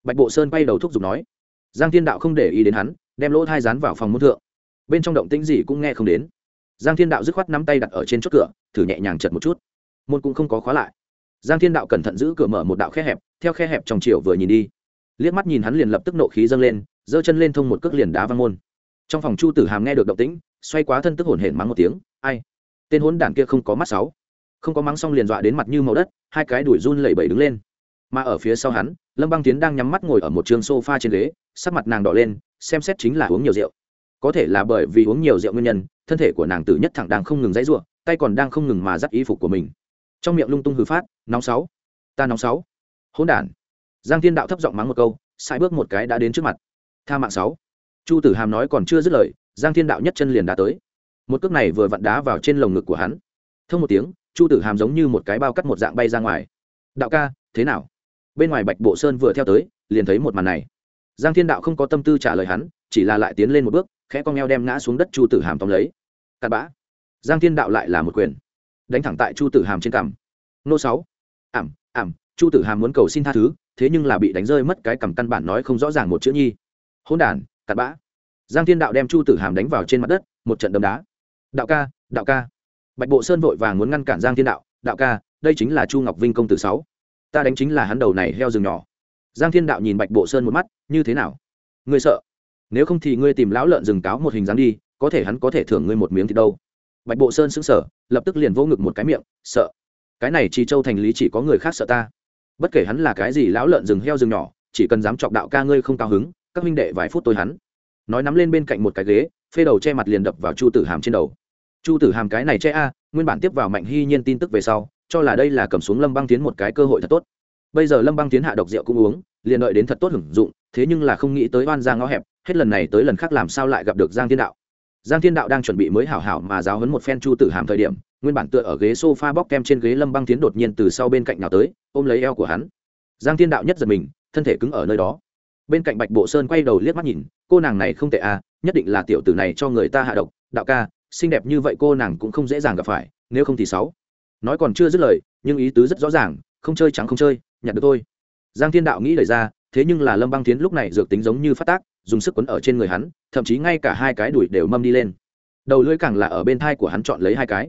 Bạch bộ sơn quay đầu thúc giục nói. Giang thiên đạo không để ý đến hắn, đem lỗ thai rán vào phòng môn thượng. Bên trong động tĩnh gì cũng nghe không đến. Giang thiên đạo dứt khoát nắm tay đặt ở trên chốt cửa, thử nhẹ nhàng chật một chút. Môn cũng không có khóa lại. Giang thiên đạo cẩn thận giữ cửa mở một đạo khe hẹp, theo khe hẹp trong chiều vừa nhìn đi liếc mắt nhìn hắn liền lập tức nộ khí dâng lên, giơ chân lên thông một cước liền đá văng môn. Trong phòng chu tử hàm nghe được động tĩnh, xoay quá thân tức hổn hển mắng một tiếng, ai? Tên hốn đản kia không có mắt sáu. Không có mắng xong liền dọa đến mặt như màu đất, hai cái đuổi run lẩy bẩy đứng lên. Mà ở phía sau hắn, lâm băng tiến đang nhắm mắt ngồi ở một trường sofa trên ghế, sắc mặt nàng đỏ lên, xem xét chính là uống nhiều rượu. Có thể là bởi vì uống nhiều rượu nguyên nhân, thân thể của nàng tử nhất thẳng đang không ngừng dãy ruộng, tay còn đang không ngừng mà dắt y phục của mình. Trong miệng lung tung hư phát, nóng sáu, ta nóng sáu. Hỗn đản giang thiên đạo thấp giọng mắng một câu, sai bước một cái đã đến trước mặt. Tha mạng sáu. Chu tử hàm nói còn chưa dứt lời, giang thiên đạo nhất chân liền đá tới. Một cước này vừa vặn đá vào trên lồng ngực của hắn. Thông một tiếng, chu tử hàm giống như một cái bao cắt một dạng bay ra ngoài. Đạo ca, thế nào? Bên ngoài bạch bộ sơn vừa theo tới, liền thấy một màn này. Giang thiên đạo không có tâm tư trả lời hắn, chỉ là lại tiến lên một bước, khẽ con eo đem ngã xuống đất chu tử hàm tóm lấy. Cặn bã. Giang thiên đạo lại là một quyền. Đánh thẳng tại chu tử hàm trên cằm. Nô sáu. Ảm ảm chu tử hàm muốn cầu xin tha thứ, thế nhưng là bị đánh rơi mất cái cầm căn bản nói không rõ ràng một chữ nhi. Hôn đản, cặn bã. Giang thiên đạo đem chu tử hàm đánh vào trên mặt đất, một trận đấm đá. Đạo ca đạo ca. Bạch bộ sơn vội vàng muốn ngăn cản giang thiên đạo đạo ca, đây chính là chu ngọc vinh công tử sáu. Ta đánh chính là hắn đầu này heo rừng nhỏ. Giang thiên đạo nhìn bạch bộ sơn một mắt, như thế nào? Ngươi sợ? Nếu không thì ngươi tìm lão lợn rừng cáo một hình dáng đi, có thể hắn có thể thưởng ngươi một miếng thì đâu. Bạch bộ sơn sững sờ, lập tức liền vỗ ngực một cái miệng, sợ. Cái này chi châu thành lý chỉ có người khác sợ ta bất kể hắn là cái gì lão lợn rừng heo rừng nhỏ, chỉ cần dám chọc đạo ca ngươi không cao hứng, các minh đệ vài phút tôi hắn. Nói nắm lên bên cạnh một cái ghế, phê đầu che mặt liền đập vào chu tử hàm trên đầu. Chu tử hàm cái này che a, nguyên bản tiếp vào mạnh hy nhiên tin tức về sau, cho là đây là cầm xuống lâm băng tiến một cái cơ hội thật tốt. Bây giờ lâm băng tiến hạ độc rượu cũng uống, liền đợi đến thật tốt hưởng dụng, thế nhưng là không nghĩ tới oan ra ngõ hẹp, hết lần này tới lần khác làm sao lại gặp được giang thiên đạo. Giang thiên đạo đang chuẩn bị mới hảo hảo mà giáo hấn một phen chu tử hàm thời điểm nguyên bản tựa ở ghế sofa bóc kem trên ghế lâm băng tiến đột nhiên từ sau bên cạnh nào tới, ôm lấy eo của hắn. Giang thiên đạo nhất giật mình, thân thể cứng ở nơi đó. Bên cạnh bạch bộ sơn quay đầu liếc mắt nhìn, cô nàng này không tệ à nhất định là tiểu tử này cho người ta hạ độc, đạo ca, xinh đẹp như vậy cô nàng cũng không dễ dàng gặp phải, nếu không thì sáu. Nói còn chưa dứt lời, nhưng ý tứ rất rõ ràng, không chơi trắng không chơi, nhặt được thôi. Giang thiên đạo nghĩ lời ra, thế nhưng là lâm băng tiến lúc này dược tính giống như phát tác, dùng sức quấn ở trên người hắn, thậm chí ngay cả hai cái đuổi đều mâm đi lên. Đầu lưỡi càng là ở bên thai của hắn chọn lấy hai cái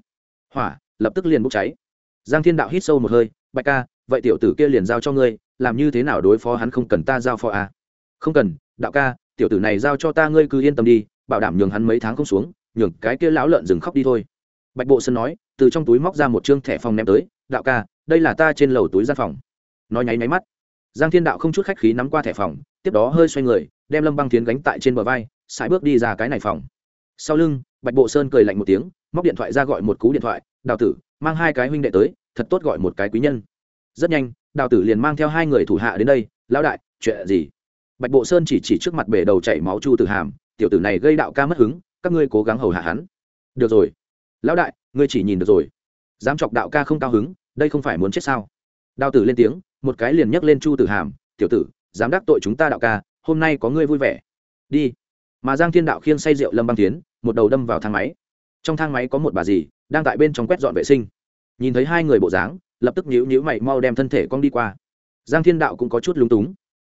hỏa, lập tức liền bốc cháy. Giang thiên đạo hít sâu một hơi, bạch ca, vậy tiểu tử kia liền giao cho ngươi, làm như thế nào đối phó hắn không cần ta giao phó à? không cần, đạo ca, tiểu tử này giao cho ta ngươi cứ yên tâm đi, bảo đảm nhường hắn mấy tháng không xuống, nhường cái kia lão lợn dừng khóc đi thôi. Bạch bộ sơn nói, từ trong túi móc ra một chương thẻ phòng ném tới, đạo ca, đây là ta trên lầu túi gian phòng. Nói nháy máy mắt, giang thiên đạo không chút khách khí nắm qua thẻ phòng, tiếp đó hơi xoay người, đem lâm băng tiến gánh tại trên bờ vai, sải bước đi ra cái này phòng. Sau lưng, bạch bộ sơn cười lạnh một tiếng móc điện thoại ra gọi một cú điện thoại, đào tử, mang hai cái huynh đệ tới, thật tốt gọi một cái quý nhân. Rất nhanh, đào tử liền mang theo hai người thủ hạ đến đây, lão đại, chuyện gì? Bạch bộ sơn chỉ chỉ trước mặt bể đầu chảy máu chu tử hàm, tiểu tử này gây đạo ca mất hứng, các ngươi cố gắng hầu hạ hắn. Được rồi. Lão đại, ngươi chỉ nhìn được rồi. Dám chọc đạo ca không cao hứng, đây không phải muốn chết sao? Đào tử lên tiếng, một cái liền nhấc lên chu tử hàm, tiểu tử, dám đắc tội chúng ta đạo ca, hôm nay có ngươi vui vẻ. Đi. Mà giang thiên đạo khiêng say rượu lâm băng tiến, một đầu đâm vào thang máy trong thang máy có một bà dì đang tại bên trong quét dọn vệ sinh. Nhìn thấy hai người bộ dáng, lập tức nhíu nhíu mày mau đem thân thể cong đi qua. Giang thiên đạo cũng có chút lúng túng.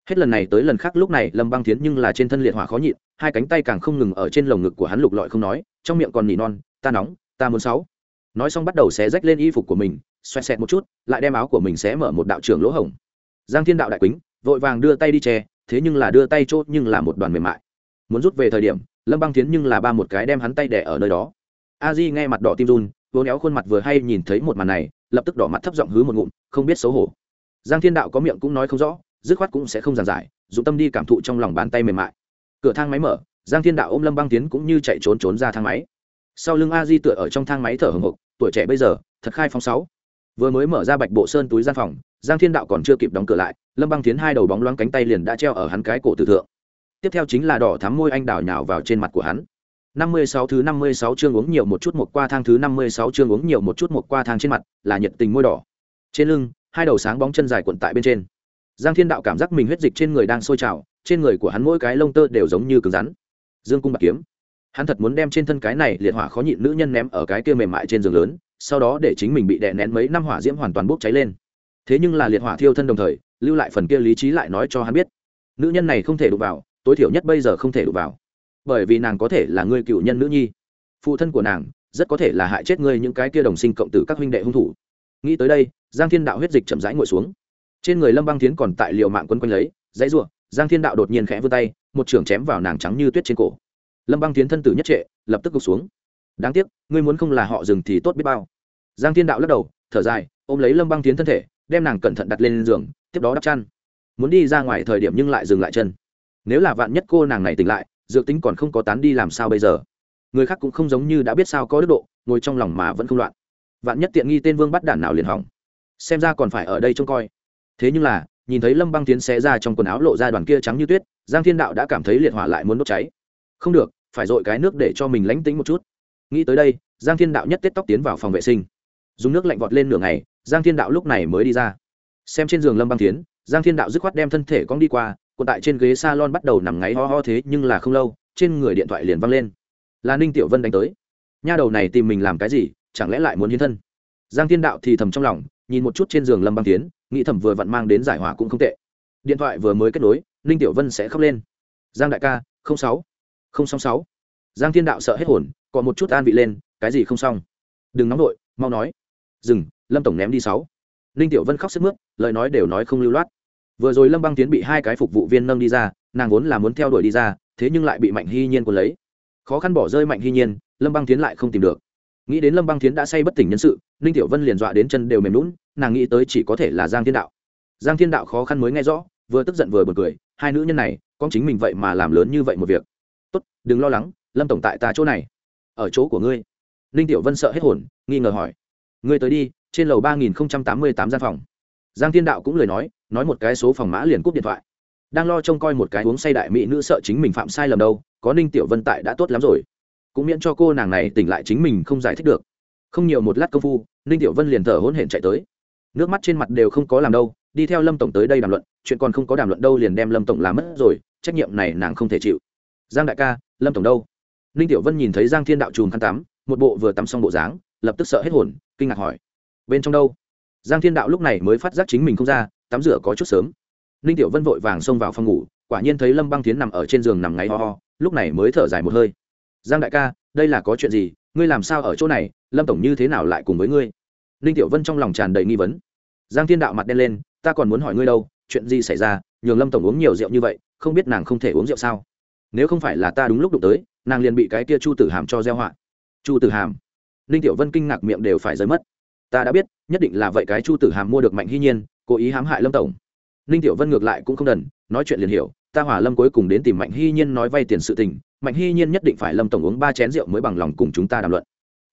Hết lần này tới lần khác lúc này, lâm băng thiến nhưng là trên thân liệt hỏa khó nhịn, hai cánh tay càng không ngừng ở trên lồng ngực của hắn lục lọi không nói, trong miệng còn nỉ non, ta nóng, ta muốn sáu. Nói xong bắt đầu xé rách lên y phục của mình xoẹ xẹt một chút, lại đem áo của mình xé mở một đạo trưởng lỗ hổng. Giang thiên đạo đại quýnh vội vàng đưa tay đi che, thế nhưng là đưa tay chốt nhưng là một đoàn mềm mại. Muốn rút về thời điểm, lâm băng thiến nhưng là ba một cái đem hắn tay đẻ ở nơi đó a di nghe mặt đỏ tim run, vô néo khuôn mặt vừa hay nhìn thấy một màn này, lập tức đỏ mặt thấp giọng hứ một ngụm, không biết xấu hổ. Giang thiên đạo có miệng cũng nói không rõ, dứt khoát cũng sẽ không giàn giải, dụng tâm đi cảm thụ trong lòng bàn tay mềm mại. Cửa thang máy mở, giang thiên đạo ôm lâm băng tiến cũng như chạy trốn trốn ra thang máy. Sau lưng a di tựa ở trong thang máy thở hồng hộc, tuổi trẻ bây giờ, thật khai phong sáu. Vừa mới mở ra bạch bộ sơn túi gian phòng, giang thiên đạo còn chưa kịp đóng cửa lại, lâm băng tiến hai đầu bóng loáng cánh tay liền đã treo ở hắn cái cổ tử thượng. Tiếp theo chính là đỏ thắm môi anh đào nhào vào trên mặt của hắn năm mươi sáu thứ năm mươi sáu chương uống nhiều một chút một qua thang thứ năm mươi sáu chương uống nhiều một chút một qua thang trên mặt, là nhiệt tình môi đỏ. Trên lưng, hai đầu sáng bóng chân dài cuộn tại bên trên. Giang thiên đạo cảm giác mình huyết dịch trên người đang sôi trào, trên người của hắn mỗi cái lông tơ đều giống như cứng rắn. Dương cung bạc kiếm. Hắn thật muốn đem trên thân cái này liệt hỏa khó nhịn nữ nhân ném ở cái kia mềm mại trên giường lớn, sau đó để chính mình bị đè nén mấy năm hỏa diễm hoàn toàn bốc cháy lên. Thế nhưng là liệt hỏa thiêu thân đồng thời, lưu lại phần kia lý trí lại nói cho hắn biết. Nữ nhân này không thể đụng vào, tối thiểu nhất bây giờ không thể đụng vào bởi vì nàng có thể là người cựu nhân nữ nhi. Phụ thân của nàng rất có thể là hại chết ngươi những cái kia đồng sinh cộng tử các huynh đệ hung thủ. Nghĩ tới đây, giang thiên đạo huyết dịch chậm rãi ngồi xuống. Trên người lâm băng tiến còn tại liều mạng quân quanh lấy, dãy ruộng giang thiên đạo đột nhiên khẽ vươn tay, một trường chém vào nàng trắng như tuyết trên cổ. Lâm băng tiến thân tử nhất trệ, lập tức gục xuống. Đáng tiếc, ngươi muốn không là họ dừng thì tốt biết bao. Giang thiên đạo lắc đầu, thở dài, ôm lấy lâm băng tiến thân thể, đem nàng cẩn thận đặt lên giường, tiếp đó đắp chăn. Muốn đi ra ngoài thời điểm nhưng lại dừng lại chân. Nếu là vạn nhất cô nàng này tỉnh lại dược tính còn không có tán đi làm sao bây giờ? Người khác cũng không giống như đã biết sao có đức độ, ngồi trong lòng mà vẫn không loạn. Vạn nhất tiện nghi tên vương bắt đản nào liền hỏng. Xem ra còn phải ở đây trông coi. Thế nhưng là, nhìn thấy lâm băng tiến xé ra trong quần áo lộ ra đoàn kia trắng như tuyết, giang thiên đạo đã cảm thấy liệt hỏa lại muốn đốt cháy. Không được, phải dội cái nước để cho mình lánh tính một chút. Nghĩ tới đây, giang thiên đạo nhất tết tóc tiến vào phòng vệ sinh. Dùng nước lạnh vọt lên nửa ngày, giang thiên đạo lúc này mới đi ra. Xem trên giường lâm băng tiến, giang thiên đạo dứt khoát đem thân thể cong đi qua còn tại trên ghế salon bắt đầu nằm ngáy ho ho thế nhưng là không lâu, trên người điện thoại liền vang lên. Là ninh tiểu vân đánh tới. Nha đầu này tìm mình làm cái gì, chẳng lẽ lại muốn hiến thân? Giang thiên đạo thì thầm trong lòng, nhìn một chút trên giường lâm băng tiến, nghĩ thầm vừa vặn mang đến giải hỏa cũng không tệ. Điện thoại vừa mới kết nối, ninh tiểu vân sẽ khóc lên. Giang đại ca, không sáu, không xong sáu. Giang thiên đạo sợ hết hồn còn một chút an vị lên, cái gì không xong? Đừng nóng đội mau nói. Dừng, lâm tổng ném đi sáu. Ninh tiểu vân khóc sướt mướt, lời nói đều nói không lưu loát vừa rồi lâm băng tiến bị hai cái phục vụ viên nâng đi ra, nàng vốn là muốn theo đuổi đi ra, thế nhưng lại bị mạnh hy nhiên quân lấy. Khó khăn bỏ rơi mạnh hy nhiên, lâm băng tiến lại không tìm được. Nghĩ đến lâm băng tiến đã say bất tỉnh nhân sự, ninh tiểu vân liền dọa đến chân đều mềm lún nàng nghĩ tới chỉ có thể là giang thiên đạo. Giang thiên đạo khó khăn mới nghe rõ, vừa tức giận vừa bật cười, hai nữ nhân này, con chính mình vậy mà làm lớn như vậy một việc. Tốt, đừng lo lắng, lâm tổng tại ta chỗ này, ở chỗ của ngươi. Ninh tiểu vân sợ hết hồn, nghi ngờ hỏi. Ngươi tới đi, trên lầu ba nghìn tám mươi tám gian phòng giang thiên đạo cũng lời nói nói một cái số phòng mã liền cúp điện thoại. Đang lo trông coi một cái uống say đại mỹ nữ sợ chính mình phạm sai lầm đâu, có ninh tiểu vân tại đã tốt lắm rồi. Cũng miễn cho cô nàng này tỉnh lại chính mình không giải thích được. Không nhiều một lát công phu, ninh tiểu vân liền thở hôn hển chạy tới. Nước mắt trên mặt đều không có làm đâu, đi theo lâm tổng tới đây đàm luận, chuyện còn không có đàm luận đâu liền đem lâm tổng làm mất rồi, trách nhiệm này nàng không thể chịu. Giang đại ca, lâm tổng đâu? Ninh tiểu vân nhìn thấy giang thiên đạo chùm khăn tắm, một bộ vừa tắm xong bộ dáng, lập tức sợ hết hồn, kinh ngạc hỏi. Bên trong đâu? Giang thiên đạo lúc này mới phát giác chính mình không ra, tắm rửa có chút sớm. Ninh tiểu vân vội vàng xông vào phòng ngủ, quả nhiên thấy lâm băng tiến nằm ở trên giường nằm ngáy ho ho, lúc này mới thở dài một hơi. Giang đại ca, đây là có chuyện gì? Ngươi làm sao ở chỗ này? Lâm tổng như thế nào lại cùng với ngươi? Ninh tiểu vân trong lòng tràn đầy nghi vấn. Giang thiên đạo mặt đen lên, ta còn muốn hỏi ngươi đâu, chuyện gì xảy ra? Nhường lâm tổng uống nhiều rượu như vậy, không biết nàng không thể uống rượu sao? Nếu không phải là ta đúng lúc đụng tới, nàng liền bị cái kia chu tử hàm cho gieo họa. Chu tử hàm. Ninh tiểu vân kinh ngạc miệng đều phải rơi mất ta đã biết, nhất định là vậy cái chu tử hàm mua được mạnh hy nhiên, cố ý hãm hại lâm tổng. Ninh tiểu vân ngược lại cũng không đần, nói chuyện liền hiểu, ta hỏa lâm cuối cùng đến tìm mạnh hy nhiên nói vay tiền sự tình, mạnh hy nhiên nhất định phải lâm tổng uống ba chén rượu mới bằng lòng cùng chúng ta đàm luận.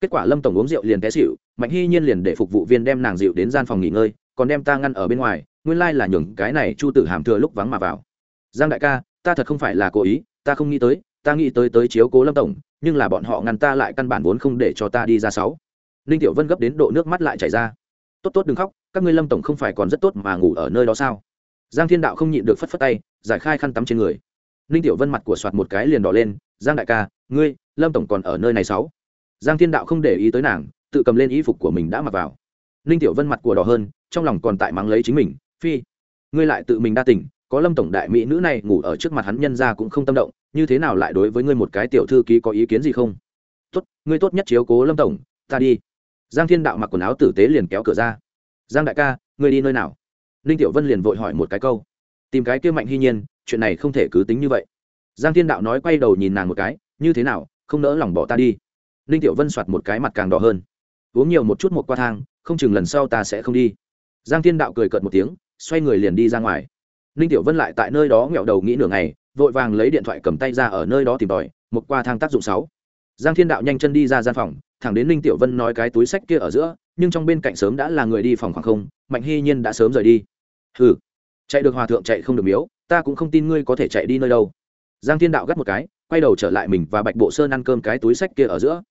Kết quả lâm tổng uống rượu liền té xịu mạnh hy nhiên liền để phục vụ viên đem nàng rượu đến gian phòng nghỉ ngơi, còn đem ta ngăn ở bên ngoài, nguyên lai là nhường cái này chu tử hàm thừa lúc vắng mà vào. Giang đại ca, ta thật không phải là cố ý, ta không nghĩ tới, ta nghĩ tới tới chiếu cố lâm tổng, nhưng là bọn họ ngăn ta lại căn bản vốn không để cho ta đi ra sáu ninh tiểu vân gấp đến độ nước mắt lại chảy ra. Tốt tốt, đừng khóc, các ngươi lâm tổng không phải còn rất tốt mà ngủ ở nơi đó sao? Giang thiên đạo không nhịn được phất phất tay, giải khai khăn tắm trên người. Ninh tiểu vân mặt của soạt một cái liền đỏ lên, giang đại ca, ngươi, lâm tổng còn ở nơi này sáu? Giang thiên đạo không để ý tới nàng, tự cầm lên y phục của mình đã mặc vào. Ninh tiểu vân mặt của đỏ hơn, trong lòng còn tại mắng lấy chính mình, phi, ngươi lại tự mình đa tỉnh, có lâm tổng đại mỹ nữ này ngủ ở trước mặt hắn nhân ra cũng không tâm động, như thế nào lại đối với ngươi một cái tiểu thư ký có ý kiến gì không? Tốt, ngươi tốt nhất chiếu cố lâm tổng, ta đi giang thiên đạo mặc quần áo tử tế liền kéo cửa ra. Giang đại ca người đi nơi nào? Ninh tiểu vân liền vội hỏi một cái câu. Tìm cái kia mạnh hy nhiên, chuyện này không thể cứ tính như vậy. Giang thiên đạo nói quay đầu nhìn nàng một cái, như thế nào, không nỡ lòng bỏ ta đi? Ninh tiểu vân soạt một cái mặt càng đỏ hơn. Uống nhiều một chút một qua thang, không chừng lần sau ta sẽ không đi. Giang thiên đạo cười cợt một tiếng, xoay người liền đi ra ngoài. Ninh tiểu vân lại tại nơi đó nghẹo đầu nghĩ nửa ngày, vội vàng lấy điện thoại cầm tay ra ở nơi đó tìm tòi, một qua thang tác dụng sáu. Giang thiên đạo nhanh chân đi ra gian phòng thẳng đến ninh tiểu vân nói cái túi sách kia ở giữa, nhưng trong bên cạnh sớm đã là người đi phòng khoảng không, mạnh hy nhiên đã sớm rời đi. Hừ, chạy được hòa thượng chạy không được miếu, ta cũng không tin ngươi có thể chạy đi nơi đâu. Giang thiên đạo gắt một cái, quay đầu trở lại mình và bạch bộ sơn ăn cơm cái túi sách kia ở giữa.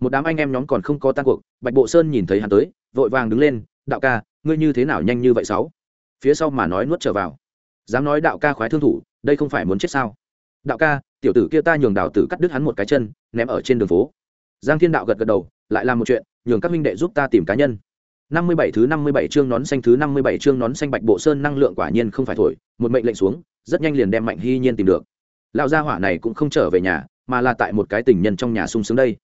Một đám anh em nhóm còn không có tan cuộc, bạch bộ sơn nhìn thấy hắn tới, vội vàng đứng lên, đạo ca, ngươi như thế nào nhanh như vậy sáu? Phía sau mà nói nuốt trở vào. Dám nói đạo ca khoái thương thủ, đây không phải muốn chết sao? Đạo ca, tiểu tử kia ta nhường đào tử cắt đứt hắn một cái chân, ném ở trên đường phố giang thiên đạo gật gật đầu lại làm một chuyện nhường các minh đệ giúp ta tìm cá nhân. Năm mươi bảy thứ năm mươi bảy chương nón xanh thứ năm mươi bảy chương nón xanh bạch bộ sơn năng lượng quả nhiên không phải thổi một mệnh lệnh xuống rất nhanh liền đem mạnh hy nhiên tìm được. Lão gia hỏa này cũng không trở về nhà mà là tại một cái tình nhân trong nhà sung sướng đây.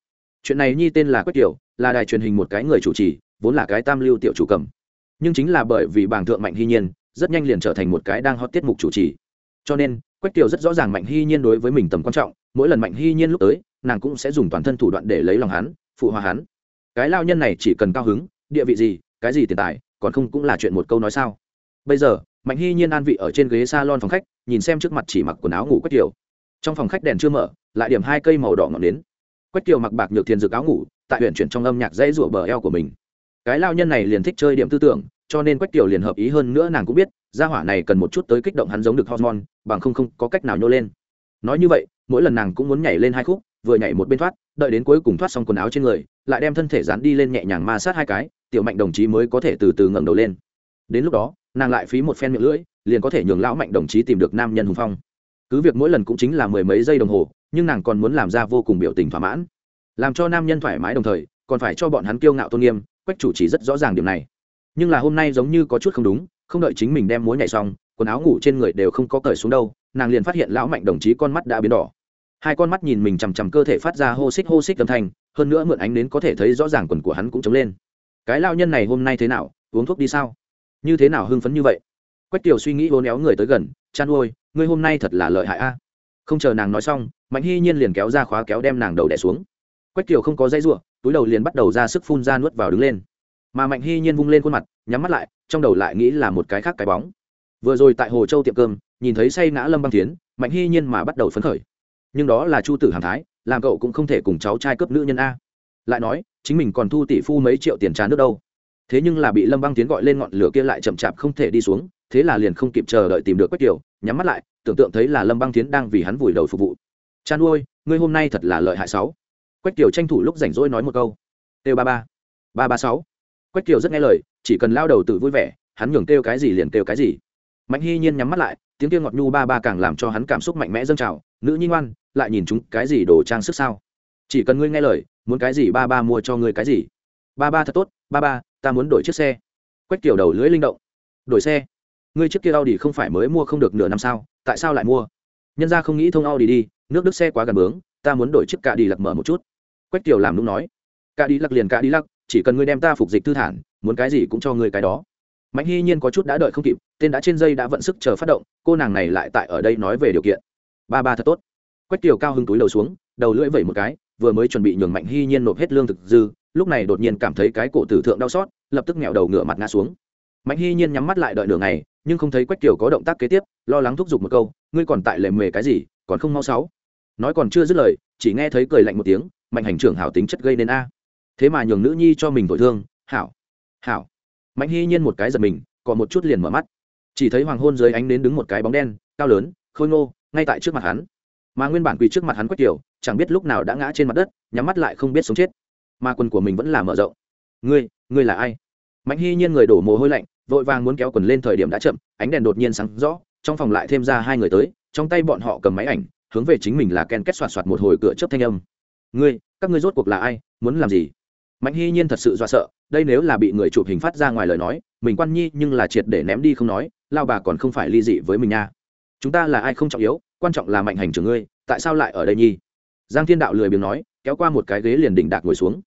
Chuyện này nhi tên là quách Kiểu, là đài truyền hình một cái người chủ trì vốn là cái tam lưu tiểu chủ cầm. Nhưng chính là bởi vì bảng thượng mạnh hy nhiên rất nhanh liền trở thành một cái đang hot tiết mục chủ trì. Cho nên quách tiểu rất rõ ràng mạnh hy nhiên đối với mình tầm quan trọng, mỗi lần mạnh hy nhiên lúc tới, nàng cũng sẽ dùng toàn thân thủ đoạn để lấy lòng hắn, phụ hòa hắn. Cái lao nhân này chỉ cần cao hứng, địa vị gì, cái gì tiền tài, còn không cũng là chuyện một câu nói sao. Bây giờ, mạnh hy nhiên an vị ở trên ghế s a lon phòng khách, nhìn xem trước mặt chỉ mặc quần áo ngủ quách kiều. Trong phòng khách đèn chưa mở, lại điểm hai cây màu đỏ ngọn đến quách kiều mặc bạc nhược thiền dược áo ngủ, tại huyện chuyển trong âm nhạc dãy rủa bờ eo của mình. Cái lao nhân này liền thích chơi điểm tư tưởng cho nên quách tiểu liền hợp ý hơn nữa nàng cũng biết, gia hỏa này cần một chút tới kích động hắn giống được hormone, bằng không không có cách nào nhô lên. Nói như vậy, mỗi lần nàng cũng muốn nhảy lên hai khúc, vừa nhảy một bên thoát, đợi đến cuối cùng thoát xong quần áo trên người, lại đem thân thể dán đi lên nhẹ nhàng ma sát hai cái, tiểu mạnh đồng chí mới có thể từ từ ngẩng đầu lên. Đến lúc đó, nàng lại phí một phen miệng lưỡi, liền có thể nhường lão mạnh đồng chí tìm được nam nhân hùng phong. Cứ việc mỗi lần cũng chính là mười mấy giây đồng hồ, nhưng nàng còn muốn làm ra vô cùng biểu tình thỏa mãn. Làm cho nam nhân thoải mái đồng thời, còn phải cho bọn hắn kiêu ngạo tôn nghiêm, quách chủ chỉ rất rõ ràng điểm này nhưng là hôm nay giống như có chút không đúng, không đợi chính mình đem múa nhảy xong, quần áo ngủ trên người đều không có cởi xuống đâu, nàng liền phát hiện lão mạnh đồng chí con mắt đã biến đỏ. Hai con mắt nhìn mình chằm chằm cơ thể phát ra hô xích hô xích âm thanh, hơn nữa mượn ánh đến có thể thấy rõ ràng quần của hắn cũng chống lên. Cái lao nhân này hôm nay thế nào, uống thuốc đi sao? Như thế nào hưng phấn như vậy? Quách tiểu suy nghĩ hố néo người tới gần chăn ôi, ngươi hôm nay thật là lợi hại a. Không chờ nàng nói xong, mạnh hy nhiên liền kéo ra khóa kéo đem nàng đầu đẻ xuống. Quách tiểu không có dây ruộng túi đầu liền bắt đầu ra sức phun ra nuốt vào đứng lên mà mạnh hy nhiên vung lên khuôn mặt, nhắm mắt lại, trong đầu lại nghĩ là một cái khác cái bóng. Vừa rồi tại hồ châu tiệm cơm, nhìn thấy say ngã lâm băng tiến mạnh hy nhiên mà bắt đầu phấn khởi. Nhưng đó là chu tử hàm thái, làm cậu cũng không thể cùng cháu trai cướp nữ nhân a. Lại nói, chính mình còn thu tỷ phu mấy triệu tiền trà nước đâu. Thế nhưng là bị lâm băng tiến gọi lên ngọn lửa kia lại chậm chạp không thể đi xuống, thế là liền không kịp chờ đợi tìm được quách kiều, nhắm mắt lại, tưởng tượng thấy là lâm băng tiến đang vì hắn vùi đầu phục vụ. Chan ôi ngươi hôm nay thật là lợi hại sáu. Quách kiều tranh thủ lúc rảnh rỗi nói một câu. T ba ba ba ba sáu quách kiều rất nghe lời, chỉ cần lao đầu tự vui vẻ, hắn nhường kêu cái gì liền kêu cái gì. Mạnh hy nhiên nhắm mắt lại, tiếng kia ngọt nhu ba ba càng làm cho hắn cảm xúc mạnh mẽ dâng trào, nữ nhi ngoan, lại nhìn chúng cái gì đồ trang sức sao? Chỉ cần ngươi nghe lời, muốn cái gì ba ba mua cho ngươi cái gì. Ba ba thật tốt, ba ba, ta muốn đổi chiếc xe. Quách kiểu đầu lưỡi linh động. Đổi xe? Ngươi chiếc kia Audi không phải mới mua không được nửa năm sao? Tại sao lại mua? Nhân ra không nghĩ thông Audi đi, nước đức xe quá gần bướng, ta muốn đổi chiếc cạ đi lặc mở một chút. Quách tiểu làm đúng nói. Cạ đi lặc liền cạ đi lặc chỉ cần ngươi đem ta phục dịch thư thản, muốn cái gì cũng cho ngươi cái đó. Mạnh hy nhiên có chút đã đợi không kịp, tên đã trên dây đã vận sức chờ phát động, cô nàng này lại tại ở đây nói về điều kiện. Ba ba thật tốt. Quách tiểu cao hưng túi đầu xuống, đầu lưỡi vẩy một cái, vừa mới chuẩn bị nhường mạnh hy nhiên nộp hết lương thực dư, lúc này đột nhiên cảm thấy cái cổ tử thượng đau xót, lập tức nghẹo đầu ngửa mặt ngã xuống. Mạnh hy nhiên nhắm mắt lại đợi nửa ngày, nhưng không thấy quách kiều có động tác kế tiếp, lo lắng thúc giục một câu, ngươi còn tại lề mề cái gì, còn không mau sáu? Nói còn chưa dứt lời, chỉ nghe thấy cười lạnh một tiếng, mạnh hành trưởng hảo tính chất gây nên a thế mà nhường nữ nhi cho mình tổn thương hảo hảo. Mạnh hy nhiên một cái giật mình còn một chút liền mở mắt. Chỉ thấy hoàng hôn dưới ánh đến đứng một cái bóng đen cao lớn khôi ngô ngay tại trước mặt hắn. Mà nguyên bản quỳ trước mặt hắn quách tiểu, chẳng biết lúc nào đã ngã trên mặt đất nhắm mắt lại không biết sống chết. Mà quần của mình vẫn là mở rộng. Ngươi ngươi là ai? Mạnh hy nhiên người đổ mồ hôi lạnh vội vàng muốn kéo quần lên thời điểm đã chậm ánh đèn đột nhiên sáng rõ trong phòng lại thêm ra hai người tới trong tay bọn họ cầm máy ảnh hướng về chính mình là ken kết soạt soạt một hồi cửa chớp thanh âm. Ngươi các ngươi rốt cuộc là ai muốn làm gì? Mạnh hy nhiên thật sự do sợ, đây nếu là bị người chụp hình phát ra ngoài lời nói, mình quan nhi nhưng là triệt để ném đi không nói, lao bà còn không phải ly dị với mình nha. Chúng ta là ai không trọng yếu, quan trọng là mạnh hành trưởng ngươi, tại sao lại ở đây nhi? Giang thiên đạo lười biếng nói, kéo qua một cái ghế liền đỉnh đạc ngồi xuống.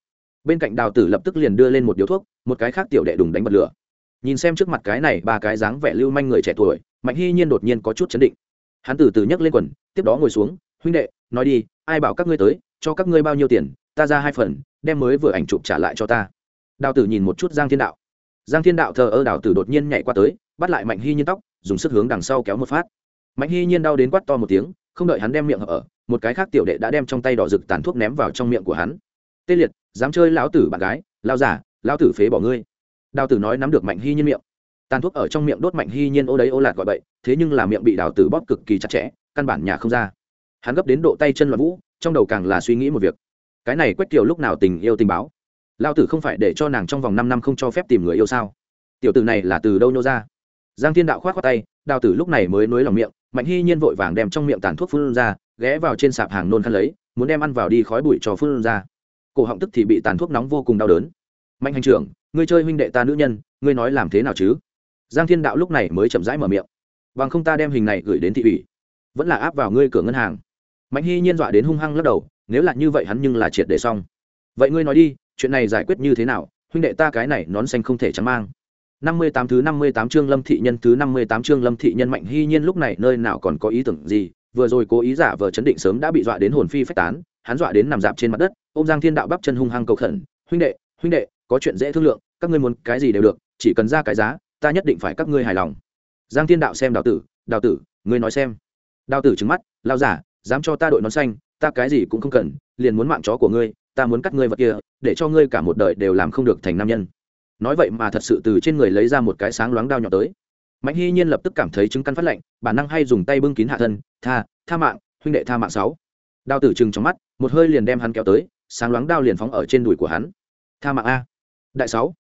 Bên cạnh đào tử lập tức liền đưa lên một điếu thuốc, một cái khác tiểu đệ đùng đánh bật lửa. Nhìn xem trước mặt cái này ba cái dáng vẻ lưu manh người trẻ tuổi, mạnh hy nhiên đột nhiên có chút chấn định. Hắn từ từ nhấc lên quần, tiếp đó ngồi xuống, huynh đệ, nói đi, ai bảo các ngươi tới, cho các ngươi bao nhiêu tiền ta ra hai phần, đem mới vừa ảnh chụp trả lại cho ta. Đào tử nhìn một chút giang thiên đạo. Giang thiên đạo thờ ơ đào tử đột nhiên nhảy qua tới, bắt lại mạnh hy nhiên tóc, dùng sức hướng đằng sau kéo một phát. Mạnh hy nhiên đau đến quắt to một tiếng, không đợi hắn đem miệng ở, một cái khác tiểu đệ đã đem trong tay đỏ rực tàn thuốc ném vào trong miệng của hắn. Tê liệt, dám chơi lão tử bạn gái lao giả lao tử phế bỏ ngươi. Đào tử nói nắm được mạnh hy nhiên miệng. Tàn thuốc ở trong miệng đốt mạnh hy nhiên ô đấy ô lạt gọi bậy, thế nhưng là miệng bị đào tử bóp cực kỳ chặt chẽ, căn bản nhà không ra. Hắn gấp đến độ tay chân loạn vũ, trong đầu càng là suy nghĩ một việc cái này quách kiều lúc nào tình yêu tình báo? Lao tử không phải để cho nàng trong vòng năm năm không cho phép tìm người yêu sao? Tiểu tử này là từ đâu nô ra? Giang thiên đạo k h o á t khoác tay, đào tử lúc này mới nối lòng miệng, mạnh hy nhiên vội vàng đem trong miệng tàn thuốc phun ra, ghé vào trên sạp hàng nôn khăn lấy, muốn đem ăn vào đi khói bụi cho phun ra. Cổ họng tức thì bị tàn thuốc nóng vô cùng đau đớn. Mạnh hành trưởng, ngươi chơi huynh đệ ta nữ nhân, ngươi nói làm thế nào chứ? Giang thiên đạo lúc này mới chậm rãi mở miệng. Bằng không ta đem hình này gửi đến thị ủy, vẫn là áp vào ngươi cửa ngân hàng. Mạnh hy nhiên dọa đến hung hăng lắc đầu nếu là như vậy hắn nhưng là triệt để xong. Vậy ngươi nói đi, chuyện này giải quyết như thế nào? Huynh đệ ta cái này nón xanh không thể trắng mang. Năm mươi tám thứ năm mươi tám chương lâm thị nhân, thứ năm mươi tám chương lâm thị nhân mạnh hy nhiên lúc này nơi nào còn có ý tưởng gì? Vừa rồi cố ý giả vờ chấn định sớm đã bị dọa đến hồn phi phách tán, hắn dọa đến nằm dạp trên mặt đất, ôm giang thiên đạo bắp chân hung hăng cầu khẩn. Huynh đệ huynh đệ, có chuyện dễ thương lượng, các ngươi muốn cái gì đều được, chỉ cần ra cái giá, ta nhất định phải các ngươi hài lòng. Giang thiên đạo xem đào tử đào tử, ngươi nói xem. Đào tử trừng mắt lao giả, dám cho ta đội nón xanh ta cái gì cũng không cần, liền muốn mạng chó của ngươi, ta muốn cắt ngươi vật kia, để cho ngươi cả một đời đều làm không được thành nam nhân. Nói vậy mà thật sự từ trên người lấy ra một cái sáng loáng đao nhỏ tới. Mạnh hy nhiên lập tức cảm thấy chứng căn phát lạnh, bản năng hay dùng tay bưng kín hạ thân, tha tha mạng, huynh đệ tha mạng sáu. Đao tử trừng trong mắt, một hơi liền đem hắn kéo tới, sáng loáng đao liền phóng ở trên đùi của hắn. Tha mạng a. Đại sáu.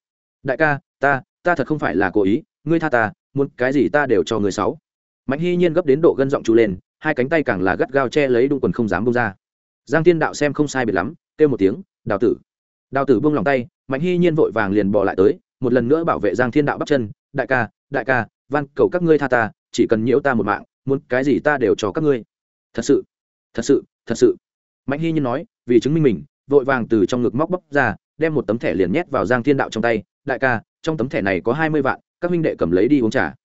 Đại ca, ta ta thật không phải là cố ý, ngươi tha ta, muốn cái gì ta đều cho người sáu. Mạnh hy nhiên gấp đến độ gân giọng chú lên hai cánh tay càng là gắt gao che lấy đung quần không dám bông ra. Giang Thiên đạo xem không sai biệt lắm, kêu một tiếng, đào tử. Đào tử buông lòng tay, mạnh hy nhiên vội vàng liền bỏ lại tới, một lần nữa bảo vệ giang thiên đạo bắt chân, đại ca đại ca, van, cầu các ngươi tha ta, chỉ cần nhiễu ta một mạng, muốn cái gì ta đều cho các ngươi. Thật sự thật sự thật sự. Mạnh hy nhiên nói, vì chứng minh mình, vội vàng từ trong ngực móc bóc ra, đem một tấm thẻ liền nhét vào giang thiên đạo trong tay, đại ca, trong tấm thẻ này có hai mươi vạn, các huynh đệ cầm lấy đi uống trà.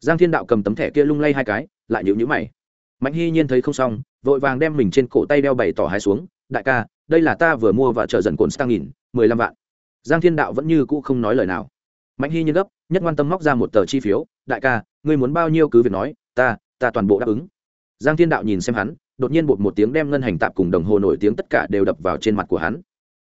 Giang thiên đạo cầm tấm thẻ kia lung lay hai cái, lại nhịu nhữ mày mạnh hy nhiên thấy không xong, vội vàng đem mình trên cổ tay đeo bày tỏ hai xuống, đại ca, đây là ta vừa mua và chờ dần cồn stang nghìn mười lăm vạn. Giang thiên đạo vẫn như cũ không nói lời nào. Mạnh hy nhiên gấp, nhất quan tâm móc ra một tờ chi phiếu, đại ca, ngươi muốn bao nhiêu cứ việc nói, ta ta toàn bộ đáp ứng. Giang thiên đạo nhìn xem hắn, đột nhiên bột một tiếng đem ngân hành tạp cùng đồng hồ nổi tiếng tất cả đều đập vào trên mặt của hắn.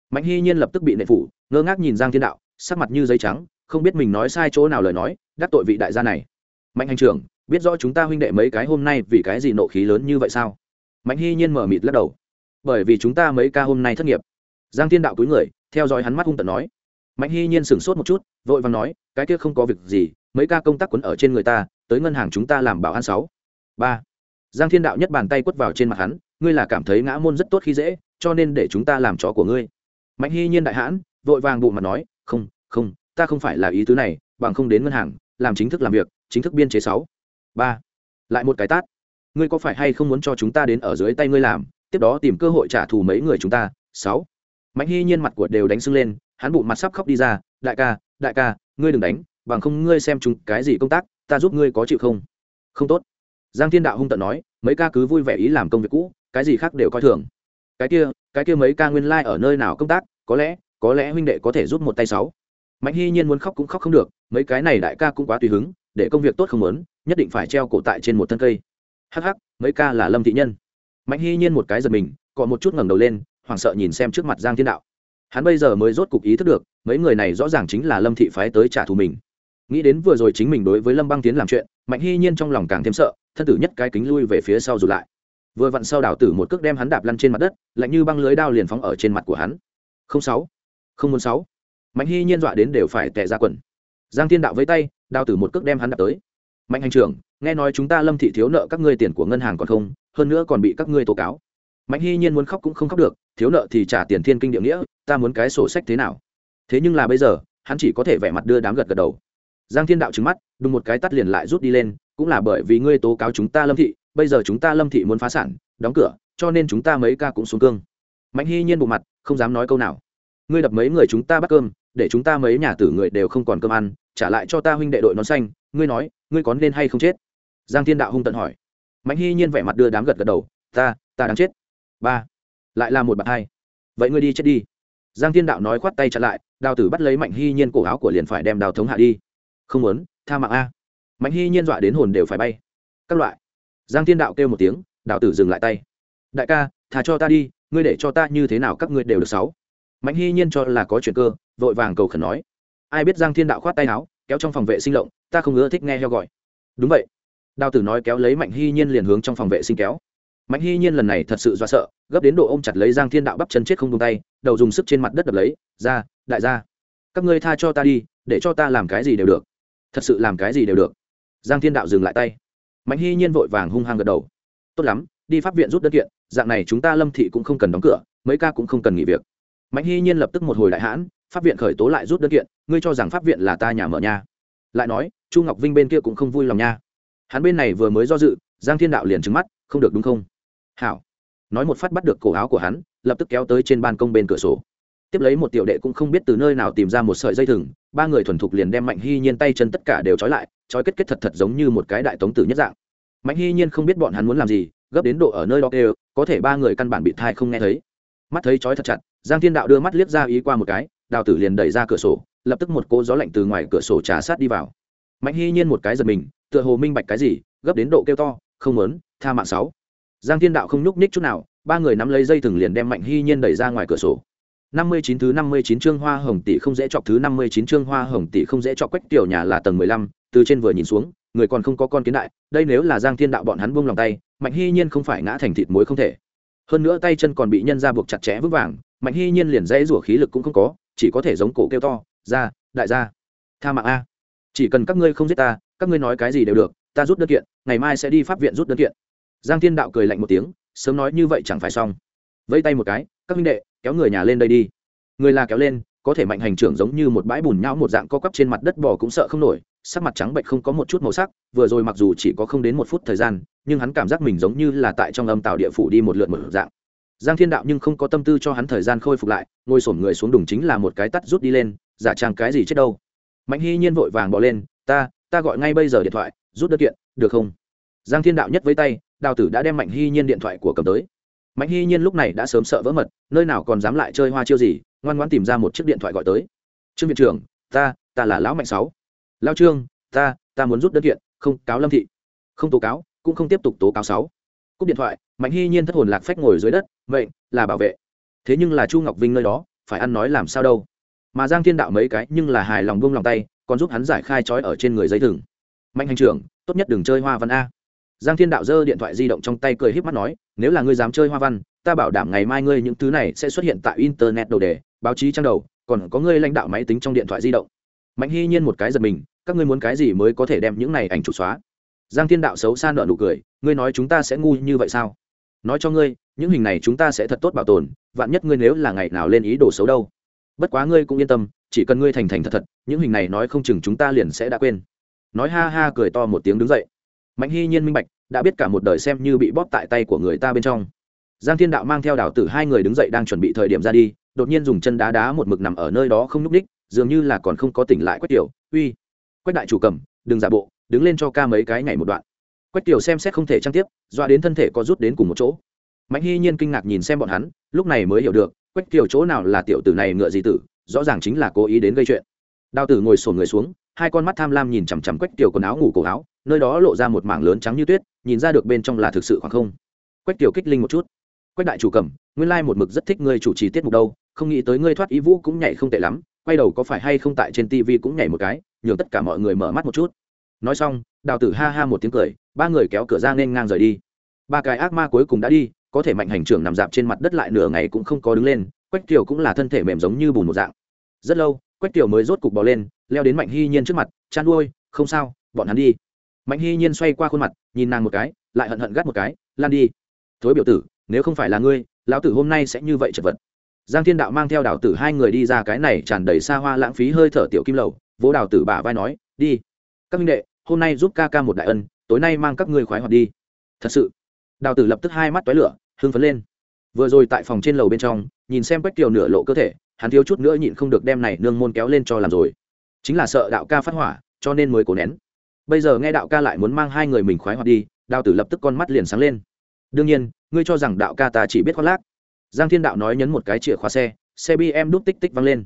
Mạnh hy nhiên lập tức bị nệ phủ, ngơ ngác nhìn giang thiên đạo, sắc mặt như giấy trắng, không biết mình nói sai chỗ nào lời nói, đắc tội vị đại gia này. Mạnh hành trưởng biết rõ chúng ta huynh đệ mấy cái hôm nay vì cái gì nộ khí lớn như vậy sao? Mạnh hy nhiên mở mịt lắc đầu. Bởi vì chúng ta mấy ca hôm nay thất nghiệp. Giang thiên đạo cúi người, theo dõi hắn mắt hung tận nói. Mạnh hy nhiên sửng sốt một chút, vội vàng nói, cái kia không có việc gì, mấy ca công tác quấn ở trên người ta, tới ngân hàng chúng ta làm bảo an sáu. Ba. Giang thiên đạo nhất bàn tay quất vào trên mặt hắn, ngươi là cảm thấy ngã môn rất tốt khi dễ, cho nên để chúng ta làm chó của ngươi. Mạnh hy nhiên đại hãn, vội vàng bụng mặt nói, không không, ta không phải là ý tứ này, bằng không đến ngân hàng, làm chính thức làm việc, chính thức biên chế sáu ba lại một cái tát ngươi có phải hay không muốn cho chúng ta đến ở dưới tay ngươi làm tiếp đó tìm cơ hội trả thù mấy người chúng ta sáu mạnh hy nhiên mặt của đều đánh sưng lên hắn bụng mặt sắp khóc đi ra đại ca đại ca ngươi đừng đánh bằng không ngươi xem chúng cái gì công tác ta giúp ngươi có chịu không không tốt giang thiên đạo hung tận nói mấy ca cứ vui vẻ ý làm công việc cũ cái gì khác đều coi thường cái kia cái kia mấy ca nguyên lai、like、ở nơi nào công tác có lẽ có lẽ huynh đệ có thể giúp một tay sáu mạnh hy nhiên muốn khóc cũng khóc không được mấy cái này đại ca cũng quá tùy hứng để công việc tốt không lớn nhất định phải treo cổ tại trên một thân cây. Hắc hắc, mấy ca là lâm thị nhân. Mạnh hy nhiên một cái giật mình cọ một chút ngẩng đầu lên hoảng sợ nhìn xem trước mặt giang thiên đạo. Hắn bây giờ mới rốt cục ý thức được mấy người này rõ ràng chính là lâm thị phái tới trả thù mình. Nghĩ đến vừa rồi chính mình đối với lâm băng tiến làm chuyện mạnh hy nhiên trong lòng càng thêm sợ thân tử nhất cái kính lui về phía sau dù lại. Vừa vặn sau đảo tử một cước đem hắn đạp lăn trên mặt đất lạnh như băng lưới đao liền phóng ở trên mặt của hắn. Không sáu không muốn sáu. Mạnh hy nhiên dọa đến đều phải tệ ra quần. Giang thiên đạo với tay đao tử một cước đem hắn đạp tới mạnh hành trưởng, nghe nói chúng ta lâm thị thiếu nợ các ngươi tiền của ngân hàng còn không, hơn nữa còn bị các ngươi tố cáo. Mạnh hy nhiên muốn khóc cũng không khóc được, thiếu nợ thì trả tiền thiên kinh địa nghĩa, ta muốn cái sổ sách thế nào? Thế nhưng là bây giờ, hắn chỉ có thể vẻ mặt đưa đám gật gật đầu. Giang thiên đạo trứng mắt, đùng một cái tắt liền lại rút đi lên, cũng là bởi vì ngươi tố cáo chúng ta lâm thị, bây giờ chúng ta lâm thị muốn phá sản, đóng cửa, cho nên chúng ta mấy ca cũng xuống cương. Mạnh hy nhiên bộ mặt, không dám nói câu nào. Ngươi đập mấy người chúng ta bắt cơm, để chúng ta mấy nhà tử người đều không còn cơm ăn, trả lại cho ta huynh đệ đội nón xanh, ngươi nói ngươi có nên hay không chết? Giang thiên đạo hung tận hỏi. Mạnh hy nhiên vẻ mặt đưa đám gật gật đầu, ta ta đang chết. Ba, lại là một bạn hai. Vậy ngươi đi chết đi. Giang thiên đạo nói khoát tay chặn lại, đào tử bắt lấy mạnh hy nhiên cổ áo của liền phải đem đào thống hạ đi. Không muốn, tha mạng a. Mạnh hy nhiên dọa đến hồn đều phải bay. Các loại. Giang thiên đạo kêu một tiếng, đào tử dừng lại tay. Đại ca thà cho ta đi, ngươi để cho ta như thế nào các ngươi đều được sáu. Mạnh hy nhiên cho là có chuyện cơ, vội vàng cầu khẩn nói. Ai biết giang thiên đạo khoát tay áo? Kéo trong phòng vệ sinh lộng, ta không ưa thích nghe heo gọi. Đúng vậy. Đào tử nói kéo lấy mạnh hy nhiên liền hướng trong phòng vệ sinh kéo. Mạnh hy nhiên lần này thật sự do sợ, gấp đến độ ôm chặt lấy giang thiên đạo bắp chân chết không tung tay, đầu dùng sức trên mặt đất đập lấy, ra, đại gia, các ngươi tha cho ta đi, để cho ta làm cái gì đều được. Thật sự làm cái gì đều được. Giang thiên đạo dừng lại tay. Mạnh hy nhiên vội vàng hung hăng gật đầu. Tốt lắm, đi pháp viện rút đơn kiện, dạng này chúng ta lâm thị cũng không cần đóng cửa, mấy ca cũng không cần nghỉ việc mạnh hy nhiên lập tức một hồi đại hãn, pháp viện khởi tố lại rút đơn kiện, ngươi cho rằng pháp viện là ta nhà mở nha. Lại nói, chu ngọc vinh bên kia cũng không vui lòng nha. Hắn bên này vừa mới do dự, giang thiên đạo liền trứng mắt, không được đúng không? Hảo. Nói một phát bắt được cổ áo của hắn, lập tức kéo tới trên ban công bên cửa sổ. Tiếp lấy một tiểu đệ cũng không biết từ nơi nào tìm ra một sợi dây thừng, ba người thuần thục liền đem mạnh hy nhiên tay chân tất cả đều trói lại, trói kết kết thật thật giống như một cái đại tống tử nhất dạng. Mạnh hy nhiên không biết bọn hắn muốn làm gì, gấp đến độ ở nơi đó đều, có thể ba người căn bản bị thai không nghe thấy. Mắt thấy trói thật chặt giang thiên đạo đưa mắt liếc ra ý qua một cái, đào tử liền đẩy ra cửa sổ, lập tức một cỗ gió lạnh từ ngoài cửa sổ trà sát đi vào. Mạnh hy nhiên một cái giật mình, tựa hồ minh bạch cái gì, gấp đến độ kêu to, không muốn, tha mạng sáu. Giang thiên đạo không nhúc nhích chút nào, ba người nắm lấy dây thừng liền đem mạnh hy nhiên đẩy ra ngoài cửa sổ. Năm mươi chín thứ năm mươi chín chương hoa hồng tỷ không dễ chọc, thứ năm mươi chín chương hoa hồng tỷ không dễ chọc quách tiểu nhà là tầng mười lăm, từ trên vừa nhìn xuống, người còn không có con kiến đại, đây nếu là giang thiên đạo bọn hắn buông lòng tay, mạnh hy nhiên không phải ngã thành thịt muối không thể. Hơn nữa tay chân còn bị nhân ra buộc chặt chẽ vững vàng mạnh hy nhiên liền dãy rủa khí lực cũng không có, chỉ có thể giống cổ kêu to, ra, đại gia, tha mạng a. Chỉ cần các ngươi không giết ta, các ngươi nói cái gì đều được, ta rút đơn kiện, ngày mai sẽ đi pháp viện rút đơn kiện. Giang thiên đạo cười lạnh một tiếng, sớm nói như vậy chẳng phải xong. Vẫy tay một cái, các minh đệ, kéo người nhà lên đây đi. Người là kéo lên, có thể mạnh hành trưởng giống như một bãi bùn nhão một dạng co quắp trên mặt đất bò cũng sợ không nổi, sắc mặt trắng bệnh không có một chút màu sắc, vừa rồi mặc dù chỉ có không đến một phút thời gian, nhưng hắn cảm giác mình giống như là tại trong âm tạo địa phủ đi một lượt một dạng giang thiên đạo nhưng không có tâm tư cho hắn thời gian khôi phục lại, ngồi sổm người xuống đùng chính là một cái tắt rút đi lên, giả trang cái gì chết đâu. Mạnh hy nhiên vội vàng bỏ lên, ta ta gọi ngay bây giờ điện thoại, rút đơn kiện, được không? Giang thiên đạo nhất với tay, đào tử đã đem mạnh hy nhiên điện thoại của cầm tới. Mạnh hy nhiên lúc này đã sớm sợ vỡ mật, nơi nào còn dám lại chơi hoa chiêu gì, ngoan ngoan tìm ra một chiếc điện thoại gọi tới. Trương viện trưởng, ta ta là lão mạnh sáu. Lao trương, ta ta muốn rút đơn kiện, không, cáo lâm thị. Không tố cáo, cũng không tiếp tục tố cáo sáu. Cúp điện thoại, mạnh hy nhiên thất hồn lạc phách ngồi dưới đất vậy là bảo vệ. Thế nhưng là chu ngọc vinh nơi đó, phải ăn nói làm sao đâu. Mà giang thiên đạo mấy cái nhưng là hài lòng bông lòng tay, còn giúp hắn giải khai trói ở trên người dây thừng. Mạnh hành trưởng, tốt nhất đừng chơi hoa văn a. Giang thiên đạo giơ điện thoại di động trong tay cười híp mắt nói, nếu là ngươi dám chơi hoa văn, ta bảo đảm ngày mai ngươi những thứ này sẽ xuất hiện tại internet đầu đề, báo chí trang đầu, còn có ngươi lãnh đạo máy tính trong điện thoại di động. Mạnh hy nhiên một cái giật mình, các ngươi muốn cái gì mới có thể đem những này ảnh chụp xóa? Giang thiên đạo xấu xa nợ nụ cười, ngươi nói chúng ta sẽ ngu như vậy sao? Nói cho ngươi, những hình này chúng ta sẽ thật tốt bảo tồn, vạn nhất ngươi nếu là ngày nào lên ý đồ xấu đâu. Bất quá ngươi cũng yên tâm, chỉ cần ngươi thành thành thật thật, những hình này nói không chừng chúng ta liền sẽ đã quên. Nói ha ha cười to một tiếng đứng dậy. Mạnh hy nhiên minh bạch, đã biết cả một đời xem như bị bóp tại tay của người ta bên trong. Giang thiên đạo mang theo đảo tử hai người đứng dậy đang chuẩn bị thời điểm ra đi, đột nhiên dùng chân đá đá một mực nằm ở nơi đó không n ú c ních dường như là còn không có tỉnh lại quách tiểu, uy, quách đại chủ cầm, đừng giả bộ, đứng lên cho ca mấy cái ngày một đoạn quách tiểu xem xét không thể trang tiếp, dọa đến thân thể có rút đến cùng một chỗ. Mạnh hy nhiên kinh ngạc nhìn xem bọn hắn, lúc này mới hiểu được, quách tiểu chỗ nào là tiểu tử này ngựa gì tử, rõ ràng chính là cố ý đến gây chuyện. Đào tử ngồi sổn người xuống, hai con mắt tham lam nhìn chằm chằm quách tiểu quần áo ngủ cổ áo, nơi đó lộ ra một mảng lớn trắng như tuyết, nhìn ra được bên trong là thực sự khoảng không. Quách tiểu kích linh một chút. Quách đại chủ cầm, nguyên lai một mực rất thích ngươi chủ trì tiết mục đâu, không nghĩ tới ngươi thoát ý vũ cũng nhảy không tệ lắm, quay đầu có phải hay không tại trên tv cũng nhảy một cái, nhường tất cả mọi người mở mắt một chút. Nói xong đào tử ha ha một tiếng cười, ba người kéo cửa ra nên ngang rời đi. Ba cái ác ma cuối cùng đã đi, có thể mạnh hành trưởng nằm dạp trên mặt đất lại nửa ngày cũng không có đứng lên, quách tiểu cũng là thân thể mềm giống như bùn một dạng. Rất lâu, quách tiểu mới rốt cục bò lên, leo đến mạnh hy nhiên trước mặt chăn nuôi không sao, bọn hắn đi. Mạnh hy nhiên xoay qua khuôn mặt, nhìn nàng một cái, lại hận hận gắt một cái, lan đi. Thối biểu tử, nếu không phải là ngươi, lão tử hôm nay sẽ như vậy chật vật. Giang thiên đạo mang theo đào tử hai người đi ra cái này tràn đầy xa hoa lãng phí hơi thở tiểu kim lầu, vỗ đào tử bả vai nói, đi. Các minh đệ hôm nay giúp ca ca một đại ân, tối nay mang các ngươi khoái hoạt đi. Thật sự. Đào tử lập tức hai mắt toái lửa, hưng phấn lên. Vừa rồi tại phòng trên lầu bên trong, nhìn xem quách kiều nửa lộ cơ thể, hắn thiếu chút nữa nhịn không được đem này nương môn kéo lên cho làm rồi. Chính là sợ đạo ca phát hỏa, cho nên mới cố nén. Bây giờ nghe đạo ca lại muốn mang hai người mình khoái hoạt đi, đào tử lập tức con mắt liền sáng lên. Đương nhiên, ngươi cho rằng đạo ca ta chỉ biết khoác lác. Giang thiên đạo nói nhấn một cái chìa khóa xe xe bm đúc tích tích văng lên.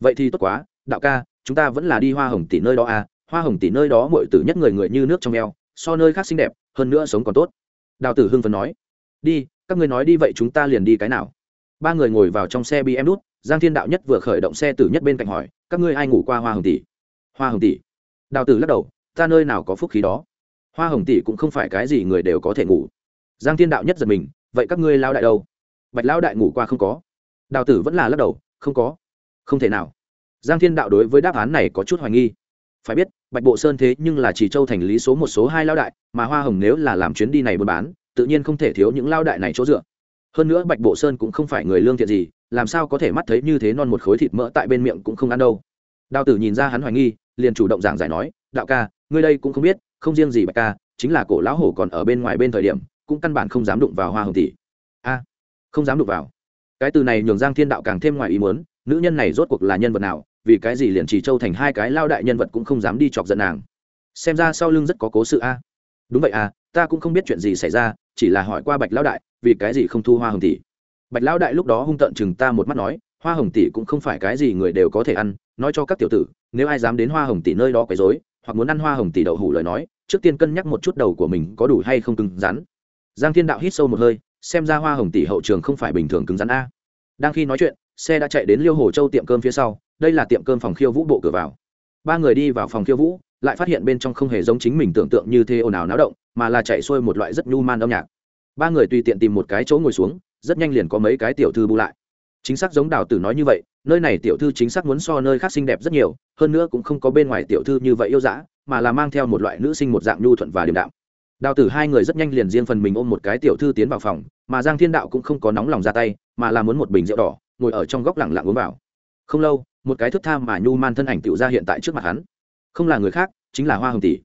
Vậy thì tốt quá, đạo ca, chúng ta vẫn là đi hoa hồng tỷ nơi đó à hoa hồng tỷ nơi đó mọi tử nhất người người như nước trong eo so nơi khác xinh đẹp, hơn nữa sống còn tốt. Đào tử hưng phấn nói, đi, các ngươi nói đi vậy chúng ta liền đi cái nào? Ba người ngồi vào trong xe bm đút giang thiên đạo nhất vừa khởi động xe tử nhất bên cạnh hỏi, các ngươi ai ngủ qua hoa hồng tỷ? Hoa hồng tỷ. Đào tử lắc đầu, ta nơi nào có phúc khí đó? Hoa hồng tỷ cũng không phải cái gì người đều có thể ngủ. Giang thiên đạo nhất giật mình, vậy các ngươi lao đại đâu? Bạch lao đại ngủ qua không có. Đào tử vẫn là lắc đầu, không có. Không thể nào. Giang thiên đạo đối với đáp án này có chút hoài nghi. Phải biết bạch bộ sơn thế nhưng là chỉ châu thành lý số một số hai lao đại, mà hoa hồng nếu là làm chuyến đi này buôn bán, tự nhiên không thể thiếu những lao đại này chỗ dựa. Hơn nữa bạch bộ sơn cũng không phải người lương thiện gì, làm sao có thể mắt thấy như thế non một khối thịt mỡ tại bên miệng cũng không ăn đâu. Đào tử nhìn ra hắn hoài nghi, liền chủ động giảng giải nói, đạo ca, ngươi đây cũng không biết, không riêng gì bạch ca, chính là cổ lão hổ còn ở bên ngoài bên thời điểm, cũng căn bản không dám đụng vào hoa hồng tỷ. A, không dám đụng vào. Cái từ này nhường giang thiên đạo càng thêm ngoài ý muốn, nữ nhân này rốt cuộc là nhân vật nào vì cái gì liền chỉ châu thành hai cái lao đại nhân vật cũng không dám đi chọc giận nàng? Xem ra sau lưng rất có cố sự a. Đúng vậy à ta cũng không biết chuyện gì xảy ra, chỉ là hỏi qua bạch lão đại, vì cái gì không thu hoa hồng tỷ? Bạch lão đại lúc đó hung tợn chừng ta một mắt nói, hoa hồng tỷ cũng không phải cái gì người đều có thể ăn, nói cho các tiểu tử, nếu ai dám đến hoa hồng tỷ nơi đó quấy rối, hoặc muốn ăn hoa hồng tỷ đậu hủ lời nói, trước tiên cân nhắc một chút đầu của mình có đủ hay không cứng rắn. Giang thiên đạo hít sâu một hơi, xem ra hoa hồng tỷ hậu trường không phải bình thường cứng rắn a. Đang khi nói chuyện, xe đã chạy đến liêu hồ châu tiệm cơm phía sau đây là tiệm cơm phòng khiêu vũ bộ cửa vào. Ba người đi vào phòng khiêu vũ, lại phát hiện bên trong không hề giống chính mình tưởng tượng như thế ồn ào náo động, mà là chạy xuôi một loại rất nhu man âm nhạc. Ba người tùy tiện tìm một cái chỗ ngồi xuống, rất nhanh liền có mấy cái tiểu thư bu lại. Chính xác giống đào tử nói như vậy, nơi này tiểu thư chính xác muốn so nơi khác xinh đẹp rất nhiều, hơn nữa cũng không có bên ngoài tiểu thư như vậy yêu dã, mà là mang theo một loại nữ sinh một dạng nhu thuận và điềm đạm. Đào tử hai người rất nhanh liền riêng phần mình ôm một cái tiểu thư tiến vào phòng, mà giang thiên đạo cũng không có nóng lòng ra tay, mà là muốn một bình rượu đỏ, ngồi ở trong góc lẳng lặng uống vào. Không lâu một cái thức tham mà nhu man thân ảnh tựu ra hiện tại trước mặt hắn. Không là người khác, chính là hoa hồng tỷ.